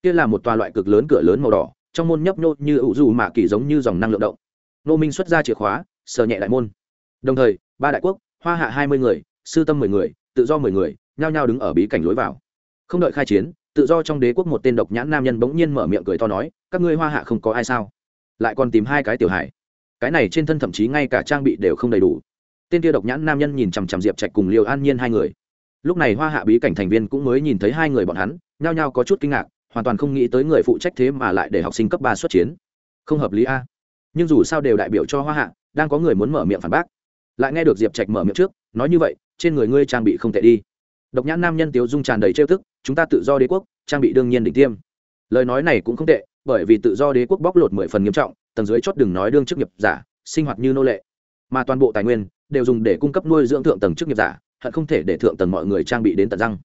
A: Kia là một tòa loại cực lớn cửa lớn màu đỏ, trong môn nhấp nhô như ủ dù mạ kỳ giống như dòng năng lượng động. Nô minh xuất ra chìa khóa, sờ nhẹ đại môn. Đồng thời, ba đại quốc, hoa hạ hai mươi người, sư tâm mười người, tự do mười người, nhao nhao đứng ở bí cảnh lối vào. Không đợi khai chiến, tự do trong đế quốc một tên độc nhãn nam nhân bỗng nhiên mở miệng cười to nói, các ngươi hoa hạ không có ai sao? Lại còn tìm hai cái tiểu hải cái này trên thân thậm chí ngay cả trang bị đều không đầy đủ. Tên kia độc nhãn nam nhân nhìn chằm chằm diệp trạch cùng liều an nhiên hai người. Lúc này hoa hạ bí cảnh thành viên cũng mới nhìn thấy hai người bọn hắn, nhao nhao có chút kinh ngạc, hoàn toàn không nghĩ tới người phụ trách thế mà lại để học sinh cấp ba xuất chiến. Không hợp lý a. Nhưng dù sao đều đại biểu cho hoa hạ, đang có người muốn mở miệng phản bác. Lại nghe được diệp trạch mở miệng trước, nói như vậy, trên người ngươi trang bị không tệ đi. Độc nhãn nam nhân tiếu dung tràn đầy trêu thức chúng ta tự do đế quốc, trang bị đương nhiên đỉnh tiêm. Lời nói này cũng không tệ, bởi vì tự do đế quốc bóc lột mười phần nghiêm trọng tầng dưới chót đừng nói đương chức nghiệp giả, sinh hoạt như nô lệ. Mà toàn bộ tài nguyên đều dùng để cung cấp nuôi dưỡng thượng tầng chức nghiệp giả, hận không thể để thượng tầng mọi người trang bị đến tận răng.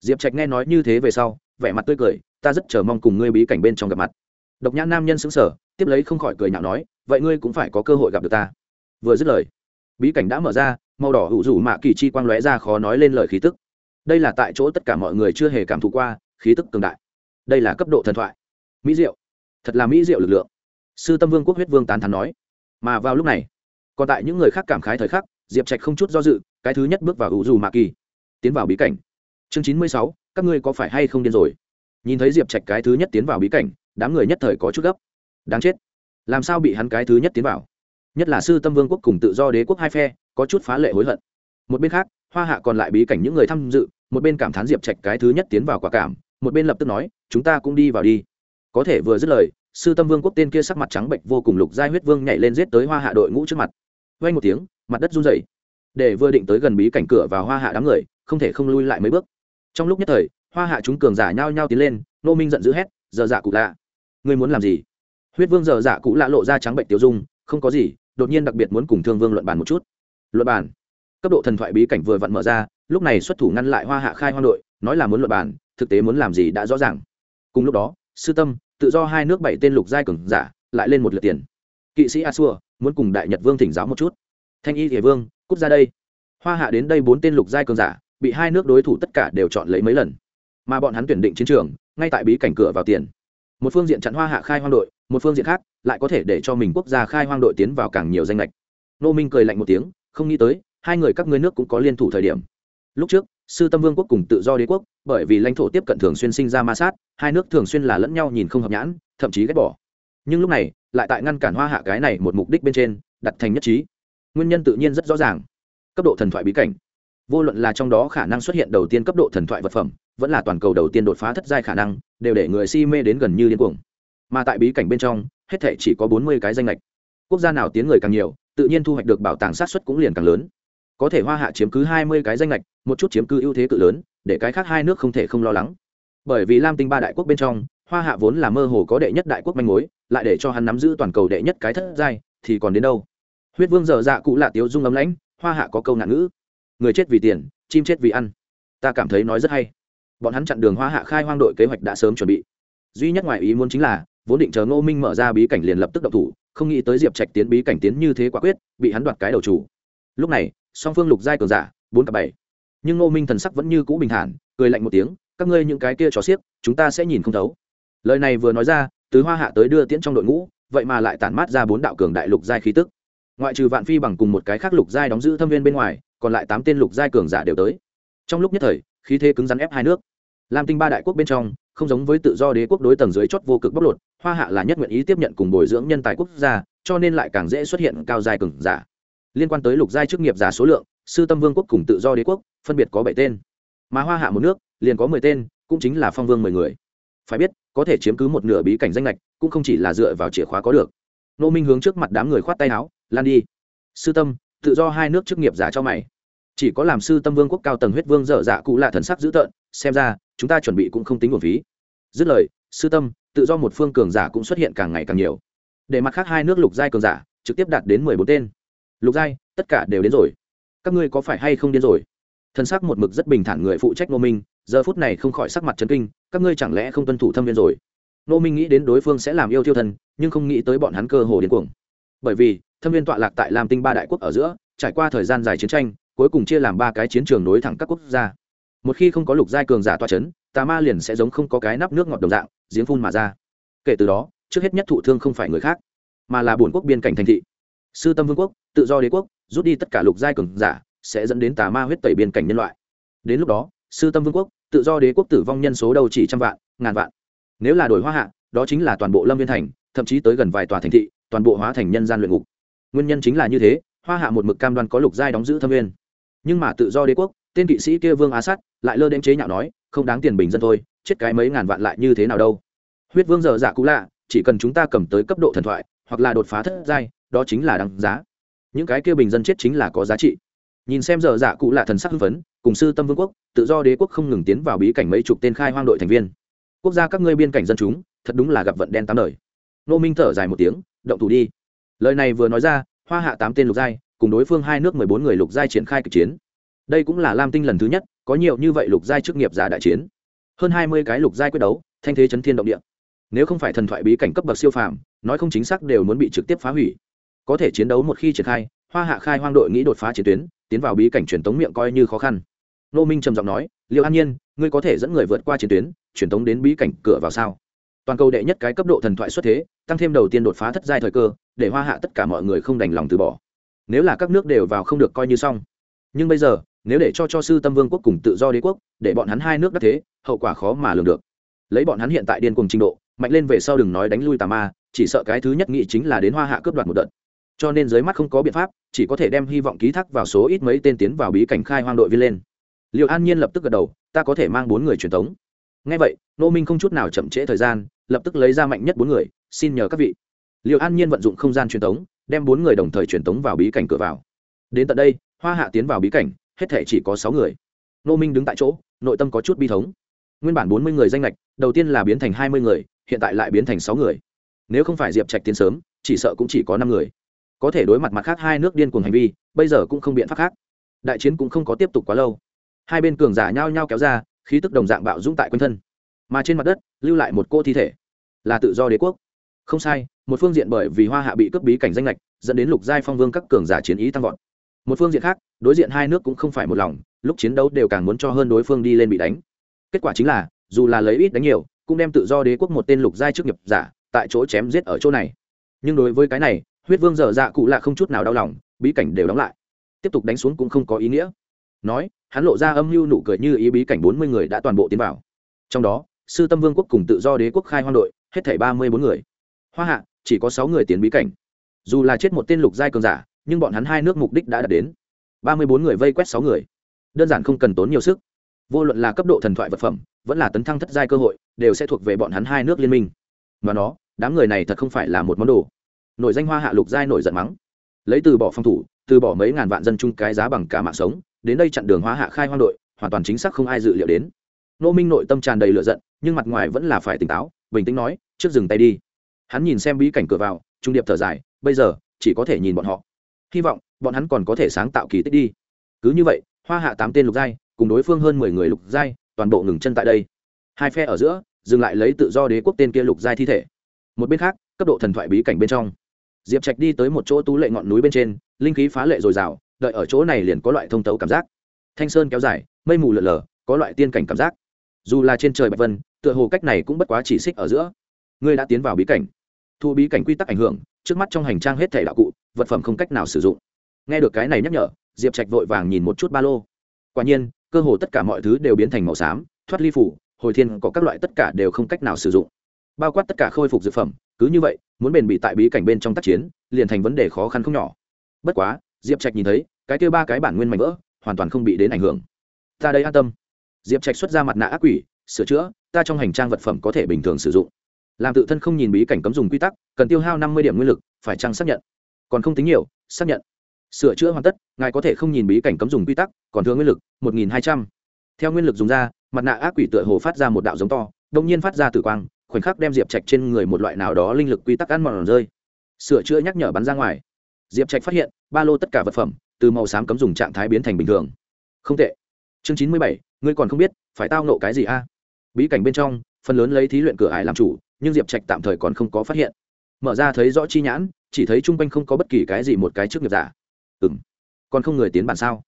A: Diệp trạch nghe nói như thế về sau, vẻ mặt tươi cười, ta rất chờ mong cùng ngươi bí cảnh bên trong gặp mặt. Độc nhãn nam nhân xứng sở tiếp lấy không khỏi cười nhạo nói, vậy ngươi cũng phải có cơ hội gặp được ta. Vừa dứt lời, bí cảnh đã mở ra, màu đỏ hữu rủ mạ kỳ chi quang lóe ra khó nói lên lời khí tức. Đây là tại chỗ tất cả mọi người chưa hề cảm thụ qua, khí tức cường đại. Đây là cấp độ thần thoại. Mỹ diệu. Thật là mỹ diệu lực lượng sư tâm vương quốc huyết vương tán thắn nói. Mà vào lúc này, còn tại những người khác cảm khái thời khắc, diệp trạch không chút do dự, cái thứ nhất bước vào hữu dù mạ kỳ, tiến vào bí cảnh. Chương chín mươi sáu, các ngươi có phải hay không điên rồi? Nhìn thấy diệp trạch cái thứ nhất tiến vào bí cảnh, đám người nhất thời có chút gấp. Đáng chết. Làm sao bị hắn cái thứ nhất tiến vào? Nhất là sư tâm vương quốc cùng tự do đế quốc hai phe, có chút phá lệ hối hận. Một bên khác, hoa hạ còn lại bí cảnh những người tham dự, một bên cảm thán diệp trạch cái thứ nhất tiến vào quả cảm, một bên lập tức nói, chúng ta cũng đi vào đi. Có thể vừa dứt lời sư tâm vương quốc tên kia sắc mặt trắng bệnh vô cùng lục giai huyết vương nhảy lên giết tới hoa hạ đội ngũ trước mặt. Vay một tiếng, mặt đất run rẩy. Để vừa định tới gần bí cảnh cửa vào hoa hạ đám người, không thể không lui lại mấy bước. Trong lúc nhất thời, hoa hạ chúng cường giả nhao nhao tiến lên nô minh giận dữ hét, giờ dạ cụ lạ, ngươi muốn làm gì? Huyết vương giờ dạ cụ lạ lộ ra trắng bệnh tiêu dung, không có gì, đột nhiên đặc biệt muốn cùng thương vương luận bàn một chút. Luận bàn? Cấp độ thần thoại bí cảnh vừa vặn mở ra, lúc này xuất thủ ngăn lại hoa hạ khai hoang đội, nói là muốn luận bàn, thực tế muốn làm gì đã rõ ràng. Cùng lúc đó, sư tâm tự do hai nước bảy tên lục giai cường giả, lại lên một lượt tiền. Kỵ sĩ a xua muốn cùng đại nhật vương thỉnh giáo một chút. Thanh y thể vương, cút ra đây. Hoa hạ đến đây bốn tên lục giai cường giả, bị hai nước đối thủ tất cả đều chọn lấy mấy lần. Mà bọn hắn tuyển định chiến trường, ngay tại bí cảnh cửa vào tiền. Một phương diện chặn hoa hạ khai hoang đội, một phương diện khác, lại có thể để cho mình quốc gia khai hoang đội tiến vào càng nhiều danh lệch nô minh cười lạnh một tiếng, không nghĩ tới, hai người các ngươi nước cũng có liên thủ thời điểm. Lúc trước sư tâm vương quốc cùng tự do đế quốc, bởi vì lãnh thổ tiếp cận thường xuyên sinh ra ma sát, hai nước thường xuyên là lẫn nhau nhìn không hợp nhãn, thậm chí ghét bỏ. Nhưng lúc này, lại tại ngăn cản hoa hạ cái này một mục đích bên trên, đặt thành nhất trí. Nguyên nhân tự nhiên rất rõ ràng. Cấp độ thần thoại bí cảnh. Vô luận là trong đó khả năng xuất hiện đầu tiên cấp độ thần thoại vật phẩm, vẫn là toàn cầu đầu tiên đột phá thất giai khả năng, đều để người si mê đến gần như điên cuồng. Mà tại bí cảnh bên trong, hết thể chỉ có bốn mươi cái danh lệch quốc gia nào tiến người càng nhiều, tự nhiên thu hoạch được bảo tàng sát xuất cũng liền càng lớn có thể hoa hạ chiếm cứ hai mươi cái danh lệch một chút chiếm cứ ưu thế cự lớn, để cái khác hai nước không thể không lo lắng. Bởi vì lam tinh ba đại quốc bên trong, hoa hạ vốn là mơ hồ có đệ nhất đại quốc manh mối, lại để cho hắn nắm giữ toàn cầu đệ nhất cái thất giai, thì còn đến đâu? Huyết vương dở dạ cụ lạ tiếu dung ấm lãnh, hoa hạ có câu nạn ngữ. Người chết vì tiền, chim chết vì ăn. Ta cảm thấy nói rất hay. Bọn hắn chặn đường hoa hạ khai hoang đội kế hoạch đã sớm chuẩn bị. Duy nhất ngoài ý muốn chính là, vốn định chờ ngô minh mở ra bí cảnh liền lập tức động thủ, không nghĩ tới diệp trạch tiến bí cảnh tiến như thế quả quyết, bị hắn đoạt cái đầu chủ. Lúc này song phương lục giai cường giả, bốn cặp bảy. Nhưng ngô minh thần sắc vẫn như cũ bình thản, cười lạnh một tiếng, các ngươi những cái kia trò xiếc, chúng ta sẽ nhìn không thấu. Lời này vừa nói ra, từ hoa hạ tới đưa tiễn trong đội ngũ, vậy mà lại tản mát ra bốn đạo cường đại lục giai khí tức. Ngoại trừ vạn phi bằng cùng một cái khác lục giai đóng giữ thâm viên bên ngoài, còn lại tám tên lục giai cường giả đều tới. Trong lúc nhất thời, khí thế cứng rắn ép hai nước. Lam tinh ba đại quốc bên trong, không giống với tự do đế quốc đối tầng dưới chót vô cực bóc lột, hoa hạ là nhất nguyện ý tiếp nhận cùng bồi dưỡng nhân tài quốc gia, cho nên lại càng dễ xuất hiện cao giai cường giả liên quan tới lục giai chức nghiệp giả số lượng, sư tâm vương quốc cùng tự do đế quốc, phân biệt có bảy tên. Mà hoa hạ một nước, liền có mười tên, cũng chính là phong vương mười người. Phải biết, có thể chiếm cứ một nửa bí cảnh danh lệch cũng không chỉ là dựa vào chìa khóa có được. Nô minh hướng trước mặt đám người khoát tay áo, lan đi. Sư tâm, tự do hai nước chức nghiệp giả cho mày. Chỉ có làm sư tâm vương quốc cao tầng huyết vương dở dạ cụ là thần sắc dữ tợn, xem ra, chúng ta chuẩn bị cũng không tính nguồn phí. Dứt lời, sư tâm, tự do một phương cường giả cũng xuất hiện càng ngày càng nhiều. Để mặt khác hai nước lục giai cường giả, trực tiếp đạt đến mười bốn tên lục giai, tất cả đều đến rồi. Các ngươi có phải hay không đến rồi? Thân xác một mực rất bình thản người phụ trách nô minh, giờ phút này không khỏi sắc mặt chấn kinh, các ngươi chẳng lẽ không tuân thủ thâm viên rồi? Nô minh nghĩ đến đối phương sẽ làm yêu thiêu thân nhưng không nghĩ tới bọn hắn cơ hồ điên cuồng. Bởi vì, thâm viên tọa lạc tại lam tinh ba đại quốc ở giữa, trải qua thời gian dài chiến tranh, cuối cùng chia làm ba cái chiến trường đối thẳng các quốc gia. Một khi không có lục giai cường giả toa c h ấ n tà ma liền sẽ giống không có cái nắp nước ngọt đồng dạng, giếng phun mà ra. Kể từ đó, trước hết nhất thụ thương không phải người khác, mà là bổn quốc biên cảnh thành thị. Sư tâm vương quốc tự do đế quốc, rút đi tất cả lục giai cường giả, sẽ dẫn đến tà ma huyết tẩy biên cảnh nhân loại. Đến lúc đó, sư tâm vương quốc, tự do đế quốc tử vong nhân số đâu chỉ trăm vạn, ngàn vạn. Nếu là đổi hoa hạ, đó chính là toàn bộ lâm viên thành, thậm chí tới gần vài tòa thành thị, toàn bộ hóa thành nhân gian luyện ngục. Nguyên nhân chính là như thế, hoa hạ một mực cam đoan có lục giai đóng giữ thâm viên nhưng mà tự do đế quốc, tên kỵ sĩ kia vương á sát, lại lơ đến chế nhạo nói, không đáng tiền bình dân thôi, chết cái mấy ngàn vạn lại như thế nào đâu. Huyết vương giờ dạ cũ lạ, chỉ cần chúng ta cầm tới cấp độ thần thoại, hoặc là đột phá thất giai, đó chính là đáng giá những cái kia bình dân chết chính là có giá trị. Nhìn xem giờ dạ cụ là thần sắc hưng phấn, cùng sư tâm vương quốc, tự do đế quốc không ngừng tiến vào bí cảnh mấy chục tên khai hoang đội thành viên. Quốc gia các ngươi biên cảnh dân chúng, thật đúng là gặp vận đen tám đời. Nô minh thở dài một tiếng, động thủ đi. Lời này vừa nói ra, hoa hạ tám tên lục giai, cùng đối phương hai nước mười bốn người lục giai triển khai kịch chiến. Đây cũng là lam tinh lần thứ nhất, có nhiều như vậy lục giai chức nghiệp giả đại chiến. Hơn hai mươi cái lục giai quyết đấu, thanh thế chấn thiên động địa. Nếu không phải thần thoại bí cảnh cấp bậc siêu phàm, nói không chính xác đều muốn bị trực tiếp phá hủy có thể chiến đấu một khi triển khai, hoa hạ khai hoang đội nghĩ đột phá chiến tuyến, tiến vào bí cảnh truyền tống miệng coi như khó khăn. Nô minh trầm giọng nói liệu an nhiên, ngươi có thể dẫn người vượt qua chiến tuyến, truyền tống đến bí cảnh cửa vào sao? Toàn cầu đệ nhất cái cấp độ thần thoại xuất thế, tăng thêm đầu tiên đột phá thất giai thời cơ, để hoa hạ tất cả mọi người không đành lòng từ bỏ. Nếu là các nước đều vào không được coi như xong. Nhưng bây giờ, nếu để cho cho sư tâm vương quốc cùng tự do đế quốc, để bọn hắn hai nước đắc thế, hậu quả khó mà lường được. Lấy bọn hắn hiện tại điên cùng trình độ, mạnh lên về sau đừng nói đánh lui tà ma, chỉ sợ cái thứ nhất nghĩ chính là đến hoa hạ cướp đoạt một đợt cho nên dưới mắt không có biện pháp, chỉ có thể đem hy vọng ký thác vào số ít mấy tên tiến vào bí cảnh khai hoang đội viên lên. Liệu an nhiên lập tức gật đầu, ta có thể mang bốn người truyền thống ngay vậy, nô minh không chút nào chậm trễ thời gian, lập tức lấy ra mạnh nhất bốn người, xin nhờ các vị. Liệu an nhiên vận dụng không gian truyền thống đem bốn người đồng thời truyền thống vào bí cảnh cửa vào. Đến tận đây, hoa hạ tiến vào bí cảnh, hết thể chỉ có sáu người. Nô minh đứng tại chỗ, nội tâm có chút bi thống. Nguyên bản bốn mươi người danh lệch, đầu tiên là biến thành hai mươi người, hiện tại lại biến thành sáu người. Nếu không phải diệp trạch tiến sớm, chỉ sợ cũng chỉ có năm người có thể đối mặt mặt khác hai nước điên cuồng hành vi, bây giờ cũng không biện pháp khác. Đại chiến cũng không có tiếp tục quá lâu. Hai bên cường giả nhao nhao kéo ra, khí tức đồng dạng bạo dũng tại quanh thân. Mà trên mặt đất, lưu lại một cô thi thể, là tự do đế quốc. Không sai, một phương diện bởi vì hoa hạ bị cướp bí cảnh danh lệch, dẫn đến lục giai phong vương các cường giả chiến ý tăng vọt. Một phương diện khác, đối diện hai nước cũng không phải một lòng, lúc chiến đấu đều càng muốn cho hơn đối phương đi lên bị đánh. Kết quả chính là, dù là lấy ít đánh nhiều, cũng đem tự do đế quốc một tên lục giai trước nghiệp giả, tại chỗ chém giết ở chỗ này. Nhưng đối với cái này huyết vương dở dạ cụ lạ không chút nào đau lòng, bí cảnh đều đóng lại. Tiếp tục đánh xuống cũng không có ý nghĩa. Nói, hắn lộ ra âm mưu nụ cười như ý bí cảnh bốn mươi người đã toàn bộ tiến vào. Trong đó, sư tâm vương quốc cùng tự do đế quốc khai hoang đội, hết thảy ba mươi bốn người. Hoa hạ, chỉ có sáu người tiến bí cảnh. Dù là chết một tên lục giai cường giả, nhưng bọn hắn hai nước mục đích đã đạt đến. Ba mươi bốn người vây quét sáu người. Đơn giản không cần tốn nhiều sức. Vô luận là cấp độ thần thoại vật phẩm, vẫn là tấn thăng thất giai cơ hội, đều sẽ thuộc về bọn hắn hai nước liên minh. Mà nó, đám người này thật không phải là một món đồ nổi danh hoa hạ lục giai nổi giận mắng. Lấy từ bỏ phòng thủ, từ bỏ mấy ngàn vạn dân chung cái giá bằng cả mạng sống, đến đây chặn đường hoa hạ khai hoang đội, hoàn toàn chính xác không ai dự liệu đến. Nô minh nội tâm tràn đầy lửa giận, nhưng mặt ngoài vẫn là phải tỉnh táo, bình tĩnh nói, trước dừng tay đi. Hắn nhìn xem bí cảnh cửa vào, trung điệp thở dài, bây giờ, chỉ có thể nhìn bọn họ. Hy vọng, bọn hắn còn có thể sáng tạo kỳ tích đi. Cứ như vậy, hoa hạ tám tên lục giai, cùng đối phương hơn mười người lục giai, toàn bộ ngừng chân tại đây. Hai phe ở giữa, dừng lại lấy tự do đế quốc tên kia lục giai thi thể. Một bên khác, cấp độ thần thoại bí cảnh bên trong diệp trạch đi tới một chỗ tú lệ ngọn núi bên trên, linh khí phá lệ dồi dào, đợi ở chỗ này liền có loại thông tấu cảm giác. Thanh sơn kéo dài, mây mù lợn lờ có loại tiên cảnh cảm giác. Dù là trên trời bạch vân, tựa hồ cách này cũng bất quá chỉ xích ở giữa. Ngươi đã tiến vào bí cảnh. Thu bí cảnh quy tắc ảnh hưởng, trước mắt trong hành trang hết thẻ đạo cụ, vật phẩm không cách nào sử dụng. Nghe được cái này nhắc nhở, diệp trạch vội vàng nhìn một chút ba lô. Quả nhiên, cơ hồ tất cả mọi thứ đều biến thành màu xám, thoát ly phủ, hồi thiên có các loại tất cả đều không cách nào sử dụng bao quát tất cả khôi phục dược phẩm, cứ như vậy, muốn bền bị tại bí cảnh bên trong tác chiến, liền thành vấn đề khó khăn không nhỏ. Bất quá, diệp trạch nhìn thấy, cái kêu ba cái bản nguyên mạnh vỡ, hoàn toàn không bị đến ảnh hưởng. Ta đây an tâm. Diệp trạch xuất ra mặt nạ ác quỷ, sửa chữa, ta trong hành trang vật phẩm có thể bình thường sử dụng. Làm tự thân không nhìn bí cảnh cấm dùng quy tắc, cần tiêu hao năm mươi điểm nguyên lực, phải chăng xác nhận? Còn không tính nhiều, xác nhận. Sửa chữa hoàn tất, ngài có thể không nhìn bí cảnh cấm dùng quy tắc, còn thừa nguyên lực, một nghìn hai trăm. Theo nguyên lực dùng ra, mặt nạ ác quỷ tựa hồ phát ra một đạo giống to đông nhiên phát ra tử quang khoảnh khắc đem diệp trạch trên người một loại nào đó linh lực quy tắc ăn mòn rơi. Sửa chữa nhắc nhở bắn ra ngoài. Diệp trạch phát hiện, ba lô tất cả vật phẩm, từ màu xám cấm dùng trạng thái biến thành bình thường. Không tệ. Chương chín mươi bảy, ngươi còn không biết, phải tao nộ cái gì a? Bí cảnh bên trong, phần lớn lấy thí luyện cửa ải làm chủ, nhưng diệp trạch tạm thời còn không có phát hiện. Mở ra thấy rõ chi nhãn, chỉ thấy chung quanh không có bất kỳ cái gì một cái trước nghiệp giả. Ừ m còn không người tiến bản sao?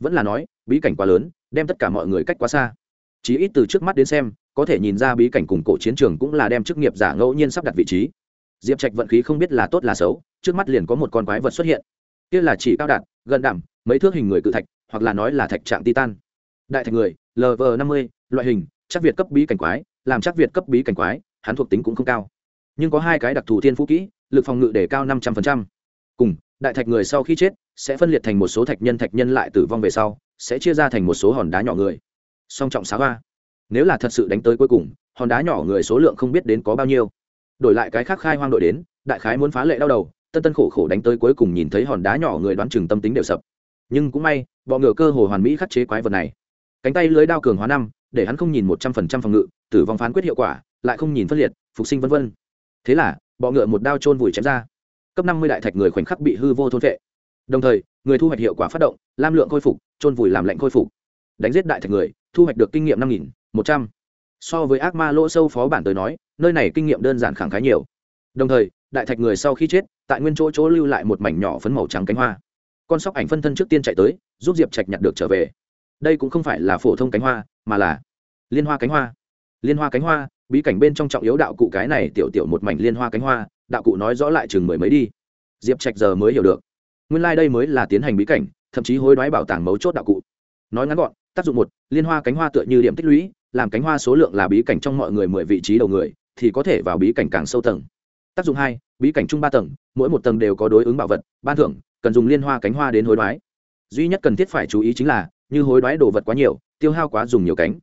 A: Vẫn là nói, bí cảnh quá lớn, đem tất cả mọi người cách quá xa. Chí ít từ trước mắt đến xem có thể nhìn ra bí cảnh cùng cổ chiến trường cũng là đem chức nghiệp giả ngẫu nhiên sắp đặt vị trí. Diệp trạch vận khí không biết là tốt là xấu, trước mắt liền có một con quái vật xuất hiện. Kia là chỉ cao đạt gần đảm mấy thước hình người cự thạch, hoặc là nói là thạch trạng titan. Đại thạch người lv năm mươi, loại hình, chắc việt cấp bí cảnh quái, làm chắc việt cấp bí cảnh quái, hắn thuộc tính cũng không cao. Nhưng có hai cái đặc thù thiên phú kỹ, lực phòng ngự để cao năm trăm linh cùng, đại thạch người sau khi chết, sẽ phân liệt thành một số thạch nhân thạch nhân lại tử vong về sau, sẽ chia ra thành một số hòn đá nhỏ người. Song trọng xá hoa nếu là thật sự đánh tới cuối cùng, hòn đá nhỏ người số lượng không biết đến có bao nhiêu. Đổi lại cái khác khai hoang đội đến, đại khái muốn phá lệ đau đầu, tân tân khổ khổ đánh tới cuối cùng nhìn thấy hòn đá nhỏ người đoán chừng tâm tính đều sập. Nhưng cũng may, bọ ngựa cơ hồ hoàn mỹ khắc chế quái vật này. Cánh tay lưới đao cường hóa năm, để hắn không nhìn một trăm phần trăm phòng ngự, tử vong phán quyết hiệu quả, lại không nhìn phân liệt, phục sinh vân vân. Thế là, bọ ngựa một đao chôn vùi chém ra. Cấp năm mươi đại thạch người khoảnh khắc bị hư vô thôn vệ đồng thời, người thu hoạch hiệu quả phát động, lam lượng khôi phục, chôn vùi làm lệnh khôi phục. Đánh giết đại thạch người, thu hoạch được kinh nghiệm năm nghìn một trăm. So với ác ma lỗ sâu phó bản tới nói, nơi này kinh nghiệm đơn giản khẳng khái nhiều. Đồng thời, đại thạch người sau khi chết, tại nguyên chỗ chỗ lưu lại một mảnh nhỏ phấn màu trắng cánh hoa. Con sóc ảnh phân thân trước tiên chạy tới, giúp diệp trạch nhặt được trở về. Đây cũng không phải là phổ thông cánh hoa, mà là liên hoa cánh hoa. Liên hoa cánh hoa, bí cảnh bên trong trọng yếu đạo cụ cái này tiểu tiểu một mảnh liên hoa cánh hoa, đạo cụ nói rõ lại chừng mười mấy đi. Diệp trạch giờ mới hiểu được. Nguyên lai、like、đây mới là tiến hành bí cảnh, thậm chí hối đoái bảo tàng mấu chốt đạo cụ. Nói ngắn gọn, tác dụng một, liên hoa cánh hoa tựa như điểm tích lũy làm cánh hoa số lượng là bí cảnh trong mọi người mười vị trí đầu người, thì có thể vào bí cảnh càng sâu tầng. Tác dụng hai, bí cảnh chung ba tầng, mỗi một tầng đều có đối ứng bảo vật, ban thưởng, cần dùng liên hoa cánh hoa đến hối đoái. Duy nhất cần thiết phải chú ý chính là, như hối đoái đồ vật quá nhiều, tiêu hao quá dùng nhiều cánh.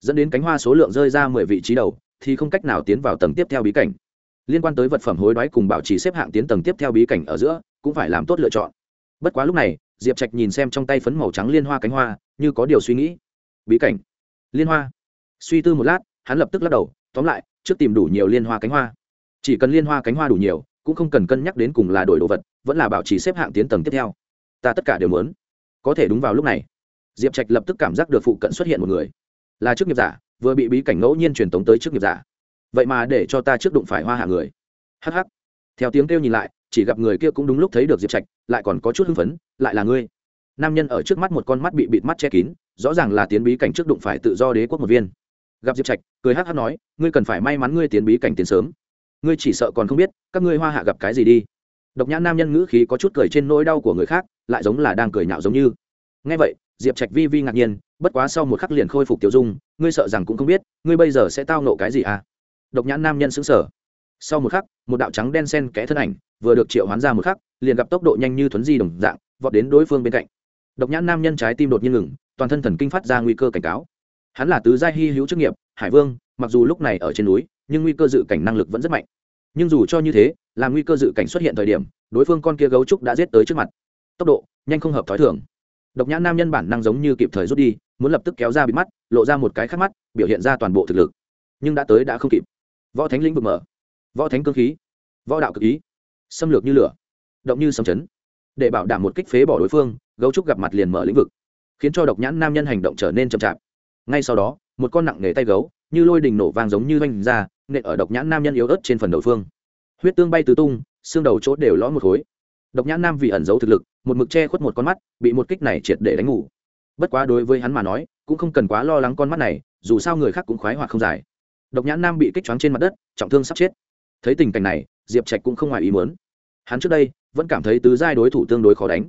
A: Dẫn đến cánh hoa số lượng rơi ra mười vị trí đầu, thì không cách nào tiến vào tầng tiếp theo bí cảnh. Liên quan tới vật phẩm hối đoái cùng bảo trì xếp hạng tiến tầng tiếp theo bí cảnh ở giữa, cũng phải làm tốt lựa chọn. Bất quá lúc này, diệp trạch nhìn xem trong tay phấn màu trắng liên hoa cánh hoa, như có điều suy nghĩ. Bí cảnh. Liên hoa suy tư một lát, hắn lập tức lắc đầu, tóm lại, trước tìm đủ nhiều liên hoa cánh hoa. Chỉ cần liên hoa cánh hoa đủ nhiều, cũng không cần cân nhắc đến cùng là đổi đồ vật, vẫn là bảo trì xếp hạng tiến tầng tiếp theo. Ta tất cả đều muốn. Có thể đúng vào lúc này. Diệp trạch lập tức cảm giác được phụ cận xuất hiện một người. Là chức nghiệp giả, vừa bị bí cảnh ngẫu nhiên truyền tống tới chức nghiệp giả. Vậy mà để cho ta trước đụng phải hoa hạ người. Hh theo tiếng kêu nhìn lại, chỉ gặp người kia cũng đúng lúc thấy được diệp trạch, lại còn có chút hưng phấn, lại là ngươi. Nam nhân ở trước mắt một con mắt bị bịt mắt che kín, rõ ràng là tiến bí cảnh trước đụng phải tự do đế quốc một viên gặp diệp trạch cười hát hát nói ngươi cần phải may mắn ngươi tiến bí cảnh tiến sớm ngươi chỉ sợ còn không biết các ngươi hoa hạ gặp cái gì đi độc nhãn nam nhân ngữ khí có chút cười trên nỗi đau của người khác lại giống là đang cười nhạo giống như ngay vậy diệp trạch vi vi ngạc nhiên bất quá sau một khắc liền khôi phục tiểu dung ngươi sợ rằng cũng không biết ngươi bây giờ sẽ tao nộ cái gì à độc nhãn nam nhân xứng sở sau một khắc một đạo trắng đen sen kẽ thân ảnh vừa được triệu hoán ra một khắc liền gặp tốc độ nhanh như thuấn di đồng dạng vọt đến đối phương bên cạnh độc nhãn nam nhân trái tim đột nhiên ngừng toàn thân thần kinh phát ra nguy cơ cảnh cáo hắn là tứ giai hy hữu chức nghiệp, hải vương, mặc dù lúc này ở trên núi, nhưng nguy cơ dự cảnh năng lực vẫn rất mạnh. Nhưng dù cho như thế là nguy cơ dự cảnh xuất hiện thời điểm, đối phương con kia gấu trúc đã giết tới trước mặt. Tốc độ, nhanh không hợp t h ó i thường. Độc nhãn nam nhân bản năng giống như kịp thời rút đi, muốn lập tức kéo ra bị mắt, lộ ra một cái khắc mắt, biểu hiện ra toàn bộ thực lực. Nhưng đã tới đã không kịp. Võ thánh lĩnh vực mở. Võ thánh cơ khí. Võ đạo cực ý. Xâm lược như lửa. Động như sầm chấn. Để bảo đảm một kích phế bỏ đối phương, gấu trúc gặp mặt liền mở lĩnh vực, khiến cho độc nhãn nam nhân hành động trở nên chậm chạp ngay sau đó, một con nặng nghề tay gấu, như lôi đình nổ vang giống như oanh ra nện ở độc nhãn nam nhân yếu ớt trên phần đầu phương. Huyết tương bay tứ tung, xương đầu chốt đều lõm một khối. Độc nhãn nam vì ẩn giấu thực lực, một mực che khuất một con mắt, bị một kích này triệt để đánh ngủ. Bất quá đối với hắn mà nói, cũng không cần quá lo lắng con mắt này, dù sao người khác cũng khoái hoặc không dài độc nhãn nam bị kích choáng trên mặt đất, trọng thương sắp chết. Thấy tình cảnh này, diệp trạch cũng không ngoài ý muốn. Hắn trước đây, vẫn cảm thấy tứ giai đối thủ tương đối khó đánh.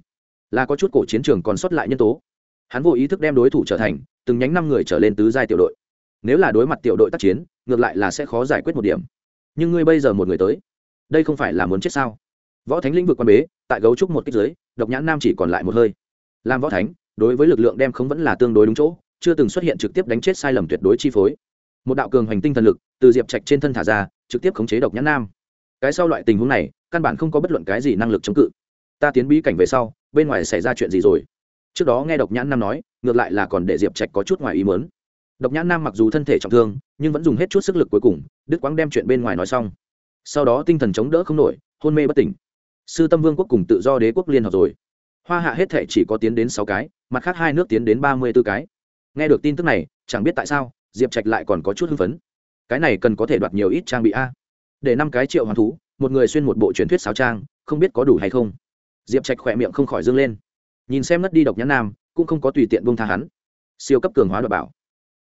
A: Là có chút cổ chiến trường còn sót lại nhân tố. Hắn vô ý thức đem đối thủ trở thành từng nhánh năm người trở lên tứ giai tiểu đội. Nếu là đối mặt tiểu đội tác chiến, ngược lại là sẽ khó giải quyết một điểm. Nhưng ngươi bây giờ một người tới, đây không phải là muốn chết sao? Võ thánh lĩnh vực quan bế, tại gấu trúc một kích giới độc nhãn nam chỉ còn lại một hơi. Làm võ thánh, đối với lực lượng đem không vẫn là tương đối đúng chỗ, chưa từng xuất hiện trực tiếp đánh chết sai lầm tuyệt đối chi phối. Một đạo cường hành tinh thần lực, từ diệp trạch trên thân thả ra, trực tiếp khống chế độc nhãn nam. Cái sau loại tình huống này, căn bản không có bất luận cái gì năng lực chống cự. Ta tiến bí cảnh về sau, bên ngoài xảy ra chuyện gì rồi? Trước đó nghe độc nhãn nam nói ngược lại là còn để diệp trạch có chút ngoài ý mớn độc nhãn nam mặc dù thân thể trọng thương, nhưng vẫn dùng hết chút sức lực cuối cùng đức quang đem chuyện bên ngoài nói xong. Sau đó tinh thần chống đỡ không nổi, hôn mê bất tỉnh. Sư tâm vương quốc cùng tự do đế quốc liên hợp rồi. Hoa hạ hết thể chỉ có tiến đến sáu cái, mặt khác hai nước tiến đến ba mươi b ố cái. Nghe được tin tức này, chẳng biết tại sao, diệp trạch lại còn có chút hưng phấn. Cái này cần có thể đoạt nhiều ít trang bị a. Để năm cái triệu hoàn thú, một người xuyên một bộ truyền thuyết sáo trang, không biết có đủ hay không. Diệp trạch khỏe miệng không khỏi dâng lên. Nhìn xem mất đi độc nhãn nam cũng không có tùy tiện bông tha hắn. Siêu cấp cường hóa đoạt bảo.